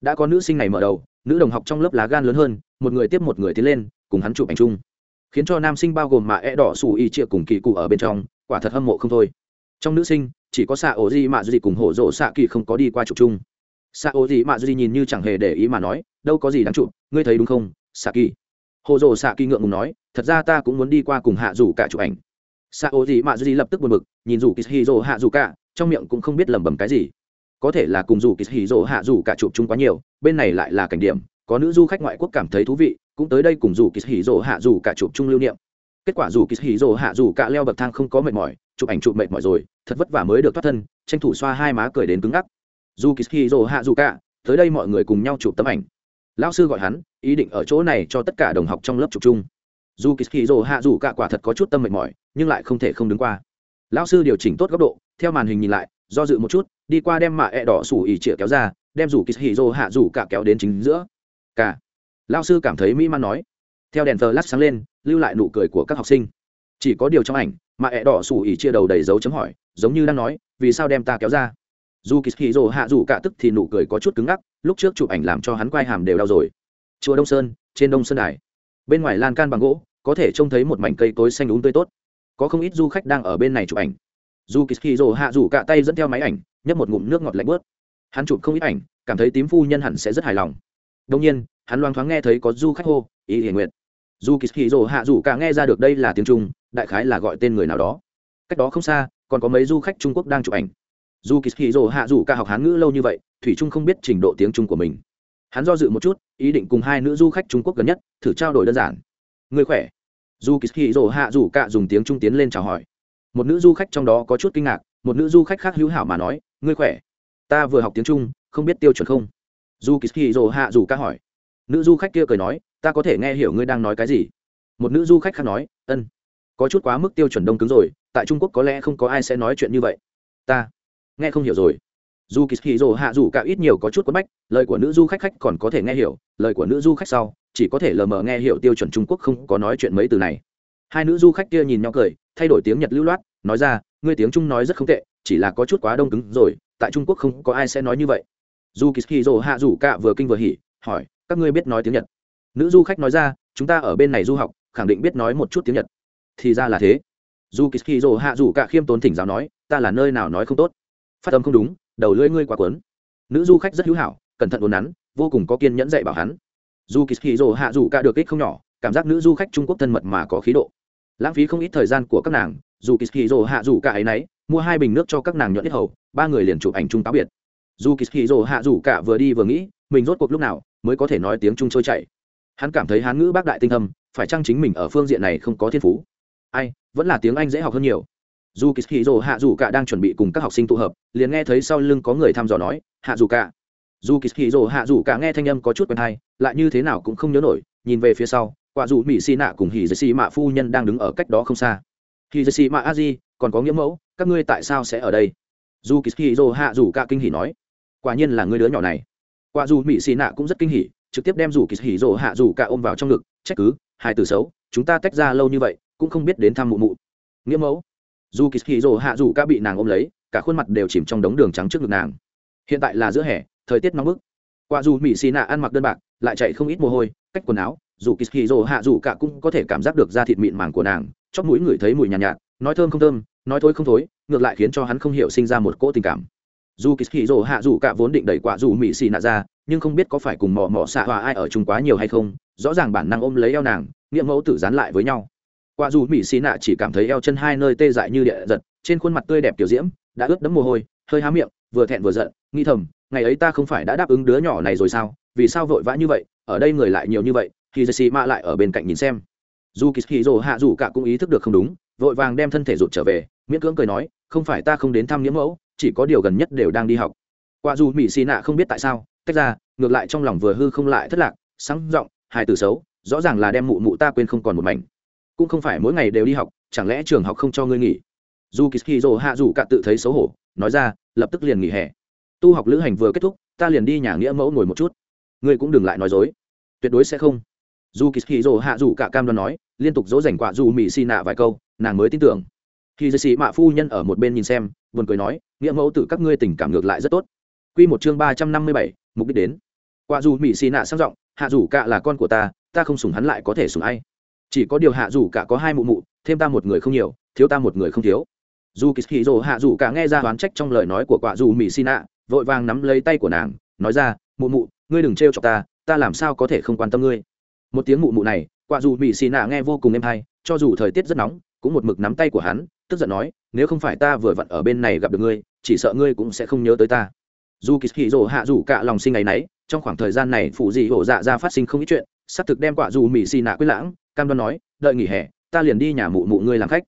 S1: Đã có nữ sinh này mở đầu, nữ đồng học trong lớp lá gan lớn hơn, một người tiếp một người tiến lên, cùng hắn chụp ảnh chung. Khiến cho nam sinh bao gồm mạ e đỏ xù y chia cùng kỳ cụ ở bên trong, quả thật hâm mộ không thôi. Trong nữ sinh, chỉ có xạ ổ di mạ duy cùng hổ rộ xạ kỳ không có đi qua chụp chung. Xạ ổ di mạ duy nhìn như chẳng hề để ý mà nói, đâu có gì đáng chụp, ngươi thấy đúng không xạ kỳ? Hổ rộ xạ kỳ ngượng ngùng nói, thật ra ta cũng muốn đi qua cùng hạ rủ cả chụp ảnh. Xạ ổ di mạ duy lập tức buồn bực, nhìn rủ kỳ rồ hạ rủ cả trong miệng cũng không biết lẩm bẩm cái gì. Có thể là cùng dù kỳ rồ hạ dù cả chụp chung quá nhiều, bên này lại là cảnh điểm, có nữ du khách ngoại quốc cảm thấy thú vị, cũng tới đây cùng dù kỳ rồ hạ dù cả chụp chung lưu niệm. Kết quả dù kỳ hỉ rồ hạ dù cả leo bậc thang không có mệt mỏi, chụp ảnh chụp mệt mỏi rồi, thật vất vả mới được thoát thân, tranh thủ xoa hai má cười đến cứng ngắc. Dù kỳ hỉ rồ hạ dù cả, tới đây mọi người cùng nhau chụp tấm ảnh. Lão sư gọi hắn, ý định ở chỗ này cho tất cả đồng học trong lớp chụp chung. Dù kỳ rồ hạ dù cả quả thật có chút tâm mệt mỏi, nhưng lại không thể không đứng qua. Lão sư điều chỉnh tốt góc độ theo màn hình nhìn lại, do dự một chút, đi qua đem mạ ẹ、e、đỏ sủ ỉ chĩa kéo ra, đem rủ kịch hì rồ hạ rủ cả kéo đến chính giữa. Cả. Lão sư cảm thấy mỹ man nói. Theo đèn thờ lát sáng lên, lưu lại nụ cười của các học sinh. Chỉ có điều trong ảnh mà ẹ đỏ sủ ỉ chia đầu đầy dấu chấm hỏi, giống như đang nói, vì sao đem ta kéo ra? Dù kịch hì rồ hạ rủ cả tức thì nụ cười có chút cứng ngắc, lúc trước chụp ảnh làm cho hắn quai hàm đều đau rồi. Chùa đông sơn, trên đông sơn đài. Bên ngoài lan can bằng gỗ, có thể trông thấy một mảnh cây cối xanh đúng tươi tốt. Có không ít du khách đang ở bên này chụp ảnh dù kỳ rồ hạ rủ cả tay dẫn theo máy ảnh, nhấp một ngụm nước ngọt lạnh bớt hắn chụp không ít ảnh, cảm thấy tím phu nhân hẳn sẽ rất hài lòng. Đông nhiên, hắn loang thoáng nghe thấy có du khách hô ý hiền nguyện dù kỳ rồ hạ rủ cả nghe ra được đây là tiếng trung, đại khái là gọi tên người nào đó. Cách đó không xa, còn có mấy du khách trung quốc đang chụp ảnh. Dù kỳ rồ hạ rủ cả học hán ngữ lâu như vậy, thủy trung không biết trình độ tiếng trung của mình. Hắn do dự một chút, ý định cùng hai nữ du khách trung quốc gần nhất, thử trao đổi đơn giản. Người khỏe? Dù kỳ rồ hạ rủ cả dùng tiếng trung tiến lên chào hỏi một nữ du khách trong đó có chút kinh ngạc, một nữ du khách khác hữu hảo mà nói, ngươi khỏe? Ta vừa học tiếng trung, không biết tiêu chuẩn không? Du kỳ hì rồ hạ dù ca hỏi. Nữ du khách kia cười nói, ta có thể nghe hiểu ngươi đang nói cái gì. Một nữ du khách khác nói, ân, có chút quá mức tiêu chuẩn đông cứng rồi, tại trung quốc có lẽ không có ai sẽ nói chuyện như vậy. Ta nghe không hiểu rồi. Dù kỳ hì rồ hạ dù cả ít nhiều có chút quất bách, lời của nữ du khách khách còn có thể nghe hiểu, lời của nữ du khách sau, chỉ có thể lờ mờ nghe hiểu tiêu chuẩn trung quốc không có nói chuyện mấy từ này hai nữ du khách kia nhìn nhau cười, thay đổi tiếng nhật lưu loát, nói ra, ngươi tiếng trung nói rất không tệ, chỉ là có chút quá đông cứng rồi, tại trung quốc không có ai sẽ nói như vậy. Dù kỳ hì rồ hạ rủ cả vừa kinh vừa hỉ, hỏi, các ngươi biết nói tiếng nhật? Nữ du khách nói ra, chúng ta ở bên này du học, khẳng định biết nói một chút tiếng nhật. Thì ra là thế. Dù kỳ hì rồ hạ rủ cả khiêm tốn thỉnh giáo nói, ta là nơi nào nói không tốt? Phát âm không đúng, đầu lưỡi ngươi quá quấn nữ du khách rất hữu hảo, cẩn thận đồn nắn, vô cùng có kiên nhẫn dạy bảo hắn. Dù kỳ hì rồ hạ rủ cả được ích không nhỏ cảm giác nữ du khách trung quốc thân mật mà có khí độ. Lãng phí không ít thời gian của các nàng, dù kỳ kỳ rồ hạ dù cả ấy nấy, mua hai bình nước cho các nàng nhuận ít hầu, ba người liền chụp ảnh chung táo biệt. Dù kỳ kỳ rồ hạ dù cả vừa đi vừa nghĩ, mình rốt cuộc lúc nào mới có thể nói tiếng trung trôi chảy. Hắn cảm thấy hán ngữ bác đại tinh thâm, phải chăng chính mình ở phương diện này không có thiên phú? Ai, vẫn là tiếng anh dễ học hơn nhiều. Dù kỳ hì rồ hạ dù cả đang chuẩn bị cùng các học sinh tụ hợp, liền nghe thấy sau lưng có người thăm dò nói, hạ dù cả. Dù kỳ hì rồ hạ dù cả nghe thanh âm có chút quen hay, lại như thế nào cũng không nhớ nổi, nhìn về phía sau quả dù mỹ xì nạ cùng hì dây xì mạ phu nhân đang đứng ở cách đó không xa. Hì dây xì mạ a di, còn có nghĩa mẫu, các ngươi tại sao sẽ ở đây? Dù kỳ hì dô hạ dù cả kinh hỉ nói. Quả nhiên là người đứa nhỏ này. Quả dù mỹ xì nạ cũng rất kinh hỉ, trực tiếp đem dù kỳ hì dô hạ dù cả ôm vào trong ngực, trách cứ, hai từ xấu, chúng ta tách ra lâu như vậy, cũng không biết đến thăm mụ mụ. Nghĩa mẫu. Dù kỳ hì dô hạ dù cả bị nàng ôm lấy, cả khuôn mặt đều chìm trong đống đường trắng trước ngực nàng. Hiện tại là giữa hè, thời tiết nóng bức. Quả dù mỹ xì nạ ăn mặc đơn bạc, lại chạy không ít mồ hôi, cách quần áo dù kỳ rồ hạ dù cả cũng có thể cảm giác được da thịt mịn màng của nàng chóp mũi ngửi thấy mùi nhàn nhạt, nhạt nói thơm không thơm nói thôi không thối ngược lại khiến cho hắn không hiểu sinh ra một cỗ tình cảm. Dù kỳ rồ hạ dù cả vốn định đẩy quả dù mỹ xì nạ ra nhưng không biết có phải cùng mò mò xạ hòa ai ở chung quá nhiều hay không rõ ràng bản năng ôm lấy eo nàng nghĩa mẫu tự dán lại với nhau. Quả dù mỹ xì nạ chỉ cảm thấy eo chân hai nơi tê dại như địa giật trên khuôn mặt tươi đẹp kiểu diễm đã ướt đẫm mồ hôi hơi há miệng vừa thẹn vừa giận nghi thầm ngày ấy ta không phải đã đáp ứng đứa nhỏ này rồi sao vì sao vội vã như vậy ở đây người lại nhiều như vậy thì dì xì mạ lại ở bên cạnh nhìn xem. Dù kỳ hì rồ hạ dù cả cũng ý thức được không đúng, vội vàng đem thân thể rụt trở về, miễn cưỡng cười nói, không phải ta không đến thăm nghĩa mẫu, chỉ có điều gần nhất đều đang đi học. Qua dù mỹ xì nạ không biết tại sao, tách ra, ngược lại trong lòng vừa hư không lại thất lạc, sáng giọng, hai từ xấu, rõ ràng là đem mụ mụ ta quên không còn một mảnh. Cũng không phải mỗi ngày đều đi học, chẳng lẽ trường học không cho ngươi nghỉ? Dù kỳ hì rồ hạ dù cả tự thấy xấu hổ, nói ra, lập tức liền nghỉ hè. Tu học lữ hành vừa kết thúc, ta liền đi nhà nghĩa mẫu ngồi một chút. Ngươi cũng đừng lại nói dối. Tuyệt đối sẽ không dù kỳ hì rồ hạ dù cả cam đoan nói, liên tục dỗ dành quả dù mỹ xì nạ vài câu, nàng mới tin tưởng. Khi dây xì mạ phu nhân ở một bên nhìn xem, buồn cười nói, nghĩa mẫu tự các ngươi tình cảm ngược lại rất tốt. Q một chương ba trăm năm mươi bảy, mục đích đến. Quả dù mỹ xì nạ sang giọng, hạ dù cả là con của ta ta không sủng hắn lại có thể sủng ai? Chỉ có điều hạ dù cả có hai mụ mụ, thêm ta một người không nhiều, thiếu ta một người không thiếu. Dù kỳ hì rồ hạ dù cả nghe ra oán trách trong lời nói của quả dù mỹ xì nạ, vội vàng nắm lấy tay của nàng, nói ra, mụ mụ, ngươi đừng trêu chọc ta ta làm sao có thể không quan tâm ngươi? Một tiếng mụ mụ này, quả dù mỹ xì nạ nghe vô cùng êm hay cho dù thời tiết rất nóng, cũng một mực nắm tay của hắn, tức giận nói, nếu không phải ta vừa vặn ở bên này gặp được ngươi, chỉ sợ ngươi cũng sẽ không nhớ tới ta. Dù kỳ hì rồ hạ dù cả lòng sinh ngày nấy, trong khoảng thời gian này phụ dị hổ dạ ra phát sinh không ít chuyện xác thực đem quả dù mỹ xì nạ quyết lãng, cam đoan nói, đợi nghỉ hè, ta liền đi nhà mụ mụ ngươi làm khách.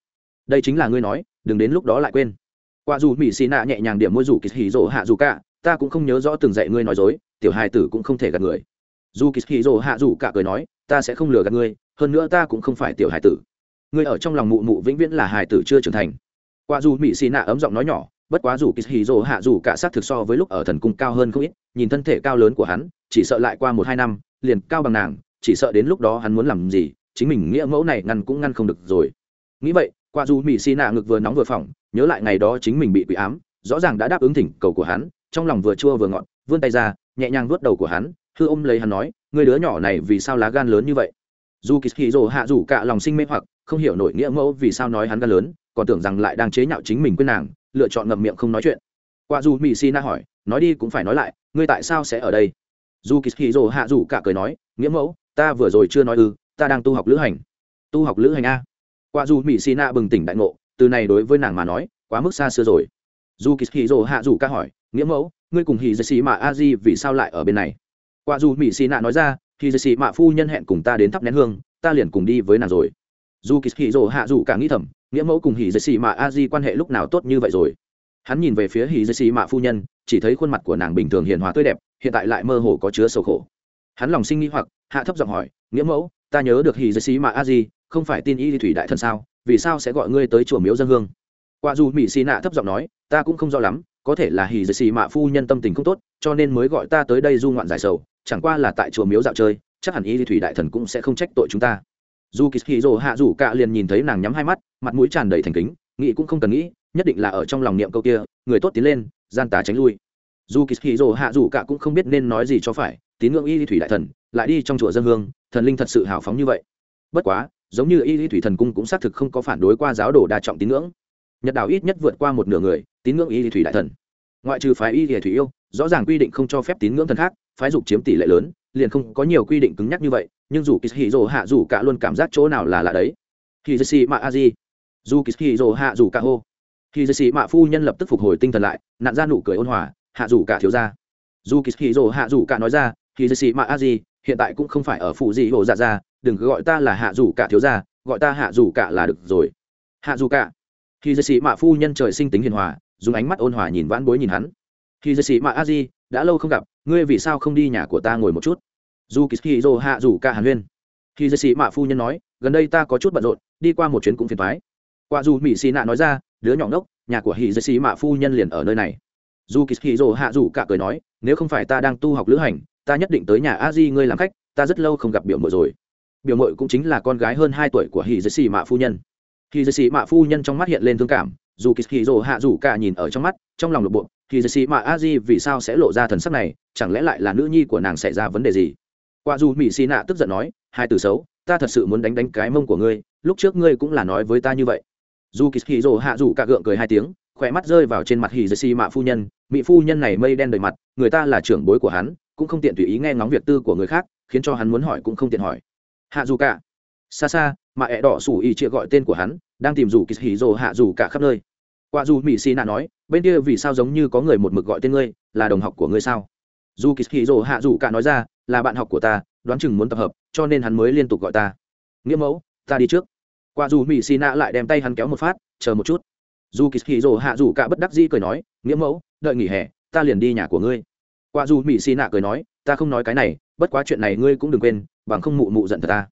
S1: Đây chính là ngươi nói, đừng đến lúc đó lại quên. Quả dù mỹ xì nạ nhẹ nhàng điểm môi rủ kỳ hì rồ hạ dù cả ta cũng không nhớ rõ từng dạy ngươi nói dối, tiểu hài tử cũng không thể gạt người dù kỳ hì rồ hạ dù cả cười nói ta sẽ không lừa gạt ngươi hơn nữa ta cũng không phải tiểu Hải tử. Ngươi ở trong lòng mụ mụ vĩnh viễn là Hải tử chưa trưởng thành. Qua dù mỹ xì nạ ấm giọng nói nhỏ bất quá dù kỳ hì rồ hạ dù cả xác thực so với lúc ở thần cung cao hơn không ít nhìn thân thể cao lớn của hắn chỉ sợ lại qua một hai năm liền cao bằng nàng chỉ sợ đến lúc đó hắn muốn làm gì chính mình nghĩa mẫu này ngăn cũng ngăn không được rồi. Nghĩ vậy Qua dù mỹ xì nạ ngực vừa nóng vừa phỏng nhớ lại ngày đó chính mình bị quỷ ám rõ ràng đã đáp ứng thỉnh cầu của hắn trong lòng vừa chua vừa ngọn, vươn tay ra nhẹ nhàng vuốt đầu của hắn hư ôm lấy hắn nói người đứa nhỏ này vì sao lá gan lớn như vậy? Dù kỳ hì rồ hạ rủ cả lòng sinh mê hoặc, không hiểu nổi nghĩa mẫu vì sao nói hắn gan lớn, còn tưởng rằng lại đang chế nhạo chính mình quên nàng, lựa chọn ngậm miệng không nói chuyện. Qua dù mỹ si na hỏi, nói đi cũng phải nói lại, ngươi tại sao sẽ ở đây? Dù kỳ hì rồ hạ rủ cả cười nói, nghĩa mẫu, ta vừa rồi chưa nói ư, ta đang tu học lữ hành. Tu học lữ hành a? Qua dù mỹ si na bừng tỉnh đại ngộ, từ này đối với nàng mà nói, quá mức xa xưa rồi. Dù kỳ hì rồ hạ rủ cả hỏi, nghĩa mẫu, ngươi cùng hì dạy xì mà a di vì sao lại ở bên này? Qua dù mỹ xì nạ nói ra hì dì xì mạ phu nhân hẹn cùng ta đến thắp nén hương, ta liền cùng đi với nàng rồi. Dù kỳ hì rồ hạ dù cả nghĩ thầm, nghĩa mẫu cùng hì dì xì mạ a di quan hệ lúc nào tốt như vậy rồi? Hắn nhìn về phía hì dì xì mạ phu nhân, chỉ thấy khuôn mặt của nàng bình thường hiền hòa tươi đẹp, hiện tại lại mơ hồ có chứa sầu khổ. Hắn lòng sinh nghĩ hoặc, hạ thấp giọng hỏi, nghĩa mẫu, ta nhớ được hì dì xì mạ a di, không phải tin y thủy đại thân sao? Vì sao sẽ gọi ngươi tới chùa miếu dân hương? Qua dù mỹ xì nạ thấp giọng nói, ta cũng không rõ lắm có thể là hì dì xì mạ phu nhân tâm tình không tốt, cho nên mới gọi ta tới đây du ngoạn giải sầu, chẳng qua là tại chùa miếu dạo chơi, chắc hẳn y thủy đại thần cũng sẽ không trách tội chúng ta. Dù kỳ hì dồ hạ rủ cạ liền nhìn thấy nàng nhắm hai mắt, mặt mũi tràn đầy thành kính, nghĩ cũng không cần nghĩ, nhất định là ở trong lòng niệm câu kia, người tốt tiến lên, gian tà tránh lui. Dù kỳ hì dồ hạ rủ cạ cũng không biết nên nói gì cho phải, tín ngưỡng y thủy đại thần, lại đi trong chùa dân hương, thần linh thật sự hào phóng như vậy. Bất quá, giống như y thủy thần cung cũng xác thực không có phản đối qua giáo đồ đa trọng tín ngưỡng nhật đảo ít nhất vượt qua một nửa người, tín ngưỡng y thủy đại thần. Ngoại trừ phái y thủy yêu, rõ ràng quy định không cho phép tín ngưỡng thần khác, phái dục chiếm tỷ lệ lớn, liền không có nhiều quy định cứng nhắc như vậy, nhưng dù kỳ hạ dù cả luôn cảm giác chỗ nào là lạ đấy. Hì dì xì mạ a di. Dù kỳ hì hạ dù cả hô. Hì dì xì mạ phu nhân lập tức phục hồi tinh thần lại nạn ra nụ cười ôn hòa, hạ dù cả thiếu ra dù kỳ hạ dù cả nói ra hì dì xì mạ a di, hiện tại cũng không phải ở phụ gì hồ dạ ra, đừng cứ gọi ta là hạ dù cả thiếu ra gọi ta hạ dù cả là được rồi. Hạ dù cả khi dây sĩ mạ phu nhân trời sinh tính hiền hòa, dùng ánh mắt ôn hòa nhìn vãn bối nhìn hắn. Khi dây sĩ mạ a di, đã lâu không gặp, ngươi vì sao không đi nhà của ta ngồi một chút? Dù kỳ dô hạ dù cả hàn huyên. Khi dây sĩ mạ phu nhân nói, gần đây ta có chút bận rộn, đi qua một chuyến cũng phiền thoái qua dù mỹ xì nạ nói ra, đứa nhỏ ngốc, nhà của hì dây sĩ mạ phu nhân liền ở nơi này. Dù kỳ dô hạ dù cả cười nói, nếu không phải ta đang tu học lữ hành, ta nhất định tới nhà a di ngươi làm khách, ta rất lâu không gặp biểu mội rồi. Biểu mội cũng chính là con gái hơn hai tuổi của hì dây xì mạ phu nhân. Khi dây sĩ mạ phu nhân trong mắt hiện lên thương cảm, dù kỳ hì dồ hạ dù cả nhìn ở trong mắt, trong lòng lục bộ Khi dây sĩ mạ a di vì sao sẽ lộ ra thần sắc này, chẳng lẽ lại là nữ nhi của nàng xảy ra vấn đề gì? Qua dù mỹ xì nạ tức giận nói, hai từ xấu, ta thật sự muốn đánh đánh cái mông của ngươi, lúc trước ngươi cũng là nói với ta như vậy. Dù kỳ hì dồ hạ dù cả gượng cười hai tiếng, khỏe mắt rơi vào trên mặt hì dây sĩ mạ phu nhân mỹ phu nhân này mây đen đời mặt, người ta là trưởng bối của hắn, cũng không tiện tùy ý nghe ngóng việc tư của người khác, khiến cho hắn muốn hỏi cũng không tiện hỏi. Hạ dù cả xa xa, mà ẹ đỏ sủ ý chia gọi tên của hắn, đang tìm dù kỳ hì dồ hạ dù cả khắp nơi. Qua dù mỹ xì nạ nói, bên kia vì sao giống như có người một mực gọi tên ngươi, là đồng học của ngươi sao? Dù kỳ hì dồ hạ dù cả nói ra, là bạn học của ta, đoán chừng muốn tập hợp, cho nên hắn mới liên tục gọi ta. Nghĩa mẫu, ta đi trước. Qua dù mỹ xì nạ lại đem tay hắn kéo một phát, chờ một chút. Dù kỳ hì dồ hạ dù cả bất đắc dĩ cười nói, nghĩa mẫu, đợi nghỉ hè, ta liền đi nhà của ngươi. Qua dù mỹ xì nạ cười nói, ta không nói cái này, bất quá chuyện này ngươi cũng đừng quên, bằng không mụ mụ giận thật ta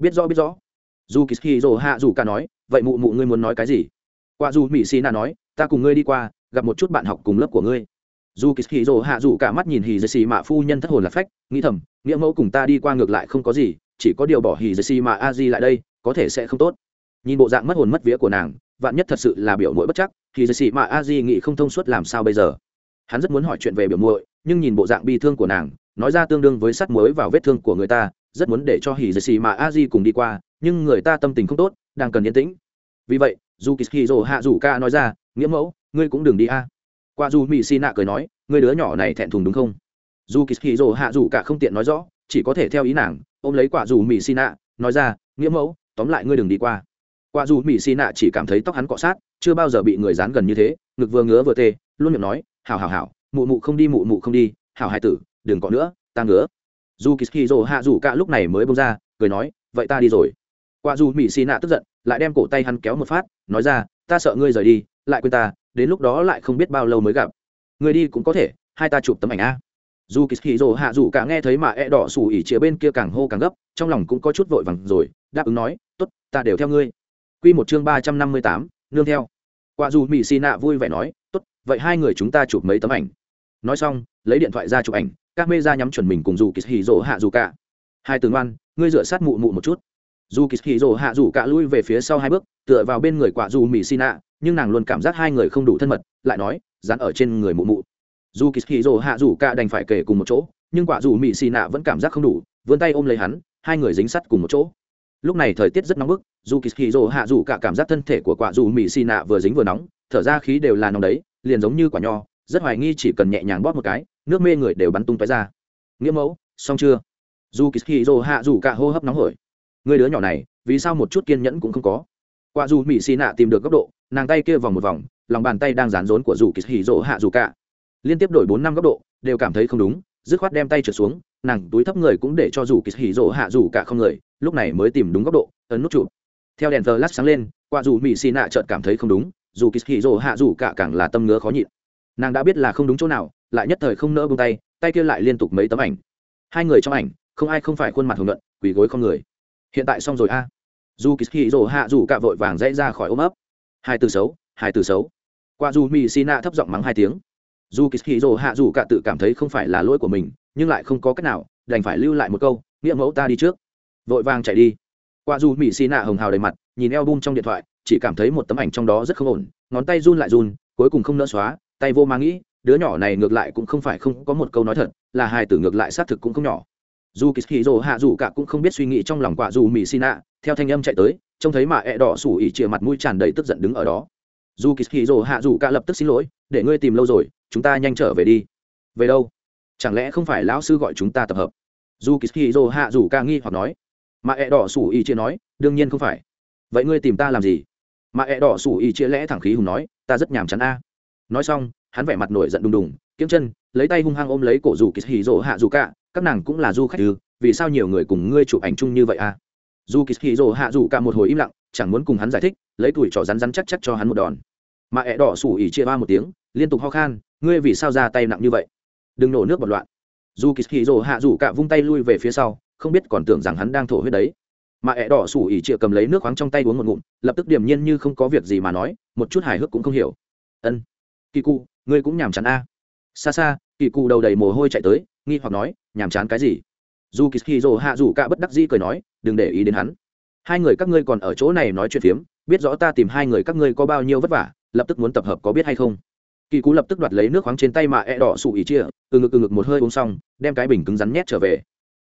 S1: biết rõ biết rõ. Dù kỳ hì dồ hạ dù cả nói, vậy mụ mụ ngươi muốn nói cái gì? Qua dù mỹ xì nạ nói, ta cùng ngươi đi qua, gặp một chút bạn học cùng lớp của ngươi. Dù kỳ hì dồ hạ dù cả mắt nhìn hì dì xì mạ phu nhân thất hồn lạc phách, nghĩ thầm, nghĩa mẫu cùng ta đi qua ngược lại không có gì, chỉ có điều bỏ hì dì xì mạ a di lại đây, có thể sẽ không tốt. Nhìn bộ dạng mất hồn mất vía của nàng, vạn nhất thật sự là biểu mũi bất chắc thì dì xì mạ a di nghĩ không thông suốt làm sao bây giờ? Hắn rất muốn hỏi chuyện về biểu muội, nhưng nhìn bộ dạng bi thương của nàng, nói ra tương đương với sắt muối vào vết thương của người ta rất muốn để cho hỉ dì xì mà a di cùng đi qua, nhưng người ta tâm tình không tốt, đang cần yên tĩnh. Vì vậy dù kỳ hì rồ hạ rủ ca nói ra, nghĩa mẫu, ngươi cũng đừng đi a. Qua dù mỹ xì nạ cười nói, ngươi đứa nhỏ này thẹn thùng đúng không? Dù kỳ hì rồ hạ rủ cả không tiện nói rõ, chỉ có thể theo ý nàng, ôm lấy quả dù mỹ xì nạ nói ra, nghĩa mẫu, tóm lại ngươi đừng đi qua. Quả dù mỹ xì nạ chỉ cảm thấy tóc hắn cọ sát, chưa bao giờ bị người dán gần như thế, ngực vừa ngứa vừa tê, luôn miệng nói, hảo hảo hảo, mụ mụ không đi, mụ mụ không đi, hảo hai tử, đừng có nữa, ta ngứa dù kỳ dỗ hạ dù cả lúc này mới bông ra, cười nói, vậy ta đi rồi. Qua dù mỹ xì nạ tức giận, lại đem cổ tay hắn kéo một phát, nói ra, ta sợ ngươi rời đi, lại quên ta, đến lúc đó lại không biết bao lâu mới gặp. Người đi cũng có thể, hai ta chụp tấm ảnh a. Dù kỳ dỗ hạ dù cả nghe thấy mà e đỏ xù ỉ chĩa bên kia càng hô càng gấp, trong lòng cũng có chút vội vàng rồi, đáp ứng nói t ố t ta đều theo ngươi. Q một chương ba trăm năm mươi tám, nương theo. Qua dù mỹ xì nạ vui vẻ nói t ố t vậy hai người chúng ta chụp mấy tấm ảnh? Nói xong, lấy điện thoại ra chụp ảnh, các mê ra nhắm chuẩn mình cùng dù kỳ hì rỗ hạ dù cả hai tướng ngoan ngươi dựa sát mụ mụ một chút. Dù kỳ hì rỗ hạ dù cả lui về phía sau hai bước, tựa vào bên người quả dù mỹ xin ạ nhưng nàng luôn cảm giác hai người không đủ thân mật, lại nói, dán ở trên người mụ mụ. Dù kỳ hì rỗ hạ dù cả đành phải kể cùng một chỗ, nhưng quả dù mỹ xin ạ vẫn cảm giác không đủ, vươn tay ôm lấy hắn, hai người dính sắt cùng một chỗ. Lúc này thời tiết rất nóng bức dù kỳ hì rỗ hạ dù cả cảm giác thân thể của quả dù mỹ xin ạ vừa dính vừa nóng, thở ra khí đều là nóng đấy, liền giống như quả nho rất hoài nghi chỉ cần nhẹ nhàng bóp một cái, nước mê người đều bắn tung tói ra. Nghĩa mẫu, xong chưa? Dù kỳ rồ hạ dù cả hô hấp nóng hổi. Người đứa nhỏ này, vì sao một chút kiên nhẫn cũng không có? Qua dù mỹ xì nạ tìm được góc độ, nàng tay kia vòng một vòng, lòng bàn tay đang dán rốn của dù kỳ rồ hạ dù cả. Liên tiếp đổi bốn năm góc độ, đều cảm thấy không đúng, dứt khoát đem tay trượt xuống, nàng túi thấp người cũng để cho dù kỳ rồ hạ dù cả không người, lúc này mới tìm đúng góc độ, ấn nút chụp. Theo đèn thờ lát sáng lên qua dù mỹ xì nạ chợt cảm thấy không đúng, dù kỳ rồ hạ dù cả càng là tâm ngứa khó nhịn nàng đã biết là không đúng chỗ nào, lại nhất thời không nỡ bông tay tay kia lại liên tục mấy tấm ảnh. Hai người trong ảnh, không ai không phải khuôn mặt hồng luận quỳ gối không người. Hiện tại xong rồi a. Dù kỳ hì rồ hạ dù cạ vội vàng dãy ra khỏi ôm ấp. Hai từ xấu, hai từ xấu. Qua dù mỹ xì nạ thấp giọng mắng hai tiếng. Dù kỳ hì rồ hạ dù cạ tự cảm thấy không phải là lỗi của mình, nhưng lại không có cách nào, đành phải lưu lại một câu, nghĩa mẫu ta đi trước. Vội vàng chạy đi. Qua dù mỹ xì nạ hồng hào đầy mặt, nhìn eo bung trong điện thoại, chỉ cảm thấy một tấm ảnh trong đó rất không ổn, ngón tay run lại run, cuối cùng không nỡ xóa tay vô mang nghĩ, đứa nhỏ này ngược lại cũng không phải không có một câu nói thật, là hài tử ngược lại xác thực cũng không nhỏ. Dù kỳ hì rồ hạ dù cả cũng không biết suy nghĩ trong lòng quả dù mỹ xin ạ theo thanh âm chạy tới, trông thấy mà ẹ đỏ sủ ỉ chìa mặt mũi tràn đầy tức giận đứng ở đó. Dù kỳ hì rồ hạ dù cả lập tức xin lỗi, để ngươi tìm lâu rồi, chúng ta nhanh trở về đi. Về đâu? Chẳng lẽ không phải lão sư gọi chúng ta tập hợp? Dù kỳ hì rồ hạ dù cả nghi hoặc nói. Mà ẹ đỏ sủ ỉ chìa nói, đương nhiên không phải. Vậy ngươi tìm ta làm gì? Mà ẹ đỏ sủ ỉ chìa lẽ thẳng khí hùng nói, ta rất nhàm chán a nói xong, hắn vẻ mặt nổi giận đùng đùng kiếm chân, lấy tay hung hăng ôm lấy cổ dù kỳ hì rỗ hạ dù cả, các nàng cũng là du khách ư, vì sao nhiều người cùng ngươi chụp ảnh chung như vậy à? Dù kỳ hì rỗ hạ dù cả một hồi im lặng, chẳng muốn cùng hắn giải thích, lấy tuổi trỏ rắn rắn chắc chắc cho hắn một đòn. Mà ẹ đỏ sủ ỉ chia ba một tiếng, liên tục ho khan, ngươi vì sao ra tay nặng như vậy? Đừng nổ nước bọt loạn. Dù kỳ hì rỗ hạ dù cả vung tay lui về phía sau, không biết còn tưởng rằng hắn đang thổ huyết đấy. Mà ẹ đỏ sủ ỉ chia cầm lấy nước khoáng trong tay uống một ngụm, lập tức điềm nhiên như không có việc gì mà nói, một chút hài hước cũng không hiểu. Ân kỳ cụ, ngươi cũng nhàm chán a. Xa xa, kỳ cụ đầu đầy mồ hôi chạy tới, nghi hoặc nói, nhàm chán cái gì? Dù kỳ kỳ rồ hạ dù cả bất đắc dĩ cười nói, đừng để ý đến hắn. Hai người các ngươi còn ở chỗ này nói chuyện phiếm, biết rõ ta tìm hai người các ngươi có bao nhiêu vất vả, lập tức muốn tập hợp có biết hay không. Kỳ cú lập tức đoạt lấy nước khoáng trên tay mà e đỏ sụ ý chia, từ ngực từ ngực một hơi uống xong, đem cái bình cứng rắn nhét trở về.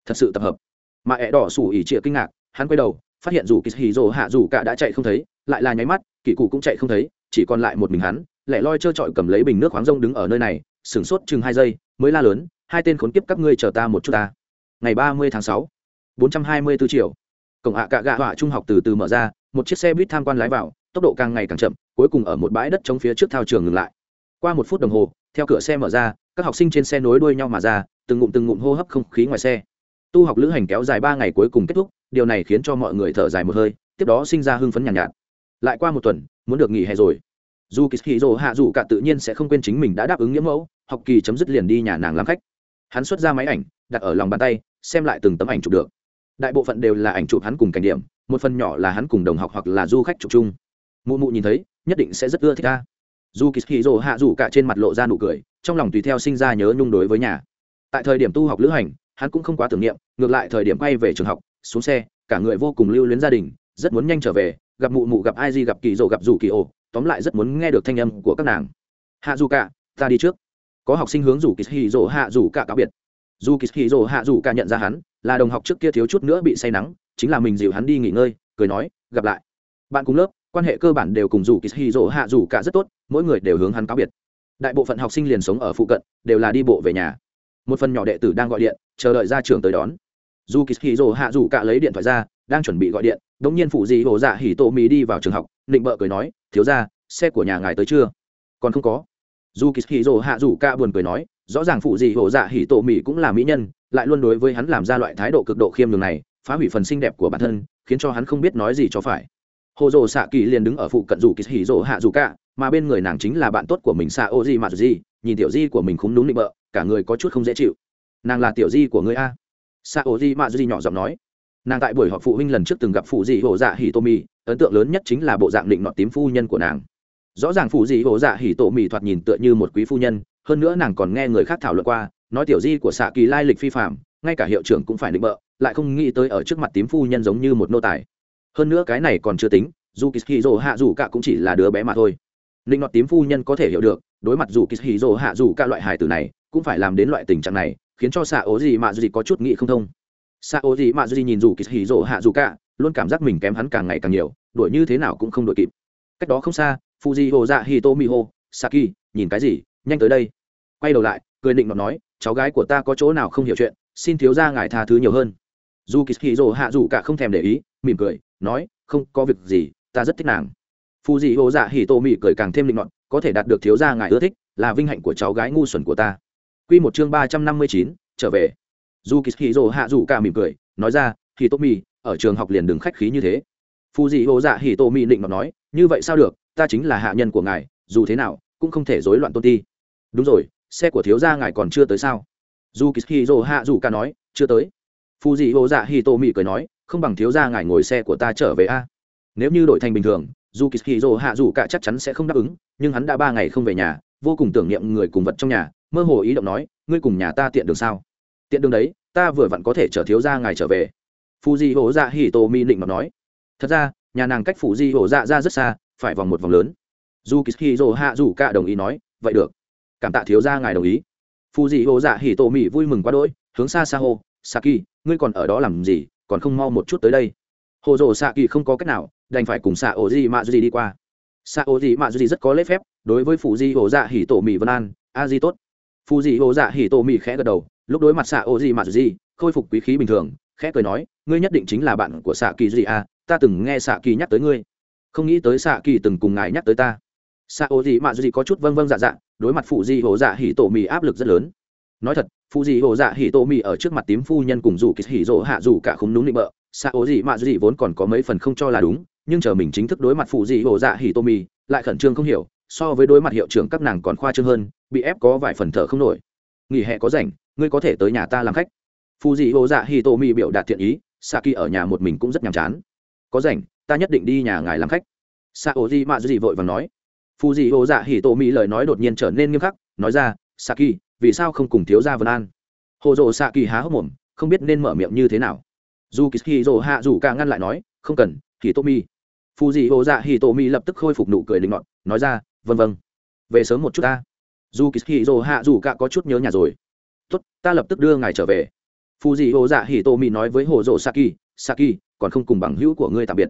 S1: Thật sự tập hợp. Mà e đỏ sụ ý chia kinh ngạc, hắn quay đầu, phát hiện dù kỳ hì rồ hạ dù cả đã chạy không thấy, lại là nháy mắt, kỳ cụ cũng chạy không thấy, chỉ còn lại một mình hắn lẻ loi trơ trọi cầm lấy bình nước khoáng rông đứng ở nơi này sửng sốt chừng hai giây mới la lớn hai tên khốn kiếp các ngươi chờ ta một chút ta. Ngày ba mươi tháng sáu bốn trăm hai mươi b ố triệu. Cổng hạ cạ gạ họa trung học từ từ mở ra một chiếc xe buýt tham quan lái vào tốc độ càng ngày càng chậm cuối cùng ở một bãi đất chống phía trước thao trường ngừng lại. Qua một phút đồng hồ theo cửa xe mở ra các học sinh trên xe nối đuôi nhau mà ra từng ngụm từng ngụm hô hấp không khí ngoài xe. Tu học lữ hành kéo dài ba ngày cuối cùng kết thúc điều này khiến cho mọi người thở dài một hơi tiếp đó sinh ra hưng phấn nhàn nhạt, nhạt. Lại qua một tuần muốn được nghỉ hè rồi dù kỳ hì dồ hạ dù cả tự nhiên sẽ không quên chính mình đã đáp ứng nghĩa mẫu, học kỳ chấm dứt liền đi nhà nàng làm khách. Hắn xuất ra máy ảnh, đặt ở lòng bàn tay, xem lại từng tấm ảnh chụp được. Đại bộ phận đều là ảnh chụp hắn cùng cảnh điểm, một phần nhỏ là hắn cùng đồng học hoặc là du khách chụp chung. Mụ mụ nhìn thấy, nhất định sẽ rất ưa thích ta. Dù kỳ hì dồ hạ dù cả trên mặt lộ ra nụ cười, trong lòng tùy theo sinh ra nhớ nhung đối với nhà. Tại thời điểm tu học lữ hành, hắn cũng không quá tưởng niệm, ngược lại thời điểm quay về trường học, xuống xe, cả người vô cùng lưu luyến gia đình, rất muốn nhanh trở về gặp mụ mụ gặp ai gì gặp kỳ rồ gặp rủ kỳ ổ, tóm lại rất muốn nghe được thanh âm của các nàng. Hạ dù cả, ta đi trước. Có học sinh hướng rủ kỳ hì rồ hạ dù cả cáo biệt. Dù kỳ hì rồ hạ dù cả nhận ra hắn, là đồng học trước kia thiếu chút nữa bị say nắng, chính là mình dịu hắn đi nghỉ ngơi, cười nói, gặp lại. Bạn cùng lớp, quan hệ cơ bản đều cùng rủ kỳ hì rồ hạ dù cả rất tốt, mỗi người đều hướng hắn cáo biệt. Đại bộ phận học sinh liền sống ở phụ cận, đều là đi bộ về nhà. Một phần nhỏ đệ tử đang gọi điện, chờ đợi ra trường tới đón. Dù kỳ hì rồ hạ dù cả lấy điện thoại ra đang chuẩn bị gọi điện đ ỗ n g nhiên phụ dị hồ dạ hỉ tổ mì đi vào trường học định bợ cười nói, thiếu ra xe của nhà ngài tới chưa? Còn không có. Dù kỳ hì dồ hạ dù ca buồn cười nói, rõ ràng phụ dị hồ dạ hỉ tổ mì cũng là mỹ nhân, lại luôn đối với hắn làm ra loại thái độ cực độ khiêm đường này, phá hủy phần xinh đẹp của bản thân, khiến cho hắn không biết nói gì cho phải. Hồ dồ xạ kỳ liền đứng ở phụ cận dù kỳ hì dồ hạ dù ca, mà bên người nàng chính là bạn tốt của mình xạ ô di mà di nhìn tiểu di của mình không đúng định bợ, cả người có chút không dễ chịu. Nàng là tiểu di của người a? Xạ ô di mà di nhỏ giọng nói nàng tại buổi họp phụ huynh lần trước từng gặp phụ dị hổ dạ hỉ tô mì ấn tượng lớn nhất chính là bộ dạng định nọt tím phu nhân của nàng. Rõ ràng phụ dị hổ dạ hỉ tô mì thoạt nhìn tựa như một quý phu nhân, hơn nữa nàng còn nghe người khác thảo luận qua, nói tiểu di của xạ kỳ lai lịch phi phạm ngay cả hiệu trưởng cũng phải định bợ, lại không nghĩ tới ở trước mặt tím phu nhân giống như một nô tài. Hơn nữa cái này còn chưa tính, dù kỳ hì hạ dù cả cũng chỉ là đứa bé mà thôi. Định nọt tím phu nhân có thể hiểu được, đối mặt dù kỳ hì hạ dù cả loại hài tử này, cũng phải làm đến loại tình trạng này, khiến cho xạ ố gì mà gì có chút nghĩ không thông. Sao gì mà gì nhìn dù kỳ hì rộ hạ dù cả, luôn cảm giác mình kém hắn càng ngày càng nhiều, đuổi như thế nào cũng không đuổi kịp. Cách đó không xa Fuji di hồ dạ tô saki, nhìn cái gì? Nhanh tới đây. Quay đầu lại, cười định nó nói, cháu gái của ta có chỗ nào không hiểu chuyện, xin thiếu ra ngài tha thứ nhiều hơn. Dù kỳ hì hạ dù cả không thèm để ý, mỉm cười, nói, không có việc gì, ta rất thích nàng. Fuji dị hồ dạ tô mị cười càng thêm định mọn có thể đạt được thiếu gia ngài ưa thích, là vinh hạnh của cháu gái ngu xuẩn của ta. Quy một chương ba trăm năm mươi chín, trở về dù kỳ hì rồ hạ dù cả mỉm cười, nói ra hỉ tô mị ở trường học liền đừng khách khí như thế. Phù dị hồ dạ hì tô mị định mà nói, như vậy sao được, ta chính là hạ nhân của ngài, dù thế nào, cũng không thể rối loạn tôn ti. Đúng rồi, xe của thiếu gia ngài còn chưa tới sao? Dù kỳ hì rồ hạ dù cả nói, chưa tới. Phù dị hồ dạ hì tô mị cười nói, không bằng thiếu gia ngài ngồi xe của ta trở về a. Nếu như đổi thành bình thường, dù kỳ hì rồ hạ dù cả chắc chắn sẽ không đáp ứng, nhưng hắn đã ba ngày không về nhà, vô cùng tưởng niệm người cùng vật trong nhà, mơ hồ ý động nói, ngươi cùng nhà ta tiện đường sao? Tiện đường đấy, ta vừa vặn có thể chở thiếu gia ngài trở về. Phù di hổ dạ hì tô mi định mà nói. Thật ra, nhà nàng cách phù di hổ dạ ra rất xa, phải vòng một vòng lớn. Dù kỳ hì hạ dù cả đồng ý nói. Vậy được. Cảm tạ thiếu gia ngài đồng ý. Phù di hổ dạ hì tô mi vui mừng quá đỗi. Hướng xa xa hô, saki, ngươi còn ở đó làm gì? Còn không mau một chút tới đây. Hồ rồ xạ kỳ không có cách nào, đành phải cùng xạ ổ gì mạ gì đi qua. Xạ ổ gì mạ gì rất có lễ phép, đối với phù di hổ dạ hỉ tổ mỹ vân an, a di tốt. Phù di hổ dạ hỉ tổ mỹ khẽ gật đầu lúc đối mặt xạ ô gì mà gì, khôi phục quý khí bình thường, khẽ cười nói, ngươi nhất định chính là bạn của xạ kỳ gì à ta từng nghe xạ kỳ nhắc tới ngươi. Không nghĩ tới xạ kỳ từng cùng ngài nhắc tới ta. Xạ ô gì mà gì có chút vâng vâng dạ dạ đối mặt phụ di hồ dạ hỉ tổ mì áp lực rất lớn. Nói thật, phụ di hồ dạ hỉ tổ mì ở trước mặt tím phu nhân cùng dù kỳ hỉ rỗ hạ dù cả không đúng định bợ. Xạ ô gì mà gì vốn còn có mấy phần không cho là đúng, nhưng chờ mình chính thức đối mặt phụ di hồ dạ hỉ tô mì, lại khẩn trương không hiểu, so với đối mặt hiệu trưởng các nàng còn khoa trương hơn, bị ép có vài phần thở không nổi. Nghỉ hè có rảnh ngươi có thể tới nhà ta làm khách. Phù dị ô dạ hi tô mi biểu đạt thiện ý sa kỳ ở nhà một mình cũng rất nhàm chán. Có rảnh, ta nhất định đi nhà ngài làm khách. Sa ô di mạ dị vội và nói. Phù dị ô dạ hi tô mi lời nói đột nhiên trở nên nghiêm khắc, nói ra sa kỳ vì sao không cùng thiếu gia vân an? Hồ dồ sa kỳ há hốc mồm, không biết nên mở miệng như thế nào. Dù kỳ dồ hạ dù cả ngăn lại nói, không cần hi tô mi phù dị ô dạ hi tô mi lập tức khôi phục nụ cười linh ngọt nói ra vân vân về sớm một chút ta. Dù kỳ dồ hạ dù cả có chút nhớ nhà rồi tốt, ta lập tức đưa ngài trở về. Phù dị hồ dạ hì tô mỹ nói với hồ dồ sa kỳ sa kỳ còn không cùng bằng hữu của ngươi tạm biệt.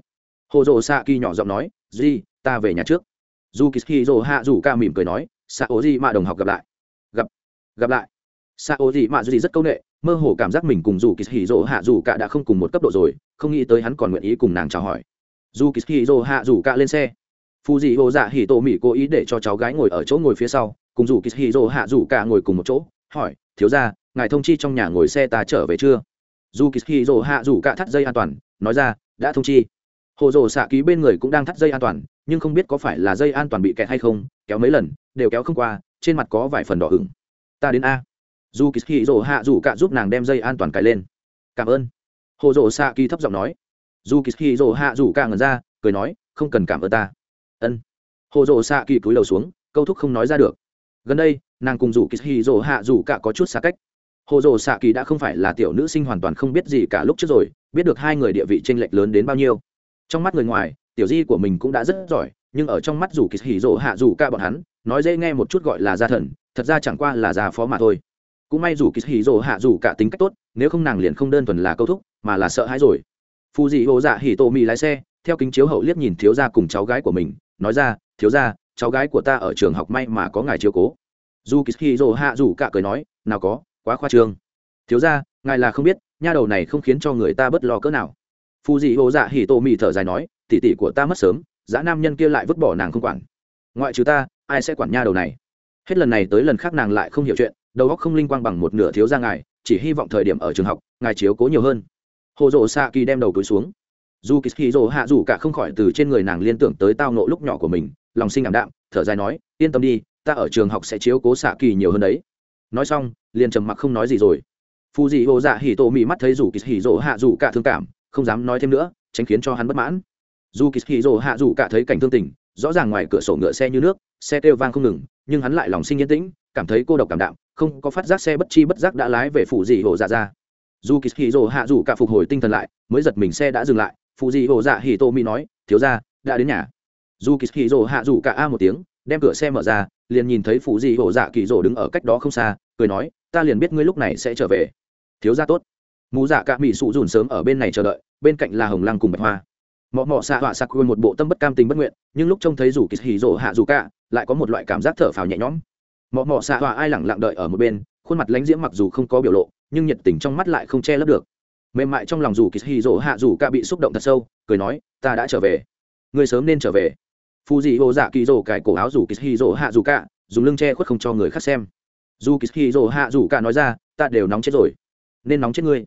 S1: Hồ dồ sa kỳ nhỏ giọng nói di ta về nhà trước. Dù kỳ hì dồ hạ dù Ca mỉm cười nói sa ô di mạ đồng học gặp lại. Gặp gặp lại. Sa ô di mạ di rất câu ệ mơ hồ cảm giác mình cùng dù kỳ hì hạ dù Ca đã không cùng một cấp độ rồi, không nghĩ tới hắn còn nguyện ý cùng nàng chào hỏi. Dù kỳ hì hạ dù Ca lên xe. Phù dị hồ dạ hì tô mỹ cố ý để cho cháu gái ngồi ở chỗ ngồi phía sau, cùng dù kỳ hì hạ dù Ca ngồi cùng một chỗ, hỏi thiếu ra, ngài thông chi trong nhà ngồi xe ta trở về chưa? Dù kỳ hì dỗ hạ dù cả thắt dây an toàn, nói ra, đã thông chi. Hồ rồ xạ ký bên người cũng đang thắt dây an toàn, nhưng không biết có phải là dây an toàn bị kẹt hay không, kéo mấy lần, đều kéo không qua, trên mặt có vài phần đỏ hửng ta đến a. Dù kỳ hì rỗ hạ dù cả giúp nàng đem dây an toàn cài lên. Cảm ơn. Hồ rồ xạ kỳ thấp giọng nói. Dù kỳ hì rỗ hạ dù cả ngần ra, cười nói, không cần cảm ơn ta. Ân. Hồ rồ xạ kỳ cúi đầu xuống, câu thúc không nói ra được. Gần đây nàng cùng rủ kỳ hì rỗ hạ rủ cả có chút xa cách. Hồ rỗ xạ kỳ đã không phải là tiểu nữ sinh hoàn toàn không biết gì cả lúc trước rồi, biết được hai người địa vị tranh lệch lớn đến bao nhiêu. Trong mắt người ngoài, tiểu di của mình cũng đã rất giỏi, nhưng ở trong mắt rủ kỳ hì rỗ hạ rủ cả bọn hắn, nói dễ nghe một chút gọi là gia thần, thật ra chẳng qua là già phó mà thôi. Cũng may rủ kỳ hì rồ hạ rủ cả tính cách tốt, nếu không nàng liền không đơn thuần là câu thúc, mà là sợ hãi rồi. Phù dị hồ dạ hì tô mì lái xe, theo kính chiếu hậu liếc nhìn thiếu gia cùng cháu gái của mình, nói ra, thiếu gia, cháu gái của ta ở trường học may mà có ngài chiếu cố dù kỳ hì hạ dù cả cười nói, nào có, quá khoa trương. Thiếu gia, ngài là không biết, nha đầu này không khiến cho người ta bất lo cỡ nào. Phù dị hồ dạ hỉ tô mì thở dài nói tỉ tỉ của ta mất sớm, dã nam nhân kia lại vứt bỏ nàng không quản. Ngoại trừ ta, ai sẽ quản nha đầu này? Hết lần này tới lần khác nàng lại không hiểu chuyện, đầu óc không linh quang bằng một nửa thiếu ra ngài, chỉ hy vọng thời điểm ở trường học, ngài chiếu cố nhiều hơn. Hồ dỗ xạ kỳ đem đầu túi xuống. Dù kỳ hì dỗ hạ dù cả không khỏi từ trên người nàng liên tưởng tới tao nộ lúc nhỏ của mình, lòng sinh ảm đạm, thở dài nói, yên tâm đi ta ở trường học sẽ chiếu cố xạ kỳ nhiều hơn đấy. Nói xong, liền trầm mặc không nói gì rồi. Phù dị hồ dạ hì tổ mị mắt thấy dù kỳ hì dỗ hạ dù cả thương cảm, không dám nói thêm nữa, tránh khiến cho hắn bất mãn. Dù kỳ hì dỗ hạ dù cả thấy cảnh thương tình, rõ ràng ngoài cửa sổ ngựa xe như nước, xe kêu vang không ngừng, nhưng hắn lại lòng sinh yên tĩnh, cảm thấy cô độc cảm đạm, không có phát giác xe bất chi bất giác đã lái về phủ dị hồ dạ ra. Dù kỳ hì rỗ hạ dù cả phục hồi tinh thần lại, mới giật mình xe đã dừng lại. Phù dị hồ dạ hì tô mi nói, thiếu ra đã đến nhà. Dù kỳ hì rỗ hạ dù cả a một tiếng đem cửa xe mở ra, liền nhìn thấy phụ dị hổ dạ kỳ rồ đứng ở cách đó không xa, cười nói, ta liền biết ngươi lúc này sẽ trở về. Thiếu ra tốt. Mù dạ cả mỹ sụ dùn sớm ở bên này chờ đợi, bên cạnh là hồng lăng cùng bạch hoa. Mọ mọ xạ họa sạc quên một bộ tâm bất cam tình bất nguyện, nhưng lúc trông thấy rủ kỳ hì rồ hạ dù cả lại có một loại cảm giác thở phào nhẹ nhõm. Mọ mọ xạ họa ai lẳng lặng đợi ở một bên, khuôn mặt lãnh diễm mặc dù không có biểu lộ, nhưng nhiệt tình trong mắt lại không che lấp được. Mềm mại trong lòng rủ kỳ hì rỗ hạ dù cả bị xúc động thật sâu, cười nói, ta đã trở về. Người sớm nên trở về phù dị hồ dạ kỳ rỗ cài cổ áo dù kỳ hì rỗ hạ dù cả, dùng lưng che khuất không cho người khác xem. Dù kỳ hì rỗ hạ dù cả nói ra ta đều nóng chết rồi nên nóng chết ngươi.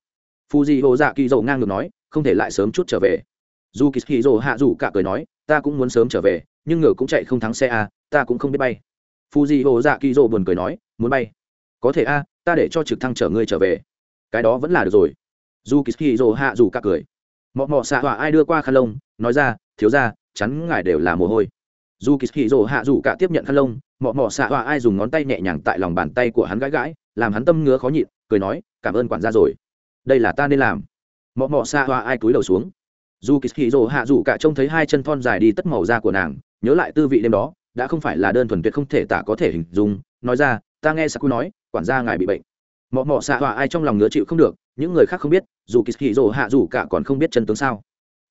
S1: Phù dị hồ dạ kỳ rỗ ngang ngược nói không thể lại sớm chút trở về. Dù kỳ hì rỗ hạ dù cả cười nói ta cũng muốn sớm trở về nhưng ngựa cũng chạy không thắng xe a ta cũng không biết bay. Phù dị hồ dạ kỳ rỗ buồn cười nói muốn bay? Có thể a ta để cho trực thăng chở ngươi trở về. Cái đó vẫn là được rồi. Dù kỳ hì rồ hạ dù cả cười. Mọ mọ xạ họa ai đưa qua khăn lông nói ra thiếu ra chắn ngài đều là mồ hôi. Dù kỳ hì rồ hạ dù cả tiếp nhận khăn lông, mọ mọ xạ hoa ai dùng ngón tay nhẹ nhàng tại lòng bàn tay của hắn gãi gãi, làm hắn tâm ngứa khó nhịn, cười nói, cảm ơn quản gia rồi. Đây là ta nên làm. Mọ mọ xạ hoa ai cúi đầu xuống. Dù kỳ hì rồ hạ dù cả trông thấy hai chân thon dài đi tất màu da của nàng, nhớ lại tư vị đêm đó, đã không phải là đơn thuần tuyệt không thể tả có thể hình dung, nói ra, ta nghe saku nói, quản gia ngài bị bệnh. Mọ mọ xạ hoa ai trong lòng ngứa chịu không được, những người khác không biết, dù kỳ hì rồ hạ dù cả còn không biết chân tướng sao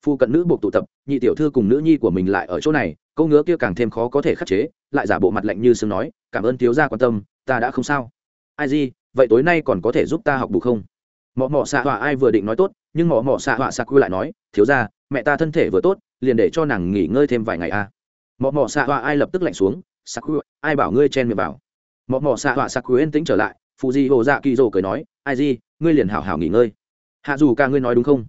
S1: phu cận nữ buộc tụ tập, nhị tiểu thư cùng nữ nhi của mình lại ở chỗ này, câu ngứa kia càng thêm khó có thể khắc chế, lại giả bộ mặt lạnh như sương nói, cảm ơn thiếu gia quan tâm, ta đã không sao. Ai gì vậy tối nay còn có thể giúp ta học bù không? Mọ mọ xạ họa ai vừa định nói tốt, nhưng mọ mọ xạ họa xạ quy lại nói, thiếu gia, mẹ ta thân thể vừa tốt, liền để cho nàng nghỉ ngơi thêm vài ngày a à. mọ mọ xạ họa ai lập tức lạnh xuống xạ quy ai bảo ngươi chen miệng vào? Mọ mọ xạ họa xạ quy yên tĩnh trở lại phụ di hồ dạ kỳ rồ cười nói, ai di, ngươi liền hảo hảo nghỉ ngơi. Hạ dù ca ngươi nói đúng không?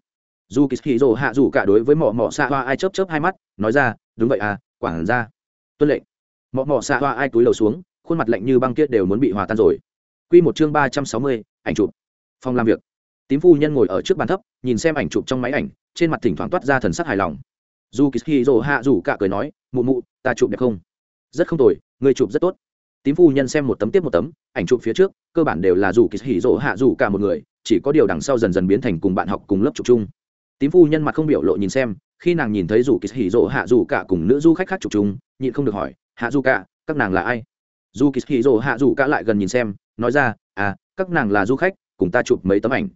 S1: Dù kỳ hì rồ hạ dù cả đối với mỏ mỏ xạ hoa ai chớp chớp hai mắt nói ra đúng vậy à quản ra tuân lệnh mỏ mỏ xạ hoa ai túi lầu xuống khuôn mặt lạnh như băng kia đều muốn bị hòa tan rồi Quy một chương ba trăm sáu mươi, ảnh chụp. Phòng làm việc. Tím phu nhân ngồi ở trước bàn thấp, nhìn xem ảnh chụp trong máy ảnh, trên mặt thỉnh thoảng toát ra thần sắc hài lòng. Dù Kishiro hạ rủ cả cười nói, "Mụ mụ, ta chụp đẹp không?" "Rất không tồi, người chụp rất tốt." Tím phu nhân xem một tấm tiếp một tấm, ảnh chụp phía trước, cơ bản đều là dù Kishiro hạ rủ cả một người, chỉ có điều đằng sau dần dần biến thành cùng bạn học cùng lớp chụp chung. Tím phu nhân mặt không biểu lộ nhìn xem, khi nàng nhìn thấy dù Rộ hạ rủ cả cùng nữ du khách khác chụp chúng, nhịn không được hỏi, "Hạ rủ cả, các nàng là ai?" Dù Rộ hạ rủ cả lại gần nhìn xem, nói ra à các nàng là du khách cùng ta chụp mấy tấm ảnh.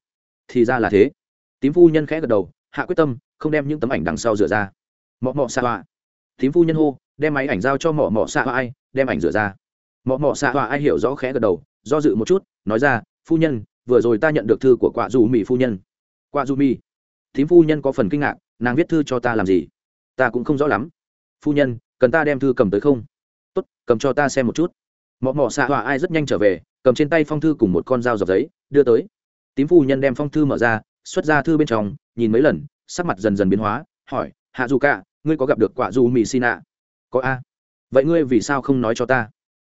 S1: Thì ra là thế. Tím phu nhân khẽ gật đầu hạ quyết tâm không đem những tấm ảnh đằng sau rửa ra. Mọ mọ xạ họa. Tím phu nhân hô đem máy ảnh giao cho mọ mọ xạ họa ai đem ảnh rửa ra. Mọ mọ xạ họa ai hiểu rõ khẽ gật đầu do dự một chút nói ra phu nhân vừa rồi ta nhận được thư của quả dù mỹ phu nhân. Quả dù mỹ thím phu nhân có phần kinh ngạc, nàng viết thư cho ta làm gì? Ta cũng không rõ lắm. Phu nhân, cần ta đem thư cầm tới không? Tốt, cầm cho ta xem một chút. Mọ mọ xạ họa ai rất nhanh trở về, cầm trên tay phong thư cùng một con dao dọc giấy, đưa tới. Tím phu nhân đem phong thư mở ra, xuất ra thư bên trong, nhìn mấy lần, sắc mặt dần dần biến hóa, hỏi, hạ dù cả ngươi có gặp được quả dù mì xin ạ có a. Vậy ngươi vì sao không nói cho ta?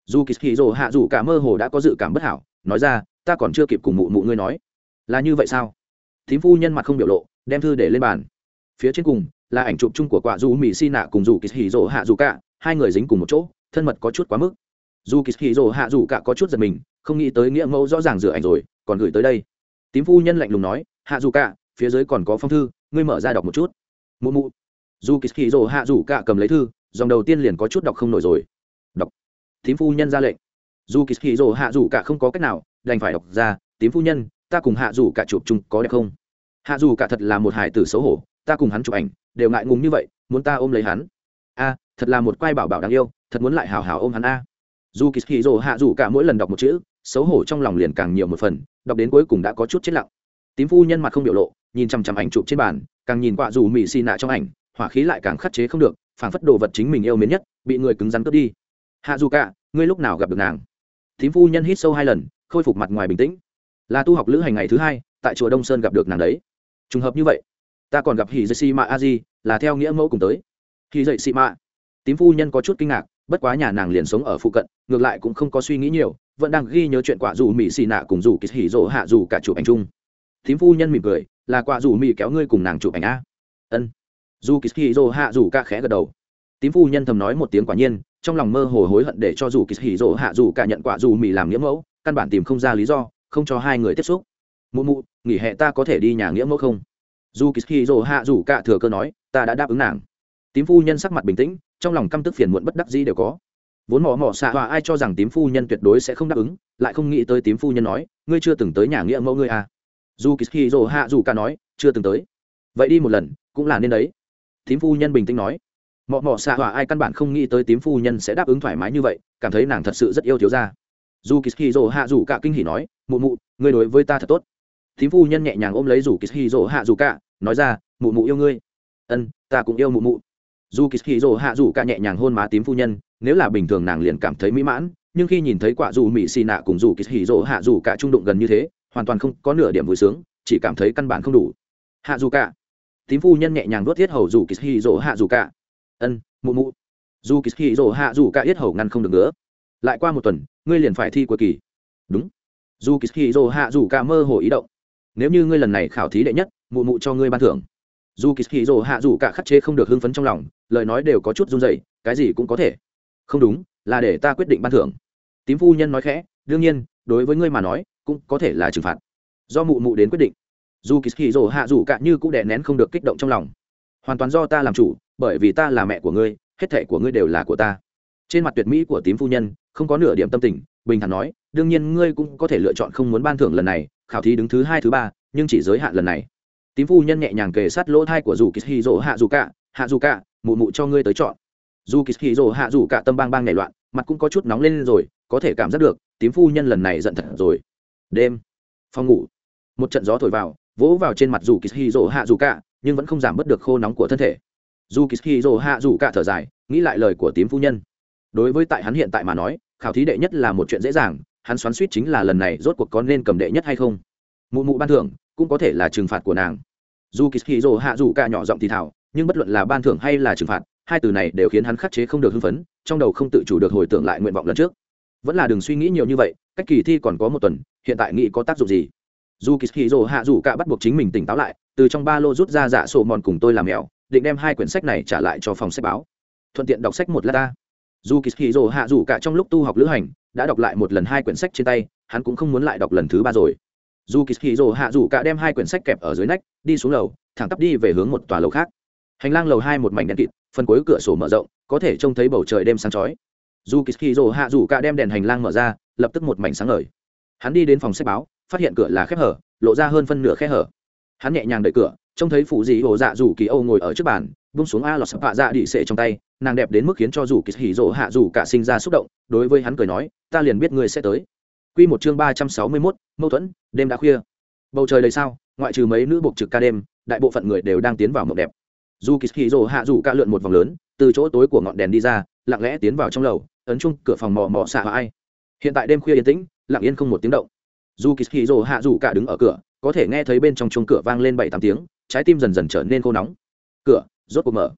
S1: Dù kỳ hì rồ hạ dù cả mơ hồ đã có dự cảm bất hảo, nói ra, ta còn chưa kịp cùng mụ mụ ngươi nói. Là như vậy sao? Thím phu nhân mặt không biểu lộ đem thư để lên bàn. Phía trên cùng là ảnh chụp chung của quả du mỹ si nạ cùng dù kỳ hì rồ hạ dù cả, hai người dính cùng một chỗ, thân mật có chút quá mức. Dù kỳ hì rồ hạ dù cả có chút giật mình, không nghĩ tới nghĩa mẫu rõ ràng rửa ảnh rồi, còn gửi tới đây. Tím phu nhân lạnh lùng nói, hạ dù cả, phía dưới còn có phong thư, ngươi mở ra đọc một chút. Mụ mụ. Dù kỳ hì rồ hạ dù cả cầm lấy thư, dòng đầu tiên liền có chút đọc không nổi rồi. Đọc. Tím phu nhân ra lệnh. Dù kỳ hì rồ hạ dù cả không có cách nào đành phải đọc ra, tím phu nhân, ta cùng hạ dù cả chụp chung có đẹp không? Hạ dù cả thật là một hải tử xấu hổ, ta cùng hắn chụp ảnh, đều ngại ngùng như vậy, muốn ta ôm lấy hắn. A, thật là một quai bảo bảo đáng yêu, thật muốn lại hào hào ôm hắn a. Dù kỳ hì rồ hạ dù cả mỗi lần đọc một chữ, xấu hổ trong lòng liền càng nhiều một phần, đọc đến cuối cùng đã có chút chết lặng. Tím phu nhân mặt không biểu lộ, nhìn chằm chằm ảnh chụp trên bàn, càng nhìn quạ dù mị xì nạ trong ảnh, hỏa khí lại càng khắt chế không được, phảng phất đồ vật chính mình yêu mến nhất, bị người cứng rắn cướp đi. Hạ dù cả, ngươi lúc nào gặp được nàng? Tím phu nhân hít sâu hai lần, khôi phục mặt ngoài bình tĩnh. Là tu học lữ hành ngày thứ hai tại chùa đông sơn gặp được nàng đấy. Trùng hợp như vậy, ta còn gặp hỉ dây xì mạ a di, là theo nghĩa mẫu cùng tới. Hỉ dậy xì mạ tím phu nhân có chút kinh ngạc, bất quá nhà nàng liền sống ở phụ cận, ngược lại cũng không có suy nghĩ nhiều, vẫn đang ghi nhớ chuyện quả dù mỹ xì nạ cùng dù kỳ hỉ rỗ hạ dù cả chụp ảnh chung. Tím phu nhân mỉm cười, là quả dù mỹ kéo ngươi cùng nàng chụp ảnh a. Ân. Dù kỳ hỉ rỗ hạ dù cả khẽ gật đầu. Tím phu nhân thầm nói một tiếng quả nhiên, trong lòng mơ hồ hối hận để cho dù kỳ hỉ rỗ hạ dù cả nhận quả dù mỹ làm nghĩa mẫu, căn bản tìm không ra lý do, không cho hai người tiếp xúc mụ mụ, nghỉ hè ta có thể đi nhà nghĩa mẫu không? Dù kỳ hỉ rỗ hạ dù cả thừa cơ nói, ta đã đáp ứng nàng. Tím phu nhân sắc mặt bình tĩnh, trong lòng căm tức phiền muộn bất đắc dĩ đều có. Vốn mỏ mỏ xạ hòa ai cho rằng tím phu nhân tuyệt đối sẽ không đáp ứng, lại không nghĩ tới tím phu nhân nói, ngươi chưa từng tới nhà nghĩa mẫu ngươi à. dù kỳ dỗ hạ dù cả nói, chưa từng tới. Vậy đi một lần, cũng là nên đấy. Tím phu nhân bình tĩnh nói. Mọ mọ xạ hỏa ai căn bản không nghĩ tới tím phu nhân sẽ đáp ứng thoải mái như vậy, cảm thấy nàng thật sự rất yêu thiếu ra dù kỳ dồ hạ dù cả kinh hỉ nói, mụ mụ, ngươi đối với ta thật tốt tím phu nhân nhẹ nhàng ôm lấy rủ kỳ dỗ hạ dù cả nói ra, mụ mụ yêu ngươi. Ân, ta cũng yêu mụ mụ. Dù kỳ hì rỗ hạ dù cả nhẹ nhàng hôn má tím phu nhân, nếu là bình thường nàng liền cảm thấy mỹ mãn, nhưng khi nhìn thấy quả dù mỹ xì nạ cùng dù kỳ hì rỗ hạ dù cả trung đụng gần như thế, hoàn toàn không có nửa điểm vui sướng, chỉ cảm thấy căn bản không đủ. Hạ dù cả tím phu nhân nhẹ nhàng đốt thiết hầu dù kỳ hì rỗ hạ dù cả ân, mụ mụ. Dù kỳ hì rỗ hạ dù cả yết hầu ngăn không được nữa. Lại qua một tuần, ngươi liền phải thi cuối kỳ. Đúng. Dù kỳ hì rỗ hạ dù cả mơ hồ ý động nếu như ngươi lần này khảo thí đệ nhất, mụ mụ cho ngươi ban thưởng. Dù kỳ hì rồ hạ dù cả khắc chế không được hưng phấn trong lòng, lời nói đều có chút run rẩy, cái gì cũng có thể. Không đúng, là để ta quyết định ban thưởng. Tím phu nhân nói khẽ, đương nhiên, đối với ngươi mà nói, cũng có thể là trừng phạt. Do mụ mụ đến quyết định. Dù kỳ hì rồ hạ dù cả như cũng đè nén không được kích động trong lòng. Hoàn toàn do ta làm chủ, bởi vì ta là mẹ của ngươi, hết thệ của ngươi đều là của ta. Trên mặt tuyệt mỹ của tím phu nhân, không có nửa điểm tâm tình, bình thản nói, đương nhiên ngươi cũng có thể lựa chọn không muốn ban thưởng lần này khảo thí đứng thứ hai thứ ba, nhưng chỉ giới hạn lần này. Tím phu nhân nhẹ nhàng kề sát lỗ thai của dù kỳ hì dỗ hạ dù cả, hạ dù cả, mụ mụ cho ngươi tới chọn. Dù kỳ hì dỗ hạ dù cả tâm bang bang nảy loạn, mặt cũng có chút nóng lên rồi, có thể cảm giác được, tím phu nhân lần này giận thật rồi. Đêm, phòng ngủ, một trận gió thổi vào, vỗ vào trên mặt dù kỳ hì dỗ hạ dù cả, nhưng vẫn không giảm bớt được khô nóng của thân thể. Dù kỳ hì dỗ hạ dù cả thở dài, nghĩ lại lời của tím phu nhân. Đối với tại hắn hiện tại mà nói, khảo thí đệ nhất là một chuyện dễ dàng hắn xoắn suýt chính là lần này rốt cuộc có nên cầm đệ nhất hay không? Mụ mụ ban thưởng cũng có thể là trừng phạt của nàng. Dù kỳ hì rồ hạ dù cả nhỏ giọng thì thảo nhưng bất luận là ban thưởng hay là trừng phạt, hai từ này đều khiến hắn khắc chế không được hưng phấn, trong đầu không tự chủ được hồi tưởng lại nguyện vọng lần trước. Vẫn là đừng suy nghĩ nhiều như vậy, cách kỳ thi còn có một tuần, hiện tại nghĩ có tác dụng gì? Dù kỳ hì rồ hạ dù cả bắt buộc chính mình tỉnh táo lại, từ trong ba lô rút ra dạ sổ mòn cùng tôi làm mèo, định đem hai quyển sách này trả lại cho phòng sách báo. Thuận tiện đọc sách một lát ta dù kỳ hì rồ hạ dù cả trong lúc tu học lữ hành, đã đọc lại một lần hai quyển sách trên tay, hắn cũng không muốn lại đọc lần thứ ba rồi. Dù kỳ hì rồ hạ dù cả đem hai quyển sách kẹp ở dưới nách, đi xuống lầu, thẳng tắp đi về hướng một tòa lầu khác. Hành lang lầu hai một mảnh đèn kịt, phần cuối cửa sổ mở rộng, có thể trông thấy bầu trời đêm sáng chói. Dù kỳ hì rồ hạ dù cả đem đèn hành lang mở ra, lập tức một mảnh sáng ngời. Hắn đi đến phòng sách báo, phát hiện cửa là khép hở, lộ ra hơn phân nửa khe hở. Hắn nhẹ nhàng đợi cửa, trông thấy phụ dị hồ dạ dù kỳ âu ngồi ở trước bàn bung xuống a lọt sập hạ dạ đĩ sệ trong tay nàng đẹp đến mức khiến cho dù kỳ hỉ rỗ hạ dù cả sinh ra xúc động đối với hắn cười nói ta liền biết ngươi sẽ tới Quy một chương ba trăm sáu mươi 361, mâu thuẫn, đêm đã khuya. Bầu trời đầy sao, ngoại trừ mấy nữ buộc trực ca đêm, đại bộ phận người đều đang tiến vào mộng đẹp. Dù Kishiro hạ dù cả lượn một vòng lớn, từ chỗ tối của ngọn đèn đi ra, lặng lẽ tiến vào trong lầu, ấn chung cửa phòng mò mò xạ ai. Hiện tại đêm khuya yên tĩnh, lặng yên không một tiếng động. Dù Kishiro hạ dù cả đứng ở cửa, có thể nghe thấy bên trong chuông cửa vang lên bảy tám tiếng, trái tim dần dần trở nên khô nóng. Cửa rốt cuộc mở.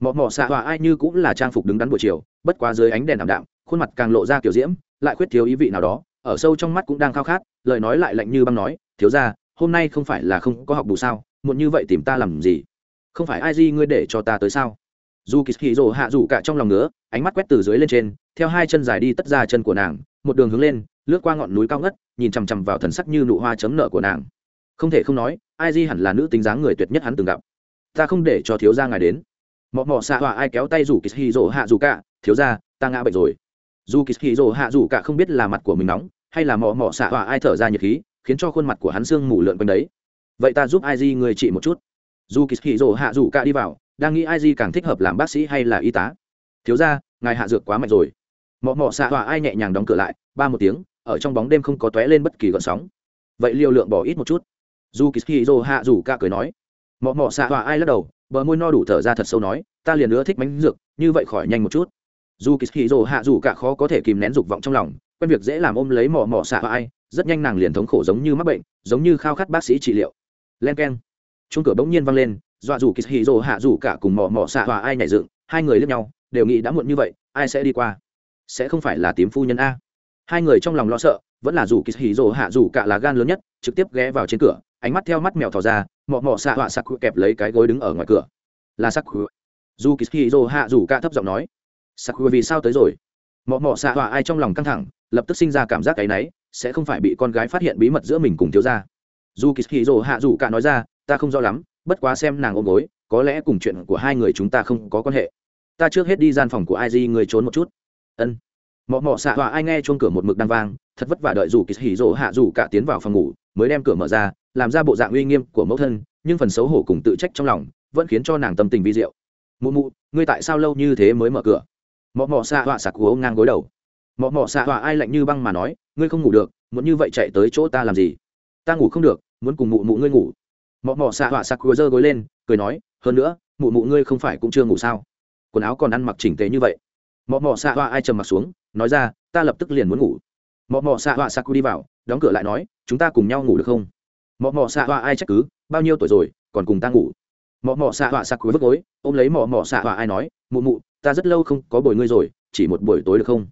S1: Mọ mọ xạ hòa ai như cũng là trang phục đứng đắn buổi chiều, bất quá dưới ánh đèn ảm đạm, khuôn mặt càng lộ ra kiểu diễm, lại khuyết thiếu ý vị nào đó, ở sâu trong mắt cũng đang khao khát lời nói lại lạnh như băng nói thiếu ra hôm nay không phải là không có học bù sao muộn như vậy tìm ta làm gì? Không phải ai gì ngươi để cho ta tới sao? Dù kỳ hì rồ hạ rủ cả trong lòng nữa ánh mắt quét từ dưới lên trên theo hai chân dài đi tất ra chân của nàng một đường hướng lên lướt qua ngọn núi cao ngất nhìn chằm chằm vào thần sắc như nụ hoa chấm nợ của nàng. Không thể không nói ai di hẳn là nữ tính dáng người tuyệt nhất hắn từng gặp. Ta không để cho thiếu gia ngài đến mọ mọ xạ họa ai kéo tay rủ kỳ hì hạ rủ cả. Thiếu gia, ta ngã bệnh rồi. Dù kỳ hì hạ rủ cả không biết là mặt của mình nóng, hay là mọ mọ xạ họa ai thở ra nhiệt khí, khiến cho khuôn mặt của hắn sương mù lượn quanh đấy. Vậy ta giúp ai di người trị một chút? Dù kỳ hì hạ rủ cả đi vào, đang nghĩ ai di càng thích hợp làm bác sĩ hay là y tá. Thiếu ra ngài hạ dược quá mạnh rồi. Mọ mọ xạ họa ai nhẹ nhàng đóng cửa lại, ba một tiếng, ở trong bóng đêm không có tóe lên bất kỳ gợn sóng. Vậy liều lượng bỏ ít một chút. Dù kỳ hì rồ hạ rủ cả cười nói. Mọ mọ xạ họa ai lắc đầu bờ môi no đủ thở ra thật sâu nói, ta liền nữa thích bánh dược, như vậy khỏi nhanh một chút. Dù kỳ hì rồ hạ dù cả khó có thể kìm nén dục vọng trong lòng, quen việc dễ làm ôm lấy mỏ mỏ xạ ai, rất nhanh nàng liền thống khổ giống như mắc bệnh, giống như khao khát bác sĩ trị liệu. Len k e n chung cửa bỗng nhiên văng lên, dọa dù kỳ hì rồ hạ dù cả cùng mỏ mỏ xạ và ai nhảy dựng, hai người lướt nhau, đều nghĩ đã muộn như vậy, ai sẽ đi qua? Sẽ không phải là tím phu nhân a. Hai người trong lòng lo sợ, vẫn là dù kỳ hì rồ hạ dù cả là gan lớn nhất, trực tiếp ghé vào trên cửa, ánh mắt theo mắt mèo thò ra mọ mọ xạ họa sặc kẹp lấy cái gối đứng ở ngoài cửa. Là sắc dù kỳ hì hạ dù cả thấp giọng nói sắc vì sao tới rồi? Mọ mọ xạ họa ai trong lòng căng thẳng, lập tức sinh ra cảm giác cái náy, sẽ không phải bị con gái phát hiện bí mật giữa mình cùng thiếu gia. Dù kỳ hì hạ dù cả nói ra, ta không rõ lắm, bất quá xem nàng ôm gối, có lẽ cùng chuyện của hai người chúng ta không có quan hệ. Ta trước hết đi gian phòng của ai di người trốn một chút. Ân. Mọ mọ xạ họa ai nghe chuông cửa một mực đang vang, thật vất vả đợi dù kỳ hì hạ dù cả tiến vào phòng ngủ, mới đem cửa mở ra làm ra bộ dạng uy nghiêm của mẫu thân, nhưng phần xấu hổ cùng tự trách trong lòng vẫn khiến cho nàng tâm tình vi diệu. Mụ mụ, ngươi tại sao lâu như thế mới mở cửa? Mọ mọ xạ họa sạc ông ngang gối đầu. Mọ mọ xạ họa ai lạnh như băng mà nói, ngươi không ngủ được, muốn như vậy chạy tới chỗ ta làm gì? Ta ngủ không được, muốn cùng mụ mụ ngươi ngủ. Mọ mọ xạ họa sặc của giơ gối lên, cười nói, hơn nữa, mụ mụ ngươi không phải cũng chưa ngủ sao? Quần áo còn ăn mặc chỉnh tế như vậy. Mọ mọ xạ họa ai trầm mặc xuống, nói ra, ta lập tức liền muốn ngủ. Mọ mọ xạ họa sặc đi vào, đóng cửa lại nói, chúng ta cùng nhau ngủ được không? Mọ mọ xạ họa ai trách cứ, bao nhiêu tuổi rồi, còn cùng ta ngủ. Mọ mọ xạ họa sặc vứt gối, ôm lấy mọ mọ xạ họa ai nói, mụ mụ, ta rất lâu không có bồi ngươi rồi, chỉ một buổi tối được không?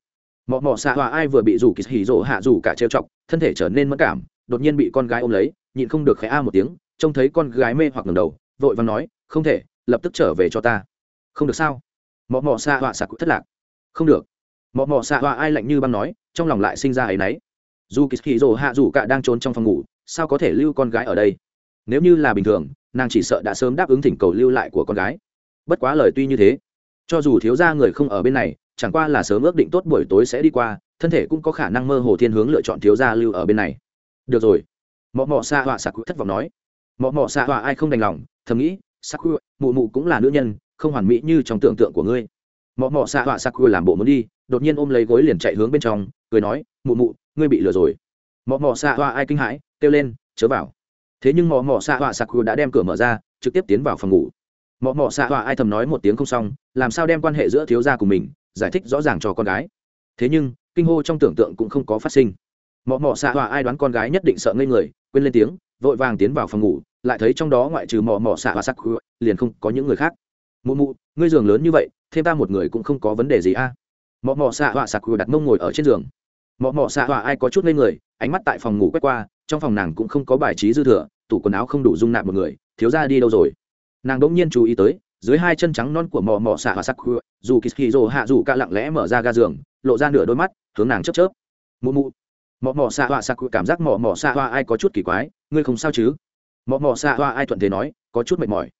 S1: Mọ mọ xạ họa ai vừa bị rủ kỳ hỉ rỗ hạ rủ cả trêu chọc, thân thể trở nên mất cảm, đột nhiên bị con gái ôm lấy, nhịn không được khẽ a một tiếng, trông thấy con gái mê hoặc ngầm đầu, vội vàng nói, không thể, lập tức trở về cho ta. Không được sao? Mọ mọ xạ hòa sạc thất lạc. Không được. Mọ mọ xạ họa ai lạnh như băng nói, trong lòng lại sinh ra ấy nấy dù kỳ hỉ rỗ hạ rủ cả đang trốn trong phòng ngủ sao có thể lưu con gái ở đây? Nếu như là bình thường, nàng chỉ sợ đã sớm đáp ứng thỉnh cầu lưu lại của con gái. Bất quá lời tuy như thế, cho dù thiếu gia người không ở bên này, chẳng qua là sớm ước định tốt buổi tối sẽ đi qua, thân thể cũng có khả năng mơ hồ thiên hướng lựa chọn thiếu gia lưu ở bên này. Được rồi. Mọ mọ xa họa sạc thất vọng nói. Mọ mọ xa họa ai không đành lòng, thầm nghĩ sắc mụ mụ cũng là nữ nhân, không hoàn mỹ như trong tưởng tượng của ngươi. Mọ mọ xa họa sắc làm bộ muốn đi, đột nhiên ôm lấy gối liền chạy hướng bên trong, cười nói, mụ mụ, ngươi bị lừa rồi. Mọ mọ xa họa ai kinh hãi kêu lên, chớ vào. Thế nhưng mọ mọ xạ họa sạc đã đem cửa mở ra, trực tiếp tiến vào phòng ngủ. Mọ mọ xạ họa ai thầm nói một tiếng không xong, làm sao đem quan hệ giữa thiếu gia của mình, giải thích rõ ràng cho con gái. Thế nhưng, kinh hô trong tưởng tượng cũng không có phát sinh. Mọ mọ xạ họa ai đoán con gái nhất định sợ ngây người, quên lên tiếng, vội vàng tiến vào phòng ngủ, lại thấy trong đó ngoại trừ mò mò xạ và sắc liền không có những người khác. Mụ mụ, ngươi giường lớn như vậy, thêm ta một người cũng không có vấn đề gì a. À? mò mò xạ họa sạc đặt mông ngồi ở trên giường mọ mọ xạ họa ai có chút lên người, ánh mắt tại phòng ngủ quét qua, trong phòng nàng cũng không có bài trí dư thừa, tủ quần áo không đủ dung nạp một người, thiếu ra đi đâu rồi? Nàng đ ỗ n g nhiên chú ý tới, dưới hai chân trắng non của mò mò xạ họa sạc dù kỳ kỳ rồ hạ dù cả lặng lẽ mở ra ga giường, lộ ra nửa đôi mắt, hướng nàng chớp chớp. Mụ mụ mò mò xạ họa sạc cảm giác mò mò xạ Hoa ai có chút kỳ quái, ngươi không sao chứ? Mò mò xạ Hoa ai thuận thế nói, có chút mệt mỏi.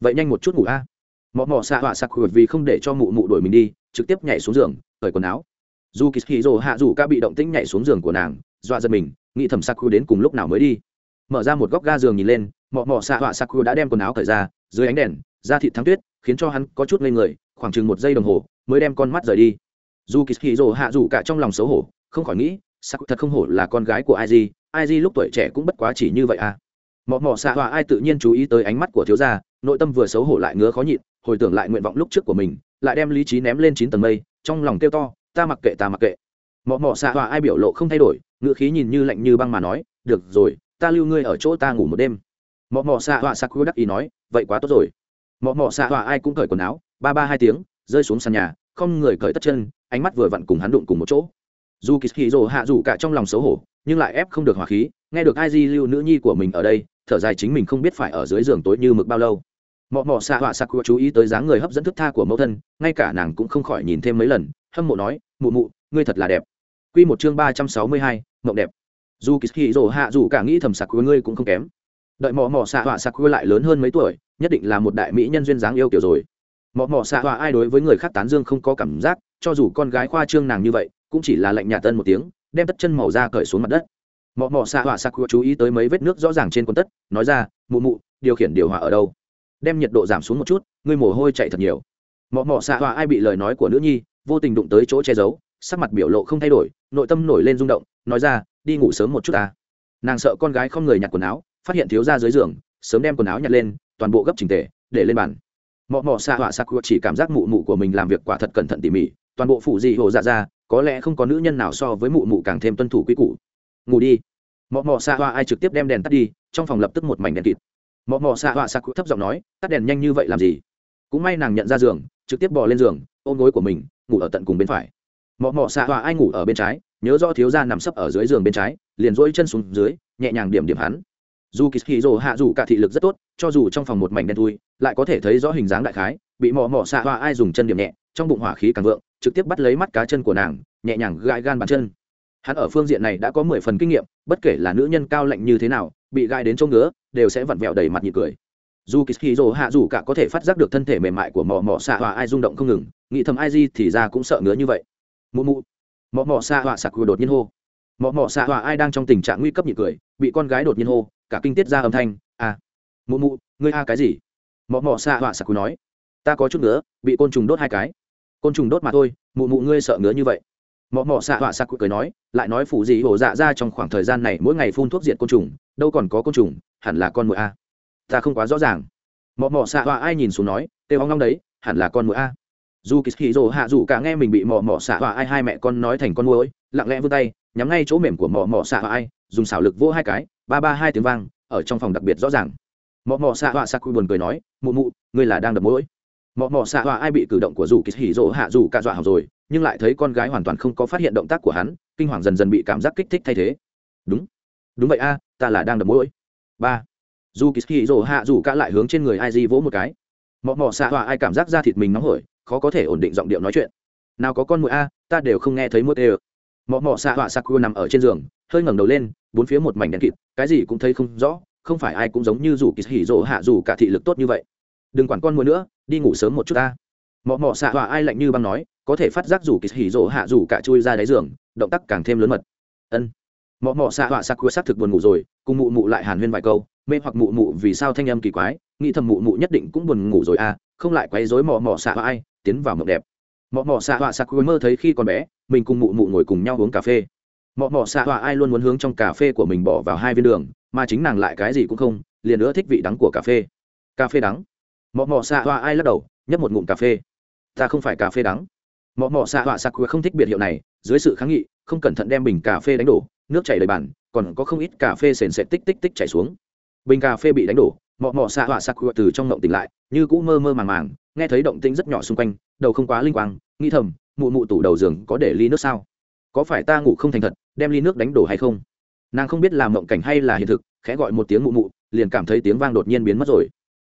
S1: Vậy nhanh một chút ngủ a. Mò mò xạ họa sạc vì không để cho mụ mụ đuổi mình đi, trực tiếp nhảy xuống giường, cởi quần áo dù kỳ hì rồ hạ dù ca bị động tĩnh nhảy xuống giường của nàng, dọa giật mình, nghĩ thầm saku đến cùng lúc nào mới đi. Mở ra một góc ga giường nhìn lên, mọ mọ xạ họa saku đã đem quần áo cởi ra, dưới ánh đèn, da thịt thắng tuyết, khiến cho hắn có chút ngây người, khoảng chừng một giây đồng hồ, mới đem con mắt rời đi. Dù kỳ hì rồ hạ dù cả trong lòng xấu hổ, không khỏi nghĩ, saku thật không hổ là con gái của ai ai lúc tuổi trẻ cũng bất quá chỉ như vậy à. Mọ mọ xạ họa ai tự nhiên chú ý tới ánh mắt của thiếu gia, nội tâm vừa xấu hổ lại ngứa khó nhịn, hồi tưởng lại nguyện vọng lúc trước của mình, lại đem lý trí ném lên chín tầng mây, trong lòng kêu to ta mặc kệ, ta mặc kệ. Mọ mọ xạ hòa ai biểu lộ không thay đổi, ngữ khí nhìn như lạnh như băng mà nói, được rồi, ta lưu ngươi ở chỗ ta ngủ một đêm. Mọ mọ xạ hòa Sakura đắc ý nói, vậy quá tốt rồi. Mọ mọ xạ hòa ai cũng cởi quần áo, ba ba hai tiếng, rơi xuống sàn nhà, không người cởi tất chân, ánh mắt vừa vặn cùng hắn đụng cùng một chỗ. Dù kỳ hì rồ hạ dù cả trong lòng xấu hổ, nhưng lại ép không được hỏa khí, nghe được ai di lưu nữ nhi của mình ở đây, thở dài chính mình không biết phải ở dưới giường tối như mực bao lâu. Mọ mọ xạ họa Sakura chú ý tới dáng người hấp dẫn thức tha của mẫu thân, ngay cả nàng cũng không khỏi nhìn thêm mấy lần hâm mộ nói, mụ mụ, ngươi thật là đẹp. Quy một chương ba trăm sáu mươi hai, mộng đẹp. Dù kỳ rồ hạ dù cả nghĩ thầm sặc của ngươi cũng không kém. Đợi mọ mọ xạ họa sặc lại lớn hơn mấy tuổi, nhất định là một đại mỹ nhân duyên dáng yêu kiểu rồi. Mọ mọ xạ họa ai đối với người khác tán dương không có cảm giác, cho dù con gái khoa trương nàng như vậy, cũng chỉ là lệnh nhà tân một tiếng, đem tất chân màu da cởi xuống mặt đất. Mọ mọ xạ họa sặc chú ý tới mấy vết nước rõ ràng trên quần tất, nói ra, mụ mụ, điều khiển điều hòa ở đâu? Đem nhiệt độ giảm xuống một chút, ngươi mồ hôi chạy thật nhiều. Mọ mọ xạ họa ai bị lời nói của nữ nhi vô tình đụng tới chỗ che giấu, sắc mặt biểu lộ không thay đổi, nội tâm nổi lên rung động, nói ra, đi ngủ sớm một chút ta. Nàng sợ con gái không người nhặt quần áo, phát hiện thiếu ra dưới giường, sớm đem quần áo nhặt lên, toàn bộ gấp trình tề, để lên bàn. Mọ mọ xạ họa Sắc chỉ cảm giác mụ mụ của mình làm việc quả thật cẩn thận tỉ mỉ, toàn bộ phụ dị hồ dạ ra, có lẽ không có nữ nhân nào so với mụ mụ càng thêm tuân thủ quy củ. Ngủ đi. Mọ mọ xạ họa ai trực tiếp đem đèn tắt đi, trong phòng lập tức một mảnh đèn kịt. Mọ mọ xạ họa Sắc thấp giọng nói, tắt đèn nhanh như vậy làm gì? Cũng may nàng nhận ra giường trực tiếp bỏ lên giường, ôm gối của mình, ngủ ở tận cùng bên phải. Mọ mọ xạ hòa ai ngủ ở bên trái, nhớ do thiếu gia nằm sấp ở dưới giường bên trái, liền dỗi chân xuống dưới, nhẹ nhàng điểm điểm hắn. Dù kỳ hì rồ hạ dù cả thị lực rất tốt, cho dù trong phòng một mảnh đen thui, lại có thể thấy rõ hình dáng đại khái, bị mọ mọ xạ hòa ai dùng chân điểm nhẹ, trong bụng hỏa khí càng vượng, trực tiếp bắt lấy mắt cá chân của nàng, nhẹ nhàng gãi gan bàn chân. Hắn ở phương diện này đã có mười phần kinh nghiệm, bất kể là nữ nhân cao lạnh như thế nào, bị gai đến chỗ ngứa, đều sẽ vặn vẹo đầy mặt nhị cười dù kỳ hì rồ hạ dù cả có thể phát giác được thân thể mềm mại của mò mò xạ hòa ai rung động không ngừng. Nghĩ thầm ai gì thì ra cũng sợ ngứa như vậy. Mụ mụ. Mò mò xạ hòa sặc đột nhiên hô. Mò mò xạ hòa ai đang trong tình trạng nguy cấp nhị cười, bị con gái đột nhiên hô, cả kinh tiết ra âm thanh à mụ mụ, ngươi a cái gì? Mò mò xạ hòa sặc nói, ta có chút nữa bị côn trùng đốt hai cái. Côn trùng đốt mà thôi, mụ mụ ngươi sợ ngứa như vậy. Mọ mọ xạ họa sạc cười nói, lại nói phủ gì hổ dạ ra trong khoảng thời gian này mỗi ngày phun thuốc diệt côn trùng, đâu còn có côn trùng, hẳn là con mũi a ta không quá rõ ràng. Mọ mọ xạ họa ai nhìn xuống nói tê hoang long đấy, hẳn là con mũi a. Dù kỳ hì rồ hạ dù cả nghe mình bị mọ mọ xạ họa ai, hai mẹ con nói thành con mũi lặng lẽ vươn tay, nhắm ngay chỗ mềm của mọ mọ xạ họa ai, dùng xảo lực vỗ hai cái, ba ba hai tiếng vang, ở trong phòng đặc biệt rõ ràng. Mọ mọ xạ họa saku buồn cười nói, mụ mụ, ngươi là đang đập mũi mọ mọ xạ họa ai bị cử động của dù kỳ hì rồ hạ dù cả dọa học rồi, nhưng lại thấy con gái hoàn toàn không có phát hiện động tác của hắn, kinh hoàng dần dần bị cảm giác kích thích thay thế. Đúng đúng vậy a, ta là đang đập mũi ba dù kỳ hì rồ hạ dù cả lại hướng trên người ai di vỗ một cái. Mọ mọ xạ họa ai cảm giác da thịt mình nóng hổi, khó có thể ổn định giọng điệu nói chuyện. Nào có con mũi a, ta đều không nghe thấy mũi tê ờ mọ mọ xạ họa Sakura nằm ở trên giường, hơi ngẩng đầu lên, bốn phía một mảnh đèn kịt, cái gì cũng thấy không rõ, không phải ai cũng giống như dù kỳ hỉ rỗ hạ dù cả thị lực tốt như vậy. Đừng quản con mũi nữa, đi ngủ sớm một chút ta. Mọ mọ xạ họa ai lạnh như băng nói, có thể phát giác dù kỳ hỉ rỗ hạ dù cả chui ra đáy giường, động tác càng thêm lớn mật. Ân. Mọ mọ xạ họa Sakura xác thực buồn ngủ rồi, cùng mụ mụ lại hàn huyên vài câu mê hoặc mụ mụ vì sao thanh âm kỳ quái, nghĩ thầm mụ mụ nhất định cũng buồn ngủ rồi à không lại quấy rối mọ mọ xạ hoa ai, tiến vào mộng đẹp. Mọ mọ xạ họa sạc mơ thấy khi còn bé, mình cùng mụ mụ ngồi cùng nhau uống cà phê. Mọ mọ xạ họa ai luôn muốn hướng trong cà phê của mình bỏ vào hai viên đường, mà chính nàng lại cái gì cũng không, liền nữa thích vị đắng của cà phê. Cà phê đắng. Mọ mọ xạ họa ai lắc đầu, nhấp một ngụm cà phê. Ta không phải cà phê đắng. Mọ mọ xạ họa sạc không thích biệt hiệu này, dưới sự kháng nghị, không cẩn thận đem bình cà phê đánh đổ, nước chảy đầy bàn, còn có không ít cà phê sền sệt tích tích tích chảy xuống bình cà phê bị đánh đổ, mọ mọ xạ họa sặc từ trong ngộng tỉnh lại, như cũ mơ mơ màng màng, nghe thấy động tĩnh rất nhỏ xung quanh, đầu không quá linh quang, nghĩ thầm, mụ mụ tủ đầu giường có để ly nước sao? Có phải ta ngủ không thành thật, đem ly nước đánh đổ hay không? Nàng không biết là mộng cảnh hay là hiện thực, khẽ gọi một tiếng mụ mụ, liền cảm thấy tiếng vang đột nhiên biến mất rồi.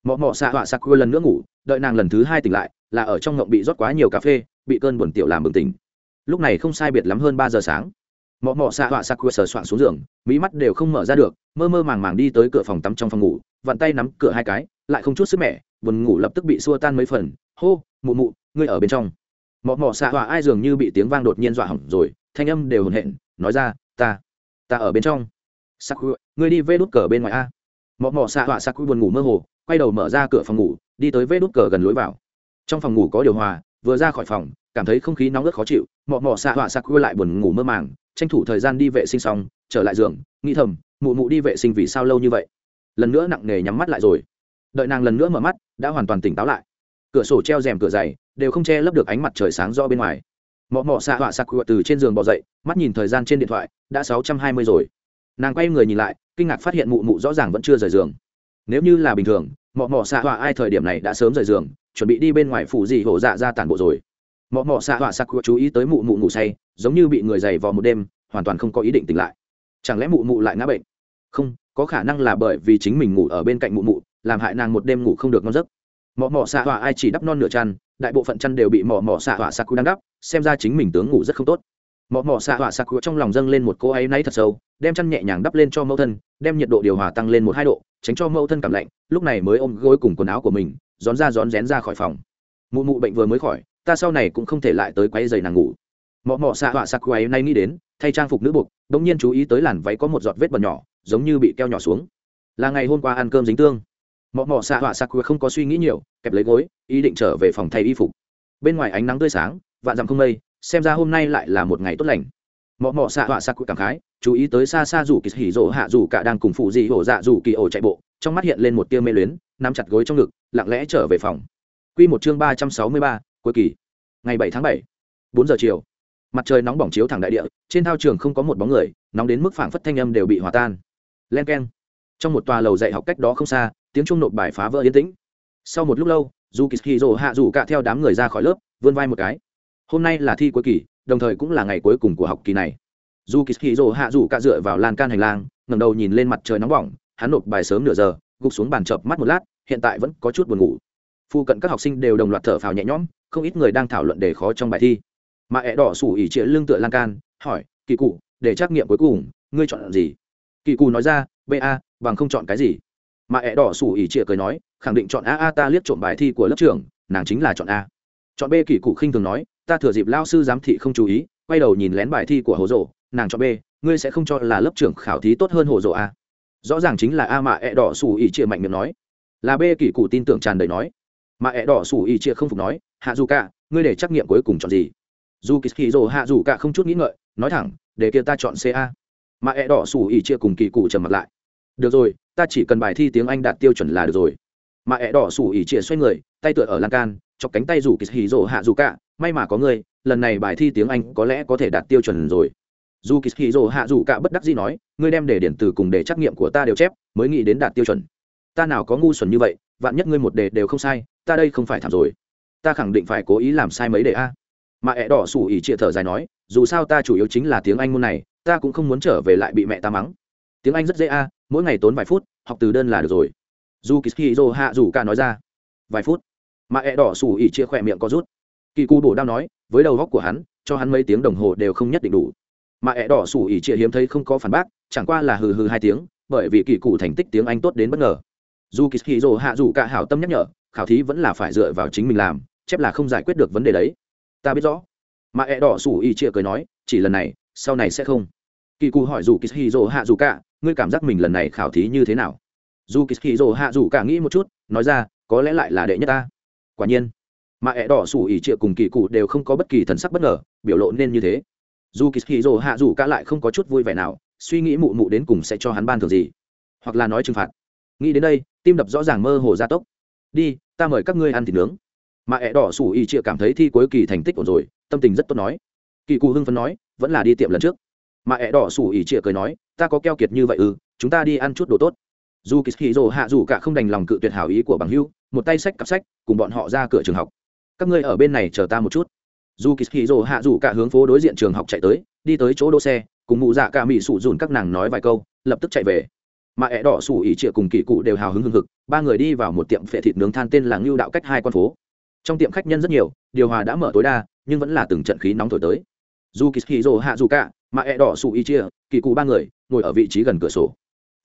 S1: Mọ mọ xạ họa sặc lần nữa ngủ, đợi nàng lần thứ hai tỉnh lại, là ở trong ngộng bị rót quá nhiều cà phê, bị cơn buồn tiểu làm bừng tỉnh. Lúc này không sai biệt lắm hơn ba giờ sáng mọ mọ xạ họa sặc sờ soạn xuống giường mỹ mắt đều không mở ra được, mơ mơ màng màng đi tới cửa phòng tắm trong phòng ngủ, vặn tay nắm cửa hai cái, lại không chút sức mẻ, buồn ngủ lập tức bị xua tan mấy phần. Hô, mụ mụ, ngươi ở bên trong. Mọ mọ xạ họa ai dường như bị tiếng vang đột nhiên dọa hỏng rồi, thanh âm đều hồn hện nói ra, ta ta ở bên trong. Sắc ngươi đi vê đút cờ bên ngoài a. Mọ mọ xạ họa sắc buồn ngủ mơ hồ, quay đầu mở ra cửa phòng ngủ, đi tới vê đút cờ gần lối vào. Trong phòng ngủ có điều hòa, vừa ra khỏi phòng, cảm thấy không khí nóng ướt khó chịu, mọ mọ xạ họa sắc lại buồn ngủ mơ màng tranh thủ thời gian đi vệ sinh xong, trở lại giường, nghĩ thầm, mụ mụ đi vệ sinh vì sao lâu như vậy? Lần nữa nặng nề nhắm mắt lại rồi. Đợi nàng lần nữa mở mắt, đã hoàn toàn tỉnh táo lại. Cửa sổ treo rèm cửa dày, đều không che lấp được ánh mặt trời sáng do bên ngoài. Mọ mọ xạ họa sặc từ trên giường bỏ dậy, mắt nhìn thời gian trên điện thoại, đã sáu trăm hai mươi rồi. Nàng quay người nhìn lại, kinh ngạc phát hiện mụ mụ rõ ràng vẫn chưa rời giường. Nếu như là bình thường, mọ mọ xạ họa ai thời điểm này đã sớm rời giường, chuẩn bị đi bên ngoài phủ gì hổ dạ ra tản bộ rồi mọ mọ xạ họa sặc chú ý tới mụ mụ ngủ say, giống như bị người dày vò một đêm, hoàn toàn không có ý định tỉnh lại. Chẳng lẽ mụ mụ lại ngã bệnh? Không, có khả năng là bởi vì chính mình ngủ ở bên cạnh mụ mụ, làm hại nàng một đêm ngủ không được ngon giấc. Mọ mọ xạ họa ai chỉ đắp non nửa chăn, đại bộ phận chăn đều bị mọ mọ xạ họa sạc đang đắp, xem ra chính mình tướng ngủ rất không tốt. Mọ mọ xạ họa sạc trong lòng dâng lên một cô ấy náy thật sâu, đem chăn nhẹ nhàng đắp lên cho mẫu thân, đem nhiệt độ điều hòa tăng lên một hai độ, tránh cho mẫu thân cảm lạnh, lúc này mới ôm gối cùng quần áo của mình rón ra rón rén ra khỏi phòng. Mụ mụ bệnh vừa mới khỏi ta sau này cũng không thể lại tới quay giày nàng ngủ. Mọ mọ xạ họa sạc quay nay nghĩ đến, thay trang phục nữ buộc đ ỗ n g nhiên chú ý tới làn váy có một giọt vết bẩn nhỏ, giống như bị keo nhỏ xuống. Là ngày hôm qua ăn cơm dính tương. Mọ mọ xạ họa sạc không có suy nghĩ nhiều, kẹp lấy gối, ý định trở về phòng thay y phục. Bên ngoài ánh nắng tươi sáng, vạn dặm không mây, xem ra hôm nay lại là một ngày tốt lành. Mọ mọ xạ họa sạc cảm khái, chú ý tới xa xa rủ kỳ hỉ rỗ hạ rủ cả đang cùng phụ dị hổ dạ rủ kỳ ổ chạy bộ, trong mắt hiện lên một tia mê luyến, nắm chặt gối trong ngực, lặng lẽ trở về phòng. Q một chương ba trăm sáu mươi ba cuối kỳ. Ngày bảy tháng bảy, bốn giờ chiều, mặt trời nóng bỏng chiếu thẳng đại địa, trên thao trường không có một bóng người, nóng đến mức phảng phất thanh âm đều bị hòa tan. Len k e n trong một tòa lầu dạy học cách đó không xa, tiếng trung nộp bài phá vỡ yên tĩnh. Sau một lúc lâu dù kỳ rồ hạ rủ cả theo đám người ra khỏi lớp, vươn vai một cái. Hôm nay là thi cuối kỳ, đồng thời cũng là ngày cuối cùng của học kỳ này. Dù kỳ rồ hạ rủ cả dựa vào lan can hành lang ngầm đầu nhìn lên mặt trời nóng bỏng, hắn nộp bài sớm nửa giờ, gục xuống bàn chợp mắt một lát, hiện tại vẫn có chút buồn ngủ phu cận các học sinh đều đồng loạt thở phào nhẹ nhõm, không ít người đang thảo luận đề khó trong bài thi. Mà ẹ đỏ sủ ỉ trịa lưng tựa lan can, hỏi, kỳ cụ, để trắc nghiệm cuối cùng, ngươi chọn gì? Kỳ cụ nói ra ba bằng không chọn cái gì. Mà ẹ đỏ sủ ỉ trịa cười nói, khẳng định chọn a a, ta liếc trộm bài thi của lớp trưởng, nàng chính là chọn a. Chọn b, kỳ cụ khinh thường nói, ta thừa dịp lao sư giám thị không chú ý, quay đầu nhìn lén bài thi của hồ rộ nàng chọn b, ngươi sẽ không cho là lớp trưởng khảo thí tốt hơn hồ rộ a. Rõ ràng chính là a mà ẹ đỏ sủ ỉ trịa mạnh miệng nói. Là b, kỳ cụ tin tưởng tràn đầy nói mà ẹ đỏ sủ ý chia không phục nói, hạ dù cả, ngươi để trắc nghiệm cuối cùng chọn gì? Dù kỳ kỳ rồ hạ dù cả không chút nghĩ ngợi, nói thẳng, để kia ta chọn ca mà ẹ đỏ sủ ý chia cùng kỳ cụ trầm mặt lại. Được rồi, ta chỉ cần bài thi tiếng anh đạt tiêu chuẩn là được rồi. Mà ẹ đỏ sủ ý chia xoay người, tay tựa ở lan can, chọc cánh tay rủ kỳ hì rồ hạ dù cả, may mà có ngươi, lần này bài thi tiếng anh có lẽ có thể đạt tiêu chuẩn rồi. Dù kỳ hì rồ hạ dù cả bất đắc gì nói, ngươi đem để điện tử cùng để trắc nghiệm của ta đều chép, mới nghĩ đến đạt tiêu chuẩn. Ta nào có ngu xuẩn như vậy, vạn nhất ngươi một đề đều không sai ta đây không phải thảm rồi. Ta khẳng định phải cố ý làm sai mấy đề a. Mà ẹ đỏ sủ ỉ chia thở dài nói, dù sao ta chủ yếu chính là tiếng anh môn này, ta cũng không muốn trở về lại bị mẹ ta mắng. Tiếng anh rất dễ a, mỗi ngày tốn vài phút, học từ đơn là được rồi. Dù kỳ dô hạ dù ca nói ra. Vài phút. Mà ẹ đỏ sủ ỉ chia khỏe miệng có rút. Kỳ cụ bổ đao nói, với đầu góc của hắn, cho hắn mấy tiếng đồng hồ đều không nhất định đủ. Mà ẹ đỏ sủ ỉ chia hiếm thấy không có phản bác, chẳng qua là hừ hừ hai tiếng, bởi vì kỳ cụ thành tích tiếng anh tốt đến bất ngờ. Dù kỳ dô hạ dù cả hảo tâm nhắc nhở khảo thí vẫn là phải dựa vào chính mình làm, chép là không giải quyết được vấn đề đấy. Ta biết rõ. Mà ẹ đỏ sủ Y chia cười nói, chỉ lần này, sau này sẽ không. Kỳ cụ hỏi dù kỳ dỗ hạ dù cả, ngươi cảm giác mình lần này khảo thí như thế nào? Dù kỳ hì rồ hạ dù cả nghĩ một chút, nói ra, có lẽ lại là đệ nhất ta. Quả nhiên, mà ẹ đỏ sủ Y trịa cùng kỳ cụ đều không có bất kỳ thần sắc bất ngờ, biểu lộ nên như thế. Dù kỳ hì rồ hạ dù cả lại không có chút vui vẻ nào, suy nghĩ mụ mụ đến cùng sẽ cho hắn ban thường gì? Hoặc là nói trừng phạt. Nghĩ đến đây, tim đập rõ ràng mơ hồ gia tốc đi, ta mời các ngươi ăn thịt nướng. Mà ẹ đỏ sủ ỉ chịa cảm thấy thi cuối kỳ thành tích ổn rồi, tâm tình rất tốt nói. Kỳ cụ hưng phấn nói, vẫn là đi tiệm lần trước. Mà ẹ đỏ sủ ỉ chịa cười nói, ta có keo kiệt như vậy ư, chúng ta đi ăn chút đồ tốt. Dù kỳ dồ hạ dù cả không đành lòng cự tuyệt hảo ý của bằng hưu một tay sách cặp sách, cùng bọn họ ra cửa trường học. Các ngươi ở bên này chờ ta một chút. Dù kỳ dồ hạ dù cả hướng phố đối diện trường học chạy tới, đi tới chỗ đỗ xe, cùng mụ dạ cả mỹ sụ dùn các nàng nói vài câu, lập tức chạy về mà ẹ đỏ sủ ỉ trịa cùng kỳ cụ đều hào hứng hưng hực. Ba người đi vào một tiệm phệ thịt nướng than tên là ngưu đạo cách hai con phố. Trong tiệm khách nhân rất nhiều, điều hòa đã mở tối đa, nhưng vẫn là từng trận khí nóng thổi tới. Dù kỳ rồ hạ dù cả, mà ẹ đỏ sủ ỉ trịa kỳ cụ ba người, ngồi ở vị trí gần cửa sổ.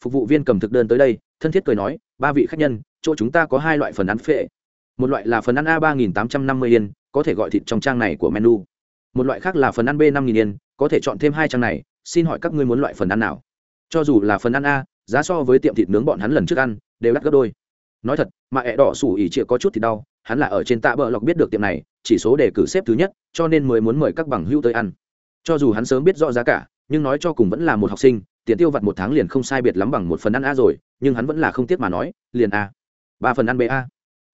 S1: Phục vụ viên cầm thực đơn tới đây, thân thiết cười nói, ba vị khách nhân, chỗ chúng ta có hai loại phần ăn phệ. Một loại là phần ăn a ba nghìn tám trăm năm mươi yên, có thể gọi thịt trong trang này của menu. Một loại khác là phần ăn b năm nghìn yên, có thể chọn thêm hai trang này, xin hỏi các ngươi muốn loại phần ăn nào? Cho dù là phần ăn a giá so với tiệm thịt nướng bọn hắn lần trước ăn, đều đắt gấp đôi. Nói thật, mà ẹ đỏ sủ ỉ chịa có chút thì đau, hắn là ở trên tạ bờ lọc biết được tiệm này, chỉ số đề cử xếp thứ nhất, cho nên mới muốn mời các bằng hữu tới ăn. Cho dù hắn sớm biết rõ giá cả, nhưng nói cho cùng vẫn là một học sinh, tiền tiêu vặt một tháng liền không sai biệt lắm bằng một phần ăn a rồi, nhưng hắn vẫn là không tiếc mà nói, liền a. Ba phần ăn b a.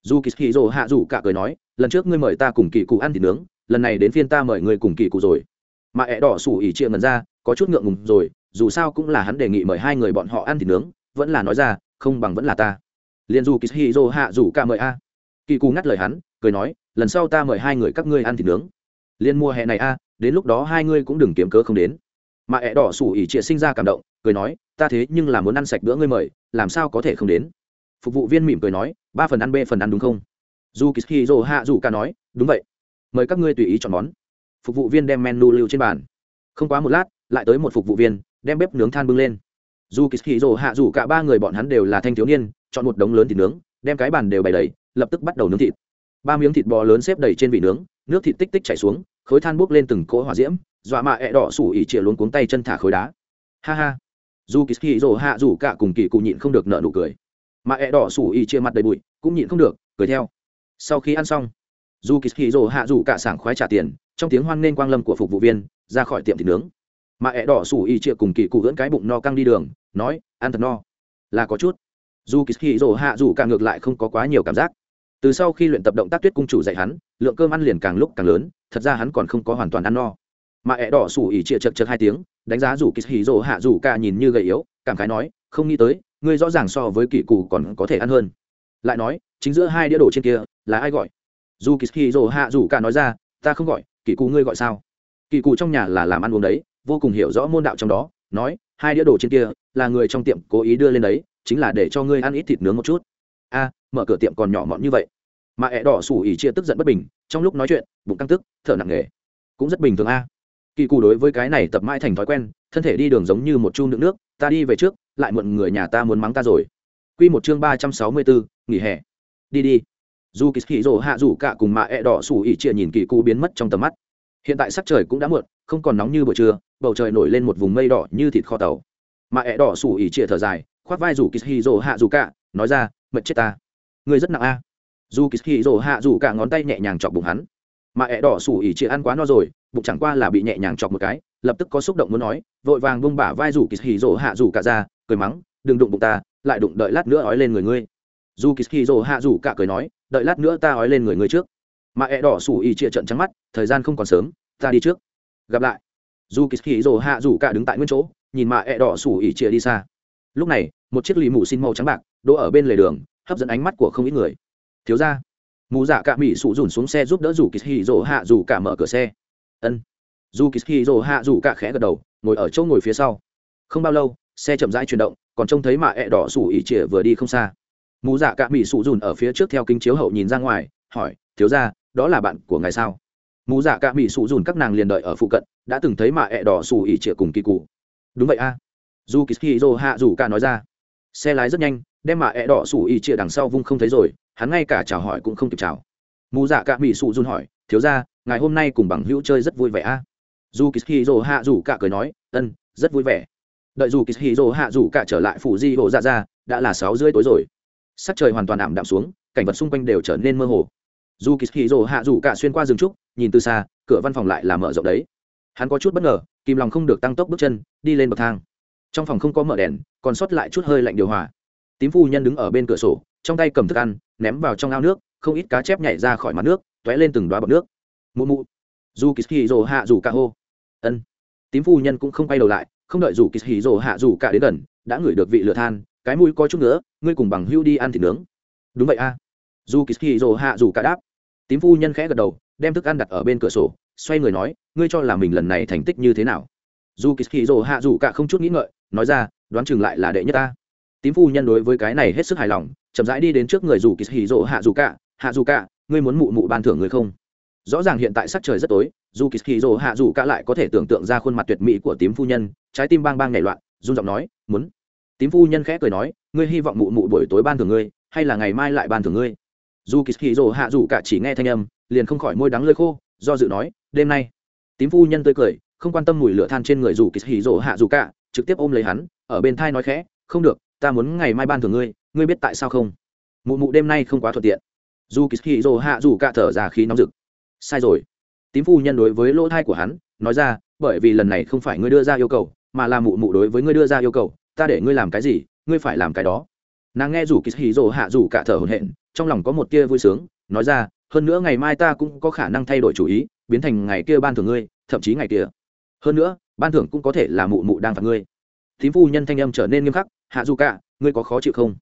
S1: Dù kỳ hì rồ hạ rủ cả cười nói, lần trước ngươi mời ta cùng kỳ cụ ăn thịt nướng, lần này đến phiên ta mời ngươi cùng kỳ cụ rồi. Mà ẹ đỏ sủ ỉ chia ngần ra, có chút ngượng ngùng rồi dù sao cũng là hắn đề nghị mời hai người bọn họ ăn thịt nướng, vẫn là nói ra, không bằng vẫn là ta. Liền dù Kishiro hạ rủ cả mời a. Kỳ cù ngắt lời hắn, cười nói, lần sau ta mời hai người các ngươi ăn thịt nướng. Liên mùa hè này a, đến lúc đó hai ngươi cũng đừng kiếm cớ không đến. Mà ẹ đỏ sủ ỉ trịa sinh ra cảm động, cười nói, ta thế nhưng là muốn ăn sạch bữa ngươi mời, làm sao có thể không đến. Phục vụ viên mỉm cười nói, ba phần ăn b phần ăn đúng không? Dù Kishiro hạ dù ca nói, đúng vậy. Mời các ngươi tùy ý chọn món. Phục vụ viên đem menu lưu trên bàn. Không quá một lát, lại tới một phục vụ viên đem bếp nướng than bưng lên. Dù kỳ dô hạ dù cả ba người bọn hắn đều là thanh thiếu niên, chọn một đống lớn thịt nướng, đem cái bàn đều bày đầy, lập tức bắt đầu nướng thịt. Ba miếng thịt bò lớn xếp đầy trên vị nướng, nước thịt tích tích chảy xuống, khối than bốc lên từng cỗ hỏa diễm, dọa mạ ẹ đỏ sủ ỉ chĩa luôn cuống tay chân thả khối đá. Ha ha. Dù kỳ kỳ rồ hạ rủ cả cùng kỳ cụ nhịn không được nợ nụ cười. Mạ ẹ đỏ sủ ỉ chia mặt đầy bụi, cũng nhịn không được, cười theo. Sau khi ăn xong, dù kỳ kỳ rồ hạ rủ cả sảng khoái trả tiền, trong tiếng hoan nghênh quang lâm của phục vụ viên, ra khỏi tiệm thịt nướng mà ẹ đỏ sủ y chia cùng kỳ cụ gỡn cái bụng no căng đi đường, nói, ăn thật no. Là có chút. Dù kỳ hì rổ hạ rủ càng ngược lại không có quá nhiều cảm giác. Từ sau khi luyện tập động tác tuyết cung chủ dạy hắn, lượng cơm ăn liền càng lúc càng lớn, thật ra hắn còn không có hoàn toàn ăn no. Mà ẹ đỏ sủ ỉ chia chật chật hai tiếng, đánh giá rủ kỳ hì rồ hạ rủ ca nhìn như gầy yếu, cảm khái nói, không nghĩ tới, ngươi rõ ràng so với kỳ cụ còn có thể ăn hơn. Lại nói, chính giữa hai đĩa đồ trên kia, là ai gọi? Dù kỳ hì rồ hạ rủ ca nói ra, ta không gọi, kỳ cụ ngươi gọi sao? Kỳ cụ trong nhà là làm ăn uống đấy vô cùng hiểu rõ môn đạo trong đó, nói, hai đĩa đồ trên kia, là người trong tiệm cố ý đưa lên đấy, chính là để cho ngươi ăn ít thịt nướng một chút. A, mở cửa tiệm còn nhỏ mọn như vậy. Mà ẹ đỏ sủ ỉ chia tức giận bất bình, trong lúc nói chuyện, bụng căng tức, thở nặng nề. Cũng rất bình thường a. Kỳ cụ đối với cái này tập mãi thành thói quen, thân thể đi đường giống như một chu đựng nước, ta đi về trước, lại mượn người nhà ta muốn mắng ta rồi. Q một chương ba trăm sáu mươi bốn, nghỉ hè. Đi đi. Dù kỳ hì hạ rủ cả cùng mạ ẹ đỏ sủ ỉ chia nhìn kỳ cụ biến mất trong tầm mắt hiện tại sắc trời cũng đã muộn, không còn nóng như buổi trưa, bầu trời nổi lên một vùng mây đỏ như thịt kho tàu. Mà ẹ đỏ sủ ỉ chia thở dài, khoác vai rủ kỳ hì hạ rủ cả, nói ra, mệt chết ta. Người rất nặng a. Dù kỳ hì hạ rủ cả ngón tay nhẹ nhàng chọc bụng hắn. Mà ẹ đỏ sủ ỉ chia ăn quá no rồi, bụng chẳng qua là bị nhẹ nhàng chọc một cái, lập tức có xúc động muốn nói, vội vàng bông bả vai rủ kỳ hì rỗ hạ rủ cả ra, cười mắng, đừng đụng bụng ta, lại đụng đợi lát nữa ói lên người ngươi. Dù kỳ hì rỗ hạ rủ cả cười nói, đợi lát nữa ta ói lên người ngươi trước mà ẹ đỏ sủ ý chia trận trắng mắt, thời gian không còn sớm, ta đi trước. Gặp lại. Dù kỳ hì rỗ hạ rủ cả đứng tại nguyên chỗ, nhìn mà ẹ đỏ sủ ý chia đi xa. Lúc này, một chiếc lì mù xin màu trắng bạc, đỗ ở bên lề đường, hấp dẫn ánh mắt của không ít người. Thiếu ra mù dạ cả mỹ sụ dùn xuống xe giúp đỡ dù kỳ hì rỗ hạ rủ cả mở cửa xe. Ân. Dù kỳ hì rỗ hạ rủ cả khẽ gật đầu, ngồi ở chỗ ngồi phía sau. Không bao lâu, xe chậm rãi chuyển động, còn trông thấy mà ẹ đỏ sủ ỉ chĩa vừa đi không xa. Mù dạ cả mỹ sụ dùn ở phía trước theo kính chiếu hậu nhìn ra ngoài, hỏi thiếu ra, đó là bạn của ngài sao? Mù dạ cả mỹ sụ dùn các nàng liền đợi ở phụ cận, đã từng thấy mà ẹ đỏ xù ỉ trịa cùng kỳ cụ. Đúng vậy a. Dù kỳ hì rỗ hạ dù cả nói ra. Xe lái rất nhanh, đem mà ẹ đỏ xù ỉ trịa đằng sau vung không thấy rồi, hắn ngay cả chào hỏi cũng không kịp chào. Mù dạ cả mỹ sụ dùn hỏi, thiếu ra ngày hôm nay cùng bằng hữu chơi rất vui vẻ a? À? dù kỳ dô hạ dù cả cười nói, ân, rất vui vẻ. Đợi dù kỳ dô hạ dù cả trở lại phủ di hồ dạ ra, đã là sáu rưỡi tối rồi. Sắc trời hoàn toàn ảm đạm xuống, cảnh vật xung quanh đều trở nên mơ hồ dù kỳ rồ hạ rủ cả xuyên qua rừng trúc, nhìn từ xa, cửa văn phòng lại là mở rộng đấy. Hắn có chút bất ngờ, kìm lòng không được tăng tốc bước chân, đi lên bậc thang. Trong phòng không có mở đèn, còn sót lại chút hơi lạnh điều hòa. Tím phu nhân đứng ở bên cửa sổ, trong tay cầm thức ăn, ném vào trong ao nước, không ít cá chép nhảy ra khỏi mặt nước t ó é lên từng đoá bọc nước. Mụ mụ. Dù kỳ hì rồ hạ dù cả hô. Ân. Tím phu nhân cũng không quay đầu lại, không đợi dù kỳ hì rồ hạ dù cả đến gần, đã ngửi được vị lửa than, cái mũi có chút nữa ngươi cùng bằng hưu đi ăn thịt nướng. Đúng vậy a. Dù kỳ rồ hạ dù cả đáp tím phu nhân khẽ gật đầu, đem thức ăn đặt ở bên cửa sổ, xoay người nói, ngươi cho là mình lần này thành tích như thế nào? Dù kỳ rồ hạ dù cả không chút nghĩ ngợi, nói ra, đoán chừng lại là đệ nhất ta. Tím phu nhân đối với cái này hết sức hài lòng, chậm rãi đi đến trước người dù kỳ rồ hạ dù cả, hạ dù cả, ngươi muốn mụ mụ ban thưởng người không? Rõ ràng hiện tại sắc trời rất tối dù kỳ rồ hạ dù cả lại có thể tưởng tượng ra khuôn mặt tuyệt mỹ của tím phu nhân, trái tim bang bang nảy loạn, run giọng nói, muốn. Tím phu nhân khẽ cười nói, ngươi hy vọng mụ mụ buổi tối ban thưởng ngươi, hay là ngày mai lại ban thưởng ngươi? Dù kỳ hì rồ hạ dù cả chỉ nghe thanh âm, liền không khỏi môi đắng lơi khô, do dự nói, đêm nay. Tím phu nhân tươi cười, không quan tâm mùi lửa than trên người dù kỳ hì rồ hạ dù cả, trực tiếp ôm lấy hắn, ở bên thai nói khẽ, không được, ta muốn ngày mai ban thưởng ngươi ngươi biết tại sao không? Mụ mụ đêm nay không quá thuận tiện. Dù kỳ hì rồ hạ dù cả thở ra khí nóng rực. Sai rồi. Tím phu nhân đối với lỗ thai của hắn, nói ra, bởi vì lần này không phải ngươi đưa ra yêu cầu, mà là mụ mụ đối với ngươi đưa ra yêu cầu, ta để ngươi làm cái gì, ngươi phải làm cái đó. Nàng nghe rủ kỳ hì rồ hạ rủ cả thở hồn hện trong lòng có một tia vui sướng, nói ra, hơn nữa ngày mai ta cũng có khả năng thay đổi chủ ý, biến thành ngày kia ban thưởng ngươi, thậm chí ngày kia. Hơn nữa, ban thưởng cũng có thể là mụ mụ đang phạt ngươi. Thím phu nhân thanh âm trở nên nghiêm khắc, hạ dù cả, ngươi có khó chịu không?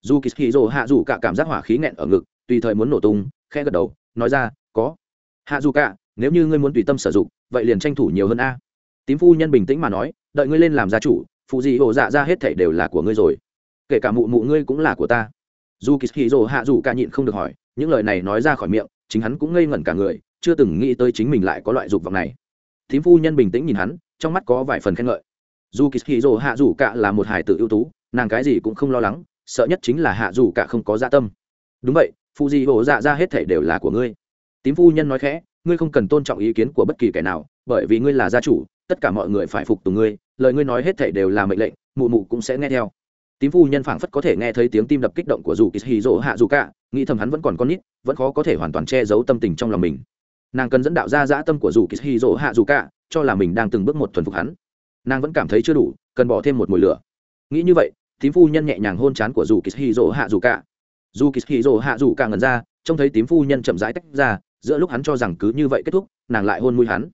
S1: Dù kỳ hì hạ dù cả cảm giác hỏa khí nghẹn ở ngực, tùy thời muốn nổ tung khe gật đầu, nói ra, có. Hạ dù cả, nếu như ngươi muốn tùy tâm sử dụng, vậy liền tranh thủ nhiều hơn a. Tím phu nhân bình tĩnh mà nói, đợi ngươi lên làm gia chủ, phụ gì hồ dạ ra hết thảy đều là của ngươi rồi. Kể cả mụ mụ ngươi cũng là của ta dù kỳ hì rồ hạ dù ca nhịn không được hỏi, những lời này nói ra khỏi miệng, chính hắn cũng ngây ngẩn cả người, chưa từng nghĩ tới chính mình lại có loại dục vọng này. Thím phu nhân bình tĩnh nhìn hắn, trong mắt có vài phần khen ngợi. Dù kỳ hì rồ hạ dù ca là một hải tử ưu tú, nàng cái gì cũng không lo lắng, sợ nhất chính là hạ dù ca không có dạ tâm. Đúng vậy phụ gì hồ dạ ra hết thảy đều là của ngươi. Tím phu nhân nói khẽ, ngươi không cần tôn trọng ý kiến của bất kỳ kẻ nào, bởi vì ngươi là gia chủ, tất cả mọi người phải phục tùng ngươi, lời ngươi nói hết thảy đều là mệnh lệnh, mụ mụ cũng sẽ nghe theo tím phu nhân phảng phất có thể nghe thấy tiếng tim đập kích động của dù kỳ hì rỗ hạ dù cả, nghĩ thầm hắn vẫn còn con nít, vẫn khó có thể hoàn toàn che giấu tâm tình trong lòng mình. Nàng cần dẫn đạo ra dã tâm của dù kỳ hì rỗ hạ dù cả, cho là mình đang từng bước một thuần phục hắn. Nàng vẫn cảm thấy chưa đủ, cần bỏ thêm một mùi lửa. Nghĩ như vậy, tím phu nhân nhẹ nhàng hôn chán của dù kỳ hì rỗ hạ dù cả. Dù kỳ hì rỗ hạ dù cả ngần ra, trông thấy tím phu nhân chậm rãi tách ra, giữa lúc hắn cho rằng cứ như vậy kết thúc, nàng lại hôn mũi hắn.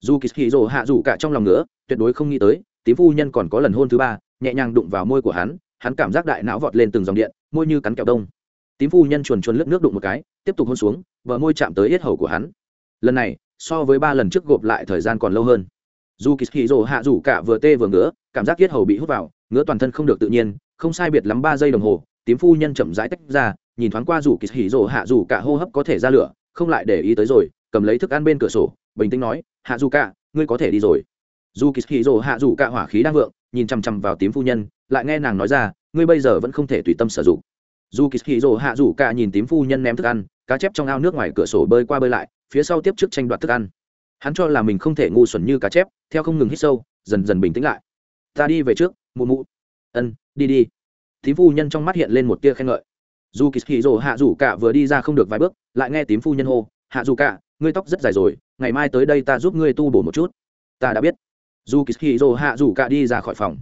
S1: Dù kỳ hì rỗ hạ dù cả trong lòng nữa tuyệt đối không nghĩ tới, tím phu nhân còn có lần hôn thứ ba, nhẹ nhàng đụng vào môi của hắn hắn cảm giác đại não vọt lên từng dòng điện, môi như cắn kẹo đông. Tím phu nhân chuồn chuồn lướt nước đụng một cái, tiếp tục hôn xuống vợ môi chạm tới yết hầu của hắn. Lần này, so với ba lần trước gộp lại thời gian còn lâu hơn. Dù kỳ hì rồ hạ rủ cả vừa tê vừa ngứa, cảm giác yết hầu bị hút vào, ngứa toàn thân không được tự nhiên, không sai biệt lắm ba giây đồng hồ, tím phu nhân chậm rãi tách ra, nhìn thoáng qua rủ kỳ hì rồ hạ rủ cả hô hấp có thể ra lửa, không lại để ý tới rồi, cầm lấy thức ăn bên cửa sổ, bình tĩnh nói, hạ dù cả, ngươi có thể đi rồi. Dù kỳ hì rồ hạ rủ cả hỏa khí đang vượng, nhìn chằm chằm vào tím phu nhân lại nghe nàng nói ra, ngươi bây giờ vẫn không thể tùy tâm sử dụng. Dù kỳ hì rồ hạ rủ cả nhìn tím phu nhân ném thức ăn, cá chép trong ao nước ngoài cửa sổ bơi qua bơi lại, phía sau tiếp trước tranh đoạt thức ăn. Hắn cho là mình không thể ngu xuẩn như cá chép, theo không ngừng hít sâu, dần dần bình tĩnh lại. Ta đi về trước, mụ mụ. Ân, đi đi. Tím phu nhân trong mắt hiện lên một tia khen ngợi. Dù kỳ hì rồ hạ rủ cả vừa đi ra không được vài bước, lại nghe tím phu nhân hô, hạ rủ cả, ngươi tóc rất dài rồi, ngày mai tới đây ta giúp ngươi tu bổ một chút. Ta đã biết. Dù kỳ hì rồ hạ rủ cả đi ra khỏi phòng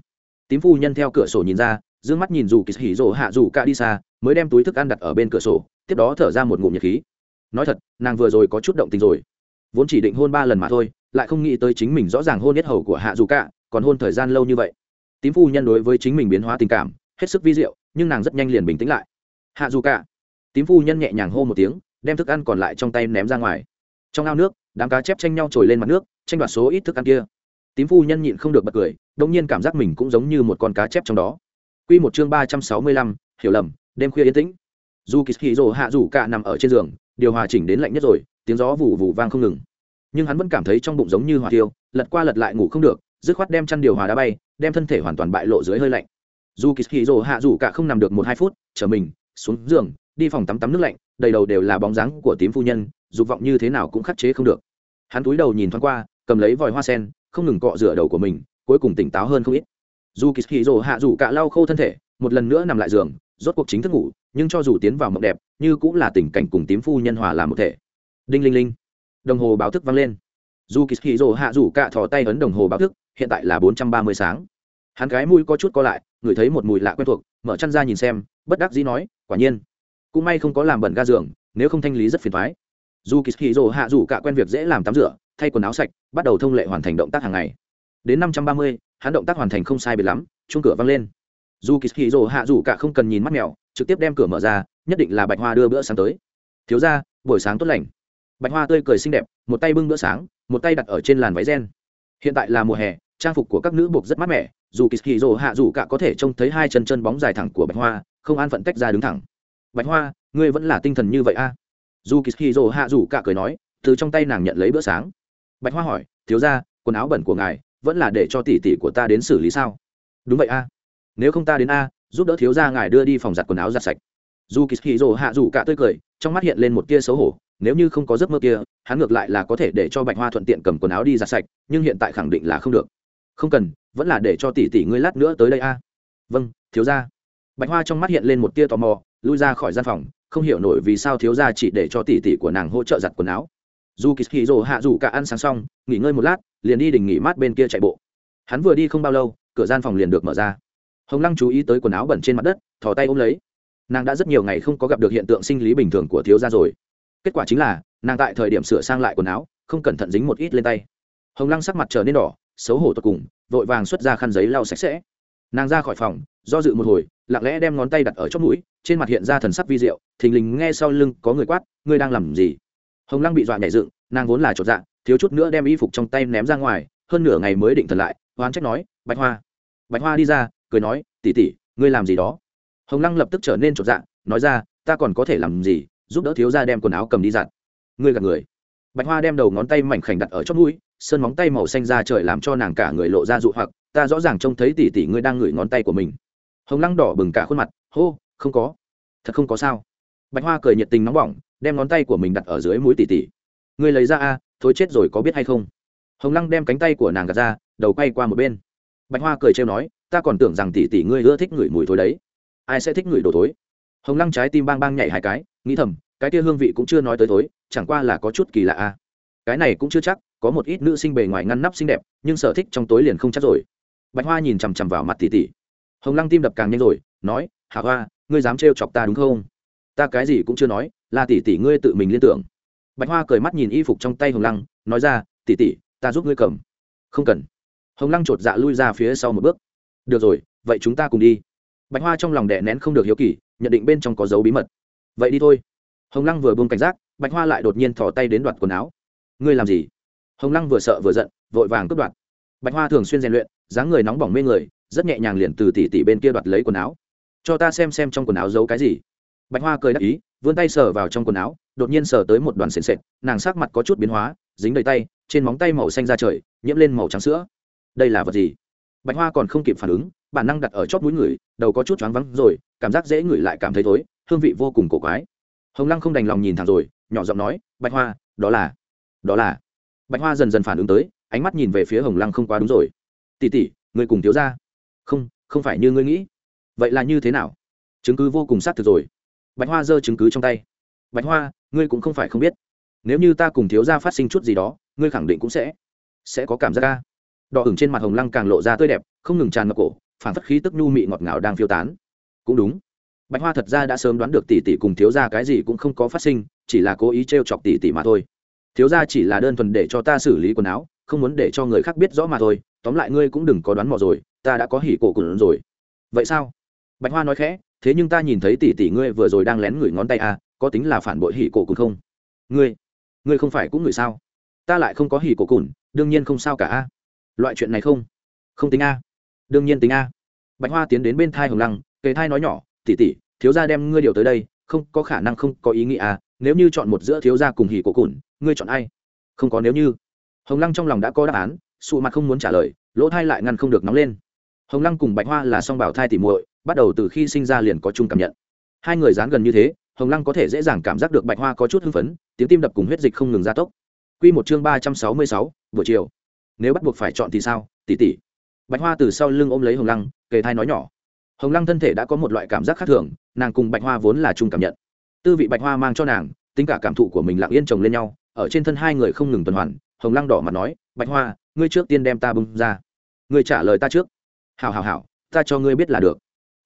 S1: tím phu nhân theo cửa sổ nhìn ra d ư ơ n g mắt nhìn dù kỳ hỉ rồ hạ dù cả đi xa, mới đem túi thức ăn đặt ở bên cửa sổ, tiếp đó thở ra một ngụm nhật khí. Nói thật, nàng vừa rồi có chút động tình rồi. Vốn chỉ định hôn ba lần mà thôi, lại không nghĩ tới chính mình rõ ràng hôn nhất hầu của hạ dù cả, còn hôn thời gian lâu như vậy. Tím phu nhân đối với chính mình biến hóa tình cảm, hết sức vi diệu, nhưng nàng rất nhanh liền bình tĩnh lại. Hạ dù cả. Tím phu nhân nhẹ nhàng hô một tiếng, đem thức ăn còn lại trong tay ném ra ngoài. Trong ao nước, đám cá chép tranh nhau trồi lên mặt nước tranh đoạt số ít thức ăn kia. Tím phu nhân nhịn không được bật cười đông nhiên cảm giác mình cũng giống như một con cá chép trong đó Quy một chương ba trăm sáu mươi lăm, hiểu lầm, đêm khuya yên tĩnh. Dù Kishiro hạ rủ cả nằm ở trên giường, điều hòa chỉnh đến lạnh nhất rồi, tiếng gió vụ vụ vang không ngừng. Nhưng hắn vẫn cảm thấy trong bụng giống như hỏa tiêu, lật qua lật lại ngủ không được, dứt khoát đem chăn điều hòa đá bay, đem thân thể hoàn toàn bại lộ dưới hơi lạnh. Dù Kishiro hạ rủ cả không nằm được một hai phút, trở mình, xuống giường, đi phòng tắm tắm nước lạnh, đầy đầu đều là bóng dáng của tím phu nhân, dục vọng như thế nào cũng khắc chế không được. Hắn túi đầu nhìn thoáng qua, cầm lấy vòi hoa sen, không ngừng cọ rửa đầu của mình, cuối cùng tỉnh táo hơn không ít. Dù kỳ hì rồ hạ dù cả lau khô thân thể, một lần nữa nằm lại giường, rốt cuộc chính thức ngủ, nhưng cho dù tiến vào mộng đẹp, như cũng là tình cảnh cùng tím phu nhân hòa làm một thể. Đinh linh linh. Đồng hồ báo thức vang lên. Dù kỳ hì rồ hạ dù cả thò tay ấn đồng hồ báo thức, hiện tại là bốn trăm ba mươi sáng. Hắn gái mũi có chút co lại, ngửi thấy một mùi lạ quen thuộc, mở chăn ra nhìn xem, bất đắc dĩ nói, quả nhiên, cũng may không có làm bẩn ga giường, nếu không thanh lý rất phiền thoái dù kỳ hì rồ hạ dù cả quen việc dễ làm tắm rửa, thay quần áo sạch, bắt đầu thông lệ hoàn thành động tác hàng ngày đến năm trăm ba mươi, hắn động tác hoàn thành không sai biệt lắm chung cửa văng lên. Dù kỳ hì rồ hạ dù cả không cần nhìn mắt mèo, trực tiếp đem cửa mở ra, nhất định là bạch hoa đưa bữa sáng tới. Thiếu ra buổi sáng tốt lành. Bạch hoa tươi cười xinh đẹp, một tay bưng bữa sáng, một tay đặt ở trên làn váy gen. Hiện tại là mùa hè, trang phục của các nữ buộc rất mát mẻ, dù kỳ hì rồ hạ dù cả có thể trông thấy hai chân chân bóng dài thẳng của bạch hoa, không an phận tách ra đứng thẳng. Bạch hoa, ngươi vẫn là tinh thần như vậy a à? dù kỳ hì rồ hạ dù cả cười nói, từ trong tay nàng nhận lấy bữa sáng. Bạch hoa hỏi, thiếu ra quần áo bẩn của ngài vẫn là để cho tỷ tỷ của ta đến xử lý sao? Đúng vậy a. Nếu không ta đến a, giúp đỡ thiếu gia ngài đưa đi phòng giặt quần áo giặt sạch. Dù kỳ hì rồ hạ dù cả tươi cười, trong mắt hiện lên một tia xấu hổ, nếu như không có giấc mơ kia, hắn ngược lại là có thể để cho bạch hoa thuận tiện cầm quần áo đi giặt sạch, nhưng hiện tại khẳng định là không được. Không cần, vẫn là để cho tỷ tỷ ngươi lát nữa tới đây a. Vâng thiếu gia. bạch hoa trong mắt hiện lên một tia tò mò, lui ra khỏi gian phòng, không hiểu nổi vì sao thiếu gia chỉ để cho tỷ tỷ của nàng hỗ trợ giặt quần áo dù kỳ hì rồ hạ dù cả ăn sáng xong, nghỉ ngơi một lát, liền đi đình nghỉ mát bên kia chạy bộ. Hắn vừa đi không bao lâu, cửa gian phòng liền được mở ra. Hồng lăng chú ý tới quần áo bẩn trên mặt đất, thò tay ôm lấy. Nàng đã rất nhiều ngày không có gặp được hiện tượng sinh lý bình thường của thiếu gia rồi. Kết quả chính là, nàng tại thời điểm sửa sang lại quần áo, không cẩn thận dính một ít lên tay. Hồng lăng sắc mặt trở nên đỏ, xấu hổ tột cùng, vội vàng xuất ra khăn giấy lau sạch sẽ. Nàng ra khỏi phòng, do dự một hồi, lặng lẽ đem ngón tay đặt ở chót mũi, trên mặt hiện ra thần sắc vi diệu, thình lình nghe sau lưng có người quát, ngươi đang làm gì? Hồng lăng bị dọa nhảy dựng, nàng vốn là chột dạ thiếu chút nữa đem y phục trong tay ném ra ngoài, hơn nửa ngày mới định thần lại hoán trách nói, bạch hoa bạch hoa đi ra, cười nói tỉ tỉ ngươi làm gì đó? Hồng lăng lập tức trở nên chột dạ nói ra, ta còn có thể làm gì, giúp đỡ thiếu ra đem quần áo cầm đi giặt. Ngươi gạt người. Bạch hoa đem đầu ngón tay mảnh khảnh đặt ở chót mũi, sơn móng tay màu xanh ra trời làm cho nàng cả người lộ ra dụ hoặc, ta rõ ràng trông thấy tỉ tỉ ngươi đang ngửi ngón tay của mình. Hồng lăng đỏ bừng cả khuôn mặt, hô, không có. Thật không có sao. Bạch hoa cười nhiệt tình nóng bỏng đem ngón tay của mình đặt ở dưới mũi tỉ tỉ. Ngươi lấy ra a thối chết rồi có biết hay không? Hồng lăng đem cánh tay của nàng gạt ra, đầu quay qua một bên. Bạch hoa cười trêu nói, ta còn tưởng rằng tỉ tỉ ngươi ưa thích ngửi mùi thối đấy. Ai sẽ thích ngửi đồ thối? Hồng lăng trái tim bang bang nhảy hai cái, nghĩ thầm, cái kia hương vị cũng chưa nói tới thối, chẳng qua là có chút kỳ lạ a. Cái này cũng chưa chắc, có một ít nữ sinh bề ngoài ngăn nắp xinh đẹp, nhưng sở thích trong tối liền không chắc rồi. Bạch hoa nhìn chằm chằm vào mặt tỉ tỉ. Hồng lăng tim đập càng nhanh rồi, nói hạ hoa, ngươi dám trêu chọc ta đúng không? Ta cái gì cũng chưa nói là tỷ tỷ ngươi tự mình liên tưởng. Bạch hoa cười mắt nhìn y phục trong tay hồng lăng nói ra tỷ tỷ, ta giúp ngươi cầm. Không cần. Hồng lăng chột dạ lui ra phía sau một bước. Được rồi vậy chúng ta cùng đi. Bạch hoa trong lòng đẻ nén không được hiếu kỳ nhận định bên trong có dấu bí mật. Vậy đi thôi. Hồng lăng vừa buông cảnh giác bạch hoa lại đột nhiên thò tay đến đoạt quần áo. Ngươi làm gì? Hồng lăng vừa sợ vừa giận vội vàng cướp đoạt. Bạch hoa thường xuyên rèn luyện dáng người nóng bỏng mê người rất nhẹ nhàng liền từ tỉ tỉ bên kia đoạt lấy quần áo. Cho ta xem xem trong quần áo giấu cái gì bạch hoa cười đắc ý, vươn tay sờ vào trong quần áo, đột nhiên sờ tới một đoàn sền sệt, nàng sắc mặt có chút biến hóa, dính đầy tay, trên móng tay màu xanh ra trời, nhiễm lên màu trắng sữa. Đây là vật gì? Bạch hoa còn không kịp phản ứng, bản năng đặt ở chót mũi người, đầu có chút choáng vắng rồi, cảm giác dễ ngửi lại cảm thấy thối, hương vị vô cùng cổ quái. Hồng lăng không đành lòng nhìn thẳng rồi, nhỏ giọng nói, bạch hoa, đó là đó là. Bạch hoa dần dần phản ứng tới, ánh mắt nhìn về phía hồng lăng không quá đúng rồi. Tỉ tỉ người cùng thiếu ra không không phải như ngươi nghĩ. Vậy là như thế nào? Chứng cứ vô cùng xác thực rồi bạch hoa giơ chứng cứ trong tay. Bạch hoa, ngươi cũng không phải không biết. Nếu như ta cùng thiếu gia phát sinh chút gì đó, ngươi khẳng định cũng sẽ sẽ có cảm giác ca đỏ ửng trên mặt hồng lăng càng lộ ra tươi đẹp, không ngừng tràn ngập cổ, phản phất khí tức nhu mị ngọt ngào đang phiêu tán. Cũng đúng. Bạch hoa thật ra đã sớm đoán được tỷ tỷ cùng thiếu gia cái gì cũng không có phát sinh, chỉ là cố ý t r e o chọc tỷ tỷ mà thôi. Thiếu gia chỉ là đơn thuần để cho ta xử lý quần áo, không muốn để cho người khác biết rõ mà thôi. Tóm lại ngươi cũng đừng có đoán mò rồi, ta đã có hỉ cổ cùn rồi. Vậy sao? Bạch hoa nói khẽ thế nhưng ta nhìn thấy tỷ tỷ ngươi vừa rồi đang lén ngửi ngón tay à, có tính là phản bội hỉ cổ cùng không? Ngươi ngươi không phải cũng người sao? Ta lại không có hỉ cổ cùn đương nhiên không sao cả a. Loại chuyện này không? Không tính a. Đương nhiên tính a. Bạch hoa tiến đến bên thai hồng lăng kề thai nói nhỏ tỷ tỷ thiếu gia đem ngươi điều tới đây không có khả năng không có ý nghĩa à nếu như chọn một giữa thiếu gia cùng hỉ cổ cùn ngươi chọn ai? Không có nếu như. Hồng lăng trong lòng đã có đáp án sụ mặt không muốn trả lời lỗ thai lại ngăn không được nóng lên. Hồng lăng cùng bạch hoa là song bảo thai tỉ muội bắt đầu từ khi sinh ra liền có chung cảm nhận. Hai người dán gần như thế, hồng lăng có thể dễ dàng cảm giác được bạch hoa có chút hưng phấn, tiếng tim đập cùng huyết dịch không ngừng gia tốc. Q một chương ba trăm sáu mươi sáu, buổi chiều. Nếu bắt buộc phải chọn thì sao? Tỉ tỉ. Bạch hoa từ sau lưng ôm lấy hồng lăng, kề thai nói nhỏ. Hồng lăng thân thể đã có một loại cảm giác khác thường, nàng cùng bạch hoa vốn là chung cảm nhận. Tư vị bạch hoa mang cho nàng, tính cả cảm thụ của mình lặng yên chồng lên nhau, ở trên thân hai người không ngừng tuần hoàn, hồng lăng đỏ mặt nói, bạch hoa, ngươi trước tiên đem ta bưng ra. Ngươi trả lời ta trước. Hảo hảo hảo, ta cho ngươi biết là được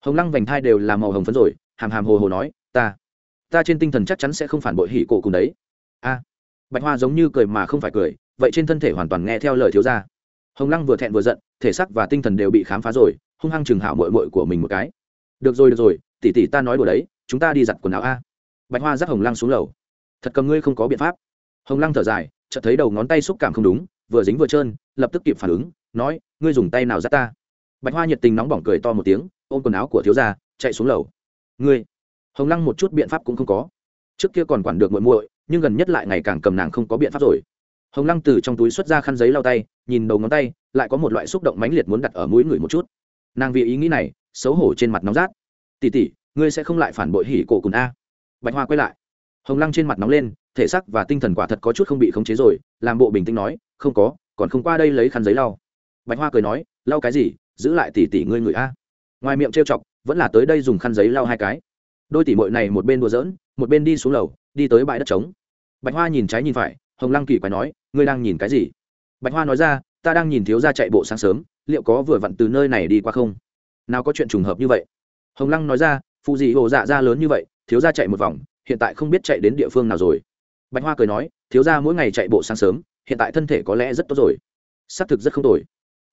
S1: hồng lăng vành thai đều là màu hồng phấn rồi, hàm hàm hồ hồ nói, ta ta trên tinh thần chắc chắn sẽ không phản bội hỉ cổ cùng đấy. A, bạch hoa giống như cười mà không phải cười, vậy trên thân thể hoàn toàn nghe theo lời thiếu gia. Hồng lăng vừa thẹn vừa giận, thể xác và tinh thần đều bị khám phá rồi, hung hăng chừng hảo mội mội của mình một cái. Được rồi được rồi tỉ tỉ ta nói đùa đấy, chúng ta đi giặt quần áo a. Bạch hoa dắt hồng lăng xuống lầu. Thật cầm ngươi không có biện pháp. Hồng lăng thở dài, chợt thấy đầu ngón tay xúc cảm không đúng, vừa dính vừa trơn, lập tức kịp phản ứng, nói, ngươi dùng tay nào dắt ta? Bạch hoa nhiệt tình nóng bỏng cười to một tiếng ôm quần áo của thiếu gia, chạy xuống lầu. Ngươi, hồng lăng một chút biện pháp cũng không có. Trước kia còn quản được muội muội, nhưng gần nhất lại ngày càng cầm nàng không có biện pháp rồi. Hồng lăng từ trong túi xuất ra khăn giấy lau tay, nhìn đầu ngón tay, lại có một loại xúc động mãnh liệt muốn đặt ở mũi người một chút. Nàng vì ý nghĩ này, xấu hổ trên mặt nóng rát. Tỉ tỉ ngươi sẽ không lại phản bội hỉ cổ cùn a. Bạch hoa quay lại. Hồng lăng trên mặt nóng lên, thể xác và tinh thần quả thật có chút không bị khống chế rồi, làm bộ bình tĩnh nói, không có, còn không qua đây lấy khăn giấy lau. Bạch hoa cười nói, lau cái gì? Giữ lại tỉ tỉ ngươi người a ngoài miệng trêu chọc, vẫn là tới đây dùng khăn giấy lau hai cái. Đôi tỉ mội này một bên đùa giỡn, một bên đi xuống lầu, đi tới bãi đất trống. Bạch hoa nhìn trái nhìn phải, hồng lăng kỳ quái nói, ngươi đang nhìn cái gì? Bạch hoa nói ra, ta đang nhìn thiếu gia chạy bộ sáng sớm, liệu có vừa vặn từ nơi này đi qua không? Nào có chuyện trùng hợp như vậy? Hồng lăng nói ra phụ gì hồ dạ ra lớn như vậy, thiếu gia chạy một vòng, hiện tại không biết chạy đến địa phương nào rồi. Bạch hoa cười nói, thiếu gia mỗi ngày chạy bộ sáng sớm, hiện tại thân thể có lẽ rất tốt rồi. Xác thực rất không tồi.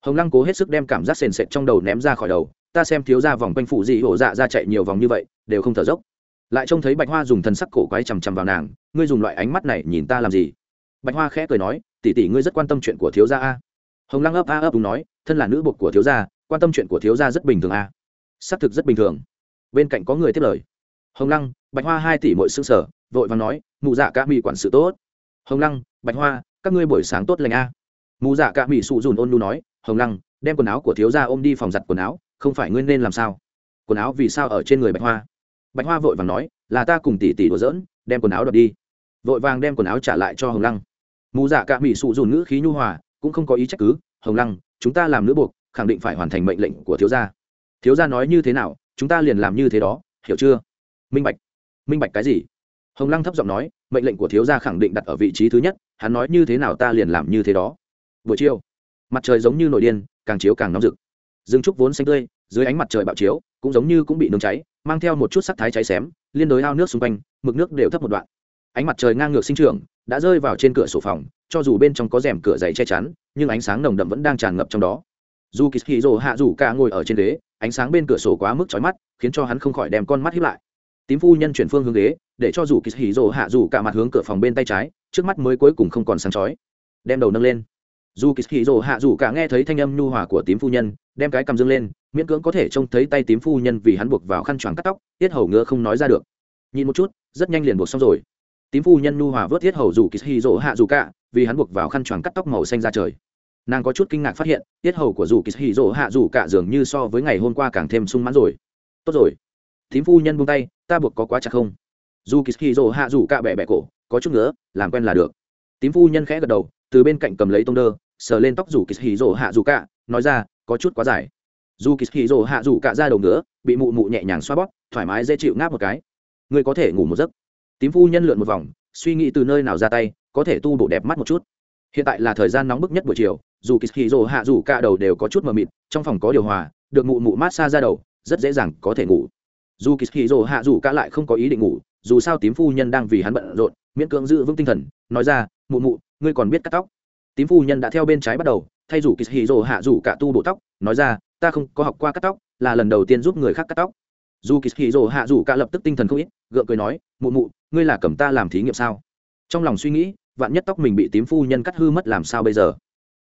S1: Hồng lăng cố hết sức đem cảm giác sền sệt trong đầu ném ra khỏi đầu ta xem thiếu gia vòng quanh phụ dị hổ dạ ra chạy nhiều vòng như vậy, đều không thở dốc. Lại trông thấy bạch hoa dùng thần sắc cổ quái chằm chằm vào nàng, ngươi dùng loại ánh mắt này nhìn ta làm gì? Bạch hoa khẽ cười nói, tỷ tỷ ngươi rất quan tâm chuyện của thiếu gia a. Hồng lăng ấp a ấp đúng nói, thân là nữ bột của thiếu gia, quan tâm chuyện của thiếu gia rất bình thường a. Xác thực rất bình thường. Bên cạnh có người tiếp lời. Hồng lăng, bạch hoa hai tỷ mỗi xương sở vội và nói, mụ dạ cả mỹ quản sự tốt. Hồng lăng, bạch hoa, các ngươi buổi sáng tốt lành a. Mụ dạ cả mỹ sụ dùn ôn nu nói, hồng lăng, đem quần áo của thiếu gia ôm đi phòng giặt quần áo không phải ngươi nên làm sao? Quần áo vì sao ở trên người bạch hoa? Bạch hoa vội vàng nói, là ta cùng tỷ tỷ đùa giỡn, đem quần áo đập đi. Vội vàng đem quần áo trả lại cho hồng lăng. Mù dạ cả mỹ sụ dùn ngữ khí nhu hòa, cũng không có ý trách cứ, hồng lăng, chúng ta làm nữ buộc, khẳng định phải hoàn thành mệnh lệnh của thiếu gia. Thiếu gia nói như thế nào, chúng ta liền làm như thế đó, hiểu chưa? Minh bạch. Minh bạch cái gì? Hồng lăng thấp giọng nói, mệnh lệnh của thiếu gia khẳng định đặt ở vị trí thứ nhất, hắn nói như thế nào ta liền làm như thế đó. Buổi chiều, mặt trời giống như nổi điên, càng chiếu càng nóng rực rừng trúc vốn xanh tươi, dưới ánh mặt trời bạo chiếu, cũng giống như cũng bị nướng cháy, mang theo một chút sắc thái cháy xém, liên đối ao nước xung quanh, mực nước đều thấp một đoạn. Ánh mặt trời ngang ngược sinh trưởng, đã rơi vào trên cửa sổ phòng, cho dù bên trong có rèm cửa dày che chắn, nhưng ánh sáng nồng đậm vẫn đang tràn ngập trong đó. Dù kỳ hì rồ hạ rủ cả ngồi ở trên ghế, ánh sáng bên cửa sổ quá mức chói mắt, khiến cho hắn không khỏi đem con mắt hiếp lại. Tím phu nhân chuyển phương hướng ghế, để cho dù kỳ hì rồ hạ rủ cả mặt hướng cửa phòng bên tay trái, trước mắt mới cuối cùng không còn sáng chói. Đem đầu nâng lên dù kỳ hì rồ hạ dù cả nghe thấy thanh âm nhu hòa của tím phu nhân, đem cái cầm dương lên, miễn cưỡng có thể trông thấy tay tím phu nhân vì hắn buộc vào khăn choàng cắt tóc, tiết hầu ngựa không nói ra được. Nhìn một chút, rất nhanh liền buộc xong rồi. Tím phu nhân nhu hòa vớt tiết hầu dù kỳ hì rỗ hạ dù cả, vì hắn buộc vào khăn choàng cắt tóc màu xanh ra trời. Nàng có chút kinh ngạc phát hiện, tiết hầu của dù kỳ hì rỗ hạ dù cả dường như so với ngày hôm qua càng thêm sung mãn rồi. Tốt rồi. Tím phu nhân buông tay, ta buộc có quá chặt không? Dù kỳ hì rỗ hạ dù cả bẹ bẹ cổ, có chút nữa làm quen là được. Tím phu nhân khẽ gật đầu từ bên cạnh cầm lấy tông đơ, sờ lên tóc rủ kỳ hì rỗ hạ rủ cả nói ra, có chút quá dài. Dù kỳ hì rỗ hạ rủ cả ra đầu nữa bị mụ mụ nhẹ nhàng xoa bóp, thoải mái dễ chịu ngáp một cái. Ngươi có thể ngủ một giấc. Tím phu nhân lượn một vòng, suy nghĩ từ nơi nào ra tay, có thể tu bổ đẹp mắt một chút. Hiện tại là thời gian nóng bức nhất buổi chiều, dù kỳ hì rồ hạ rủ cả đầu đều có chút mờ mịt, trong phòng có điều hòa, được mụ mụ mát xa ra đầu, rất dễ dàng có thể ngủ. Dù kỳ hì rồ hạ rủ cả lại không có ý định ngủ, dù sao tím phu nhân đang vì hắn bận rộn, miễn cưỡng giữ vững tinh thần, nói ra, mụ mụ ngươi còn biết cắt tóc. Tím phu nhân đã theo bên trái bắt đầu, thay rủ kỳ hì rồ hạ rủ cả tu bộ tóc, nói ra, ta không có học qua cắt tóc, là lần đầu tiên giúp người khác cắt tóc. Dù kỳ hì rồ hạ rủ cả lập tức tinh thần không ít, gượng cười nói, mụ mụ, ngươi là cầm ta làm thí nghiệm sao? Trong lòng suy nghĩ, vạn nhất tóc mình bị tím phu nhân cắt hư mất làm sao bây giờ?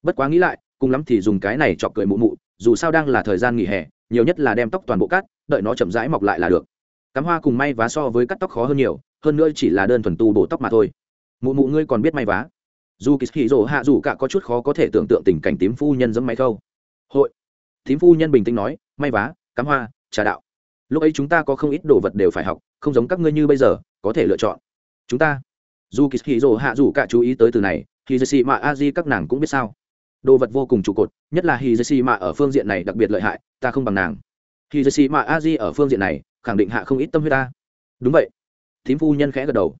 S1: Bất quá nghĩ lại, cùng lắm thì dùng cái này chọc cười mụ mụ, dù sao đang là thời gian nghỉ hè, nhiều nhất là đem tóc toàn bộ cắt, đợi nó chậm rãi mọc lại là được. Cắm hoa cùng may vá so với cắt tóc khó hơn nhiều, hơn nữa chỉ là đơn thuần tu bổ tóc mà thôi. Mụ mụ, ngươi còn biết may vá? Dù kỳ hì rỗ hạ dù cả có chút khó có thể tưởng tượng tình cảnh tím phu nhân dẫm máy khâu. Hội. Tím phu nhân bình tĩnh nói, may vá, cắm hoa, trà đạo. Lúc ấy chúng ta có không ít đồ vật đều phải học, không giống các ngươi như bây giờ, có thể lựa chọn. Chúng ta. Dù kỳ hì rồ hạ dù cả chú ý tới từ này thì dì mạ a di các nàng cũng biết sao. Đồ vật vô cùng trụ cột, nhất là hì dì mạ ở phương diện này đặc biệt lợi hại, ta không bằng nàng. Hì dì mạ a di ở phương diện này, khẳng định hạ không ít tâm huyết ta. Đúng vậy. Thím phu nhân khẽ gật đầu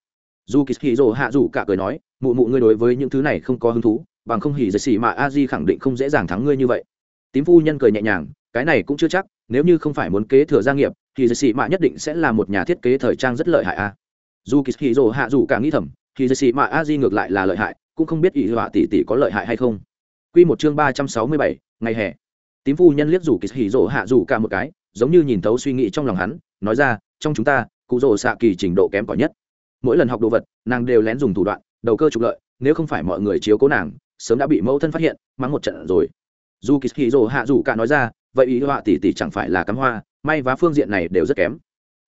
S1: dù kỳ hì rồ hạ dù cả cười nói, mụ mụ ngươi đối với những thứ này không có hứng thú, bằng không hì dì mạ a di khẳng định không dễ dàng thắng ngươi như vậy. Tím phu nhân cười nhẹ nhàng, cái này cũng chưa chắc, nếu như không phải muốn kế thừa gia nghiệp thì dệt xì mạ nhất định sẽ là một nhà thiết kế thời trang rất lợi hại a. Dù kỳ hì rồ hạ dù cả nghĩ thầm thì dệt xì mạ a di ngược lại là lợi hại, cũng không biết ỷ họa tỷ tỷ có lợi hại hay không. Q một chương ba trăm sáu mươi bảy, ngày hè. Tím phu nhân liếc rủ kỳ hì rỗ hạ rủ cả một cái, giống như nhìn thấu suy nghĩ trong lòng hắn, nói ra, trong chúng ta, cụ rồ xạ kỳ trình độ kém cỏi nhất mỗi lần học đồ vật, nàng đều lén dùng thủ đoạn, đầu cơ trục lợi, nếu không phải mọi người chiếu cố nàng, sớm đã bị mẫu thân phát hiện, mắng một trận rồi. Dù kỳ hì dồ hạ dù cả nói ra, vậy ý họa tỷ tỷ chẳng phải là cắm hoa, may và phương diện này đều rất kém.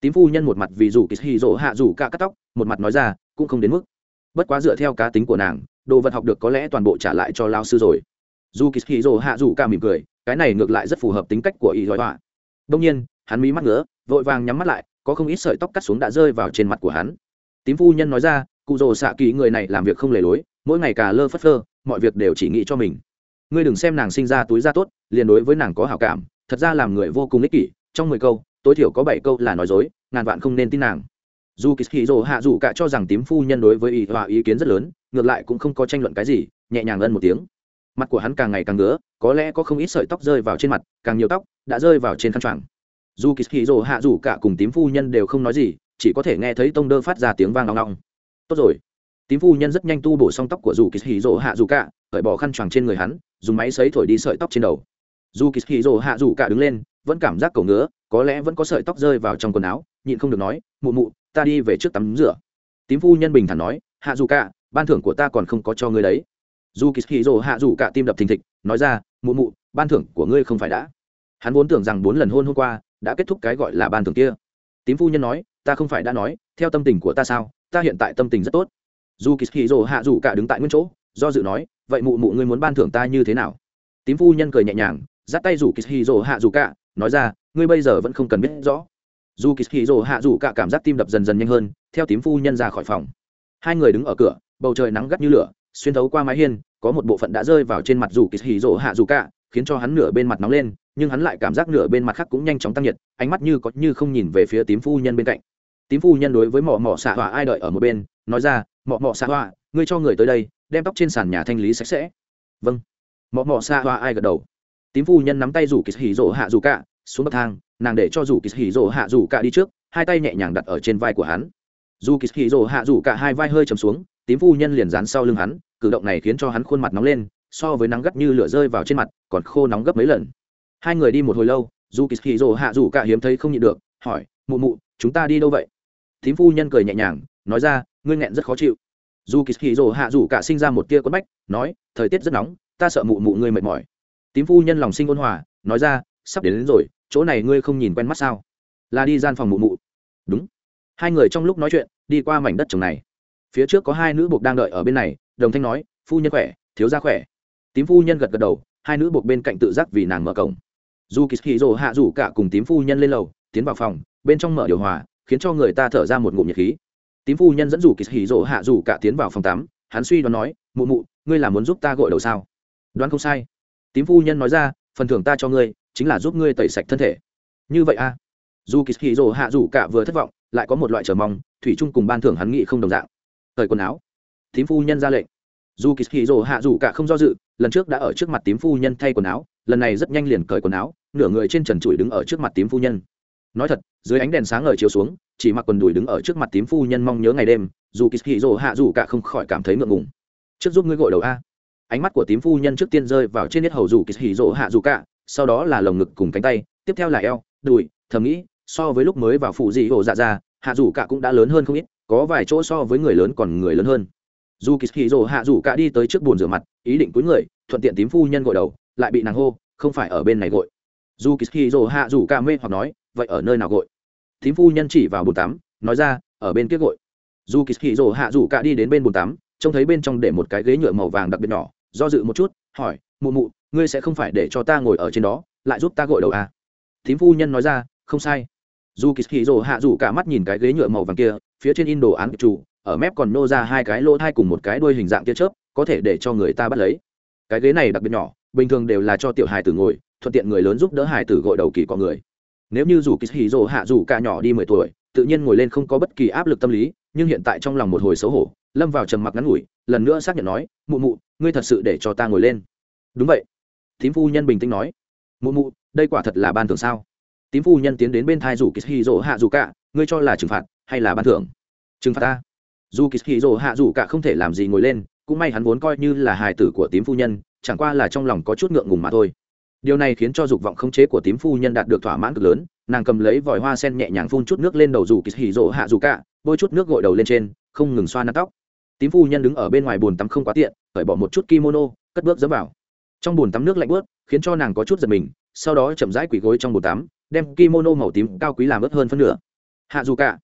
S1: Tím phu nhân một mặt vì dù kỳ hì dồ hạ dù cả cắt tóc, một mặt nói ra, cũng không đến mức. Bất quá dựa theo cá tính của nàng, đồ vật học được có lẽ toàn bộ trả lại cho lao sư rồi. Dù kỳ hì dồ hạ dù cả mỉm cười, cái này ngược lại rất phù hợp tính cách của ý họa. Đông nhiên, hắn mí mắt ngứa, vội vàng nhắm mắt lại, có không ít sợi tóc cắt xuống đã rơi vào trên mặt của hắn tím phu nhân nói ra, cụ rồ xạ kỳ người này làm việc không lề lối, mỗi ngày cả lơ phất phơ, mọi việc đều chỉ nghĩ cho mình. Ngươi đừng xem nàng sinh ra túi da tốt, liền đối với nàng có hảo cảm, thật ra làm người vô cùng ích kỷ, trong mười câu, tối thiểu có bảy câu là nói dối, ngàn vạn không nên tin nàng. Dù kỳ hì rồ hạ dù cả cho rằng tím phu nhân đối với ý hòa ý kiến rất lớn, ngược lại cũng không có tranh luận cái gì, nhẹ nhàng ân một tiếng. Mặt của hắn càng ngày càng ngứa, có lẽ có không ít sợi tóc rơi vào trên mặt, càng nhiều tóc đã rơi vào trên khăn choàng. Dù kỳ hì rồ hạ dù cả cùng tím phu nhân đều không nói gì chỉ có thể nghe thấy tông đơ phát ra tiếng vang long long tốt rồi. Tím phu nhân rất nhanh tu bổ xong tóc của dù kỳ hì rỗ hạ dù cả cởi bỏ khăn choàng trên người hắn, dùng máy xấy thổi đi sợi tóc trên đầu. Dù kỳ hì rỗ hạ dù cả đứng lên, vẫn cảm giác cổ ngứa, có lẽ vẫn có sợi tóc rơi vào trong quần áo, nhịn không được nói, mụ mụ, ta đi về trước tắm rửa. Tím phu nhân bình thản nói hạ dù cả ban thưởng của ta còn không có cho ngươi đấy. Dù kỳ hì rỗ hạ dù cả tim đập thình thịch, nói ra, mụ mụ, ban thưởng của ngươi không phải đã. Hắn vốn tưởng rằng bốn lần hôn hôm qua đã kết thúc cái gọi là ban thưởng kia. Tím phu nhân nói ta không phải đã nói, theo tâm tình của ta sao, ta hiện tại tâm tình rất tốt. Dù kỳ hì rồ hạ dù cả đứng tại nguyên chỗ, do dự nói, vậy mụ mụ ngươi muốn ban thưởng ta như thế nào? Tím phu nhân cười nhẹ nhàng dắt tay dù kỳ hì rồ hạ dù cả, nói ra, ngươi bây giờ vẫn không cần biết rõ. Dù kỳ hì rồ hạ dù cả cảm giác tim đập dần dần nhanh hơn, theo tím phu nhân ra khỏi phòng. Hai người đứng ở cửa, bầu trời nắng gắt như lửa, xuyên thấu qua mái hiên, có một bộ phận đã rơi vào trên mặt dù kỳ hì rồ hạ dù cả, khiến cho hắn nửa bên mặt nóng lên, nhưng hắn lại cảm giác nửa bên mặt khác cũng nhanh chóng tăng nhiệt, ánh mắt như có như không nhìn về phía tím phu nhân bên cạnh tím phu nhân đối với mỏ mỏ xạ hỏa ai đợi ở một bên, nói ra mỏ mỏ xạ hỏa ngươi cho người tới đây, đem tóc trên sàn nhà thanh lý sạch sẽ. Vâng. Mỏ mỏ xạ hỏa ai gật đầu. Tím phu nhân nắm tay rủ kỳ hỉ rỗ hạ dù cả, xuống bậc thang, nàng để cho rủ kỳ hỉ rỗ hạ dù cả đi trước, hai tay nhẹ nhàng đặt ở trên vai của hắn. Dù kỳ hỉ rỗ hạ dù cả hai vai hơi chầm xuống, tím phu nhân liền dán sau lưng hắn, cử động này khiến cho hắn khuôn mặt nóng lên, so với nắng gắt như lửa rơi vào trên mặt, còn khô nóng gấp mấy lần. Hai người đi một hồi lâu dù kỳ hì rồ hạ dù cả hiếm thấy không nhịn được, hỏi, mụ mụ, chúng ta đi đâu vậy? Thím phu nhân cười nhẹ nhàng nói ra ngươi nghẹn rất khó chịu. Dù kỳ hì rồ hạ dù cả sinh ra một tia quất bách nói thời tiết rất nóng ta sợ mụ mụ ngươi mệt mỏi. Tím phu nhân lòng sinh ôn hòa nói ra sắp đến, đến rồi chỗ này ngươi không nhìn quen mắt sao? Là đi gian phòng mụ mụ. Đúng. Hai người trong lúc nói chuyện đi qua mảnh đất trồng này. Phía trước có hai nữ buộc đang đợi ở bên này đồng thanh nói phu nhân khỏe thiếu gia khỏe. Tím phu nhân gật gật đầu hai nữ buộc bên cạnh tự giác vì nàng mở cổng. Dù kỳ hì rồ hạ rủ cả cùng tím phu nhân lên lầu tiến vào phòng bên trong mở điều hòa khiến cho người ta thở ra một ngụm nhiệt khí. Tím phu nhân dẫn dù kỳ hỉ rỗ hạ rủ cả tiến vào phòng tắm, hắn suy đoán nói, mụ mụ, ngươi là muốn giúp ta gội đầu sao? Đoán không sai. Tím phu nhân nói ra, phần thưởng ta cho ngươi, chính là giúp ngươi tẩy sạch thân thể. Như vậy a à? dù kỳ hỉ rỗ hạ rủ cả vừa thất vọng, lại có một loại trở mong, thủy chung cùng ban thưởng hắn nghị không đồng dạng. Thời quần áo. Tím phu nhân ra lệnh. Dù kỳ hỉ rỗ hạ rủ cả không do dự, lần trước đã ở trước mặt tím phu nhân thay quần áo, lần này rất nhanh liền cởi quần áo, nửa người trên trần trụi đứng ở trước mặt tím phu nhân nói thật, dưới ánh đèn sáng ngời chiếu xuống, chỉ mặc quần đùi đứng ở trước mặt tím phu nhân mong nhớ ngày đêm, dù kỳ hì rồ hạ dù cả không khỏi cảm thấy ngượng ngùng. Trước giúp ngươi gội đầu a. Ánh mắt của tím phu nhân trước tiên rơi vào trên nết hầu dù kỳ hì rồ hạ dù cả, sau đó là lồng ngực cùng cánh tay, tiếp theo là eo, đùi, thầm nghĩ, so với lúc mới vào phụ dị hồ dạ ra, hạ dù cả cũng đã lớn hơn không ít, có vài chỗ so với người lớn còn người lớn hơn. Dù kỳ hì rồ hạ dù cả đi tới trước bồn rửa mặt, ý định cúi người, thuận tiện tím phu nhân gội đầu, lại bị nàng hô, không phải ở bên này gội. Dù kỳ hì rồ hạ dù cả mê hoặc nói vậy ở nơi nào gội? Thím phu nhân chỉ vào bồn tắm, nói ra, ở bên kia gội. Dù kỳ hì rồ hạ rủ cả đi đến bên bồn tắm, trông thấy bên trong để một cái ghế nhựa màu vàng đặc biệt nhỏ, do dự một chút, hỏi, mụ mụ, ngươi sẽ không phải để cho ta ngồi ở trên đó, lại giúp ta gội đầu à? thím phu nhân nói ra, không sai. Dù kỳ hì rồ hạ rủ cả mắt nhìn cái ghế nhựa màu vàng kia, phía trên in đồ án chủ, ở mép còn nô ra hai cái lỗ thai cùng một cái đuôi hình dạng tia chớp, có thể để cho người ta bắt lấy. Cái ghế này đặc biệt nhỏ, bình thường đều là cho tiểu hài tử ngồi, thuận tiện người lớn giúp đỡ hài tử gội đầu kỳ có người nếu như dù kỳ hì rồ hạ dù cả nhỏ đi mười tuổi, tự nhiên ngồi lên không có bất kỳ áp lực tâm lý, nhưng hiện tại trong lòng một hồi xấu hổ, lâm vào trầm mặc ngắn ngủi, lần nữa xác nhận nói, mụ mụ, ngươi thật sự để cho ta ngồi lên. Đúng vậy, thím phu nhân bình tĩnh nói. Mụ mụ, đây quả thật là ban thưởng sao? Tím phu nhân tiến đến bên thai dù kỳ hì rỗ hạ dù cả, ngươi cho là trừng phạt hay là ban thưởng? Trừng phạt ta. Dù kỳ hì rỗ hạ dù cả không thể làm gì ngồi lên, cũng may hắn vốn coi như là hài tử của tím phu nhân, chẳng qua là trong lòng có chút ngượng ngùng mà thôi điều này khiến cho dục vọng khống chế của tím phu nhân đạt được thỏa mãn cực lớn, nàng cầm lấy vòi hoa sen nhẹ nhàng phun chút nước lên đầu dù kỳ hỉ rỗ hạ dù cả, bôi chút nước gội đầu lên trên, không ngừng xoa nắn tóc. Tím phu nhân đứng ở bên ngoài bồn tắm không quá tiện, cởi bỏ một chút kimono, cất bước dẫm vào. Trong bồn tắm nước lạnh bớt khiến cho nàng có chút giật mình, sau đó chậm rãi quỳ gối trong bồn tắm, đem kimono màu tím cao quý làm ướt hơn phân nửa. Hạ dù cả.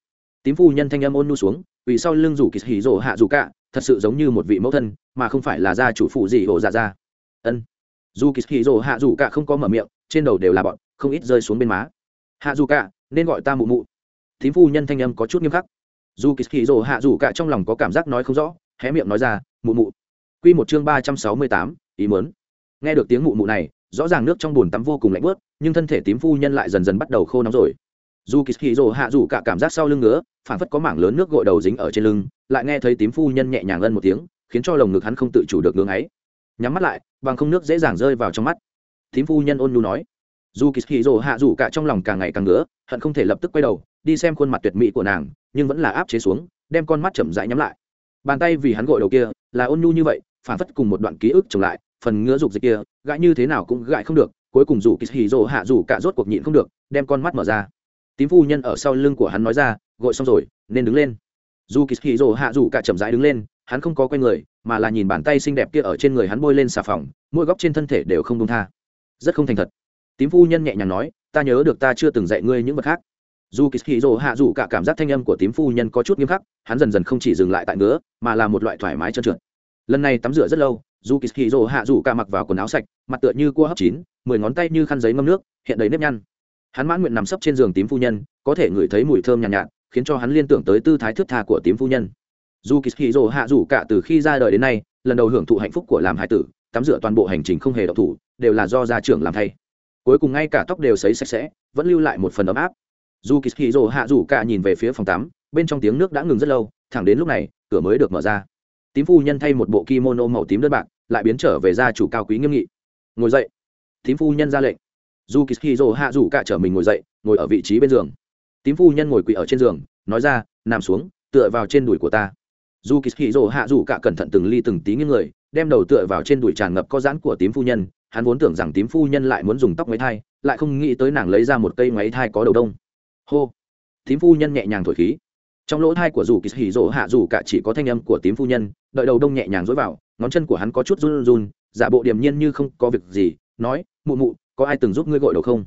S1: Tím phu nhân thanh âm ôn nu xuống quỳ sau lưng rủ kỳ hỉ rỗ hạ dù cả, thật sự giống như một vị mẫu thân, mà không phải là gia chủ phụ gì ổ dạ ra ân dù kỳ hì rồ hạ dù cả không có mở miệng, trên đầu đều là bọn, không ít rơi xuống bên má. Hạ dù cả, nên gọi ta mụ mụ. Tím phu nhân thanh âm có chút nghiêm khắc. Dù kỳ hì rồ hạ dù cả trong lòng có cảm giác nói không rõ, hé miệng nói ra, mụ mụ. Quy một chương ba trăm sáu mươi tám, ý muốn. Nghe được tiếng mụ mụ này, rõ ràng nước trong bồn tắm vô cùng lạnh bớt nhưng thân thể tím phu nhân lại dần dần bắt đầu khô nóng rồi. Dù kỳ hì rồ hạ dù cả cảm giác sau lưng ngứa, phản phất có mảng lớn nước gội đầu dính ở trên lưng, lại nghe thấy tím phu nhân nhẹ nhàng ân một tiếng, khiến cho lồng ngực hắn không tự chủ được ngưng ấy nhắm mắt lại bằng không nước dễ dàng rơi vào trong mắt. Tím phu nhân ôn nhu nói. Dù kỳ hì rồ hạ rủ cả trong lòng càng ngày càng ngứa, hận không thể lập tức quay đầu, đi xem khuôn mặt tuyệt mỹ của nàng, nhưng vẫn là áp chế xuống, đem con mắt chậm rãi nhắm lại. Bàn tay vì hắn gội đầu kia, là ôn nhu như vậy, phản phất cùng một đoạn ký ức trồng lại, phần ngứa dục dịch kia, gãi như thế nào cũng gãi không được, cuối cùng dù kỳ hì rồ hạ rủ cả rốt cuộc nhịn không được, đem con mắt mở ra. Tím phu nhân ở sau lưng của hắn nói ra, gội xong rồi, nên đứng lên. Dù kỳ hì rồ hạ rủ cả chậm rãi đứng lên, hắn không có quay người mà là nhìn bàn tay xinh đẹp kia ở trên người hắn bôi lên xà phòng mỗi góc trên thân thể đều không đông tha. Rất không thành thật. Tím phu nhân nhẹ nhàng nói ta nhớ được ta chưa từng dạy ngươi những vật khác. Dù kỳ hì rồ hạ dù cả cảm giác thanh âm của tím phu nhân có chút nghiêm khắc hắn dần dần không chỉ dừng lại tại ngứa mà là một loại thoải mái trơn trượt. Lần này tắm rửa rất lâu dù kỳ hì rồ hạ dù cả mặc vào quần áo sạch mặt tựa như cua hấp chín mười ngón tay như khăn giấy ngâm nước hiện đầy nếp nhăn. Hắn mãn nguyện nằm sấp trên giường tím phu nhân có thể ngửi thấy mùi thơm nhàn nhạt, nhạt khiến cho hắn liên tưởng tới tư thái thước tha của tím phu nhân dù kỳ hì rồ hạ dù cả từ khi ra đời đến nay, lần đầu hưởng thụ hạnh phúc của làm hải tử, tắm rửa toàn bộ hành trình không hề độc thủ, đều là do gia trưởng làm thay. Cuối cùng ngay cả tóc đều sấy sạch sẽ, vẫn lưu lại một phần ấm áp. Dù kỳ hì rồ hạ dù cả nhìn về phía phòng tắm, bên trong tiếng nước đã ngừng rất lâu, thẳng đến lúc này, cửa mới được mở ra. Tím phu nhân thay một bộ kimono màu tím đơn bạc, lại biến trở về gia chủ cao quý nghiêm nghị. Ngồi dậy. Tím phu nhân ra lệnh. Dù kỳ hì rồ hạ dù cả trở mình ngồi dậy, ngồi ở vị trí bên giường. Tím phu nhân ngồi quỳ ở trên giường, nói ra, nằm xuống, tựa vào trên đùi của ta dù kỳ hì rồ hạ dù cả cẩn thận từng ly từng tí nghiêng người, đem đầu tựa vào trên đùi tràn ngập có giãn của tím phu nhân. Hắn vốn tưởng rằng tím phu nhân lại muốn dùng tóc máy thai, lại không nghĩ tới nàng lấy ra một cây máy thai có đầu đông. Hô! Tím phu nhân nhẹ nhàng thổi khí. Trong lỗ thai của dù kỳ hì rỗ hạ dù cả chỉ có thanh âm của tím phu nhân, đợi đầu đông nhẹ nhàng dối vào, ngón chân của hắn có chút run run, giả bộ điềm nhiên như không có việc gì, nói, mụ mụ, có ai từng giúp ngươi gội đầu không?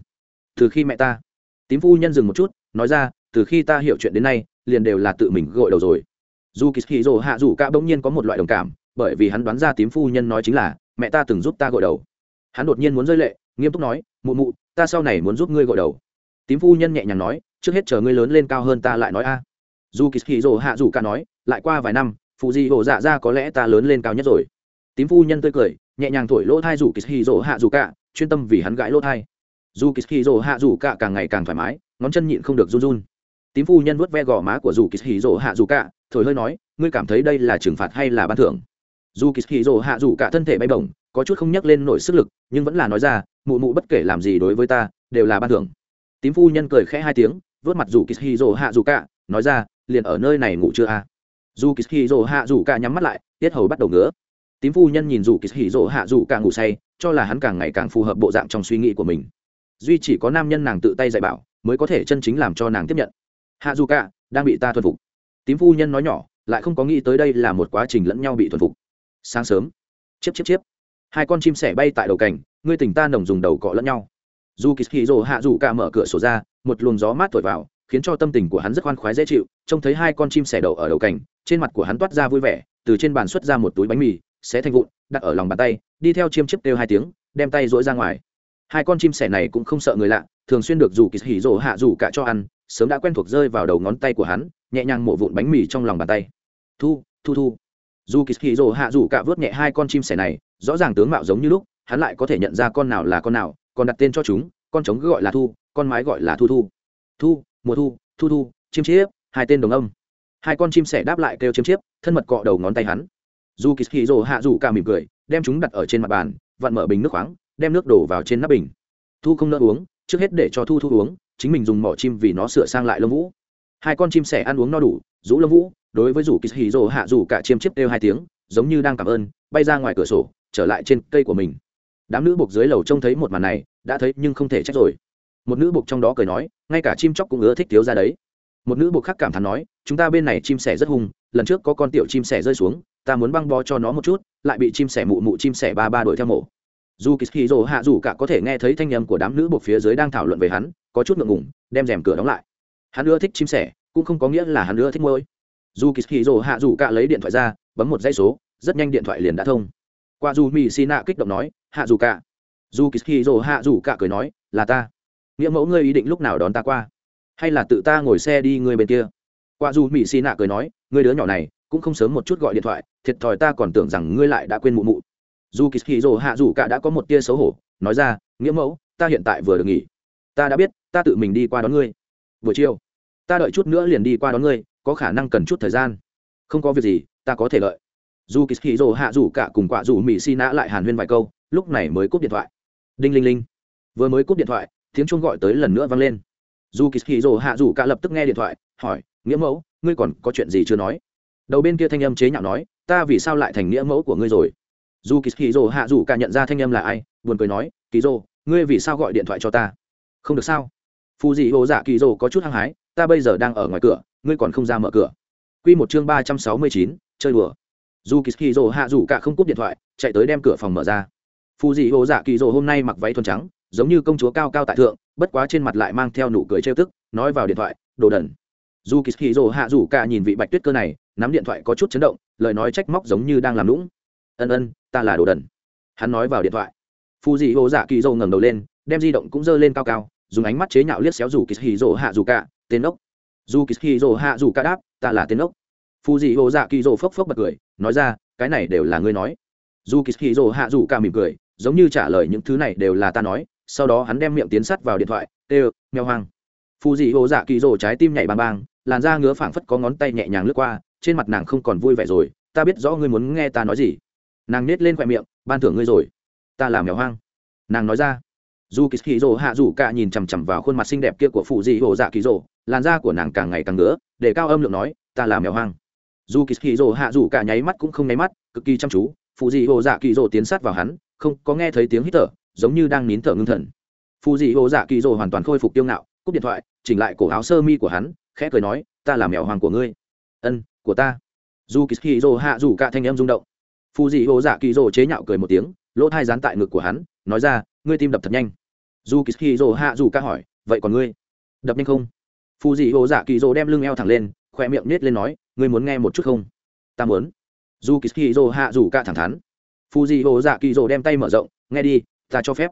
S1: Từ khi mẹ ta. Tím phu nhân dừng một chút, nói ra, từ khi ta hiểu chuyện đến nay, liền đều là tự mình gội đầu rồi dù kỳ hì rồ hạ dù cả bỗng nhiên có một loại đồng cảm, bởi vì hắn đoán ra tím phu nhân nói chính là, mẹ ta từng giúp ta gội đầu. Hắn đột nhiên muốn rơi lệ, nghiêm túc nói, mụ mụ, ta sau này muốn giúp ngươi gội đầu. Tím phu nhân nhẹ nhàng nói, trước hết chờ ngươi lớn lên cao hơn ta lại nói a. Dù kỳ hì rồ hạ dù cả nói, lại qua vài năm, phụ di hồ dạ ra có lẽ ta lớn lên cao nhất rồi. Tím phu nhân tươi cười, nhẹ nhàng thổi lỗ thai rủ kỳ hì rồ hạ dù cả, chuyên tâm vì hắn gãi lỗ thai. Dù kỳ hì rồ hạ dù cả càng ngày càng thoải mái, ngón chân nhịn không được run run. Tím phu nhân vuốt ve gò má của dù kỳ hì rồ hạ dù cả thổi hơi nói, ngươi cảm thấy đây là trừng phạt hay là ban thưởng? Dù kỳ hì rồ hạ dù cả thân thể bay bổng, có chút không nhắc lên nổi sức lực, nhưng vẫn là nói ra, mụ mụ bất kể làm gì đối với ta, đều là ban thưởng. Tím phu nhân cười khẽ hai tiếng, vớt mặt dù kỳ hì rồ hạ dù cả, nói ra, liền ở nơi này ngủ chưa à? dù kỳ hì rồ hạ dù cả nhắm mắt lại, tiết hầu bắt đầu ngứa. Tím phu nhân nhìn dù kỳ hì rồ hạ dù cả ngủ say, cho là hắn càng ngày càng phù hợp bộ dạng trong suy nghĩ của mình. Duy chỉ có nam nhân nàng tự tay dạy bảo, mới có thể chân chính làm cho nàng tiếp nhận. Hạ dù cả, đang bị ta thuần phục tím phu nhân nói nhỏ, lại không có nghĩ tới đây là một quá trình lẫn nhau bị thuần phục. Sáng sớm, chiếp chiếp chiếp, hai con chim sẻ bay tại đầu cảnh ngươi tỉnh ta nồng dùng đầu cọ lẫn nhau. Dù kỳ hì rồ hạ dù cả mở cửa sổ ra, một luồng gió mát thổi vào, khiến cho tâm tình của hắn rất khoan khoái dễ chịu, trông thấy hai con chim sẻ đậu ở đầu cảnh trên mặt của hắn toát ra vui vẻ, từ trên bàn xuất ra một túi bánh mì, xé thành vụn, đặt ở lòng bàn tay, đi theo chiêm chiếp kêu hai tiếng, đem tay dỗi ra ngoài. Hai con chim sẻ này cũng không sợ người lạ, thường xuyên được dù kỳ hỉ hạ dù cả cho ăn, sớm đã quen thuộc rơi vào đầu ngón tay của hắn nhẹ nhàng mổ vụn bánh mì trong lòng bàn tay. Thu thu thu. Dù kỳ hỉ hạ dù cả vớt nhẹ hai con chim sẻ này, rõ ràng tướng mạo giống như lúc, hắn lại có thể nhận ra con nào là con nào còn đặt tên cho chúng, con trống gọi là thu, con mái gọi là thu thu. Thu, mùa thu thu thu chim chiếp, hai tên đồng âm. Hai con chim sẻ đáp lại kêu chim chiếp, thân mật cọ đầu ngón tay hắn. Dù kỳ hì rồ hạ dù cả mỉm cười, đem chúng đặt ở trên mặt bàn, vặn mở bình nước khoáng, đem nước đổ vào trên nắp bình. Thu không nỡ uống, trước hết để cho thu thu uống, chính mình dùng mỏ chim vì nó sửa sang lại lông vũ hai con chim sẻ ăn uống no đủ, rũ lông vũ, đối với rủ kỳ hì rồ hạ rủ cả chiêm chiếp kêu hai tiếng, giống như đang cảm ơn, bay ra ngoài cửa sổ, trở lại trên cây của mình. Đám nữ buộc dưới lầu trông thấy một màn này, đã thấy nhưng không thể trách rồi. Một nữ buộc trong đó cười nói, ngay cả chim chóc cũng ưa thích thiếu ra đấy. Một nữ buộc khác cảm thán nói, chúng ta bên này chim sẻ rất hung, lần trước có con tiểu chim sẻ rơi xuống, ta muốn băng bó cho nó một chút, lại bị chim sẻ mụ mụ chim sẻ ba ba đuổi theo mổ. Dù kỳ rồ hạ dù cả có thể nghe thấy thanh âm của đám nữ buộc phía dưới đang thảo luận về hắn, có chút ngượng ngùng, đem rèm cửa đóng lại hắn ưa thích chim sẻ, cũng không có nghĩa là hắn ưa thích môi dù kỳ rồ hạ dù cả lấy điện thoại ra, bấm một dãy số, rất nhanh điện thoại liền đã thông. Qua dù mỹ xì nạ kích động nói, hạ dù cả. Dù kỳ rồ hạ dù cả cười nói, là ta. Nghĩa mẫu ngươi ý định lúc nào đón ta qua? Hay là tự ta ngồi xe đi ngươi bên kia? Qua dù mỹ xì nạ cười nói, ngươi đứa nhỏ này, cũng không sớm một chút gọi điện thoại, thiệt thòi ta còn tưởng rằng ngươi lại đã quên mụ mụ. Dù kỳ hì rồ hạ dù cả đã có một tia xấu hổ, nói ra, nghĩa mẫu, ta hiện tại vừa được nghỉ. Ta đã biết, ta tự mình đi qua đón ngươi buổi chiều, ta đợi chút nữa liền đi qua đón ngươi, có khả năng cần chút thời gian. Không có việc gì, ta có thể lợi dù kỳ hì rồ hạ Rủ cả cùng quả Rủ mỹ xi nã lại hàn huyên vài câu, lúc này mới cúp điện thoại. Đinh linh linh. Vừa mới cúp điện thoại, tiếng chuông gọi tới lần nữa vang lên. Dù kỳ hì rồ hạ Rủ cả lập tức nghe điện thoại, hỏi, nghĩa mẫu, ngươi còn có chuyện gì chưa nói? Đầu bên kia thanh âm chế nhạo nói, ta vì sao lại thành nghĩa mẫu của ngươi rồi? Dù kỳ hì rồ hạ Rủ cả nhận ra thanh âm là ai, buồn cười nói kỳ rồ ngươi vì sao gọi điện thoại cho ta? Không được sao? Phù dị hồ dạ kỳ rồ có chút hăng hái, ta bây giờ đang ở ngoài cửa, ngươi còn không ra mở cửa. Q một chương ba trăm sáu mươi chín, chơi đùa. Dù kỳ rồ hạ dù cả không cúp điện thoại, chạy tới đem cửa phòng mở ra. Phù dị hồ dạ kỳ rồ hôm nay mặc váy thuần trắng, giống như công chúa cao cao tại thượng, bất quá trên mặt lại mang theo nụ cười trêu tức, nói vào điện thoại, đồ đần. Dù kỳ rồ hạ dù cả nhìn vị bạch tuyết cơ này, nắm điện thoại có chút chấn động, lời nói trách móc giống như đang làm lũng. Ân ân, ta là đồ đần. Hắn nói vào điện thoại. Phù dị hồ dạ kỳ dâu ngẩng đầu lên, đem di động cũng giơ lên cao cao dùng ánh mắt chế nhạo liếc xéo dù kỳ hì dỗ hạ dù cả, tên ốc. Dù kỳ hì dỗ hạ dù cả đáp, ta là tên ốc. Phù dị hồ dạ kỳ dỗ phốc phốc bật cười, nói ra, cái này đều là ngươi nói. Dù kỳ hì dỗ hạ dù cả mỉm cười, giống như trả lời những thứ này đều là ta nói, sau đó hắn đem miệng tiến sắt vào điện thoại, tê mèo hoang. Phù dị hồ dạ kỳ dỗ trái tim nhảy bang bang làn da ngứa phảng phất có ngón tay nhẹ nhàng lướt qua, trên mặt nàng không còn vui vẻ rồi, ta biết rõ ngươi muốn nghe ta nói gì. Nàng nết lên khoe miệng, ban thưởng ngươi rồi, ta làm mèo hoang. Nàng nói ra dù kỳ kỳ rồ hạ dù cả nhìn chằm chằm vào khuôn mặt xinh đẹp kia của phụ dị hồ dạ kỳ rồ làn da của nàng càng ngày càng ngứa, để cao âm lượng nói, ta là mèo hoang. Dù kỳ kỳ rồ hạ dù cả nháy mắt cũng không nháy mắt, cực kỳ chăm chú phụ dị hồ dạ kỳ rồ tiến sát vào hắn, không có nghe thấy tiếng hít thở, giống như đang nín thở ngưng thần. Phụ dị hồ dạ kỳ rồ hoàn toàn khôi phục tiêu ngạo, cúp điện thoại, chỉnh lại cổ áo sơ mi của hắn, khẽ cười nói, ta là mèo hoang của ngươi. Ân, của ta. Dù kỳ kỳ rồ hạ dù cả thanh âm rung động. Phụ dị hồ dạ kỳ rồ chế nhạo cười một tiếng, lỗ thai dán tại ngực của hắn, nói ra, ngươi tim đập thật nhanh dù kỳ hì rồ hạ dù ca hỏi, vậy còn ngươi? Đập nhanh không? Phù dị hồ dạ kỳ rồ đem lưng eo thẳng lên khoe miệng nết lên nói, ngươi muốn nghe một chút không? Ta muốn. Dù kỳ hì rồ hạ dù ca thẳng thắn. Phù dị hồ dạ kỳ rồ đem tay mở rộng, nghe đi, ta cho phép.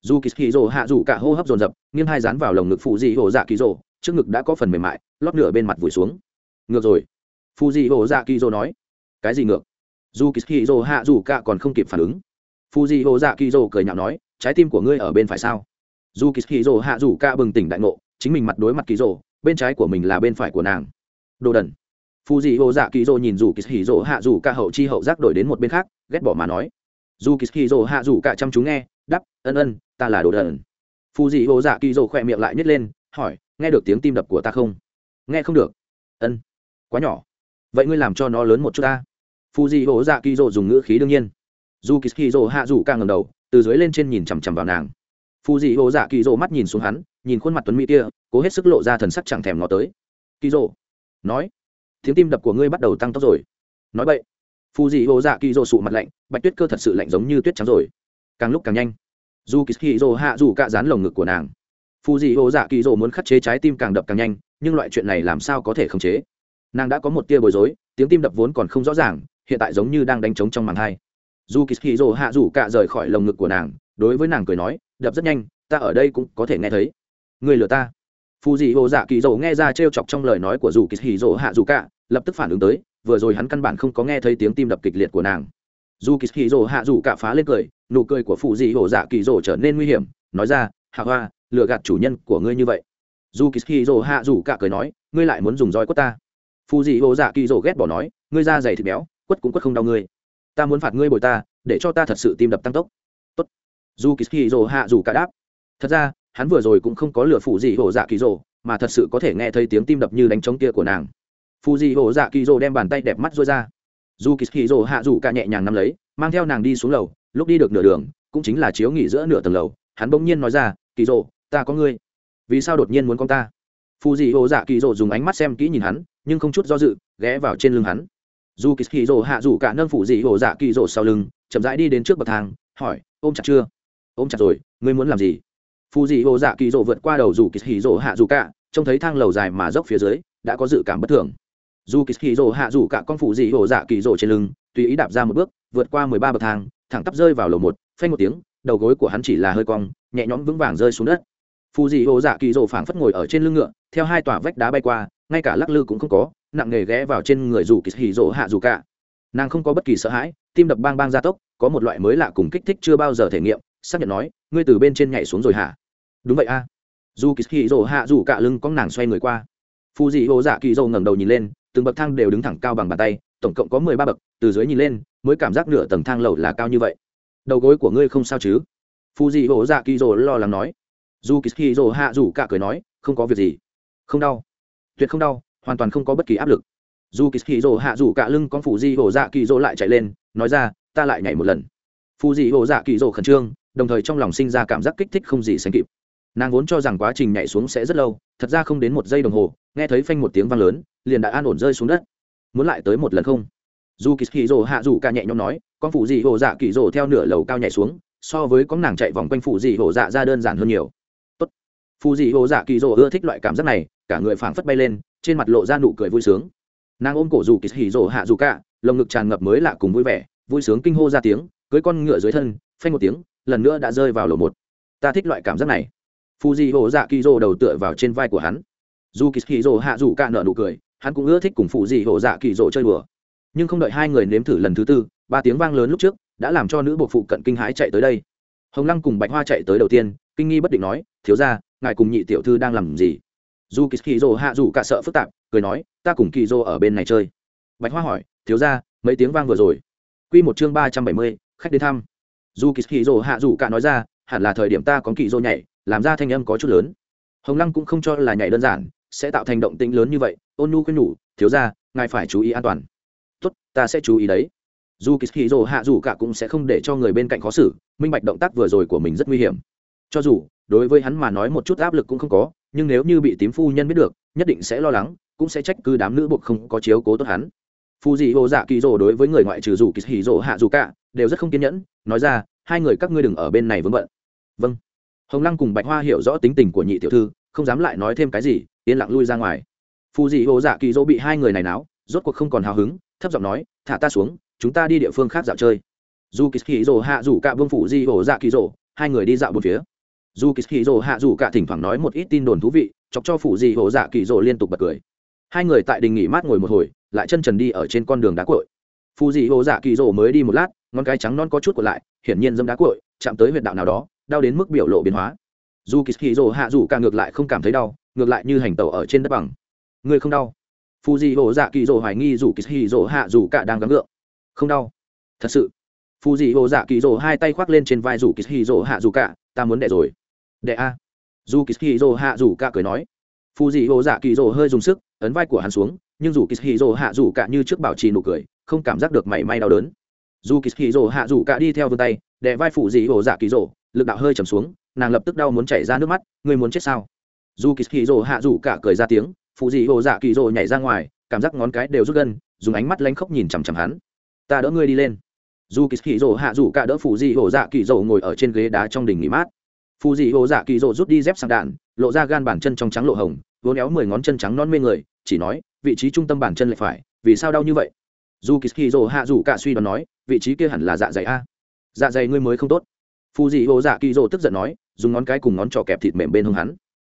S1: Dù kỳ hì rồ hạ dù ca hô hấp dồn dập, nghiêng hai dán vào lồng ngực phù dị hồ dạ kỳ rồ trước ngực đã có phần mềm mại, lót nửa bên mặt vùi xuống. Ngược rồi. Phù dị hồ dạ kỳ rồ nói. Cái gì ngược? Dù kỳ hì rồ hạ dù ca còn không kịp phản ứng. Phù dị hồ dạ kỳ rồ cười nhạo nói, trái tim của ngươi ở bên phải sao? Dù kỳ hì rồ hạ dù cả bừng tỉnh đại ngộ, chính mình mặt đối mặt kỳ rồ bên trái của mình là bên phải của nàng. Đồ đần. Phù dị hồ dạ kỳ rồ nhìn dù kỳ hì rồ hạ dù cả hậu chi hậu giác đổi đến một bên khác, ghét bỏ mà nói. Dù kỳ hì rồ hạ dù cả chăm chú nghe đắp ân ân, ta là đồ đần. Phù dị hồ dạ kỳ rồ khỏe miệng lại nhét lên, hỏi, nghe được tiếng tim đập của ta không? Nghe không được. Ân, quá nhỏ. Vậy ngươi làm cho nó lớn một chút ta. Phù dị hồ dạ kỳ rồ dùng ngữ khí đương nhiên. Dù kỳ kỳ rồ hạ dù ca ngầm đầu, từ dưới lên trên nhìn chằm chằm vào nàng phù dị hồ dạ kỳ rồ mắt nhìn xuống hắn, nhìn khuôn mặt tuấn mỹ kia, cố hết sức lộ ra thần sắc chẳng thèm ngó tới. Kỳ rồ nói, tiếng tim đập của ngươi bắt đầu tăng tốc rồi. Nói vậy, phù dị hồ dạ kỳ rồ sụ mặt lạnh, bạch tuyết cơ thật sự lạnh giống như tuyết trắng rồi. Càng lúc càng nhanh, dù kỳ kỳ hạ dù cạ dán lồng ngực của nàng, phù dị hồ dạ kỳ rồ muốn khắt chế trái tim càng đập càng nhanh, nhưng loại chuyện này làm sao có thể khống chế? Nàng đã có một tia bối rối, tiếng tim đập vốn còn không rõ ràng, hiện tại giống như đang đánh trống trong màng thai dù kỳ hì hạ dù cạ rời khỏi lồng ngực của nàng, đối với nàng cười nói đập rất nhanh, ta ở đây cũng có thể nghe thấy. Người lừa ta. Phù dị hồ dạ kỳ dỗ nghe ra t r e o chọc trong lời nói của dù kỳ hì dỗ hạ dù cả, lập tức phản ứng tới, vừa rồi hắn căn bản không có nghe thấy tiếng tim đập kịch liệt của nàng. Dù kỳ hì dỗ hạ dù cả phá lên cười, nụ cười của phù dị hồ dạ kỳ dỗ trở nên nguy hiểm, nói ra, hạ hoa, lừa gạt chủ nhân của ngươi như vậy. Dù kỳ hì dỗ hạ dù cả cười nói, ngươi lại muốn dùng roi quất ta? Phù dị hồ dạ kỳ dỗ ghét bỏ nói, ngươi da dày thịt béo, quất cũng quất không đau ngươi. Ta muốn phạt ngươi bồi ta, để cho ta thật sự tim đập tăng tốc dù kỳ hì rồ hạ dù cả đáp. Thật ra hắn vừa rồi cũng không có lửa phụ gì hổ dạ kỳ rồ mà thật sự có thể nghe thấy tiếng tim đập như đánh trống kia của nàng. Phụ gì hổ dạ kỳ rồ đem bàn tay đẹp mắt rối ra. Dù kỳ hì rồ hạ dù cả nhẹ nhàng nắm lấy mang theo nàng đi xuống lầu lúc đi được nửa đường cũng chính là chiếu nghỉ giữa nửa tầng lầu hắn bỗng nhiên nói ra kỳ rồ, ta có ngươi. Vì sao đột nhiên muốn con ta? Phù dị hồ dạ kỳ rồ dùng ánh mắt xem kỹ nhìn hắn nhưng không chút do dự ghé vào trên lưng hắn. Dù kỳ hì hạ rủ cả nâng phù dị hồ dạ kỳ rồ sau lưng chậm rãi đi đến trước bậc thang hỏi ôm chặt chưa? Ôm chặt rồi, ngươi muốn làm gì? Phù dị hồ dạ kỳ rộ vượt qua đầu dù kỳ hì rộ hạ dù cả, trông thấy thang lầu dài mà dốc phía dưới, đã có dự cảm bất thường. Dù kỳ hì rộ hạ dù cả con phù dị hồ dạ kỳ rộ trên lưng, tùy ý đạp ra một bước, vượt qua mười ba bậc thang, thẳng tắp rơi vào lầu một, phanh một tiếng, đầu gối của hắn chỉ là hơi cong, nhẹ nhõm vững vàng rơi xuống đất. Phù dị hồ dạ kỳ rộ phảng phất ngồi ở trên lưng ngựa, theo hai tòa vách đá bay qua, ngay cả lắc lư cũng không có, nặng nề ghé vào trên người dù kỳ hì rộ hạ dù cả. Nàng không có bất kỳ sợ hãi, tim đập bang bang gia tốc, có một loại mới lạ cùng kích thích chưa bao giờ thể nghiệm xác nhận nói, ngươi từ bên trên nhảy xuống rồi hả? Đúng vậy a. Dù kỳ hì hạ dù cả lưng con nàng xoay người qua. Phù dị hồ dạ kỳ rộ ngẩng đầu nhìn lên, từng bậc thang đều đứng thẳng cao bằng bàn tay, tổng cộng có mười ba bậc, từ dưới nhìn lên, mới cảm giác nửa tầng thang lầu là cao như vậy. Đầu gối của ngươi không sao chứ? Phù dị hồ dạ kỳ rộ lo lắng nói. Dù kỳ hì hạ dù cả cười nói, không có việc gì. Không đau. Tuyệt không đau, hoàn toàn không có bất kỳ áp lực. Dù kỳ hì hạ dù cả lưng con phụ dị hồ dạ kỳ rồ lại chạy lên, nói ra, ta lại nhảy một lần. Phụ dị hồ dạ kỳ rồ khẩn trương đồng thời trong lòng sinh ra cảm giác kích thích không gì sánh kịp. Nàng vốn cho rằng quá trình nhảy xuống sẽ rất lâu, thật ra không đến một giây đồng hồ, nghe thấy phanh một tiếng vang lớn, liền đã an ổn rơi xuống đất. Muốn lại tới một lần không? Dù kỳ hì rồ hạ dù ca nhẹ nhõm nói, con phụ dị hồ dạ kỳ rồ theo nửa lầu cao nhảy xuống, so với con nàng chạy vòng quanh phụ dị hồ dạ ra đơn giản hơn nhiều. Tốt. phụ dị hồ dạ kỳ rồ ưa thích loại cảm giác này, cả người phảng phất bay lên, trên mặt lộ ra nụ cười vui sướng. Nàng ôm cổ dù kỳ hỉ hạ dù ca lồng ngực tràn ngập mới lạ cùng vui vẻ, vui sướng kinh hô ra tiếng, cưới con ngựa dưới thân, phanh một tiếng lần nữa đã rơi vào lầu một. Ta thích loại cảm giác này. Phù di hồ dạ kỳ dô đầu tựa vào trên vai của hắn. Dù kỳ kỳ dô hạ dù cả nợ nụ cười, hắn cũng ưa thích cùng phù di hồ dạ kỳ dô chơi đùa. Nhưng không đợi hai người nếm thử lần thứ tư, ba tiếng vang lớn lúc trước đã làm cho nữ bộ phụ cận kinh hãi chạy tới đây. Hồng lăng cùng bạch hoa chạy tới đầu tiên, kinh nghi bất định nói, thiếu ra ngài cùng nhị tiểu thư đang làm gì? Dù kỳ kỳ dô hạ dù cả sợ phức tạp, cười nói, ta cùng kỳ dô ở bên này chơi. Bạch hoa hỏi, thiếu ra mấy tiếng vang vừa rồi? Q một chương ba trăm bảy mươi, khách đến thăm dù kỳ hì rồ hạ dù cả nói ra, hẳn là thời điểm ta có kỳ rồ nhảy, làm ra thanh âm có chút lớn. Hồng lăng cũng không cho là nhảy đơn giản, sẽ tạo thành động tĩnh lớn như vậy, ôn nu khuyên nhủ, thiếu ra ngài phải chú ý an toàn. Tốt, ta sẽ chú ý đấy. Dù kỳ hì rồ hạ dù cả cũng sẽ không để cho người bên cạnh khó xử, minh bạch động tác vừa rồi của mình rất nguy hiểm. Cho dù, đối với hắn mà nói một chút áp lực cũng không có, nhưng nếu như bị tím phu nhân biết được, nhất định sẽ lo lắng, cũng sẽ trách cứ đám nữ buộc không có chiếu cố tốt hắn. Phù dị hồ dạ kỳ rồ đối với người ngoại trừ dù kỳ hỉ rồ hạ dù cả đều rất không kiên nhẫn nói ra hai người các ngươi đừng ở bên này vướng bận. Vâng. Hồng lăng cùng bạch hoa hiểu rõ tính tình của nhị tiểu thư không dám lại nói thêm cái gì yên lặng lui ra ngoài. Phù dị hồ dạ kỳ dỗ bị hai người này náo rốt cuộc không còn hào hứng thấp giọng nói thả ta xuống chúng ta đi địa phương khác dạo chơi. Dù kỳ hỉ Dỗ hạ rủ cả vương phủ di hồ dạ kỳ Dỗ, hai người đi dạo một phía. Dù kỳ hì Dỗ hạ rủ cả thỉnh thoảng nói một ít tin đồn thú vị chọc cho phủ dị hồ dạ kỳ Dỗ liên tục bật cười. Hai người tại đình nghỉ mát ngồi một hồi lại chân trần đi ở trên con đường đá cội Phù dị hồ dạ kỳ Dỗ mới đi một lát ngón cái trắng non có chút của lại, hiển nhiên dâm đá cội chạm tới huyệt đạo nào đó, đau đến mức biểu lộ biến hóa. Dù kỳ hì rồ hạ dù cả ngược lại không cảm thấy đau, ngược lại như hành tẩu ở trên đất bằng. Người không đau. Phụ dị hồ dạ kỳ rồ hoài nghi dù kỳ hì rồ hạ dù cả đang gắng gượng. Không đau. Thật sự. Phù dị hồ dạ kỳ rồ hai tay khoác lên trên vai dù kỳ hì rồ hạ dù cả, ta muốn đẻ rồi. Đẻ a? Dù kỳ rồ hạ dù cả cười nói. Phù dị hồ dạ kỳ rồ hơi dùng sức, ấn vai của hắn xuống, nhưng dù kỳ rồ hạ dù cả như trước bảo trì nụ cười, không cảm giác được mảy may đau đớn dù kỳ rồ hạ rủ cả đi theo vươn tay, đè vai phụ dị hồ dạ kỳ rổ lực đạo hơi trầm xuống, nàng lập tức đau muốn chảy ra nước mắt người muốn chết sao? Dù kỳ rồ hạ rủ cả cười ra tiếng, phụ dị hồ dạ kỳ rổ nhảy ra ngoài, cảm giác ngón cái đều rút gân dùng ánh mắt lanh khóc nhìn chằm chằm hắn. Ta đỡ ngươi đi lên. Dù kỳ rồ hạ rủ cả đỡ phụ dị hồ dạ kỳ rổ ngồi ở trên ghế đá trong đình nghỉ mát. Phụ dị hồ dạ kỳ rổ rút đi dép sang đạn, lộ ra gan bàn chân trong trắng lộ hồng, vốn éo mười ngón chân trắng non mê người, chỉ nói, vị trí trung tâm bàn chân lại phải, vì sao đau như vậy? Dù kỳ rộ hạ dù cả suy đoán nói, vị trí kia hẳn là dạ dày a. Dạ dày ngươi mới không tốt. Phù dị hồ dạ kỳ dỗ tức giận nói, dùng ngón cái cùng ngón trỏ kẹp thịt mềm bên hông hắn.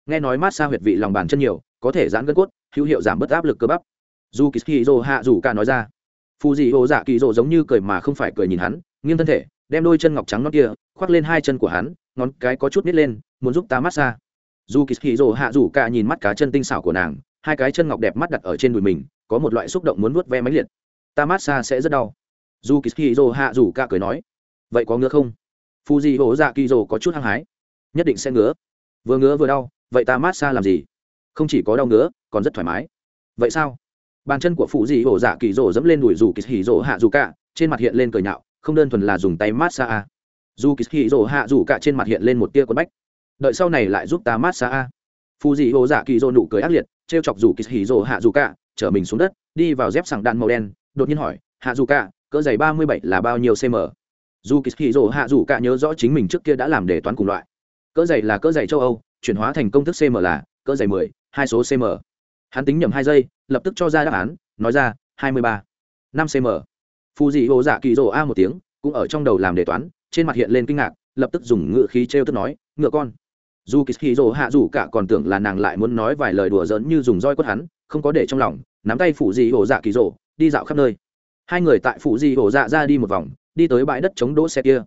S1: Nghe nói mát xa huyệt vị lòng bàn chân nhiều, có thể giãn gân cốt, hữu hiệu giảm bớt áp lực cơ bắp. Dù kỳ rộ hạ dù cả nói ra phù dị hồ dạ kỳ dỗ giống như cười mà không phải cười nhìn hắn, nghiêng thân thể, đem đôi chân ngọc trắng nó kia, khoác lên hai chân của hắn, ngón cái có chút nít lên, muốn giúp ta mát xa. Dù kỳ hì rồ hạ rủ cả nhìn mắt cá chân tinh xảo của nàng, hai cái chân ngọc đẹp mắt đặt ở trên đùi mình, có một loại xúc động muốn vuốt ve máy liệt ta mát xa sẽ rất đau. Dù kỳ kỳ dô hạ rủ ca cười nói, vậy có ngứa không? Phu di hổ dạ kỳ dô có chút hăng hái, nhất định sẽ ngứa. Vừa ngứa vừa đau, vậy ta mát xa làm gì? Không chỉ có đau ngứa, còn rất thoải mái. Vậy sao? Bàn chân của phụ di hổ dạ kỳ dô dẫm lên đùi dù kỳ kỳ dô hạ rủ ca trên mặt hiện lên cười nhạo, không đơn thuần là dùng tay mát xa à. Dù kỳ kỳ dô hạ dù ca trên mặt hiện lên một tia quần bách. Đợi sau này lại giúp ta mát xa a phù dị hồ dạ kỳ dô nụ cười ác liệt t r e o chọc dù kỳ hì dô hạ dù cả chở mình xuống đất, đi vào dép sàng đạn màu đen đột nhiên hỏi, hạ dù cả, cỡ giày ba mươi bảy là bao nhiêu cm dù kỳ hì rỗ hạ dù cả nhớ rõ chính mình trước kia đã làm đề toán cùng loại. Cỡ giày là cỡ giày châu âu, chuyển hóa thành công thức cm là cỡ giày mười, hai số cm hắn tính nhầm hai giây, lập tức cho ra đáp án, nói ra, hai mươi ba, năm cm phù dị hồ dạ kỳ rỗ a một tiếng, cũng ở trong đầu làm đề toán, trên mặt hiện lên kinh ngạc, lập tức dùng ngựa khí t r e o tức nói, ngựa con. Dù kỳ hì rỗ hạ dù cả còn tưởng là nàng lại muốn nói vài lời đùa giỡn như dùng roi quất hắn, không có để trong lòng, nắm tay phủ dị hồ dạ kỳ rỗ đi dạo khắp nơi. Hai người tại phủ di hổ dạ ra đi một vòng, đi tới bãi đất chống đỗ xe kia.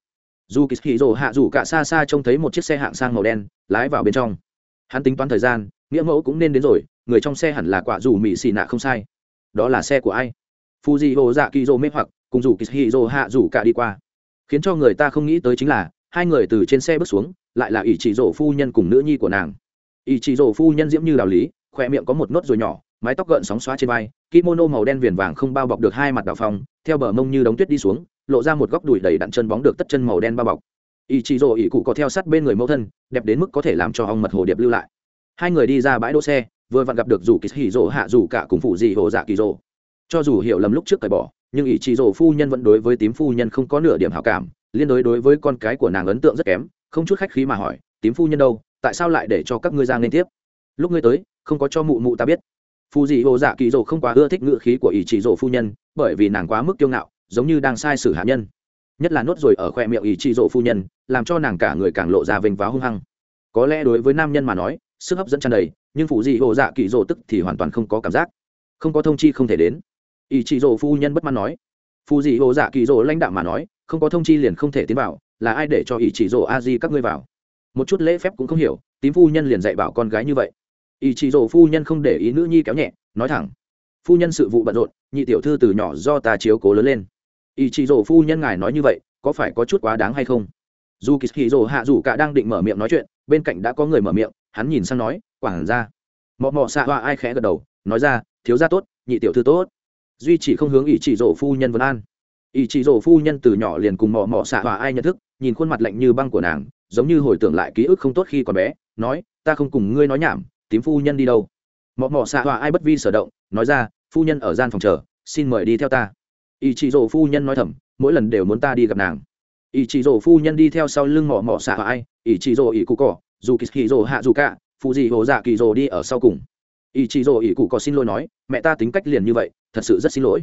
S1: Dù kỳ hì rồ hạ dù cả xa xa trông thấy một chiếc xe hạng sang màu đen, lái vào bên trong. Hắn tính toán thời gian, nghĩa mẫu cũng nên đến rồi, người trong xe hẳn là quả dù mỹ xì nạ không sai. Đó là xe của ai? Phu Di hồ dạ kỳ rô mê hoặc, cùng dù kỳ hì rồ hạ dù cả đi qua. Khiến cho người ta không nghĩ tới chính là, hai người từ trên xe bước xuống, lại là ỷ chỉ rổ phu nhân cùng nữ nhi của nàng. Ỷ chỉ rổ phu nhân diễm như đào lý, khỏe miệng có một nốt ruồi nhỏ mái tóc gợn sóng xóa trên vai, kimono màu đen viền vàng không bao bọc được hai mặt đào phong, theo bờ mông như đống tuyết đi xuống, lộ ra một góc đùi đầy đặn chân bóng được tất chân màu đen bao bọc. Ý chỉ rồ ý cụ có theo sát bên người mẫu thân, đẹp đến mức có thể làm cho ông mật hồ điệp lưu lại. Hai người đi ra bãi đỗ xe, vừa vặn gặp được dù kỳ hỉ rồ hạ, dù cả cùng phụ dị hồ dạ kỳ rồ. cho dù hiểu lầm lúc trước cởi bỏ, nhưng ý chỉ rồ phu nhân vẫn đối với tím phu nhân không có nửa điểm hảo cảm, liên đối đối với con cái của nàng ấn tượng rất kém, không chút khách khí mà hỏi, tím phu nhân đâu? Tại sao lại để cho các ngươi ra liên tiếp? Lúc ngươi tới, không có cho mụ mụ ta biết phù dị hồ dạ kỳ dỗ không quá ưa thích ngựa khí của ý chị dỗ phu nhân, bởi vì nàng quá mức kiêu ngạo, giống như đang sai sử hạ nhân. Nhất là nốt rồi ở khoe miệng ý chị dỗ phu nhân, làm cho nàng cả người càng lộ ra vênh váo hung hăng. Có lẽ đối với nam nhân mà nói, sức hấp dẫn tràn đầy, nhưng phụ dị hồ dạ kỳ dỗ tức thì hoàn toàn không có cảm giác. Không có thông chi không thể đến. Ý chị dỗ phu nhân bất mãn nói. Phù dị hồ dạ kỳ dỗ lãnh đạo mà nói, không có thông chi liền không thể tiến vào, là ai để cho ý chị dỗ a di các ngươi vào? Một chút lễ phép cũng không hiểu, tím phu nhân liền dạy bảo con gái như vậy ý chị rổ phu nhân không để ý nữ nhi kéo nhẹ, nói thẳng. Phu nhân sự vụ bận rộn, nhị tiểu thư từ nhỏ do ta chiếu cố lớn lên. Ý chị rổ phu nhân ngài nói như vậy, có phải có chút quá đáng hay không? Dù kỳ hì rổ hạ dù cả đang định mở miệng nói chuyện, bên cạnh đã có người mở miệng, hắn nhìn sang nói quảng ra mọ mọ xạ hoa ai khẽ gật đầu, nói ra, thiếu gia tốt, nhị tiểu thư tốt. Duy chỉ không hướng ý chỉ rổ phu nhân vân an. Ý chỉ rổ phu nhân từ nhỏ liền cùng mọ mọ xạ hoa ai nhận thức, nhìn khuôn mặt lạnh như băng của nàng, giống như hồi tưởng lại ký ức không tốt khi còn bé, nói, ta không cùng ngươi nói nhảm tím phu nhân đi đâu? Mọ mọ xạ họa ai bất vi sở động, nói ra, phu nhân ở gian phòng chờ, xin mời đi theo ta. Ý chỉ rổ phu nhân nói thầm, mỗi lần đều muốn ta đi gặp nàng. Ý chỉ rổ phu nhân đi theo sau lưng mọ mọ xạ họa ai ý chỉ rổ ý cụ cỏ dù kỳ rổ hạ dù cả phụ dị hồ dạ kỳ rổ đi ở sau cùng. Ý chị rổ ý cụ có xin lỗi nói, mẹ ta tính cách liền như vậy, thật sự rất xin lỗi.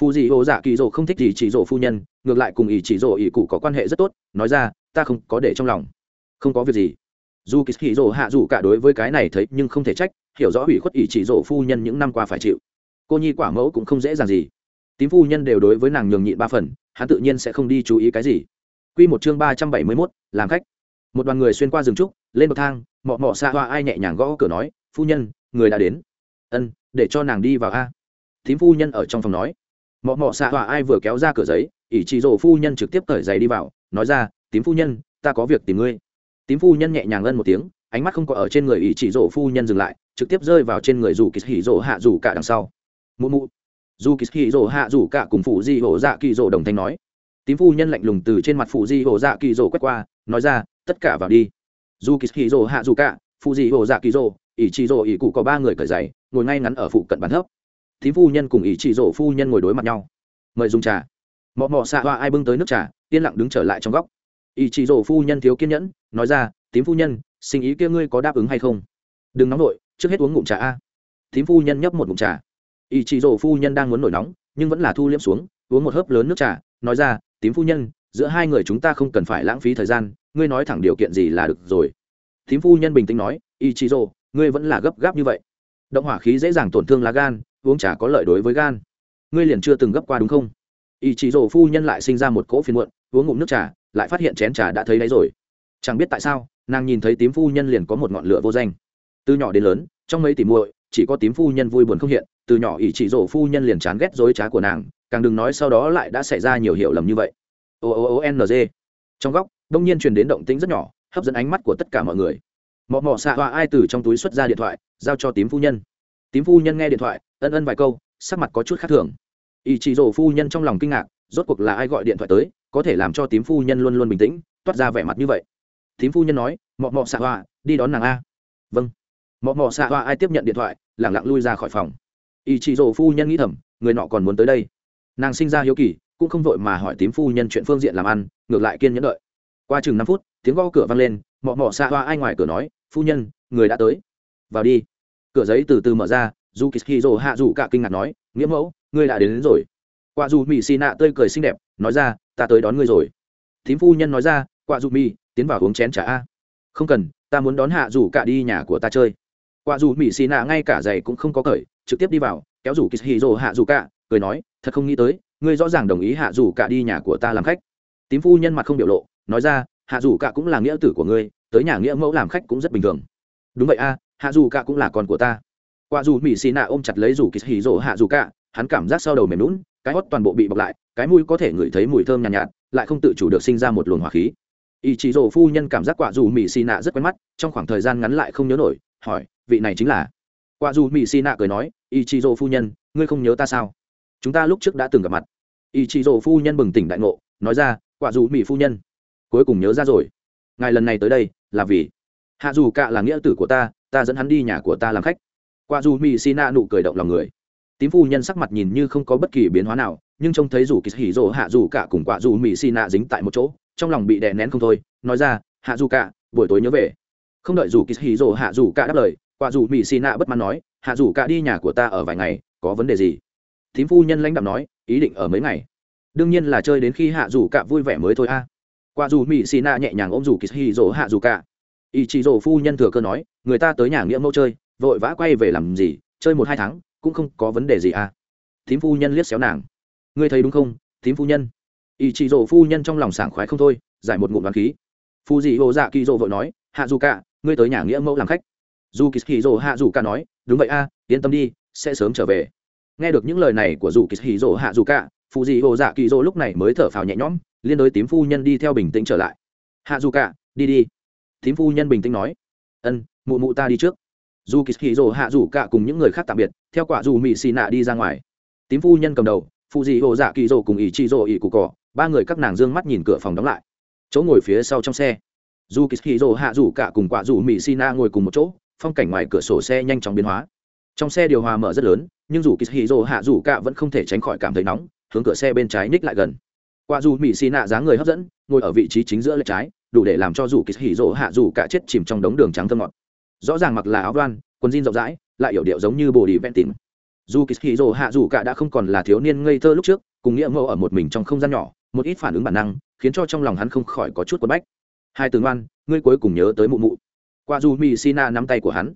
S1: Phù dị hồ dạ kỳ rổ không thích ý chị rổ phu nhân, ngược lại cùng ý chị rổ ý cụ có quan hệ rất tốt, nói ra, ta không có để trong lòng. Không có việc gì dù kỳ hì rỗ hạ dù cả đối với cái này thấy nhưng không thể trách hiểu rõ hủy khuất ỷ chỉ rỗ phu nhân những năm qua phải chịu. Cô nhi quả mẫu cũng không dễ dàng gì. Tím phu nhân đều đối với nàng nhường nhịn ba phần hắn tự nhiên sẽ không đi chú ý cái gì. Quy một chương ba trăm bảy mươi mốt làm khách. Một đoàn người xuyên qua rừng trúc, lên bậc thang, mọ mọ xa hoa ai nhẹ nhàng gõ cửa nói, "Phu nhân, người đã đến. Ân để cho nàng đi vào a. Tím phu nhân ở trong phòng nói. Mọ mọ xạ họa ai vừa kéo ra cửa giấy ỷ chị rổ phu nhân trực tiếp cởi giày đi vào nói ra tím phu nhân ta có việc tìm ngươi tím phu nhân nhẹ nhàng ân một tiếng, ánh mắt không có ở trên người ý chỉ rổ phu nhân dừng lại, trực tiếp rơi vào trên người dù kỳ hỉ rổ hạ dù cả đằng sau. Mụ mụ. Dù kỳ hỉ rổ hạ dù cả cùng phụ di hổ dạ kỳ rổ đồng thanh nói. Tím phu nhân lạnh lùng từ trên mặt phụ di hổ dạ kỳ rổ quét qua, nói ra, tất cả vào đi. Dù kỳ hỉ rổ hạ dù cả, phụ di hổ dạ kỳ rổ, ỷ trị rổ ỷ cụ có ba người cởi giày, ngồi ngay ngắn ở phụ cận bàn thấp. Tím phu nhân cùng ỷ trị rổ phu nhân ngồi đối mặt nhau. Mời dùng trà. Mọ mọ xạ hoa ai bưng tới nước trà, yên lặng đứng trở lại trong góc ý chị rổ phu nhân thiếu kiên nhẫn nói ra tím phu nhân sinh ý kia ngươi có đáp ứng hay không? Đừng nóng nổi trước hết uống ngụm trà a. Thím phu nhân nhấp một ngụm trà. Ý chị rổ phu nhân đang muốn nổi nóng nhưng vẫn là thu liễm xuống uống một hớp lớn nước trà nói ra tím phu nhân giữa hai người chúng ta không cần phải lãng phí thời gian ngươi nói thẳng điều kiện gì là được rồi. Thím phu nhân bình tĩnh nói y chị rổ, ngươi vẫn là gấp gáp như vậy. Động hỏa khí dễ dàng tổn thương lá gan uống trà có lợi đối với gan. Ngươi liền chưa từng gấp qua đúng không? Ý chị rổ phu nhân lại sinh ra một cỗ phiền muộn uống ngụm nước trà lại phát hiện chén trà đã thấy đấy rồi. Chẳng biết tại sao, nàng nhìn thấy tím phu nhân liền có một ngọn lửa vô danh. Từ nhỏ đến lớn, trong mấy tỷ muội, chỉ có tím phu nhân vui buồn không hiện, từ nhỏ ỷ chỉ rổ phu nhân liền chán ghét dối trá của nàng, càng đừng nói sau đó lại đã xảy ra nhiều hiểu lầm như vậy. O o o, n, g. Trong góc, đông nhiên truyền đến động tĩnh rất nhỏ, hấp dẫn ánh mắt của tất cả mọi người. Mọ mọ xạ hòa ai từ trong túi xuất ra điện thoại, giao cho tím phu nhân. Tím phu nhân nghe điện thoại, ân ân vài câu, sắc mặt có chút khác thường. Ý chỉ rổ phu nhân trong lòng kinh ngạc, rốt cuộc là ai gọi điện thoại tới có thể làm cho tím phu nhân luôn luôn bình tĩnh toát ra vẻ mặt như vậy. Tím phu nhân nói mọ mọ xạ hoa đi đón nàng a. Vâng. Mọ mọ xạ hoa ai tiếp nhận điện thoại lẳng lặng lui ra khỏi phòng. Ý chị rồ phu nhân nghĩ thầm người nọ còn muốn tới đây. Nàng sinh ra hiếu kỳ cũng không vội mà hỏi tím phu nhân chuyện phương diện làm ăn ngược lại kiên nhẫn đợi. Qua chừng năm phút tiếng gõ cửa vang lên mọ mọ xạ hoa ai ngoài cửa nói phu nhân người đã tới. Vào đi. Cửa giấy từ từ mở ra dù kỳ rồ hạ dù cả kinh ngạc nói nghĩa mẫu ngươi đã đến, đến rồi. Qua dù mỹ xì nạ tươi cười xinh đẹp nói ra ta tới đón ngươi rồi. Thím phu nhân nói ra Quạ dù Mi, tiến vào uống chén t r à a. Không cần ta muốn đón hạ dù cả đi nhà của ta chơi. Quạ dù mỹ xì nạ ngay cả giày cũng không có cởi trực tiếp đi vào kéo rủ kỳ rồ hạ dù cả cười nói thật không nghĩ tới ngươi rõ ràng đồng ý hạ dù cả đi nhà của ta làm khách. Tím phu nhân mặt không biểu lộ nói ra hạ dù cả cũng là nghĩa tử của ngươi tới nhà nghĩa mẫu làm khách cũng rất bình thường. Đúng vậy a hạ dù cả cũng là con của ta. Quả dù mỹ xì nạ ôm chặt lấy rủ kỳ hì rỗ hạ dù cả hắn cảm giác sau đầu mềm lún cái hót toàn bộ bị bọc lại cái mũi có thể ngửi thấy mùi thơm nhàn nhạt, nhạt lại không tự chủ được sinh ra một luồng hỏa khí. Ý chí rồ phu nhân cảm giác quả dù mỹ xì nạ rất quen mắt trong khoảng thời gian ngắn lại không nhớ nổi hỏi vị này chính là? Quả dù mỹ xì nạ cười nói ý chí rồ phu nhân ngươi không nhớ ta sao? Chúng ta lúc trước đã từng gặp mặt. Ý chí rồ phu nhân bừng tỉnh đại ngộ nói ra quả dù mỹ phu nhân cuối cùng nhớ ra rồi. Ngài lần này tới đây là vì? Hạ dù cạ là nghĩa tử của ta ta dẫn hắn đi nhà của ta làm khách. Quả dù mỹ xì nạ nụ cười động lòng người. Tím phu nhân sắc mặt nhìn như không có bất kỳ biến hóa nào nhưng trông thấy dù kỳ hỉ rồ hạ dù cả cùng quả dù mỹ xì nạ dính tại một chỗ, trong lòng bị đè nén không thôi, nói ra, hạ dù cả, buổi tối nhớ về. Không đợi dù kỳ hỉ rồ hạ dù cả đáp lời, quả dù mỹ xì nạ bất mãn nói, hạ dù cả đi nhà của ta ở vài ngày, có vấn đề gì? Thím phu nhân lãnh đạo nói, ý định ở mấy ngày? Đương nhiên là chơi đến khi hạ dù cả vui vẻ mới thôi a. Quả dù mỹ xì nạ nhẹ nhàng ôm dù kỳ hỉ rồ hạ dù cả. Ý chị rồ phu nhân thừa cơ nói, người ta tới nhà nghĩa mẫu chơi, vội vã quay về làm gì, chơi một hai tháng, cũng không có vấn đề gì à thím phu nhân liếc xéo nàng ngươi thấy đúng không thím phu nhân? Ý chị rổ phu nhân trong lòng sảng khoái không thôi giải một ngụm đoàn khí. Phu dị hồ dạ kỳ rổ vội nói hạ dù cả ngươi tới nhà nghĩa mẫu làm khách. Dù kỳ hì rổ hạ dù cả nói đúng vậy a à, yên tâm đi sẽ sớm trở về. Nghe được những lời này của dù kỳ hì rổ hạ dù cả phù dị hồ dạ kỳ rổ lúc này mới thở phào nhẹ nhõm liên đối tím phu nhân đi theo bình tĩnh trở lại. Hạ dù cả đi đi. Tím phu nhân bình tĩnh nói ân mụ mụ ta đi trước. Dù kỳ hì rồ hạ dù cả cùng những người khác tạm biệt theo quả dù mỹ xì nạ đi ra ngoài. Tím phu nhân cầm đầu phụ dị hồ dạ kỳ rồ cùng ỷ chị rồ ỷ cụ cỏ, ba người các nàng d ư ơ n g mắt nhìn cửa phòng đóng lại. Chỗ ngồi phía sau trong xe. Dù kỳ hì rồ hạ rủ cả cùng quả dù mỹ xì ngồi cùng một chỗ, phong cảnh ngoài cửa sổ xe nhanh chóng biến hóa. Trong xe điều hòa mở rất lớn, nhưng dù kỳ hì rồ hạ rủ cả vẫn không thể tránh khỏi cảm thấy nóng, hướng cửa xe bên trái ních lại gần. Quả dù mỹ xì nạ dáng người hấp dẫn, ngồi ở vị trí chính giữa lệch trái, đủ để làm cho dù kỳ hì rồ hạ rủ cả chết chìm trong đống đường trắng thơ ngọt. Rõ ràng mặc là áo đoan, quần jean rộng rãi, lại hiểu điệu giống như bồ đi ven tìm dù kỳ hì rồ hạ dù cả đã không còn là thiếu niên ngây thơ lúc trước, cùng nghĩa mẫu ở một mình trong không gian nhỏ, một ít phản ứng bản năng, khiến cho trong lòng hắn không khỏi có chút quất bách. Hai từ ngoan ngươi cuối cùng nhớ tới mụ mụ. Qua dù mỹ sina nắm tay của hắn.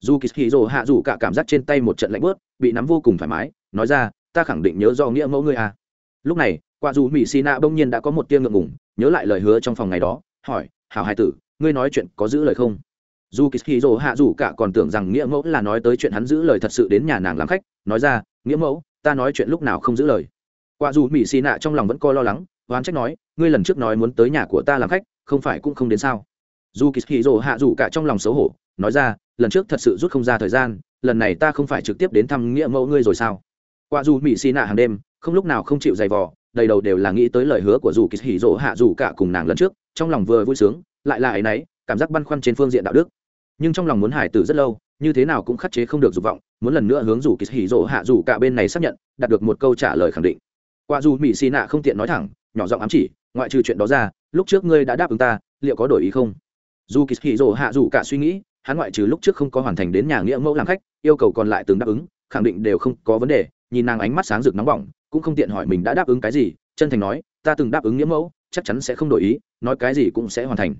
S1: Dù kỳ hì rồ hạ dù cả cảm giác trên tay một trận lạnh bớt, bị nắm vô cùng thoải mái, nói ra, ta khẳng định nhớ do nghĩa mẫu ngươi à. Lúc này, qua dù mỹ sina bỗng nhiên đã có một tia ngượng ngủng nhớ lại lời hứa trong phòng ngày đó, hỏi, hảo hai tử, ngươi nói chuyện có giữ lời không? Dù kishiro hạ dù cả còn tưởng rằng nghĩa mẫu là nói tới chuyện hắn giữ lời thật sự đến nhà nàng làm khách, nói ra, nghĩa mẫu, ta nói chuyện lúc nào không giữ lời? Qua dù mỹ xì nạ trong lòng vẫn coi lo lắng, oán trách nói, ngươi lần trước nói muốn tới nhà của ta làm khách, không phải cũng không đến sao? Dù kishiro hạ dù cả trong lòng xấu hổ, nói ra, lần trước thật sự rút không ra thời gian, lần này ta không phải trực tiếp đến thăm nghĩa mẫu ngươi rồi sao? Qua dù mỹ xì nạ hàng đêm, không lúc nào không chịu giày vò, đầy đầu đều là nghĩ tới lời hứa của dù kỳ hỉ hạ dù cả cùng nàng lần trước, trong lòng vừa vui sướng, lại là ấy nấy, cảm giác băn khoăn trên phương diện đạo đức nhưng trong lòng muốn hải tử rất lâu như thế nào cũng khắc chế không được dục vọng muốn lần nữa hướng rủ kỳ hỉ rỗ hạ rủ cả bên này xác nhận đạt được một câu trả lời khẳng định. Qua dù mỹ xì nạ không tiện nói thẳng nhỏ giọng ám chỉ ngoại trừ chuyện đó ra lúc trước ngươi đã đáp ứng ta liệu có đổi ý không? Dù kỳ hỉ rỗ hạ rủ cả suy nghĩ hắn ngoại trừ lúc trước không có hoàn thành đến nhà nghĩa mẫu làm khách yêu cầu còn lại từng đáp ứng khẳng định đều không có vấn đề nhìn nàng ánh mắt sáng rực nóng bỏng cũng không tiện hỏi mình đã đáp ứng cái gì chân thành nói ta từng đáp ứng nghĩa mẫu chắc chắn sẽ không đổi ý nói cái gì cũng sẽ hoàn thành.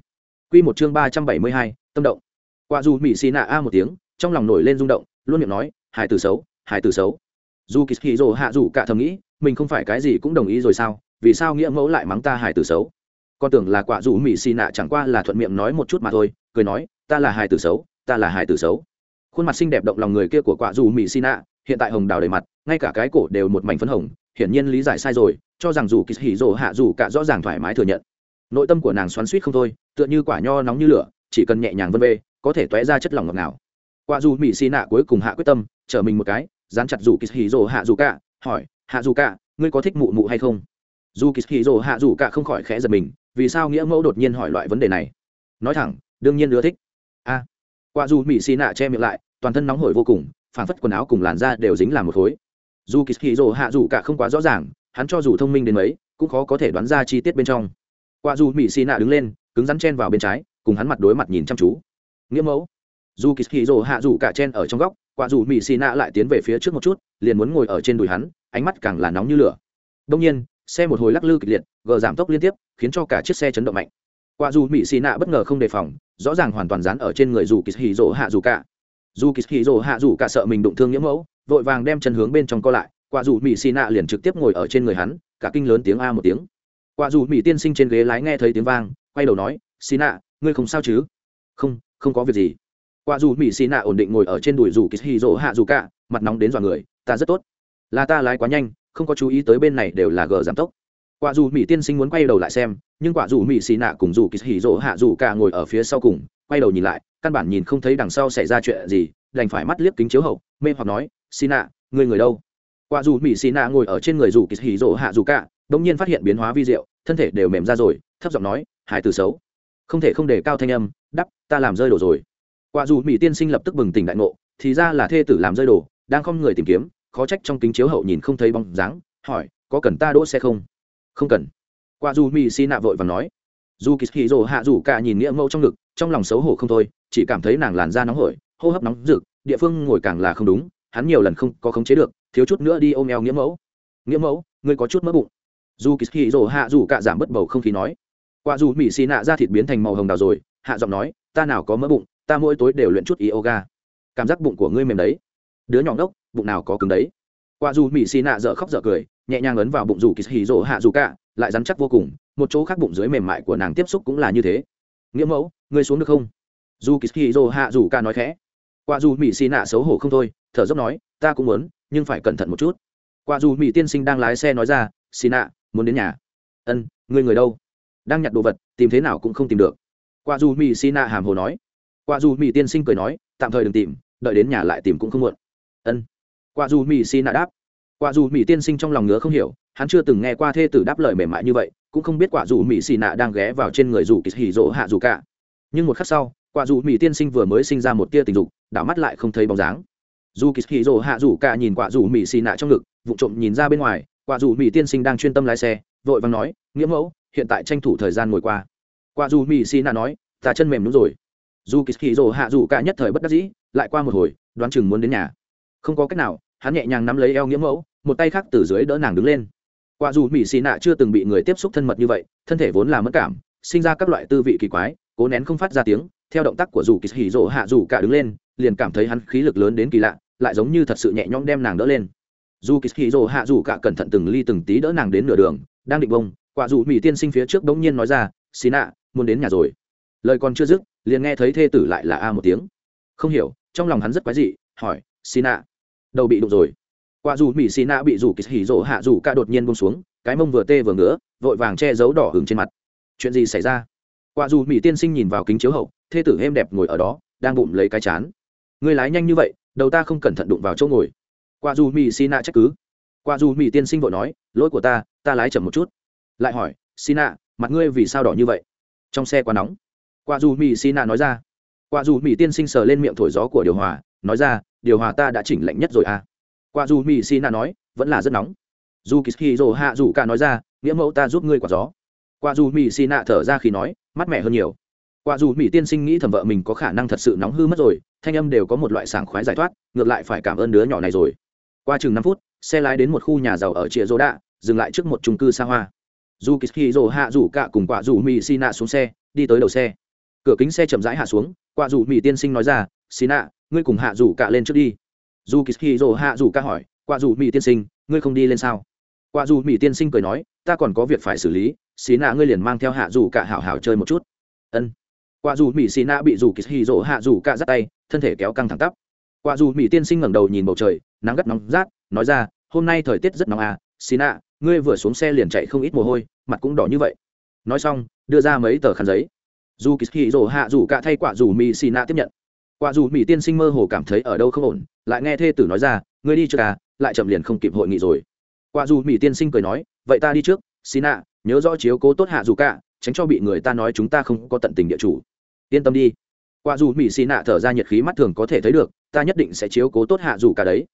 S1: Quy một chương ba trăm bảy mươi hai, tâm động qua dù mỹ xì nạ a một tiếng, trong lòng nổi lên rung động, luôn miệng nói, hải tử xấu, hải tử xấu. Dù kỳ hì rồ hạ dù cả thầm nghĩ, mình không phải cái gì cũng đồng ý rồi sao? Vì sao nghĩa mẫu lại mắng ta hải tử xấu? Con tưởng là quả dù mỹ xì nạ chẳng qua là thuận miệng nói một chút mà thôi, cười nói, ta là hải tử xấu, ta là hải tử xấu. Khuôn mặt xinh đẹp động lòng người kia của quả dù mỹ xì nạ, hiện tại hồng đào đầy mặt, ngay cả cái cổ đều một mảnh phấn hồng, hiển nhiên lý giải sai rồi, cho rằng dù kỳ hì rồ hạ dù cả rõ ràng thoải mái thừa nhận. Nội tâm của nàng xoắn suýt không thôi, tựa như quả nho nóng như lửa, chỉ cần nhẹ nhàng vân vê có thể tóe ra chất lỏng ngọt ngào. Qua dù mỹ xì nạ cuối cùng hạ quyết tâm chở mình một cái dán chặt dù kỳ hì hạ dù cả hỏi hạ dù cả ngươi có thích mụ mụ hay không? Dù kỳ hì hạ dù cả không khỏi khẽ giật mình vì sao nghĩa mẫu đột nhiên hỏi loại vấn đề này? Nói thẳng đương nhiên ưa thích. A. À, dù mỹ xì nạ che miệng lại toàn thân nóng hổi vô cùng phản phất quần áo cùng làn da đều dính làm một khối. Dù kỳ hì hạ dù cả không quá rõ ràng hắn cho dù thông minh đến mấy cũng khó có thể đoán ra chi tiết bên trong. Qua dù mỹ xì nạ đứng lên cứng rắn chen vào bên trái cùng hắn mặt đối mặt nhìn chăm chú nghĩa mẫu. Dù kỳ hì rồ hạ dù cả chen ở trong góc, quả dù mỹ xì nạ lại tiến về phía trước một chút, liền muốn ngồi ở trên đùi hắn, ánh mắt càng là nóng như lửa. Đông nhiên, xe một hồi lắc lư kịch liệt, gờ giảm tốc liên tiếp, khiến cho cả chiếc xe chấn động mạnh. Quả dù mỹ xì nạ bất ngờ không đề phòng, rõ ràng hoàn toàn dán ở trên người dù kỳ hì rồ hạ dù cả. Dù kỳ hì rồ hạ dù cả sợ mình đụng thương nghĩa mẫu, vội vàng đem chân hướng bên trong co lại, quả dù mỹ xì nạ liền trực tiếp ngồi ở trên người hắn, cả kinh lớn tiếng a một tiếng. Quả dù mỹ tiên sinh trên ghế lái nghe thấy tiếng vang, quay đầu nói, xì nạ, ngươi không sao chứ? Không không có việc gì. Quả dù mỹ xì nạ ổn định ngồi ở trên đùi dù kỳ hì rỗ hạ dù cả, mặt nóng đến dọa người, ta rất tốt. Là ta lái quá nhanh, không có chú ý tới bên này đều là gờ giảm tốc. Quả dù mỹ tiên sinh muốn quay đầu lại xem, nhưng quả dù mỹ xì nạ cùng dù kỳ hì rỗ hạ dù cả ngồi ở phía sau cùng, quay đầu nhìn lại, căn bản nhìn không thấy đằng sau xảy ra chuyện gì, đành phải mắt liếc kính chiếu hậu, mê hoặc nói xì nạ người người đâu? Quả dù mỹ xì nạ ngồi ở trên người dù kỳ hì rỗ hạ dù cả đ nhiên phát hiện biến hóa vi diệu, thân thể đều mềm ra rồi, thấp giọng nói, hải từ xấu không thể không để cao thanh âm, đắp, ta làm rơi đồ rồi. Quả dù mỹ tiên sinh lập tức bừng tỉnh đại ngộ, thì ra là thê tử làm rơi đồ, đang không người tìm kiếm, khó trách trong kính chiếu hậu nhìn không thấy bóng dáng, hỏi, có cần ta đỗ xe không? Không cần. Quả dù mỹ xi nạ vội và nói. Dù kỳ hì rồ hạ dù cả nhìn nghĩa mẫu trong ngực, trong lòng xấu hổ không thôi, chỉ cảm thấy nàng làn da nóng hổi, hô hấp nóng rực, địa phương ngồi càng là không đúng, hắn nhiều lần không có khống chế được, thiếu chút nữa đi ôm eo nghĩa mẫu. Nghĩa mẫu, ngươi có chút mỡ bụng. Dù kỳ hì rồ hạ dù cả giảm bất bầu không khí nói quả dù mỹ xì nạ ra thịt biến thành màu hồng đào rồi, hạ giọng nói, ta nào có mỡ bụng, ta mỗi tối đều luyện chút yoga. Cảm giác bụng của ngươi mềm đấy. Đứa nhỏ ngốc, bụng nào có cứng đấy. Quả dù mỹ xì nạ dở khóc dở cười, nhẹ nhàng ấn vào bụng dù kỳ hì hạ dù cả, lại dám chắc vô cùng, một chỗ khác bụng dưới mềm mại của nàng tiếp xúc cũng là như thế. Nghĩa mẫu, ngươi xuống được không? Dù kỳ hì hạ dù cả nói khẽ. Quả dù mỹ xì nạ xấu hổ không thôi, thở dốc nói, ta cũng muốn, nhưng phải cẩn thận một chút. Quả dù mỹ tiên sinh đang lái xe nói ra, xì nạ, muốn đến nhà. Ân, ngươi người đâu? Đang nhặt đồ vật, tìm thế nào cũng không tìm được. Qua du mỹ xi nạ hàm hồ nói. Qua du mỹ tiên sinh cười nói, tạm thời đừng tìm, đợi đến nhà lại tìm cũng không muộn. Ân. Qua du mỹ xi nạ đáp. Quả dù mỹ tiên sinh trong lòng ngứa không hiểu, hắn chưa từng nghe qua thê tử đáp lời mềm mại như vậy, cũng không biết quả dù mỹ xì nạ đang ghé vào trên người dù kỳ hỉ rỗ hạ dù cả. Nhưng một khắc sau, quả dù mỹ tiên sinh vừa mới sinh ra một tia tình dục, đảo mắt lại không thấy bóng dáng. Dù kỳ hỉ rỗ hạ dù cả nhìn quả dù mỹ xì nạ trong ngực vụ trộm nhìn ra bên ngoài, quả dù mỹ tiên sinh đang chuyên tâm lái xe, vội vàng nói, nghĩa mẫu hiện tại tranh thủ thời gian ngồi qua. Qua dù mỹ xì nạ nói, ta chân mềm đúng rồi. Dù kỳ hì rồ hạ dù cả nhất thời bất đắc dĩ, lại qua một hồi, đoán chừng muốn đến nhà. Không có cách nào, hắn nhẹ nhàng nắm lấy eo nghĩa mẫu, một tay khác từ dưới đỡ nàng đứng lên. Qua dù mỹ xì nạ chưa từng bị người tiếp xúc thân mật như vậy, thân thể vốn là mất cảm, sinh ra các loại tư vị kỳ quái, cố nén không phát ra tiếng, theo động tác của dù kỳ hỉ rỗ hạ dù cả đứng lên, liền cảm thấy hắn khí lực lớn đến kỳ lạ, lại giống như thật sự nhẹ nhõm đem nàng đỡ lên. Dù kỳ hỉ rỗ hạ dù cả cẩn thận từng ly từng tí đỡ nàng đến nửa đường, đang định bông quả dù mỹ tiên sinh phía trước bỗng nhiên nói ra xin ạ, muốn đến nhà rồi. Lời còn chưa dứt liền nghe thấy thê tử lại là a một tiếng. Không hiểu trong lòng hắn rất quái dị hỏi xin ạ, đầu bị đụng rồi. Quả dù mỹ xin ạ bị rủ kỳ hỉ rỗ hạ rủ ca đột nhiên bông xuống cái mông vừa tê vừa ngứa vội vàng che giấu đỏ hứng trên mặt. Chuyện gì xảy ra? Quả dù mỹ tiên sinh nhìn vào kính chiếu hậu thê tử êm đẹp ngồi ở đó đang bụng lấy cái chán. Người lái nhanh như vậy đầu ta không cẩn thận đụng vào chỗ ngồi. Quả dù mỹ xin ạ trách cứ. Quả dù mỹ tiên sinh vội nói lỗi của ta ta lái chậm một chút lại hỏi xì à, mặt ngươi vì sao đỏ như vậy? Trong xe quá nóng. Quả dù mỹ xin nạ nói ra. Quả dù mỹ tiên sinh sờ lên miệng thổi gió của điều hòa nói ra điều hòa ta đã chỉnh lạnh nhất rồi à? Qua dù mỹ xin nạ nói vẫn là rất nóng. Dù kỳ rồ hạ dù cả nói ra nghĩa mẫu ta giúp ngươi quả gió. Qua dù mỹ xin nạ thở ra khi nói mát mẻ hơn nhiều. Qua dù mỹ tiên sinh nghĩ thầm vợ mình có khả năng thật sự nóng hư mất rồi thanh âm đều có một loại sảng khoái giải thoát ngược lại phải cảm ơn đứa nhỏ này rồi. Qua chừng năm phút xe lái đến một khu nhà giàu ở chĩa rô đạ dừng lại trước một trung cư xa hoa dù kỳ rồ hạ rủ cạ cùng quả rủ mỹ xì nạ xuống xe, đi tới đầu xe. Cửa kính xe chậm rãi hạ xuống, quả rủ mỹ tiên sinh nói ra xì nạ ngươi cùng hạ rủ cạ lên trước đi. Dù kỳ rồ hạ rủ cạ hỏi, quả rủ mỹ tiên sinh, ngươi không đi lên sao? Quả rủ mỹ tiên sinh cười nói, ta còn có việc phải xử lý xí nạ ngươi liền mang theo hạ rủ cạ hảo hảo chơi một chút. Ân. Quả dù mỹ xí nạ bị dù kỳ rồ hạ dù cạ dắt tay, thân thể kéo căng thẳng tắp. Quả dù mỹ tiên sinh ngẩng đầu nhìn bầu trời, nắng gắt nóng rát, nói ra, hôm nay thời tiết rất nóng à Xin nạ ngươi vừa xuống xe liền chạy không ít mồ hôi, mặt cũng đỏ như vậy. Nói xong, đưa ra mấy tờ khăn giấy. Dù kỳ rồ hạ dù cả thay quả dù mì xì nạ tiếp nhận. Quả dù mì tiên sinh mơ hồ cảm thấy ở đâu không ổn, lại nghe thê tử nói ra, ngươi đi trước à lại chậm liền không kịp hội nghị rồi. Quả dù mì tiên sinh cười nói, vậy ta đi trước, xì nạ, nhớ rõ chiếu cố tốt hạ dù cả, tránh cho bị người ta nói chúng ta không có tận tình địa chủ. Yên tâm đi. Quả dù mì xì nạ thở ra nhiệt khí mắt thường có thể thấy được, ta nhất định sẽ chiếu cố tốt hạ dù cả đấy.